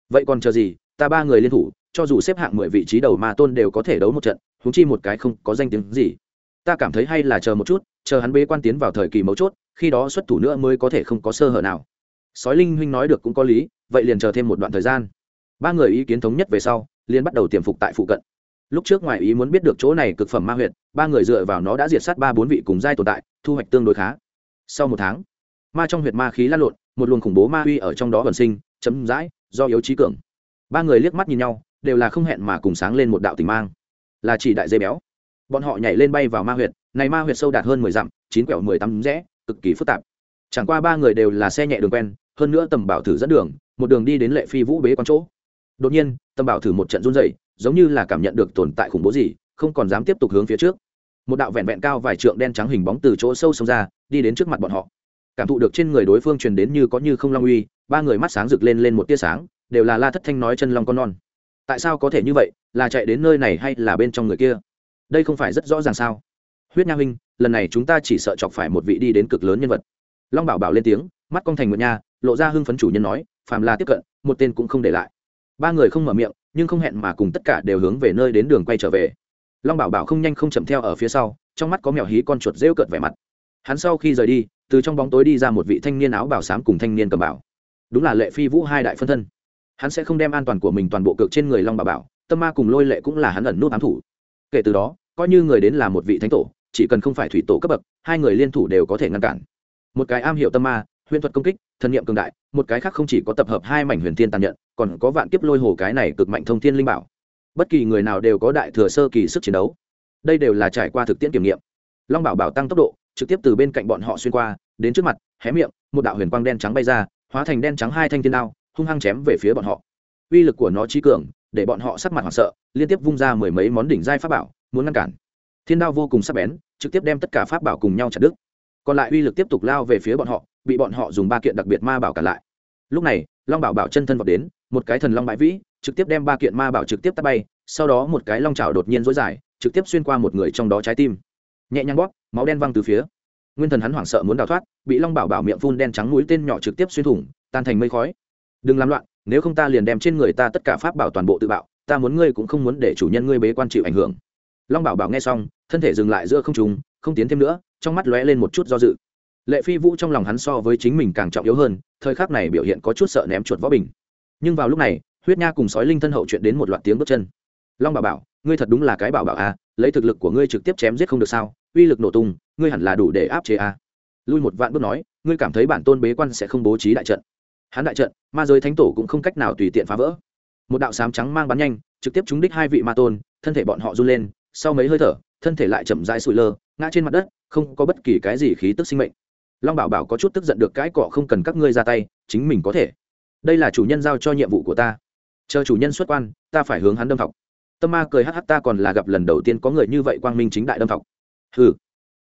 Vậy còn chờ gì, ta ba người liên thủ, cho dù xếp hạng mười vị trí đầu ma tôn đều có thể đấu một trận húng chi một cái không có danh tiếng gì. Ta cảm thấy hay là chờ một chút, chờ hắn bế quan tiến vào thời kỳ mấu chốt, khi đó xuất thủ nữa mới có thể không có sơ hở nào. Sói linh huynh nói được cũng có lý, vậy liền chờ thêm một đoạn thời gian. Ba người ý kiến thống nhất về sau, liền bắt đầu tiềm phục tại phụ cận. Lúc trước ngoài ý muốn biết được chỗ này cực phẩm ma huyện ba người dựa vào nó đã diệt sát ba bốn vị cùng giai tồn tại, thu hoạch tương đối khá. Sau một tháng, ma trong huyệt ma khí lan lộn, một luồng khủng bố ma uy ở trong đó bẩn sinh, chấm dãi, do yếu trí cường. Ba người liếc mắt nhìn nhau, đều là không hẹn mà cùng sáng lên một đạo tình mang là chỉ đại dây béo. Bọn họ nhảy lên bay vào ma huyệt, này ma huyệt sâu đạt hơn mười dặm, chín quẹo mười tắm rẽ, cực kỳ phức tạp. Chẳng qua ba người đều là xe nhẹ đường quen, hơn nữa tầm bảo thử dẫn đường, một đường đi đến lệ phi vũ bế quán chỗ. Đột nhiên, tầm bảo thử một trận run dày giống như là cảm nhận được tồn tại khủng bố gì, không còn dám tiếp tục hướng phía trước. Một đạo vẹn vẹn cao vài trượng đen trắng hình bóng từ chỗ sâu xông ra, đi đến trước mặt bọn họ. Cảm thụ được trên người đối phương truyền đến như có như không long uy, ba người mắt sáng rực lên lên một tia sáng, đều là la thất thanh nói chân long con non tại sao có thể như vậy, là chạy đến nơi này hay là bên trong người kia? Đây không phải rất rõ ràng sao? Huyết nha huynh, lần này chúng ta chỉ sợ chọc phải một vị đi đến cực lớn nhân vật. Long bảo bảo lên tiếng, mắt con thành một nha, lộ ra hưng phấn chủ nhân nói, phàm là tiếp cận, một tên cũng không để lại. Ba người không mở miệng, nhưng không hẹn mà cùng tất cả đều hướng về nơi đến đường quay trở về. Long bảo bảo không nhanh không chậm theo ở phía sau, trong mắt có mèo hí con chuột rêu cợt vẻ mặt. Hắn sau khi rời đi, từ trong bóng tối đi ra một vị thanh niên áo bảo xám cùng thanh niên cầm bảo đúng là lệ phi vũ hai đại phân thân hắn sẽ không đem an toàn của mình toàn bộ cược trên người long bảo bảo, tâm ma cùng lôi lệ cũng là hắn ẩn nút ám thủ. Kể từ đó, coi như người đến là một vị thánh tổ, chỉ cần không phải thủy tổ cấp bậc, hai người liên thủ đều có thể ngăn cản. Một cái am hiểu tâm ma, huyền thuật công kích, thần niệm cường đại, một cái khác không chỉ có tập hợp hai mảnh huyền thiên tàn nhận còn có vạn kiếp lôi hồ cái này cực mạnh thông thiên linh bảo. Bất kỳ người nào đều có đại thừa sơ kỳ sức chiến đấu. Đây đều là trải qua thực tiễn kiểm nghiệm. Long bảo bảo tăng tốc độ, trực tiếp từ bên cạnh bọn họ xuyên qua, đến trước mặt, hé miệng, một đạo huyền quang đen trắng bay ra, hóa thành đen trắng hai thanh thiên đao hung hăng chém về phía bọn họ. Uy lực của nó trí cường, để bọn họ sắc mặt hoảng sợ, liên tiếp vung ra mười mấy món đỉnh giai pháp bảo, muốn ngăn cản. Thiên đao vô cùng sắc bén, trực tiếp đem tất cả pháp bảo cùng nhau chặt đứt. Còn lại uy lực tiếp tục lao về phía bọn họ, bị bọn họ dùng ba kiện đặc biệt ma bảo cản lại. Lúc này, long bảo bảo chân thân vọt đến, một cái thần long bãi vĩ, trực tiếp đem ba kiện ma bảo trực tiếp tắt bay, sau đó một cái long trào đột nhiên dối dài, trực tiếp xuyên qua một người trong đó trái tim. Nhẹ nhàng bóp, máu đen văng từ phía. Nguyên thần hắn hoảng sợ muốn đào thoát, bị long bảo bảo miệng phun đen trắng mũi tên nhỏ trực tiếp xuyên thủng, tan thành mây khói đừng làm loạn nếu không ta liền đem trên người ta tất cả pháp bảo toàn bộ tự bạo ta muốn ngươi cũng không muốn để chủ nhân ngươi bế quan chịu ảnh hưởng. Long bảo bảo nghe xong thân thể dừng lại giữa không trùng không tiến thêm nữa trong mắt lóe lên một chút do dự. Lệ phi vũ trong lòng hắn so với chính mình càng trọng yếu hơn thời khắc này biểu hiện có chút sợ ném chuột võ bình. Nhưng vào lúc này huyết nha cùng sói linh thân hậu chuyện đến một loạt tiếng bước chân. Long bảo bảo ngươi thật đúng là cái bảo bảo à, lấy thực lực của ngươi trực tiếp chém giết không được sao uy lực nổ tung ngươi hẳn là đủ để áp chế à. lui một vạn bước nói ngươi cảm thấy bản tôn bế quan sẽ không bố trí đại trận hắn đại trận, ma giới thánh tổ cũng không cách nào tùy tiện phá vỡ. Một đạo sám trắng mang bắn nhanh, trực tiếp trúng đích hai vị ma tôn, thân thể bọn họ run lên, sau mấy hơi thở, thân thể lại chậm rãi sụi lơ, ngã trên mặt đất, không có bất kỳ cái gì khí tức sinh mệnh. Long bảo bảo có chút tức giận được cái cọ không cần các ngươi ra tay, chính mình có thể. Đây là chủ nhân giao cho nhiệm vụ của ta. Chờ chủ nhân xuất quan, ta phải hướng hắn đâm thọc. Tâm ma cười hh ta còn là gặp lần đầu tiên có người như vậy quang minh chính đại đâm thọc. Hừ.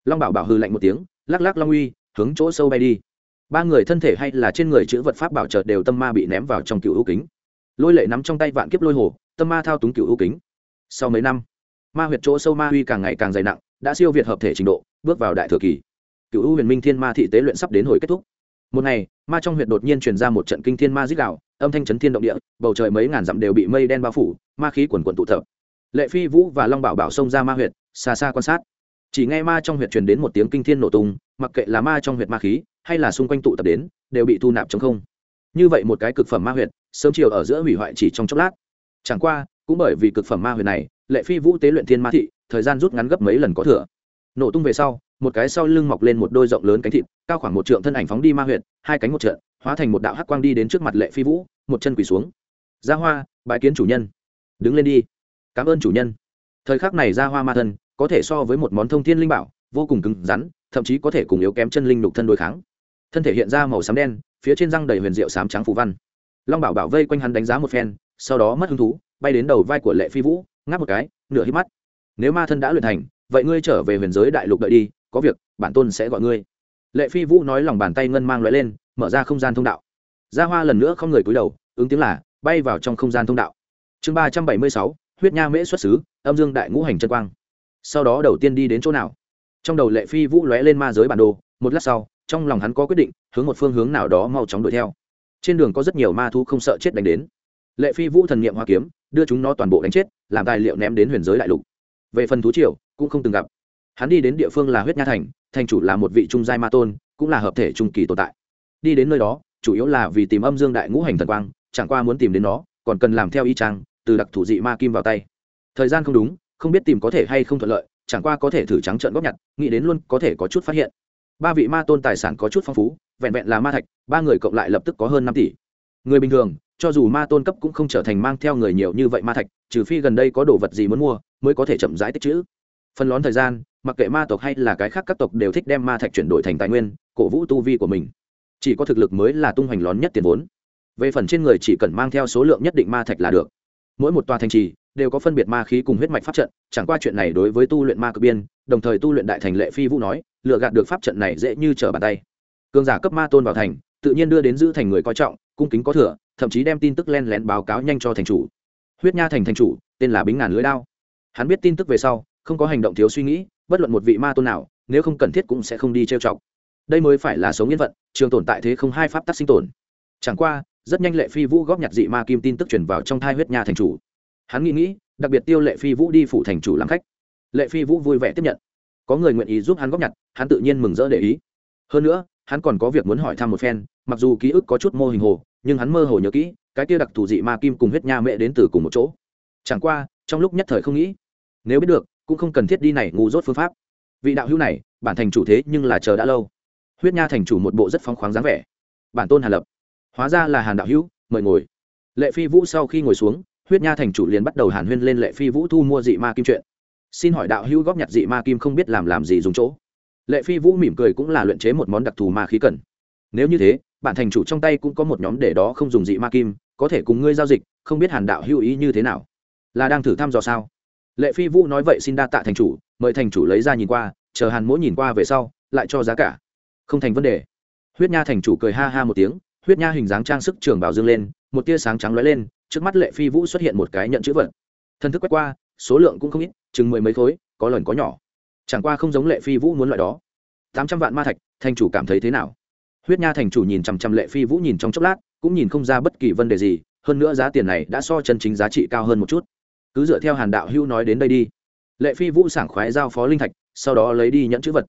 Long bảo bảo hư lạnh một tiếng, lắc lắc long uy, hướng chỗ sâu bay đi ba người thân thể hay là trên người chữ vật pháp bảo trợ đều tâm ma bị ném vào trong cựu ưu kính. Lôi lệ nắm trong tay vạn kiếp lôi hồ, tâm ma thao túng cựu ưu kính. Sau mấy năm, ma huyệt chỗ sâu ma huy càng ngày càng dày nặng, đã siêu việt hợp thể trình độ, bước vào đại thừa kỳ. Cựu ưu huyền minh thiên ma thị tế luyện sắp đến hồi kết thúc. Một ngày, ma trong huyệt đột nhiên truyền ra một trận kinh thiên ma dích đạo, âm thanh chấn thiên động địa, bầu trời mấy ngàn dặm đều bị mây đen bao phủ, ma khí quần quần tụ tập. Lệ phi vũ và long bảo bảo xông ra ma huyệt, xa xa quan sát chỉ nghe ma trong huyệt truyền đến một tiếng kinh thiên nổ tung, mặc kệ là ma trong huyệt ma khí, hay là xung quanh tụ tập đến, đều bị thu nạp trong không. Như vậy một cái cực phẩm ma huyệt, sớm chiều ở giữa hủy hoại chỉ trong chốc lát. Chẳng qua, cũng bởi vì cực phẩm ma huyệt này, lệ phi vũ tế luyện thiên ma thị, thời gian rút ngắn gấp mấy lần có thừa. Nổ tung về sau, một cái sau lưng mọc lên một đôi rộng lớn cánh thịt, cao khoảng một trượng thân ảnh phóng đi ma huyệt, hai cánh một trượng, hóa thành một đạo hắc quang đi đến trước mặt lệ phi vũ, một chân quỳ xuống. Ra hoa bãi kiến chủ nhân. Đứng lên đi. Cảm ơn chủ nhân. Thời khắc này ra hoa ma thân có thể so với một món thông thiên linh bảo, vô cùng cứng rắn, thậm chí có thể cùng yếu kém chân linh lục thân đối kháng. Thân thể hiện ra màu xám đen, phía trên răng đầy huyền diệu sám trắng phù văn. Long bảo bảo vây quanh hắn đánh giá một phen, sau đó mất hứng thú, bay đến đầu vai của lệ phi vũ, ngáp một cái, nửa hít mắt. Nếu ma thân đã luyện thành, vậy ngươi trở về huyền giới đại lục đợi đi, có việc, bản tôn sẽ gọi ngươi. Lệ phi vũ nói lòng bàn tay ngân mang loại lên, mở ra không gian thông đạo. Gia hoa lần nữa không người cúi đầu, ứng tiếng là, bay vào trong không gian thông đạo. Chương ba trăm bảy mươi sáu, huyết nha mễ xuất xứ, âm dương đại ngũ hành chân quang sau đó đầu tiên đi đến chỗ nào? Trong đầu lệ phi vũ lóe lên ma giới bản đồ, một lát sau, trong lòng hắn có quyết định, hướng một phương hướng nào đó mau chóng đuổi theo. Trên đường có rất nhiều ma thú không sợ chết đánh đến. Lệ phi vũ thần nghiệm hoa kiếm, đưa chúng nó toàn bộ đánh chết, làm tài liệu ném đến huyền giới đại lục. Về phần thú triều, cũng không từng gặp. Hắn đi đến địa phương là huyết nha thành thành chủ là một vị trung giai ma tôn, cũng là hợp thể trung kỳ tồn tại. Đi đến nơi đó, chủ yếu là vì tìm âm dương đại ngũ hành thần quang, chẳng qua muốn tìm đến nó, còn cần làm theo y trang từ đặc thủ dị ma kim vào tay. Thời gian không đúng không biết tìm có thể hay không thuận lợi, chẳng qua có thể thử trắng trợn góp nhặt, nghĩ đến luôn có thể có chút phát hiện. Ba vị ma tôn tài sản có chút phong phú, vẹn vẹn là ma thạch, ba người cộng lại lập tức có hơn năm tỷ. Người bình thường, cho dù ma tôn cấp cũng không trở thành mang theo người nhiều như vậy ma thạch, trừ phi gần đây có đồ vật gì muốn mua, mới có thể chậm rãi tích chữ Phần lón thời gian, mặc kệ ma tộc hay là cái khác các tộc đều thích đem ma thạch chuyển đổi thành tài nguyên, cổ vũ tu vi của mình. Chỉ có thực lực mới là tung hoành lón nhất tiền vốn. Về phần trên người chỉ cần mang theo số lượng nhất định ma thạch là được mỗi một tòa thành trì đều có phân biệt ma khí cùng huyết mạch pháp trận, chẳng qua chuyện này đối với tu luyện ma cực biên, đồng thời tu luyện đại thành lệ phi vũ nói lựa gạt được pháp trận này dễ như trở bàn tay. Cường giả cấp ma tôn vào thành, tự nhiên đưa đến giữ thành người coi trọng, cung kính có thừa, thậm chí đem tin tức len lén báo cáo nhanh cho thành chủ. Huyết nha thành thành chủ, tên là bính ngàn lưới đao. Hắn biết tin tức về sau, không có hành động thiếu suy nghĩ, bất luận một vị ma tôn nào, nếu không cần thiết cũng sẽ không đi trêu chọc. Đây mới phải là sống yên vận trường tồn tại thế không hai pháp tắc sinh tồn. Chẳng qua rất nhanh lệ phi vũ góp nhặt dị ma kim tin tức truyền vào trong thai huyết nha thành chủ. Hắn nghĩ nghĩ, đặc biệt tiêu lệ phi vũ đi phủ thành chủ làm khách. Lệ phi vũ vui vẻ tiếp nhận. Có người nguyện ý giúp hắn góp nhặt, hắn tự nhiên mừng rỡ để ý. Hơn nữa, hắn còn có việc muốn hỏi thăm một phen, mặc dù ký ức có chút mô hình hồ, nhưng hắn mơ hồ nhớ kỹ, cái kia đặc thù dị ma kim cùng huyết nha mẹ đến từ cùng một chỗ. Chẳng qua, trong lúc nhất thời không nghĩ, nếu biết được, cũng không cần thiết đi này ngu dốt phương pháp. Vị đạo hữu này, bản thành chủ thế nhưng là chờ đã lâu. Huyết nha thành chủ một bộ rất phóng khoáng dáng vẻ. Bản tôn hà lập hóa ra là hàn đạo hữu, mời ngồi. Lệ phi vũ sau khi ngồi xuống, huyết nha thành chủ liền bắt đầu hàn huyên lên lệ phi vũ thu mua dị ma kim chuyện. Xin hỏi đạo hữu góp nhặt dị ma kim không biết làm làm gì dùng chỗ. Lệ phi vũ mỉm cười cũng là luyện chế một món đặc thù ma khí cần. Nếu như thế, bản thành chủ trong tay cũng có một nhóm để đó không dùng dị ma kim, có thể cùng ngươi giao dịch, không biết hàn đạo hữu ý như thế nào? Là đang thử thăm dò sao? Lệ phi vũ nói vậy xin đa tạ thành chủ, mời thành chủ lấy ra nhìn qua, chờ hàn mỗi nhìn qua về sau, lại cho giá cả. Không thành vấn đề. Huyết nha thành chủ cười ha ha một tiếng huyết nha hình dáng trang sức trường bảo dương lên, một tia sáng trắng lóe lên, trước mắt lệ phi vũ xuất hiện một cái nhận chữ vật. Thân thức quét qua, số lượng cũng không ít, chừng mười mấy khối, có lần có nhỏ. Chẳng qua không giống lệ phi vũ muốn loại đó. Tám trăm vạn ma thạch, thành chủ cảm thấy thế nào? Huyết nha thành chủ nhìn chằm chằm lệ phi vũ nhìn trong chốc lát, cũng nhìn không ra bất kỳ vấn đề gì, hơn nữa giá tiền này đã so chân chính giá trị cao hơn một chút. Cứ dựa theo hàn đạo hưu nói đến đây đi. Lệ phi vũ sảng khoái giao phó linh thạch, sau đó lấy đi nhẫn chữ vật.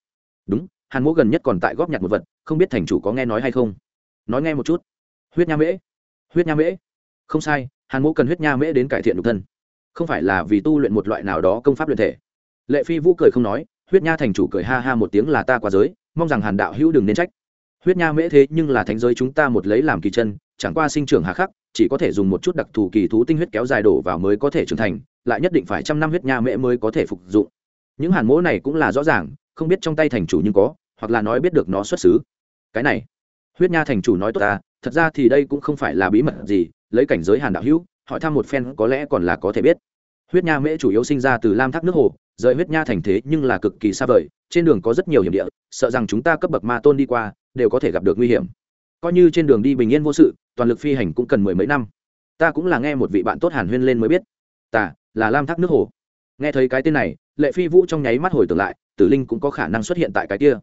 Đúng, hàn mỗ gần nhất còn tại góp nhặt một vật, không biết thành chủ có nghe nói hay không nói nghe một chút. Huyết nha mễ. Huyết nha mễ? Không sai, hàn mỗ cần huyết nha mễ đến cải thiện nhục thân. Không phải là vì tu luyện một loại nào đó công pháp luyện thể. Lệ phi vũ cười không nói, huyết nha thành chủ cười ha ha một tiếng là ta qua giới, mong rằng hàn đạo hữu đừng nên trách. Huyết nha mễ thế nhưng là thánh giới chúng ta một lấy làm kỳ chân, chẳng qua sinh trưởng hà khắc, chỉ có thể dùng một chút đặc thù kỳ thú tinh huyết kéo dài đổ vào mới có thể trưởng thành, lại nhất định phải trăm năm huyết nha mễ mới có thể phục dụng. Những hàn mỗ này cũng là rõ ràng, không biết trong tay thành chủ nhưng có, hoặc là nói biết được nó xuất xứ. Cái này huyết nha thành chủ nói tốt ta, thật ra thì đây cũng không phải là bí mật gì, lấy cảnh giới hàn đạo hữu, hỏi thăm một phen có lẽ còn là có thể biết. Huyết nha mễ chủ yếu sinh ra từ lam thác nước hồ, rời huyết nha thành thế nhưng là cực kỳ xa vời, trên đường có rất nhiều hiểm địa, sợ rằng chúng ta cấp bậc ma tôn đi qua, đều có thể gặp được nguy hiểm. Coi như trên đường đi bình yên vô sự, toàn lực phi hành cũng cần mười mấy năm. Ta cũng là nghe một vị bạn tốt hàn huyên lên mới biết. Ta là lam thác nước hồ. Nghe thấy cái tên này, lệ phi vũ trong nháy mắt hồi tưởng lại, tử linh cũng có khả năng xuất hiện tại cái kia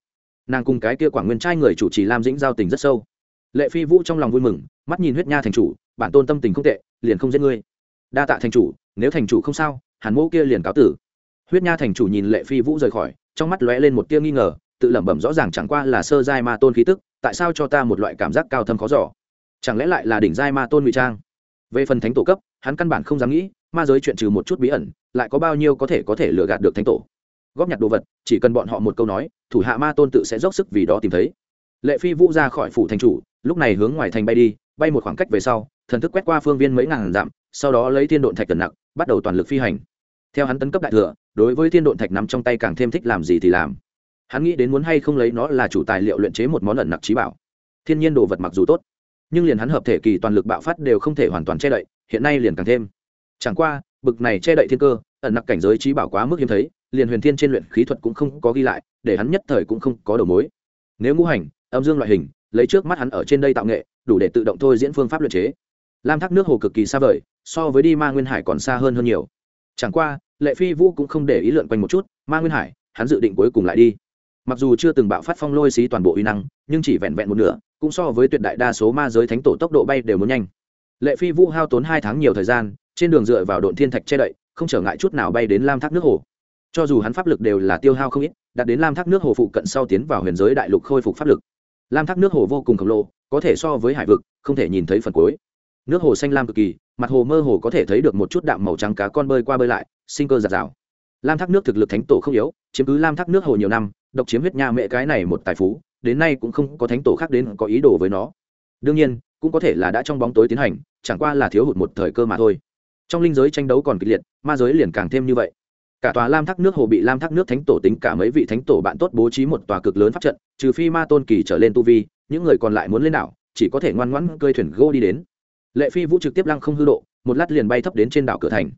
nàng cùng cái kia quảng nguyên trai người chủ trì lam dĩnh giao tình rất sâu lệ phi vũ trong lòng vui mừng mắt nhìn huyết nha thành chủ bản tôn tâm tình không tệ liền không giết ngươi đa tạ thành chủ nếu thành chủ không sao hàn mẫu kia liền cáo tử huyết nha thành chủ nhìn lệ phi vũ rời khỏi trong mắt lóe lên một tia nghi ngờ tự lẩm bẩm rõ ràng chẳng qua là sơ giai ma tôn khí tức tại sao cho ta một loại cảm giác cao thâm khó giỏ chẳng lẽ lại là đỉnh giai ma tôn ngụy trang về phần thánh tổ cấp hắn căn bản không dám nghĩ ma giới chuyện trừ một chút bí ẩn lại có bao nhiêu có thể có thể lừa gạt được thánh tổ góp nhặt đồ vật chỉ cần bọn họ một câu nói thủ hạ ma tôn tự sẽ dốc sức vì đó tìm thấy. Lệ phi vũ ra khỏi phủ thành chủ, lúc này hướng ngoài thành bay đi, bay một khoảng cách về sau, thần thức quét qua phương viên mấy ngàn dặm, sau đó lấy thiên độn thạch tần nặng, bắt đầu toàn lực phi hành. Theo hắn tấn cấp đại thừa, đối với thiên độn thạch nắm trong tay càng thêm thích làm gì thì làm. Hắn nghĩ đến muốn hay không lấy nó là chủ tài liệu luyện chế một món ẩn nặc trí bảo. Thiên nhiên đồ vật mặc dù tốt, nhưng liền hắn hợp thể kỳ toàn lực bạo phát đều không thể hoàn toàn che đậy, hiện nay liền càng thêm. Chẳng qua, bực này che đậy thiên cơ, ẩn nặc cảnh giới trí bảo quá mức hiếm thấy, liền huyền thiên trên luyện khí thuật cũng không có ghi lại để hắn nhất thời cũng không có đầu mối. Nếu ngũ hành, âm dương loại hình, lấy trước mắt hắn ở trên đây tạo nghệ, đủ để tự động thôi diễn phương pháp luyện chế. Lam thác nước hồ cực kỳ xa vời, so với đi ma nguyên hải còn xa hơn hơn nhiều. Chẳng qua, lệ phi vũ cũng không để ý lượn quanh một chút, ma nguyên hải, hắn dự định cuối cùng lại đi. Mặc dù chưa từng bạo phát phong lôi xí toàn bộ uy năng, nhưng chỉ vẹn vẹn một nửa, cũng so với tuyệt đại đa số ma giới thánh tổ tốc độ bay đều muốn nhanh. Lệ phi vũ hao tốn hai tháng nhiều thời gian, trên đường dựa vào độn thiên thạch che đậy, không trở ngại chút nào bay đến lam thác nước hồ. Cho dù hắn pháp lực đều là tiêu hao không ít đạt đến lam thác nước hồ phụ cận sau tiến vào huyền giới đại lục khôi phục pháp lực. Lam thác nước hồ vô cùng khổng lồ, có thể so với hải vực, không thể nhìn thấy phần cuối. Nước hồ xanh lam cực kỳ, mặt hồ mơ hồ có thể thấy được một chút đạm màu trắng cá con bơi qua bơi lại, sinh cơ giạt rào. Lam thác nước thực lực thánh tổ không yếu, chiếm cứ lam thác nước hồ nhiều năm, độc chiếm huyết nha mẹ cái này một tài phú, đến nay cũng không có thánh tổ khác đến có ý đồ với nó. Đương nhiên, cũng có thể là đã trong bóng tối tiến hành, chẳng qua là thiếu hụt một thời cơ mà thôi. Trong linh giới tranh đấu còn kịch liệt, ma giới liền càng thêm như vậy cả tòa lam thác nước hồ bị lam thác nước thánh tổ tính cả mấy vị thánh tổ bạn tốt bố trí một tòa cực lớn pháp trận trừ phi ma tôn kỳ trở lên tu vi những người còn lại muốn lên đảo chỉ có thể ngoan ngoãn cơi thuyền gô đi đến. Lệ phi vũ trực tiếp lăng không hư độ một lát liền bay thấp đến trên đảo cửa thành.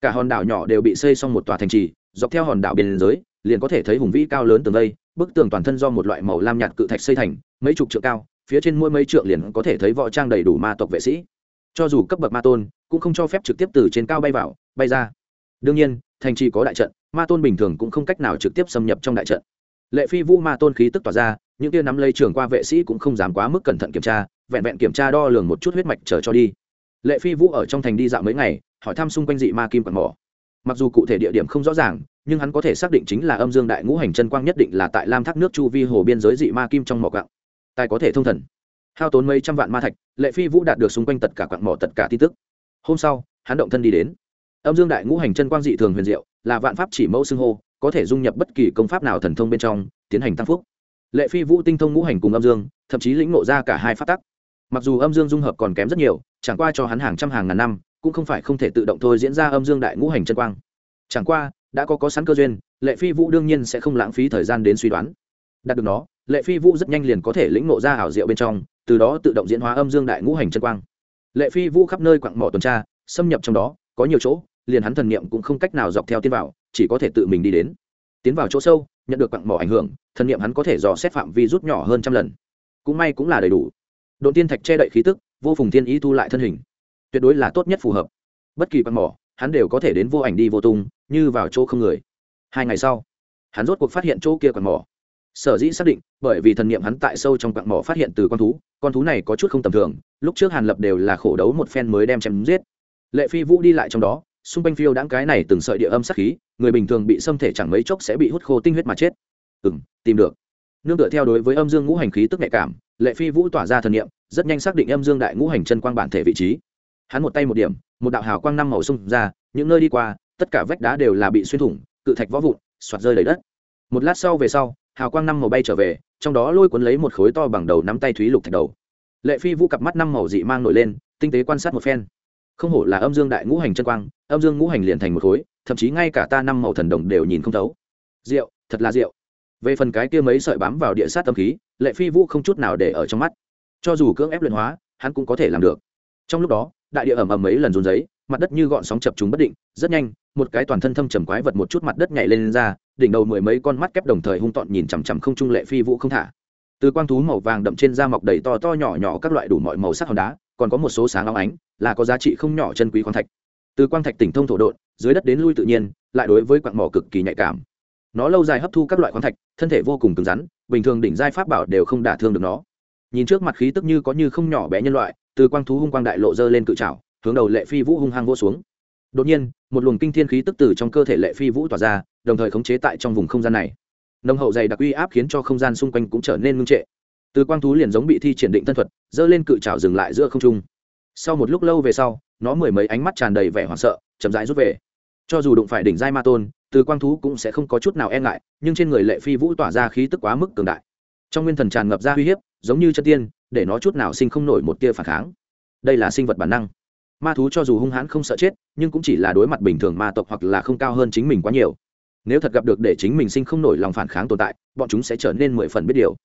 Cả hòn đảo nhỏ đều bị xây xong một tòa thành trì dọc theo hòn đảo biên giới liền có thể thấy hùng vĩ cao lớn tường đây, bức tường toàn thân do một loại màu lam nhạt cự thạch xây thành mấy chục trượng cao phía trên mỗi mấy trượng liền có thể thấy võ trang đầy đủ ma tộc vệ sĩ. Cho dù cấp bậc ma tôn cũng không cho phép trực tiếp từ trên cao bay vào bay ra. Đương nhiên thành trì có đại trận, ma tôn bình thường cũng không cách nào trực tiếp xâm nhập trong đại trận. Lệ phi vũ ma tôn khí tức tỏa ra, những tia nắm lây trường qua vệ sĩ cũng không dám quá mức cẩn thận kiểm tra, vẹn vẹn kiểm tra đo lường một chút huyết mạch chờ cho đi. Lệ phi vũ ở trong thành đi dạo mấy ngày, hỏi thăm xung quanh dị ma kim quạt mỏ. Mặc dù cụ thể địa điểm không rõ ràng, nhưng hắn có thể xác định chính là âm dương đại ngũ hành chân quang nhất định là tại lam thác nước chu vi hồ biên giới dị ma kim trong mỏ quặng. Tài có thể thông thần. Hao tốn mấy trăm vạn ma thạch, lệ phi vũ đạt được xung quanh tất cả quặng mỏ tất cả tin tức. Hôm sau, hắn động thân đi đến âm dương đại ngũ hành chân quang dị thường huyền diệu, là vạn pháp chỉ mẫu xưng hô, có thể dung nhập bất kỳ công pháp nào thần thông bên trong, tiến hành tăng phúc. Lệ phi vũ tinh thông ngũ hành cùng âm dương, thậm chí lĩnh ngộ ra cả hai phát tắc. Mặc dù âm dương dung hợp còn kém rất nhiều, chẳng qua cho hắn hàng trăm hàng ngàn năm, cũng không phải không thể tự động thôi diễn ra âm dương đại ngũ hành chân quang. Chẳng qua, đã có có sẵn cơ duyên, lệ phi vũ đương nhiên sẽ không lãng phí thời gian đến suy đoán. Đạt được nó, lệ phi vũ rất nhanh liền có thể lĩnh ngộ ra ảo diệu bên trong, từ đó tự động diễn hóa âm dương đại ngũ hành chân quang. Lệ phi vũ khắp nơi quặng mỏ tuần tra, xâm nhập trong đó có nhiều chỗ, liền hắn thần niệm cũng không cách nào dọc theo tiến vào, chỉ có thể tự mình đi đến. Tiến vào chỗ sâu, nhận được quặng mỏ ảnh hưởng, thần niệm hắn có thể dò xét phạm vi rút nhỏ hơn trăm lần. Cũng may cũng là đầy đủ. Đồn tiên thạch che đậy khí tức, vô phùng thiên ý thu lại thân hình. Tuyệt đối là tốt nhất phù hợp. Bất kỳ quặng mỏ, hắn đều có thể đến vô ảnh đi vô tung, như vào chỗ không người. Hai ngày sau, hắn rốt cuộc phát hiện chỗ kia quặng mỏ. Sở dĩ xác định, bởi vì thần niệm hắn tại sâu trong quặng mỏ phát hiện từ con thú con thú này có chút không tầm thường, lúc trước hàn lập đều là khổ đấu một phen mới đem chém giết lệ phi vũ đi lại trong đó, xung quanh phiêu đáng cái này từng sợi địa âm sát khí, người bình thường bị xâm thể chẳng mấy chốc sẽ bị hút khô tinh huyết mà chết. Ừ m tìm được. Nương tựa theo đối với âm dương ngũ hành khí tức nhạy cảm, lệ phi vũ tỏa ra thần niệm, rất nhanh xác định âm dương đại ngũ hành chân quang bản thể vị trí. Hắn một tay một điểm, một đạo hào quang năm màu xung ra, những nơi đi qua, tất cả vách đá đều là bị xuyên thủng, cự thạch võ vụn soạt rơi đầy đất. Một lát sau về sau, hào quang năm màu bay trở về, trong đó lôi cuốn lấy một khối to bằng đầu nắm tay thúy lục thạch đầu. Lệ phi vũ cặp mắt năm màu dị mang nổi lên, tinh tế quan sát một phen không hổ là âm dương đại ngũ hành chân quang âm dương ngũ hành liền thành một khối thậm chí ngay cả ta năm màu thần đồng đều nhìn không thấu. Rượu thật là rượu. Về phần cái kia mấy sợi bám vào địa sát tâm khí lệ phi vũ không chút nào để ở trong mắt. Cho dù cưỡng ép luyện hóa hắn cũng có thể làm được. Trong lúc đó đại địa ẩm ẩm mấy lần run giấy mặt đất như gọn sóng chập chúng bất định rất nhanh một cái toàn thân thâm trầm quái vật một chút mặt đất nhảy lên, lên ra đỉnh đầu mười mấy con mắt kép đồng thời hung tọn nhìn chằm chằm không trung lệ phi vũ không thả. Từ quang thú màu vàng đậm trên da mọc đầy to to nhỏ nhỏ các loại đủ mọi màu sắc hòn đá còn có một số sáng long ánh, là có giá trị không nhỏ chân quý khoáng thạch. Từ quang thạch tỉnh thông thổ độn, dưới đất đến lui tự nhiên, lại đối với quặng mỏ cực kỳ nhạy cảm. Nó lâu dài hấp thu các loại khoáng thạch, thân thể vô cùng cứng rắn, bình thường đỉnh giai pháp bảo đều không đả thương được nó. Nhìn trước mặt khí tức như có như không nhỏ bé nhân loại, từ quang thú hung quang đại lộ dơ lên cự trào hướng đầu lệ phi vũ hung hăng vô xuống. Đột nhiên, một luồng kinh thiên khí tức từ trong cơ thể lệ phi vũ tỏa ra, đồng thời khống chế tại trong vùng không gian này. Nông hậu dày đặc uy áp khiến cho không gian xung quanh cũng trở nên ngưng trệ từ quang thú liền giống bị thi triển định thân thuật, dơ lên cự trào dừng lại giữa không trung. Sau một lúc lâu về sau, nó mười mấy ánh mắt tràn đầy vẻ hoảng sợ, chậm rãi rút về. Cho dù đụng phải đỉnh giai ma tôn, từ quang thú cũng sẽ không có chút nào e ngại, nhưng trên người lệ phi vũ tỏa ra khí tức quá mức cường đại. Trong nguyên thần tràn ngập ra uy hiếp, giống như chân tiên, để nó chút nào sinh không nổi một tia phản kháng. Đây là sinh vật bản năng. Ma thú cho dù hung hãn không sợ chết, nhưng cũng chỉ là đối mặt bình thường ma tộc hoặc là không cao hơn chính mình quá nhiều. Nếu thật gặp được để chính mình sinh không nổi lòng phản kháng tồn tại, bọn chúng sẽ trở nên mười phần biết điều.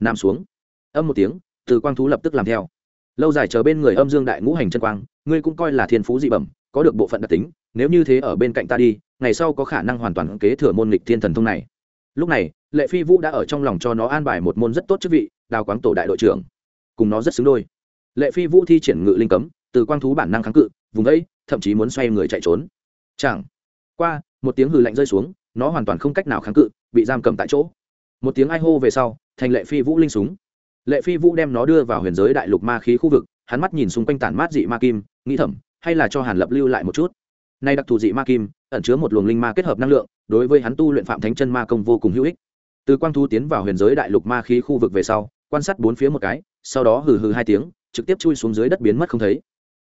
Nam xuống âm một tiếng, từ quang thú lập tức làm theo. Lâu dài chờ bên người âm dương đại ngũ hành chân quang, ngươi cũng coi là thiên phú dị bẩm, có được bộ phận đặc tính, nếu như thế ở bên cạnh ta đi, ngày sau có khả năng hoàn toàn kế thừa môn lịch thiên thần thông này. Lúc này, lệ phi vũ đã ở trong lòng cho nó an bài một môn rất tốt chức vị, đào quáng tổ đại đội trưởng. Cùng nó rất xứng đôi. Lệ phi vũ thi triển ngự linh cấm, từ quang thú bản năng kháng cự, vùng ấy, thậm chí muốn xoay người chạy trốn. Chẳng qua, một tiếng hừ lạnh rơi xuống, nó hoàn toàn không cách nào kháng cự, bị giam cầm tại chỗ. Một tiếng ai hô về sau, thành lệ phi vũ linh súng lệ phi vũ đem nó đưa vào huyền giới đại lục ma khí khu vực, hắn mắt nhìn xung quanh tản mát dị ma kim, nghĩ thầm, hay là cho hàn lập lưu lại một chút. Nay đặc thù dị ma kim, ẩn chứa một luồng linh ma kết hợp năng lượng, đối với hắn tu luyện phạm thánh chân ma công vô cùng hữu ích. Từ quang thu tiến vào huyền giới đại lục ma khí khu vực về sau, quan sát bốn phía một cái, sau đó hừ hừ hai tiếng, trực tiếp chui xuống dưới đất biến mất không thấy.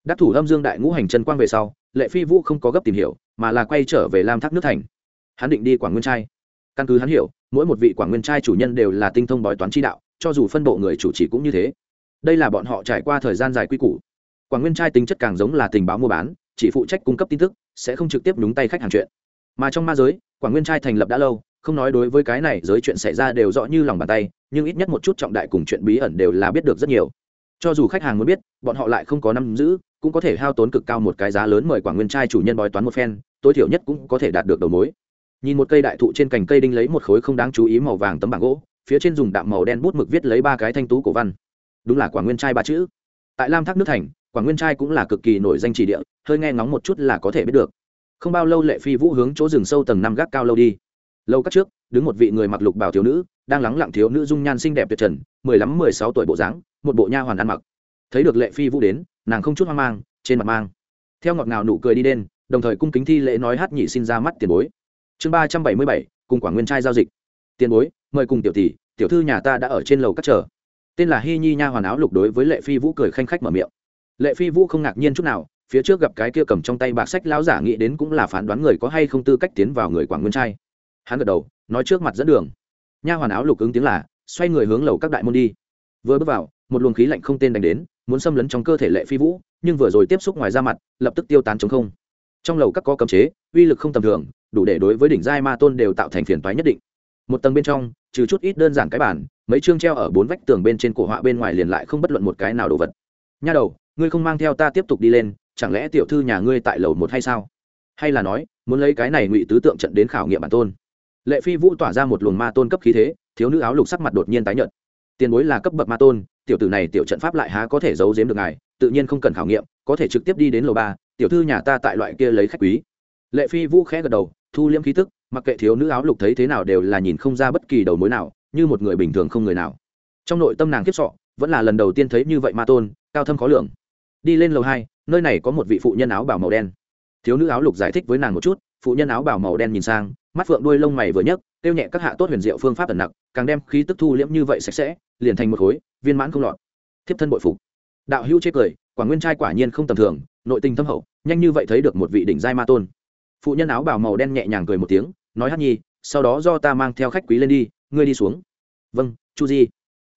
Đắc thủ âm dương đại ngũ hành chân quang về sau, lệ phi vũ không có gấp tìm hiểu, mà là quay trở về lam thác nước thành. Hắn định đi quảng nguyên trai. Căn cứ hắn hiểu, mỗi một vị quảng nguyên trai chủ nhân đều là tinh thông bói toán chi đạo cho dù phân bộ người chủ trì cũng như thế. Đây là bọn họ trải qua thời gian dài quy củ. Quảng nguyên trai tính chất càng giống là tình báo mua bán, chỉ phụ trách cung cấp tin tức, sẽ không trực tiếp đúng tay khách hàng chuyện. Mà trong ma giới, quảng nguyên trai thành lập đã lâu, không nói đối với cái này giới chuyện xảy ra đều rõ như lòng bàn tay, nhưng ít nhất một chút trọng đại cùng chuyện bí ẩn đều là biết được rất nhiều. Cho dù khách hàng muốn biết, bọn họ lại không có nắm giữ, cũng có thể hao tốn cực cao một cái giá lớn mời quảng nguyên trai chủ nhân bói toán một phen, tối thiểu nhất cũng có thể đạt được đầu mối. Nhìn một cây đại thụ trên cành cây đinh lấy một khối không đáng chú ý màu vàng tấm bảng gỗ phía trên dùng đạm màu đen bút mực viết lấy ba cái thanh tú cổ văn. Đúng là quảng nguyên trai ba chữ. Tại lam thác nước thành quảng nguyên trai cũng là cực kỳ nổi danh chỉ địa, hơi nghe ngóng một chút là có thể biết được. Không bao lâu lệ phi vũ hướng chỗ rừng sâu tầng năm gác cao lâu đi. Lâu các trước, đứng một vị người mặc lục bảo thiếu nữ, đang lắng lặng thiếu nữ dung nhan xinh đẹp tuyệt trần, mười lăm, mười sáu tuổi bộ dáng, một bộ nha hoàn ăn mặc. Thấy được lệ phi vũ đến, nàng không chút hoang mang, trên mặt mang theo ngọt ngào nụ cười đi đen, đồng thời cung kính thi lễ nói hát nhị xin ra mắt tiền bối. Chương ba trăm bảy mươi bảy, cùng quảng nguyên trai giao dịch. Tiền bối mời cùng tiểu tỷ, tiểu thư nhà ta đã ở trên lầu cắt chờ tên là hy nhi nha hoàn áo lục đối với lệ phi vũ cười khanh khách mở miệng. Lệ phi vũ không ngạc nhiên chút nào, phía trước gặp cái kia cầm trong tay bạc sách lão giả nghĩ đến cũng là phán đoán người có hay không tư cách tiến vào người quảng nguyên trai. Hắn gật đầu, nói trước mặt dẫn đường. Nha hoàn áo lục ứng tiếng là, xoay người hướng lầu các đại môn đi. Vừa bước vào, một luồng khí lạnh không tên đánh đến, muốn xâm lấn trong cơ thể lệ phi vũ, nhưng vừa rồi tiếp xúc ngoài da mặt, lập tức tiêu tán chống không. Trong lầu các có cấm chế, uy lực không tầm thường, đủ để đối với đỉnh giai ma tôn đều tạo thành phiền toái nhất định. Một tầng bên trong trừ chút ít đơn giản cái bản, mấy chương treo ở bốn vách tường bên trên cổ họa bên ngoài liền lại không bất luận một cái nào đồ vật. Nha đầu, ngươi không mang theo ta tiếp tục đi lên, chẳng lẽ tiểu thư nhà ngươi tại lầu một hay sao? Hay là nói, muốn lấy cái này ngụy tứ tượng trận đến khảo nghiệm bản tôn? Lệ phi vũ tỏa ra một luồng ma tôn cấp khí thế, thiếu nữ áo lục sắc mặt đột nhiên tái nhợt. Tiền bối là cấp bậc ma tôn, tiểu tử này tiểu trận pháp lại há có thể giấu giếm được ngài, tự nhiên không cần khảo nghiệm, có thể trực tiếp đi đến lầu ba, tiểu thư nhà ta tại loại kia lấy khách quý. Lệ phi vũ khẽ gật đầu, thu liễm khí tức mặc kệ thiếu nữ áo lục thấy thế nào đều là nhìn không ra bất kỳ đầu mối nào, như một người bình thường không người nào. Trong nội tâm nàng kiếp sọ vẫn là lần đầu tiên thấy như vậy ma tôn, cao thâm khó lường. Đi lên lầu hai, nơi này có một vị phụ nhân áo bảo màu đen. Thiếu nữ áo lục giải thích với nàng một chút, phụ nhân áo bảo màu đen nhìn sang, mắt phượng đuôi lông mày vừa nhấc tiêu nhẹ các hạ tốt huyền diệu phương pháp ẩn nặc, càng đem khí tức thu liễm như vậy sạch sẽ, liền thành một khối, viên mãn không lọt. Thiếp thân bội phục. Đạo hữu chế cười, quả nguyên trai quả nhiên không tầm thường, nội tình thâm hậu, nhanh như vậy thấy được một vị đỉnh giai ma tôn. Phụ nhân áo bảo màu đen nhẹ nhàng cười một tiếng nói hát nhi, sau đó do ta mang theo khách quý lên đi, ngươi đi xuống. Vâng chu di.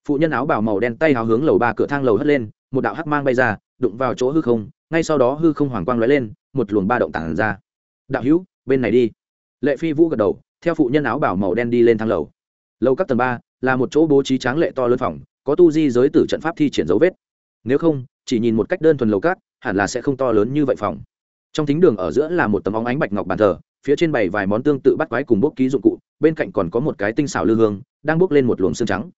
Phụ nhân áo bảo màu đen tay hào hướng lầu ba cửa thang lầu hất lên, một đạo hắc mang bay ra, đụng vào chỗ hư không, ngay sau đó hư không hoàng quang lóe lên, một luồng ba động tản ra. Đạo hữu, bên này đi. Lệ phi vũ gật đầu, theo phụ nhân áo bảo màu đen đi lên thang lầu. Lầu các tầng ba là một chỗ bố trí tráng lệ to lớn phòng, có tu di giới tử trận pháp thi triển dấu vết. Nếu không, chỉ nhìn một cách đơn thuần lầu cát hẳn là sẽ không to lớn như vậy phòng. Trong thính đường ở giữa là một tấm óng ánh bạch ngọc bàn thờ phía trên bày vài món tương tự bắt quái cùng bốc ký dụng cụ, bên cạnh còn có một cái tinh xảo lư hương, đang bốc lên một luồng xương trắng.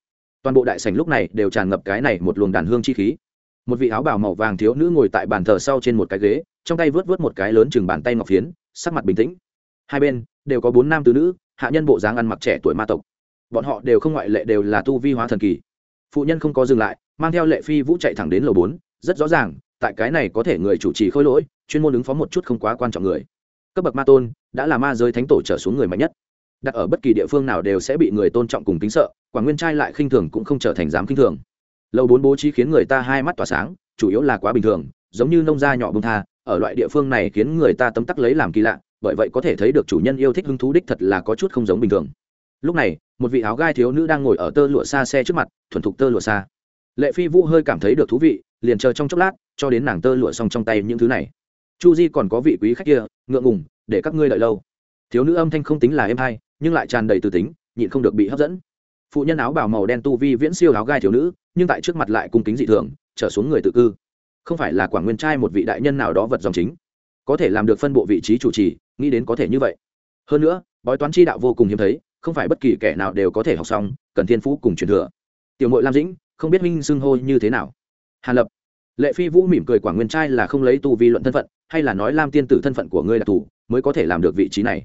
Toàn bộ đại sảnh lúc này đều tràn ngập cái này một luồng đàn hương chi khí. Một vị áo bào màu vàng thiếu nữ ngồi tại bàn thờ sau trên một cái ghế, trong tay vớt vớt một cái lớn chừng bàn tay ngọc phiến, sắc mặt bình tĩnh. Hai bên đều có bốn nam tứ nữ, hạ nhân bộ dáng ăn mặc trẻ tuổi ma tộc. Bọn họ đều không ngoại lệ đều là tu vi hóa thần kỳ. Phụ nhân không có dừng lại, mang theo lệ phi vũ chạy thẳng đến lầu bốn, rất rõ ràng, tại cái này có thể người chủ trì khôi lỗi, chuyên môn ứng phó một chút không quá quan trọng người. Cấp bậc ma tôn đã là ma giới thánh tổ trở xuống người mạnh nhất. Đặt ở bất kỳ địa phương nào đều sẽ bị người tôn trọng cùng kính sợ quảng nguyên trai lại khinh thường cũng không trở thành dám khinh thường. Lâu bốn bố trí khiến người ta hai mắt tỏa sáng, chủ yếu là quá bình thường, giống như nông gia nhỏ bông tha, ở loại địa phương này khiến người ta tấm tắc lấy làm kỳ lạ, bởi vậy có thể thấy được chủ nhân yêu thích hứng thú đích thật là có chút không giống bình thường. Lúc này, một vị áo gai thiếu nữ đang ngồi ở tơ lụa xa xe trước mặt, thuần thục tơ lụa xa. Lệ phi vũ hơi cảm thấy được thú vị, liền chờ trong chốc lát, cho đến nàng tơ lụa xong trong tay những thứ này. Chu di còn có vị quý khách kia, ngượng ngùng để các ngươi đợi lâu. Thiếu nữ âm thanh không tính là êm hay, nhưng lại tràn đầy từ tính, nhịn không được bị hấp dẫn. Phụ nhân áo bào màu đen tu vi viễn siêu áo gai thiếu nữ, nhưng tại trước mặt lại cung kính dị thường, trở xuống người tự cư. Không phải là quảng nguyên trai một vị đại nhân nào đó vật dòng chính. Có thể làm được phân bộ vị trí chủ trì, nghĩ đến có thể như vậy. Hơn nữa, bói toán chi đạo vô cùng hiếm thấy, không phải bất kỳ kẻ nào đều có thể học xong, cần thiên phú cùng truyền thừa. Tiểu mội lam dĩnh, không biết minh xưng hô như thế nào. Hàn lập, lệ phi vũ mỉm cười quảng nguyên trai là không lấy tu vi luận thân phận hay là nói lam tiên tử thân phận của ngươi đặc thù mới có thể làm được vị trí này?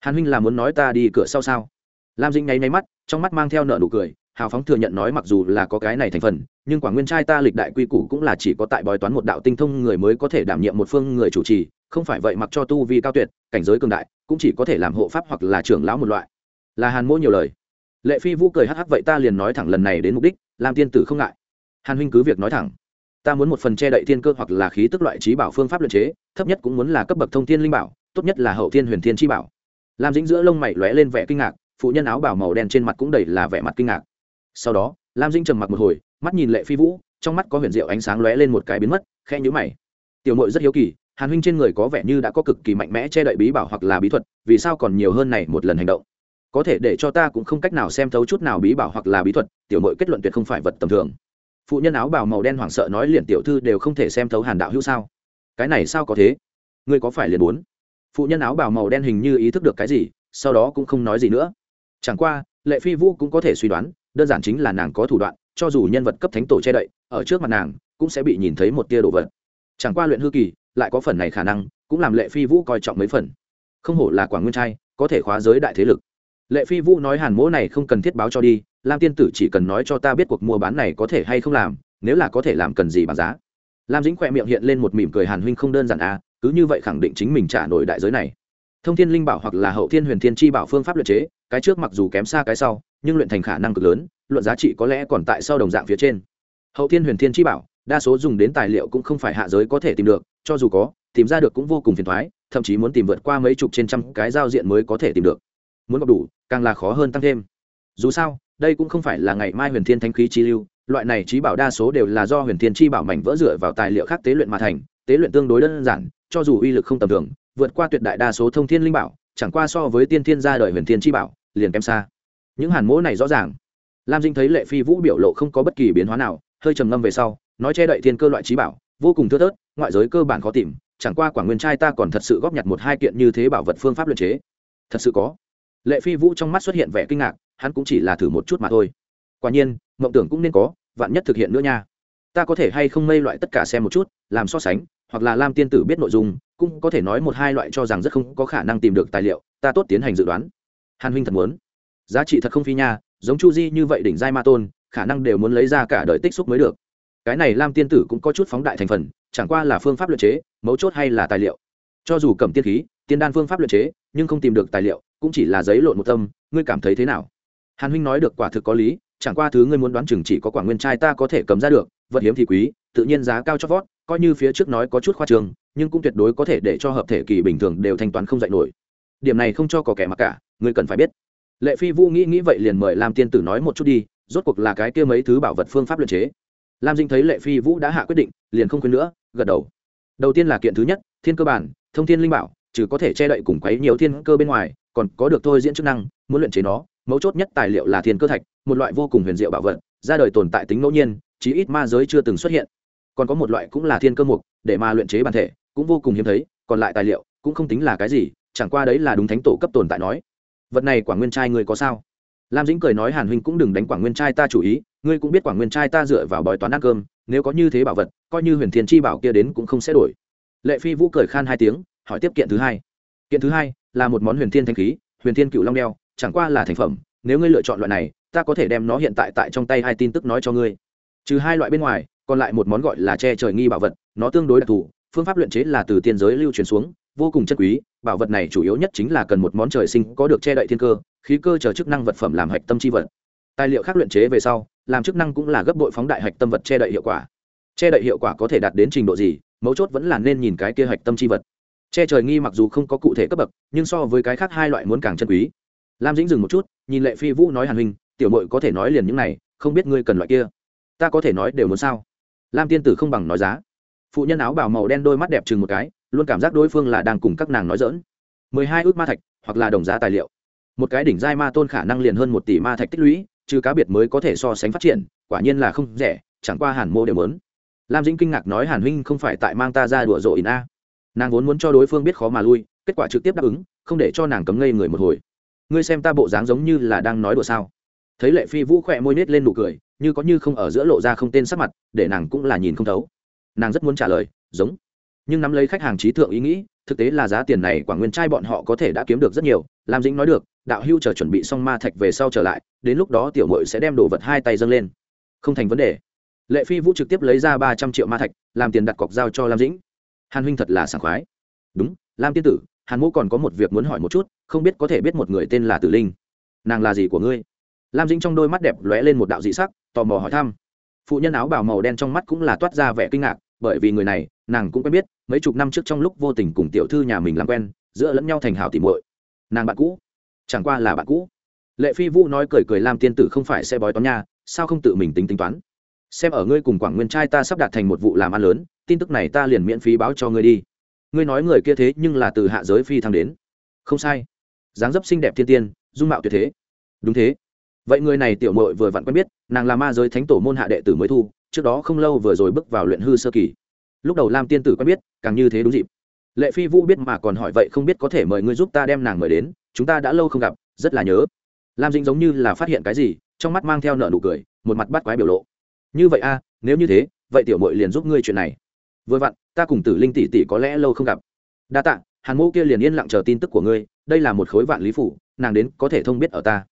Hàn huynh là muốn nói ta đi cửa sau sao? Lam dĩnh nháy nháy mắt, trong mắt mang theo nợ nụ cười, hào phóng thừa nhận nói mặc dù là có cái này thành phần, nhưng quả nguyên trai ta lịch đại quy củ cũng là chỉ có tại bói toán một đạo tinh thông người mới có thể đảm nhiệm một phương người chủ trì, không phải vậy mặc cho tu vi cao tuyệt, cảnh giới cường đại, cũng chỉ có thể làm hộ pháp hoặc là trưởng lão một loại. Là hàn mỗ nhiều lời. Lệ phi vũ cười hắc hắc vậy ta liền nói thẳng lần này đến mục đích làm tiên tử không ngại. Hàn huynh cứ việc nói thẳng ta muốn một phần che đậy thiên cơ hoặc là khí tức loại trí bảo phương pháp luyện chế, thấp nhất cũng muốn là cấp bậc thông thiên linh bảo, tốt nhất là hậu thiên huyền thiên chi bảo. Làm dính giữa lông mày lóe lên vẻ kinh ngạc, phụ nhân áo bảo màu đen trên mặt cũng đầy là vẻ mặt kinh ngạc. Sau đó, lam dinh trầm mặc một hồi, mắt nhìn lệ phi vũ, trong mắt có huyền diệu ánh sáng lóe lên một cái biến mất khe nhữ mày. Tiểu mội rất hiếu kỳ, hàn huynh trên người có vẻ như đã có cực kỳ mạnh mẽ che đậy bí bảo hoặc là bí thuật, vì sao còn nhiều hơn này một lần hành động? Có thể để cho ta cũng không cách nào xem thấu chút nào bí bảo hoặc là bí thuật, tiểu mội kết luận tuyệt không phải vật tầm thường phụ nhân áo bào màu đen hoảng sợ nói liền tiểu thư đều không thể xem thấu hàn đạo hữu sao? Cái này sao có thế? Ngươi có phải liền muốn? Phụ nhân áo bào màu đen hình như ý thức được cái gì, sau đó cũng không nói gì nữa. Chẳng qua, lệ phi vũ cũng có thể suy đoán, đơn giản chính là nàng có thủ đoạn, cho dù nhân vật cấp thánh tổ che đậy, ở trước mặt nàng, cũng sẽ bị nhìn thấy một tia đồ vật. Chẳng qua luyện hư kỳ, lại có phần này khả năng, cũng làm lệ phi vũ coi trọng mấy phần. Không hổ là quảng nguyên trai, có thể khóa giới đại thế lực. Lệ phi vũ nói hàn mỗ này không cần thiết báo cho đi lam tiên tử chỉ cần nói cho ta biết cuộc mua bán này có thể hay không làm, nếu là có thể làm cần gì bằng giá. Lam dĩnh khỏe miệng hiện lên một mỉm cười hàn huynh không đơn giản à cứ như vậy khẳng định chính mình trả nổi đại giới này. Thông thiên linh bảo hoặc là hậu thiên huyền thiên chi bảo phương pháp luyện chế, cái trước mặc dù kém xa cái sau, nhưng luyện thành khả năng cực lớn, luận giá trị có lẽ còn tại sau đồng dạng phía trên. Hậu thiên huyền thiên chi bảo, đa số dùng đến tài liệu cũng không phải hạ giới có thể tìm được, cho dù có, tìm ra được cũng vô cùng phiền thoái thậm chí muốn tìm vượt qua mấy chục trên trăm cái giao diện mới có thể tìm được. Muốn gặp đủ, càng là khó hơn tăng thêm. Dù sao đây cũng không phải là ngày mai huyền thiên thanh khí chi lưu, loại này trí bảo đa số đều là do huyền thiên chi bảo mảnh vỡ dựa vào tài liệu khác tế luyện mà thành, tế luyện tương đối đơn giản, cho dù uy lực không tầm thường, vượt qua tuyệt đại đa số thông thiên linh bảo, chẳng qua so với tiên thiên gia đời huyền thiên chi bảo, liền kém xa. Những hàn mỗ này rõ ràng. Lam dinh thấy lệ phi vũ biểu lộ không có bất kỳ biến hóa nào, hơi trầm ngâm về sau, nói che đậy thiên cơ loại trí bảo, vô cùng thưa thớt, ngoại giới cơ bản khó tìm, chẳng qua quảng nguyên trai ta còn thật sự góp nhặt một hai kiện như thế bảo vật phương pháp luyện chế. Thật sự có lệ phi vũ trong mắt xuất hiện vẻ kinh ngạc, hắn cũng chỉ là thử một chút mà thôi. Quả nhiên, mộng tưởng cũng nên có, vạn nhất thực hiện nữa nha. Ta có thể hay không mây loại tất cả xem một chút, làm so sánh, hoặc là lam tiên tử biết nội dung, cũng có thể nói một hai loại cho rằng rất không có khả năng tìm được tài liệu, ta tốt tiến hành dự đoán. Hàn huynh thật muốn. Giá trị thật không phi nha, giống chu di như vậy đỉnh giai ma tôn, khả năng đều muốn lấy ra cả đời tích xúc mới được. Cái này lam tiên tử cũng có chút phóng đại thành phần, chẳng qua là phương pháp luyện chế, mấu chốt hay là tài liệu. Cho dù cầm tiên khí, tiên đan phương pháp luyện chế, nhưng không tìm được tài liệu cũng chỉ là giấy lộn một tâm, ngươi cảm thấy thế nào? Hàn huynh nói được quả thực có lý, chẳng qua thứ ngươi muốn đoán chừng chỉ có quả nguyên trai ta có thể cầm ra được, vật hiếm thì quý, tự nhiên giá cao cho vót, coi như phía trước nói có chút khoa trường, nhưng cũng tuyệt đối có thể để cho hợp thể kỳ bình thường đều thanh toán không dạy nổi. Điểm này không cho có kẻ mặc cả, ngươi cần phải biết. Lệ phi vũ nghĩ nghĩ vậy liền mời lam tiên tử nói một chút đi, rốt cuộc là cái kia mấy thứ bảo vật phương pháp luyện chế. Lam dinh thấy lệ phi vũ đã hạ quyết định, liền không khuyên nữa, gật đầu. Đầu tiên là kiện thứ nhất, thiên cơ bản, thông thiên linh bảo, trừ có thể che đậy cùng quấy nhiều thiên cơ bên ngoài còn có được thôi diễn chức năng, muốn luyện chế nó, mấu chốt nhất tài liệu là thiên cơ thạch, một loại vô cùng huyền diệu bảo vật, ra đời tồn tại tính ngẫu nhiên, chí ít ma giới chưa từng xuất hiện. Còn có một loại cũng là thiên cơ mục, để mà luyện chế bản thể, cũng vô cùng hiếm thấy, còn lại tài liệu cũng không tính là cái gì, chẳng qua đấy là đúng thánh tổ cấp tồn tại nói. Vật này quảng nguyên trai người có sao? Lam dĩnh cười nói hàn huynh cũng đừng đánh quảng nguyên trai ta chủ ý, ngươi cũng biết quảng nguyên trai ta dựa vào bói toán ăn cơm, nếu có như thế bảo vật, coi như huyền thiên chi bảo kia đến cũng không sẽ đổi. Lệ phi vũ cười khan hai tiếng, hỏi tiếp kiện thứ hai. Kiện thứ hai là một món huyền thiên thanh khí, huyền thiên cựu long đeo, chẳng qua là thành phẩm, nếu ngươi lựa chọn loại này, ta có thể đem nó hiện tại tại trong tay hai tin tức nói cho ngươi. Trừ hai loại bên ngoài, còn lại một món gọi là che trời nghi bảo vật, nó tương đối đặc thù, phương pháp luyện chế là từ tiên giới lưu truyền xuống, vô cùng chất quý, bảo vật này chủ yếu nhất chính là cần một món trời sinh có được che đậy thiên cơ, khí cơ chờ chức năng vật phẩm làm hạch tâm chi vật. Tài liệu khác luyện chế về sau, làm chức năng cũng là gấp đội phóng đại hạch tâm vật che đậy hiệu quả. Che đậy hiệu quả có thể đạt đến trình độ gì, mấu chốt vẫn là nên nhìn cái kia hạch tâm chi vật che trời nghi mặc dù không có cụ thể cấp bậc, nhưng so với cái khác hai loại muốn càng chân quý. Lam dĩnh dừng một chút, nhìn lệ phi vũ nói hàn huynh, tiểu mội có thể nói liền những này, không biết ngươi cần loại kia. Ta có thể nói đều muốn sao? Lam tiên tử không bằng nói giá. Phụ nhân áo bảo màu đen đôi mắt đẹp chừng một cái, luôn cảm giác đối phương là đang cùng các nàng nói dỡn mười hai ước ma thạch, hoặc là đồng giá tài liệu. Một cái đỉnh giai ma tôn khả năng liền hơn một tỷ ma thạch tích lũy, trừ cá biệt mới có thể so sánh phát triển, quả nhiên là không rẻ, chẳng qua hàn mô đều muốn. Lam dĩnh kinh ngạc nói hàn huynh không phải tại mang ta ra đùa rộ ỉn a nàng vốn muốn cho đối phương biết khó mà lui, kết quả trực tiếp đáp ứng, không để cho nàng cấm ngây người một hồi. Ngươi xem ta bộ dáng giống như là đang nói đùa sao? Thấy lệ phi vũ khỏe môi nết lên nụ cười, như có như không ở giữa lộ ra không tên sắc mặt, để nàng cũng là nhìn không thấu. Nàng rất muốn trả lời, giống. Nhưng nắm lấy khách hàng trí thượng ý nghĩ, thực tế là giá tiền này quảng nguyên trai bọn họ có thể đã kiếm được rất nhiều, lam dĩnh nói được, đạo hưu chờ chuẩn bị xong ma thạch về sau trở lại, đến lúc đó tiểu mội sẽ đem đồ vật hai tay dâng lên. Không thành vấn đề. Lệ phi vũ trực tiếp lấy ra ba trăm triệu ma thạch, làm tiền đặt cọc giao cho lam dĩnh hàn huynh thật là sảng khoái. Đúng, lam tiên tử, hàn mỗ còn có một việc muốn hỏi một chút, không biết có thể biết một người tên là tử linh. Nàng là gì của ngươi? Lam dĩnh trong đôi mắt đẹp lóe lên một đạo dị sắc, tò mò hỏi thăm. Phụ nhân áo bào màu đen trong mắt cũng là toát ra vẻ kinh ngạc, bởi vì người này, nàng cũng quen biết, mấy chục năm trước trong lúc vô tình cùng tiểu thư nhà mình làm quen, giữa lẫn nhau thành hảo tìm muội. Nàng bạn cũ. Chẳng qua là bạn cũ. Lệ phi vũ nói cười cười lam tiên tử không phải sẽ bói toán nha, sao không tự mình tính tính toán? Xem ở ngươi cùng quảng nguyên trai ta sắp đạt thành một vụ làm ăn lớn tin tức này ta liền miễn phí báo cho ngươi đi. Ngươi nói người kia thế nhưng là từ hạ giới phi thăng đến. Không sai. Dáng dấp xinh đẹp thiên tiên, dung mạo tuyệt thế. Đúng thế. Vậy người này tiểu mội vừa vặn quen biết, nàng là ma giới thánh tổ môn hạ đệ tử mới thu, trước đó không lâu vừa rồi bước vào luyện hư sơ kỳ. Lúc đầu lam tiên tử quen biết, càng như thế đúng dịp. Lệ phi vũ biết mà còn hỏi vậy không biết có thể mời ngươi giúp ta đem nàng mời đến, chúng ta đã lâu không gặp, rất là nhớ. Lam dĩnh giống như là phát hiện cái gì, trong mắt mang theo nợ nụ cười, một mặt bắt quái biểu lộ. Như vậy a, nếu như thế, vậy tiểu mội liền giúp ngươi chuyện này vừa vặn, ta cùng tử linh tỷ tỷ có lẽ lâu không gặp. Đa tạ, hàn mô kia liền yên lặng chờ tin tức của ngươi, đây là một khối vạn lý phủ, nàng đến có thể thông biết ở ta.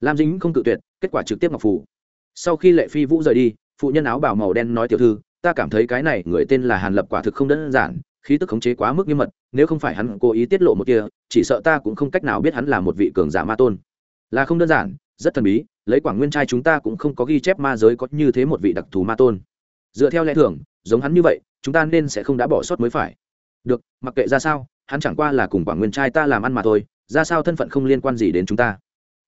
Lam dính không tự tuyệt, kết quả trực tiếp ngọc phủ. Sau khi lệ phi vũ rời đi, phụ nhân áo bảo màu đen nói tiểu thư, ta cảm thấy cái này người tên là hàn lập quả thực không đơn giản, khí tức khống chế quá mức nghiêm mật, nếu không phải hắn cố ý tiết lộ một kia, chỉ sợ ta cũng không cách nào biết hắn là một vị cường giả ma tôn. Là không đơn giản, rất thần bí, lấy quảng nguyên trai chúng ta cũng không có ghi chép ma giới có như thế một vị đặc thù ma tôn. Dựa theo lẽ thường giống hắn như vậy, chúng ta nên sẽ không đã bỏ sót mới phải. Được, mặc kệ ra sao, hắn chẳng qua là cùng quảng nguyên trai ta làm ăn mà thôi, ra sao thân phận không liên quan gì đến chúng ta.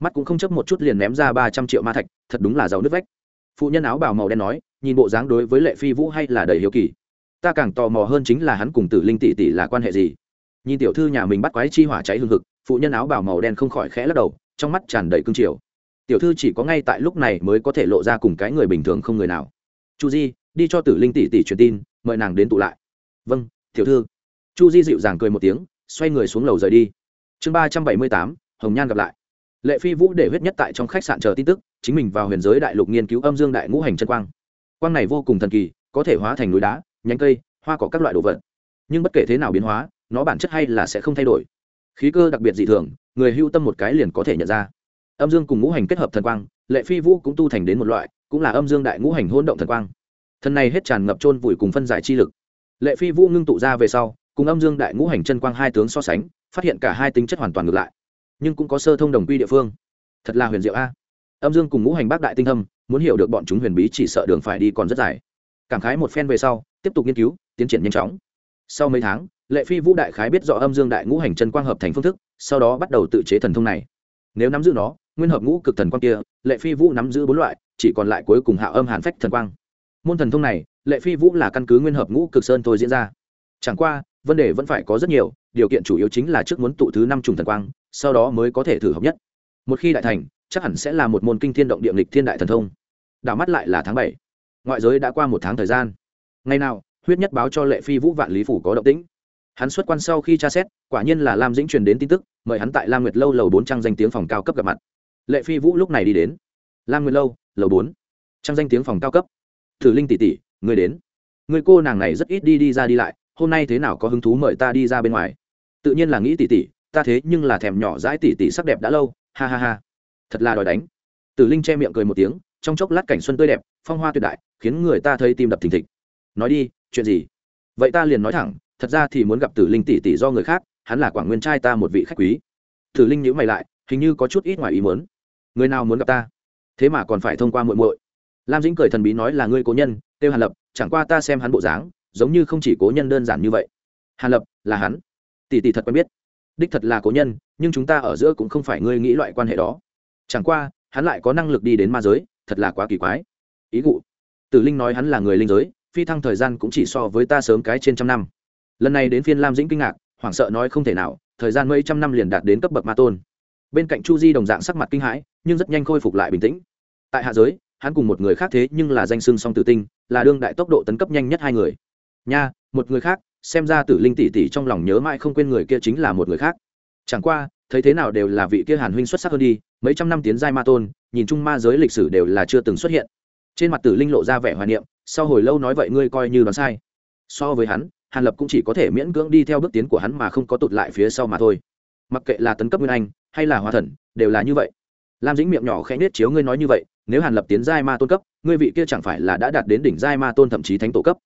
Mắt cũng không chấp một chút liền ném ra ba trăm triệu ma thạch, thật đúng là giàu nước vách. Phụ nhân áo bào màu đen nói, nhìn bộ dáng đối với lệ phi vũ hay là đầy hiếu kỳ. Ta càng tò mò hơn chính là hắn cùng tử linh tỷ tỷ là quan hệ gì. Nhìn tiểu thư nhà mình bắt quái chi hỏa cháy hương thực phụ nhân áo bào màu đen không khỏi khẽ lắc đầu, trong mắt tràn đầy cương triều. Tiểu thư chỉ có ngay tại lúc này mới có thể lộ ra cùng cái người bình thường không người nào. Chu di đi cho tử linh tỷ tỷ truyền tin, mời nàng đến tụ lại. Vâng tiểu thư. Chu di dịu dàng cười một tiếng, xoay người xuống lầu rời đi. Chương ba trăm bảy mươi tám, hồng nhan gặp lại. Lệ phi vũ để huyết nhất tại trong khách sạn chờ tin tức, chính mình vào huyền giới đại lục nghiên cứu âm dương đại ngũ hành chân quang. Quang này vô cùng thần kỳ, có thể hóa thành núi đá, nhánh cây, hoa có các loại đồ vật. Nhưng bất kể thế nào biến hóa, nó bản chất hay là sẽ không thay đổi. Khí cơ đặc biệt dị thường, người hưu tâm một cái liền có thể nhận ra. Âm dương cùng ngũ hành kết hợp thần quang, lệ phi vũ cũng tu thành đến một loại, cũng là âm dương đại ngũ hành hôn động thần quang thần này hết tràn ngập trôn vùi cùng phân giải chi lực. Lệ phi vũ ngưng tụ ra về sau, cùng âm dương đại ngũ hành chân quang hai tướng so sánh, phát hiện cả hai tính chất hoàn toàn ngược lại, nhưng cũng có sơ thông đồng quy địa phương. Thật là huyền diệu a. Âm dương cùng ngũ hành bác đại tinh thâm muốn hiểu được bọn chúng huyền bí chỉ sợ đường phải đi còn rất dài. Cảm khái một phen về sau, tiếp tục nghiên cứu, tiến triển nhanh chóng. Sau mấy tháng, lệ phi vũ đại khái biết rõ âm dương đại ngũ hành chân quang hợp thành phương thức, sau đó bắt đầu tự chế thần thông này. Nếu nắm giữ nó, nguyên hợp ngũ cực thần quang kia, lệ phi vũ nắm giữ bốn loại, chỉ còn lại cuối cùng hạ âm hàn phách thần quang môn thần thông này, lệ phi vũ là căn cứ nguyên hợp ngũ cực sơn thôi diễn ra. Chẳng qua, vấn đề vẫn phải có rất nhiều, điều kiện chủ yếu chính là trước muốn tụ thứ năm trùng thần quang, sau đó mới có thể thử hợp nhất. Một khi đại thành, chắc hẳn sẽ là một môn kinh thiên động địa lịch thiên đại thần thông. Đảo mắt lại là tháng bảy. Ngoại giới đã qua một tháng thời gian. Ngày nào, huyết nhất báo cho lệ phi vũ vạn lý phủ có động tĩnh. Hắn xuất quan sau khi tra xét, quả nhiên là lam dĩnh truyền đến tin tức, mời hắn tại lam nguyệt lâu lầu bốn trang danh tiếng phòng cao cấp gặp mặt. Lệ phi vũ lúc này đi đến. Lam nguyệt lâu, lầu bốn. Trang danh tiếng phòng cao cấp thử linh tỷ tỷ người đến. Người cô nàng này rất ít đi đi ra đi lại, hôm nay thế nào có hứng thú mời ta đi ra bên ngoài? Tự nhiên là nghĩ tỷ tỷ, ta thế nhưng là thèm nhỏ dãi tỷ tỷ sắc đẹp đã lâu, ha ha ha. Thật là đòi đánh. Tử linh che miệng cười một tiếng, trong chốc lát cảnh xuân tươi đẹp, phong hoa tuyệt đại, khiến người ta thấy tim đập thình thịch. Nói đi, chuyện gì? Vậy ta liền nói thẳng, thật ra thì muốn gặp tử linh tỷ tỷ do người khác, hắn là quảng nguyên trai ta một vị khách quý. Tử linh nhữ mày lại, hình như có chút ít ngoài ý muốn. Người nào muốn gặp ta? Thế mà còn phải thông qua muội muội lam dĩnh cười thần bí nói là ngươi cố nhân, tiêu hàn lập, chẳng qua ta xem hắn bộ dáng, giống như không chỉ cố nhân đơn giản như vậy. Hàn lập, là hắn. Tỷ tỷ thật quen biết. Đích thật là cố nhân, nhưng chúng ta ở giữa cũng không phải ngươi nghĩ loại quan hệ đó. Chẳng qua, hắn lại có năng lực đi đến ma giới, thật là quá kỳ quái. Ý cụ tử linh nói hắn là người linh giới, phi thăng thời gian cũng chỉ so với ta sớm cái trên trăm năm. Lần này đến phiên lam dĩnh kinh ngạc, hoảng sợ nói không thể nào, thời gian mấy trăm năm liền đạt đến cấp bậc ma tôn. Bên cạnh chu di đồng dạng sắc mặt kinh hãi, nhưng rất nhanh khôi phục lại bình tĩnh. Tại hạ giới hắn cùng một người khác thế nhưng là danh xưng song tử tinh, là đương đại tốc độ tấn cấp nhanh nhất hai người. Nha, một người khác, xem ra tử linh tỷ tỷ trong lòng nhớ mãi không quên người kia chính là một người khác. Chẳng qua, thấy thế nào đều là vị kia hàn huynh xuất sắc hơn đi, mấy trăm năm tiến giai ma tôn, nhìn chung ma giới lịch sử đều là chưa từng xuất hiện. Trên mặt tử linh lộ ra vẻ hoài niệm, sau hồi lâu nói vậy ngươi coi như đoán sai. So với hắn, hàn lập cũng chỉ có thể miễn cưỡng đi theo bước tiến của hắn mà không có tụt lại phía sau mà thôi. Mặc kệ là tấn cấp nguyên anh, hay là hòa thần, đều là như vậy. Lam dĩnh miệng nhỏ khẽ nết chiếu ngươi nói như vậy nếu hàn lập tiến giai ma tôn cấp ngươi vị kia chẳng phải là đã đạt đến đỉnh giai ma tôn thậm chí thánh tổ cấp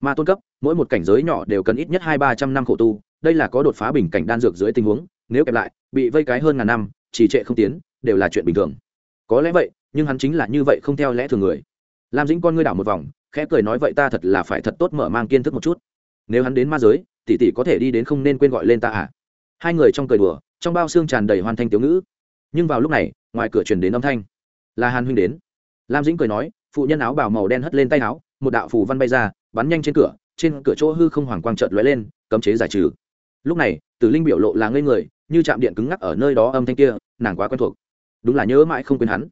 ma tôn cấp mỗi một cảnh giới nhỏ đều cần ít nhất hai ba trăm năm khổ tu đây là có đột phá bình cảnh đan dược dưới tình huống nếu kẹp lại bị vây cái hơn ngàn năm trì trệ không tiến đều là chuyện bình thường có lẽ vậy nhưng hắn chính là như vậy không theo lẽ thường người lam dĩnh con ngươi đảo một vòng khẽ cười nói vậy ta thật là phải thật tốt mở mang kiến thức một chút nếu hắn đến ma giới tỷ tỷ có thể đi đến không nên quên gọi lên ta à hai người trong cười đùa trong bao xương tràn đầy hoàn thanh tiểu ngữ nhưng vào lúc này ngoài cửa truyền đến âm thanh là hàn huynh đến. Lam dĩnh cười nói, phụ nhân áo bảo màu đen hất lên tay áo, một đạo phù văn bay ra, bắn nhanh trên cửa trên cửa chỗ hư không hoàng quang trợt lóe lên, cấm chế giải trừ. Lúc này, tử linh biểu lộ là ngây người, như chạm điện cứng ngắc ở nơi đó âm thanh kia, nàng quá quen thuộc. Đúng là nhớ mãi không quên hắn.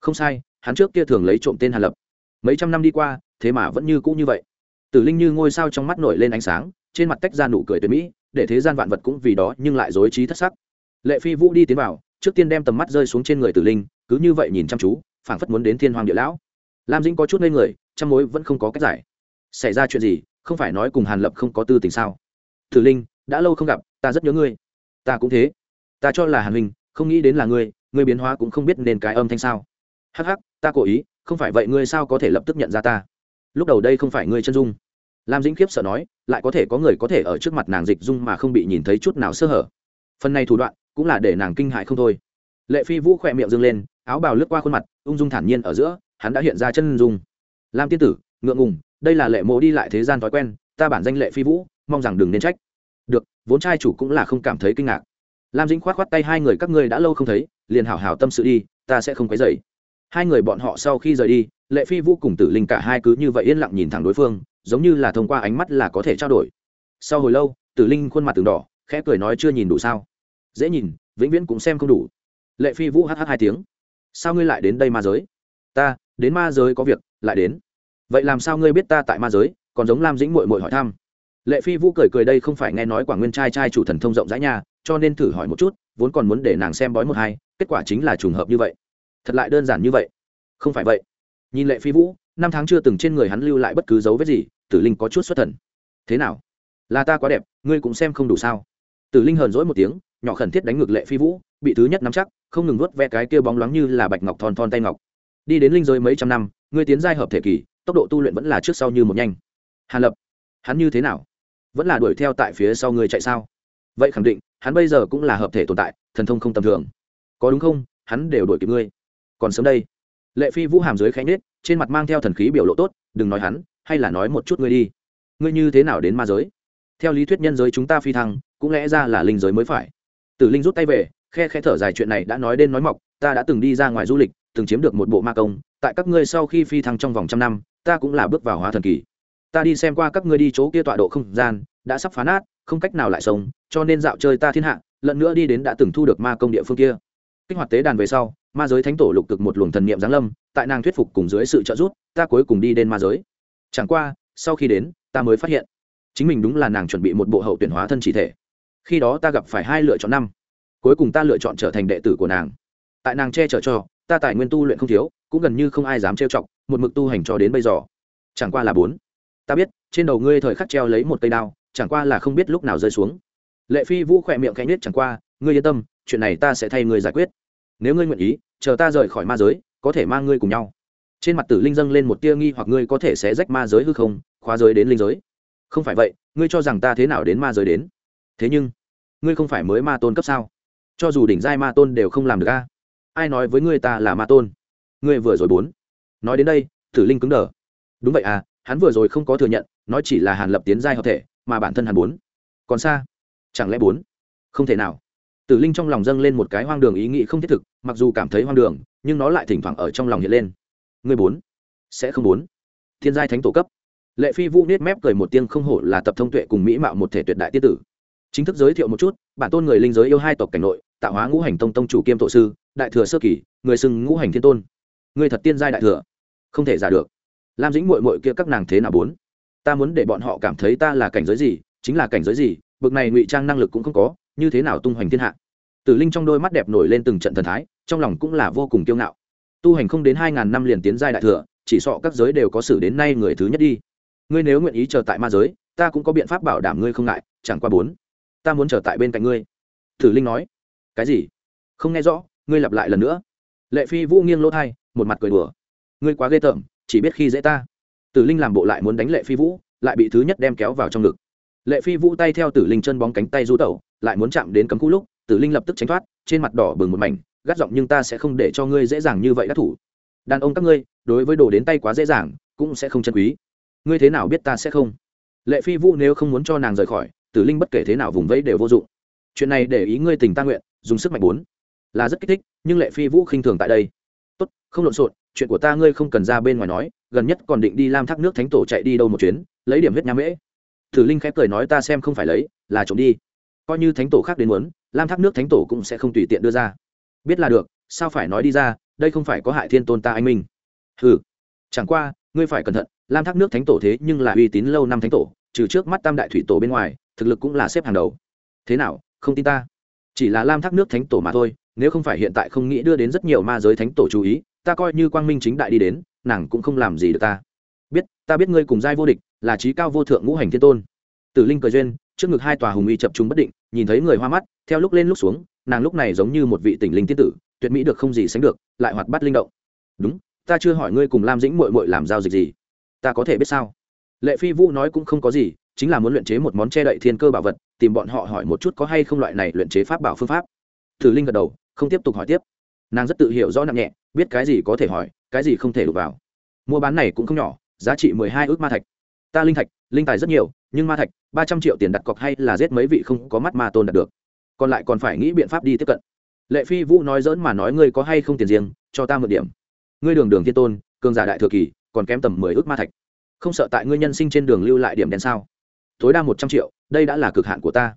Không sai, hắn trước kia thường lấy trộm tên hàn lập. Mấy trăm năm đi qua, thế mà vẫn như cũ như vậy. Tử linh như ngôi sao trong mắt nổi lên ánh sáng, trên mặt tách ra nụ cười tuyệt mỹ, để thế gian vạn vật cũng vì đó nhưng lại dối trí thất sắc. Lệ phi vũ đi tiến vào, trước tiên đem tầm mắt rơi xuống trên người tử linh cứ như vậy nhìn chăm chú, phảng phất muốn đến thiên hoàng địa lão. Lam dĩnh có chút ngây người, trăm mối vẫn không có cách giải. Xảy ra chuyện gì, không phải nói cùng hàn lập không có tư tình sao? Thử linh, đã lâu không gặp, ta rất nhớ ngươi. Ta cũng thế. Ta cho là hàn huynh, không nghĩ đến là ngươi ngươi biến hóa cũng không biết nên cái âm thanh sao. Hắc hắc, ta cố ý, không phải vậy ngươi sao có thể lập tức nhận ra ta? Lúc đầu đây không phải ngươi chân dung. Lam dĩnh khiếp sợ nói, lại có thể có người có thể ở trước mặt nàng dịch dung mà không bị nhìn thấy chút nào sơ hở. Phần này thủ đoạn, cũng là để nàng kinh hại không thôi. Lệ phi vũ khỏe miệng dâng lên áo bào lướt qua khuôn mặt, ung dung thản nhiên ở giữa, hắn đã hiện ra chân dung. Lam tiên tử, ngượng ngùng, đây là lệ mộ đi lại thế gian thói quen, ta bản danh lệ phi vũ, mong rằng đừng nên trách. Được, vốn trai chủ cũng là không cảm thấy kinh ngạc. Lam dĩnh khoát khoát tay, hai người các ngươi đã lâu không thấy, liền hảo hảo tâm sự đi, ta sẽ không quấy dày hai người bọn họ sau khi rời đi, lệ phi vũ cùng tử linh cả hai cứ như vậy yên lặng nhìn thẳng đối phương, giống như là thông qua ánh mắt là có thể trao đổi. Sau hồi lâu, tử linh khuôn mặt từng đỏ, khẽ cười nói chưa nhìn đủ sao? Dễ nhìn, vĩnh viễn cũng xem không đủ. Lệ phi vũ hh hai tiếng sao ngươi lại đến đây ma giới? Ta, đến ma giới có việc, lại đến. Vậy làm sao ngươi biết ta tại ma giới? Còn giống lam dĩnh mội mội hỏi thăm. Lệ phi vũ cười cười đây không phải nghe nói quả nguyên trai trai chủ thần thông rộng rãi nhà cho nên thử hỏi một chút, vốn còn muốn để nàng xem bói một hai, kết quả chính là trùng hợp như vậy. Thật lại đơn giản như vậy. Không phải vậy. Nhìn lệ phi vũ, năm tháng chưa từng trên người hắn lưu lại bất cứ dấu vết gì, tử linh có chút xuất thần. Thế nào? Là ta quá đẹp, ngươi cũng xem không đủ sao? Tử linh hờn dỗi một tiếng, nhỏ khẩn thiết đánh ngược lệ phi vũ bị thứ nhất nắm chắc, không ngừng nuốt ve cái kia bóng loáng như là bạch ngọc thon thon tay ngọc. Đi đến linh giới mấy trăm năm, ngươi tiến giai hợp thể kỳ, tốc độ tu luyện vẫn là trước sau như một nhanh. Hàn lập, hắn như thế nào? Vẫn là đuổi theo tại phía sau ngươi chạy sao? Vậy khẳng định, hắn bây giờ cũng là hợp thể tồn tại, thần thông không tầm thường. Có đúng không? Hắn đều đuổi kịp ngươi. Còn sớm đây. Lệ phi vũ hàm dưới khẽ nết trên mặt mang theo thần khí biểu lộ tốt, đừng nói hắn, hay là nói một chút ngươi đi. Ngươi như thế nào đến ma giới? Theo lý thuyết nhân giới chúng ta phi thăng, cũng lẽ ra là linh giới mới phải. Tử linh rút tay về khe khe thở dài chuyện này đã nói đến nói mọc, ta đã từng đi ra ngoài du lịch, từng chiếm được một bộ ma công, tại các ngươi sau khi phi thăng trong vòng trăm năm, ta cũng là bước vào hóa thần kỳ. Ta đi xem qua các ngươi đi chỗ kia tọa độ không gian, đã sắp phá nát, không cách nào lại sống, cho nên dạo chơi ta thiên hạ, lần nữa đi đến đã từng thu được ma công địa phương kia. Kích hoạt tế đàn về sau, ma giới thánh tổ lục cực một luồng thần niệm giáng lâm, tại nàng thuyết phục cùng dưới sự trợ giúp, ta cuối cùng đi đến ma giới. Chẳng qua, sau khi đến, ta mới phát hiện, chính mình đúng là nàng chuẩn bị một bộ hậu tuyển hóa thân chỉ thể. Khi đó ta gặp phải hai lựa chọn năm cuối cùng ta lựa chọn trở thành đệ tử của nàng. Tại nàng che chở cho, ta tài nguyên tu luyện không thiếu, cũng gần như không ai dám trêu chọc, một mực tu hành cho đến bây giờ. Chẳng qua là bốn. Ta biết, trên đầu ngươi thời khắc treo lấy một cây đao, chẳng qua là không biết lúc nào rơi xuống. Lệ phi vũ khỏe miệng cánh nết chẳng qua, ngươi yên tâm, chuyện này ta sẽ thay ngươi giải quyết. Nếu ngươi nguyện ý, chờ ta rời khỏi ma giới, có thể mang ngươi cùng nhau. Trên mặt tử linh dâng lên một tia nghi hoặc, ngươi có thể sẽ rách ma giới hư không, khóa giới đến linh giới. Không phải vậy, ngươi cho rằng ta thế nào đến ma giới đến? Thế nhưng, ngươi không phải mới ma tôn cấp sao? Cho dù đỉnh giai ma tôn đều không làm được a. Ai nói với ngươi ta là ma tôn? Ngươi vừa rồi bốn. Nói đến đây, tử linh cứng đờ. Đúng vậy à hắn vừa rồi không có thừa nhận, nói chỉ là hàn lập tiến giai hợp thể, mà bản thân hàn bốn. Còn xa? Chẳng lẽ bốn? Không thể nào. Tử linh trong lòng dâng lên một cái hoang đường ý nghĩ không thiết thực, mặc dù cảm thấy hoang đường, nhưng nó lại thỉnh thoảng ở trong lòng hiện lên. Người bốn? Sẽ không bốn? Thiên giai thánh tổ cấp. Lệ phi vũ nết mép cười một tiếng không hổ là tập thông tuệ cùng mỹ mạo một thể tuyệt đại tiết tử. Chính thức giới thiệu một chút, bản tôn người linh giới yêu hai tộc cảnh nội tạo hóa ngũ hành tông tông chủ kiêm tổ sư, đại thừa sơ kỳ, người xưng ngũ hành thiên tôn. Người thật tiên giai đại thừa. Không thể giả được. Lam dĩnh mội mội kia các nàng thế nào bốn? Ta muốn để bọn họ cảm thấy ta là cảnh giới gì, chính là cảnh giới gì, bực này ngụy trang năng lực cũng không có, như thế nào tung hoành thiên hạ? Tử linh trong đôi mắt đẹp nổi lên từng trận thần thái, trong lòng cũng là vô cùng kiêu ngạo. Tu hành không đến hai ngàn năm liền tiến giai đại thừa, chỉ sọ các giới đều có xử đến nay người thứ nhất đi. Ngươi nếu nguyện ý chờ tại ma giới, ta cũng có biện pháp bảo đảm ngươi không ngại, chẳng qua bốn. Ta muốn trở tại bên cạnh ngươi. Tử linh nói cái gì? Không nghe rõ, ngươi lặp lại lần nữa. Lệ phi vũ nghiêng lỗ thai, một mặt cười đùa. Ngươi quá ghê tởm, chỉ biết khi dễ ta. Tử linh làm bộ lại muốn đánh lệ phi vũ, lại bị thứ nhất đem kéo vào trong ngực. Lệ phi vũ tay theo tử linh chân bóng cánh tay du tẩu, lại muốn chạm đến cấm khu lúc, tử linh lập tức tránh thoát, trên mặt đỏ bừng một mảnh, gắt giọng nhưng ta sẽ không để cho ngươi dễ dàng như vậy đắc thủ. Đàn ông các ngươi, đối với đồ đến tay quá dễ dàng, cũng sẽ không chân quý. Ngươi thế nào biết ta sẽ không? Lệ phi vũ nếu không muốn cho nàng rời khỏi, tử linh bất kể thế nào vùng vẫy đều vô dụng chuyện này để ý ngươi tình ta nguyện, dùng sức mạnh bốn. Là rất kích thích, nhưng lệ phi vũ khinh thường tại đây. Tốt, không lộn xộn, chuyện của ta ngươi không cần ra bên ngoài nói, gần nhất còn định đi lam thác nước thánh tổ chạy đi đâu một chuyến, lấy điểm huyết nham mễ. Thử linh khép cười nói ta xem không phải lấy, là trộm đi. Coi như thánh tổ khác đến muốn, lam thác nước thánh tổ cũng sẽ không tùy tiện đưa ra. Biết là được, sao phải nói đi ra, đây không phải có hại thiên tôn ta anh minh. Ừ chẳng qua, ngươi phải cẩn thận, lam thác nước thánh tổ thế nhưng là uy tín lâu năm thánh tổ, trừ trước mắt tam đại thủy tổ bên ngoài, thực lực cũng là xếp hàng đầu. Thế nào không tin ta. Chỉ là lam thác nước thánh tổ mà thôi, nếu không phải hiện tại không nghĩ đưa đến rất nhiều ma giới thánh tổ chú ý, ta coi như quang minh chính đại đi đến, nàng cũng không làm gì được ta. Biết ta biết ngươi cùng giai vô địch là trí cao vô thượng ngũ hành thiên tôn. Tử linh cười duyên, trước ngực hai tòa hùng uy chập trung bất định, nhìn thấy người hoa mắt, theo lúc lên lúc xuống, nàng lúc này giống như một vị tỉnh linh tiên tử, tuyệt mỹ được không gì sánh được, lại hoạt bắt linh động. Đúng, ta chưa hỏi ngươi cùng lam dĩnh mội mội làm giao dịch gì. Ta có thể biết sao? Lệ phi vũ nói cũng không có gì chính là muốn luyện chế một món che đậy thiên cơ bảo vật, tìm bọn họ hỏi một chút có hay không loại này luyện chế pháp bảo phương pháp. Thử linh gật đầu, không tiếp tục hỏi tiếp. Nàng rất tự hiểu rõ nặng nhẹ, biết cái gì có thể hỏi, cái gì không thể đụng vào. Mua bán này cũng không nhỏ, giá trị mười hai ước ma thạch. Ta linh thạch, linh tài rất nhiều, nhưng ma thạch, ba trăm triệu tiền đặt cọc hay là giết mấy vị không có mắt ma tôn đạt được. Còn lại còn phải nghĩ biện pháp đi tiếp cận. Lệ phi vũ nói dỡn mà nói ngươi có hay không tiền riêng, cho ta mượn điểm. Ngươi đường đường thiên tôn, cường giả đại thừa kỳ, còn kém tầm mười ước ma thạch. Không sợ tại ngươi nhân sinh trên đường lưu lại điểm đen sao? Tối đa một trăm triệu, đây đã là cực hạn của ta.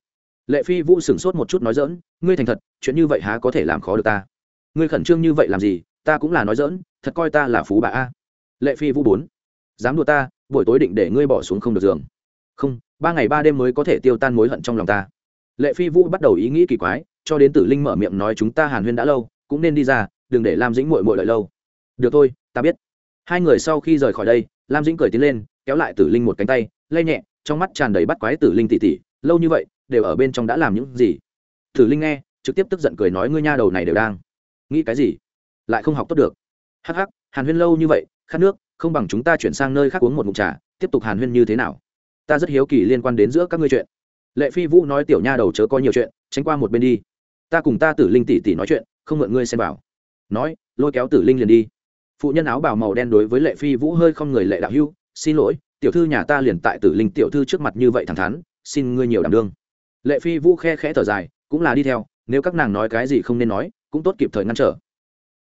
Lệ phi vũ sửng sốt một chút nói dỡn ngươi thành thật, chuyện như vậy há có thể làm khó được ta. Ngươi khẩn trương như vậy làm gì, ta cũng là nói dỡn thật coi ta là phú bà a. Lệ phi vũ bốn, dám đùa ta, buổi tối định để ngươi bỏ xuống không được giường. Không, ba ngày ba đêm mới có thể tiêu tan mối hận trong lòng ta. Lệ phi vũ bắt đầu ý nghĩ kỳ quái, cho đến tử linh mở miệng nói chúng ta hàn huyên đã lâu, cũng nên đi ra, đừng để lam dĩnh mội mội lợi lâu. Được thôi, ta biết. Hai người sau khi rời khỏi đây, lam dĩnh cười tiến lên, kéo lại tử linh một cánh tay lay nhẹ, trong mắt tràn đầy bắt quái tử linh tỉ tỉ, lâu như vậy, đều ở bên trong đã làm những gì? Tử linh nghe, trực tiếp tức giận cười nói ngươi nha đầu này đều đang nghĩ cái gì? Lại không học tốt được. Hắc hắc, hàn huyên lâu như vậy, khát nước, không bằng chúng ta chuyển sang nơi khác uống một mụn trà, tiếp tục hàn huyên như thế nào? Ta rất hiếu kỳ liên quan đến giữa các ngươi chuyện. Lệ phi vũ nói tiểu nha đầu chớ có nhiều chuyện, tránh qua một bên đi. Ta cùng ta tử linh tỷ tỷ nói chuyện, không mượn ngươi xem bảo. Nói, lôi kéo tử linh liền đi. Phụ nhân áo bào màu đen đối với lệ phi vũ hơi không người lệ đạo hưu, xin lỗi tiểu thư nhà ta liền tại tử linh tiểu thư trước mặt như vậy thẳng thắn, xin ngươi nhiều đảm đương. Lệ phi vũ khe khẽ thở dài, cũng là đi theo, nếu các nàng nói cái gì không nên nói, cũng tốt kịp thời ngăn trở.